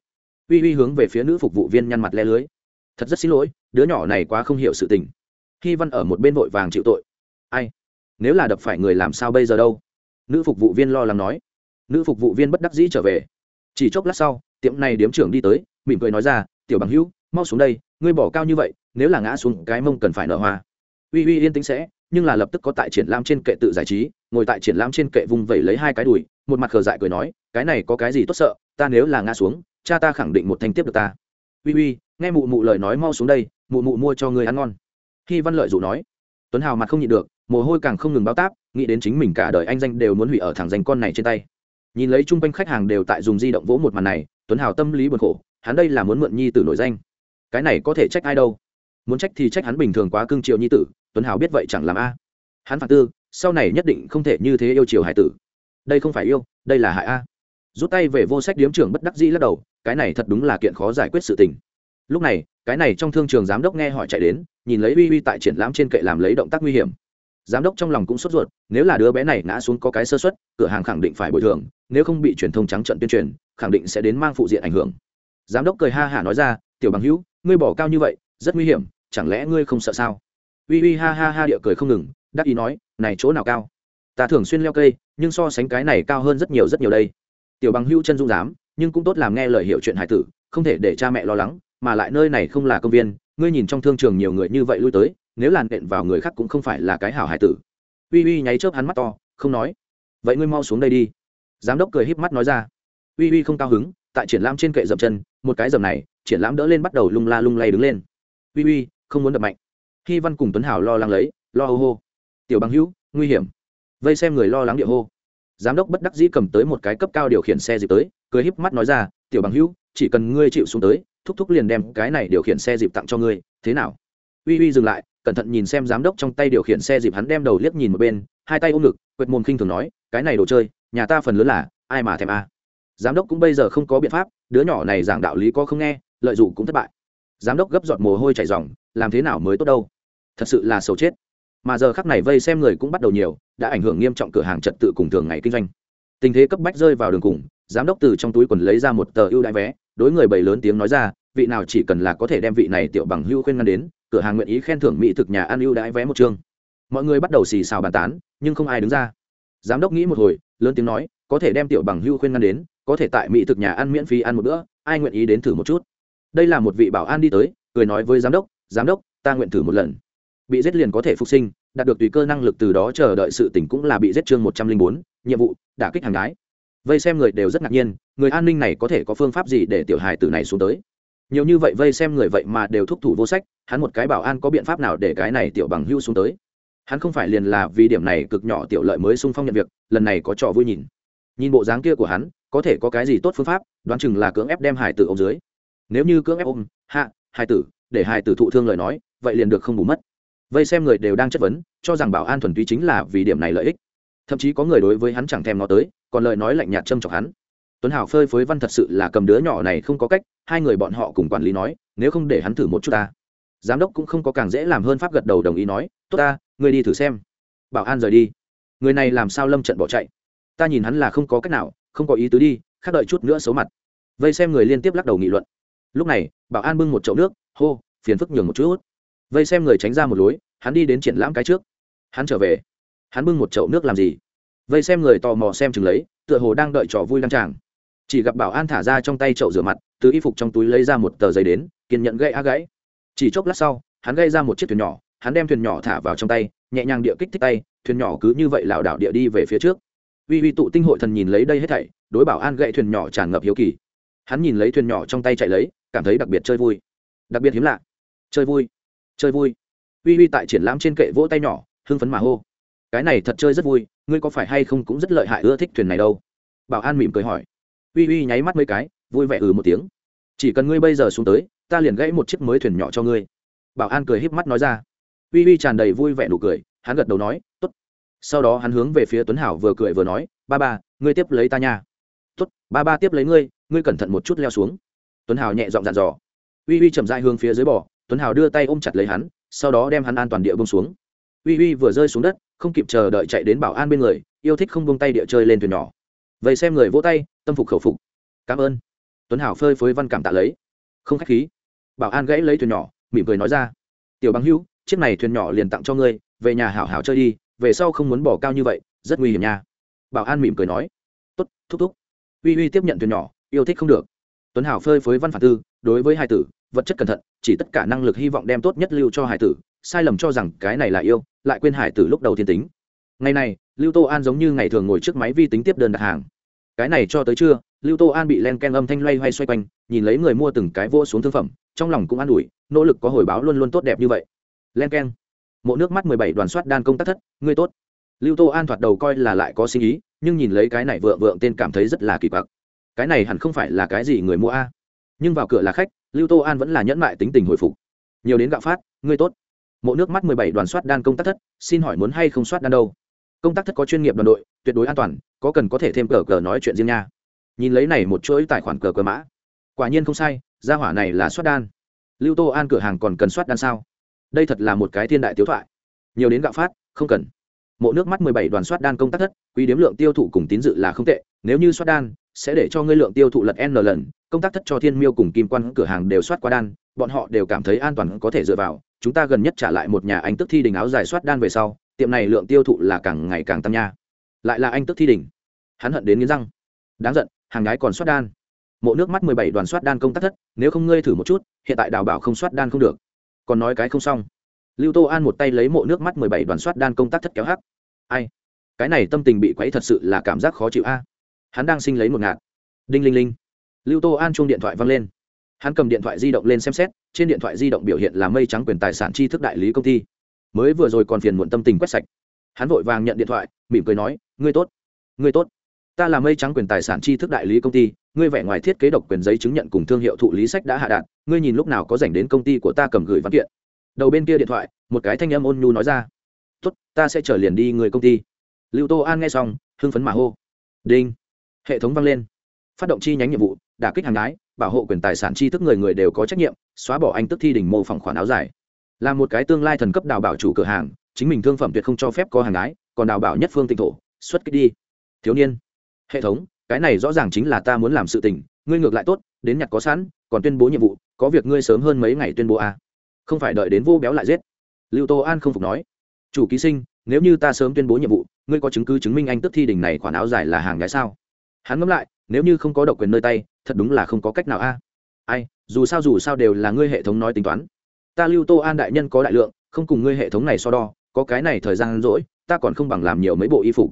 Uy uy hướng về phía nữ phục vụ viên nhăn mặt le lưới. Thật rất xin lỗi, đứa nhỏ này quá không hiểu sự tình. Hy văn ở một bên vội vàng chịu tội. Ai? Nếu là đập phải người làm sao bây giờ đâu? Nữ phục vụ viên lo lắng nói. Nữ phục vụ viên bất đắc dĩ trở về. Chỉ chốc lát sau, tiệm này điếm trưởng đi tới, mỉm cười nói ra, tiểu bằng hữu, mau xuống đây, ngươi bỏ cao như vậy, nếu là ngã xuống, cái mông cần phải nở hoa. Uy uy yên tĩnh sẽ, nhưng là lập tức có tại triển lãm trên kệ tự giải trí, ngồi tại triển lãm trên kệ vung vẩy lấy hai cái đùi, một mặt khờ dại cười nói, cái này có cái gì tốt sợ, ta nếu là ngã xuống, cha ta khẳng định một thanh tiếp được ta. Uy uy, nghe mụ mụ lời nói mau xuống đây, mụ mụ mua cho người ăn ngon. Khi văn lợi dụ nói, tuấn hào mặt không nhịn được, mồ hôi càng không ngừng bao táp nghĩ đến chính mình cả đời anh danh đều muốn hủy ở thằng danh con này trên tay. Nhìn lấy chung quanh khách hàng đều tại dùng di động vỗ một màn này, tuấn hào tâm lý buồn khổ, hắn đây là muốn mượn nhi tử nổi danh. Cái này có thể trách ai đâu? Muốn trách thì trách hắn bình thường quá cương triều nhi tử, tuấn hào biết vậy chẳng làm a. Hắn phản tư, sau này nhất định không thể như thế yêu triều hải tử. Đây không phải yêu, đây là hại a. Rút tay về vô sách điếm trưởng bất đắc dĩ lắc đầu, cái này thật đúng là kiện khó giải quyết sự tình. Lúc này, cái này trong thương trường giám đốc nghe hỏi chạy đến, nhìn lấy uy uy tại triển lãm trên kệ làm lấy động tác nguy hiểm giám đốc trong lòng cũng sốt ruột, nếu là đứa bé này ngã xuống có cái sơ xuất cửa hàng khẳng định phải bồi thường, nếu không bị truyền thông trắng trận tuyên truyền, khẳng định sẽ đến mang phụ diện ảnh hưởng. Giám đốc cười ha hả nói ra, tiểu bằng hữu, ngươi bỏ cao như vậy, rất nguy hiểm, chẳng lẽ ngươi không sợ sao? Uy uy ha ha ha địa cười không ngừng, đắc ý nói, này chỗ nào cao? Ta thường xuyên leo cây, nhưng so sánh cái này cao hơn rất nhiều rất nhiều đây. Tiểu bằng hữu chân dung dám, nhưng cũng tốt làm nghe lời hiểu chuyện hải tử, không thể để cha mẹ lo lắng, mà lại nơi này không là công viên, ngươi nhìn trong thương trường nhiều người như vậy lui tới nếu làn đện vào người khác cũng không phải là cái hảo hải tử. Uy uy nháy chớp hắn mắt to, không nói. Vậy ngươi mau xuống đây đi. Giám đốc cười híp mắt nói ra. Uy uy không cao hứng, tại triển lãm trên kệ dậm chân, một cái dầm này, triển lãm đỡ lên bắt đầu lung la lung lay đứng lên. Uy uy, không muốn đập mạnh. Khi văn cùng tuấn hảo lo lắng lấy, lo hô hô. Tiểu bằng hữu, nguy hiểm. Vây xem người lo lắng địa hô. Giám đốc bất đắc dĩ cầm tới một cái cấp cao điều khiển xe dịp tới, cười híp mắt nói ra, tiểu bằng hữu, chỉ cần ngươi chịu xuống tới, thúc thúc liền đem cái này điều khiển xe dịp tặng cho ngươi, thế nào? Uy uy dừng lại, cẩn thận nhìn xem giám đốc trong tay điều khiển xe dịp hắn đem đầu liếc nhìn một bên, hai tay ôm ngực, quệt mồm khinh thường nói, cái này đồ chơi, nhà ta phần lớn là ai mà thèm a? Giám đốc cũng bây giờ không có biện pháp, đứa nhỏ này giảng đạo lý có không nghe, lợi dụng cũng thất bại. Giám đốc gấp giọt mồ hôi chảy ròng, làm thế nào mới tốt đâu? Thật sự là xấu chết. Mà giờ khắc này vây xem người cũng bắt đầu nhiều, đã ảnh hưởng nghiêm trọng cửa hàng trật tự cùng thường ngày kinh doanh. Tình thế cấp bách rơi vào đường cùng, giám đốc từ trong túi quần lấy ra một tờ ưu đãi vé, đối người bầy lớn tiếng nói ra, vị nào chỉ cần là có thể đem vị này tiểu bằng hưu khuyên ngăn đến cửa hàng nguyện ý khen thưởng mỹ thực nhà ăn ưu đãi vé một chương. Mọi người bắt đầu xì xào bàn tán, nhưng không ai đứng ra. Giám đốc nghĩ một hồi, lớn tiếng nói, có thể đem tiểu bằng hưu khuyên ngăn đến, có thể tại mỹ thực nhà ăn miễn phí ăn một bữa, ai nguyện ý đến thử một chút? Đây là một vị bảo an đi tới, cười nói với giám đốc giám đốc, ta nguyện thử một lần. Bị giết liền có thể phục sinh, đạt được tùy cơ năng lực từ đó chờ đợi sự tỉnh cũng là bị giết chương một trăm linh bốn, nhiệm vụ, đả kích hàng gái. Vây xem người đều rất ngạc nhiên, người an ninh này có thể có phương pháp gì để tiểu hài tử này xuống tới? Nhiều như vậy vây xem người vậy mà đều thúc thủ vô sách, hắn một cái bảo an có biện pháp nào để cái này tiểu bằng hưu xuống tới? Hắn không phải liền là vì điểm này cực nhỏ tiểu lợi mới sung phong nhận việc, lần này có trò vui nhìn. Nhìn bộ dáng kia của hắn, có thể có cái gì tốt phương pháp, đoán chừng là cưỡng ép đem hải tử ôm dưới. Nếu như cưỡng ép ôm, hạ, hải tử, để hải tử thụ thương lời nói, vậy liền được không bù mất. Vây xem người đều đang chất vấn, cho rằng bảo an thuần túy chính là vì điểm này lợi ích. Thậm chí có người đối với hắn chẳng thèm nó tới, còn lời nói lạnh nhạt châm chọc hắn tuấn hảo phơi phới văn thật sự là cầm đứa nhỏ này không có cách, hai người bọn họ cùng quản lý nói, nếu không để hắn thử một chút ta. Giám đốc cũng không có càng dễ làm hơn pháp gật đầu đồng ý nói, tốt ta người đi thử xem. Bảo an rời đi. Người này làm sao lâm trận bỏ chạy? Ta nhìn hắn là không có cách nào, không có ý tứ đi, khác đợi chút nữa xấu mặt. Vây xem người liên tiếp lắc đầu nghị luận. Lúc này, bảo an bưng một chậu nước, hô, phiền phức nhường một chút vây xem người tránh ra một lối, hắn đi đến triển lãm cái trước. Hắn trở về. Hắn bưng một chậu nước làm gì? Vây xem người tò mò xem chừng lấy, tựa hồ đang đợi trò vui đăng tràng chỉ gặp bảo an thả ra trong tay chậu rửa mặt, từ y phục trong túi lấy ra một tờ giấy đến, kiên nhận gây á gãy. Chỉ chốc lát sau, hắn gây ra một chiếc thuyền nhỏ, hắn đem thuyền nhỏ thả vào trong tay, nhẹ nhàng địa kích thích tay, thuyền nhỏ cứ như vậy lảo đảo địa đi về phía trước. Uy uy tụ tinh hội thần nhìn lấy đây hết thảy, đối bảo an gậy thuyền nhỏ tràn ngập hiếu kỳ. Hắn nhìn lấy thuyền nhỏ trong tay chạy lấy, cảm thấy đặc biệt chơi vui. Đặc biệt hiếm lạ. Chơi vui. Chơi vui. Uy uy tại triển lãm trên kệ vỗ tay nhỏ, hưng phấn mà hô. Cái này thật chơi rất vui, ngươi có phải hay không cũng rất lợi hại ưa thích thuyền này đâu? Bảo an mỉm cười hỏi uy uy nháy mắt mấy cái, vui vẻ ừ một tiếng. Chỉ cần ngươi bây giờ xuống tới, ta liền gãy một chiếc mới thuyền nhỏ cho ngươi. Bảo an cười híp mắt nói ra. Uy uy tràn đầy vui vẻ nụ cười, hắn gật đầu nói t ố t sau đó hắn hướng về phía tuấn hảo vừa cười vừa nói, ba ba, ngươi tiếp lấy ta nha. T ố t ba ba tiếp lấy ngươi ngươi cẩn thận một chút leo xuống. Tuấn hảo nhẹ giọng dặn dò. Uy uy chậm dại hướng phía dưới bỏ tuấn hảo đưa tay ôm chặt lấy hắn, sau đó đem hắn an toàn địa bông xuống. Uy uy vừa rơi xuống đất, không kịp chờ đợi chạy đến bảo an bên người, yêu thích không bông tay địa chơi lên thuyền nhỏ. Vậy xem người vỗ tay tâm phục khẩu phục. Cảm ơn. Tuấn hảo phơi phới văn cảm tạ lấy. Không k h á c h khí. Bảo an gãy lấy thuyền nhỏ, mỉm cười nói ra. Tiểu bằng hữu chiếc này thuyền nhỏ liền tặng cho ngươi, về nhà hảo hảo chơi đi, về sau không muốn bỏ cao như vậy, rất nguy hiểm nha. Bảo an mỉm cười nói. Tốt, thúc thúc. Uy uy tiếp nhận thuyền nhỏ, yêu thích không được. Tuấn hảo phơi phới văn phản tư, đối với hai tử, vật chất cẩn thận, chỉ tất cả năng lực hy vọng đem tốt nhất lưu cho hải tử, sai lầm cho rằng cái này là yêu, lại quên hải tử lúc đầu thiên tính. Ngày này, lưu tô an giống như ngày thường ngồi trước máy vi tính tiếp đơn đặt hàng cái này cho tới trưa, lưu tô an bị len ken âm thanh loay hoay xoay quanh, nhìn lấy người mua từng cái vô xuống thương phẩm, trong lòng cũng an ủi, nỗ lực có hồi báo luôn luôn tốt đẹp như vậy. Len ken. Mộ nước mắt mười bảy đoàn soát đan công tác thất, ngươi tốt. Lưu tô an thoạt đầu coi là lại có sinh ý, nhưng nhìn lấy cái này vượng vượng tên cảm thấy rất là kỳ quặc. Cái này hẳn không phải là cái gì người mua a. Nhưng vào cửa là khách, lưu tô an vẫn là nhẫn mại tính tình hồi phục. Nhiều đến gạo phát, ngươi tốt. Mộ nước mắt mười bảy đoàn soát đan công tác thất, xin hỏi muốn hay không soát đan đâu? Công tác thất có chuyên nghiệp đoàn đội tuyệt đối an toàn, có cần có thể thêm cờ cờ nói chuyện riêng nha. Nhìn lấy này một chuỗi tài khoản cờ cờ mã. Quả nhiên không sai, gia hỏa này là soát đan. Lưu tô an cửa hàng còn cần soát đan sao? Đây thật là một cái thiên đại tiếu thoại. Nhiều đến gạo phát, không cần. Mộ nước mắt mười bảy đoàn soát đan công tác thất, quý điếm lượng tiêu thụ cùng tín dự là không tệ, nếu như soát đan, sẽ để cho ngươi lượng tiêu thụ lật n lần, công tác thất cho thiên miêu cùng kim quan cửa hàng đều soát qua đan, bọn họ đều cảm thấy an toàn có thể dựa vào, chúng ta gần nhất trả lại một nhà anh tức thi đình áo dài soát đan về sau, tiệm này lượng tiêu thụ là càng ngày càng tăng nha lại là anh tức thi đình. Hắn hận đến nghiến răng. Đáng giận, hàng gái còn soát đan. Mộ nước mắt mười bảy đoàn soát đan công tác thất, nếu không ngươi thử một chút, hiện tại đào bảo không soát đan không được. Còn nói cái không xong. Lưu tô an một tay lấy mộ nước mắt mười bảy đoàn soát đan công tác thất kéo hắc. Ai? Cái này tâm tình bị quấy thật sự là cảm giác khó chịu a. Hắn đang sinh lấy một ngạt. Đinh linh linh. Lưu tô an chuông điện thoại văng lên. Hắn cầm điện thoại di động lên xem xét, trên điện thoại di động biểu hiện là mây trắng quyền tài sản tri thức đại lý công ty. Mới vừa rồi còn phiền muộn tâm tình quét sạch hắn vội vàng nhận điện thoại, mỉm cười nói, ngươi tốt ngươi tốt. Ta là mây trắng quyền tài sản tri thức đại lý công ty, ngươi vẻ ngoài thiết kế độc quyền giấy chứng nhận cùng thương hiệu thụ lý sách đã hạ đạn ngươi nhìn lúc nào có dành đến công ty của ta cầm gửi văn kiện. Đầu bên kia điện thoại, một cái thanh âm ôn nhu nói ra, tốt, ta sẽ trở liền đi người công ty. Lưu tô an nghe xong, hưng phấn mà hô, đinh. Hệ thống vang lên. Phát động chi nhánh nhiệm vụ, đả kích hàng gái bảo hộ quyền tài sản tri thức người người đều có trách nhiệm, xóa bỏ anh tức thi đỉnh mô phỏng khoản áo dài. Là một cái tương lai thần cấp đào bảo chủ cửa hàng chính mình thương phẩm tuyệt không cho phép có hàng gái còn đào bảo nhất phương tịnh thổ, xuất kích đi. Thiếu niên, hệ thống, cái này rõ ràng chính là ta muốn làm sự tình, ngươi ngược lại tốt, đến nhặt có sẵn, còn tuyên bố nhiệm vụ, có việc ngươi sớm hơn mấy ngày tuyên bố à. không phải đợi đến vô béo lại giết. Lưu tô an không phục nói. Chủ ký sinh, nếu như ta sớm tuyên bố nhiệm vụ, ngươi có chứng cứ chứng minh anh tức thi đình này khoản áo dài là hàng gái sao? Hắn ngẫm lại, nếu như không có độc quyền nơi tay, thật đúng là không có cách nào a. Ai, dù sao dù sao đều là ngươi hệ thống nói tính toán. Ta lưu tô an đại nhân có đại lượng, không cùng ngươi hệ thống này so đo có cái này thời gian rỗi, ta còn không bằng làm nhiều mấy bộ y phục.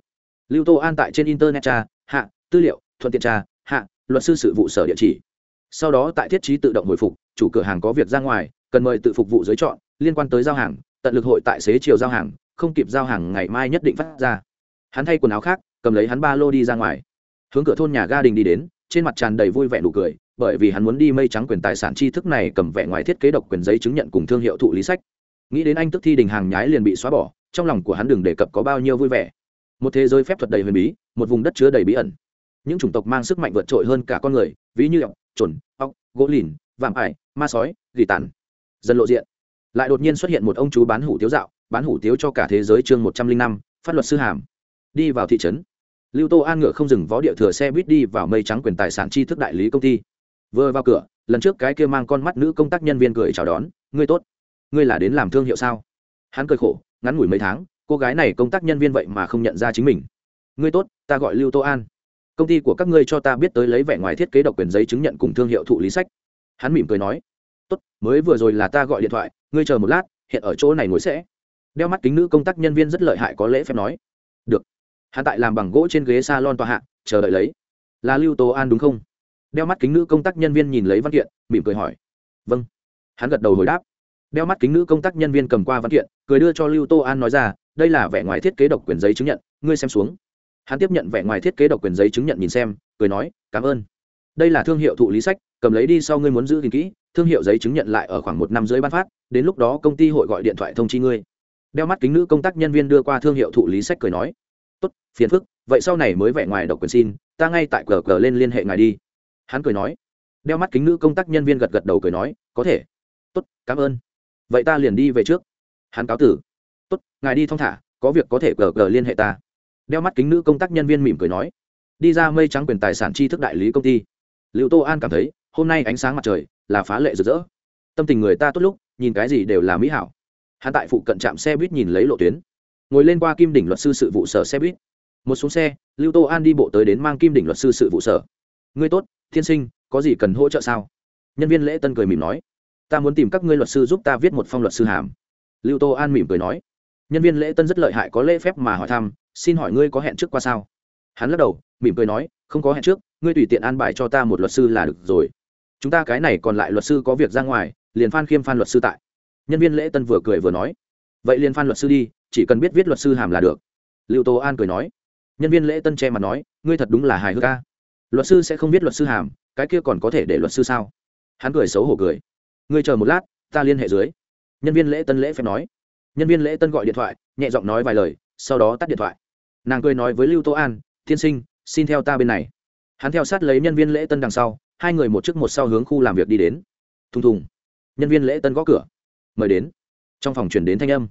Lưu tô an tại trên internet tra, hạ, tư liệu, thuận tiện tra, hạ, luật sư sự vụ sở địa chỉ. Sau đó tại thiết trí tự động hồi phục, chủ cửa hàng có việc ra ngoài, cần mời tự phục vụ giới chọn, liên quan tới giao hàng, tận lực hội tại xế chiều giao hàng, không kịp giao hàng ngày mai nhất định phát ra. Hắn thay quần áo khác, cầm lấy hắn ba lô đi ra ngoài. Hướng cửa thôn nhà ga đình đi đến, trên mặt tràn đầy vui vẻ nụ cười, bởi vì hắn muốn đi mây trắng quyền tài sản tri thức này cầm vẻ ngoài thiết kế độc quyền giấy chứng nhận cùng thương hiệu thụ lý sách nghĩ đến anh tức thi đình hàng nhái liền bị xóa bỏ, trong lòng của hắn đừng đề cập có bao nhiêu vui vẻ. Một thế giới phép thuật đầy huyền bí, một vùng đất chứa đầy bí ẩn. Những chủng tộc mang sức mạnh vượt trội hơn cả con người, ví như ọc trồn ọc gỗ lìn, vạm ải, ma sói, gỉ tàn. Dần lộ diện. Lại đột nhiên xuất hiện một ông chú bán hủ tiếu dạo, bán hủ tiếu cho cả thế giới chương một trăm linh năm, phát luật sư hàm. Đi vào thị trấn. Lưu tô an ngựa không dừng vó địa thừa xe buýt đi vào mây trắng quyền tài sản tri thức đại lý công ty. Vừa vào cửa, lần trước cái kia mang con mắt nữ công tác nhân viên cười chào đón, ngươi tốt ngươi là đến làm thương hiệu sao? Hắn cười khổ, ngắn ngủi mấy tháng, cô gái này công tác nhân viên vậy mà không nhận ra chính mình. Ngươi tốt, ta gọi lưu tô an. Công ty của các ngươi cho ta biết tới lấy vẻ ngoài thiết kế độc quyền giấy chứng nhận cùng thương hiệu thụ lý sách. Hắn mỉm cười nói, tốt, mới vừa rồi là ta gọi điện thoại, ngươi chờ một lát, hiện ở chỗ này ngồi sẽ. Đeo mắt kính nữ công tác nhân viên rất lợi hại có lễ phép nói, được. Hắn tại làm bằng gỗ trên ghế s a lon tòa hạ, chờ đợi lấy. Là lưu tô an đúng không? Đeo mắt kính nữ công tác nhân viên nhìn lấy văn kiện, mỉm cười hỏi vâng. Hắn gật đầu hồi đáp đeo mắt kính nữ công tác nhân viên cầm qua văn kiện, cười đưa cho lưu tô an nói ra, đây là vẻ ngoài thiết kế độc quyền giấy chứng nhận, ngươi xem xuống. Hắn tiếp nhận vẻ ngoài thiết kế độc quyền giấy chứng nhận nhìn xem, cười nói, cảm ơn. Đây là thương hiệu thụ lý sách, cầm lấy đi sau ngươi muốn giữ gìn kỹ, thương hiệu giấy chứng nhận lại ở khoảng một năm dưới ban phát, đến lúc đó công ty hội gọi điện thoại thông chi ngươi. Đeo mắt kính nữ công tác nhân viên đưa qua thương hiệu thụ lý sách cười nói, tốt, phiền phức, vậy sau này mới vẻ ngoài độc quyền xin, ta ngay tại cờ cờ lên liên hệ ngài đi. Hắn cười nói, đeo mắt kính nữ công tác nhân viên gật gật đầu cười nói, có thể. Tốt, cảm ơn vậy ta liền đi về trước. Hắn cáo tử. Tốt, ngài đi thong thả, có việc có thể gờ gờ liên hệ ta. Đeo mắt kính nữ công tác nhân viên mỉm cười nói. Đi ra mây trắng quyền tài sản tri thức đại lý công ty. Liệu tô an cảm thấy, hôm nay ánh sáng mặt trời là phá lệ rực rỡ. Tâm tình người ta tốt lúc, nhìn cái gì đều là mỹ hảo. Hắn tại phụ cận trạm xe buýt nhìn lấy lộ tuyến. Ngồi lên qua kim đỉnh luật sư sự vụ sở xe buýt. Một xuống xe, lưu tô an đi bộ tới đến mang kim đỉnh luật sư sự vụ sở. Ngươi tốt thiên sinh, có gì cần hỗ trợ sao? Nhân viên lễ tân cười mỉm nói ta muốn tìm các ngươi luật sư giúp ta viết một phong luật sư hàm. Lưu tô an mỉm cười nói. Nhân viên lễ tân rất lợi hại có lễ phép mà hỏi thăm, xin hỏi ngươi có hẹn trước qua sao? Hắn lắc đầu, mỉm cười nói, không có hẹn trước, ngươi tùy tiện an bài cho ta một luật sư là được rồi. Chúng ta cái này còn lại luật sư có việc ra ngoài, liền phan khiêm phan luật sư tại. Nhân viên lễ tân vừa cười vừa nói. Vậy liền phan luật sư đi, chỉ cần biết viết luật sư hàm là được. Lưu tô an cười nói. Nhân viên lễ tân che mặt nói, ngươi thật đúng là hài hước ca luật sư sẽ không biết luật sư hàm, cái kia còn có thể để luật sư sao? Hắn cười xấu hổ cười ngươi chờ một lát, ta liên hệ dưới. Nhân viên lễ tân lễ phép nói. Nhân viên lễ tân gọi điện thoại, nhẹ giọng nói vài lời, sau đó tắt điện thoại. Nàng cười nói với lưu tô an, tiên sinh, xin theo ta bên này. Hắn theo sát lấy nhân viên lễ tân đằng sau, hai người một trước một sau hướng khu làm việc đi đến. Thùng thùng. Nhân viên lễ tân gõ cửa. Mời đến. Trong phòng chuyển đến thanh âm.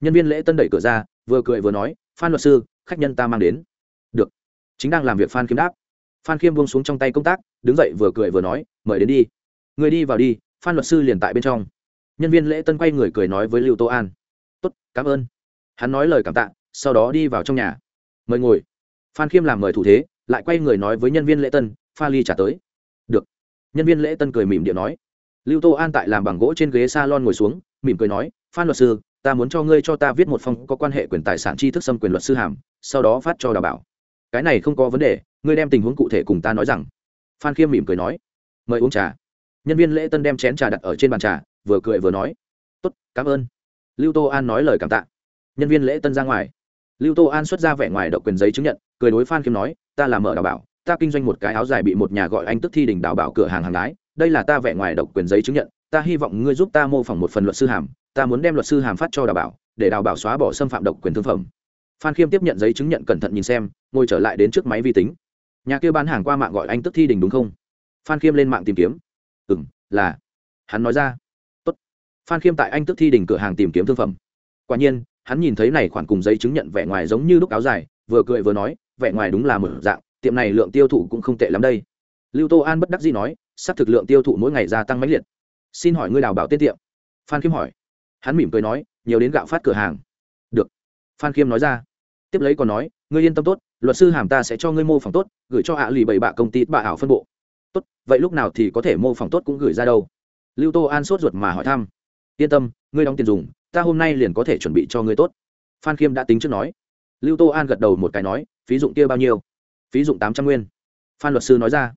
Nhân viên lễ tân đẩy cửa ra, vừa cười vừa nói, phan luật sư, khách nhân ta mang đến. Được. Chính đang làm việc phan khiêm đáp. Phan khiêm buông xuống trong tay công tác, đứng dậy vừa cười vừa nói, mời đến đi. Người đi vào đi phan luật sư liền tại bên trong. Nhân viên lễ tân quay người cười nói với lưu tô an. Tốt, cảm ơn. Hắn nói lời cảm tạ, sau đó đi vào trong nhà. Mời ngồi. Phan khiêm làm mời thủ thế, lại quay người nói với nhân viên lễ tân, pha ly trả tới. Được. Nhân viên lễ tân cười mỉm điện nói. Lưu tô an tại làm bằng gỗ trên ghế s a lon ngồi xuống, mỉm cười nói, phan luật sư, ta muốn cho ngươi cho ta viết một phong có quan hệ quyền tài sản tri thức xâm quyền luật sư hàm, sau đó phát cho đào bảo. Cái này không có vấn đề, ngươi đem tình huống cụ thể cùng ta nói rằng. Phan khiêm mỉm cười nói. Mời uống trà nhân viên lễ tân đem chén trà đặt ở trên bàn trà, vừa cười vừa nói, tốt, cảm ơn. Lưu tô an nói lời cảm tạ. Nhân viên lễ tân ra ngoài. Lưu tô an xuất ra vẻ ngoài độc quyền giấy chứng nhận, cười đối phan khiêm nói, ta là mở đào bảo, ta kinh doanh một cái áo dài bị một nhà gọi anh tức thi đình đào bảo cửa hàng hàng lái, đây là ta vẻ ngoài độc quyền giấy chứng nhận, ta hy vọng ngươi giúp ta mô phỏng một phần luật sư hàm, ta muốn đem luật sư hàm phát cho đào bảo, để đào bảo xóa bỏ xâm phạm độc quyền thương phẩm. Phan khiêm tiếp nhận giấy chứng nhận cẩn thận nhìn xem, ngồi trở lại đến trước máy vi tính. Nhà kia bán hàng qua mạng gọi anh tức thi đình đúng không? Phan khiêm lên mạng tìm kiếm ừ m là. Hắn nói ra. Tốt. phan khiêm tại anh tức thi đình cửa hàng tìm kiếm thương phẩm. Quả nhiên, hắn nhìn thấy này khoản cùng giấy chứng nhận vẻ ngoài giống như lúc áo dài, vừa cười vừa nói, vẻ ngoài đúng là một dạng, tiệm này lượng tiêu thụ cũng không tệ lắm đây. Lưu tô an bất đắc dĩ nói, sắp thực lượng tiêu thụ mỗi ngày gia tăng mãnh liệt. Xin hỏi ngươi đào bảo tiết tiệm? Phan khiêm hỏi. Hắn mỉm cười nói, nhiều đến gạo phát cửa hàng. Được. Phan khiêm nói ra. Tiếp lấy còn nói, ngươi yên tâm tốt, luật sư hàm ta sẽ cho ngươi mô phỏng tốt, gửi cho hạ lì bảy bạ công ty bạ ảo phân bộ tốt, vậy lúc nào thì có thể mô phỏng tốt cũng gửi ra đâu. Lưu tô an sốt ruột mà hỏi thăm. Yên tâm, ngươi đóng tiền dùng, ta hôm nay liền có thể chuẩn bị cho ngươi tốt. Phan khiêm đã tính trước nói. Lưu tô an gật đầu một cái nói, phí dụng kia bao nhiêu? Phí dụng tám trăm nguyên. Phan luật sư nói ra.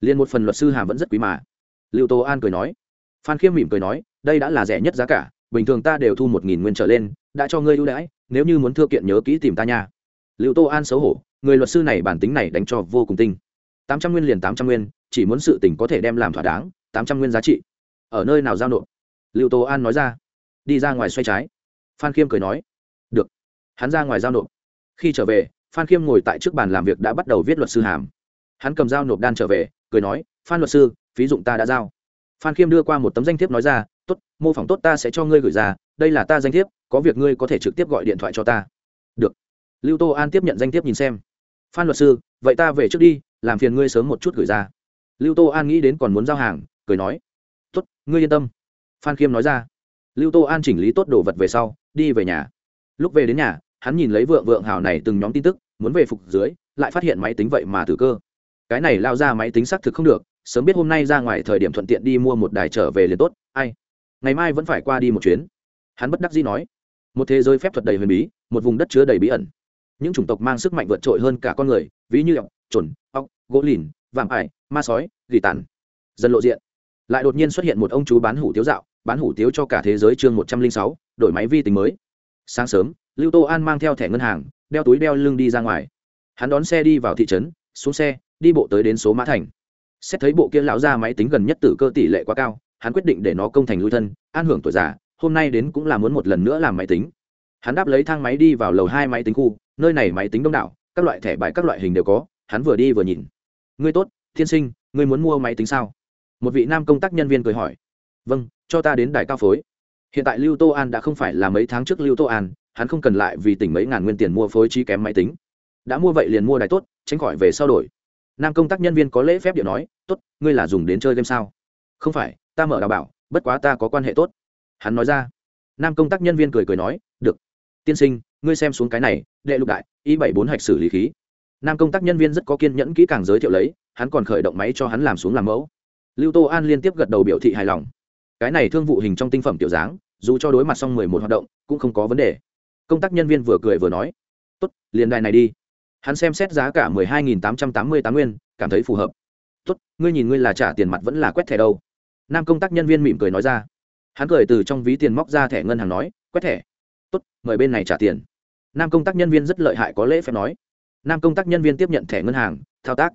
Liền một phần luật sư hàm vẫn rất quý mà. Lưu tô an cười nói. Phan khiêm mỉm cười nói, đây đã là rẻ nhất giá cả, bình thường ta đều thu một nghìn nguyên trở lên, đã cho ngươi ưu đãi, nếu như muốn thưa kiện nhớ kỹ tìm ta nha. Lưu tô an xấu hổ, người luật sư này bản tính này đánh cho vô cùng tinh. Tám trăm nguyên liền tám trăm nguyên chỉ muốn sự tình có thể đem làm thỏa đáng, tám trăm nguyên giá trị. Ở nơi nào giao nộp? Lưu tô an nói ra. Đi ra ngoài xoay trái. Phan khiêm cười nói. Được. Hắn ra ngoài giao nộp. Khi trở về, phan khiêm ngồi tại trước bàn làm việc đã bắt đầu viết luật sư hàm. Hắn cầm dao nộp đan trở về, cười nói, phan luật sư, phí dụng ta đã giao. Phan khiêm đưa qua một tấm danh thiếp nói ra t ố t mô phỏng tốt ta sẽ cho ngươi gửi ra, đây là ta danh thiếp, có việc ngươi có thể trực tiếp gọi điện thoại cho ta. Được. Lưu tô an tiếp nhận danh thiếp nhìn xem. Phan luật sư, vậy ta về trước đi, làm phiền ngươi sớm một chút gửi ra lưu tô an nghĩ đến còn muốn giao hàng, cười nói t ố t ngươi yên tâm. Phan khiêm nói ra. Lưu tô an chỉnh lý tốt đồ vật về sau, đi về nhà. Lúc về đến nhà, hắn nhìn lấy vượng vượng hào này từng nhóm tin tức, muốn về phục dưới, lại phát hiện máy tính vậy mà tử cơ. Cái này lao ra máy tính xác thực không được, sớm biết hôm nay ra ngoài thời điểm thuận tiện đi mua một đài trở về liền tốt, ai? Ngày mai vẫn phải qua đi một chuyến. Hắn bất đắc dĩ nói, một thế giới phép thuật đầy huyền bí, một vùng đất chứa đầy bí ẩn. Những chủng tộc mang sức mạnh vượt trội hơn cả con người, ví như ọc, trồn, ọc, gỗ lìn vạm ải, ma sói, gỉ tàn. Dần lộ diện. Lại đột nhiên xuất hiện một ông chú bán hủ tiếu dạo, bán hủ tiếu cho cả thế giới chương một trăm linh sáu, đổi máy vi tính mới. Sáng sớm, lưu tô an mang theo thẻ ngân hàng, đeo túi đeo lưng đi ra ngoài. Hắn đón xe đi vào thị trấn, xuống xe, đi bộ tới đến số mã thành. Xét thấy bộ kia lão ra máy tính gần nhất tử cơ tỷ lệ quá cao, hắn quyết định để nó công thành lui thân, an hưởng tuổi già, hôm nay đến cũng là muốn một lần nữa làm máy tính. Hắn đáp lấy thang máy đi vào lầu hai máy tính khu, nơi này máy tính đông đảo, các loại thẻ bài các loại hình đều có, hắn vừa đi vừa nhìn ngươi tốt, thiên sinh, ngươi muốn mua máy tính sao? Một vị nam công tác nhân viên cười hỏi. Vâng cho ta đến đài cao phối. Hiện tại lưu tô an đã không phải là mấy tháng trước lưu tô an, hắn không cần lại vì tỉnh mấy ngàn nguyên tiền mua phối trí kém máy tính. Đã mua vậy liền mua đài tốt, tránh khỏi về sau đổi. Nam công tác nhân viên có lễ phép điện nói, tốt, ngươi là dùng đến chơi game sao? Không phải, ta mở đào bảo, bất quá ta có quan hệ tốt. Hắn nói ra. Nam công tác nhân viên cười cười nói, được. Tiên sinh, ngươi xem xuống cái này, đệ lục đại, y bảy bốn hạch xử lý khí nam công tác nhân viên rất có kiên nhẫn kỹ càng giới thiệu lấy, hắn còn khởi động máy cho hắn làm xuống làm mẫu. Lưu tô an liên tiếp gật đầu biểu thị hài lòng. Cái này thương vụ hình trong tinh phẩm tiểu dáng, dù cho đối mặt xong mười một hoạt động, cũng không có vấn đề. Công tác nhân viên vừa cười vừa nói, tốt, liền đài này đi. Hắn xem xét giá cả mười hai nghìn tám trăm tám mươi tám nguyên, cảm thấy phù hợp. Tốt, ngươi nhìn ngươi là trả tiền mặt vẫn là quét thẻ đâu? Nam công tác nhân viên mỉm cười nói ra. Hắn cười từ trong ví tiền móc ra thẻ ngân hàng nói, quét thẻ. Tốt, mời bên này trả tiền. Nam công tác nhân viên rất lợi hại có lễ phép nói nam công tác nhân viên tiếp nhận thẻ ngân hàng, thao tác.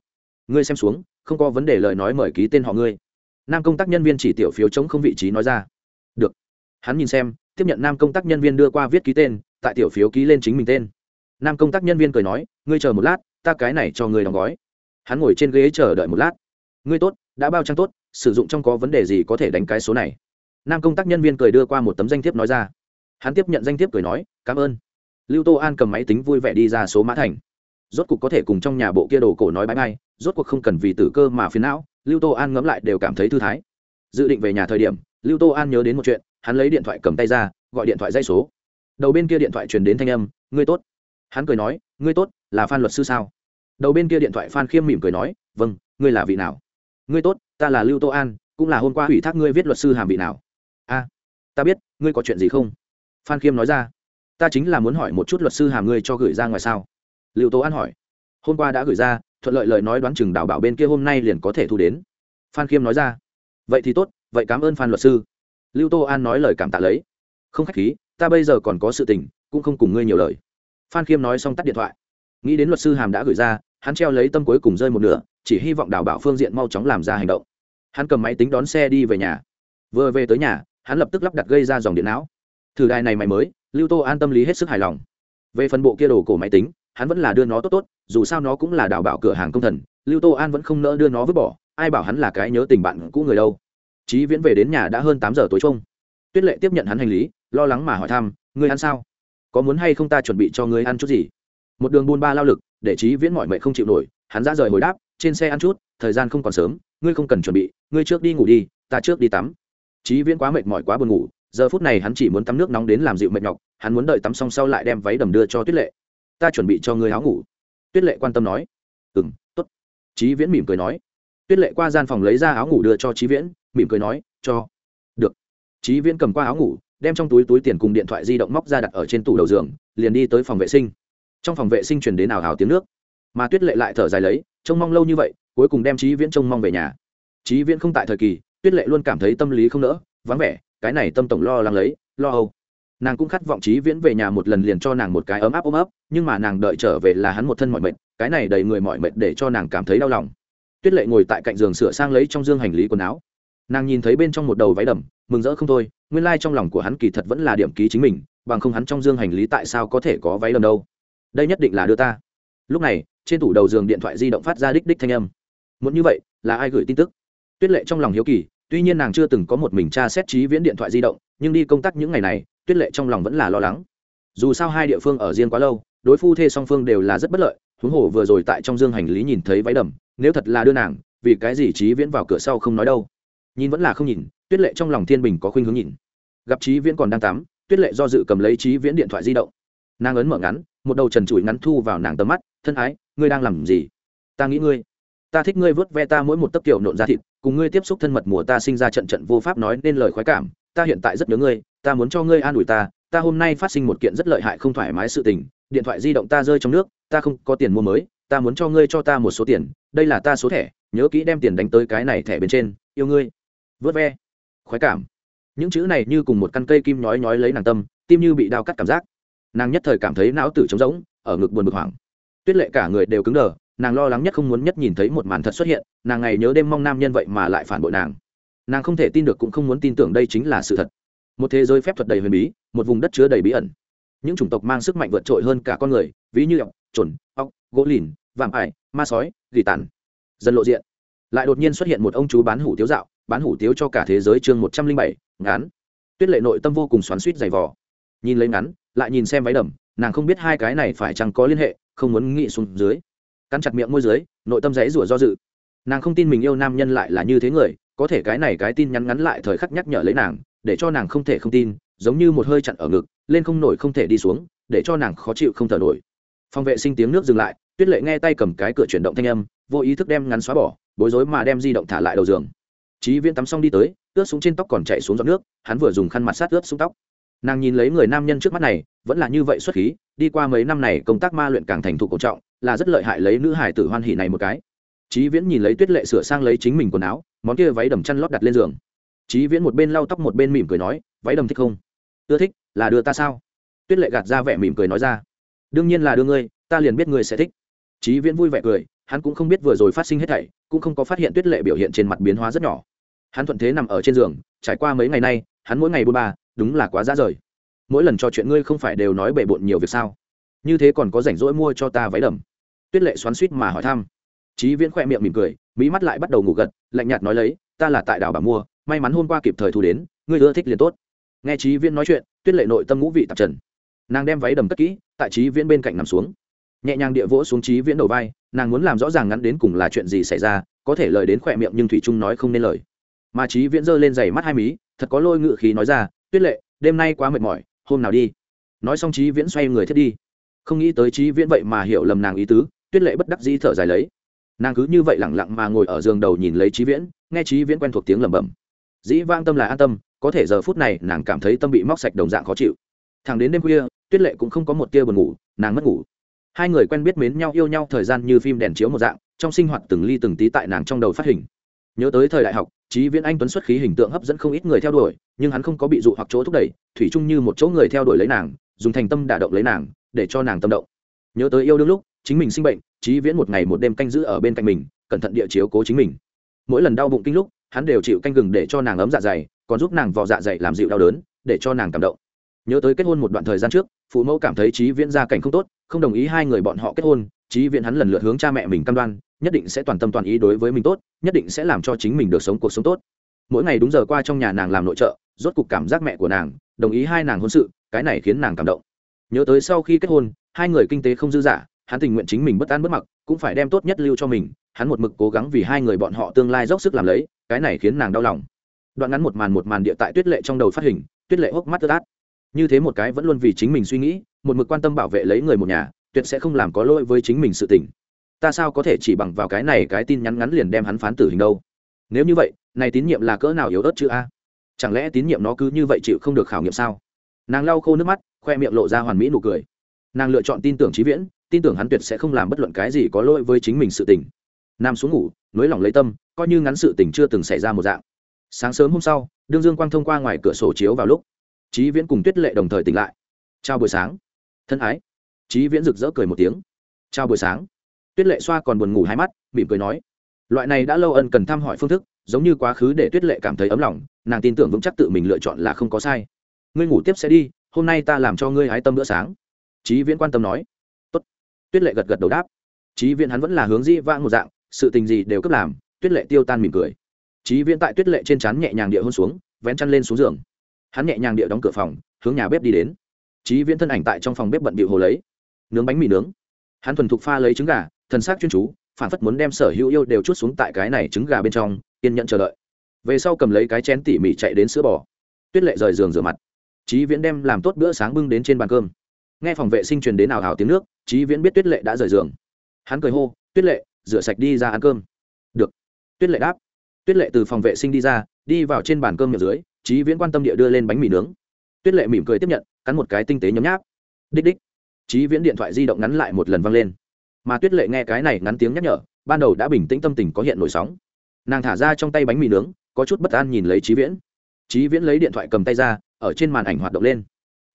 Ngươi xem xuống, không có vấn đề lời nói mời ký tên họ ngươi. Nam công tác nhân viên chỉ tiểu phiếu chống không vị trí nói ra. Được. Hắn nhìn xem, tiếp nhận nam công tác nhân viên đưa qua viết ký tên, tại tiểu phiếu ký lên chính mình tên. Nam công tác nhân viên cười nói, ngươi chờ một lát, ta cái này cho ngươi đóng gói. Hắn ngồi trên ghế chờ đợi một lát. Ngươi tốt, đã bao trang tốt, sử dụng trong có vấn đề gì có thể đánh cái số này. Nam công tác nhân viên cười đưa qua một tấm danh thiếp nói ra. Hắn tiếp nhận danh thiếp cười nói, cảm ơn. Lưu tô an cầm máy tính vui vẻ đi ra số mã thành rốt cuộc có thể cùng trong nhà bộ kia đồ cổ nói bãi bay rốt cuộc không cần vì tử cơ mà phiền não, lưu tô an ngẫm lại đều cảm thấy thư thái. Dự định về nhà thời điểm, lưu tô an nhớ đến một chuyện, hắn lấy điện thoại cầm tay ra, gọi điện thoại dây số. Đầu bên kia điện thoại truyền đến thanh âm, ngươi tốt. Hắn cười nói, ngươi tốt, là phan luật sư sao? Đầu bên kia điện thoại phan khiêm mỉm cười nói vâng ngươi là vị nào? Ngươi tốt, ta là lưu tô an, cũng là hôm qua ủy thác ngươi viết luật sư hàm vị nào. A, ta biết, ngươi có chuyện gì không? Phan khiêm nói ra, ta chính là muốn hỏi một chút luật sư hàm ngươi cho gửi ra ngoài sao? Lưu tô an hỏi. Hôm qua đã gửi ra, thuận lợi lời nói đoán chừng đào bảo bên kia hôm nay liền có thể thu đến. Phan khiêm nói ra. Vậy thì tốt, vậy cảm ơn phan luật sư. Lưu tô an nói lời cảm tạ lấy. Không k h á c h khí, ta bây giờ còn có sự tình, cũng không cùng ngươi nhiều lời. Phan khiêm nói xong tắt điện thoại. Nghĩ đến luật sư hàm đã gửi ra, hắn treo lấy tâm cuối cùng rơi một nửa, chỉ hy vọng đào bảo phương diện mau chóng làm ra hành động. Hắn cầm máy tính đón xe đi về nhà. Vừa về tới nhà, hắn lập tức lắp đặt gây ra dòng điện não. Thử đài này mày mới, lưu tô an tâm lý hết sức hài lòng. Về phần bộ kia đồ cổ máy tính hắn vẫn là đưa nó tốt tốt, dù sao nó cũng là đào bảo cửa hàng công thần, lưu tô an vẫn không nỡ đưa nó vứt bỏ, ai bảo hắn là cái nhớ tình bạn cũ người đâu. Chí viễn về đến nhà đã hơn tám giờ tối chung tuyết lệ tiếp nhận hắn hành lý, lo lắng mà hỏi thăm, ngươi ăn sao? Có muốn hay không ta chuẩn bị cho ngươi ăn chút gì? Một đường buôn ba lao lực, để chí viễn mọi mệnh không chịu nổi, hắn ra rời hồi đáp, trên xe ăn chút, thời gian không còn sớm, ngươi không cần chuẩn bị, ngươi trước đi ngủ đi, ta trước đi tắm. Chí viễn quá mệt mỏi quá buồn ngủ, giờ phút này hắn chỉ muốn tắm nước nóng đến làm dịu mệt nhọc, hắn muốn đợi tắm xong sau lại đem váy đầm đưa cho tuyết lệ ta chuẩn bị cho ngươi áo ngủ. Tuyết lệ quan tâm nói. Ừ m t ố t trí viễn mỉm cười nói. Tuyết lệ qua gian phòng lấy ra áo ngủ đưa cho trí viễn, mỉm cười nói, cho. Được. Trí viễn cầm qua áo ngủ, đem trong túi túi tiền cùng điện thoại di động móc ra đặt ở trên tủ đầu giường, liền đi tới phòng vệ sinh. Trong phòng vệ sinh chuyển đến ảo hào tiếng nước. Mà tuyết lệ lại thở dài lấy, trông mong lâu như vậy, cuối cùng đem trí viễn trông mong về nhà. Trí viễn không tại thời kỳ, tuyết lệ luôn cảm thấy tâm lý không nỡ, vắng vẻ, cái này tâm tổng lo lắng lấy, lo âu nàng cũng khát vọng trí viễn về nhà một lần liền cho nàng một cái ấm áp ôm ấp, nhưng mà nàng đợi trở về là hắn một thân mọi mệt, cái này đầy người mọi mệt để cho nàng cảm thấy đau lòng. Tuyết lệ ngồi tại cạnh giường sửa sang lấy trong dương hành lý quần áo. Nàng nhìn thấy bên trong một đầu váy đầm, mừng rỡ không thôi, nguyên lai、like、trong lòng của hắn kỳ thật vẫn là điểm ký chính mình, bằng không hắn trong dương hành lý tại sao có thể có váy đầm đâu. Đây nhất định là đưa ta. Lúc này, trên tủ đầu giường điện thoại di động phát ra đích đích thanh âm. Muốn như vậy, là ai gửi tin tức? Tuyết lệ trong lòng hiếu kỳ, tuy nhiên nàng chưa từng có một mình tra xét trí viễn điện thoại di động, nhưng đi công tác những ngày này tuyết lệ trong lòng vẫn là lo lắng. Dù sao hai địa phương ở riêng quá lâu, đối phu thê song phương đều là rất bất lợi, huống hồ vừa rồi tại trong dương hành lý nhìn thấy váy đầm, nếu thật là đưa nàng, vì cái gì trí viễn vào cửa sau không nói đâu? Nhìn vẫn là không nhìn, tuyết lệ trong lòng thiên bình có khuynh hướng nhìn. Gặp trí viễn còn đang tắm, tuyết lệ do dự cầm lấy trí viễn điện thoại di động. Nàng ấn mở ngắn, một đầu trần trụi ngắn thu vào nàng tầm mắt, thân ái, ngươi đang làm gì? Ta nghĩ ngươi. Ta thích ngươi vớt ve ta mỗi một tấc kiểu nộn ra thịt, cùng ngươi tiếp xúc thân mật mùa ta sinh ra trận trận vô pháp nói nên lời khoái cảm ta hiện tại rất nhớ ngươi, ta muốn cho ngươi an ủi ta ta hôm nay phát sinh một kiện rất lợi hại không thoải mái sự tình, điện thoại di động ta rơi trong nước, ta không có tiền mua mới, ta muốn cho ngươi cho ta một số tiền, đây là ta số thẻ, nhớ kỹ đem tiền đánh tới cái này thẻ bên trên, yêu ngươi. Vớt ve. Khoái cảm. Những chữ này như cùng một căn cây kim nhói nhói lấy nàng tâm, tim như bị đao cắt cảm giác. Nàng nhất thời cảm thấy não tử trống rỗng, ở ngực buồn bực hoảng. Tuyết lệ cả người đều cứng đờ, nàng lo lắng nhất không muốn nhất nhìn thấy một màn thật xuất hiện, nàng ngày nhớ đêm mong nam nhân vậy mà lại phản bội nàng nàng không thể tin được cũng không muốn tin tưởng đây chính là sự thật. Một thế giới phép thuật đầy huyền bí, một vùng đất chứa đầy bí ẩn. Những chủng tộc mang sức mạnh vượt trội hơn cả con người, ví như ọc trồn ọc gỗ lìn, vạm ải, ma sói, gỉ tàn. Dần lộ diện. Lại đột nhiên xuất hiện một ông chú bán hủ tiếu dạo, bán hủ tiếu cho cả thế giới chương một trăm linh bảy, ngắn. Tuyết lệ nội tâm vô cùng xoắn suýt dày vò. Nhìn lấy ngắn, lại nhìn xem váy đầm, nàng không biết hai cái này phải chẳng có liên hệ, không muốn nghĩ xuống dưới. Cắn chặt miệng môi dưới, nội tâm dãy rủa do dự. Nàng không tin mình yêu nam nhân lại là như thế người có thể cái này cái tin nhắn ngắn lại thời khắc nhắc nhở lấy nàng để cho nàng không thể không tin giống như một hơi chặn ở ngực lên không nổi không thể đi xuống để cho nàng khó chịu không thở nổi phòng vệ sinh tiếng nước dừng lại tuyết lệ nghe tay cầm cái cửa chuyển động thanh âm vô ý thức đem ngắn xóa bỏ bối rối mà đem di động thả lại đầu giường Chí Viễn tắm xong đi tới, ướt xuống trên tóc còn chảy xuống giọt nước, hắn vừa dùng khăn mặt sát ướt xuống tóc. Nàng nhìn lấy người nam nhân trước mắt này, vẫn là như vậy xuất khí, đi qua mấy năm này công tác ma luyện càng thành thục cổ trọng, là rất lợi hại lấy nữ hải tử hoan hỉ này một cái. Chí Viễn nhìn lấy Tuyết Lệ sửa sang lấy chính mình quần áo, món kia váy đầm chăn lót đặt lên giường. Chí Viễn một bên lau tóc một bên mỉm cười nói, váy đầm thích không? Ưa thích, là đưa ta sao? Tuyết Lệ gạt ra vẻ mỉm cười nói ra, đương nhiên là đưa ngươi, ta liền biết ngươi sẽ thích. Chí Viễn vui vẻ cười, hắn cũng không biết vừa rồi phát sinh hết thảy, cũng không có phát hiện Tuyết Lệ biểu hiện trên mặt biến hóa rất nhỏ hắn thuận thế nằm ở trên giường trải qua mấy ngày nay hắn mỗi ngày buôn ba đúng là quá giá rời mỗi lần trò chuyện ngươi không phải đều nói bể bộn nhiều việc sao như thế còn có rảnh rỗi mua cho ta váy đầm tuyết lệ xoắn xuýt mà hỏi thăm Chí viễn khẽ miệng mỉm cười, mỹ mắt lại bắt đầu ngủ gật, lạnh nhạt nói lấy, ta là tại đảo bà mua may mắn hôm qua kịp thời thu đến, ngươi ưa thích liền tốt. Nghe Chí viễn nói chuyện, tuyết lệ nội tâm ngũ vị tạp trần. Nàng đem váy đầm cất kỹ, tại Chí viễn bên cạnh nằm xuống. Nhẹ nhàng địa vỗ xuống Chí viễn đầu vai, nàng muốn làm rõ ràng ngắn đến cùng là chuyện gì xảy ra, có thể lời đến khỏe miệng nhưng thủy trung nói không nên lời. Mà Chí viễn giơ lên giày mắt hai mí, thật có lôi ngự khí nói ra, tuyết lệ, đêm nay quá mệt mỏi, hôm nào đi? Nói xong Chí viễn xoay người thiết đi. Không nghĩ tới Chí viễn vậy mà hiểu lầm nàng ý tứ, tuyết lệ bất đắc dĩ thở dài lấy nàng cứ như vậy lẳng lặng mà ngồi ở giường đầu nhìn lấy trí viễn nghe trí viễn quen thuộc tiếng lẩm bẩm. Dĩ vang tâm là an tâm có thể giờ phút này nàng cảm thấy tâm bị móc sạch đồng dạng khó chịu. Thẳng đến đêm khuya tuyết lệ cũng không có một tia buồn ngủ nàng mất ngủ. Hai người quen biết mến nhau yêu nhau thời gian như phim đèn chiếu một dạng trong sinh hoạt từng ly từng tí tại nàng trong đầu phát hình. Nhớ tới thời đại học Chí Viễn Anh tuấn xuất khí hình tượng hấp dẫn không ít người theo đuổi, nhưng hắn không có bị dụ hoặc chỗ thúc đẩy, thủy chung như một chỗ người theo đuổi lấy nàng, dùng thành tâm đả động lấy nàng, để cho nàng tâm động. Nhớ tới yêu đương lúc, chính mình sinh bệnh, trí Viễn một ngày một đêm canh giữ ở bên cạnh mình, cẩn thận địa chiếu cố chính mình. Mỗi lần đau bụng kinh lúc, hắn đều chịu canh gừng để cho nàng ấm dạ dày, còn giúp nàng vò dạ dày làm dịu đau đớn, để cho nàng cảm động. Nhớ tới kết hôn một đoạn thời gian trước, phụ mẫu cảm thấy trí Viễn gia cảnh không tốt, không đồng ý hai người bọn họ kết hôn, trí Viễn hắn lần lượt hướng cha mẹ mình cam đoan, nhất định sẽ toàn tâm toàn ý đối với mình tốt, nhất định sẽ làm cho chính mình được sống cuộc sống tốt mỗi ngày đúng giờ qua trong nhà nàng làm nội trợ rốt cục cảm giác mẹ của nàng đồng ý hai nàng hôn sự cái này khiến nàng cảm động nhớ tới sau khi kết hôn hai người kinh tế không dư giả hắn tình nguyện chính mình bất an bất mặc, cũng phải đem tốt nhất lưu cho mình, hắn một mực cố gắng vì hai người bọn họ tương lai dốc sức làm lấy, cái này khiến nàng đau lòng. Đoạn ngắn một màn một màn địa tại tuyết lệ trong đầu phát hình, tuyết lệ hốc mắt tớt át như thế một cái vẫn luôn vì chính mình suy nghĩ, một mực quan tâm bảo vệ lấy người một nhà, tuyệt sẽ không làm có lỗi với chính mình sự tình. Ta sao có thể chỉ bằng vào cái này cái tin nhắn ngắn liền đem hắn phán tử hình đâu? Nếu như vậy, này tín nhiệm là cỡ nào yếu ớt chứ a? Chẳng lẽ tín nhiệm nó cứ như vậy chịu không được khảo nghiệm sao? Nàng lau khô nước mắt, khoe miệng lộ ra hoàn mỹ nụ cười. Nàng lựa chọn tin tưởng trí viễn tin tưởng hắn tuyệt sẽ không làm bất luận cái gì có lỗi với chính mình sự tình. Nam xuống ngủ, nới lỏng lấy tâm, coi như ngắn sự tình chưa từng xảy ra một dạng. Sáng sớm hôm sau, đương dương quang thông qua ngoài cửa sổ chiếu vào lúc trí viễn cùng tuyết lệ đồng thời tỉnh lại. Chào buổi sáng. Thân ái. Trí viễn rực rỡ cười một tiếng. Chào buổi sáng. Tuyết lệ xoa còn buồn ngủ hai mắt, mỉm cười nói, loại này đã lâu ân cần thăm hỏi phương thức, giống như quá khứ để tuyết lệ cảm thấy ấm lòng, nàng tin tưởng vững chắc tự mình lựa chọn là không có sai. Ngươi ngủ tiếp sẽ đi, hôm nay ta làm cho ngươi hái tâm bữa sáng. Trí viễn quan tâm nói tuyết lệ gật gật đầu đáp. Chí viễn hắn vẫn là hướng dĩ vãng một dạng, sự tình gì đều cấp làm, tuyết lệ tiêu tan mỉm cười. Chí viễn tại tuyết lệ trên trán nhẹ nhàng địa hôn xuống, vén chăn lên xuống giường. Hắn nhẹ nhàng địa đóng cửa phòng, hướng nhà bếp đi đến. Chí viễn thân ảnh tại trong phòng bếp bận bịu hồ lấy. Nướng bánh mì nướng. Hắn thuần thục pha lấy trứng gà, thần sắc chuyên chú, phản phất muốn đem sở hữu yêu đều chút xuống tại cái này trứng gà bên trong, kiên nhẫn chờ đợi. Về sau cầm lấy cái chén tỉ mỉ chạy đến sữa bò. Tuyết lệ rời giường rửa mặt. Chí viễn đem làm tốt bữa sáng bưng đến trên bàn cơm. Nghe phòng vệ sinh truyền đến ảo ảo tiếng nước Chí viễn biết tuyết lệ đã rời giường. Hắn cười hô, tuyết lệ, rửa sạch đi ra ăn cơm. Được. Tuyết lệ đáp. Tuyết lệ từ phòng vệ sinh đi ra, đi vào trên bàn cơm miệng dưới, Chí viễn quan tâm địa đưa lên bánh mì nướng. Tuyết lệ mỉm cười tiếp nhận, cắn một cái tinh tế nhấm nháp. Đích đích. Chí viễn điện thoại di động ngắn lại một lần vang lên. Mà tuyết lệ nghe cái này ngắn tiếng nhắc nhở, ban đầu đã bình tĩnh tâm tình có hiện nổi sóng. Nàng thả ra trong tay bánh mì nướng, có chút bất an nhìn lấy Chí viễn. Chí viễn lấy điện thoại cầm tay ra, ở trên màn ảnh hoạt động lên.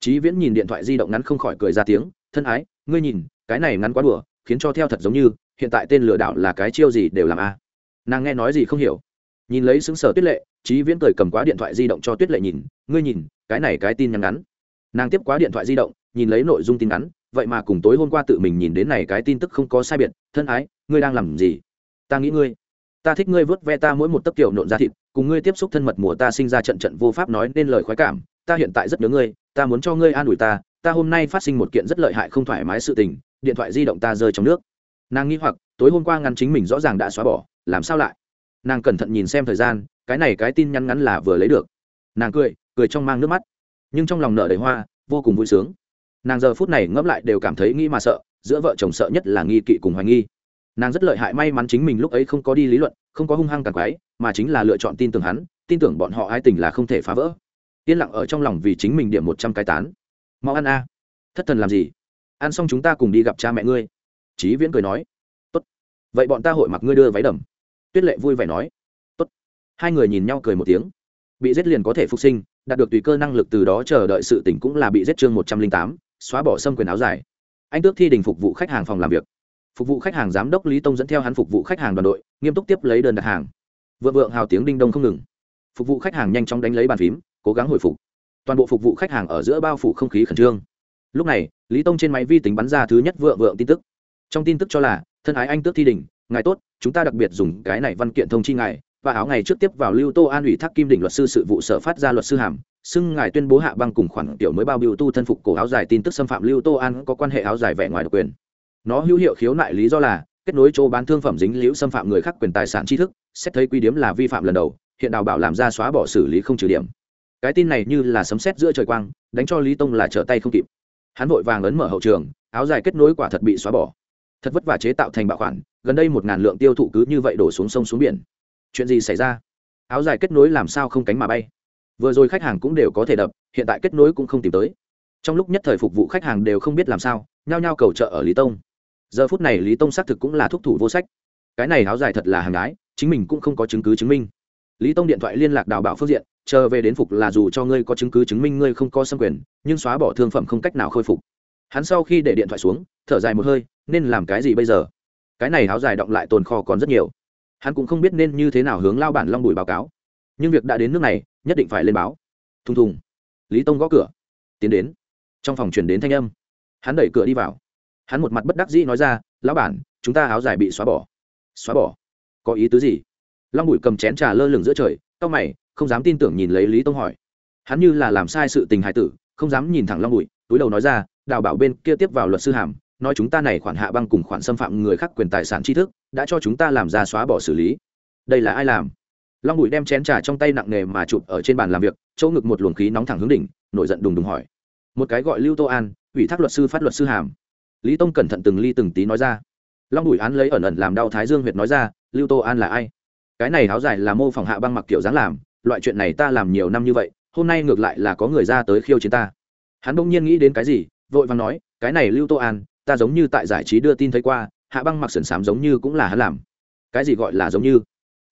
Chí viễn nhìn điện thoại di động ngắn không khỏi cười ra tiếng, thân ái ngươi nhìn, cái này ngắn quá đùa, khiến cho theo thật giống như, hiện tại tên lừa đảo là cái chiêu gì đều làm a. Nàng nghe nói gì không hiểu. Nhìn lấy xứng sở tuyết lệ trí viễn cười cầm quá điện thoại di động cho tuyết lệ nhìn, ngươi nhìn, cái này cái tin nhắn ngắn. Nàng tiếp quá điện thoại di động, nhìn lấy nội dung tin ngắn, vậy mà cùng tối hôm qua tự mình nhìn đến này cái tin tức không có sai biệt, thân ái, ngươi đang làm gì? Ta nghĩ ngươi, ta thích ngươi vớt ve ta mỗi một tấc kiểu nộn ra thịt, cùng ngươi tiếp xúc thân mật mùa ta sinh ra trận trận vô pháp nói nên lời khoái cảm, ta hiện tại rất nhớ ngươi, ta muốn cho ngươi an ủi ta ta hôm nay phát sinh một kiện rất lợi hại không thoải mái sự tình, điện thoại di động ta rơi trong nước. Nàng nghĩ hoặc, tối hôm qua ngắn chính mình rõ ràng đã xóa bỏ, làm sao lại? Nàng cẩn thận nhìn xem thời gian, cái này cái tin nhắn ngắn là vừa lấy được. Nàng cười cười trong mang nước mắt. Nhưng trong lòng nở đầy hoa, vô cùng vui sướng. Nàng giờ phút này ngẫm lại đều cảm thấy nghĩ mà sợ, giữa vợ chồng sợ nhất là nghi kỵ cùng hoài nghi. Nàng rất lợi hại may mắn chính mình lúc ấy không có đi lý luận, không có hung hăng càng quái mà chính là lựa chọn tin tưởng hắn, tin tưởng bọn họ ai tình là không thể phá vỡ. Yên lặng ở trong lòng vì chính mình điểm một trăm cái tán mau ăn a. Thất thần làm gì? Ăn xong chúng ta cùng đi gặp cha mẹ ngươi. Chí viễn cười nói. Tốt. Vậy bọn ta hội mặc ngươi đưa váy đầm. Tuyết lệ vui vẻ nói. Tốt. Hai người nhìn nhau cười một tiếng. Bị giết liền có thể phục sinh, đạt được tùy cơ năng lực từ đó chờ đợi sự tỉnh cũng là bị giết chương một trăm linh tám, xóa bỏ xâm quyền áo dài. Anh tước thi đình phục vụ khách hàng phòng làm việc. Phục vụ khách hàng giám đốc lý tông dẫn theo hắn phục vụ khách hàng đoàn đội, nghiêm túc tiếp lấy đơn đặt hàng. Vượng vượng hào tiếng đinh đông không ngừng. Phục vụ khách hàng nhanh chóng đánh lấy bàn phím, cố gắng hồi phục toàn bộ phục vụ khách hàng ở giữa bao phủ không khí khẩn trương. Lúc này, lý tông trên máy vi tính bắn ra thứ nhất vượng vượng tin tức. Trong tin tức cho là, thân ái anh tước thi đình ngài tốt, chúng ta đặc biệt dùng cái này văn kiện thông chi ngài, và áo ngày trước tiếp vào lưu tô an ủy thác kim đỉnh luật sư sự vụ sở phát ra luật sư hàm, xưng ngài tuyên bố hạ băng cùng khoản tiểu mới bao biểu tu thân phục cổ áo dài tin tức xâm phạm lưu tô an có quan hệ áo dài vẻ ngoài độc quyền. Nó hữu hiệu khiếu nại lý do là, kết nối chỗ bán thương phẩm dính liễu xâm phạm người khác quyền tài sản tri thức, xét thấy quy điếm là vi phạm lần đầu, hiện đào bảo làm ra xóa bỏ xử lý không trừ điểm cái tin này như là sấm sét giữa trời quang, đánh cho lý tông là trở tay không kịp. Hắn vội vàng ấn mở hậu trường, áo dài kết nối quả thật bị xóa bỏ. Thật vất vả chế tạo thành bạo khoản, gần đây một ngàn lượng tiêu thụ cứ như vậy đổ xuống sông xuống biển. Chuyện gì xảy ra? Áo dài kết nối làm sao không cánh mà bay? Vừa rồi khách hàng cũng đều có thể đập, hiện tại kết nối cũng không tìm tới. Trong lúc nhất thời phục vụ khách hàng đều không biết làm sao, nhao nhao cầu trợ ở lý tông. Giờ phút này lý tông xác thực cũng là thúc thủ vô sách. Cái này áo dài thật là hàng gái, chính mình cũng không có chứng cứ chứng minh. Lý tông điện thoại liên lạc đào bảo phương diện chờ về đến phục là dù cho ngươi có chứng cứ chứng minh ngươi không có xâm quyền, nhưng xóa bỏ thương phẩm không cách nào khôi phục. Hắn sau khi để điện thoại xuống, thở dài một hơi, nên làm cái gì bây giờ? Cái này áo dài động lại tồn kho còn rất nhiều. Hắn cũng không biết nên như thế nào hướng lao bản long bùi báo cáo. Nhưng việc đã đến nước này, nhất định phải lên báo. Thùng thùng. Lý tông gõ cửa. Tiến đến. Trong phòng chuyển đến thanh âm. Hắn đẩy cửa đi vào. Hắn một mặt bất đắc dĩ nói ra, lão bản, chúng ta áo dài bị xóa bỏ. Xóa bỏ? Có ý tứ gì? Long bùi cầm chén trà lơ lửng giữa trời tao mày không dám tin tưởng nhìn lấy lý tông hỏi. Hắn như là làm sai sự tình hài tử, không dám nhìn thẳng long Bụi, túi đầu nói ra, đào bảo bên kia tiếp vào luật sư hàm, nói chúng ta này khoản hạ băng cùng khoản xâm phạm người khác quyền tài sản tri thức, đã cho chúng ta làm ra xóa bỏ xử lý. Đây là ai làm? Long bụi đem chén trà trong tay nặng nề mà chụp ở trên bàn làm việc, chỗ ngực một luồng khí nóng thẳng hướng đỉnh, nổi giận đùng đùng hỏi. Một cái gọi lưu tô an, ủy thác luật sư phát luật sư hàm. Lý tông cẩn thận từng ly từng tí nói ra. Long bụi án lấy ẩn ẩn làm đau thái dương huyệt nói ra, lưu tô an là ai? Cái này áo dài là mô phỏng hạ băng mặc kiểu dáng làm loại chuyện này ta làm nhiều năm như vậy, hôm nay ngược lại là có người ra tới khiêu chiến ta. Hắn bỗng nhiên nghĩ đến cái gì, vội vàng nói, cái này lưu tô an, ta giống như tại giải trí đưa tin thấy qua, hạ băng mặc sườn xám giống như cũng là hắn làm. Cái gì gọi là giống như?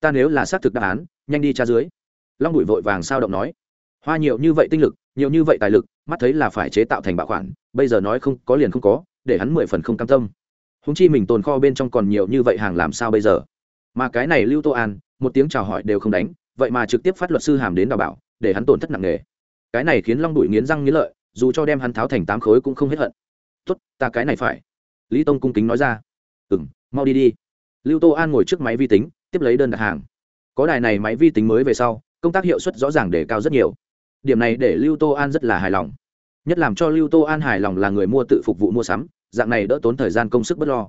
Ta nếu là xác thực đáp án, nhanh đi tra dưới. Long đuổi vội vàng sao động nói, hoa nhiều như vậy tinh lực, nhiều như vậy tài lực, mắt thấy là phải chế tạo thành bạo khoản, bây giờ nói không có liền không có, để hắn mười phần không cam tâm. Húng chi mình tồn kho bên trong còn nhiều như vậy hàng làm sao bây giờ? Mà cái này lưu tô an, một tiếng chào hỏi đều không đánh vậy mà trực tiếp phát luật sư hàm đến đào bảo, để hắn tổn thất nặng nề. Cái này khiến long đuổi nghiến răng nghiến lợi, dù cho đem hắn tháo thành tám khối cũng không hết hận. Tốt, ta cái này phải. Lý tông cung kính nói ra. Ừ m mau đi đi. Lưu tô an ngồi trước máy vi tính, tiếp lấy đơn đặt hàng. Có đài này máy vi tính mới về sau, công tác hiệu suất rõ ràng để cao rất nhiều. Điểm này để lưu tô an rất là hài lòng. Nhất làm cho lưu tô an hài lòng là người mua tự phục vụ mua sắm, dạng này đỡ tốn thời gian công sức b ấ t lo.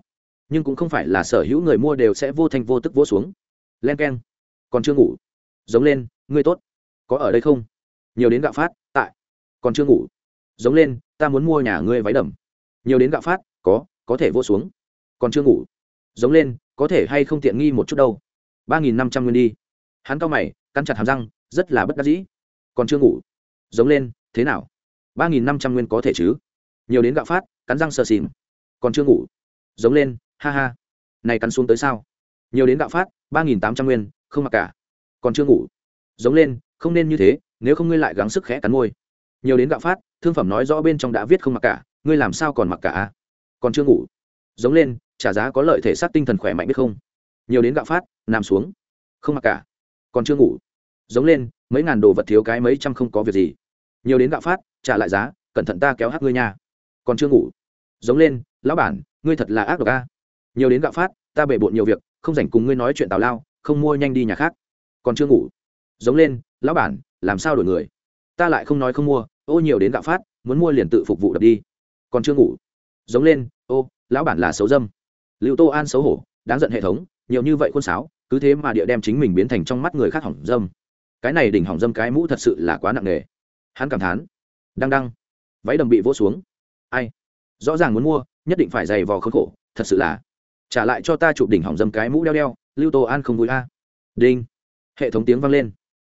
Nhưng cũng không phải là sở hữu người mua đều sẽ vô thanh vô tức vỗ xuống. Len k e n còn chưa ngủ giống lên, ngươi tốt. Có ở đây không? Nhiều đến gạo phát, tại. Còn chưa ngủ. Giống lên, ta muốn mua nhà ngươi váy đầm. Nhiều đến gạo phát, có có thể vô xuống. Còn chưa ngủ. Giống lên, có thể hay không tiện nghi một chút đâu. Ba nghìn năm trăm nguyên đi. Hắn cao mày, cắn chặt hàm răng, rất là bất đắc dĩ. Còn chưa ngủ. Giống lên, thế nào? Ba nghìn năm trăm nguyên có thể chứ? Nhiều đến gạo phát, cắn răng sờ xìm còn chưa ngủ. Giống lên, ha ha. Này cắn xuống tới sao? Nhiều đến gạo phát, ba nghìn tám trăm nguyên, không mặc cả còn chưa ngủ. Giống lên, không nên như thế, nếu không ngươi lại gắng sức khẽ cắn môi. Nhiều đến gạo phát, thương phẩm nói rõ bên trong đã viết không mặc cả, ngươi làm sao còn mặc cả à? còn chưa ngủ. Giống lên, trả giá có lợi thể xác tinh thần khỏe mạnh biết không? Nhiều đến gạo phát, nằm xuống. Không mặc cả. Còn chưa ngủ. Giống lên, mấy ngàn đồ vật thiếu cái mấy trăm không có việc gì. Nhiều đến gạo phát, trả lại giá, cẩn thận ta kéo hát ngươi nha. Còn chưa ngủ. Giống lên, lão bản, ngươi thật là ác độc a. Nhiều đến gạo phát, ta bể bộn nhiều việc, không rảnh cùng ngươi nói chuyện tào lao, không mua nhanh đi nhà khác còn chưa ngủ. Giống lên, lão bản, làm sao đổi người? Ta lại không nói không mua, ô nhiều đến gạo phát, muốn mua liền tự phục vụ đập đi. Còn chưa ngủ. Giống lên, ô, lão bản là xấu dâm. Liệu tô an xấu hổ, đáng giận hệ thống, nhiều như vậy khuôn sáo, cứ thế mà địa đem chính mình biến thành trong mắt người khác hỏng dâm. Cái này đỉnh hỏng dâm cái mũ thật sự là quá nặng nề. Hắn cảm thán, đăng đăng, váy đầm bị vỗ xuống. Ai? Rõ ràng muốn mua, nhất định phải dày vò khốn khổ, thật sự là. Trả lại cho ta chụp đỉnh hỏng dâm cái mũ đeo đeo. Lưu tô an không vui a. Đinh hệ thống tiếng vang lên.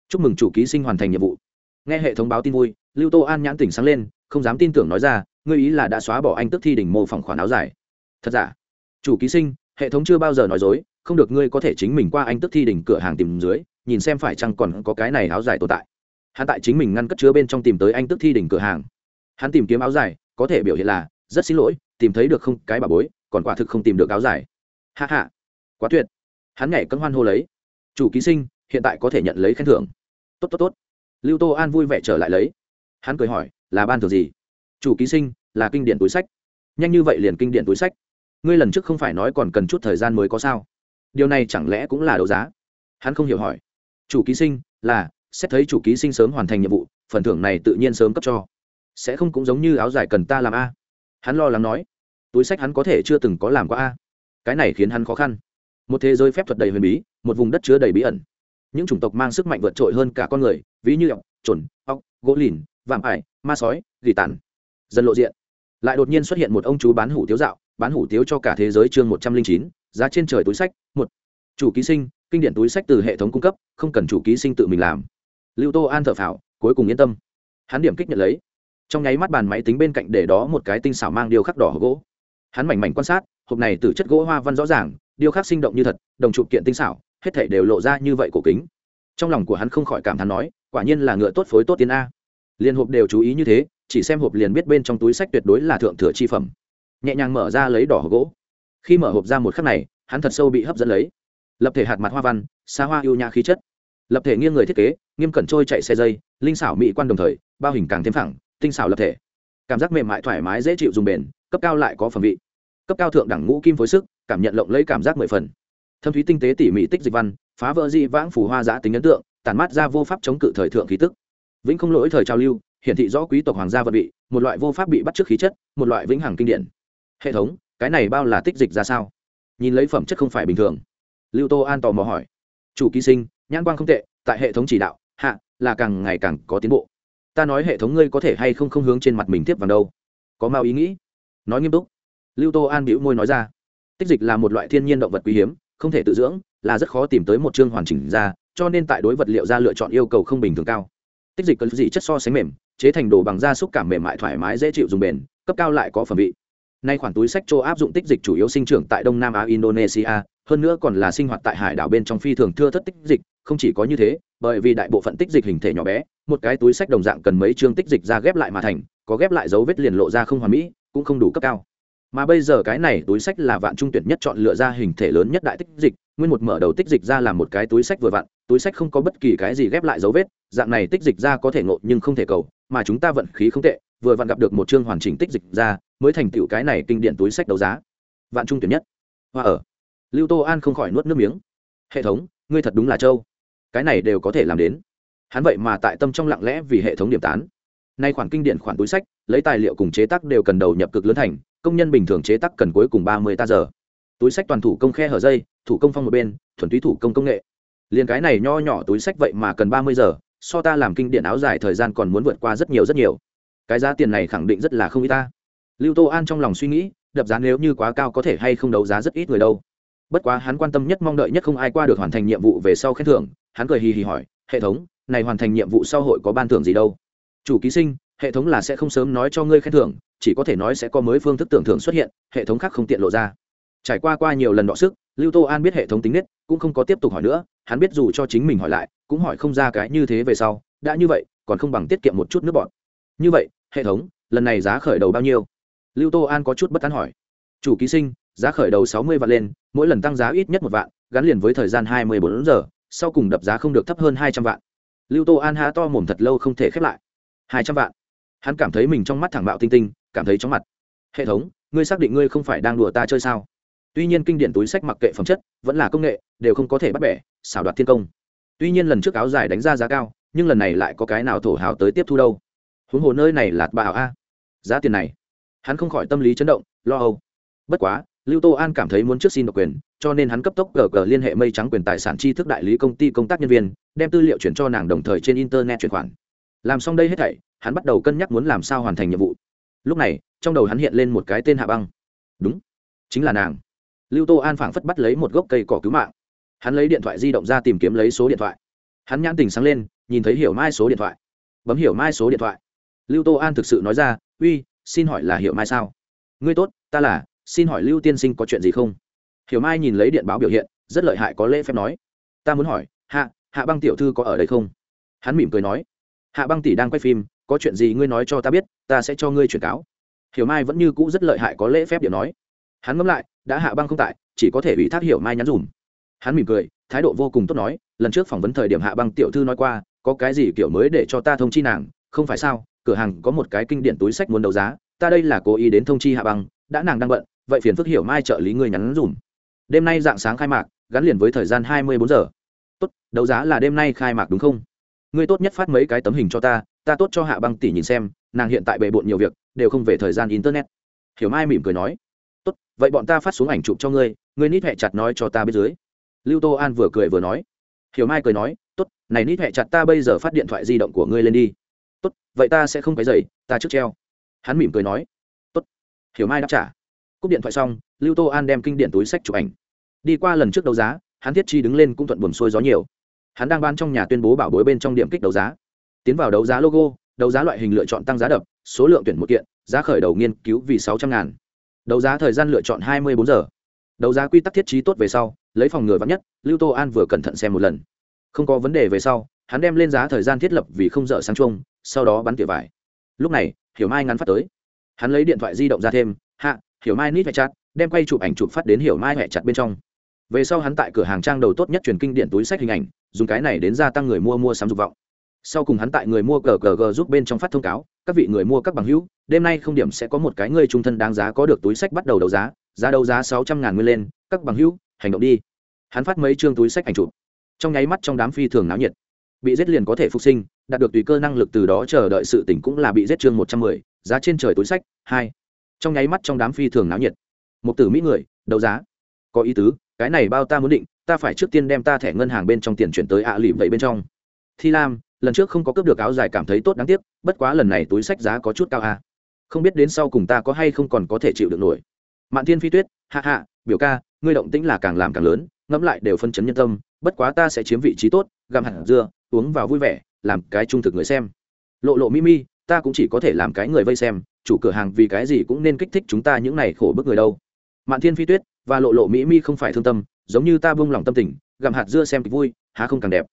Chúc mừng chủ ký sinh hoàn thành nhiệm vụ. Nghe hệ thống báo tin vui, lưu tô an nhãn tỉnh sáng lên, không dám tin tưởng nói ra, ngươi ý là đã xóa bỏ anh tức thi đỉnh mô phỏng khoản áo dài. Thật giả? Chủ ký sinh, hệ thống chưa bao giờ nói dối, không được ngươi có thể chính mình qua anh tức thi đỉnh cửa hàng tìm dưới, nhìn xem phải chăng còn có cái này áo dài tồn tại. Hắn tại chính mình ngăn cất chứa bên trong tìm tới anh tức thi đỉnh cửa hàng. Hắn tìm kiếm áo dài, có thể biểu hiện là, rất xin lỗi, tìm thấy được không, cái bà bối, còn quả thực không tìm được áo dài. Hạ hạ quá tuyệt. Hắn nhảy cân hoan hô lấy. Chủ ký sinh hiện tại có thể nhận lấy khen thưởng. Tốt tốt tốt. Lưu tô an vui vẻ trở lại lấy. Hắn cười hỏi, là ban thưởng gì? Chủ ký sinh, là kinh điển túi sách. Nhanh như vậy liền kinh điển túi sách? Ngươi lần trước không phải nói còn cần chút thời gian mới có sao? Điều này chẳng lẽ cũng là đấu giá? Hắn không hiểu hỏi. Chủ ký sinh, là, xét thấy chủ ký sinh sớm hoàn thành nhiệm vụ, phần thưởng này tự nhiên sớm cấp cho. Sẽ không cũng giống như áo dài cần ta làm a. Hắn lo lắng nói. Túi sách hắn có thể chưa từng có làm qua a. Cái này khiến hắn khó khăn. Một thế giới phép thuật đầy huyền bí, một vùng đất chứa đầy bí ẩn những chủng tộc mang sức mạnh vượt trội hơn cả con người, ví như ọc, trồn, ọc, gỗ lìn, vạm ải, ma sói, gỉ tàn. Dần lộ diện. Lại đột nhiên xuất hiện một ông chú bán hủ tiếu dạo, bán hủ tiếu cho cả thế giới chương một trăm linh chín, giá trên trời túi sách, một. Chủ ký sinh, kinh điển túi sách từ hệ thống cung cấp, không cần chủ ký sinh tự mình làm. Lưu tô an thở phào, cuối cùng yên tâm. Hắn điểm kích nhận lấy. Trong nháy mắt bàn máy tính bên cạnh để đó một cái tinh xảo mang điêu khắc đỏ gỗ. Hắn mảnh mảnh quan sát, hộp này từ chất gỗ hoa văn rõ ràng, điêu khắc sinh động như thật, đồng trụ kiện tinh xảo hết thảy đều lộ ra như vậy cổ kính. Trong lòng của hắn không khỏi cảm thán nói, quả nhiên là ngựa tốt phối tốt tiến a. Liên hộp đều chú ý như thế, chỉ xem hộp liền biết bên trong túi sách tuyệt đối là thượng thừa chi phẩm. Nhẹ nhàng mở ra lấy đỏ gỗ. Khi mở hộp ra một khắc này, hắn thật sâu bị hấp dẫn lấy. Lập thể hạt mặt hoa văn, xa hoa yêu nhã khí chất. Lập thể nghiêng người thiết kế, nghiêm cẩn trôi chạy xe dây, linh xảo mỹ quan đồng thời, bao hình càng thêm phẳng, tinh xảo lập thể. Cảm giác mềm mại thoải mái dễ chịu dùng bền, cấp cao lại có phẩm vị. Cấp cao thượng đẳng ngũ kim phối sức, cảm nhận lộng lấy cảm giác mười phần thâm thúy tinh tế tỉ mỉ tích dịch văn, phá vỡ dị vãng phủ hoa giã tính ấn tượng, tản mát ra vô pháp chống cự thời thượng khí tức. Vĩnh không lỗi thời trao lưu, hiển thị rõ quý tộc hoàng gia vật bị một loại vô pháp bị bắt trước khí chất, một loại vĩnh hằng kinh điển. Hệ thống, cái này bao là tích dịch ra sao? Nhìn lấy phẩm chất không phải bình thường. Lưu tô an tò mò hỏi. Chủ ký sinh, nhãn quang không tệ, tại hệ thống chỉ đạo, hạ, là càng ngày càng có tiến bộ. Ta nói hệ thống ngươi có thể hay không không hướng trên mặt mình tiếp vào đâu? Có mau ý nghĩ. Nói nghiêm túc. Lưu tô an bĩu môi nói ra. Tích dịch là một loại thiên nhiên động vật quý hiếm không thể tự dưỡng, là rất khó tìm tới một chương hoàn chỉnh ra, cho nên tại đối vật liệu ra lựa chọn yêu cầu không bình thường cao. Tích dịch cần gì chất so sánh mềm, chế thành đồ bằng da xúc cảm mềm mại thoải mái dễ chịu dùng bền, cấp cao lại có phẩm vị. Nay khoản túi sách châu áp dụng tích dịch chủ yếu sinh trưởng tại đông nam á indonesia, hơn nữa còn là sinh hoạt tại hải đảo bên trong phi thường thưa thất tích dịch, không chỉ có như thế, bởi vì đại bộ phận tích dịch hình thể nhỏ bé, một cái túi sách đồng dạng cần mấy chương tích dịch ra ghép lại mà thành, có ghép lại dấu vết liền lộ ra không hoàn mỹ, cũng không đủ cấp cao mà bây giờ cái này túi sách là vạn trung tuyển nhất chọn lựa ra hình thể lớn nhất đại tích dịch, nguyên một mở đầu tích dịch ra là một cái túi sách vừa vặn, túi sách không có bất kỳ cái gì ghép lại dấu vết, dạng này tích dịch ra có thể ngộ nhưng không thể cầu, mà chúng ta vận khí không tệ, vừa vặn gặp được một chương hoàn chỉnh tích dịch ra, mới thành tựu cái này kinh điển túi sách đấu giá. Vạn trung tuyển nhất. Hoa ở. Lưu tô an không khỏi nuốt nước miếng. Hệ thống, ngươi thật đúng là châu cái này đều có thể làm đến. Hắn vậy mà tại tâm trong lặng lẽ vì hệ thống điểm tán. Nay khoản kinh điển khoản túi sách, lấy tài liệu cùng chế tác đều cần đầu nhập cực lớn thành công nhân bình thường chế tác cần cuối cùng ba mươi ta giờ. Túi sách toàn thủ công khe hở dây, thủ công phong một bên, thuần túy thủ công công nghệ. Liền cái này nho nhỏ túi sách vậy mà cần ba mươi giờ, so ta làm kinh điển áo dài thời gian còn muốn vượt qua rất nhiều rất nhiều. Cái giá tiền này khẳng định rất là không ít ta. Lưu tô an trong lòng suy nghĩ, đập giá nếu như quá cao có thể hay không đấu giá rất ít người đâu. Bất quá hắn quan tâm nhất mong đợi nhất không ai qua được hoàn thành nhiệm vụ về sau khen thưởng, hắn cười hì hì hỏi, hệ thống, này hoàn thành nhiệm vụ sau hội có ban thưởng gì đâu? Chủ ký sinh hệ thống là sẽ không sớm nói cho ngươi khen thưởng, chỉ có thể nói sẽ có mới phương thức tưởng thưởng xuất hiện, hệ thống khác không tiện lộ ra. Trải qua qua nhiều lần đọ sức, lưu tô an biết hệ thống tính nết, cũng không có tiếp tục hỏi nữa, hắn biết dù cho chính mình hỏi lại, cũng hỏi không ra cái như thế về sau, đã như vậy, còn không bằng tiết kiệm một chút nước bọn như vậy, hệ thống, lần này giá khởi đầu bao nhiêu? Lưu tô an có chút bất tán hỏi. Chủ ký sinh, giá khởi đầu sáu mươi vạn lên, mỗi lần tăng giá ít nhất một vạn, gắn liền với thời gian hai mươi bốn giờ, sau cùng đập giá không được thấp hơn hai trăm vạn. Lưu tô an há to mồm thật lâu không thể khép lại. Hai trăm vạn hắn cảm thấy mình trong mắt thẳng bạo tinh tinh, cảm thấy chóng mặt. Hệ thống, ngươi xác định ngươi không phải đang đùa ta chơi sao? Tuy nhiên kinh điển túi sách mặc kệ phẩm chất, vẫn là công nghệ, đều không có thể bắt bẻ, xảo đoạt thiên công. Tuy nhiên lần trước áo dài đánh ra giá cao, nhưng lần này lại có cái nào thổ hào tới tiếp thu đâu. Huống hồ nơi này là bảo a. Giá tiền này. Hắn không khỏi tâm lý chấn động, lo âu. Bất quá, lưu tô an cảm thấy muốn trước xin độc quyền, cho nên hắn cấp tốc gờ gờ liên hệ mây trắng quyền tài sản tri thức đại lý công ty công tác nhân viên, đem tư liệu chuyển cho nàng đồng thời trên internet chuyển khoản làm xong đây hết thảy, hắn bắt đầu cân nhắc muốn làm sao hoàn thành nhiệm vụ. Lúc này, trong đầu hắn hiện lên một cái tên hạ băng. Đúng, chính là nàng. Lưu tô an phảng phất bắt lấy một gốc cây cỏ cứu mạng. Hắn lấy điện thoại di động ra tìm kiếm lấy số điện thoại. Hắn nhãn tình sáng lên, nhìn thấy hiểu mai số điện thoại. Bấm hiểu mai số điện thoại. Lưu tô an thực sự nói ra, uy, xin hỏi là hiểu mai sao? Ngươi tốt, ta là, xin hỏi lưu tiên sinh có chuyện gì không? Hiểu mai nhìn lấy điện báo biểu hiện, rất lợi hại có lễ phép nói. Ta muốn hỏi, hạ hạ băng tiểu thư có ở đây không? Hắn mỉm cười nói hạ băng tỷ đang quay phim, có chuyện gì ngươi nói cho ta biết, ta sẽ cho ngươi chuyển cáo. Hiểu mai vẫn như cũ rất lợi hại có lễ phép điểm nói. Hắn ngẫm lại, đã hạ băng không tại, chỉ có thể ủy thác hiểu mai nhắn dùm. Hắn mỉm cười, thái độ vô cùng tốt nói, lần trước phỏng vấn thời điểm hạ băng tiểu thư nói qua, có cái gì kiểu mới để cho ta thông chi nàng, không phải sao, cửa hàng có một cái kinh điển túi sách muốn đấu giá, ta đây là cố ý đến thông chi hạ băng, đã nàng đang bận, vậy phiền phức hiểu mai trợ lý ngươi nhắn dùm. Đêm nay dạng sáng khai mạc, gắn liền với thời gian hai mươi bốn giờ. Tốt, đấu giá là đêm nay khai mạc đúng không? Ngươi tốt nhất phát mấy cái tấm hình cho ta ta tốt cho hạ băng tỷ nhìn xem, nàng hiện tại bề bộn nhiều việc, đều không về thời gian internet. Hiểu mai mỉm cười nói, tốt, vậy bọn ta phát xuống ảnh chụp cho ngươi ngươi nít hẹ chặt nói cho ta bên dưới. Lưu tô an vừa cười vừa nói. Hiểu mai cười nói, tốt, này nít hẹ chặt ta bây giờ phát điện thoại di động của ngươi lên đi. Tốt, vậy ta sẽ không cái giày ta trước treo. Hắn mỉm cười nói, tốt. Hiểu mai đáp trả. Cúp điện thoại xong, lưu tô an đem kinh điện túi sách chụp ảnh. Đi qua lần trước đấu giá, hắn thiết chi đứng lên cũng thuận buồn xuôi gió nhiều hắn đang ban trong nhà tuyên bố bảo bối bên trong điểm kích đấu giá. Tiến vào đấu giá logo, đấu giá loại hình lựa chọn tăng giá đập, số lượng tuyển một kiện, giá khởi đầu nghiên cứu vì sáu trăm ngàn. Đấu giá thời gian lựa chọn hai mươi bốn giờ. Đấu giá quy tắc thiết trí tốt về sau, lấy phòng ngừa vắng nhất, lưu tô an vừa cẩn thận xem một lần. Không có vấn đề về sau, hắn đem lên giá thời gian thiết lập vì không dở sáng chung, sau đó bắn tỉa vải. Lúc này, hiểu mai ngắn phát tới. Hắn lấy điện thoại di động ra thêm, hạ, hiểu mai nít phải chặt, đem quay chụp ảnh chụp phát đến hiểu mai hẹ chặt bên trong. Về sau hắn tại cửa hàng trang đầu tốt nhất truyền kinh điện túi sách hình ảnh dùng cái này đến gia tăng người mua mua sắm dục vọng. Sau cùng hắn tại người mua cờ cờ g giúp bên trong phát thông cáo, các vị người mua các bằng hữu, đêm nay không điểm sẽ có một cái người trung thân đáng giá có được túi sách bắt đầu đấu giá giá đấu giá sáu trăm ngàn nguyên lên, các bằng hữu, hành động đi. Hắn phát mấy chương túi sách ảnh chụp. Trong nháy mắt trong đám phi thường náo nhiệt. Bị giết liền có thể phục sinh, đạt được tùy cơ năng lực từ đó chờ đợi sự tỉnh cũng là bị giết chương một trăm mười, giá trên trời túi sách, hai. Trong nháy mắt trong đám phi thường náo nhiệt. Một tử mỹ người, đấu giá. Có ý tứ cái này bao ta muốn định, ta phải trước tiên đem ta thẻ ngân hàng bên trong tiền chuyển tới ạ lụy vậy bên trong. Thi lam, lần trước không có cướp được áo dài cảm thấy tốt đáng tiếc, bất quá lần này túi sách giá có chút cao à. không biết đến sau cùng ta có hay không còn có thể chịu được nổi. Mạn thiên phi tuyết, hạ hạ, biểu ca, ngươi động tĩnh là càng làm càng lớn, ngẫm lại đều phân chấn nhân tâm, bất quá ta sẽ chiếm vị trí tốt, gặm hẳn dưa, uống vào vui vẻ, làm cái trung thực người xem. Lộ lộ mi mi, ta cũng chỉ có thể làm cái người vây xem, chủ cửa hàng vì cái gì cũng nên kích thích chúng ta những này khổ bức người đâu. Mạn thiên phi tuyết và lộ lộ mỹ mi không phải thương tâm, giống như ta buông lòng tâm tình, gặm hạt dưa xem kịch vui, há không càng đẹp.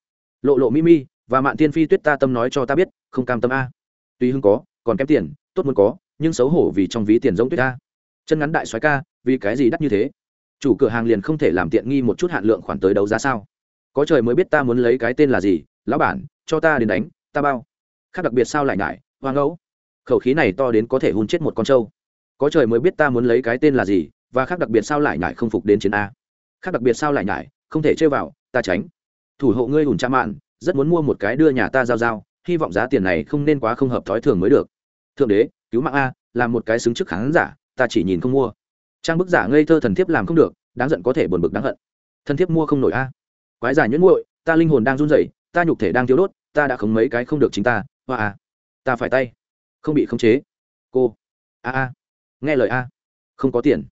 Lộ lộ mỹ mi, và mạn thiên phi tuyết ta tâm nói cho ta biết, không cam tâm a. Tuy hưng có, còn kém tiền, tốt muốn có, nhưng xấu hổ vì trong ví tiền giống tuyết ta. Chân ngắn đại soái ca, vì cái gì đắt như thế? Chủ cửa hàng liền không thể làm tiện nghi một chút hạn lượng khoản tới đấu giá sao? Có trời mới biết ta muốn lấy cái tên là gì, lão bản, cho ta đến đánh, ta bao. Khác đặc biệt sao lại ngại, hoang ấu khẩu khí này to đến có thể hun chết một con trâu. Có trời mới biết ta muốn lấy cái tên là gì và khác đặc biệt sao lại nhải không phục đến chiến a? Khác đặc biệt sao lại nhải, không thể chơi vào, ta tránh. Thủ hộ ngươi hùn cha mạn, rất muốn mua một cái đưa nhà ta giao giao, hy vọng giá tiền này không nên quá không hợp thói thường mới được. Thượng đế, cứu mạng a, làm một cái xứng chức khán giả, ta chỉ nhìn không mua. Trang bức giả ngây thơ thần thiếp làm không được, đáng giận có thể buồn bực đáng hận. Thần thiếp mua không nổi a. Quái giả nhẫn muội ta linh hồn đang run rẩy, ta nhục thể đang thiếu đốt, ta đã không mấy cái không được chính ta, hoa a. Ta phải tay. Không bị khống chế. Cô. A a. Nghe lời a. Không có tiền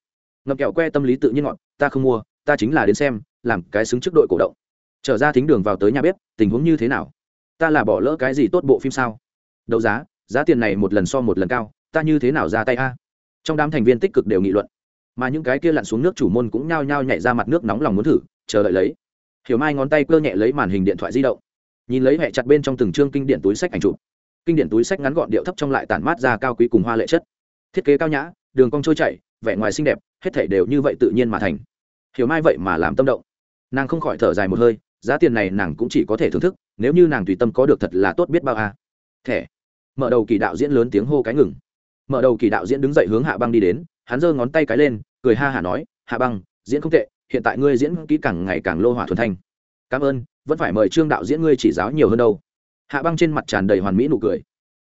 ngậm kẹo que tâm lý tự nhiên ngọn ta không mua, ta chính là đến xem, làm cái xứng trước đội cổ động. Trở ra thính đường vào tới nhà bếp, tình huống như thế nào? Ta là bỏ lỡ cái gì tốt bộ phim sao? Đấu giá giá tiền này một lần so một lần cao, ta như thế nào ra tay a? Trong đám thành viên tích cực đều nghị luận. Mà những cái kia lặn xuống nước chủ môn cũng nhao nhao nhảy ra mặt nước nóng lòng muốn thử, chờ đợi lấy. Hiểu mai ngón tay cơ nhẹ lấy màn hình điện thoại di động. Nhìn lấy hẹ chặt bên trong từng chương kinh điện túi sách ảnh chụp. Kinh điển túi sách ngắn gọn điệu thấp trong lại tản mát ra cao quý cùng hoa lệ chất. Thiết kế cao nhã, đường cong trôi chảy, vẻ ngoài xinh đẹp hết thảy đều như vậy tự nhiên mà thành. Hiểu mai vậy mà làm tâm động. Nàng không khỏi thở dài một hơi, giá tiền này nàng cũng chỉ có thể thưởng thức, nếu như nàng tùy tâm có được thật là tốt biết bao a. À. thẻ. Mở đầu kỳ đạo diễn lớn tiếng hô cái ngừng. Mở đầu kỳ đạo diễn đứng dậy hướng hạ băng đi đến, hắn giơ ngón tay cái lên, cười ha hả nói, hạ băng, diễn không tệ, hiện tại ngươi diễn kỹ càng ngày càng lô hỏa thuần thanh. Cảm ơn, vẫn phải mời trương đạo diễn ngươi chỉ giáo nhiều hơn đâu. Hạ băng trên mặt tràn đầy hoàn mỹ nụ cười.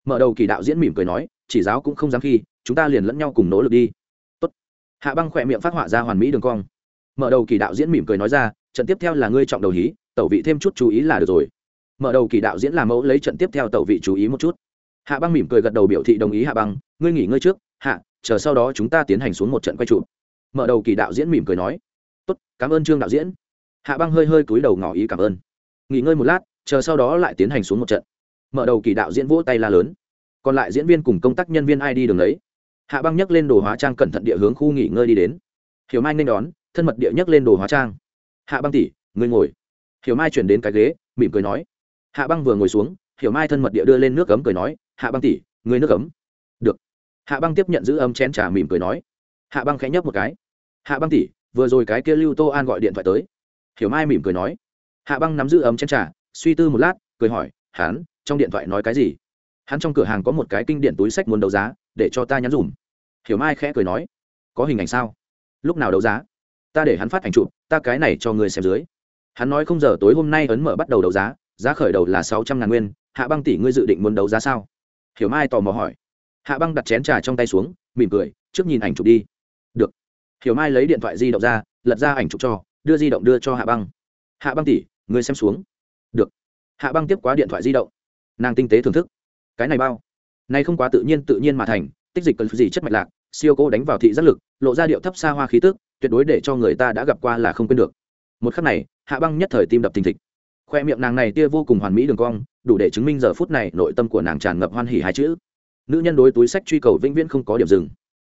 Mở đầu kỳ đạo diễn mỉm cười nói, chỉ giáo cũng không dám khi, chúng ta liền lẫn nhau cùng nỗ lực đi hạ băng khỏe miệng phát họa ra hoàn mỹ đường cong. Mở đầu kỳ đạo diễn mỉm cười nói ra, trận tiếp theo là ngươi trọng đầu hí, tẩu vị thêm chút chú ý là được rồi. Mở đầu kỳ đạo diễn làm mẫu lấy trận tiếp theo tẩu vị chú ý một chút. Hạ băng mỉm cười gật đầu biểu thị đồng ý hạ băng, ngươi nghỉ ngơi trước, hạ, chờ sau đó chúng ta tiến hành xuống một trận quay trụ mở đầu kỳ đạo diễn mỉm cười nói, tốt, cảm ơn trương đạo diễn. Hạ băng hơi hơi cúi đầu ngỏ ý cảm ơn. Nghỉ ngơi một lát, chờ sau đó lại tiến hành xuống một trận. Mở đầu kỳ đạo diễn vỗ tay la lớn. Còn lại diễn viên cùng công tác nhân viên ai đi đường lấy hạ băng nhấc lên đồ hóa trang cẩn thận địa hướng khu nghỉ ngơi đi đến. Hiểu mai nên đón, thân mật địa nhấc lên đồ hóa trang. Hạ băng tỉ ngươi ngồi. Hiểu mai chuyển đến cái ghế, mỉm cười nói. Hạ băng vừa ngồi xuống, hiểu mai thân mật địa đưa lên nước cấm cười nói. Hạ băng tỉ ngươi nước cấm được. Hạ băng tiếp nhận giữ ấm chén trà mỉm cười nói. Hạ băng khẽ nhấp một cái. Hạ băng tỉ vừa rồi cái kia lưu tô an gọi điện thoại tới. Hiểu mai mỉm cười nói. Hạ băng nắm giữ ấm chén trà, suy tư một lát, cười hỏi, hắn, trong điện thoại nói cái gì? Hắn trong cửa hàng có một cái kinh điện túi sách muốn đấu giá để cho ta nhắn dùm. Hiểu mai khẽ cười nói, có hình ảnh sao? Lúc nào đấu giá? Ta để hắn phát ảnh chụp, ta cái này cho người xem dưới. Hắn nói không giờ tối hôm nay ấn mở bắt đầu đấu giá giá khởi đầu là sáu trăm ngàn nguyên, hạ băng tỷ ngươi dự định muốn đấu giá sao? Hiểu mai tò mò hỏi. Hạ băng đặt chén trà trong tay xuống, mỉm cười, trước nhìn ảnh chụp đi. Được. Hiểu mai lấy điện thoại di động ra, lật ra ảnh chụp cho, đưa di động đưa cho hạ băng. Hạ băng tỷ, ngươi xem xuống. Được. Hạ băng tiếp quá điện thoại di động. Nàng tinh tế thưởng thức. Cái này bao? Này không quá tự nhiên tự nhiên mà thành, tích dịch cần gì chất mạch lạc, siêu cô đánh vào thị giác lực, lộ ra điệu thấp xa hoa khí tức, tuyệt đối để cho người ta đã gặp qua là không quên được. Một khắc này, hạ băng nhất thời tim đập thình thịch. Khoe miệng nàng này tia vô cùng hoàn mỹ đường cong, đủ để chứng minh giờ phút này nội tâm của nàng tràn ngập hoan hỉ hai chữ. Nữ nhân đối túi sách truy cầu vĩnh viễn không có điểm dừng.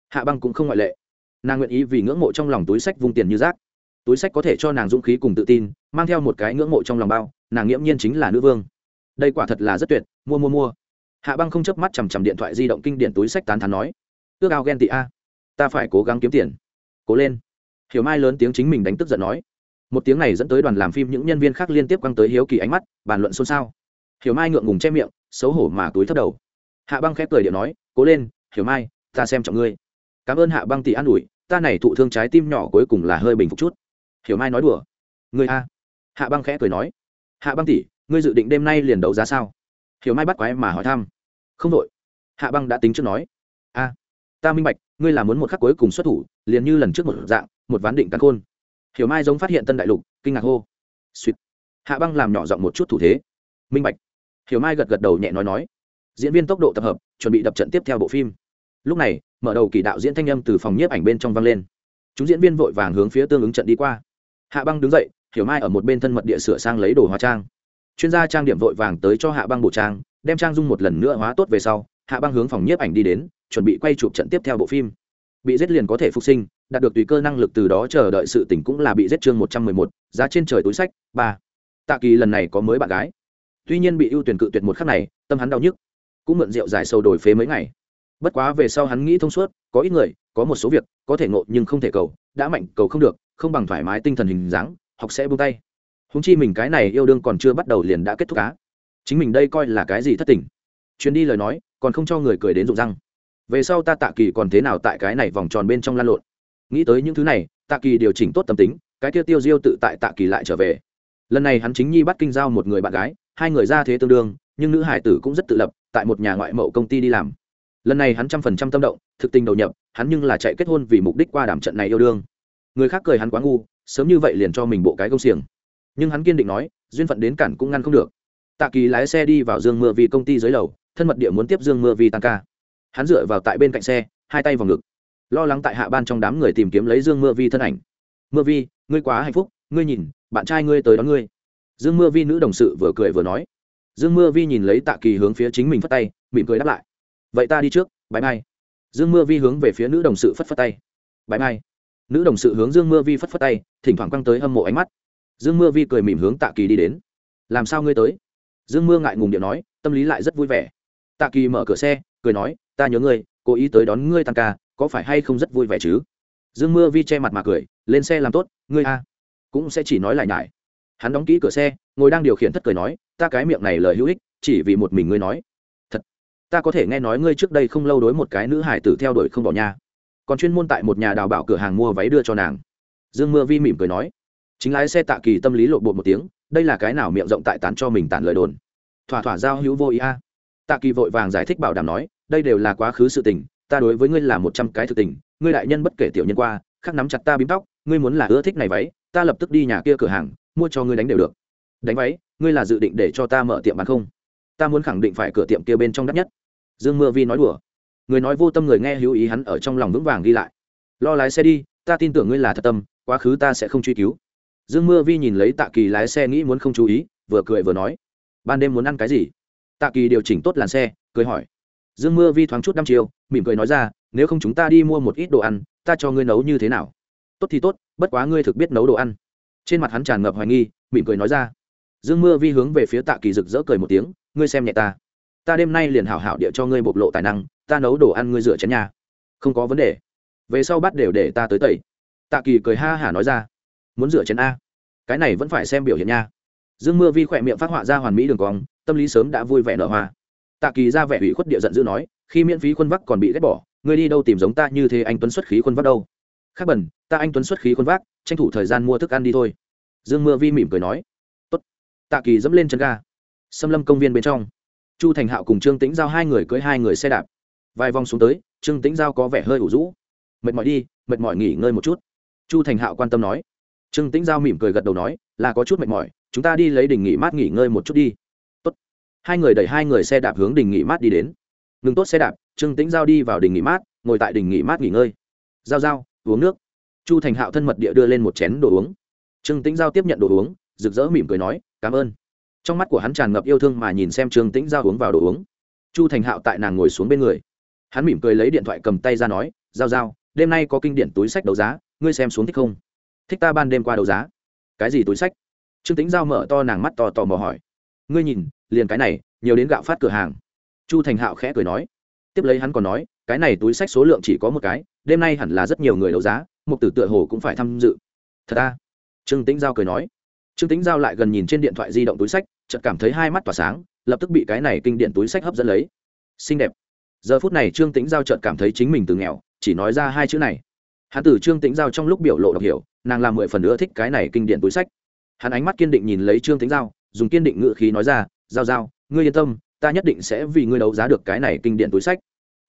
Hạ băng cũng không ngoại lệ. Nàng nguyện ý vì ngưỡng mộ trong lòng túi sách vung tiền như rác. Túi sách có thể cho nàng dũng khí cùng tự tin, mang theo một cái ngưỡng mộ trong lòng bao, nàng nghiễm nhiên chính là nữ vương. Đây quả thật là rất tuyệt, mua mua mua hạ băng không chớp mắt chằm chằm điện thoại di động kinh điển túi sách tán thán nói ước ao ghen tị a, ta phải cố gắng kiếm tiền. Cố lên. Hiểu mai lớn tiếng chính mình đánh tức giận nói. Một tiếng này dẫn tới đoàn làm phim những nhân viên khác liên tiếp quăng tới hiếu kỳ ánh mắt, bàn luận xôn xao. Hiểu mai ngượng ngùng che miệng, xấu hổ mà túi thấp đầu. Hạ băng khép cười điện nói, cố lên, hiểu mai, ta xem trọng ngươi. Cảm ơn hạ băng tỷ an ủi, ta này thụ thương trái tim nhỏ cuối cùng là hơi bình phục chút. Hiểu mai nói đùa, ngươi a. Hạ băng khẽ cười nói, hạ băng tỷ, ngươi dự định đêm nay liền đấu giá sao? Hiểu mai bắt quái mà hỏi thăm. Không đội. Hạ băng đã tính trước nói. A, ta minh bạch, ngươi là muốn một khắc cuối cùng xuất thủ, liền như lần trước một dạng, một ván định cắn khôn. Hiểu mai giống phát hiện tân đại lục, kinh ngạc hô. Suýt. Hạ băng làm nhỏ giọng một chút thủ thế. Minh bạch. Hiểu mai gật gật đầu nhẹ nói nói. Diễn viên tốc độ tập hợp, chuẩn bị đập trận tiếp theo bộ phim. Lúc này, mở đầu kỳ đạo diễn thanh âm từ phòng nhiếp ảnh bên trong vang lên. Chúng diễn viên vội vàng hướng phía tương ứng trận đi qua. Hạ băng đứng dậy, hiểu mai ở một bên thân mật địa sửa sang lấy đồ hóa trang chuyên gia trang điểm vội vàng tới cho hạ băng bổ trang, đem trang dung một lần nữa hóa tốt về sau, hạ băng hướng phòng nhiếp ảnh đi đến, chuẩn bị quay chụp trận tiếp theo bộ phim. Bị giết liền có thể phục sinh, đạt được tùy cơ năng lực từ đó chờ đợi sự tỉnh cũng là bị giết chương một trăm mười một, giá trên trời túi sách, ba. Tạ kỳ lần này có mới bạn gái. Tuy nhiên bị ưu tuyển cự tuyệt một khắc này, tâm hắn đau nhức. Cũng mượn rượu dài sâu đổi phế mấy ngày. Bất quá về sau hắn nghĩ thông suốt, có ít người, có một số việc, có thể ngộ nhưng không thể cầu, đã mạnh cầu không được, không bằng thoải mái tinh thần hình dáng, học sẽ buông tay húng chi mình cái này yêu đương còn chưa bắt đầu liền đã kết thúc cá chính mình đây coi là cái gì thất tình? Chuyến đi lời nói, còn không cho người cười đến rụng răng. Về sau ta tạ kỳ còn thế nào tại cái này vòng tròn bên trong lan lộn? Nghĩ tới những thứ này, tạ kỳ điều chỉnh tốt tâm tính, cái tiêu tiêu diêu tự tại tạ kỳ lại trở về. Lần này hắn chính nhi bắt kinh giao một người bạn gái, hai người ra thế tương đương, nhưng nữ hải tử cũng rất tự lập, tại một nhà ngoại mậu công ty đi làm. Lần này hắn trăm phần trăm tâm động, thực tình đầu nhập, hắn nhưng là chạy kết hôn vì mục đích qua đảm trận này yêu đương. Người khác cười hắn quá ngu, sớm như vậy liền cho mình bộ cái công xiềng nhưng hắn kiên định nói, duyên phận đến cản cũng ngăn không được. Tạ kỳ lái xe đi vào dương mưa vì công ty dưới lầu, thân mật địa muốn tiếp dương mưa vì tăng ca. Hắn dựa vào tại bên cạnh xe, hai tay vào ngực. Lo lắng tại hạ ban trong đám người tìm kiếm lấy dương mưa vi thân ảnh. Mưa vi, ngươi quá hạnh phúc, ngươi nhìn, bạn trai ngươi tới đón ngươi. Dương mưa vi nữ đồng sự vừa cười vừa nói. Dương mưa vi nhìn lấy tạ kỳ hướng phía chính mình phất tay, mỉm cười đáp lại. Vậy ta đi trước bãi mai. Dương mưa vi hướng về phía nữ đồng sự phất phất tay. Bãi mai. Nữ đồng sự hướng dương mưa vi phất phất tay, thỉnh thoảng quăng tới hâm mộ ánh mắt dương mưa vi cười mỉm hướng tạ kỳ đi đến. Làm sao ngươi tới? Dương mưa ngại ngùng điện nói, tâm lý lại rất vui vẻ. Tạ kỳ mở cửa xe, cười nói, ta nhớ ngươi, cố ý tới đón ngươi tăng ca, có phải hay không rất vui vẻ chứ? Dương mưa vi che mặt mà cười, lên xe làm tốt, ngươi a, cũng sẽ chỉ nói lại nhải. Hắn đóng kỹ cửa xe, ngồi đang điều khiển thất cười nói, ta cái miệng này lời hữu ích, chỉ vì một mình ngươi nói. Thật, ta có thể nghe nói ngươi trước đây không lâu đối một cái nữ hải tử theo đuổi không bỏ nha còn chuyên môn tại một nhà đào bảo cửa hàng mua váy đưa cho nàng. Dương mưa vi mỉm cười nói chính lái xe tạ kỳ tâm lý lộ bột một tiếng, đây là cái nào miệng rộng tại tán cho mình tản lời đồn. Thỏa thỏa giao hữu vô ý a. Tạ kỳ vội vàng giải thích bảo đảm nói, đây đều là quá khứ sự tình, ta đối với ngươi là một trăm cái thực tình, ngươi đại nhân bất kể tiểu nhân qua, khắc nắm chặt ta bím tóc, ngươi muốn là ưa thích này váy, ta lập tức đi nhà kia cửa hàng, mua cho ngươi đánh đều được. Đánh váy, ngươi là dự định để cho ta mở tiệm bán không? Ta muốn khẳng định phải cửa tiệm kia bên trong đắt nhất. Dương mưa vi nói đùa. Người nói vô tâm người nghe hữu ý hắn ở trong lòng vững vàng ghi lại. Lo lái xe đi, ta tin tưởng ngươi là thật tâm, quá khứ ta sẽ không truy cứu dương mưa vi nhìn lấy tạ kỳ lái xe nghĩ muốn không chú ý, vừa cười vừa nói, ban đêm muốn ăn cái gì? Tạ kỳ điều chỉnh tốt làn xe, cười hỏi. Dương mưa vi thoáng chút năm chiều, mỉm cười nói ra, nếu không chúng ta đi mua một ít đồ ăn, ta cho ngươi nấu như thế nào? Tốt thì tốt, bất quá ngươi thực biết nấu đồ ăn. Trên mặt hắn tràn ngập hoài nghi, mỉm cười nói ra. Dương mưa vi hướng về phía tạ kỳ rực rỡ cười một tiếng, ngươi xem nhẹ ta. Ta đêm nay liền hảo hảo địa cho ngươi bộc lộ tài năng, ta nấu đồ ăn ngươi rửa chén nhà không có vấn đề. Về sau bắt đều để ta tới tẩy. Tạ kỳ cười ha hả nói ra muốn rửa chén a. Cái này vẫn phải xem biểu hiện nha. Dương mưa vi khỏe miệng phát họa ra hoàn mỹ đường cong, tâm lý sớm đã vui vẻ nở hoa. Tạ kỳ ra vẻ ủy khuất địa giận dữ nói, khi miễn phí khuôn vác còn bị ghét bỏ, ngươi đi đâu tìm giống ta như thế anh tuấn xuất khí khuôn vác đâu? Khác bẩn ta anh tuấn xuất khí khuôn vác, tranh thủ thời gian mua thức ăn đi thôi. Dương mưa vi mỉm cười nói, Tốt. tạ kỳ dẫm lên chân ga. Xâm lâm công viên bên trong, chu thành hạo cùng trương tĩnh giao hai người cưới hai người xe đạp. Vài vòng xuống tới, trương tĩnh giao có vẻ hơi ủ rũ. Mệt mỏi đi, mệt mỏi nghỉ ngơi một chút. Chu thành hạo quan tâm nói trương tĩnh giao mỉm cười gật đầu nói, là có chút mệt mỏi, chúng ta đi lấy đình nghỉ mát nghỉ ngơi một chút đi. Tốt. hai người đẩy hai người xe đạp hướng đình nghỉ mát đi đến. Ngừng tốt xe đạp. Trương tĩnh giao đi vào đình nghỉ mát, ngồi tại đình nghỉ mát nghỉ ngơi. Giao giao, uống nước. Chu thành hạo thân mật địa đưa lên một chén đồ uống. Trương tĩnh giao tiếp nhận đồ uống, rực rỡ mỉm cười nói, cảm ơn. Trong mắt của hắn tràn ngập yêu thương mà nhìn xem trương tĩnh giao uống vào đồ uống. Chu thành hạo tại nàng ngồi xuống bên người. Hắn mỉm cười lấy điện thoại cầm tay ra nói, giao giao, đêm nay có kinh điển túi sách đấu giá, ngươi xem xuống thích không? Thích ta ban đêm qua đấu giá. Cái gì túi sách? Trương tĩnh giao mở to nàng mắt to tò mò hỏi. Ngươi nhìn, liền cái này, nhiều đến gạo phát cửa hàng. Chu thành hạo khẽ cười nói. Tiếp lấy hắn còn nói, cái này túi sách số lượng chỉ có một cái, đêm nay hẳn là rất nhiều người đấu giá, mục tử tựa hồ cũng phải tham dự. Thật à? Trương tĩnh giao cười nói. Trương tĩnh giao lại gần nhìn trên điện thoại di động túi sách, chợt cảm thấy hai mắt tỏa sáng, lập tức bị cái này kinh điện túi sách hấp dẫn lấy. Xinh đẹp. Giờ phút này trương tĩnh giao chợt cảm thấy chính mình từ nghèo, chỉ nói ra hai chữ này. Hắn từ trương tĩnh giao trong lúc biểu lộ đọc hiểu nàng làm mười phần nữa thích cái này kinh điển túi sách. Hắn ánh mắt kiên định nhìn lấy trương tĩnh giao, dùng kiên định ngự khí nói ra, giao giao, ngươi yên tâm, ta nhất định sẽ vì ngươi đấu giá được cái này kinh điển túi sách.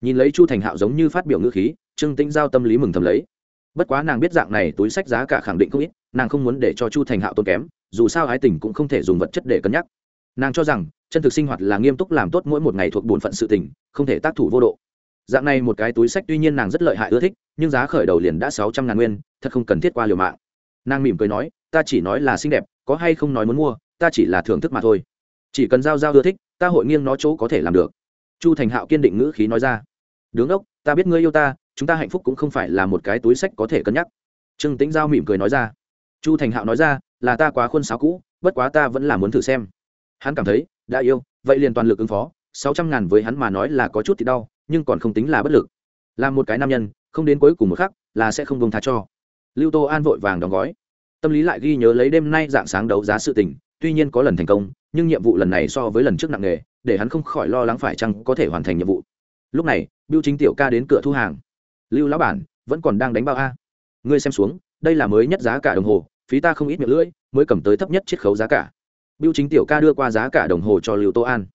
Nhìn lấy chu thành hạo giống như phát biểu ngữ khí, trương tĩnh giao tâm lý mừng thầm lấy. Bất quá nàng biết dạng này túi sách giá cả khẳng định không ít, nàng không muốn để cho chu thành hạo tốn kém, dù sao ái tình cũng không thể dùng vật chất để cân nhắc. Nàng cho rằng, chân thực sinh hoạt là nghiêm túc làm tốt mỗi một ngày thuộc bổn phận sự tình, không thể tác thủ vô độ dạng này một cái túi sách tuy nhiên nàng rất lợi hại ưa thích, nhưng giá khởi đầu liền đã sáu trăm ngàn nguyên, thật không cần thiết qua liều mạng. Nàng mỉm cười nói, ta chỉ nói là xinh đẹp, có hay không nói muốn mua, ta chỉ là thưởng thức mà thôi. Chỉ cần giao giao ưa thích, ta hội nghiêng nó chỗ có thể làm được. Chu thành hạo kiên định ngữ khí nói ra. Đứng ốc ta biết ngươi yêu ta, chúng ta hạnh phúc cũng không phải là một cái túi sách có thể cân nhắc. Trương tĩnh giao mỉm cười nói ra. Chu thành hạo nói ra, là ta quá khuôn sáo cũ, bất quá ta vẫn là muốn thử xem. Hắn cảm thấy, đã yêu, vậy liền toàn lực ứng phó, sáu trăm ngàn với hắn mà nói là có chút thì đau nhưng còn không tính là bất lực. Làm một cái nam nhân, không đến cuối cùng một khắc, là sẽ không bông tha cho. Lưu tô an vội vàng đóng gói. Tâm lý lại ghi nhớ lấy đêm nay dạng sáng đấu giá sự tình, tuy nhiên có lần thành công, nhưng nhiệm vụ lần này so với lần trước nặng nề, để hắn không khỏi lo lắng phải chăng có thể hoàn thành nhiệm vụ. Lúc này biêu chính tiểu ca đến cửa thu hàng. Lưu lão bản, vẫn còn đang đánh bao a? Ngươi xem xuống, đây là mới nhất giá cả đồng hồ, phí ta không ít miệng lưỡi, mới cầm tới thấp nhất chiết khấu giá cả. Biêu chính tiểu ca đưa qua giá cả đồng hồ cho lưu tô an.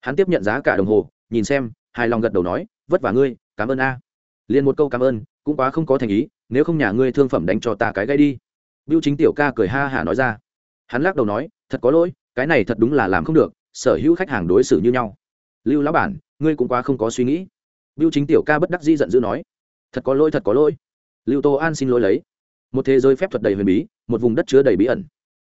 Hắn tiếp nhận giá cả đồng hồ, nhìn xem hài lòng gật đầu nói, vất vả ngươi, cảm ơn a. Liền một câu cảm ơn, cũng quá không có thành ý, nếu không nhà ngươi thương phẩm đánh cho ta cái gây đi. Biêu chính tiểu ca cười ha hả nói ra. Hắn lắc đầu nói, thật có lỗi, cái này thật đúng là làm không được, sở hữu khách hàng đối xử như nhau. Lưu lão bản, ngươi cũng quá không có suy nghĩ. Biêu chính tiểu ca bất đắc di giận dữ nói. Thật có lỗi, thật có lỗi. Lưu tô an xin lỗi lấy. Một thế giới phép thuật đầy huyền bí, một vùng đất chứa đầy bí ẩn.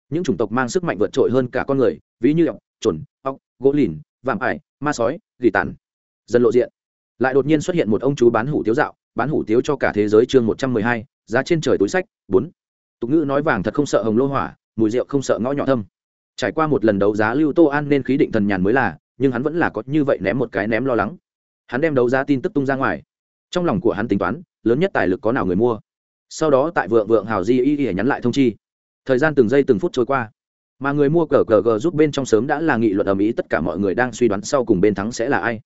Những chủng tộc mang sức mạnh vượt trội hơn cả con người, ví như ọc chuẩn ọc gỗ lìn, vạm ải, ma sói, gỉ tàn dần lộ diện. Lại đột nhiên xuất hiện một ông chú bán hủ tiếu dạo, bán hủ tiếu cho cả thế giới chương một trăm mười hai, giá trên trời túi sách, bốn. Tục ngữ nói vàng thật không sợ hồng lô hỏa, mùi rượu không sợ ngõ nhỏ thâm. Trải qua một lần đấu giá lưu tô an nên khí định thần nhàn mới là, nhưng hắn vẫn là có như vậy ném một cái ném lo lắng. Hắn đem đấu giá tin tức tung ra ngoài. Trong lòng của hắn tính toán, lớn nhất tài lực có nào người mua. Sau đó tại vượng vượng hào di y y nhắn lại thông chi. Thời gian từng giây từng phút trôi qua. Mà người mua cờ cờ gờ giúp bên trong sớm đã là nghị luận ở mỹ, tất cả mọi người đang suy đoán sau cùng bên thắng sẽ là ai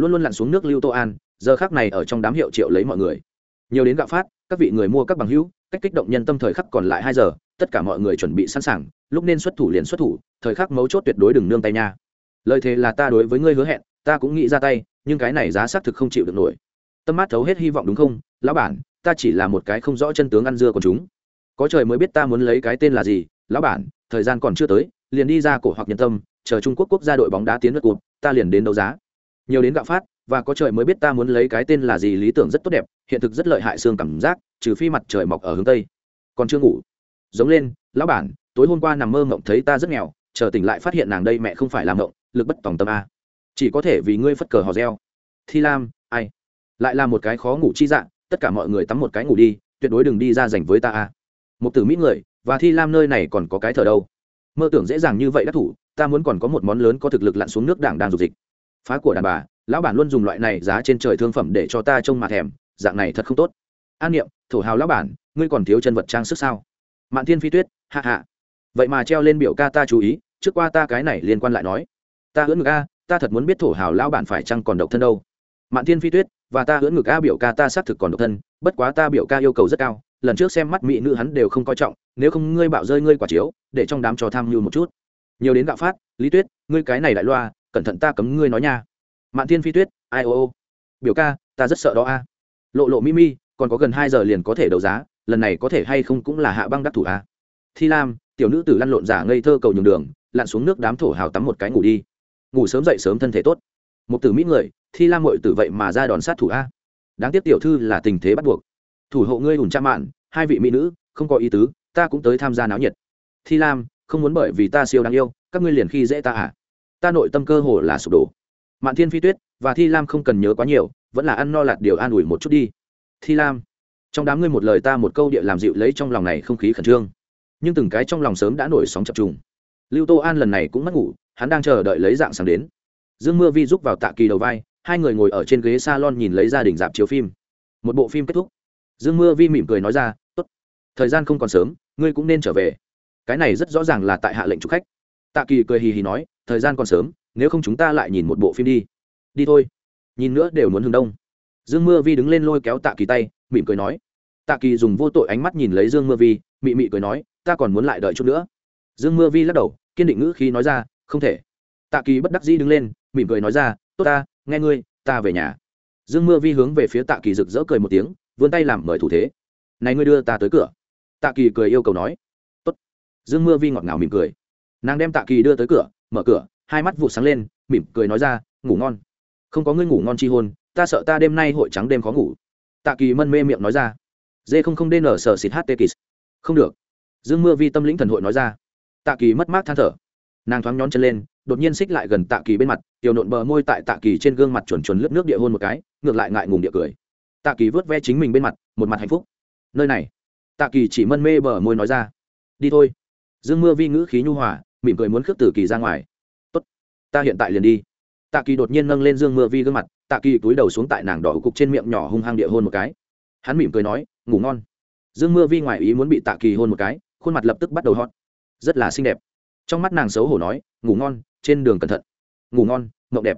luôn luôn lặn xuống nước lưu tô an, giờ khác này ở trong đám hiệu triệu lấy mọi người. Nhiều đến gạo phát, các vị người mua các bằng hữu, cách kích động nhân tâm thời khắc còn lại hai giờ, tất cả mọi người chuẩn bị sẵn sàng, lúc nên xuất thủ liền xuất thủ, thời khắc mấu chốt tuyệt đối đừng nương tay nha. Lời thề là ta đối với ngươi hứa hẹn, ta cũng nghĩ ra tay, nhưng cái này giá xác thực không chịu được nổi. Tâm mát thấu hết hy vọng đúng không? Lão bản, ta chỉ là một cái không rõ chân tướng ăn dưa của chúng. Có trời mới biết ta muốn lấy cái tên là gì, lão bản, thời gian còn chưa tới, liền đi ra cổ hoặc nhân tâm, chờ trung quốc quốc gia đội bóng đá tiến đất cụt ta liền đến đấu giá nhiều đến gạo phát, và có trời mới biết ta muốn lấy cái tên là gì, lý tưởng rất tốt đẹp, hiện thực rất lợi hại xương cảm giác, trừ phi mặt trời mọc ở hướng tây. Còn chưa ngủ. Giống lên, lão bản, tối hôm qua nằm mơ mộng thấy ta rất nghèo, chờ tỉnh lại phát hiện nàng đây mẹ không phải làm mộng, lực bất tòng tâm a. Chỉ có thể vì ngươi phất cờ hò reo. Thi lam, ai? Lại là một cái khó ngủ chi dạng, tất cả mọi người tắm một cái ngủ đi, tuyệt đối đừng đi ra dành với ta a. Một tử mỹ người, và thi lam nơi này còn có cái thờ đâu? Mơ tưởng dễ dàng như vậy đắc thủ, ta muốn còn có một món lớn có thực lực lặn xuống nước đảng đang dục dịch phá của đàn bà, lão bản luôn dùng loại này giá trên trời thương phẩm để cho ta trông mà thèm, dạng này thật không tốt. An niệm, thổ hào lão bản, ngươi còn thiếu chân vật trang sức sao? Mạn thiên phi tuyết hạ hạ vậy mà treo lên biểu ca ta chú ý, trước qua ta cái này liên quan lại nói. Ta hưỡng ngực a, ta thật muốn biết thổ hào lão bản phải chăng còn độc thân đâu. Mạn thiên phi tuyết, và ta hưỡng ngực a biểu ca ta xác thực còn độc thân, bất quá ta biểu ca yêu cầu rất cao, lần trước xem mắt mỹ nữ hắn đều không coi trọng, nếu không ngươi bạo rơi ngươi quả chiếu, để trong đám trò tham mưu một chút. Nhiều đến gạo phát, lý tuyết, ngươi cái này đại loa cẩn thận ta cấm ngươi nói nha. Mạn thiên phi tuyết, ai ô ô? Biểu ca, ta rất sợ đó a. Lộ lộ mi mi, còn có gần hai giờ liền có thể đấu giá, lần này có thể hay không cũng là hạ băng đắc thủ a. Thi lam, tiểu nữ tử lăn lộn giả ngây thơ cầu nhường đường, lặn xuống nước đám thổ hào tắm một cái ngủ đi. Ngủ sớm dậy sớm thân thể tốt. Một tử mỹ người, thi lam mội tử vậy mà ra đòn sát thủ a. Đáng tiếc tiểu thư là tình thế bắt buộc. Thủ hộ ngươi hùn cha mạn, hai vị mỹ nữ, không có ý tứ, ta cũng tới tham gia náo nhiệt. Thi lam, không muốn bởi vì ta siêu đáng yêu, các ngươi liền khi dễ ta à? Ta nội tâm cơ hồ là sụp đổ. Mạn thiên phi tuyết và thi lam không cần nhớ quá nhiều, vẫn là ăn no lạt điều an ủi một chút đi. Thi lam, trong đám ngươi một lời ta một câu địa làm dịu lấy trong lòng này không khí khẩn trương. Nhưng từng cái trong lòng sớm đã nổi sóng chập trùng. Lưu tô an lần này cũng mất ngủ, hắn đang chờ đợi lấy dạng sáng đến. Dương mưa vi giúp vào tạ kỳ đầu vai, hai người ngồi ở trên ghế s a lon nhìn lấy gia đình dạp chiếu phim. Một bộ phim kết thúc. Dương mưa vi mỉm cười nói ra, tốt, thời gian không còn sớm, ngươi cũng nên trở về. Cái này rất rõ ràng là tại hạ lệnh chụp khách. Tạ kỳ cười hì hì nói thời gian còn sớm, nếu không chúng ta lại nhìn một bộ phim đi. Đi thôi. Nhìn nữa đều muốn hướng đông. Dương mưa vi đứng lên lôi kéo tạ kỳ tay, mỉm cười nói. Tạ kỳ dùng vô tội ánh mắt nhìn lấy dương mưa vi, mị mị cười nói, ta còn muốn lại đợi chút nữa. Dương mưa vi lắc đầu, kiên định ngữ khi nói ra, không thể. Tạ kỳ bất đắc dĩ đứng lên, mỉm cười nói ra, tốt ta, nghe ngươi, ta về nhà. Dương mưa vi hướng về phía tạ kỳ rực rỡ cười một tiếng, vươn tay làm mời thủ thế. Này ngươi đưa ta tới cửa. Tạ kỳ cười yêu cầu nói. Tốt. Dương mưa vi ngọt ngào mỉm cười. Nàng đem tạ kỳ đưa tới cửa mở cửa, hai mắt vụ sáng lên, mỉm cười nói ra, ngủ ngon. Không có ngươi ngủ ngon chi hôn, ta sợ ta đêm nay hội trắng đêm khó ngủ. Tạ kỳ mân mê miệng nói ra dê không không dn sở xịt ht kỳ không được. Dương mưa vi tâm lĩnh thần hội nói ra. Tạ kỳ mất mát than thở. Nàng thoáng nhón chân lên, đột nhiên xích lại gần tạ kỳ bên mặt, tiểu nộn bờ môi tại tạ kỳ trên gương mặt chuẩn chuẩn lướt nước địa hôn một cái, ngược lại ngại ngùng địa cười. Tạ kỳ vớt ve chính mình bên mặt, một mặt hạnh phúc. Nơi này. Tạ kỳ chỉ mân mê bờ môi nói ra. Đi thôi. Dương mưa vi ngữ khí nhu hòa mỉm cười muốn khước tử kỳ ra ngoài. Tốt, ta hiện tại liền đi. Tạ kỳ đột nhiên nâng lên dương mưa vi gương mặt, tạ kỳ túi đầu xuống tại nàng đỏ cục trên miệng nhỏ hung hăng địa hôn một cái. Hắn mỉm cười nói, ngủ ngon. Dương mưa vi ngoài ý muốn bị tạ kỳ hôn một cái, khuôn mặt lập tức bắt đầu hót rất là xinh đẹp. Trong mắt nàng xấu hổ nói, ngủ ngon, trên đường cẩn thận. Ngủ ngon, mộng đẹp.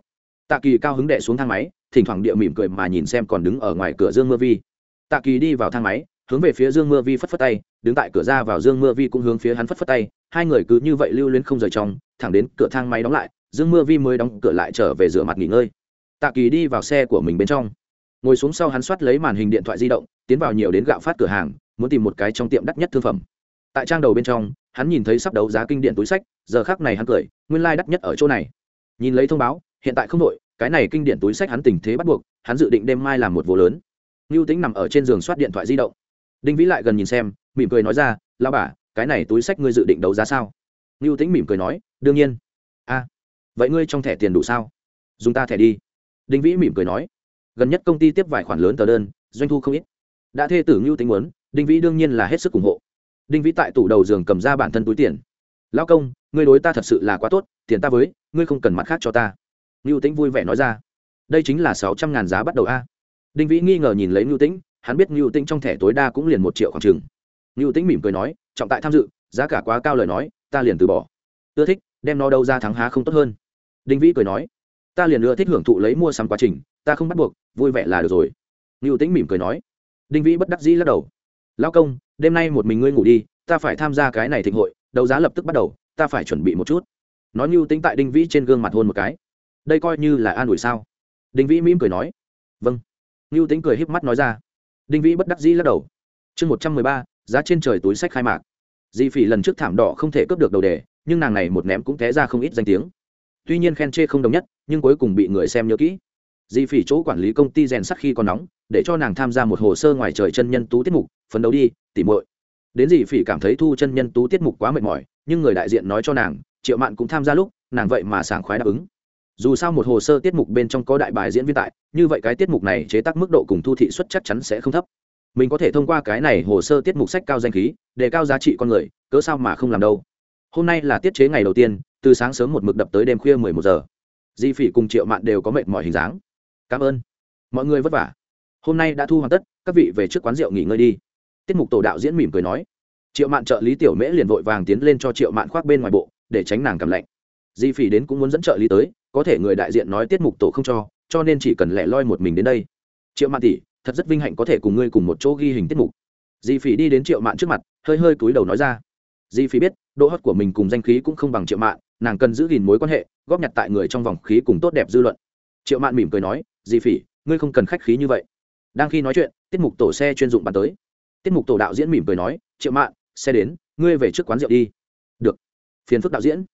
Tạ kỳ cao hứng đệ xuống thang máy, thỉnh thoảng địa mỉm cười mà nhìn xem còn đứng ở ngoài cửa dương mưa vi. Tạ kỳ đi vào thang máy, hướng về phía dương mưa vi phất phất tay đứng tại cửa ra vào dương mưa vi cũng hướng phía hắn phất phất tay, hai người cứ như vậy lưu luyến không rời trong, thẳng đến cửa thang máy đóng lại, dương mưa vi mới đóng cửa lại trở về rửa mặt nghỉ ngơi. Tạ kỳ đi vào xe của mình bên trong. Ngồi xuống sau hắn soát lấy màn hình điện thoại di động, tiến vào nhiều đến gạo phát cửa hàng, muốn tìm một cái trong tiệm đắt nhất thương phẩm. Tại trang đầu bên trong, hắn nhìn thấy sắp đấu giá kinh điện túi sách, giờ khác này hắn cười, nguyên lai、like、đắt nhất ở chỗ này. Nhìn lấy thông báo, hiện tại không đội cái này kinh điện túi sách hắn tình thế bắt buộc, hắn dự định đêm mai làm một vô lớn. Ngưu tính nằm ở trên giường soát điện thoại di động. Đinh vĩ lại gần nhìn xem mỉm cười nói ra lao bà, cái này túi sách ngươi dự định đấu giá sao? Ngưu tính mỉm cười nói, đương nhiên. A, vậy ngươi trong thẻ tiền đủ sao? Dùng ta thẻ đi. Đinh vĩ mỉm cười nói, gần nhất công ty tiếp vài khoản lớn tờ đơn, doanh thu không ít. Đã thê tử ngưu tính muốn, đinh vĩ đương nhiên là hết sức ủng hộ. Đinh vĩ tại tủ đầu giường cầm ra bản thân túi tiền. Lao công, ngươi đối ta thật sự là quá tốt, tiền ta với, ngươi không cần mặt khác cho ta. Ngưu tính vui vẻ nói ra. Đây chính là sáu trăm ngàn giá bắt đầu a. Đinh vĩ nghi ngờ nhìn lấy ngưu tính hắn biết ngưu tính trong thẻ tối đa cũng liền một triệu khoảng chừng ngưu tĩnh mỉm cười nói, trọng tại tham dự, giá cả quá cao lời nói, ta liền từ bỏ. Ưa thích, đem nó đâu ra thắng há không tốt hơn. Đinh vĩ cười nói, ta liền ưa thích hưởng thụ lấy mua sắm quá trình, ta không bắt buộc, vui vẻ là được rồi. Ngưu tĩnh mỉm cười nói. Đinh vĩ bất đắc dĩ lắc đầu. Lão công, đêm nay một mình ngươi ngủ đi, ta phải tham gia cái này thịnh hội, đấu giá lập tức bắt đầu, ta phải chuẩn bị một chút. Nói ngưu tĩnh tại đinh vĩ trên gương mặt hôn một cái. Đây coi như là an ủi sao? Đinh vĩ mỉm cười nói. Vâng. Ngưu tĩnh cười híp mắt nói ra. Đinh vĩ bất đắc dĩ lắc đầu. Chương một trăm mười ba giá trên trời túi sách khai mạc. Di phỉ lần trước thảm đỏ không thể cướp được đầu đề, nhưng nàng này một ném cũng té ra không ít danh tiếng. Tuy nhiên khen chê không đồng nhất, nhưng cuối cùng bị người xem nhớ kỹ. Di phỉ chỗ quản lý công ty rèn sắt khi còn nóng, để cho nàng tham gia một hồ sơ ngoài trời chân nhân tú tiết mục, phấn đấu đi, tỉ muội. Đến di phỉ cảm thấy thu chân nhân tú tiết mục quá mệt mỏi, nhưng người đại diện nói cho nàng, triệu mạn cũng tham gia lúc, nàng vậy mà sảng khoái đáp ứng. Dù sao một hồ sơ tiết mục bên trong có đại bài diễn viên tại, như vậy cái tiết mục này chế tác mức độ cùng thu thị suất chắc chắn sẽ không thấp mình có thể thông qua cái này hồ sơ tiết mục sách cao danh khí, để cao giá trị con người, cớ sao mà không làm đâu? Hôm nay là tiết chế ngày đầu tiên, từ sáng sớm một mực đập tới đêm khuya mười một giờ. Di phỉ cùng triệu mạn đều có mệt mỏi hình dáng. Cảm ơn. Mọi người vất vả. Hôm nay đã thu hoàn tất, các vị về trước quán rượu nghỉ ngơi đi. Tiết mục tổ đạo diễn mỉm cười nói. Triệu mạn trợ lý tiểu mễ liền vội vàng tiến lên cho triệu mạn khoác bên ngoài bộ, để tránh nàng cảm lạnh. Di phỉ đến cũng muốn dẫn trợ lý tới, có thể người đại diện nói tiết mục tổ không cho cho nên chỉ cần lẻ loi một mình đến đây. Triệu mạn tỷ thật rất vinh hạnh có thể cùng ngươi cùng một chỗ ghi hình tiết mục. Di phỉ đi đến triệu mạn trước mặt, hơi hơi cúi đầu nói ra. Di phỉ biết, độ hot của mình cùng danh khí cũng không bằng triệu mạn, nàng cần giữ gìn mối quan hệ, góp nhặt tại người trong vòng khí cùng tốt đẹp dư luận. Triệu mạn mỉm cười nói, di phỉ, ngươi không cần khách khí như vậy. Đang khi nói chuyện, tiết mục tổ xe chuyên dụng bàn tới. Tiết mục tổ đạo diễn mỉm cười nói, triệu mạn, xe đến, ngươi về trước quán rượu đi. Được. Phiền phức đạo diễn.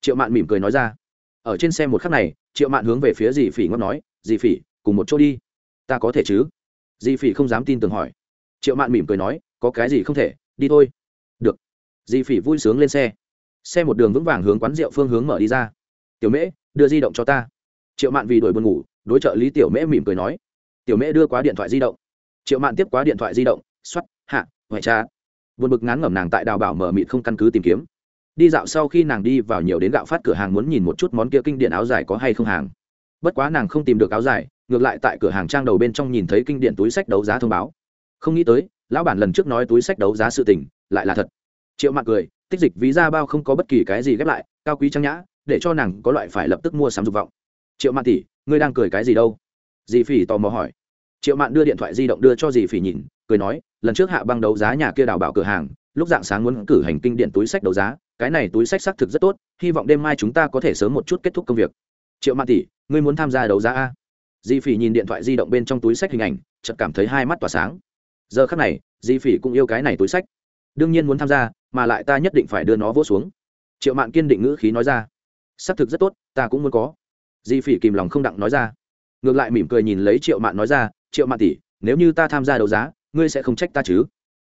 Triệu mạn mỉm cười nói ra. Ở trên xe một khắc này, triệu mạn hướng về phía dì phỉ ngót nói dì phỉ, cùng một chỗ đi. Ta có thể chứ? Di phỉ không dám tin tưởng hỏi. Triệu mạn mỉm cười nói, có cái gì không thể, đi thôi. Được. Di phỉ vui sướng lên xe. Xe một đường vững vàng hướng quán rượu phương hướng mở đi ra. Tiểu mễ, đưa di động cho ta. Triệu mạn vì đuổi buồn ngủ, đối trợ lý tiểu mễ mỉm cười nói. Tiểu mễ đưa quá điện thoại di động. Triệu mạn tiếp quá điện thoại di động x o á t hạ, ngoại cha vượt bực ngán ngẩm nàng tại đào bảo mở mịt không căn cứ tìm kiếm. Đi dạo sau khi nàng đi vào nhiều đến gạo phát cửa hàng muốn nhìn một chút món kia kinh điển áo dài có hay không hàng bất quá nàng không tìm được áo dài, ngược lại tại cửa hàng trang đầu bên trong nhìn thấy kinh điển túi sách đấu giá thông báo. Không nghĩ tới, lão bản lần trước nói túi sách đấu giá sự tình, lại là thật. Triệu mạn cười, tích dịch ví ra bao không có bất kỳ cái gì ghép lại, cao quý trang nhã, để cho nàng có loại phải lập tức mua sắm dục vọng. Triệu mạn tỷ, ngươi đang cười cái gì đâu? Dì phỉ tò mò hỏi. Triệu mạn đưa điện thoại di động đưa cho dì phỉ nhìn, cười nói, lần trước hạ băng đấu giá nhà kia đào bảo cửa hàng, lúc dạng sáng muốn cử hành kinh điện túi sách đấu giá, cái này túi sách xác thực rất tốt, hy vọng đêm mai chúng ta có thể sớm một chút kết thúc công việc. Triệu mạn tỷ ngươi muốn tham gia đấu giá a? Di phỉ nhìn điện thoại di động bên trong túi sách hình ảnh, chợt cảm thấy hai mắt tỏa sáng. Giờ khắc này di phỉ cũng yêu cái này túi sách. Đương nhiên muốn tham gia, mà lại ta nhất định phải đưa nó vỗ xuống. Triệu mạn kiên định ngữ khí nói ra. Xác thực rất tốt, ta cũng muốn có. Di phỉ kìm lòng không đặng nói ra. Ngược lại mỉm cười nhìn lấy triệu mạn nói ra, triệu mạn tỷ, nếu như ta tham gia đấu giá, ngươi sẽ không trách ta chứ?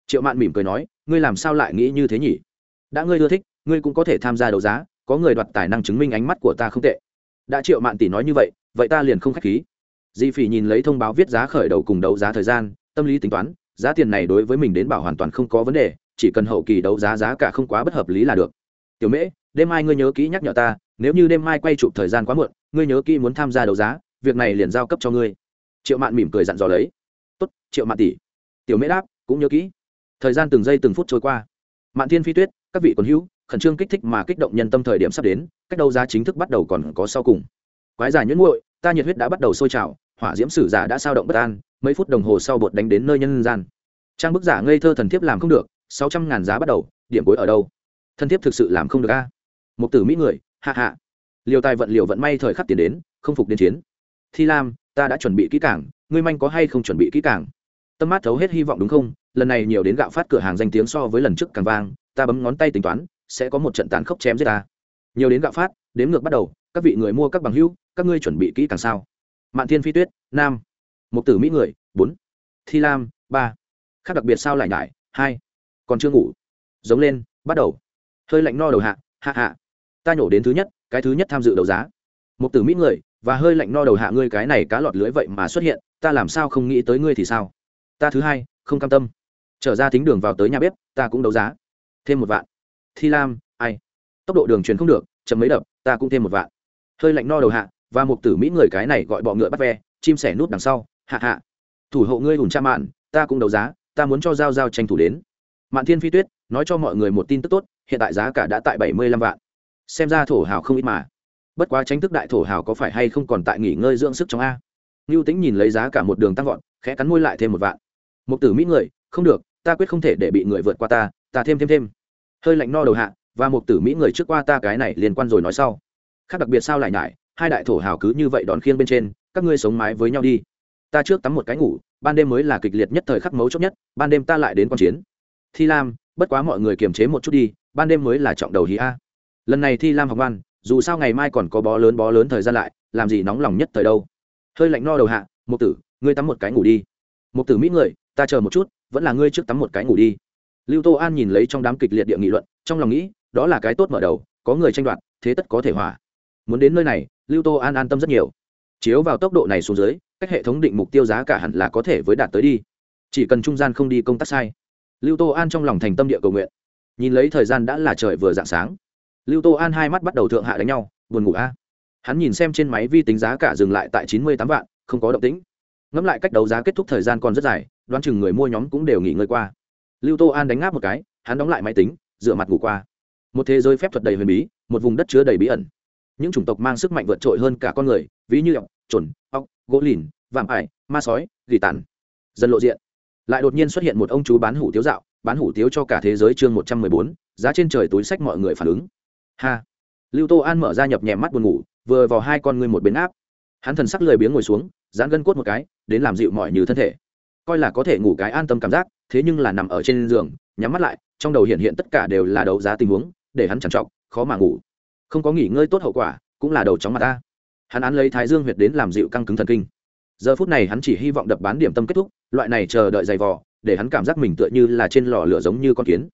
Triệu mạn mỉm cười nói, ngươi làm sao lại nghĩ như thế nhỉ? Đã ngươi ưa thích, ngươi cũng có thể tham gia đấu giá, có người đoạt tài năng chứng minh ánh mắt của ta không tệ đã triệu mạn tỷ nói như vậy vậy ta liền không k h á c h khí. Di phỉ nhìn lấy thông báo viết giá khởi đầu cùng đấu giá thời gian, tâm lý tính toán, giá tiền này đối với mình đến bảo hoàn toàn không có vấn đề, chỉ cần hậu kỳ đấu giá giá cả không quá bất hợp lý là được. Tiểu mễ, đêm mai ngươi nhớ kỹ nhắc nhở ta, nếu như đêm mai quay chụp thời gian quá muộn, ngươi nhớ kỹ muốn tham gia đấu giá, việc này liền giao cấp cho ngươi. Triệu mạn mỉm cười dặn dò lấy. Tốt, triệu mạn tỷ. Tiểu mễ đáp, cũng nhớ kỹ. Thời gian từng giây từng phút trôi qua. Mạn thiên phi tuyết, các vị còn hữu khẩn trương kích thích mà kích động nhân tâm thời điểm sắp đến, cách đấu giá chính thức bắt đầu còn có sau cùng. Quái giả nhuyễn nguội ta nhiệt huyết đã bắt đầu sôi trào, hỏa diễm sử giả đã sao động bất an, mấy phút đồng hồ sau bột đánh đến nơi nhân gian. Trang bức giả ngây thơ thần thiếp làm không được, sáu trăm ngàn giá bắt đầu, điểm cuối ở đâu? Thần thiếp thực sự làm không được a. Một tử mỹ người hạ hạ liều tài vận liều vận may thời khắc tiền đến, không phục đến chiến. Thi lam, ta đã chuẩn bị kỹ cảng ngươi manh có hay không chuẩn bị kỹ cảng tâm mát thấu hết hy vọng đúng không? Lần này nhiều đến gạo phát cửa hàng danh tiếng so với lần trước càng vang, ta bấm ngón tay tính toán sẽ có một trận tàn khốc chém giết ta. Nhiều đến gạo phát đếm ngược bắt đầu, các vị người mua các bằng hữu, các ngươi chuẩn bị kỹ càng sao? Mạn thiên phi tuyết, nam. Một tử mỹ người, bốn. Thi lam, ba. Khác đặc biệt sao lại nhải, hai. Còn chưa ngủ. Giống lên, bắt đầu. Hơi lạnh no đầu hạ hạ hạ. Ta nhổ đến thứ nhất, cái thứ nhất tham dự đấu giá. Một tử mỹ người, và hơi lạnh no đầu hạ ngươi cái này cá lọt lưới vậy mà xuất hiện, ta làm sao không nghĩ tới ngươi thì sao? Ta thứ hai, không cam tâm. Trở ra thính đường vào tới nhà bếp, ta cũng đấu giá. Thêm một vạn thi lam, ai? Tốc độ đường truyền không được, chậm mấy đập, ta cũng thêm một vạn. Hơi lạnh no đầu hạ, và một tử mỹ người cái này gọi bọ ngựa bắt ve, chim sẻ nút đằng sau, hạ hạ. Thủ hộ ngươi hùn cha mạn, ta cũng đấu giá, ta muốn cho giao giao tranh thủ đến. Mạn thiên phi tuyết, nói cho mọi người một tin tức tốt, hiện tại giá cả đã tại bảy mươi lăm vạn. Xem ra thổ hào không ít mà. Bất quá tranh thức đại thổ hào có phải hay không còn tại nghỉ ngơi dưỡng sức trong a? Ngưu tính nhìn lấy giá cả một đường tăng vọt, khẽ cắn môi lại thêm một vạn. Một tử mỹ người, không được, ta quyết không thể để bị người vượt qua ta ta thêm thêm thêm hơi lạnh no đầu hạ, và một tử mỹ người trước qua ta cái này liên quan rồi nói sau. Khác đặc biệt sao lại nhải, hai đại thổ hào cứ như vậy đón khiêng bên trên, các ngươi sống mái với nhau đi. Ta trước tắm một cái ngủ, ban đêm mới là kịch liệt nhất thời khắc mấu chốt nhất, ban đêm ta lại đến quan chiến. Thi lam, bất quá mọi người kiềm chế một chút đi, ban đêm mới là trọng đầu hí a. Lần này thi lam học ngoan, dù sao ngày mai còn có bó lớn bó lớn thời gian lại, làm gì nóng lòng nhất thời đâu. Hơi lạnh no đầu hạ một tử, ngươi tắm một cái ngủ đi. Một tử mỹ người, ta chờ một chút, vẫn là ngươi trước tắm một cái ngủ đi lưu tô an nhìn lấy trong đám kịch liệt địa nghị luận, trong lòng nghĩ, đó là cái tốt mở đầu, có người tranh đoạt, thế tất có thể hỏa muốn đến nơi này, lưu tô an an tâm rất nhiều. Chiếu vào tốc độ này xuống dưới, cách hệ thống định mục tiêu giá cả hẳn là có thể với đạt tới đi. Chỉ cần trung gian không đi công tác sai. Lưu tô an trong lòng thành tâm địa cầu nguyện. Nhìn lấy thời gian đã là trời vừa dạng sáng. Lưu tô an hai mắt bắt đầu thượng hạ đánh nhau, buồn ngủ a. Hắn nhìn xem trên máy vi tính giá cả dừng lại tại chín mươi tám vạn, không có động tĩnh. Ngẫm lại cách đấu giá kết thúc thời gian còn rất dài, đoán chừng người mua nhóm cũng đều nghỉ ngơi qua lưu tô an đánh ngáp một cái, hắn đóng lại máy tính dựa mặt ngủ qua. Một thế giới phép thuật đầy huyền bí, một vùng đất chứa đầy bí ẩn. Những chủng tộc mang sức mạnh vượt trội hơn cả con người, ví như ọc trồn ọc gỗ lìn, vạm ải, ma sói, gỉ tàn. Dần lộ diện. Lại đột nhiên xuất hiện một ông chú bán hủ tiếu dạo, bán hủ tiếu cho cả thế giới chương một trăm mười bốn, giá trên trời túi sách mọi người phản ứng. Ha. Lưu tô an mở ra nhập nhèm mắt buồn ngủ, vừa vào hai con ngươi một bên áp. Hắn thần sắc lười biếng ngồi xuống dán gân cốt một cái, đến làm dịu mọi như thân thể coi là có thể ngủ cái an tâm cảm giác, thế nhưng là nằm ở trên giường, nhắm mắt lại, trong đầu hiện hiện tất cả đều là đấu giá tình huống, để hắn chẳng trọng khó mà ngủ. Không có nghỉ ngơi tốt hậu quả, cũng là đầu chóng mặt ta. Hắn án lấy thái dương huyệt đến làm dịu căng cứng thần kinh. Giờ phút này hắn chỉ hy vọng đập bán điểm tâm kết thúc, loại này chờ đợi giày vò, để hắn cảm giác mình tựa như là trên lò lửa giống như con kiến.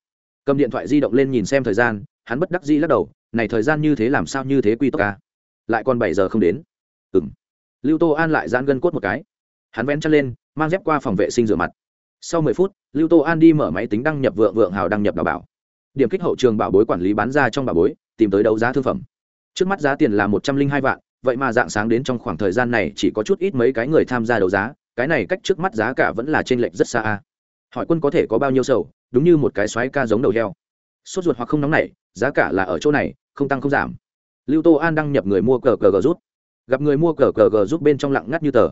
Cầm điện thoại di động lên nhìn xem thời gian, hắn bất đắc dĩ lắc đầu, này thời gian như thế làm sao như thế quy tốc ca lại còn bảy giờ không đến. Ừng lưu tô an lại giãn gân cốt một cái. Hắn vén chân lên mang dép qua phòng vệ sinh rửa mặt. Sau mười phút, lưu tô an đi mở máy tính đăng nhập vượng vượng hào đăng nhập đào bảo. Điểm kích hậu trường bảo bối quản lý bán ra trong bảo bối, tìm tới đấu giá thương phẩm. Trước mắt giá tiền là một trăm linh hai vạn, vậy mà dạng sáng đến trong khoảng thời gian này chỉ có chút ít mấy cái người tham gia đấu giá, cái này cách trước mắt giá cả vẫn là t r ê n lệch rất xa a. Hỏi quân có thể có bao nhiêu sầu, đúng như một cái xoáy ca giống đầu heo. Sốt ruột hoặc không nóng nảy, giá cả là ở chỗ này, không tăng không giảm. Lưu tô an đăng nhập người mua cờ cờ g rút. Gặp người mua cờ cờ g rút bên trong lặng ngắt như tờ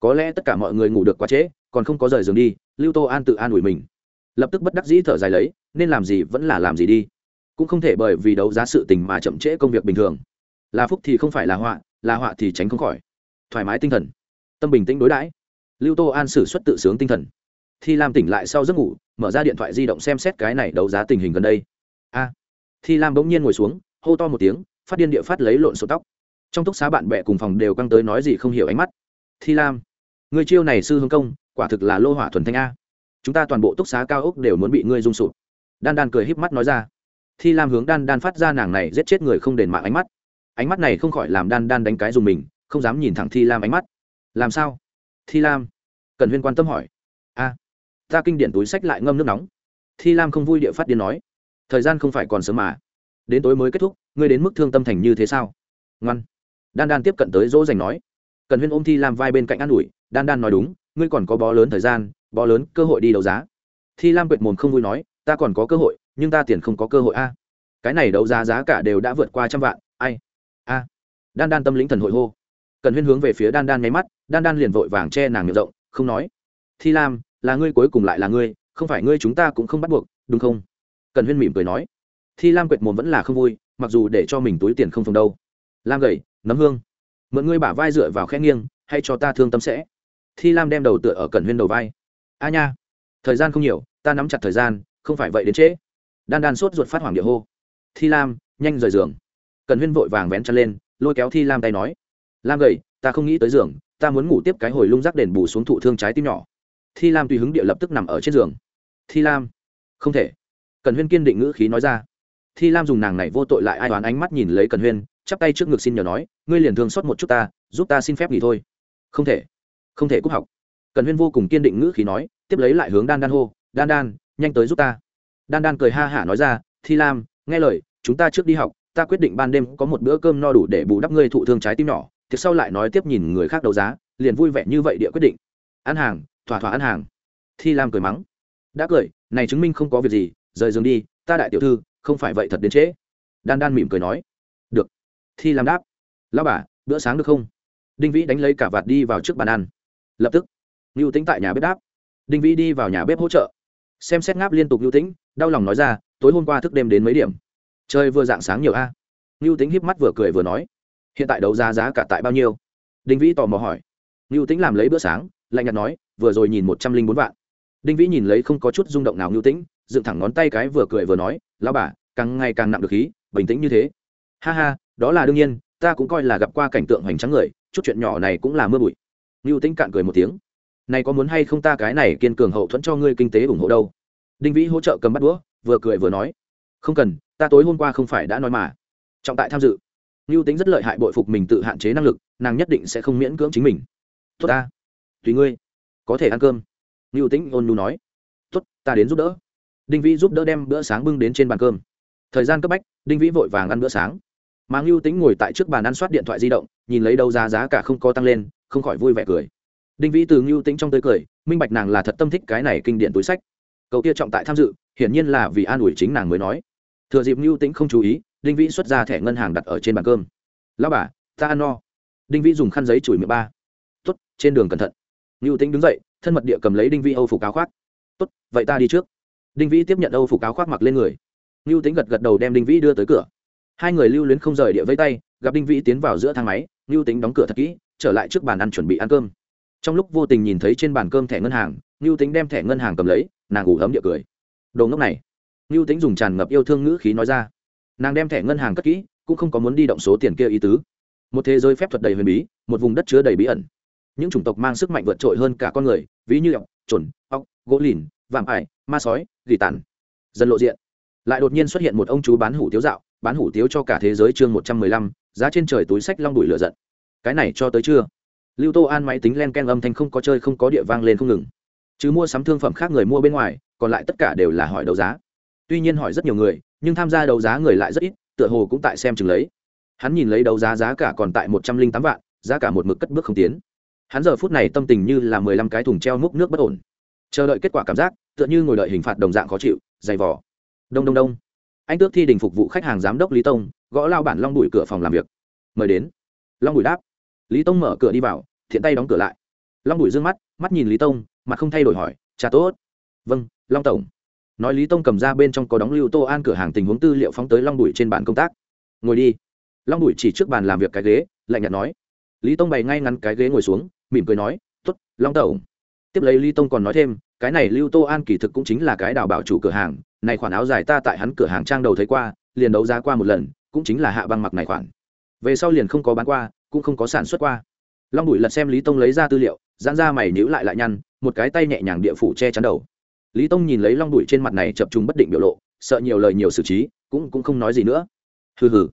có lẽ tất cả mọi người ngủ được quá trễ, còn không có rời giường đi, lưu tô an tự an ủi mình. Lập tức bất đắc dĩ thở dài lấy, nên làm gì vẫn là làm gì đi. Cũng không thể bởi vì đấu giá sự tình mà chậm trễ công việc bình thường. Là phúc thì không phải là họa là họa thì tránh không khỏi. Thoải mái tinh thần. Tâm bình tĩnh đối đãi. Lưu tô an xử suất tự sướng tinh thần. Thi lam tỉnh lại sau giấc ngủ, mở ra điện thoại di động xem xét cái này đấu giá tình hình gần đây. A. Thi lam bỗng nhiên ngồi xuống, hô to một tiếng, phát điên địa phát lấy lộn sổ tóc. Trong túc xá bạn bè cùng phòng đều căng tới nói gì không hiểu ánh mắt. Thi lam người chiêu này sư hương công, quả thực là lô hỏa thuần thanh a. Chúng ta toàn bộ túc xá cao ốc đều muốn bị ngươi rung sụp. Đan đan cười híp mắt nói ra. Thi lam hướng đan đan phát ra nàng này giết chết người không đền mạng ánh mắt. Ánh mắt này không khỏi làm đan đan đánh cái dùng mình, không dám nhìn thẳng thi lam ánh mắt. Làm sao? Thi lam cần huyên quan tâm hỏi. A, ta kinh điển túi sách lại ngâm nước nóng. Thi lam không vui địa phát điên nói. Thời gian không phải còn sớm mà. Đến tối mới kết thúc, ngươi đến mức thương tâm thành như thế sao? Ngoan. Đan đan tiếp cận tới dỗ dành nói. Cần huyên ôm thi lam vai bên cạnh an ủi đan đan nói đúng, ngươi còn có bó lớn thời gian, bó lớn cơ hội đi đấu giá. Thi lam quệt mồm không vui nói, ta còn có cơ hội, nhưng ta tiền không có cơ hội a. Cái này đấu giá giá cả đều đã vượt qua trăm vạn, ai? A. Đan đan tâm lĩnh thần hội hô. Cần huyên hướng về phía đan đan nháy mắt, đan đan liền vội vàng che nàng miệng rộng, không nói. Thi lam, là ngươi cuối cùng lại là ngươi, không phải ngươi chúng ta cũng không bắt buộc, đúng không? Cần huyên mỉm cười nói. Thi lam quệt mồm vẫn là không vui, mặc dù để cho mình túi tiền không phòng đâu. Lam gầy, nấm hương. Mượn ngươi bả vai dựa vào khe nghiêng, hay cho ta thương tâm sẽ? Thi lam đem đầu tựa ở cần huyên đầu vai. A nha, thời gian không nhiều, ta nắm chặt thời gian, không phải vậy đến trễ. Đan đan sốt ruột phát hoảng địa hô. Thi lam, nhanh rời giường. Cần huyên vội vàng vén chân lên, lôi kéo thi lam tay nói. Lam gầy, ta không nghĩ tới giường, ta muốn ngủ tiếp cái hồi lung rác đền bù xuống thụ thương trái tim nhỏ. Thi lam tùy hứng địa lập tức nằm ở trên giường. Thi lam, không thể. Cần huyên kiên định ngữ khí nói ra. Thi lam dùng nàng này vô tội lại ai đoán ánh mắt nhìn lấy cần huyên, chắp tay trước ngực xin nhờ nói, ngươi liền thương xót một chút ta, giúp ta xin phép nghỉ thôi. Không thể không thể cúp học. Cần huyên vô cùng kiên định ngữ khí nói, tiếp lấy lại hướng đan đan hô, đan đan, nhanh tới giúp ta. Đan đan cười ha hả nói ra, thi lam, nghe lời, chúng ta trước đi học, ta quyết định ban đêm có một bữa cơm no đủ để bù đắp ngươi thụ thương trái tim nhỏ. Tiếp sau lại nói tiếp nhìn người khác đấu giá, liền vui vẻ như vậy địa quyết định. Ăn hàng, thỏa thỏa ăn hàng. Thi lam cười mắng. Đã cười, này chứng minh không có việc gì, rời giường đi, ta đại tiểu thư, không phải vậy thật đến trễ. Đan đan mỉm cười nói. Được. Thi lam đáp. Lao bà, bữa sáng được không? Đinh vĩ đánh lấy cả vạt đi vào trước bàn ăn lập tức, ngưu tính tại nhà bếp đáp. Đinh vĩ đi vào nhà bếp hỗ trợ. Xem xét ngáp liên tục ngưu tính đau lòng nói ra, tối hôm qua thức đêm đến mấy điểm? Chơi vừa dạng sáng nhiều a. À. ngưu tính híp mắt vừa cười vừa nói, hiện tại đấu giá giá cả tại bao nhiêu? Đinh vĩ tò mò hỏi. Ngưu tính làm lấy bữa sáng, lạnh nhạt nói, vừa rồi nhìn một trăm linh bốn vạn. Đinh vĩ nhìn lấy không có chút rung động nào ngưu tính dựng thẳng ngón tay cái vừa cười vừa nói lao bà, càng ngày càng nặng được khí, bình tĩnh như thế. Ha ha, đó là đương nhiên, ta cũng coi là gặp qua cảnh tượng hoành tráng người, chút chuyện nhỏ này cũng là mưa bụi ngưu tĩnh cạn cười một tiếng. Này có muốn hay không ta cái này kiên cường hậu thuẫn cho ngươi kinh tế ủng hộ đâu? Đinh vĩ hỗ trợ cầm bắt đũa, vừa cười vừa nói. Không cần, ta tối hôm qua không phải đã nói mà. Trọng tại tham dự. Ngưu tính rất lợi hại bội phục mình tự hạn chế năng lực, nàng nhất định sẽ không miễn cưỡng chính mình. Tốt ta, tùy ngươi, có thể ăn cơm. Ngưu tính ôn nhu nói. Tốt, ta đến giúp đỡ. Đinh vĩ giúp đỡ đem bữa sáng bưng đến trên bàn cơm. Thời gian cấp bách, đinh vĩ vội vàng ăn bữa sáng. Mà ngưu tính ngồi tại trước bàn ăn soát điện thoại di động, nhìn lấy đâu giá giá cả không có tăng lên không khỏi vui vẻ cười. Đinh vĩ từ ngưu tính trong tới cười minh bạch nàng là thật tâm thích cái này kinh điển túi sách. Cậu kia trọng tại tham dự hiển nhiên là vì an ủi chính nàng mới nói. Thừa dịp ngưu tính không chú ý đinh vĩ xuất ra thẻ ngân hàng đặt ở trên bàn cơm. Lao bà ta ăn no. Đinh vĩ dùng khăn giấy chùi miệng ba. Tốt, trên đường cẩn thận. Ngưu tính đứng dậy thân mật địa cầm lấy đinh vĩ âu phục áo khoác. Tốt vậy ta đi trước. Đinh vĩ tiếp nhận âu phục áo khoác mặc lên người. Ngưu tính gật gật đầu đem đinh vĩ đưa tới cửa. Hai người lưu luyến không rời địa vây tay gặp đinh vĩ tiến vào giữa thang máy ngưu tính đóng cửa thật kỹ trở lại trước bàn ăn chuẩn bị ăn cơm. Trong lúc vô tình nhìn thấy trên bàn cơm thẻ ngân hàng, ngưu tính đem thẻ ngân hàng cầm lấy, nàng ủ ấm địa cười. Đồ ngốc này. Ngưu tính dùng tràn ngập yêu thương ngữ khí nói ra. Nàng đem thẻ ngân hàng cất kỹ, cũng không có muốn đi động số tiền kia ý tứ. Một thế giới phép thuật đầy huyền bí, một vùng đất chứa đầy bí ẩn. Những chủng tộc mang sức mạnh vượt trội hơn cả con người, ví như ọc trồn ọc gỗ lìn, vạm ải, ma sói, gỉ tàn. Dần lộ diện. Lại đột nhiên xuất hiện một ông chú bán hủ tiếu dạo, bán hủ tiếu cho cả thế giới chương một trăm mười lăm, giá trên trời túi sách long đùi lửa giận cái này cho tới chưa lưu tô an máy tính len ken âm thanh không có chơi không có địa vang lên không ngừng. Chứ mua sắm thương phẩm khác người mua bên ngoài, còn lại tất cả đều là hỏi đấu giá. Tuy nhiên hỏi rất nhiều người, nhưng tham gia đấu giá người lại rất ít, tựa hồ cũng tại xem chừng lấy. Hắn nhìn lấy đấu giá giá cả còn tại một trăm linh tám vạn, giá cả một mực cất bước không tiến. Hắn giờ phút này tâm tình như là mười lăm cái thùng treo múc nước bất ổn. Chờ đợi kết quả cảm giác, tựa như ngồi đợi hình phạt đồng dạng khó chịu, dày vỏ đông đông đông. Anh tước thi đình phục vụ khách hàng giám đốc lý tông, gõ lao bản long đùi cửa phòng làm việc. Mời đến. Long đùi đáp lý tông mở cửa đi vào, thiện tay đóng cửa lại. Long đùi d ư ơ n g mắt mắt nhìn lý tông, mặt không thay đổi hỏi, cha tốt. Vâng long tổng. Nói lý tông cầm ra bên trong có đóng lưu tô an cửa hàng tình huống tư liệu phóng tới long đùi trên bàn công tác. Ngồi đi. Long đùi chỉ trước bàn làm việc cái ghế, lạnh nhạt nói. Lý tông bày ngay ngắn cái ghế ngồi xuống, mỉm cười nói t ố t long tổng. Tiếp lấy lý tông còn nói thêm, cái này lưu tô an kỳ thực cũng chính là cái đào bảo chủ cửa hàng, này khoản áo dài ta tại hắn cửa hàng trang đầu thấy qua, liền đấu giá qua một lần, cũng chính là hạ băng mặc này khoản. Về sau liền không có bán qua cũng không có sản xuất qua. Long đuổi lật xem lý tông lấy ra tư liệu, giãn ra mày nhữ lại lại nhăn, một cái tay nhẹ nhàng địa phủ che chắn đầu. Lý tông nhìn lấy long đuổi trên mặt này chập trùng bất định biểu lộ, sợ nhiều lời nhiều xử trí, cũng cũng không nói gì nữa. Hừ hừ,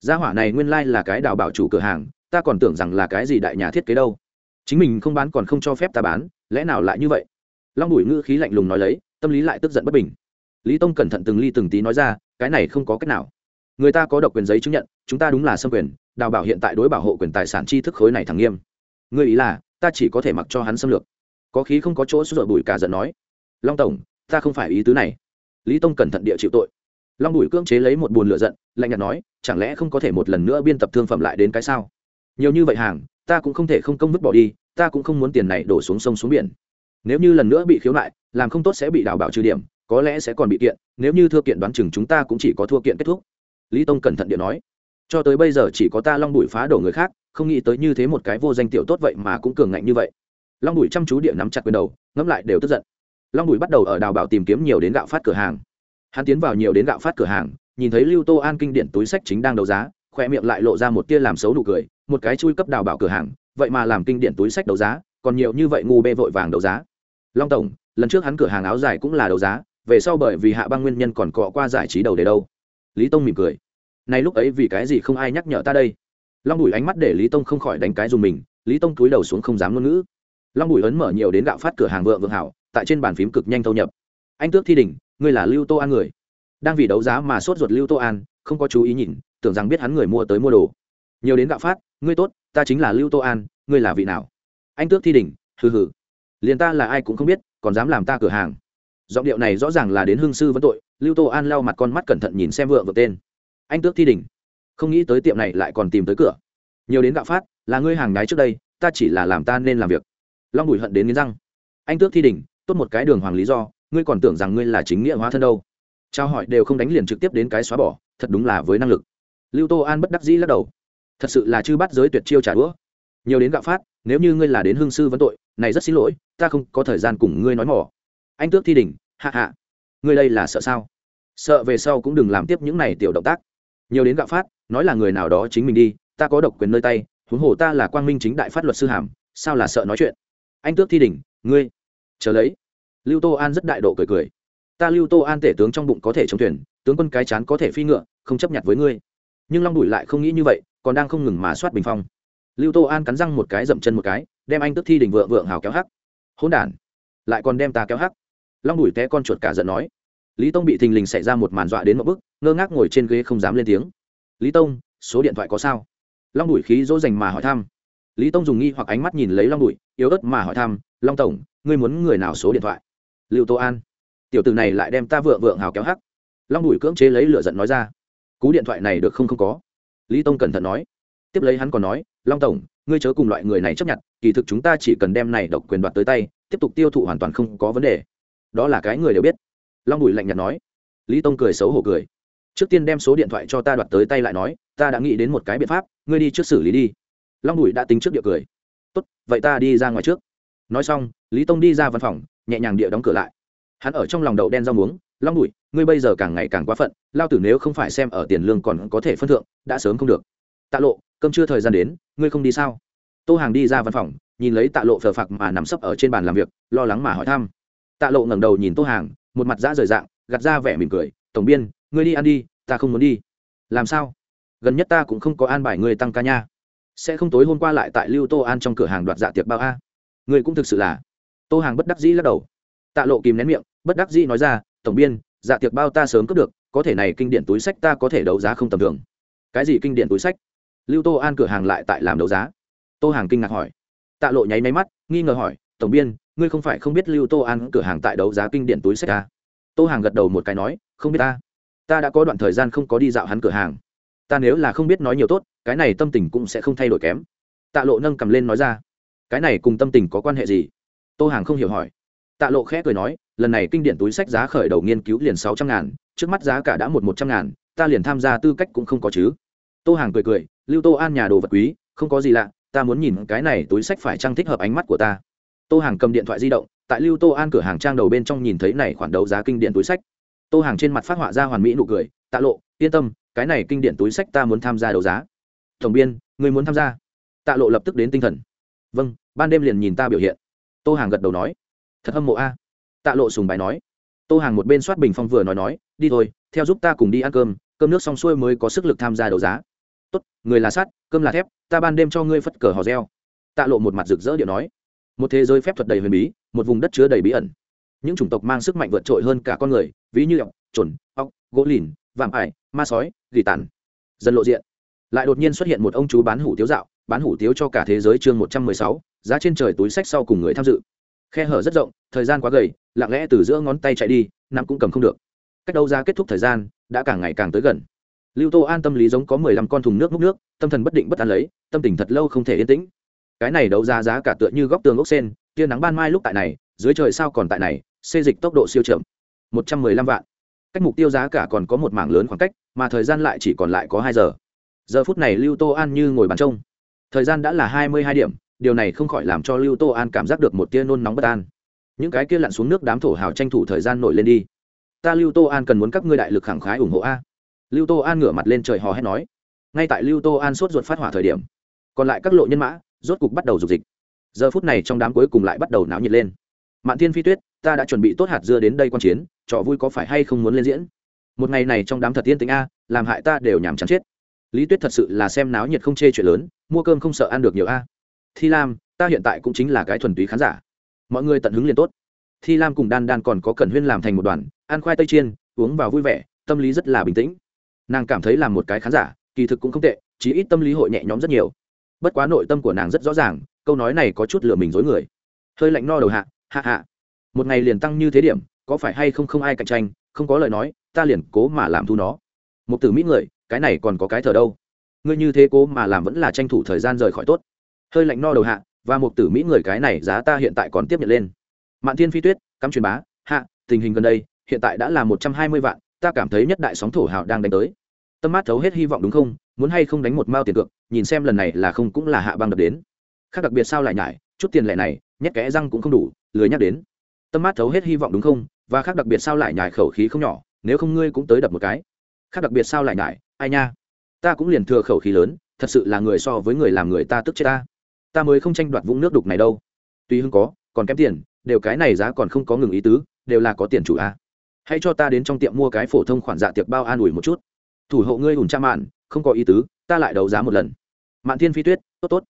gia hỏa này nguyên lai là cái đào bảo chủ cửa hàng, ta còn tưởng rằng là cái gì đại nhà thiết kế đâu. Chính mình không bán còn không cho phép ta bán, lẽ nào lại như vậy? Long đuổi ngữ khí lạnh lùng nói lấy, tâm lý lại tức giận bất bình. Lý tông cẩn thận từng ly từng tí nói ra, cái này không có cách nào. Người ta có độc quyền giấy chứng nhận, chúng ta đúng là xâm quyền đào bảo hiện tại đối bảo hộ quyền tài sản tri thức khối này thẳng nghiêm. Người ý là, ta chỉ có thể mặc cho hắn xâm lược. Có khí không có chỗ sụt bùi cả giận nói. Long tổng, ta không phải ý tứ này. Lý tông cẩn thận địa chịu tội. Long bùi cưỡng chế lấy một buồn lửa giận, lạnh nhạt nói, chẳng lẽ không có thể một lần nữa biên tập thương phẩm lại đến cái sao? Nhiều như vậy hàng, ta cũng không thể không công vứt bỏ đi, ta cũng không muốn tiền này đổ xuống sông xuống biển. Nếu như lần nữa bị khiếu nại, làm không tốt sẽ bị đào bảo trừ điểm, có lẽ sẽ còn bị kiện, nếu như thua kiện đoán chừng chúng ta cũng chỉ có thua kiện kết thúc. Lý tông cẩn thận điện nói cho tới bây giờ chỉ có ta long đùi phá đổ người khác, không nghĩ tới như thế một cái vô danh tiểu tốt vậy mà cũng cường ngạnh như vậy. Long đùi chăm chú điện nắm chặt quyền đầu, ngẫm lại đều tức giận. Long đùi bắt đầu ở đào bảo tìm kiếm nhiều đến gạo phát cửa hàng. Hắn tiến vào nhiều đến gạo phát cửa hàng, nhìn thấy lưu tô an kinh điện túi sách chính đang đấu giá khoe miệng lại lộ ra một tia làm xấu nụ cười, một cái chui cấp đào bảo cửa hàng, vậy mà làm kinh điện túi sách đấu giá, còn nhiều như vậy ngu bê vội vàng đấu giá. Long tổng, lần trước hắn cửa hàng áo dài cũng là đấu giá, về sau bởi vì hạ băng nguyên nhân còn cọ qua giải trí đầu để đâu? Lý tông mỉm cười nay lúc ấy vì cái gì không ai nhắc nhở ta đây? Long đùi ánh mắt để lý tông không khỏi đánh cái dùng mình, lý tông túi đầu xuống không dám ngôn ngữ. Long đùi ấn mở nhiều đến gạo phát cửa hàng vợ vượng hảo, tại trên bàn phím cực nhanh thâu nhập. Anh tước thi đỉnh, ngươi là lưu tô an người. Đang vì đấu giá mà sốt ruột lưu tô an, không có chú ý nhìn, tưởng rằng biết hắn người mua tới mua đồ. Nhiều đến gạo phát, ngươi tốt, ta chính là lưu tô an, ngươi là vị nào? Anh tước thi đỉnh, hừ hừ. Liền ta là ai cũng không biết, còn dám làm ta cửa hàng. Giọng điệu này rõ ràng là đến hương sư vấn tội, lưu tô an lau mặt con mắt cẩn thận nhìn xem vợ vợ tên anh tước thi đỉnh. Không nghĩ tới tiệm này lại còn tìm tới cửa. Nhiều đến gạo phát, là ngươi hàng nhái trước đây, ta chỉ là làm ta nên làm việc. Long bùi hận đến nghiến răng. Anh tước thi đỉnh, tốt một cái đường hoàng lý do, ngươi còn tưởng rằng ngươi là chính nghĩa hóa thân đâu. Trao hỏi đều không đánh liền trực tiếp đến cái xóa bỏ, thật đúng là với năng lực. Lưu tô an bất đắc dĩ lắc đầu. Thật sự là chư bắt giới tuyệt chiêu trả đũa. Nhiều đến gạo phát, nếu như ngươi là đến hương sư vấn tội, này rất xin lỗi, ta không có thời gian cùng ngươi nói mỏ anh tước thi đỉnh, hạ hạ. Ngươi đây là sợ sao? Sợ về sau cũng đừng làm tiếp những này tiểu động tác nhiều đến gạo phát, nói là người nào đó chính mình đi, ta có độc quyền nơi tay, huống hồ ta là quang minh chính đại phát luật sư hàm, sao là sợ nói chuyện? Anh tước thi đỉnh, ngươi, chờ lấy. Lưu tô an rất đại độ cười cười. Ta lưu tô an tể tướng trong bụng có thể chống thuyền, tướng quân cái chán có thể phi ngựa, không chấp nhận với ngươi. Nhưng long đùi lại không nghĩ như vậy, còn đang không ngừng mà soát bình phong. Lưu tô an cắn răng một cái dậm chân một cái, đem anh tức thi đình vượng vượng hào kéo hắc. Hôn đản, lại còn đem ta kéo hắc. Long đùi té con chuột cả giận nói lý tông bị thình lình xảy ra một màn dọa đến một bức, ngơ ngác ngồi trên ghế không dám lên tiếng. Lý tông, số điện thoại có sao? Long đùi khí dỗ dành mà hỏi thăm. Lý tông dùng nghi hoặc ánh mắt nhìn lấy long đùi yếu ớt mà hỏi thăm, long tổng, ngươi muốn người nào số điện thoại? Liệu tô an. Tiểu tử này lại đem ta vượng vượng hào kéo hắc. Long đùi cưỡng chế lấy lửa giận nói ra. Cú điện thoại này được không không có? Lý tông cẩn thận nói. Tiếp lấy hắn còn nói, long tổng, ngươi chớ cùng loại người này chấp nhận, kỳ thực chúng ta chỉ cần đem này độc quyền đoạt tới tay, tiếp tục tiêu thụ hoàn toàn không có vấn đề. Đó là cái người đều biết long bùi lạnh nhạt nói. Lý tông cười xấu hổ cười. Trước tiên đem số điện thoại cho ta đoạt tới tay lại nói, ta đã nghĩ đến một cái biện pháp, ngươi đi trước xử lý đi. Long bùi đã tính trước địa cười. Tốt, vậy ta đi ra ngoài trước. Nói xong, lý tông đi ra văn phòng, nhẹ nhàng địa đóng cửa lại. Hắn ở trong lòng đậu đen rau muống, long bùi, ngươi bây giờ càng ngày càng quá phận, lao tử nếu không phải xem ở tiền lương còn có thể phân thượng, đã sớm không được. Tạ lộ, cơm chưa thời gian đến, ngươi không đi sao? Tô hàng đi ra văn phòng, nhìn lấy tạ lộ phờ phạc mà nằm sấp ở trên bàn làm việc, lo lắng mà hỏi thăm. Tạ lộ ngẩng đầu nhìn tô hàng một mặt dã rời dạng, gạt ra vẻ mỉm cười, tổng biên, ngươi đi ăn đi, ta không muốn đi. Làm sao? Gần nhất ta cũng không có an bài ngươi tăng ca nha. Sẽ không tối hôm qua lại tại lưu tô an trong cửa hàng đoạt dạ tiệc bao a? Ngươi cũng thực sự là. Tô hàng bất đắc dĩ lắc đầu. Tạ lộ kìm nén miệng, bất đắc dĩ nói ra, tổng biên dạ tiệc bao ta sớm cướp được, có thể này kinh điển túi sách ta có thể đấu giá không tầm thường. Cái gì kinh điển túi sách? Lưu tô an cửa hàng lại tại làm đấu giá. Tô hàng kinh ngạc hỏi. Tạ lộ nháy máy mắt, nghi ngờ hỏi, tổng biên ngươi không phải không biết lưu tô an cửa hàng tại đấu giá kinh điển túi sách à? tô hàng gật đầu một cái nói, không biết ta. Ta đã có đoạn thời gian không có đi dạo hắn cửa hàng. Ta nếu là không biết nói nhiều tốt, cái này tâm tình cũng sẽ không thay đổi kém. Tạ lộ nâng cầm lên nói ra. Cái này cùng tâm tình có quan hệ gì? Tô hàng không hiểu hỏi. Tạ lộ khẽ cười nói, lần này kinh điển túi sách giá khởi đầu nghiên cứu liền sáu trăm ngàn, trước mắt giá cả đã một một trăm ngàn, ta liền tham gia tư cách cũng không có chứ. Tô hàng cười cười, lưu tô an nhà đồ vật quý, không có gì lạ, ta muốn nhìn cái này túi sách phải trang thích hợp ánh mắt của ta tô hàng cầm điện thoại di động, tại lưu tô an cửa hàng trang đầu bên trong nhìn thấy này khoản đấu giá kinh điển túi sách. Tô hàng trên mặt phát họa ra hoàn mỹ nụ cười, tạ lộ, yên tâm, cái này kinh điển túi sách ta muốn tham gia đấu giá. Tổng biên, người muốn tham gia? Tạ lộ lập tức đến tinh thần. Vâng ban đêm liền nhìn ta biểu hiện. Tô hàng gật đầu nói. Thật hâm mộ a. Tạ lộ sùng bài nói. Tô hàng một bên soát bình phong vừa nói nói, đi thôi, theo giúp ta cùng đi ăn cơm cơm nước xong xuôi mới có sức lực tham gia đấu giá. Tốt, người là sắt, cơm là thép, ta ban đêm cho ngươi phất cờ hò reo. Tạ lộ một mặt rực rỡ điệu nói một thế giới phép thuật đầy huyền bí, một vùng đất chứa đầy bí ẩn. Những chủng tộc mang sức mạnh vượt trội hơn cả con người, ví như ọc trồn ọc gỗ lìn, vạm ải, ma sói, gỉ tàn. Dần lộ diện. Lại đột nhiên xuất hiện một ông chú bán hủ tiếu dạo, bán hủ tiếu cho cả thế giới chương một trăm mười sáu, giá trên trời túi sách sau cùng người tham dự. Khe hở rất rộng, thời gian quá gầy, lặng lẽ từ giữa ngón tay chạy đi nằm cũng cầm không được. Cách đâu ra kết thúc thời gian, đã càng ngày càng tới gần. Lưu tô an tâm lý giống có mười lăm con thùng nước múc nước, tâm thần bất định bất an lấy, tâm tình thật lâu không thể yên tĩnh cái này đấu giá giá cả tựa như góc tường ốc sen, tia nắng ban mai lúc tại này, dưới trời sao còn tại này, xê dịch tốc độ siêu chậm. Một trăm mười lăm vạn. Cách mục tiêu giá cả còn có một mảng lớn khoảng cách, mà thời gian lại chỉ còn lại có hai giờ. Giờ phút này lưu tô an như ngồi bàn trông. Thời gian đã là hai mươi hai điểm, điều này không khỏi làm cho lưu tô an cảm giác được một tia nôn nóng bất an. Những cái kia lặn xuống nước đám thổ hào tranh thủ thời gian nổi lên đi. Ta lưu tô an cần muốn các ngươi đại lực khẳng khái ủng hộ a. Lưu tô an ngửa mặt lên trời hò hét nói. Ngay tại lưu tô an sốt ruột phát hỏa thời điểm, còn lại các lộ nhân mã rốt cục bắt đầu dục dịch. Giờ phút này trong đám cuối cùng lại bắt đầu náo nhiệt lên. Mạn thiên phi tuyết, ta đã chuẩn bị tốt hạt dưa đến đây quan chiến, trò vui có phải hay không muốn lên diễn? Một ngày này trong đám thật tiên tính a, làm hại ta đều nhàm chán chết. Lý tuyết thật sự là xem náo nhiệt không chê chuyện lớn, mua cơm không sợ ăn được nhiều a. Thi lam, ta hiện tại cũng chính là cái thuần túy khán giả. Mọi người tận hứng liền tốt. Thi lam cùng đan đan còn có cẩn huyên làm thành một đoàn, ăn khoai tây chiên, uống vào vui vẻ, tâm lý rất là bình tĩnh. Nàng cảm thấy làm một cái khán giả, kỳ thực cũng không tệ, chí ít tâm lý hội nhẹ nhõm rất nhiều bất quá nội tâm của nàng rất rõ ràng, câu nói này có chút lừa mình dối người. Hơi lạnh no đầu hạ hạ hạ. Một ngày liền tăng như thế điểm, có phải hay không không ai cạnh tranh, không có lời nói, ta liền cố mà làm thu nó. Một từ mỹ người, cái này còn có cái thờ đâu. Ngươi như thế cố mà làm vẫn là tranh thủ thời gian rời khỏi tốt. Hơi lạnh no đầu hạ, và một tử mỹ người cái này giá ta hiện tại còn tiếp nhận lên. Mạn thiên phi tuyết, cắm truyền bá, hạ, tình hình gần đây, hiện tại đã là một trăm hai mươi vạn, ta cảm thấy nhất đại sóng thổ hào đang đánh tới tâm mát thấu hết hy vọng đúng không? Muốn hay không đánh một mao tiền cược, nhìn xem lần này là không cũng là hạ băng đập đến. Khác đặc biệt sao lại nhải, chút tiền lẻ này, nhét kẽ răng cũng không đủ, lười nhắc đến. Tâm mát thấu hết hy vọng đúng không? Và khác đặc biệt sao lại nhải khẩu khí không nhỏ, nếu không ngươi cũng tới đập một cái. Khác đặc biệt sao lại nhải, ai nha? Ta cũng liền thừa khẩu khí lớn, thật sự là người so với người làm người ta tức chết ta. Ta mới không tranh đoạt vũng nước đục này đâu. Tuy hưng có, còn kém tiền, đều cái này giá còn không có ngừng ý tứ, đều là có tiền chủ a. Hãy cho ta đến trong tiệm mua cái phổ thông khoản dạ tiệc bao an ủi một chút thủ hộ ngươi ủn cha mạn, không có ý tứ, ta lại đấu giá một lần. Mạn thiên phi tuyết, tốt tốt.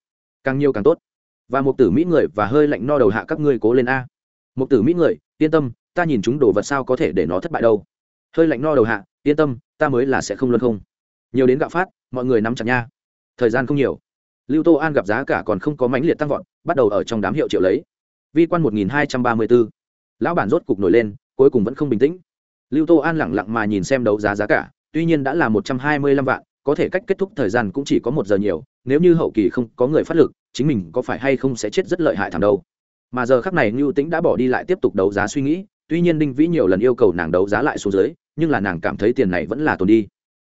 Càng nhiều càng tốt. Và một tử mỹ người và hơi lạnh no đầu hạ các ngươi cố lên a. Một tử mỹ người, yên tâm, ta nhìn chúng đồ vật sao có thể để nó thất bại đâu. Hơi lạnh no đầu hạ, yên tâm, ta mới là sẽ không luân không. Nhiều đến gạo phát, mọi người nắm chặt nha. Thời gian không nhiều. Lưu tô an gặp giá cả còn không có mãnh liệt tăng vọt, bắt đầu ở trong đám hiệu triệu lấy. Vi quan một nghìn hai trăm ba mươi bốn lão bản rốt cục nổi lên, cuối cùng vẫn không bình tĩnh. Lưu tô an lẳng lặng mà nhìn xem đấu giá giá cả tuy nhiên đã là một trăm hai mươi lăm vạn, có thể cách kết thúc thời gian cũng chỉ có một giờ nhiều, nếu như hậu kỳ không có người phát lực, chính mình có phải hay không sẽ chết rất lợi hại thảm đâu. Mà giờ khắc này ngưu tĩnh đã bỏ đi lại tiếp tục đấu giá suy nghĩ, tuy nhiên đinh vĩ nhiều lần yêu cầu nàng đấu giá lại xuống dưới, nhưng là nàng cảm thấy tiền này vẫn là tồn đi.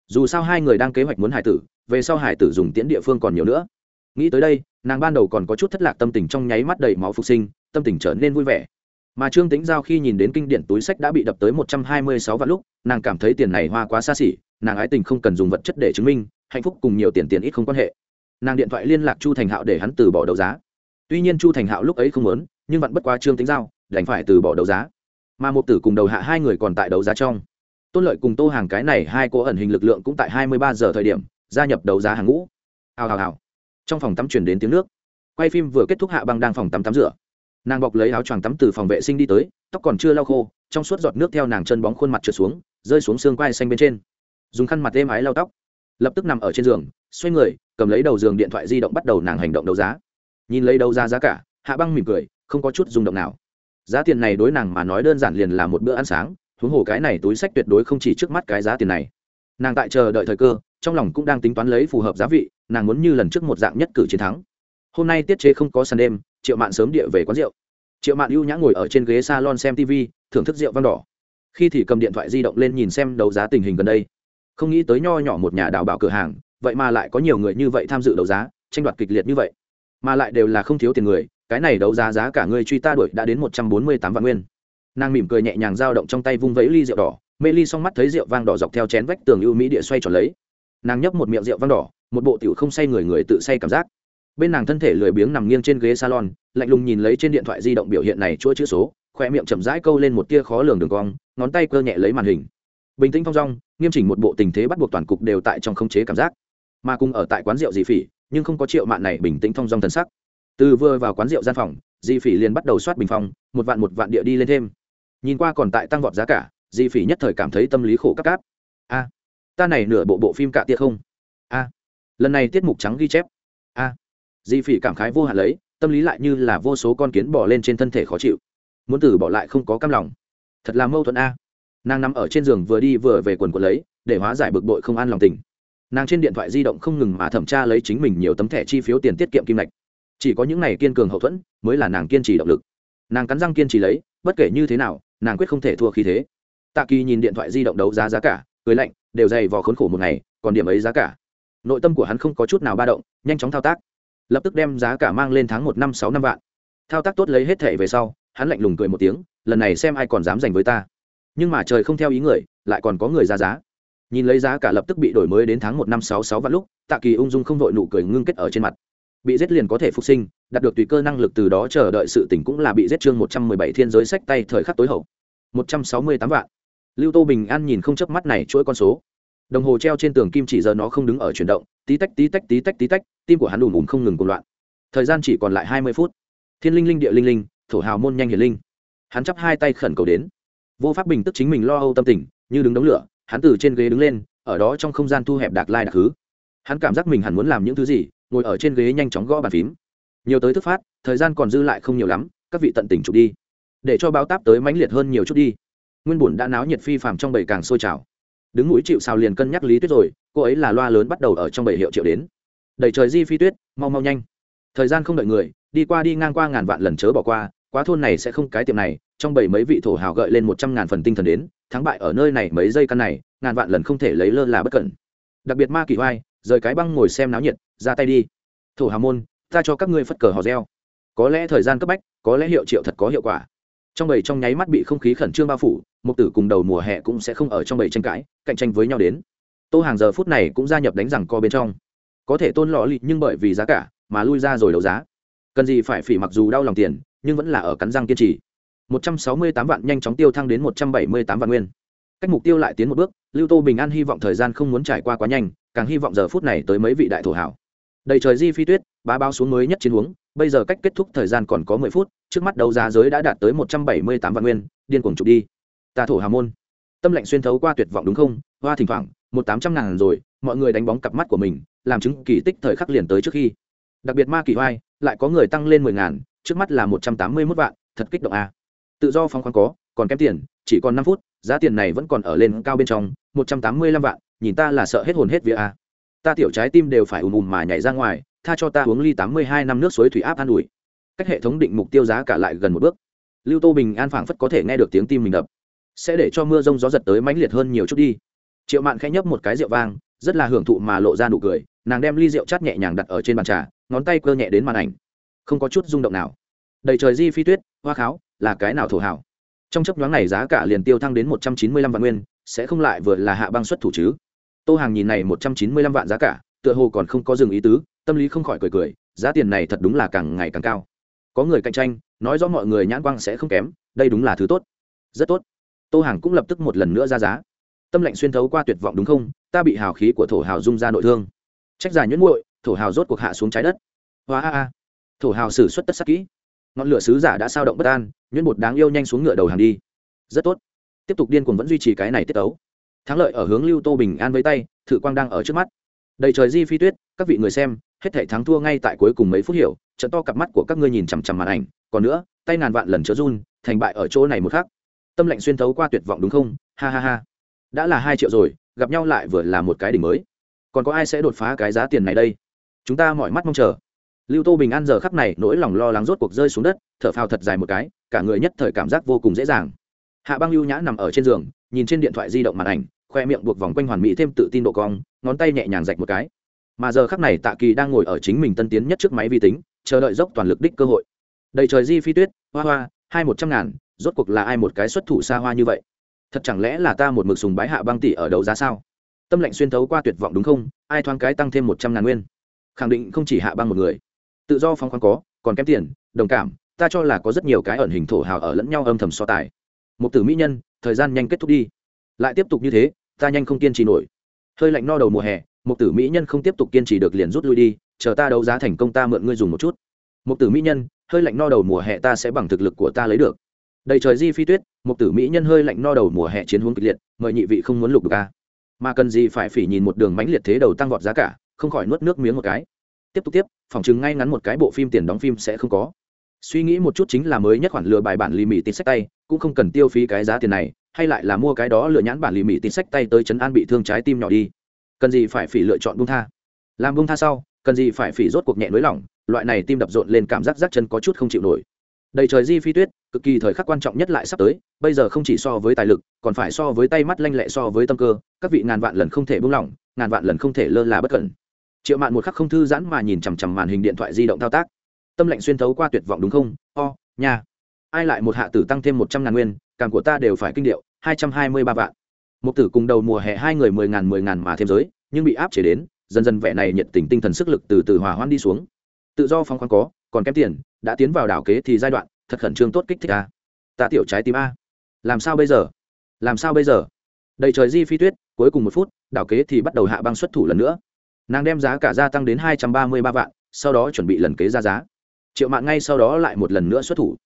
Dù sao hai người đang kế hoạch muốn hải tử, về sau hải tử dùng tiễn địa phương còn nhiều nữa. Nghĩ tới đây, nàng ban đầu còn có chút thất lạc tâm tình trong nháy mắt đầy máu phục sinh, tâm tình trở nên vui vẻ mà trương tính giao khi nhìn đến kinh điển túi sách đã bị đập tới một trăm hai mươi sáu vạn lúc, nàng cảm thấy tiền này hoa quá xa xỉ, nàng ái tình không cần dùng vật chất để chứng minh, hạnh phúc cùng nhiều tiền tiền ít không quan hệ. Nàng điện thoại liên lạc chu thành hạo để hắn từ bỏ đấu giá. Tuy nhiên chu thành hạo lúc ấy không muốn, nhưng vẫn bất quá trương tính giao, đành phải từ bỏ đấu giá. Mà một tử cùng đầu hạ hai người còn tại đấu giá trong. Tôn lợi cùng tô hàng cái này hai cô ẩn hình lực lượng cũng tại hai mươi ba giờ thời điểm, gia nhập đấu giá hàng ngũ. Hào hào hào. Trong phòng tắm chuyển đến tiếng nước. Quay phim vừa kết thúc hạ băng đang phòng tắm tắm rửa nàng bọc lấy áo choàng tắm từ phòng vệ sinh đi tới, tóc còn chưa lau khô, trong suốt giọt nước theo nàng chân bóng khuôn mặt trượt xuống, rơi xuống xương quai xanh bên trên. Dùng khăn mặt êm ái lau tóc. Lập tức nằm ở trên giường, xoay người, cầm lấy đầu giường điện thoại di động bắt đầu nàng hành động đấu giá. Nhìn lấy đấu giá giá cả, hạ băng mỉm cười, không có chút rung động nào. Giá tiền này đối nàng mà nói đơn giản liền là một bữa ăn sáng, huống hồ cái này túi sách tuyệt đối không chỉ trước mắt cái giá tiền này. Nàng tại chờ đợi thời cơ, trong lòng cũng đang tính toán lấy phù hợp giá vị, nàng muốn như lần trước một dạng nhất cử chiến thắng. Hôm nay tiết chế không có sàn đêm triệu mạn sớm địa về quán rượu. Triệu mạn ưu nhã ngồi ở trên ghế salon xem tv thưởng thức rượu vang đỏ. Khi thì cầm điện thoại di động lên nhìn xem đấu giá tình hình gần đây. Không nghĩ tới nho nhỏ một nhà đào bảo cửa hàng, vậy mà lại có nhiều người như vậy tham dự đấu giá, tranh đoạt kịch liệt như vậy. Mà lại đều là không thiếu tiền người, cái này đấu giá giá cả người truy ta đuổi đã đến một trăm bốn mươi tám vạn nguyên. Nàng mỉm cười nhẹ nhàng dao động trong tay vung vẫy ly rượu đỏ, mê ly xong mắt thấy rượu vang đỏ dọc theo chén vách tường ưu mỹ địa xoay tròn lấy. Nàng nhấp một miệng rượu vang đỏ, một bộ tiểu không say người người tự say cảm giác bên nàng thân thể lười biếng nằm nghiêng trên ghế salon, lạnh lùng nhìn lấy trên điện thoại di động biểu hiện này chuỗi chữ số khoe miệng chậm rãi câu lên một tia khó lường đường cong, ngón tay cơ nhẹ lấy màn hình. Bình tĩnh phong dong, nghiêm chỉnh một bộ tình thế bắt buộc toàn cục đều tại trong khống chế cảm giác. Mà cùng ở tại quán rượu dị phỉ, nhưng không có triệu mạn này bình tĩnh phong dong thần sắc. Từ vừa vào quán rượu gian phòng dị phỉ liền bắt đầu soát bình phong, một vạn một vạn địa đi lên thêm. Nhìn qua còn tại tăng vọt giá cả dị phỉ nhất thời cảm thấy tâm lý khổ các cáp. A, ta này nửa bộ bộ phim cạ tiệc không? A, lần này tiết mục trắng ghi chép. A. Di phỉ cảm khái vô hạn lấy, tâm lý lại như là vô số con kiến bỏ lên trên thân thể khó chịu. Muốn từ bỏ lại không có cam lòng. Thật là mâu thuẫn a. Nàng nằm ở trên giường vừa đi vừa về quần quần lấy, để hóa giải bực bội không an lòng tình. Nàng trên điện thoại di động không ngừng mà thẩm tra lấy chính mình nhiều tấm thẻ chi phiếu tiền tiết kiệm kim lệch chỉ có những này kiên cường hậu thuẫn mới là nàng kiên trì động lực. Nàng cắn răng kiên trì lấy, bất kể như thế nào, nàng quyết không thể thua khi thế. Tạ kỳ nhìn điện thoại di động đấu giá giá cả, cười lạnh, đều dày vò khốn khổ một ngày, còn điểm ấy giá cả. Nội tâm của hắn không có chút nào ba động, nhanh chóng thao tác lập tức đem giá cả mang lên tháng một năm sáu năm vạn. Thao tác tốt lấy hết thẻ về sau, hắn lạnh lùng cười một tiếng, lần này xem ai còn dám giành với ta. Nhưng mà trời không theo ý người, lại còn có người ra giá. Nhìn lấy giá cả lập tức bị đổi mới đến tháng một năm sáu sáu vạn lúc, tạ kỳ ung dung không vội nụ cười ngưng kết ở trên mặt. Bị giết liền có thể phục sinh, đạt được tùy cơ năng lực từ đó chờ đợi sự tỉnh cũng là bị giết chương một trăm mười bảy thiên giới sách tay thời khắc tối hậu. Một trăm sáu mươi tám vạn. Lưu tô bình an nhìn không chớp mắt này chuỗi con số đồng hồ treo trên tường kim chỉ giờ nó không đứng ở chuyển động, tí tách tí tách tí tách tí tách, tim của hắn ùm ùm không ngừng cuồng loạn. Thời gian chỉ còn lại hai mươi phút. Thiên linh linh, địa linh linh, thổ hào môn nhanh hiền linh. Hắn chắp hai tay khẩn cầu đến. Vô pháp bình tức chính mình lo âu tâm tình, như đứng đống lửa, hắn từ trên ghế đứng lên, ở đó trong không gian thu hẹp đạc lai đặc hứ. Hắn cảm giác mình hẳn muốn làm những thứ gì, ngồi ở trên ghế nhanh chóng gõ bàn phím. Nhiều tới thức phát, thời gian còn dư lại không nhiều lắm, các vị tận tình chụp đi. Để cho báo táp tới mãnh liệt hơn nhiều chút đi. Nguyên bùn đã náo nhiệt phi phàm trong bầy càng sôi trào đứng mũi chịu sao liền cân nhắc lý tuyết rồi, cô ấy là loa lớn bắt đầu ở trong bầy hiệu triệu đến. Đẩy trời di phi tuyết, mau mau nhanh. Thời gian không đợi người, đi qua đi ngang qua ngàn vạn lần chớ bỏ qua, quá thôn này sẽ không cái tiệm này, trong bảy mấy vị thổ hào gợi lên một trăm ngàn phần tinh thần đến, thắng bại ở nơi này mấy giây căn này, ngàn vạn lần không thể lấy lơ là bất cẩn. Đặc biệt ma kỳ hoai rời cái băng ngồi xem náo nhiệt, ra tay đi. Thổ hào môn, ta cho các ngươi phất cờ hò reo. Có lẽ thời gian cấp bách, có lẽ hiệu triệu thật có hiệu quả. Trong bầy trong nháy mắt bị không khí khẩn trương bao phủ mục tử cùng đầu mùa hè cũng sẽ không ở trong bầy tranh cãi, cạnh tranh với nhau đến. Tô hàng giờ phút này cũng gia nhập đánh rằng co bên trong. Có thể tôn lọ lì nhưng bởi vì giá cả mà lui ra rồi đấu giá. Cần gì phải phỉ mặc dù đau lòng tiền, nhưng vẫn là ở cắn răng kiên trì. Một trăm sáu mươi tám vạn nhanh chóng tiêu thăng đến một trăm bảy mươi tám vạn nguyên. Cách mục tiêu lại tiến một bước, lưu tô bình an hy vọng thời gian không muốn trải qua quá nhanh, càng hy vọng giờ phút này tới mấy vị đại thổ hảo. Đầy trời di phi tuyết, bá báo xuống mới nhất chiến huống, bây giờ cách kết thúc thời gian còn có mười phút, trước mắt đấu giá giới đã đạt tới một trăm bảy mươi tám vạn nguyên, điên cuồng chụp đi ta thổ hà môn. Tâm lệnh xuyên thấu qua tuyệt vọng đúng không? Hoa thỉnh thoảng, một tám trăm ngàn rồi, mọi người đánh bóng cặp mắt của mình, làm chứng kỳ tích thời khắc liền tới trước khi. Đặc biệt ma kỳ oai, lại có người tăng lên mười ngàn, trước mắt là một trăm tám mươi mốt vạn, thật kích động a. Tự do phóng khoáng có, còn kém tiền, chỉ còn năm phút, giá tiền này vẫn còn ở lên cao bên trong, một trăm tám mươi lăm vạn, nhìn ta là sợ hết hồn hết vía a. Ta tiểu trái tim đều phải ùm ùm mà nhảy ra ngoài, tha cho ta uống ly tám mươi hai năm nước suối thủy áp an ủi. Cách hệ thống định mục tiêu giá cả lại gần một bước. Lưu tô bình an phảng phất có thể nghe được tiếng tim mình đập sẽ để cho mưa rông gió giật tới mãnh liệt hơn nhiều chút đi. Triệu mạn khẽ nhấp một cái rượu vang, rất là hưởng thụ mà lộ ra nụ cười, nàng đem ly rượu chát nhẹ nhàng đặt ở trên bàn trà, ngón tay cơ nhẹ đến màn ảnh. Không có chút rung động nào. Đầy trời di phi tuyết, hoa kháo, là cái nào thổ hảo? Trong chấp nhoáng này giá cả liền tiêu thăng đến một trăm chín mươi lăm vạn nguyên, sẽ không lại vừa là hạ băng xuất thủ chứ? Tô hàng nhìn này một trăm chín mươi lăm vạn giá cả, tựa hồ còn không có dừng ý tứ, tâm lý không khỏi cười cười, giá tiền này thật đúng là càng ngày càng cao. Có người cạnh tranh, nói rõ mọi người nhãn quang sẽ không kém, đây đúng là thứ tốt. Rất tốt tô hàng cũng lập tức một lần nữa ra giá. Tâm lệnh xuyên thấu qua tuyệt vọng đúng không? Ta bị hào khí của thổ hào dung ra nội thương. Trách dài nhuyễn muội, thổ hào rốt cuộc hạ xuống trái đất. Hoa a a. Thổ hào xử xuất tất sắc kỹ. Ngọn lửa sứ giả đã sao động bất an, nhuyễn bột đáng yêu nhanh xuống ngựa đầu hàng đi. Rất tốt. Tiếp tục điên cuồng vẫn duy trì cái này tiết tấu. Thắng lợi ở hướng lưu tô bình an với tay, thự quang đang ở trước mắt. Đầy trời di phi tuyết, các vị người xem, hết thể thắng thua ngay tại cuối cùng mấy phút hiểu, trận to cặp mắt của các ngươi nhìn chằm chằm màn ảnh. Còn nữa, tay ngàn vạn lần chớ run, thành bại ở chỗ này một khắc tâm lệnh xuyên thấu qua tuyệt vọng đúng không? Ha ha ha. Đã là hai triệu rồi, gặp nhau lại vừa là một cái đỉnh mới. Còn có ai sẽ đột phá cái giá tiền này đây? Chúng ta mọi mắt mong chờ. Lưu tô bình an giờ khắc này nỗi lòng lo lắng rốt cuộc rơi xuống đất, thở phào thật dài một cái, cả người nhất thời cảm giác vô cùng dễ dàng. Hạ băng lưu nhã nằm ở trên giường, nhìn trên điện thoại di động màn ảnh, khoe miệng buộc vòng quanh hoàn mỹ thêm tự tin độ cong, ngón tay nhẹ nhàng rạch một cái. Mà giờ khắc này tạ kỳ đang ngồi ở chính mình tân tiến nhất trước máy vi tính, chờ đợi dốc toàn lực đích cơ hội. Đầy trời di phi tuyết, hoa hoa, hai một trăm ngàn rốt cuộc là ai một cái xuất thủ xa hoa như vậy? Thật chẳng lẽ là ta một mực sùng bái hạ băng tỷ ở đấu giá sao? Tâm lệnh xuyên thấu qua tuyệt vọng đúng không? Ai thoáng cái tăng thêm một trăm ngàn nguyên? Khẳng định không chỉ hạ băng một người. Tự do phong khoáng có, còn kém tiền, đồng cảm, ta cho là có rất nhiều cái ẩn hình thổ hào ở lẫn nhau âm thầm so tài. Một tử mỹ nhân, thời gian nhanh kết thúc đi. Lại tiếp tục như thế, ta nhanh không kiên trì nổi. Hơi lạnh no đầu mùa hè một tử mỹ nhân không tiếp tục kiên trì được liền rút lui đi, chờ ta đấu giá thành công ta mượn ngươi dùng một chút. Một tử mỹ nhân, hơi lạnh no đầu mùa hè ta sẽ bằng thực lực của ta lấy được đầy trời di phi tuyết một tử mỹ nhân hơi lạnh no đầu mùa hè chiến hướng kịch liệt, mời nhị vị không muốn lục được ca mà cần gì phải phỉ nhìn một đường mánh liệt thế đầu tăng vọt giá cả, không khỏi nuốt nước miếng một cái. Tiếp tục tiếp, phòng chứng ngay ngắn một cái bộ phim tiền đóng phim sẽ không có. Suy nghĩ một chút chính là mới nhất khoản lừa bài bản lì mì tin sách tay, cũng không cần tiêu phí cái giá tiền này, hay lại là mua cái đó lựa nhãn bản lì mì tin sách tay tới chấn an bị thương trái tim nhỏ đi. Cần gì phải phỉ lựa chọn bung tha. Làm bung tha sau, cần gì phải phỉ rốt cuộc nhẹ nới lỏng loại này tim đập rộn lên cảm giác rác chân có chút không chịu nổi đầy trời di phi tuyết, cực kỳ thời khắc quan trọng nhất lại sắp tới, bây giờ không chỉ so với tài lực, còn phải so với tay mắt lanh lẹ so với tâm cơ, các vị ngàn vạn lần không thể buông lỏng, ngàn vạn lần không thể lơ là bất cẩn. Triệu mạn một khắc không thư giãn mà nhìn chằm chằm màn hình điện thoại di động thao tác. Tâm lệnh xuyên thấu qua tuyệt vọng đúng không? O nhà ai lại một hạ tử tăng thêm một trăm ngàn nguyên, càng của ta đều phải kinh điệu, hai trăm hai mươi ba vạn. Một tử cùng đầu mùa hè hai người mười ngàn mười ngàn mà thêm giới, nhưng bị áp chế đến, dần dần vẻ này nhiệt tình tinh thần sức lực từ từ hòa hoãn đi xuống. Tự do phóng khoáng có, còn kém tiền đã tiến vào đảo kế thì giai đoạn, thật khẩn trương tốt kích thích a. Ta tiểu trái tim a. Làm sao bây giờ? Làm sao bây giờ? Đầy trời di phi tuyết, cuối cùng một phút, đảo kế thì bắt đầu hạ băng xuất thủ lần nữa. Nàng đem giá cả gia tăng đến hai trăm ba mươi ba vạn, sau đó chuẩn bị lần kế ra giá. Triệu mạn ngay sau đó lại một lần nữa xuất thủ.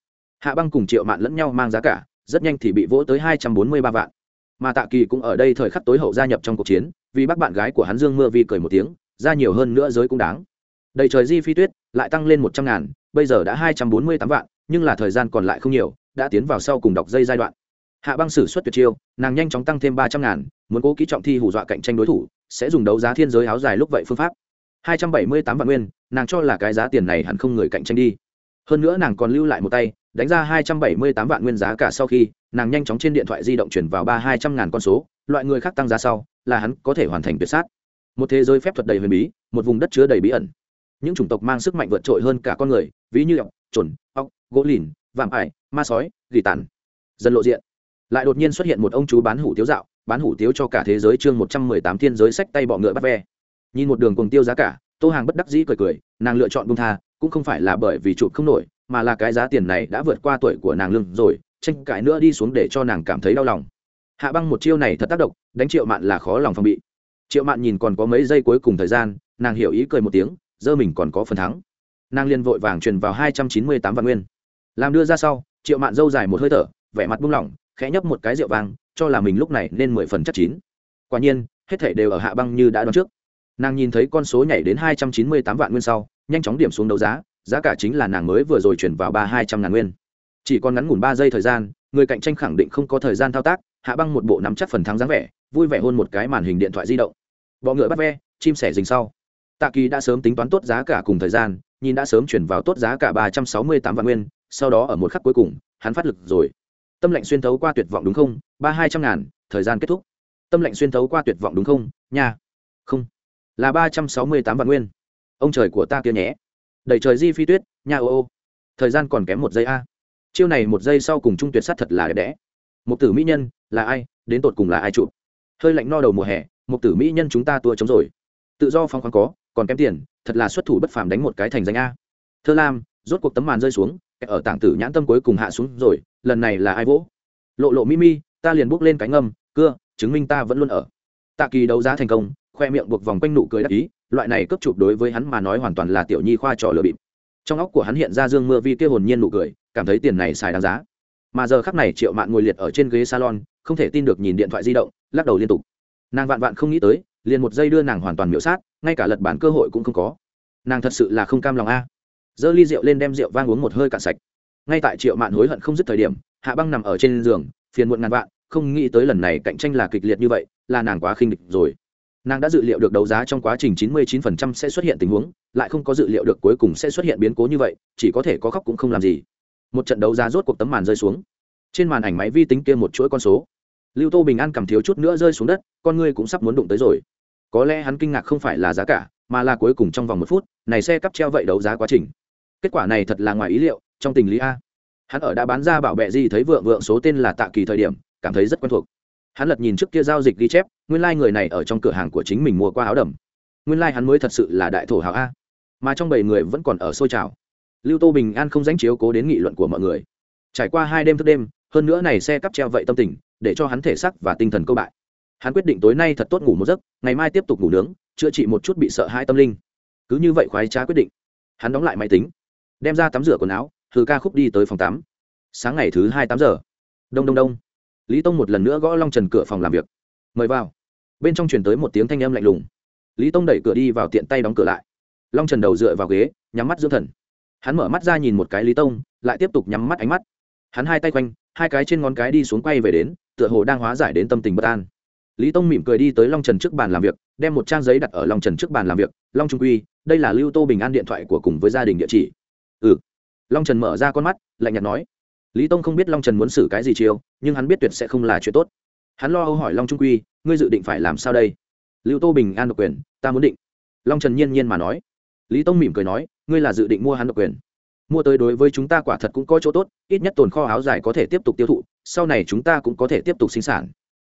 Hạ băng cùng triệu mạn lẫn nhau mang giá cả, rất nhanh thì bị vỗ tới hai trăm bốn mươi ba vạn. Mà tạ kỳ cũng ở đây thời khắc tối hậu gia nhập trong cuộc chiến, vì bác bạn gái của hắn dương mưa vi cười một tiếng, ra nhiều hơn nữa giới cũng đáng. Đầy trời di phi tuyết, lại tăng lên một trăm ngàn bây giờ đã hai trăm bốn mươi tám vạn, nhưng là thời gian còn lại không nhiều, đã tiến vào sau cùng đọc dây giai đoạn. Hạ băng sử xuất tuyệt chiêu, nàng nhanh chóng tăng thêm ba trăm ngàn, muốn cố kỹ trọng thi hù dọa cạnh tranh đối thủ, sẽ dùng đấu giá thiên giới áo dài lúc vậy phương pháp. Hai trăm bảy mươi tám vạn nguyên, nàng cho là cái giá tiền này hẳn không người cạnh tranh đi. Hơn nữa nàng còn lưu lại một tay, đánh ra hai trăm bảy mươi tám vạn nguyên giá cả sau khi, nàng nhanh chóng trên điện thoại di động chuyển vào ba hai trăm ngàn con số, loại người khác tăng giá sau, là hắn có thể hoàn thành tuyệt sát. Một thế giới phép thuật đầy huyền bí, một vùng đất chứa đầy bí ẩn. Những chủng tộc mang sức mạnh vượt trội hơn cả con người ví như ọc chuẩn ọc, gỗ lìn vạm ải, ma sói, gỉ tàn. Dần lộ diện. Lại đột nhiên xuất hiện một ông chú bán hủ tiếu dạo, bán hủ tiếu cho cả thế giới chương một trăm mười tám thiên giới sách tay bọ ngựa bắt ve. Nhìn một đường cùng tiêu giá cả, tô hàng bất đắc dĩ cười cười, nàng lựa chọn bung tha, cũng không phải là bởi vì chụp không nổi, mà là cái giá tiền này đã vượt qua tuổi của nàng lưng rồi, tranh cãi nữa đi xuống để cho nàng cảm thấy đau lòng. Hạ băng một chiêu này thật tác động đánh triệu mạn là khó lòng phòng bị. Triệu mạn nhìn còn có mấy giây cuối cùng thời gian, nàng hiểu ý cười một tiếng, giơ mình còn có phần thắng nàng liền vội vàng truyền vào hai trăm chín mươi tám vạn nguyên. Làm đưa ra sau triệu mạn dâu dài một hơi thở vẻ mặt buông lỏng khẽ nhấp một cái rượu vàng, cho là mình lúc này nên mười phần chắc chín. Quả nhiên hết thảy đều ở hạ băng như đã đoán trước. Nàng nhìn thấy con số nhảy đến hai trăm chín mươi tám vạn nguyên sau nhanh chóng điểm xuống đấu giá giá cả chính là nàng mới vừa rồi chuyển vào ba hai trăm ngàn nguyên. Chỉ còn ngắn ngủn ba giây thời gian người cạnh tranh khẳng định không có thời gian thao tác hạ băng một bộ nắm chắc phần thắng dáng vẻ vui vẻ hôn một cái màn hình điện thoại di động. Bọ ngựa bắt ve chim sẻ dình sau. Tạ kỳ đã sớm tính toán tốt giá cả cùng thời gian nhìn đã sớm chuyển vào tốt giá cả ba trăm sáu mươi tám vạn nguyên, sau đó ở một khắc cuối cùng, hắn phát lực rồi. Tâm lệnh xuyên thấu qua tuyệt vọng đúng không? Ba hai trăm ngàn, thời gian kết thúc. Tâm lệnh xuyên thấu qua tuyệt vọng đúng không? Nha. Không. Là ba trăm sáu mươi tám vạn nguyên. Ông trời của ta kia nhé. Đẩy trời di phi tuyết, nha ô ô. Thời gian còn kém một giây a. Chiêu này một giây sau cùng trung tuyệt sát thật là đẹp đẽ. Một tử mỹ nhân, là ai? Đến tột cùng là ai chụp? Hơi lạnh no đầu mùa hè một tử mỹ nhân chúng ta tua chống rồi. Tự do phong khoáng có, còn kém tiền thật là xuất thủ bất phàm đánh một cái thành danh a. Thơ lam, rốt cuộc tấm màn rơi xuống ở tảng tử nhãn tâm cuối cùng hạ xuống rồi, lần này là ai vỗ? Lộ lộ mi mi, ta liền bước lên cánh âm cưa, chứng minh ta vẫn luôn ở. Tạ kỳ đấu giá thành công, khoe miệng buộc vòng quanh nụ cười đắc ý, loại này cấp chụp đối với hắn mà nói hoàn toàn là tiểu nhi khoa trò lừa bịp. Trong óc của hắn hiện ra dương mưa vi kia hồn nhiên nụ cười, cảm thấy tiền này xài đáng giá. Mà giờ khắc này triệu mạn ngồi liệt ở trên ghế salon, không thể tin được nhìn điện thoại di động, lắc đầu liên tục. Nàng vạn vạn không nghĩ tới liền một giây đưa nàng hoàn toàn miễu sát, ngay cả lật bản cơ hội cũng không có. Nàng thật sự là không cam lòng a. Giơ ly rượu lên đem rượu vang uống một hơi cạn sạch. Ngay tại triệu mạn hối hận không dứt thời điểm, hạ băng nằm ở trên giường, phiền muộn ngàn vạn, không nghĩ tới lần này cạnh tranh là kịch liệt như vậy, là nàng quá khinh địch rồi. Nàng đã dự liệu được đấu giá trong quá trình 99% sẽ xuất hiện tình huống, lại không có dự liệu được cuối cùng sẽ xuất hiện biến cố như vậy, chỉ có thể có khóc cũng không làm gì. Một trận đấu giá rốt cuộc tấm màn rơi xuống. Trên màn ảnh máy vi tính kia một chuỗi con số. Lưu tô bình an cầm thiếu chút nữa rơi xuống đất, con ngươi cũng sắp muốn đụng tới rồi có lẽ hắn kinh ngạc không phải là giá cả, mà là cuối cùng trong vòng một phút, này xe cắp treo vậy đấu giá quá trình. Kết quả này thật là ngoài ý liệu, trong tình lý a. Hắn ở đã bán ra bảo bệ gì thấy vượng vượng số tên là tạ kỳ thời điểm, cảm thấy rất quen thuộc. Hắn lật nhìn trước kia giao dịch ghi chép, nguyên lai、like、người này ở trong cửa hàng của chính mình mua qua áo đầm. Nguyên lai、like、hắn mới thật sự là đại thổ hào a. Mà trong bảy người vẫn còn ở sôi trào lưu tô bình an không dánh chiếu cố đến nghị luận của mọi người. Trải qua hai đêm thức đêm, hơn nữa này xe cắp treo vậy tâm tình, để cho hắn thể sắc và tinh thần câu bại hắn quyết định tối nay thật tốt ngủ một giấc, ngày mai tiếp tục ngủ nướng, chữa trị một chút bị sợ hai tâm linh. Cứ như vậy khoái trá quyết định. Hắn đóng lại máy tính, đem ra tắm rửa quần áo thử ca khúc đi tới phòng tắm. Sáng ngày thứ hai tám giờ. Đông đông đông. Lý tông một lần nữa gõ long trần cửa phòng làm việc. Mời vào. Bên trong chuyển tới một tiếng thanh âm lạnh lùng. Lý tông đẩy cửa đi vào tiện tay đóng cửa lại. Long trần đầu dựa vào ghế, nhắm mắt dưỡng thần. Hắn mở mắt ra nhìn một cái lý tông, lại tiếp tục nhắm mắt ánh mắt. Hắn hai tay quanh, hai cái trên ngón cái đi xuống quay về đến, tựa hồ đang hóa giải đến tâm tình bất an lý tông mỉm cười đi tới long trần trước bàn làm việc, đem một trang giấy đặt ở long trần trước bàn làm việc. Long trung quy, đây là lưu tô bình an điện thoại của cùng với gia đình địa chỉ. Ừ. Long trần mở ra con mắt, lạnh nhạt nói. Lý tông không biết long trần muốn xử cái gì chiêu, nhưng hắn biết tuyệt sẽ không là chuyện tốt. Hắn lo âu hỏi long trung quy, ngươi dự định phải làm sao đây? Lưu tô bình an độc quyền, ta muốn định. Long trần nhiên nhiên mà nói. Lý tông mỉm cười nói, ngươi là dự định mua hắn độc quyền. Mua tới đối với chúng ta quả thật cũng có chỗ tốt, ít nhất tồn kho áo dài có thể tiếp tục tiêu thụ, sau này chúng ta cũng có thể tiếp tục sinh sản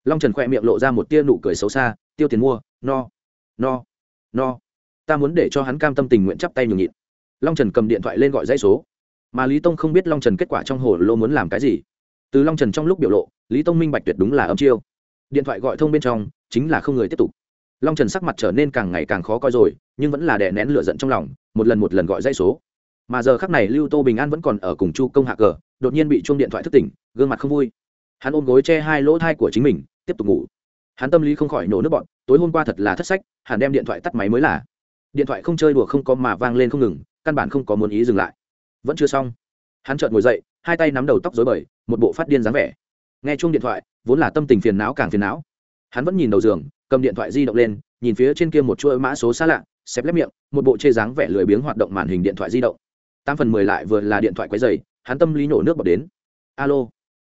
long trần khoe miệng lộ ra một tia nụ cười xấu xa, tiêu tiền mua, no no no. Ta muốn để cho hắn cam tâm tình nguyện chắp tay nhường nhịn. Long trần cầm điện thoại lên gọi dãy số. Mà lý tông không biết long trần kết quả trong hồ lô muốn làm cái gì. Từ long trần trong lúc biểu lộ, lý tông minh bạch tuyệt đúng là âm chiêu. Điện thoại gọi thông bên trong, chính là không người tiếp tục. Long trần sắc mặt trở nên càng ngày càng khó coi rồi, nhưng vẫn là đè nén lửa giận trong lòng, một lần một lần gọi dãy số. Mà giờ khắc này lưu tô bình an vẫn còn ở cùng chu công hạ cờ, đột nhiên bị chuông điện thoại thức tỉnh, gương mặt không vui. Hắn ôm gối che hai lỗ thai của chính mình tiếp tục ngủ. Hắn tâm lý không khỏi nổ nước bọn, tối hôm qua thật là thất sách hắn đem điện thoại tắt máy mới là. Điện thoại không chơi đùa không có mà vang lên không ngừng, căn bản không có muốn ý dừng lại. Vẫn chưa xong. Hắn chợt ngồi dậy, hai tay nắm đầu tóc dối bời, một bộ phát điên dáng vẻ. Nghe chuông điện thoại, vốn là tâm tình phiền não càng phiền não. Hắn vẫn nhìn đầu giường, cầm điện thoại di động lên, nhìn phía trên kia một chuỗi mã số xa lạ, xẹp lép miệng, một bộ chê dáng vẻ lười biếng hoạt động màn hình điện thoại di động. Tám phần mười lại vừa là điện thoại quấy dày hắn tâm lý nổ nước bọt đến. Alo,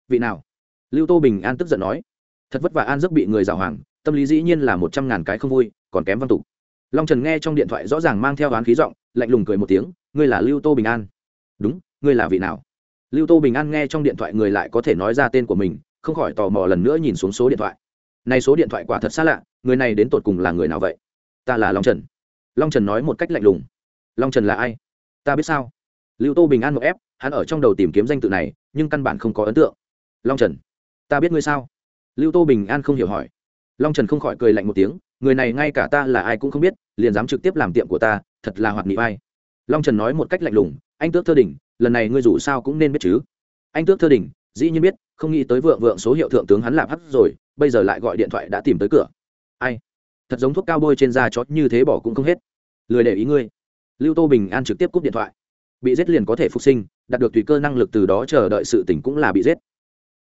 vị nào? Lưu tô bình an tức giận nói thật vất vả an giấc bị người giảo hoàng, tâm lý dĩ nhiên là một trăm ngàn cái không vui, còn kém văn tục. Long trần nghe trong điện thoại rõ ràng mang theo oán khí giọng, lạnh lùng cười một tiếng, ngươi là lưu tô bình an. Đúng, ngươi là vị nào? Lưu tô bình an nghe trong điện thoại người lại có thể nói ra tên của mình, không khỏi tò mò lần nữa nhìn xuống số điện thoại. Này số điện thoại quả thật xa lạ, người này đến tột cùng là người nào vậy? Ta là long trần. Long trần nói một cách lạnh lùng. Long trần là ai? Ta biết sao? Lưu tô bình an một ép, hắn ở trong đầu tìm kiếm danh tự này, nhưng căn bản không có ấn tượng. Long trần, ta biết ngươi sao? Lưu tô bình an không hiểu hỏi. Long trần không khỏi cười lạnh một tiếng người này ngay cả ta là ai cũng không biết liền dám trực tiếp làm tiệm của ta thật là hoạt nghị vai. Long trần nói một cách lạnh lùng anh tước thơ Đình, lần này ngươi dù sao cũng nên biết chứ. Anh tước thơ Đình, dĩ nhiên biết không nghĩ tới vượng vượng số hiệu thượng tướng hắn làm hắt rồi bây giờ lại gọi điện thoại đã tìm tới cửa. Ai? Thật giống thuốc cao bôi trên da chót như thế bỏ cũng không hết. Lười để ý ngươi. Lưu tô bình an trực tiếp cúp điện thoại. Bị giết liền có thể phục sinh đạt được tùy cơ năng lực từ đó chờ đợi sự tỉnh cũng là bị giết.